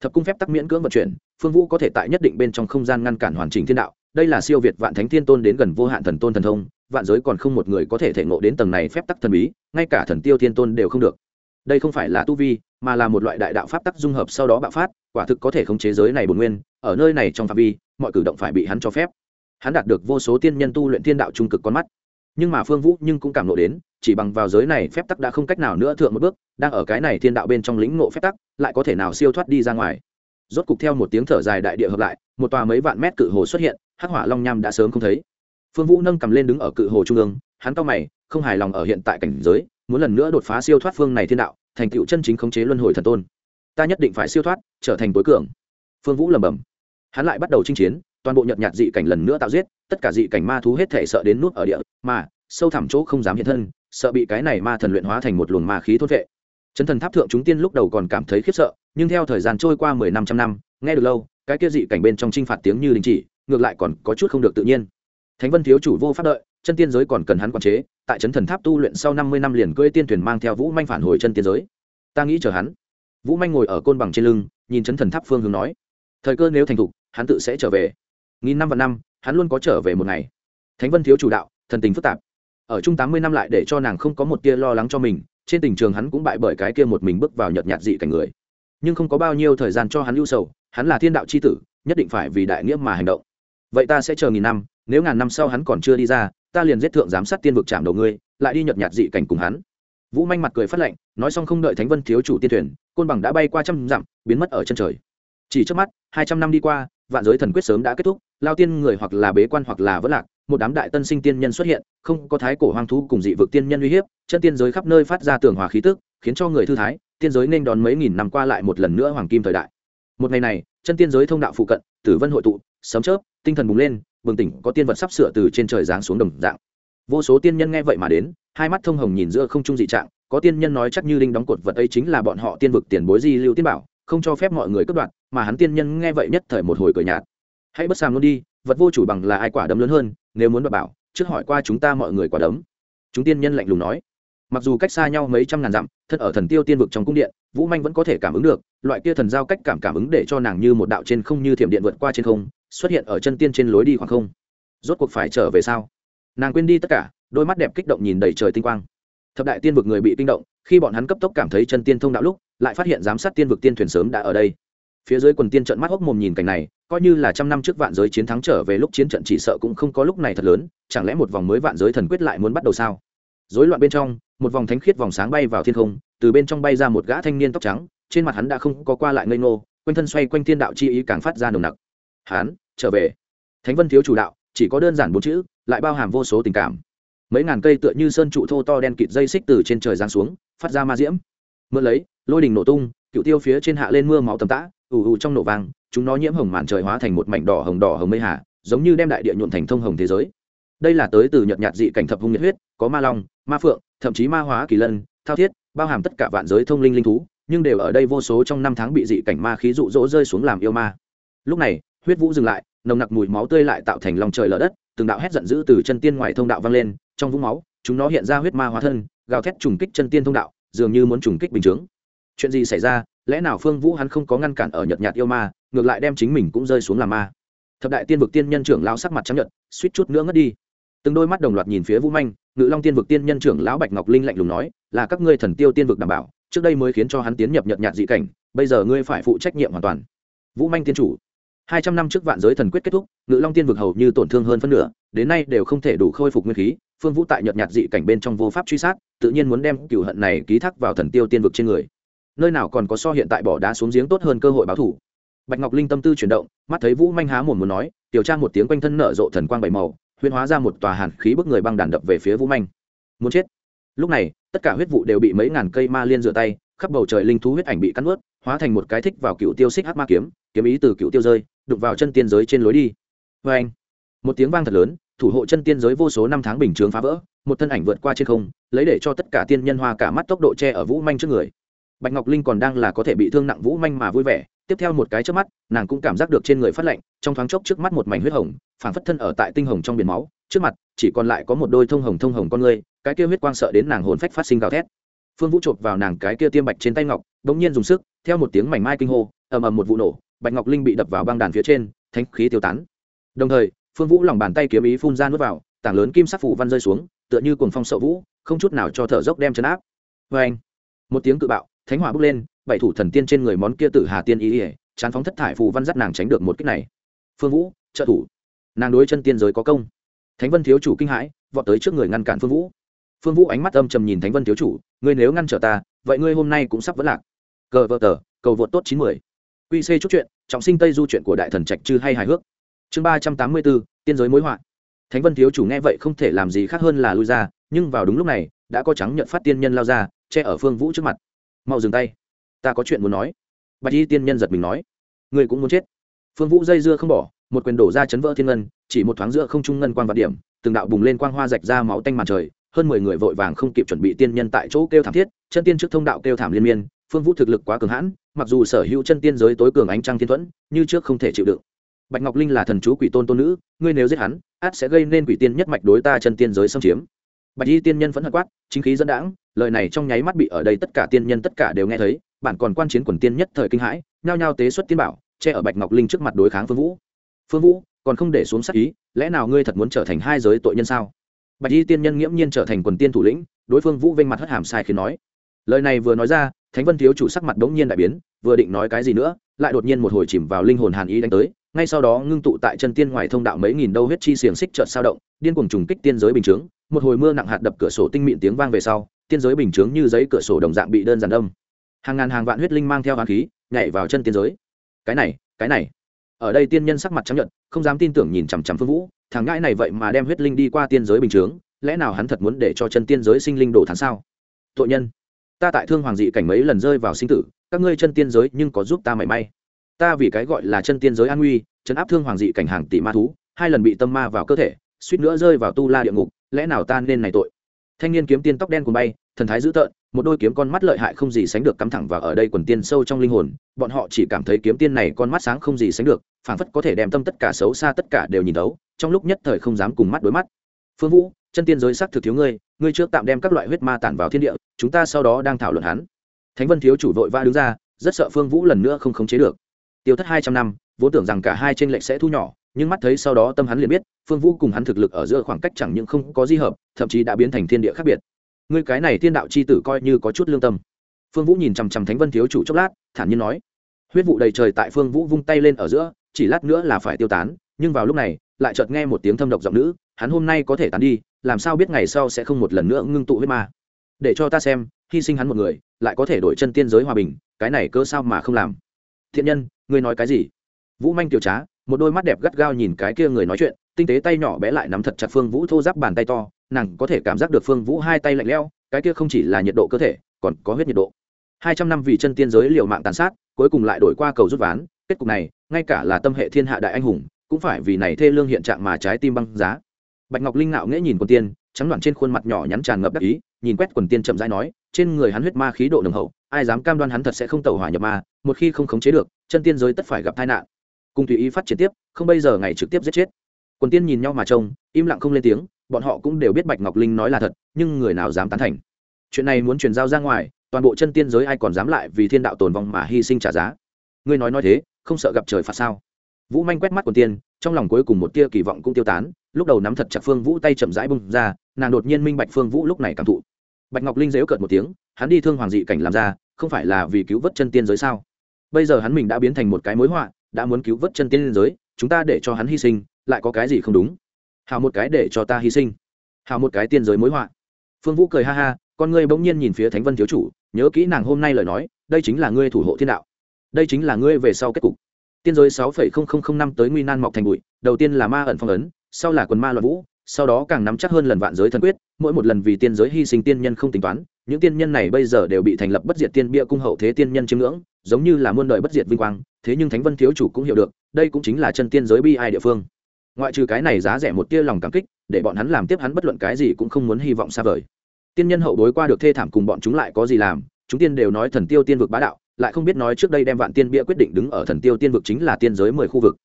Thập cung phép tắc miễn cưỡng vận chuyển, phương vũ có thể tại nhất định bên trong không gian ngăn cản hoàn chỉnh thiên đạo, đây là siêu việt vạn thánh thiên tôn đến gần vô hạn thần tôn thần thông, vạn giới còn không một người có thể thể ngộ đến tầng này phép tắc thần bí, ngay cả thần tiêu thiên tôn đều không được. Đây không phải là tu vi mà là một loại đại đạo pháp tắc dung hợp sau đó bạo phát, quả thực có thể khống chế giới này bồn nguyên, ở nơi này trong phạm vi, mọi cử động phải bị hắn cho phép. Hắn đạt được vô số tiên nhân tu luyện thiên đạo trung cực con mắt. Nhưng mà phương vũ nhưng cũng cảm nộ đến, chỉ bằng vào giới này phép tắc đã không cách nào nữa thượng một bước, đang ở cái này thiên đạo bên trong lĩnh ngộ phép tắc, lại có thể nào siêu thoát đi ra ngoài. Rốt cục theo một tiếng thở dài đại địa hợp lại, một tòa mấy vạn mét cự hồ xuất hiện, hắc hỏa long nham đã sớm không thấy. Phương vũ nâng cầm lên đứng ở cự hồ trung ương, hắn cao mày, không hài lòng ở hiện tại cảnh giới, muốn lần nữa đột phá siêu thoát phương này thiên đạo thành tựu chân chính khống chế luân hồi thần tôn. Ta nhất định phải siêu thoát, trở thành tối cường. Phương vũ lẩm bẩm. Hắn lại bắt đầu chinh chiến, toàn bộ nhợt nhạt dị cảnh lần nữa tạo giết, tất cả dị cảnh ma thú hết thể sợ đến nuốt ở địa, mà, sâu thẳm chỗ không dám hiện thân, sợ bị cái này ma thần luyện hóa thành một luồng ma khí thôn vệ. Chấn thần tháp thượng chúng tiên lúc đầu còn cảm thấy khiếp sợ, nhưng theo thời gian trôi qua mười năm trăm năm, nghe được lâu, cái kia dị cảnh bên trong chinh phạt tiếng như đình chỉ, ngược lại còn có chút không được tự nhiên. Thánh vân thiếu chủ vô pháp đợi chân tiên giới còn cần hắn quản chế, tại chấn thần tháp tu luyện sau năm mươi năm liền cưỡi tiên thuyền mang theo vũ manh phản hồi chân tiên giới. Ta nghĩ chờ hắn. Vũ manh ngồi ở côn bằng trên lưng, nhìn chấn thần tháp phương hướng nói. Thời cơ nếu thành thục, hắn tự sẽ trở về. Nghìn năm và năm, hắn luôn có trở về một ngày. Thánh vân thiếu chủ đạo, thần tình phức tạp. Ở chung tám mươi năm lại để cho nàng không có một tia lo lắng cho mình, trên tình trường hắn cũng bại bởi cái kia một mình bước vào nhợt nhạt dị cảnh người. Nhưng không có bao nhiêu thời gian cho hắn lưu sầu, hắn là thiên đạo c h i tử, nhất định phải vì đại nghĩa mà hành động. Vậy ta sẽ chờ nghìn năm, nếu ngàn năm sau hắn còn chưa đi ra ta liền giết thượng giám sát tiên vực chạm đầu ngươi, lại đi nhợt nhạt dị cảnh cùng hắn. Vũ manh mặt cười phát lệnh, nói xong không đợi thánh vân thiếu chủ tiên thuyền, côn bằng đã bay qua trăm dặm, biến mất ở chân trời. Chỉ trước mắt, hai trăm năm đi qua, vạn giới thần quyết sớm đã kết thúc, lao tiên người hoặc là bế quan hoặc là vỡ lạc, một đám đại tân sinh tiên nhân xuất hiện, không có thái cổ hoang thú cùng dị vực tiên nhân uy hiếp, chân tiên giới khắp nơi phát ra tường hòa khí tức, khiến cho người thư thái, tiên giới nên đón mấy nghìn năm qua lại một lần nữa hoàng kim thời đại. Một ngày này, chân tiên giới thông đạo phụ cận, tử vân hội tụ, sấm chớp, tinh thần bùng lên bừng tỉnh, có tiên vật sắp sửa từ trên trời giáng xuống đồng dạng. Vô số tiên nhân nghe vậy mà đến, hai mắt thông hồng nhìn giữa không trung dị trạng, có tiên nhân nói chắc như đinh đóng cột vật ấy chính là bọn họ tiên vực tiền bối di lưu tiên bảo, không cho phép mọi người cướp đoạn mà hắn tiên nhân nghe vậy nhất thời một hồi cười nhạt. Hãy bất sang luôn đi, vật vô chủ bằng là ai quả đấm lớn hơn, nếu muốn đoạt bảo, trước hỏi qua chúng ta mọi người quả đấm. Chúng tiên nhân lạnh lùng nói. Mặc dù cách xa nhau mấy trăm ngàn dặm, thân ở thần tiêu tiên vực trong cung điện, vũ manh vẫn có thể cảm ứng được, loại kia thần giao cách cảm cảm ứng để cho nàng như một đạo trên không như thiểm điện vượt qua trên không xuất hiện ở chân tiên trên lối đi khoảng không. Rốt cuộc phải trở về sao? Nàng quên đi tất cả, đôi mắt đẹp kích động nhìn đầy trời tinh quang. Thập đại tiên vực người bị kinh động, khi bọn hắn cấp tốc cảm thấy chân tiên thông đạo lúc, lại phát hiện giám sát tiên vực tiên thuyền sớm đã ở đây. Phía dưới quần tiên trận mắt hốc mồm nhìn cảnh này, coi như là trăm năm trước vạn giới chiến thắng trở về lúc chiến trận chỉ sợ cũng không có lúc này thật lớn, chẳng lẽ một vòng mới vạn giới thần quyết lại muốn bắt đầu sao? Rối loạn bên trong, một vòng thánh khiết vòng sáng bay vào thiên không, từ bên trong bay ra một gã thanh niên tóc trắng, trên mặt hắn đã không có qua lại ngây ngô, quanh thân xoay quanh thiên đạo chi ý càng phát ra nồng nặc. Hắn trở về. Thánh vân thiếu chủ đạo, chỉ có đơn giản bốn chữ, lại bao hàm vô số tình cảm. Mấy ngàn cây tựa như sơn trụ thô to đen kịt dây xích từ trên trời giáng xuống, phát ra ma diễm. Mưa lấy, lôi đình nổ tung, cựu tiêu phía trên hạ lên mưa máu tầm tã, ù ù trong nổ vàng chúng nó nhiễm hồng màn trời hóa thành một mảnh đỏ hồng đỏ hồng mây hà, giống như đem đại địa nhuộn thành thông hồng thế giới. Đây là tới từ nhợt nhạt dị cảnh thập hung nhiệt huyết, có ma long, ma phượng, thậm chí ma hóa kỳ lân, thao thiết, bao hàm tất cả vạn giới thông linh linh thú, nhưng đều ở đây vô số trong năm tháng bị dị cảnh ma khí rụ rỗ rơi xuống làm yêu ma. Lúc này huyết vũ dừng lại, nồng nặc mùi máu tươi lại tạo thành lòng trời lở đất, từng đạo hét giận dữ từ chân tiên ngoài thông đạo vang lên, trong vũng máu, chúng nó hiện ra huyết ma hóa thân, gào thét trùng kích chân tiên thông đạo, dường như muốn trùng kích bình chướng. Chuyện gì xảy ra? Lẽ nào phương vũ hắn không có ngăn cản ở nhật nhạt yêu ma, ngược lại đem chính mình cũng rơi xuống làm ma? Thập đại tiên vực tiên nhân trưởng lao sắc mặt trắng nhật suýt chút nữa ngất đi. Từng đôi mắt đồng loạt nhìn phía vũ manh, ngự long tiên vực tiên nhân trưởng lão bạch ngọc linh lạnh lùng nói, là các ngươi thần tiêu tiên vực đảm bảo, trước đây mới khiến cho hắn tiến nhập nhật nhạt dị cảnh, bây giờ ngươi phải phụ trách nhiệm hoàn toàn. Vũ manh tiên chủ hai trăm năm trước vạn giới thần quyết kết thúc, ngự long tiên vực hầu như tổn thương hơn phân nửa, đến nay đều không thể đủ khôi phục nguyên khí, phương vũ tại nhợt nhạt dị cảnh bên trong vô pháp truy sát, tự nhiên muốn đem cựu hận này ký thác vào thần tiêu tiên vực trên người. Nơi nào còn có so hiện tại bỏ đá xuống giếng tốt hơn cơ hội báo thủ. Bạch ngọc linh tâm tư chuyển động, mắt thấy vũ manh há mồm muốn nói, tiểu tra một tiếng quanh thân nở rộ thần quang bảy màu, huyễn hóa ra một tòa hàn khí bức người băng đàn đập về phía vũ manh. Muốn chết. Lúc này, tất cả huyết vụ đều bị mấy ngàn cây ma liên rửa tay, khắp bầu trời linh thú huyết ảnh bị cắn ướt hóa thành một cái thích vào cựu tiêu xích hát ma kiếm kiếm ý từ cựu tiêu rơi đục vào chân tiên giới trên lối đi. Vê anh, một tiếng vang thật lớn, thủ hộ chân tiên giới vô số năm tháng bình chướng phá vỡ, một thân ảnh vượt qua trên không, lấy để cho tất cả tiên nhân hoa cả mắt tốc độ che ở vũ manh trước người. Bạch ngọc linh còn đang là có thể bị thương nặng vũ manh mà vui vẻ, tiếp theo một cái trước mắt, nàng cũng cảm giác được trên người phát lạnh, trong thoáng chốc trước mắt một mảnh huyết hồng, phảng phất thân ở tại tinh hồng trong biển máu, trước mặt, chỉ còn lại có một đôi thông hồng thông hồng con người cái kia huyết quang sợ đến nàng hồn phách phát sinh gào thét. Phương vũ chộp vào nàng cái kia tiêm bạch trên tay ngọc đ ỗ n g nhiên dùng sức, theo một tiếng mảnh mai kinh hô, ầm ầm một vụ nổ bạch ngọc linh bị đập vào băng đàn phía trên thanh khí tiêu tán. Đồng thời, phương vũ lòng bàn tay kiếm ý phun ra nước vào, tảng lớn kim sắc phủ văn rơi xuống, tựa như cuồng phong sợ vũ, không chút nào cho thở dốc đem chấn áp. Vê anh, một tiếng cự bạo, thánh hỏa bốc lên, bảy thủ thần tiên trên người món kia tử hà tiên ý ỉa chán phóng thất thải phù văn dắt nàng tránh được một cách này. Phương vũ, trợ thủ. Nàng đối chân tiên giới có công. Thánh vân thiếu chủ kinh hãi, vọt tới trước người ngăn cản phương vũ. Phương vũ ánh mắt âm trầm nhìn thánh vân thiếu chủ, ngươi nếu ngăn trở ta, vậy ngươi hôm nay cũng sắp vẫn lạc. Cờ vợ tờ, cầu vượt tốt chín mươi Quy c chút chuyện, trọng sinh tây du chuyện của đại thần trạch Trư hay hài hước. Chương ba trăm tám mươi bốn tiên giới mối họa. Thánh vân thiếu chủ nghe vậy không thể làm gì khác hơn là lui ra, nhưng vào đúng lúc này, đã có trắng nhận phát tiên nhân lao ra, che ở phương vũ trước mặt. Mau dừng tay. Ta có chuyện muốn nói. Bạch y tiên nhân giật mình nói. Người cũng muốn chết. Phương vũ dây dưa không bỏ, một quyền đổ ra chấn vỡ thiên ngân, chỉ một thoáng giữa không trung ngân quang vạn điểm, từng đạo bùng lên quang hoa rạch ra máu tanh màn trời, hơn mười người vội vàng không kịp chuẩn bị tiên nhân tại chỗ kêu thảm thiết, chân tiên trước thông đạo kêu thảm liên miên phương vũ thực lực quá cường hãn, mặc dù sở hữu chân tiên giới tối cường ánh trăng thiên thuẫn, như trước không thể chịu đựng. Bạch ngọc linh là thần chú quỷ tôn tôn nữ, ngươi nếu giết hắn, át sẽ gây nên quỷ tiên nhất mạch đối ta chân tiên giới xâm chiếm. Bạch y tiên nhân vẫn hận quát, chính khí dẫn đãng, lời này trong nháy mắt bị ở đây tất cả tiên nhân tất cả đều nghe thấy, bản còn quan chiến quần tiên nhất thời kinh hãi, nhao nhao tế xuất tiên bảo, che ở bạch ngọc linh trước mặt đối kháng phương vũ. Phương vũ, còn không để xuống sắc ý, lẽ nào ngươi thật muốn trở thành hai giới tội nhân sao? Bạch y tiên nhân nghiễm nhiên trở thành quần tiên thủ lĩnh, đối phương vũ vênh mặt hất hàm sai khi nói lời này vừa nói ra, thánh vân thiếu chủ sắc mặt đống nhiên đại biến, vừa định nói cái gì nữa, lại đột nhiên một hồi chìm vào linh hồn hàn ý đánh tới, ngay sau đó ngưng tụ tại chân tiên ngoài thông đạo mấy nghìn đâu huyết chi xiềng xích trợn sao động, điên cuồng trùng kích tiên giới bình chướng, một hồi mưa nặng hạt đập cửa sổ tinh mịn tiếng vang về sau, tiên giới bình chướng như giấy cửa sổ đồng dạng bị đơn giản đâm. hàng ngàn hàng vạn huyết linh mang theo hàn khí, nhảy vào chân tiên giới. Cái này cái này. Ở đây tiên nhân sắc mặt chấp nhận không dám tin tưởng nhìn chằm chằm phương vũ, thằng ngãi này vậy mà đem huyết linh đi qua tiên giới bình chướng, lẽ nào hắn thật muốn để cho chân tiên giới sinh linh đổ thán sao? Tội nhân ta tại thương hoàng dị cảnh mấy lần rơi vào sinh tử các ngươi chân tiên giới nhưng có giúp ta mảy may. Ta vì cái gọi là chân tiên giới an nguy chấn áp thương hoàng dị cảnh hàng tỷ ma thú hai lần bị tâm ma vào cơ thể suýt nữa rơi vào tu la địa ngục lẽ nào ta nên này tội? Thanh niên kiếm tiên tóc đen cùng bay thần thái dữ tợn một đôi kiếm con mắt lợi hại không gì sánh được cắm thẳng và ở đây quần tiên sâu trong linh hồn bọn họ chỉ cảm thấy kiếm tiên này con mắt sáng không gì sánh được phảng phất có thể đem tâm tất cả xấu xa tất cả đều nhìn đấu, trong lúc nhất thời không dám cùng mắt đối mắt. Phương vũ chân tiên giới sắc thực thiếu ngươi ngươi trước tạm đem các loại huyết ma tản vào thiên địa, chúng ta sau đó đang thảo luận hắn. Thánh vân thiếu chủ vội va đứng ra, rất sợ phương vũ lần nữa không khống chế được. Tiêu thất hai trăm năm, vốn tưởng rằng cả hai tranh lệch sẽ thu nhỏ, nhưng mắt thấy sau đó tâm hắn liền biết, phương vũ cùng hắn thực lực ở giữa khoảng cách chẳng những không có di hợp, thậm chí đã biến thành thiên địa khác biệt. Ngươi cái này thiên đạo c h i tử coi như có chút lương tâm. Phương vũ nhìn chằm chằm thánh vân thiếu chủ chốc lát, thản nhiên nói, huyết vụ đầy trời tại phương vũ vung tay lên ở giữa, chỉ lát nữa là phải tiêu tán, nhưng vào lúc này, lại chợt nghe một tiếng thâm độc giọng nữ hắn hôm nay có thể tán đi, làm sao biết ngày sau sẽ không một lần nữa ngưng tụ huyết ma? Để cho ta xem, hy sinh hắn một người, lại có thể đổi chân tiên giới hòa bình, cái này cơ sao mà không làm? Thiện nhân, ngươi nói cái gì? Vũ manh tiểu trá, một đôi mắt đẹp gắt gao nhìn cái kia người nói chuyện, tinh tế tay nhỏ bé lại nắm thật chặt phương vũ thô giáp bàn tay to, nàng có thể cảm giác được phương vũ hai tay lạnh lẽo, cái kia không chỉ là nhiệt độ cơ thể, còn có huyết nhiệt độ. Hai trăm năm vì chân tiên giới liều mạng tàn sát, cuối cùng lại đổi qua cầu rút ván, kết cục này, ngay cả là tâm hệ thiên hạ đại anh hùng, cũng phải vì này thê lương hiện trạng mà trái tim băng giá bạch ngọc linh ngạo nghễ nhìn quần tiên, trắng đoạn trên khuôn mặt nhỏ nhắn tràn ngập đắc ý, nhìn quét quần tiên chậm rãi nói, trên người hắn huyết ma khí độ nồng hậu, ai dám cam đoan hắn thật sẽ không tẩu hỏa nhập ma, một khi không khống chế được, chân tiên giới tất phải gặp tai nạn. Cùng tùy ý phát triển tiếp, không bây giờ ngày trực tiếp giết chết. Quần tiên nhìn nhau mà trông, im lặng không lên tiếng, bọn họ cũng đều biết bạch ngọc linh nói là thật, nhưng người nào dám tán thành. Chuyện này muốn truyền giao ra ngoài, toàn bộ chân tiên giới ai còn dám lại vì thiên đạo tồn vong mà hy sinh trả giá? Ngươi nói nói thế, không sợ gặp trời phạt sao? Vũ manh quét mắt quần tiên trong lòng cuối cùng một tia kỳ vọng cũng tiêu tán, lúc đầu nắm thật chặt phương vũ tay chậm rãi bung ra, nàng đột nhiên minh bạch phương vũ lúc này cảm thụ. Bạch ngọc linh dễu cợt một tiếng, hắn đi thương hoàng dị cảnh làm ra, không phải là vì cứu vớt chân tiên giới sao? Bây giờ hắn mình đã biến thành một cái mối họa, đã muốn cứu vớt chân tiên giới, chúng ta để cho hắn hy sinh, lại có cái gì không đúng? Hào một cái để cho ta hy sinh. Hào một cái tiên giới mối họa. Phương vũ cười ha ha, con ngươi bỗng nhiên nhìn phía thánh vân thiếu chủ, nhớ kỹ nàng hôm nay lời nói, đây chính là ngươi thủ hộ thiên đạo. Đây chính là ngươi về sau kết cục tiên giới sáu phẩy không không không năm tới nguy nan mọc thành bụi, đầu tiên là ma ẩn phong ấn, sau là quần ma loạn vũ, sau đó càng nắm chắc hơn lần vạn giới thần quyết, mỗi một lần vì tiên giới hy sinh tiên nhân không tính toán, những tiên nhân này bây giờ đều bị thành lập bất diệt tiên bia cung hậu thế tiên nhân chiêm ngưỡng, giống như là muôn đời bất diệt vinh quang, thế nhưng thánh vân thiếu chủ cũng hiểu được, đây cũng chính là chân tiên giới bi ai địa phương. Ngoại trừ cái này giá rẻ một tia lòng cảm kích, để bọn hắn làm tiếp hắn bất luận cái gì cũng không muốn hy vọng xa vời. Tiên nhân hậu đối qua được thê thảm cùng bọn chúng lại có gì làm, chúng tiên đều nói thần tiêu tiên vực bá đạo lại không biết nói trước đây đem vạn tiên bia quyết định đứng ở thần tiêu tiên vực chính là tiên giới mười khu vực.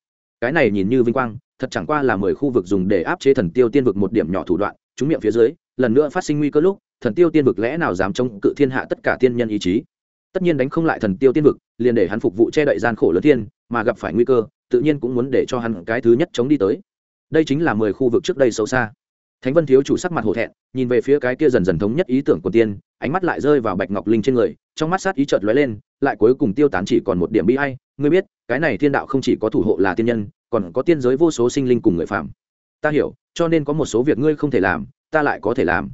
Cái này nhìn như vinh quang, thật chẳng qua là mười khu vực dùng để áp chế thần tiêu tiên vực một điểm nhỏ thủ đoạn, chúng miệng phía dưới, lần nữa phát sinh nguy cơ lúc, thần tiêu tiên vực lẽ nào dám chống cự thiên hạ tất cả tiên nhân ý chí? Tất nhiên đánh không lại thần tiêu tiên vực, liền để hắn phục vụ che đậy gian khổ lớn thiên, mà gặp phải nguy cơ, tự nhiên cũng muốn để cho hắn cái thứ nhất chống đi tới. Đây chính là mười khu vực trước đây xấu xa. Thánh vân thiếu chủ sắc mặt hổ thẹn, nhìn về phía cái kia dần dần thống nhất ý tưởng của tiên ánh mắt lại rơi vào bạch ngọc linh trên người, trong mắt sát ý chợt lóe lên, lại cuối cùng tiêu tán chỉ còn một điểm bi hay ngươi biết, cái này thiên đạo không chỉ có thủ hộ là tiên nhân, còn có tiên giới vô số sinh linh cùng người phạm ta hiểu, cho nên có một số việc ngươi không thể làm, ta lại có thể làm.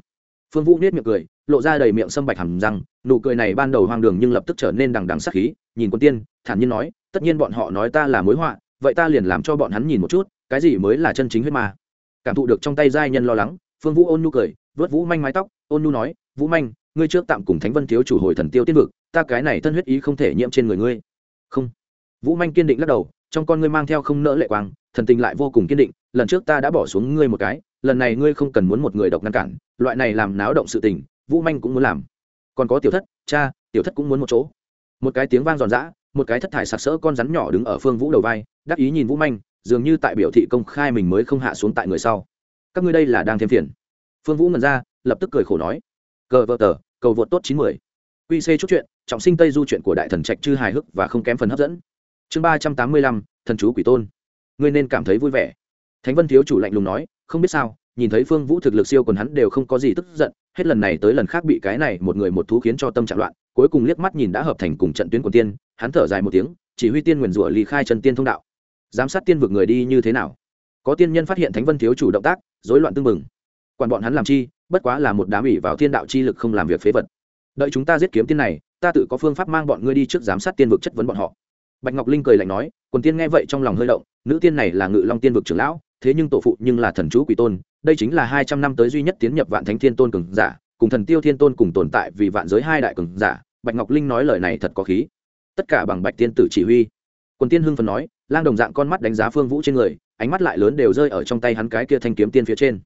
Phương vũ nết miệng cười, lộ ra đầy miệng sâm bạch hầm răng, nụ cười này ban đầu hoang đường nhưng lập tức trở nên đằng đằng sắc khí, nhìn quân tiên, thản nhiên nói, tất nhiên bọn họ nói ta là mối họa, vậy ta liền làm cho bọn hắn nhìn một chút, cái gì mới là chân chính huyết ma. Cảm thụ được trong tay giai nhân lo lắng, phương vũ ôn nhu cười, vớt vũ manh mái tóc, ôn nhu nói, vũ manh ngươi trước tạm cùng thánh vân thiếu chủ hồi thần tiêu tiên vực, ta cái này thân huyết ý không thể nhiễm trên người ngươi. Không. Vũ manh kiên định lắc đầu, trong con ngươi mang theo không nỡ lệ quang, thần tình lại vô cùng kiên định, lần trước ta đã bỏ xuống ngươi một cái, lần này ngươi không cần muốn một người độc ngăn cản, loại này làm náo động sự tình, vũ manh cũng muốn làm. Còn có tiểu thất, cha, tiểu thất cũng muốn một chỗ. Một cái tiếng vang giòn giã, một cái thất thải sặc sỡ con rắn nhỏ đứng ở phương vũ đầu vai, đắc ý nhìn vũ manh, dường như tại biểu thị công khai mình mới không hạ xuống tại người sau. Các ngươi đây là đang thêm phiền. Phương vũ ngần ra, lập tức cười khổ nói cờ vợ tờ, cầu vượt tốt chín mươi quy c chút chuyện, trọng sinh tây du chuyện của đại thần trạch chư hài hước và không kém phần hấp dẫn. Chương ba trăm tám mươi lăm, thần chú quỷ tôn. Ngươi nên cảm thấy vui vẻ. Thánh vân thiếu chủ lạnh lùng nói, không biết sao, nhìn thấy phương vũ thực lực siêu còn hắn đều không có gì tức giận, hết lần này tới lần khác bị cái này một người một thú khiến cho tâm trạng loạn, cuối cùng liếc mắt nhìn đã hợp thành cùng trận tuyến quần tiên, hắn thở dài một tiếng, chỉ huy tiên nguyền rủa ly khai chân tiên thông đạo. Giám sát tiên vực người đi như thế nào? Có tiên nhân phát hiện thánh vân thiếu chủ động tác, rối loạn tưng bừng. Quản bọn hắn làm chi bất quá là một đám ủy vào thiên đạo chi lực không làm việc phế vật. Đợi chúng ta giết kiếm tiên này, ta tự có phương pháp mang bọn ngươi đi trước giám sát tiên vực chất vấn bọn họ. Bạch ngọc linh cười lạnh nói, quần tiên nghe vậy trong lòng hơi động, nữ tiên này là ngự long tiên vực trưởng lão, thế nhưng tổ phụ nhưng là thần chú quỷ tôn, đây chính là hai trăm năm tới duy nhất tiến nhập vạn thánh thiên tôn cường giả, cùng thần tiêu thiên tôn cùng tồn tại vì vạn giới hai đại cường giả. Bạch ngọc linh nói lời này thật có khí. Tất cả bằng bạch tiên tử chỉ huy. Quần tiên hưng phần nói, lang đồng dạng con mắt đánh giá phương vũ trên người, ánh mắt lại lớn đều rơi ở trong tay hắn cái kia thanh kiếm tiên phía trên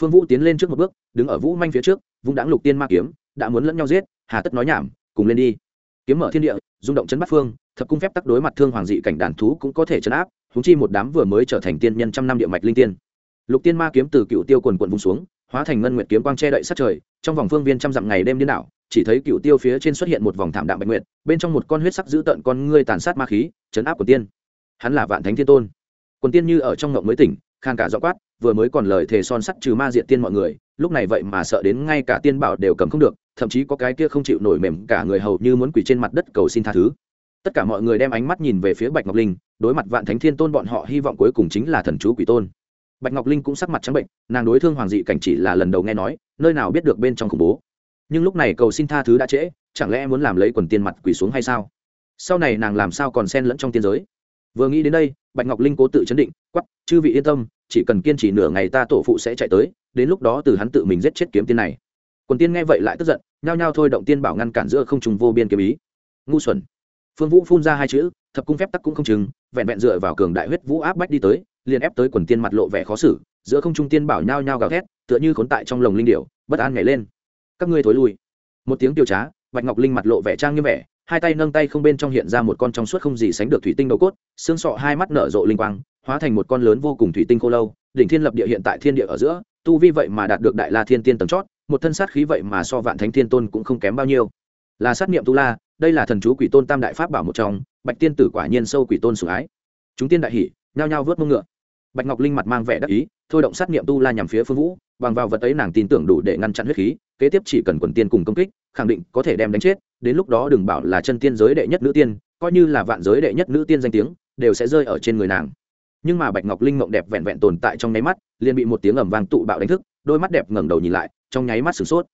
phương vũ tiến lên trước một bước, đứng ở vũ manh phía trước, vung đãng lục tiên ma kiếm, đã muốn lẫn nhau giết, hà tất nói nhảm, cùng lên đi. Kiếm mở thiên địa, rung động chấn bắt phương, thập cung phép tắc đối mặt thương hoàng dị cảnh đàn thú cũng có thể chấn áp húng chi một đám vừa mới trở thành tiên nhân trăm năm địa mạch linh tiên. Lục tiên ma kiếm từ cựu tiêu quần quận vùng xuống, hóa thành ngân nguyệt kiếm quang che đậy sát trời, trong vòng phương viên trăm dặm ngày đêm điên đảo, chỉ thấy cựu tiêu phía trên xuất hiện một vòng thảm đạm bạch nguyệt, bên trong một con huyết sắc giữ tận con ngươi tàn sát ma khí, chấn áp của tiên. Hắn là vạn thánh thiên tôn. Quần tiên như ở trong ngộng mới tỉnh, khang cả rõ quát vừa mới còn lời thề son sắt trừ ma diện tiên mọi người, lúc này vậy mà sợ đến ngay cả tiên bảo đều cầm không được, thậm chí có cái kia không chịu nổi mềm cả người hầu như muốn quỳ trên mặt đất cầu xin tha thứ. Tất cả mọi người đem ánh mắt nhìn về phía bạch ngọc linh, đối mặt vạn thánh thiên tôn bọn họ hy vọng cuối cùng chính là thần chú quỷ tôn. Bạch ngọc linh cũng sắc mặt trắng bệnh, nàng đối thương hoàng dị cảnh chỉ là lần đầu nghe nói, nơi nào biết được bên trong khủng bố. Nhưng lúc này cầu xin tha thứ đã trễ, chẳng lẽ muốn làm lấy quần tiên mặt quỷ xuống hay sao? Sau này nàng làm sao còn xen lẫn trong tiên giới? Vừa nghĩ đến đây, bạch ngọc linh cố tự chấn định quắp chư vị yên tâm chỉ cần kiên trì nửa ngày ta tổ phụ sẽ chạy tới, đến lúc đó từ hắn tự mình giết chết kiếm tiên này. Quần tiên nghe vậy lại tức giận, nhao nhao thôi động tiên bảo ngăn cản giữa không trùng vô biên kiếm ý. Ngu xuẩn. Phương vũ phun ra hai chữ, thập cung phép tắc cũng không chừng, vẹn vẹn dựa vào cường đại huyết vũ áp bách đi tới, liền ép tới quần tiên mặt lộ vẻ khó xử, giữa không trung tiên bảo nhao nhao gào thét, tựa như khốn tại trong lồng linh điệu bất an nhảy lên. Các ngươi thối lui. Một tiếng tiêu trá, bạch ngọc linh mặt lộ vẻ trang như vẻ, hai tay nâng tay không bên trong hiện ra một con trong suốt không gì sánh được thủy tinh đầu cốt, xương sọ hai mắt nở rộ linh quang hóa thành một con lớn vô cùng thủy tinh khô lâu, đỉnh thiên lập địa hiện tại thiên địa ở giữa, tu vi vậy mà đạt được đại la thiên tiên tầng chót, một thân sát khí vậy mà so vạn thánh thiên tôn cũng không kém bao nhiêu. Là sát niệm tu la, đây là thần chú quỷ tôn tam đại pháp bảo một trong, bạch tiên tử quả nhiên sâu quỷ tôn sủng ái. Chúng tiên đại hỉ, nhao nhao vớt mông ngựa. Bạch ngọc linh mặt mang vẻ đắc ý, thôi động sát niệm tu la nhằm phía phương vũ, bằng vào vật ấy nàng tin tưởng đủ để ngăn chặn huyết khí, kế tiếp chỉ cần quần tiên cùng công kích, khẳng định có thể đem đánh chết, đến lúc đó đừng bảo là chân tiên giới đệ nhất nữ tiên, coi như là vạn giới đệ nhất nữ tiên danh tiếng, đều sẽ rơi ở trên người nàng nhưng mà bạch ngọc linh mộng đẹp vẹn vẹn tồn tại trong nháy mắt, liền bị một tiếng ầm vang tụ bạo đánh thức, đôi mắt đẹp ngẩng đầu nhìn lại, trong nháy mắt sửng sốt.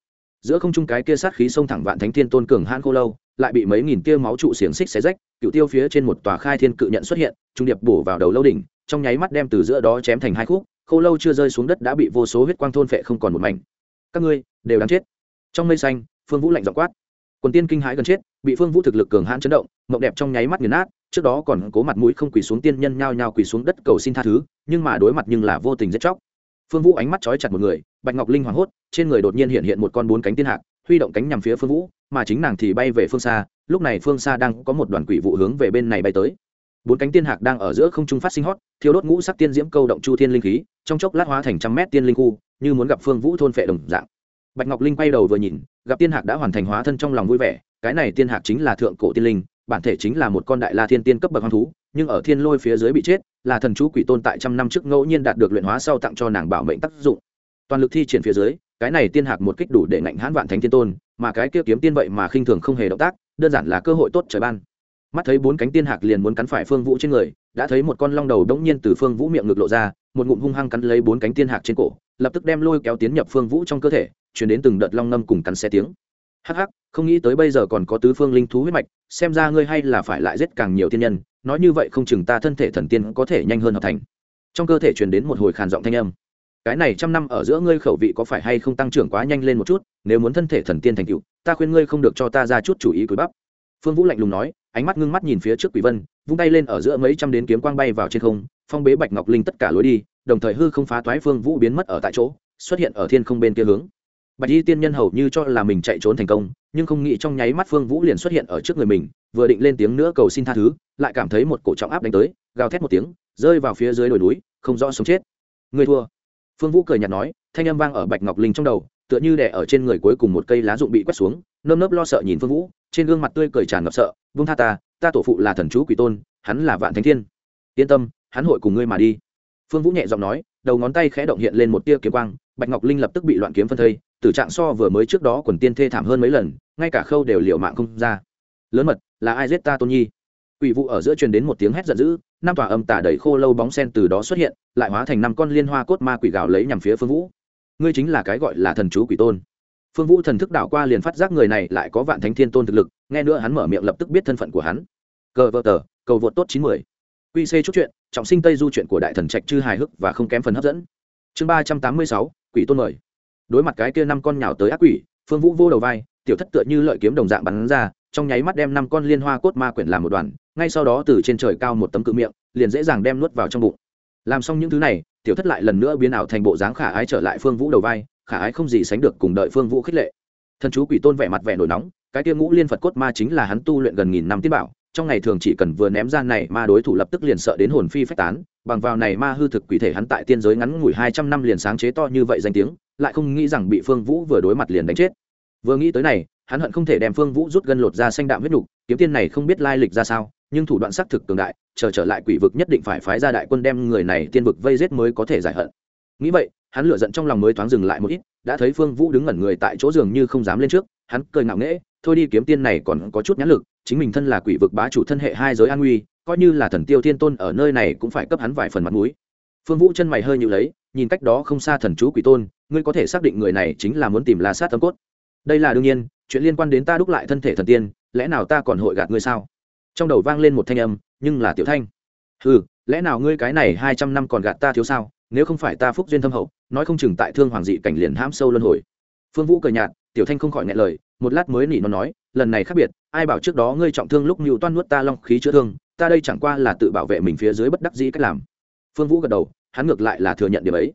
Giữa không trung cái kia sát khí xông thẳng vạn thánh thiên tôn cường hãn khô lâu, lại bị mấy nghìn tia máu trụ xiềng xích xé rách, cựu tiêu phía trên một tòa khai thiên cự nhận xuất hiện, trung điệp bổ vào đầu lâu đỉnh, trong nháy mắt đem từ giữa đó chém thành hai khúc, khô lâu chưa rơi xuống đất đã bị vô số huyết quang thôn phệ không còn một mảnh. Các ngươi đều đáng chết. Trong mây xanh, phương vũ lạnh dọ quát. Quần tiên kinh hãi gần chết, bị phương vũ thực lực cường hãn chấn động, mộng đẹp trong nháy mắt nghiền nát trước đó còn cố mặt mũi không quỳ xuống tiên nhân nhao nhao quỳ xuống đất cầu xin tha thứ, nhưng mà đối mặt nhưng là vô tình giết chóc. Phương vũ ánh mắt trói chặt một người, bạch ngọc linh hoảng hốt, trên người đột nhiên hiện hiện một con bốn cánh tiên hạc, huy động cánh nhằm phía phương vũ, mà chính nàng thì bay về phương xa, lúc này phương xa đang có một đoàn quỷ vụ hướng về bên này bay tới. Bốn cánh tiên hạc đang ở giữa không trung phát sinh hót thiếu đốt ngũ sắc tiên diễm câu động chu thiên linh khí, trong chốc lát hóa thành trăm mét tiên linh khu, như muốn gặp phương vũ thôn phệ đồng dạng. Bạch ngọc linh quay đầu vừa nhìn, gặp tiên hạc đã hoàn thành hóa thân trong lòng vui vẻ, cái này tiên hạc chính là thượng cổ tiên linh bản thể chính là một con đại la thiên tiên cấp bậc hoang thú, nhưng ở thiên lôi phía dưới bị chết, là thần chú quỷ tôn tại trăm năm trước ngẫu nhiên đạt được luyện hóa sau tặng cho nàng bảo mệnh tác dụng. Toàn lực thi triển phía dưới, cái này tiên hạc một kích đủ để ngạnh hãn vạn thánh thiên tôn, mà cái kia kiếm tiên vậy mà khinh thường không hề động tác, đơn giản là cơ hội tốt trời ban. Mắt thấy bốn cánh tiên hạc liền muốn cắn phải phương vũ trên người, đã thấy một con long đầu đống nhiên từ phương vũ miệng ngực lộ ra, một ngụm hung hăng cắn lấy bốn cánh tiên hạc trên cổ, lập tức đem lôi kéo tiến nhập phương vũ trong cơ thể chuyển đến từng đợt long ngâm cùng cắn xe tiếng hắc hắc, không nghĩ tới bây giờ còn có tứ phương linh thú huyết mạch, xem ra ngươi hay là phải lại giết càng nhiều thiên nhân, nói như vậy không chừng ta thân thể thần tiên có thể nhanh hơn hợp thành. Trong cơ thể truyền đến một hồi khàn giọng thanh âm. Cái này trăm năm ở giữa ngươi khẩu vị có phải hay không tăng trưởng quá nhanh lên một chút, nếu muốn thân thể thần tiên thành cựu ta khuyên ngươi không được cho ta ra chút chủ ý cúi bắp. Phương vũ lạnh lùng nói, ánh mắt ngưng mắt nhìn phía trước quỷ vân, vung tay lên ở giữa mấy trăm đến kiếm quang bay vào trên không, phong bế bạch ngọc linh tất cả lối đi, đồng thời hư không phá toái phương vũ biến mất ở tại chỗ, xuất hiện ở thiên không bên kia hướng bạch y tiên nhân hầu như cho là mình chạy trốn thành công, nhưng không nghĩ trong nháy mắt phương vũ liền xuất hiện ở trước người mình, vừa định lên tiếng nữa cầu xin tha thứ, lại cảm thấy một cổ trọng áp đánh tới, gào thét một tiếng, rơi vào phía dưới đồi núi, không rõ sống chết. Người thua. Phương vũ cười nhạt nói, thanh âm vang ở bạch ngọc linh trong đầu, tựa như đè ở trên người cuối cùng một cây lá rụng bị quét xuống, nơm nớp lo sợ nhìn phương vũ, trên gương mặt tươi cười tràn ngập sợ, vung tha ta ta tổ phụ là thần chú quỷ tôn, hắn là vạn thánh thiên. Yên tâm, hắn hội cùng ngươi mà đi. Phương vũ nhẹ giọng nói đầu ngón tay khẽ động hiện lên một tia kiếm quang, bạch ngọc linh lập tức bị loạn kiếm phân thây, tử trạng so vừa mới trước đó quần tiên thê thảm hơn mấy lần, ngay cả khâu đều liều mạng không ra. Lớn mật, là ai giết ta tôn nhi? Quỷ vụ ở giữa truyền đến một tiếng hét giận dữ, năm tòa âm tả đẩy khô lâu bóng sen từ đó xuất hiện, lại hóa thành năm con liên hoa cốt ma quỷ gào lấy nhằm phía phương vũ. Ngươi chính là cái gọi là thần chú quỷ tôn. Phương vũ thần thức đảo qua liền phát giác người này lại có vạn thánh thiên tôn thực lực, nghe nữa hắn mở miệng lập tức biết thân phận của hắn. Cờ vợ tờ, cầu vượt tốt chín mươi quy c chút chuyện, trọng sinh tây du chuyện của đại thần trạch chư hài hước và không kém phần hấp dẫn. Chương ba trăm tám mươi sáu, quỷ tôn mời. Đối mặt cái kia năm con nhào tới ác quỷ, phương vũ vô đầu vai, tiểu thất tựa như lợi kiếm đồng dạng bắn ra, trong nháy mắt đem năm con liên hoa cốt ma quyển làm một đoàn, ngay sau đó từ trên trời cao một tấm cự miệng, liền dễ dàng đem nuốt vào trong bụng. Làm xong những thứ này, tiểu thất lại lần nữa biến ảo thành bộ dáng khả ái trở lại phương vũ đầu vai, khả ái không gì sánh được cùng đợi phương vũ khích lệ. Thần chú quỷ tôn vẻ mặt vẻ nổi nóng, cái kia ngũ liên phật cốt ma chính là hắn tu luyện gần nghìn năm tiên bảo trong ngày thường chỉ cần vừa ném ra này ma đối thủ lập tức liền sợ đến hồn phi phách tán bằng vào này ma hư thực quỷ thể hắn tại tiên giới ngắn ngủi hai trăm năm liền sáng chế to như vậy danh tiếng lại không nghĩ rằng bị phương vũ vừa đối mặt liền đánh chết. Vừa nghĩ tới này hắn hận không thể đem phương vũ rút gân lột ra xanh đạm huyết nục kiếm tiên này không biết lai lịch ra sao nhưng thủ đoạn xác thực cường đại chờ trở, trở lại quỷ vực nhất định phải phái ra đại quân đem người này tiên vực vây giết mới có thể giải hận. Nghĩ vậy hắn lựa giận trong lòng mới thoáng dừng lại một ít đã thấy phương vũ đứng ngẩn người tại chỗ giường như không dám lên trước hắn cười ngạo nghễ, thôi đi kiếm tiên này còn có chút nhãn lực, chính mình thân là quỷ vực bá chủ thân hệ hai giới an nguy, coi như là thần tiêu thiên tôn ở nơi này cũng phải cấp hắn vài phần mặt mũi. Phương vũ chân mày hơi nhịu lấy, nhìn cách đó không xa thần chú quỷ tôn, ngươi có thể xác định người này chính là muốn tìm la sát tâm cốt. Đây là đương nhiên, chuyện liên quan đến ta đúc lại thân thể thần tiên, lẽ nào ta còn hội gạt ngươi sao? Trong đầu vang lên một thanh âm, nhưng là tiểu thanh. Ừ lẽ nào ngươi cái này hai trăm năm còn gạt ta thiếu sao? Nếu không phải ta phúc duyên thâm hậu, nói không chừng tại thương hoàng dị cảnh liền hãm sâu luân hồi. Phương vũ cười nhạt tiểu thanh không khỏi ngại lời, một lát mới nỉ nó nói, lần này khác biệt, ai bảo trước đó ngươi trọng thương lúc mưu toan nuốt ta long khí chữa thương, ta đây chẳng qua là tự bảo vệ mình phía dưới bất đắc dĩ cách làm. Phương vũ gật đầu, hắn ngược lại là thừa nhận điều ấy.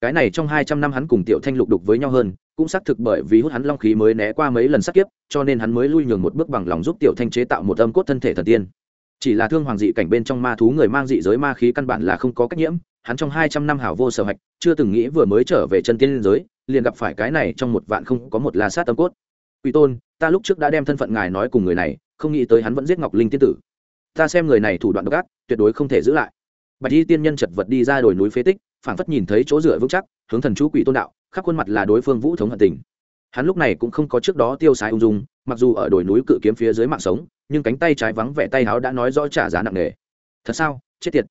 Cái này trong hai trăm năm hắn cùng tiểu thanh lục đục với nhau hơn, cũng xác thực bởi vì hút hắn long khí mới né qua mấy lần sát kiếp, cho nên hắn mới lui nhường một bước bằng lòng giúp tiểu thanh chế tạo một âm cốt thân thể thần tiên. Chỉ là thương hoàng dị cảnh bên trong ma thú người mang dị giới ma khí căn bản là không có cách nhiễm hắn trong hai trăm năm hảo vô sở hạch, chưa từng nghĩ vừa mới trở về chân tiên giới, liền gặp phải cái này trong một vạn không có một la sát tâm cốt. Quỷ tôn, ta lúc trước đã đem thân phận ngài nói cùng người này, không nghĩ tới hắn vẫn giết ngọc linh tiên tử. Ta xem người này thủ đoạn độc ác, tuyệt đối không thể giữ lại. Bạch y tiên nhân chật vật đi ra đồi núi phế tích, phảng phất nhìn thấy chỗ dựa vững chắc, hướng thần chú quỷ tôn đạo, khắp khuôn mặt là đối phương vũ thống hận tình. Hắn lúc này cũng không có trước đó tiêu xài ung dung, mặc dù ở đồi núi cự kiếm phía dưới mạng sống, nhưng cánh tay trái vắng vẻ tay áo đã nói rõ trả giá nặng nề. Thật sao? Chết tiệt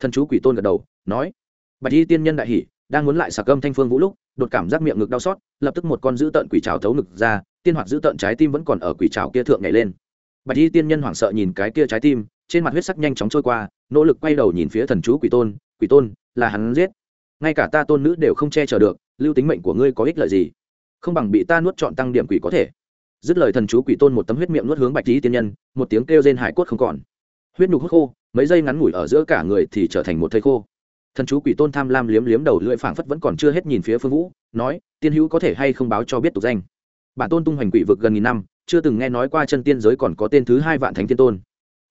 thần chú quỷ tôn gật đầu, nói, bạch y tiên nhân đại hỉ, đang muốn lại sạc âm thanh phương vũ lúc, đột cảm giác miệng ngực đau xót, lập tức một con dữ tợn quỷ trào thấu ngực ra, tiên hoạt dữ tợn trái tim vẫn còn ở quỷ trào kia thượng nhảy lên. Bạch y tiên nhân hoảng sợ nhìn cái kia trái tim, trên mặt huyết sắc nhanh chóng trôi qua, nỗ lực quay đầu nhìn phía thần chú quỷ tôn quỷ tôn, là hắn giết. Ngay cả ta tôn nữ đều không che chở được, lưu tính mệnh của ngươi có ích lợi gì? Không bằng bị ta nuốt chọn tăng điểm quỷ có thể. Dứt lời thần chú quỷ tôn một tấm huyết miệng nuốt hướng bạch y tiên nhân, một tiếng kêu rên hải cốt không còn. Huyết nhục hút khô mấy giây ngắn ngủi ở giữa cả người thì trở thành một thây khô. Thần chú quỷ tôn tham lam liếm liếm đầu lưỡi phảng phất vẫn còn chưa hết nhìn phía phương vũ, nói, tiên hữu có thể hay không báo cho biết tục danh? Bản tôn tung hoành quỷ vực gần nghìn năm, chưa từng nghe nói qua chân tiên giới còn có tên thứ hai vạn thánh tiên tôn.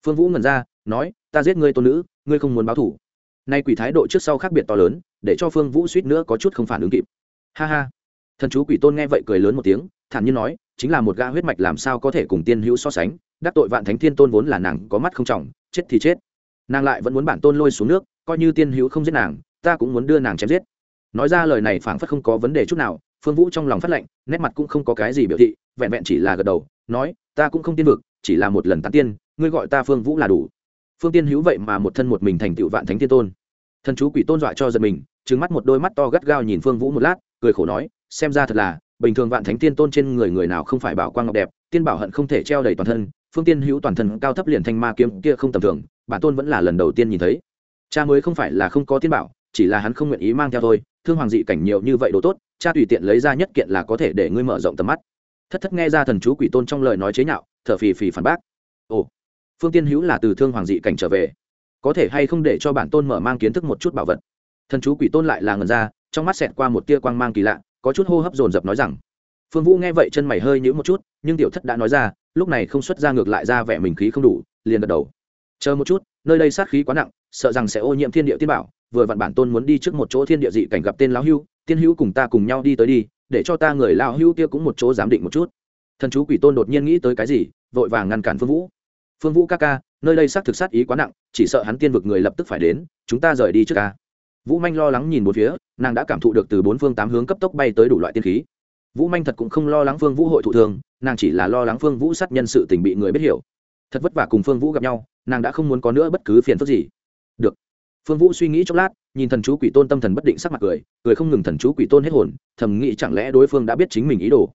Phương vũ ngẩn ra, nói, ta giết ngươi tôn nữ, ngươi không muốn báo thủ. Nay quỷ thái độ trước sau khác biệt to lớn, để cho phương vũ suýt nữa có chút không phản ứng kịp. Ha ha. Thần chú quỷ tôn nghe vậy cười lớn một tiếng, thản nhiên nói, chính là một gã huyết mạch làm sao có thể cùng tiên hữu so sánh, đắc tội vạn thánh thiên tôn vốn là nàng có mắt không trọng, chết thì chết nàng lại vẫn muốn bản tôn lôi xuống nước, coi như tiên hữu không giết nàng, ta cũng muốn đưa nàng chém giết. Nói ra lời này phảng phất không có vấn đề chút nào, phương vũ trong lòng phát lệnh, nét mặt cũng không có cái gì biểu thị, vẹn vẹn chỉ là gật đầu, nói, ta cũng không tiên vực, chỉ là một lần tán tiên, ngươi gọi ta phương vũ là đủ. Phương tiên hữu vậy mà một thân một mình thành tựu vạn thánh tiên tôn. Thần chú quỷ tôn dọa cho giật mình trứng mắt một đôi mắt to gắt gao nhìn phương vũ một lát, cười khổ nói, xem ra thật là, bình thường vạn thánh tiên tôn trên người người nào không phải bảo quang ngọc đẹp, tiên bảo hận không thể treo đầy toàn thân, phương tiên hữu toàn thân cao thấp liền thanh ma kiếm kia không tầm thường bản tôn vẫn là lần đầu tiên nhìn thấy. Cha mới không phải là không có tiên bảo, chỉ là hắn không nguyện ý mang theo thôi. Thương hoàng dị cảnh nhiều như vậy đồ tốt, cha tùy tiện lấy ra nhất kiện là có thể để ngươi mở rộng tầm mắt. Thất thất nghe ra thần chú quỷ tôn trong lời nói chế nhạo, thở phì phì phản bác. Ồ, phương tiên hữu là từ thương hoàng dị cảnh trở về. Có thể hay không để cho bản tôn mở mang kiến thức một chút bảo vật? Thần chú quỷ tôn lại là ngần ra, trong mắt xẹt qua một tia quang mang kỳ lạ, có chút hô hấp dồn dập nói rằng, phương vũ nghe vậy chân mày hơi nhữ một chút, nhưng tiểu thất đã nói ra, lúc này không xuất ra ngược lại ra vẻ mình khí không đủ, liền gật đầu chờ một chút, nơi đây sát khí quá nặng, sợ rằng sẽ ô nhiễm thiên địa tiên bảo, vừa vặn bản tôn muốn đi trước một chỗ thiên địa dị cảnh gặp tên lão hưu, tiên hữu cùng ta cùng nhau đi tới đi, để cho ta người lão hưu kia cũng một chỗ giám định một chút. Thần chú quỷ tôn đột nhiên nghĩ tới cái gì, vội vàng ngăn cản phương vũ. Phương vũ ca ca, nơi đây xác thực sát ý quá nặng, chỉ sợ hắn tiên vực người lập tức phải đến, chúng ta rời đi trước ca. Vũ manh lo lắng nhìn một phía, nàng đã cảm thụ được từ bốn phương tám hướng cấp tốc bay tới đủ loại tiên khí. Vũ manh thật cũng không lo lắng phương vũ hội thụ thường, nàng chỉ là lo lắng phương vũ sát nhân sự tình bị người biết hiểu thật vất vả cùng phương vũ gặp nhau, nàng đã không muốn có nữa bất cứ phiền phức gì. Được. Phương vũ suy nghĩ chốc lát, nhìn thần chú quỷ tôn tâm thần bất định sắc mặt cười cười không ngừng thần chú quỷ tôn hết hồn, thầm nghĩ chẳng lẽ đối phương đã biết chính mình ý đồ.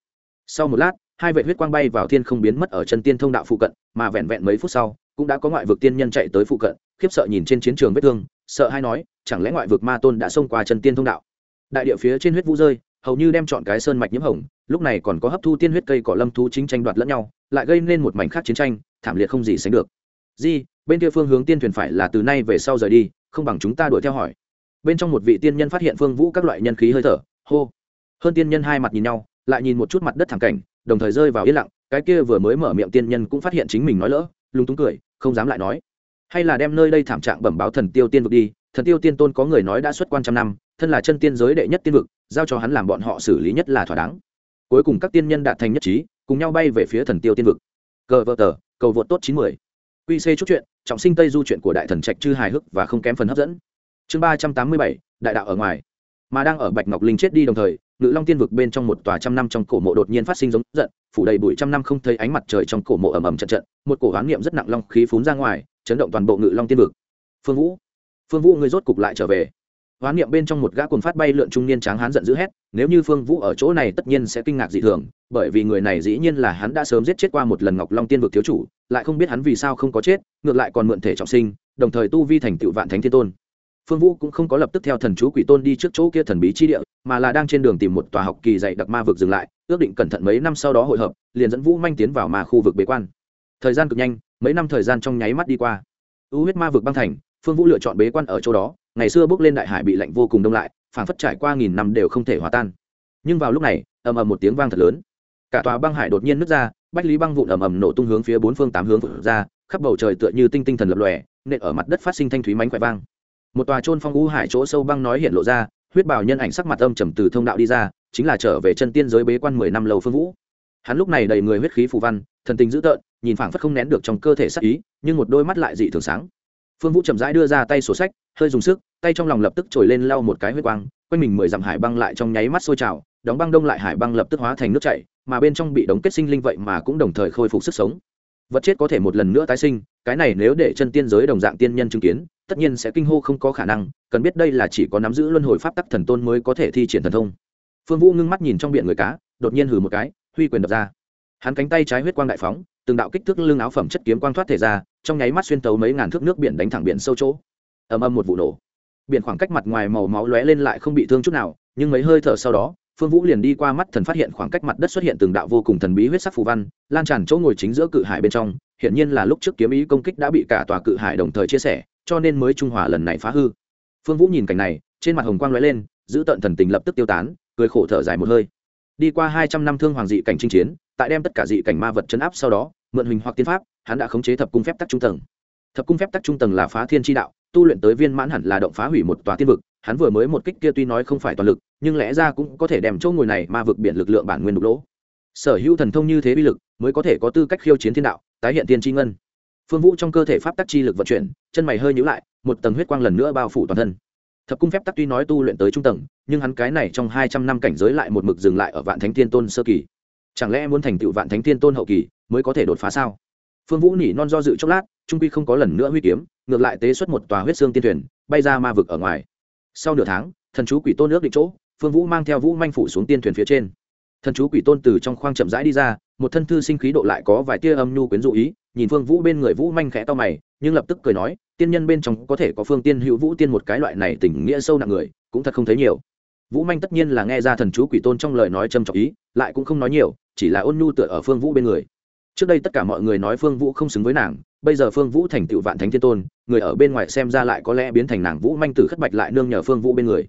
Sau một lát, hai vệ huyết quang bay vào thiên không biến mất ở chân tiên thông đạo phụ cận, mà vẹn vẹn mấy phút sau, cũng đã có ngoại vực tiên nhân chạy tới phụ cận, khiếp sợ nhìn trên chiến trường vết thương, sợ hay nói, chẳng lẽ ngoại vực ma tôn đã xông qua chân tiên thông đạo? Đại địa phía trên huyết vũ rơi, hầu như đem chọn cái sơn mạch nhiễm hồng, lúc này còn có hấp thu tiên huyết cây cỏ lâm thú chính tranh đoạt lẫn nhau lại gây nên một mảnh khác chiến tranh, thảm liệt không gì sánh được. Di, bên kia phương hướng tiên thuyền phải là từ nay về sau rời đi, không bằng chúng ta đuổi theo hỏi. Bên trong một vị tiên nhân phát hiện phương vũ các loại nhân khí hơi thở, hô. Hơn tiên nhân hai mặt nhìn nhau, lại nhìn một chút mặt đất thẳng cảnh, đồng thời rơi vào yên lặng, cái kia vừa mới mở miệng tiên nhân cũng phát hiện chính mình nói lỡ, lúng túng cười, không dám lại nói. Hay là đem nơi đây thảm trạng bẩm báo thần tiêu tiên vực đi, thần tiêu tiên tôn có người nói đã xuất quan trăm năm, thân là chân tiên giới đệ nhất tiên vực, giao cho hắn làm bọn họ xử lý nhất là thỏa đáng. Cuối cùng các tiên nhân đạt thành nhất trí cùng nhau bay về phía thần tiêu tiên vực. Cờ vợ tờ, cầu vượt tốt chín mươi qc chút chuyện, trọng sinh tây du chuyện của đại thần trạch chư hài hước và không kém phần hấp dẫn. Chương ba trăm tám mươi bảy, đại đạo ở ngoài. Mà đang ở bạch ngọc linh chết đi đồng thời, ngự long tiên vực bên trong một tòa trăm năm trong cổ mộ đột nhiên phát sinh giống giận, phủ đầy bụi trăm năm không thấy ánh mặt trời trong cổ mộ ầm ầm trận trận, một cổ hoán niệm rất nặng long khí phún ra ngoài, chấn động toàn bộ ngự long tiên vực. Phương vũ phương vũ người rốt cục lại trở về hoán niệm bên trong một gã cuồng phát bay lượn trung niên tráng hán giận dữ hét, nếu như phương vũ ở chỗ này tất nhiên sẽ kinh ngạc dị thường, bởi vì người này dĩ nhiên là hắn đã sớm giết chết qua một lần ngọc long tiên vực thiếu chủ, lại không biết hắn vì sao không có chết, ngược lại còn mượn thể trọng sinh, đồng thời tu vi thành tựu vạn thánh thiên tôn. Phương vũ cũng không có lập tức theo thần chú quỷ tôn đi trước chỗ kia thần bí chi địa, mà là đang trên đường tìm một tòa học kỳ dạy đặc ma vực dừng lại, ước định cẩn thận mấy năm sau đó hội hợp, liền dẫn vũ manh tiến vào ma khu vực bế quan. Thời gian cực nhanh, mấy năm thời gian trong nháy mắt đi qua. U huyết ma vực băng thành, phương vũ lựa chọn bế quan ở chỗ đó ngày xưa bước lên đại hải bị lạnh vô cùng đông lại, phảng phất trải qua nghìn năm đều không thể hòa tan. Nhưng vào lúc này, ầm ầm một tiếng vang thật lớn. Cả tòa băng hải đột nhiên nứt ra, bách lý băng vụn ầm ầm nổ tung hướng phía bốn phương tám hướng vụn ra, khắp bầu trời tựa như tinh tinh thần lập lòe, nện ở mặt đất phát sinh thanh thúy mánh khỏe vang. Một tòa trôn phong u hải chỗ sâu băng nói hiện lộ ra, huyết bảo nhân ảnh sắc mặt âm trầm từ thông đạo đi ra, chính là trở về chân tiên giới bế quan mười năm lâu phương vũ. Hắn lúc này đầy người huyết khí phù văn, thần tình dữ tợn, nhìn phảng phất không nén được trong cơ thể sắc ý, nhưng một đôi mắt lại dị thường sáng. Phương vũ chậm rãi đưa ra tay sổ sách hơi dùng sức, tay trong lòng lập tức trồi lên lau một cái huyết quang, quanh mình mười dặm hải băng lại trong nháy mắt sôi trào, đóng băng đông lại hải băng lập tức hóa thành nước chảy, mà bên trong bị đóng kết sinh linh vậy mà cũng đồng thời khôi phục sức sống. Vật chết có thể một lần nữa tái sinh, cái này nếu để chân tiên giới đồng dạng tiên nhân chứng kiến, tất nhiên sẽ kinh hô không có khả năng, cần biết đây là chỉ có nắm giữ luân hồi pháp tắc thần tôn mới có thể thi triển thần thông. Phương vũ ngưng mắt nhìn trong biển người cá, đột nhiên hừ một cái, huy quyền đập ra. Hắn cánh tay trái huyết quang đại phóng, từng đạo kích thước lưng áo phẩm chất kiếm quang thoát thể ra, trong nháy mắt xuyên tấu mấy ngàn thước nước biển đánh thẳng biển sâu chỗ ầm ầm một vụ nổ. Biển khoảng cách mặt ngoài màu máu lóe lên lại không bị thương chút nào, nhưng mấy hơi thở sau đó, phương vũ liền đi qua mắt thần phát hiện khoảng cách mặt đất xuất hiện từng đạo vô cùng thần bí huyết sắc phù văn, lan tràn chỗ ngồi chính giữa cự hải bên trong, hiển nhiên là lúc trước kiếm ý công kích đã bị cả tòa cự hải đồng thời chia sẻ, cho nên mới trung hòa lần này phá hư. Phương vũ nhìn cảnh này, trên mặt hồng quang lóe lên, giữ tận thần tình lập tức tiêu tán, cười khổ thở dài một hơi. Đi qua hai trăm năm thương hoàng dị cảnh chinh chiến, tại đem tất cả dị cảnh ma vật chấn áp sau đó, mượn hình hoặc tiên pháp, hắn đã khống chế thập cung phép tắc trung tầng. Thập cung phép tắc trung tầng là phá thiên tri đạo tu luyện tới viên mãn hẳn là động phá hủy một tòa tiên vực, hắn vừa mới một kích kia tuy nói không phải toàn lực, nhưng lẽ ra cũng có thể đem chỗ ngồi này ma vực biển lực lượng bản nguyên đục lỗ. Sở hữu thần thông như thế bi lực mới có thể có tư cách khiêu chiến thiên đạo, tái hiện tiên tri ngân. Phương vũ trong cơ thể pháp tắc chi lực vận chuyển, chân mày hơi nhữ lại, một tầng huyết quang lần nữa bao phủ toàn thân. Thập cung phép tắc tuy nói tu luyện tới trung tầng, nhưng hắn cái này trong hai trăm năm cảnh giới lại một mực dừng lại ở vạn thánh tiên tôn sơ kỳ. Chẳng lẽ muốn thành tựu vạn thánh tiên tôn hậu kỳ mới có thể đột phá sao? Phương vũ nỉ non do dự chốc lát, trung quy không có lần nữa huy kiếm, ngược lại tế xuất một tòa huyết xương tiên thuyền, bay ra ma vực ở ngoài. Sau nửa tháng, thần chú quỷ tôn nước định chỗ, phương vũ mang theo vũ manh phủ xuống tiên thuyền phía trên. Thần chú quỷ tôn từ trong khoang chậm rãi đi ra, một thân thư sinh khí độ lại có vài tia âm nhu quyến dụ ý, nhìn phương vũ bên người vũ manh khẽ to mày, nhưng lập tức cười nói, tiên nhân bên trong có thể có phương tiên hữu vũ tiên một cái loại này tình nghĩa sâu nặng người, cũng thật không thấy nhiều. Vũ manh tất nhiên là nghe ra thần chú quỷ tôn trong lời nói trầm trọng ý, lại cũng không nói nhiều, chỉ là ôn nhu tựa ở phương vũ bên người trước đây tất cả mọi người nói phương vũ không xứng với nàng, bây giờ phương vũ thành tựu vạn thánh thiên tôn, người ở bên ngoài xem ra lại có lẽ biến thành nàng vũ manh tử khất bạch lại nương nhờ phương vũ bên người.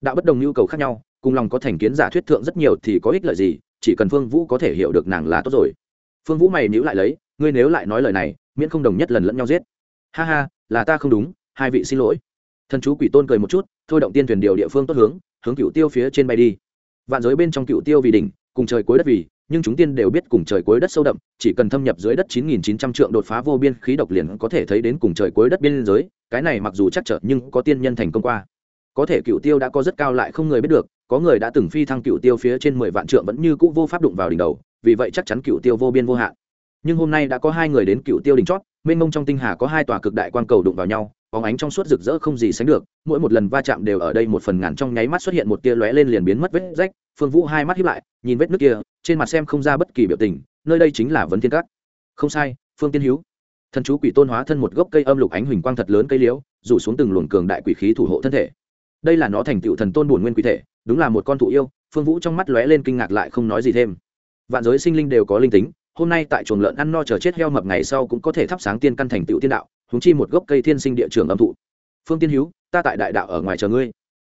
Đạo bất đồng nhu cầu khác nhau, cùng lòng có thành kiến giả thuyết thượng rất nhiều thì có ích lợi gì, chỉ cần phương vũ có thể hiểu được nàng là tốt rồi. Phương vũ mày níu lại lấy, ngươi nếu lại nói lời này, miễn không đồng nhất lần lẫn nhau giết. Ha ha, là ta không đúng, hai vị xin lỗi. Thần chú quỷ tôn cười một chút, thôi động tiên thuyền điều địa phương tốt hướng hướng cựu tiêu phía trên bay đi. Vạn giới bên trong cựu tiêu vì đỉnh, cùng trời cuối đất vì nhưng chúng tiên đều biết cùng trời cuối đất sâu đậm, chỉ cần thâm nhập dưới đất 9.900 trượng đột phá vô biên khí độc liền có thể thấy đến cùng trời cuối đất biên giới, cái này mặc dù chắc trở nhưng có tiên nhân thành công qua. Có thể cựu tiêu đã có rất cao lại không người biết được, có người đã từng phi thăng cựu tiêu phía trên mười vạn trượng vẫn như cũ vô pháp đụng vào đỉnh đầu, vì vậy chắc chắn cựu tiêu vô biên vô hạn. Nhưng hôm nay đã có hai người đến cựu tiêu đỉnh chót, mênh mông trong tinh hà có hai tòa cực đại quang cầu đụng vào nhau, bóng ánh trong suốt rực rỡ không gì sánh được, mỗi một lần va chạm đều ở đây một phần ngàn trong nháy mắt xuất hiện một tia lóe lên liền biến mất vết rách phương vũ hai mắt hiếp lại, nhìn vết nước kia, trên mặt xem không ra bất kỳ biểu tình, nơi đây chính là vấn thiên cát không sai, phương tiên hữu thần chú quỷ tôn hóa thân một gốc cây âm lục ánh huỳnh quang thật lớn cây liễu, rủ xuống từng luồng cường đại quỷ khí thủ hộ thân thể. Đây là nó thành tựu thần tôn bổn nguyên quỷ thể, đúng là một con thụ yêu, phương vũ trong mắt lóe lên kinh ngạc lại không nói gì thêm. Vạn giới sinh linh đều có linh tính, hôm nay tại chuồng lợn ăn no chờ chết heo mập ngày sau cũng có thể thắp sáng tiên căn thành tựu tiên đạo húng chi một gốc cây thiên sinh địa trường âm thụ. Phương tiên hữu ta tại đại đạo ở ngoài chờ ngươi.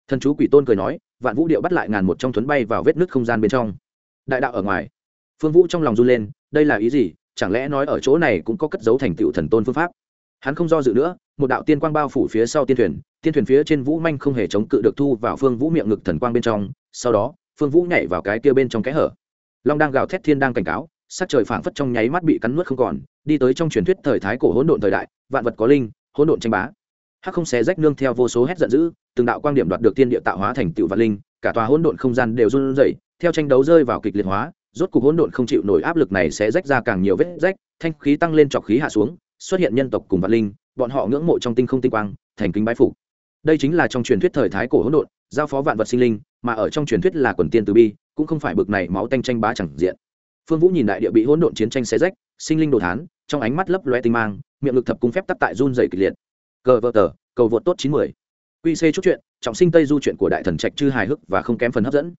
Thần chú quỷ tôn cười nói vạn vũ điệu bắt lại ngàn một trong thuấn bay vào vết nứt không gian bên trong. Đại đạo ở ngoài. Phương vũ trong lòng run lên, đây là ý gì? Chẳng lẽ nói ở chỗ này cũng có cất dấu thành tựu thần tôn phương pháp? Hắn không do dự nữa, một đạo tiên quang bao phủ phía sau tiên thuyền tiên thuyền phía trên vũ manh không hề chống cự được thu vào phương vũ miệng ngực thần quang bên trong, sau đó, phương vũ nhảy vào cái kia bên trong cái hở. Long đang gào thét thiên đang cảnh cáo, sắc trời phảng phất trong nháy mắt bị cắn nuốt không còn, đi tới trong truyền thuyết thời thái cổ hỗn độn thời đại, vạn vật có linh, hỗn độn tranh bá hắc không xé rách nương theo vô số hét giận dữ, từng đạo quan điểm đoạt được tiên địa tạo hóa thành tựu vạn linh, cả tòa hỗn độn không gian đều run rẩy, theo tranh đấu rơi vào kịch liệt hóa, rốt cục hỗn độn không chịu nổi áp lực này sẽ rách ra càng nhiều vết rách, thanh khí tăng lên trọc khí hạ xuống, xuất hiện nhân tộc cùng vạn linh, bọn họ ngưỡng mộ trong tinh không tinh quang, thành kính bái phục. Đây chính là trong truyền thuyết thời thái cổ hỗn độn, giao phó vạn vật sinh linh, mà ở trong truyền thuyết là quần tiên từ bi, cũng không phải bực này máu tanh tranh bá chẳng diện. Phương vũ nhìn đại địa bị hỗn độn chiến tranh xé rách, sinh linh đồ thán, trong ánh mắt lấp loe tinh mang, miệng lực thập cung phép tắc tại run dày kịch liệt cờ vợ tờ, cầu vượt tốt chín mươi Qc chút chuyện, trọng sinh tây du chuyện của đại thần trạch chư hài hước và không kém phần hấp dẫn.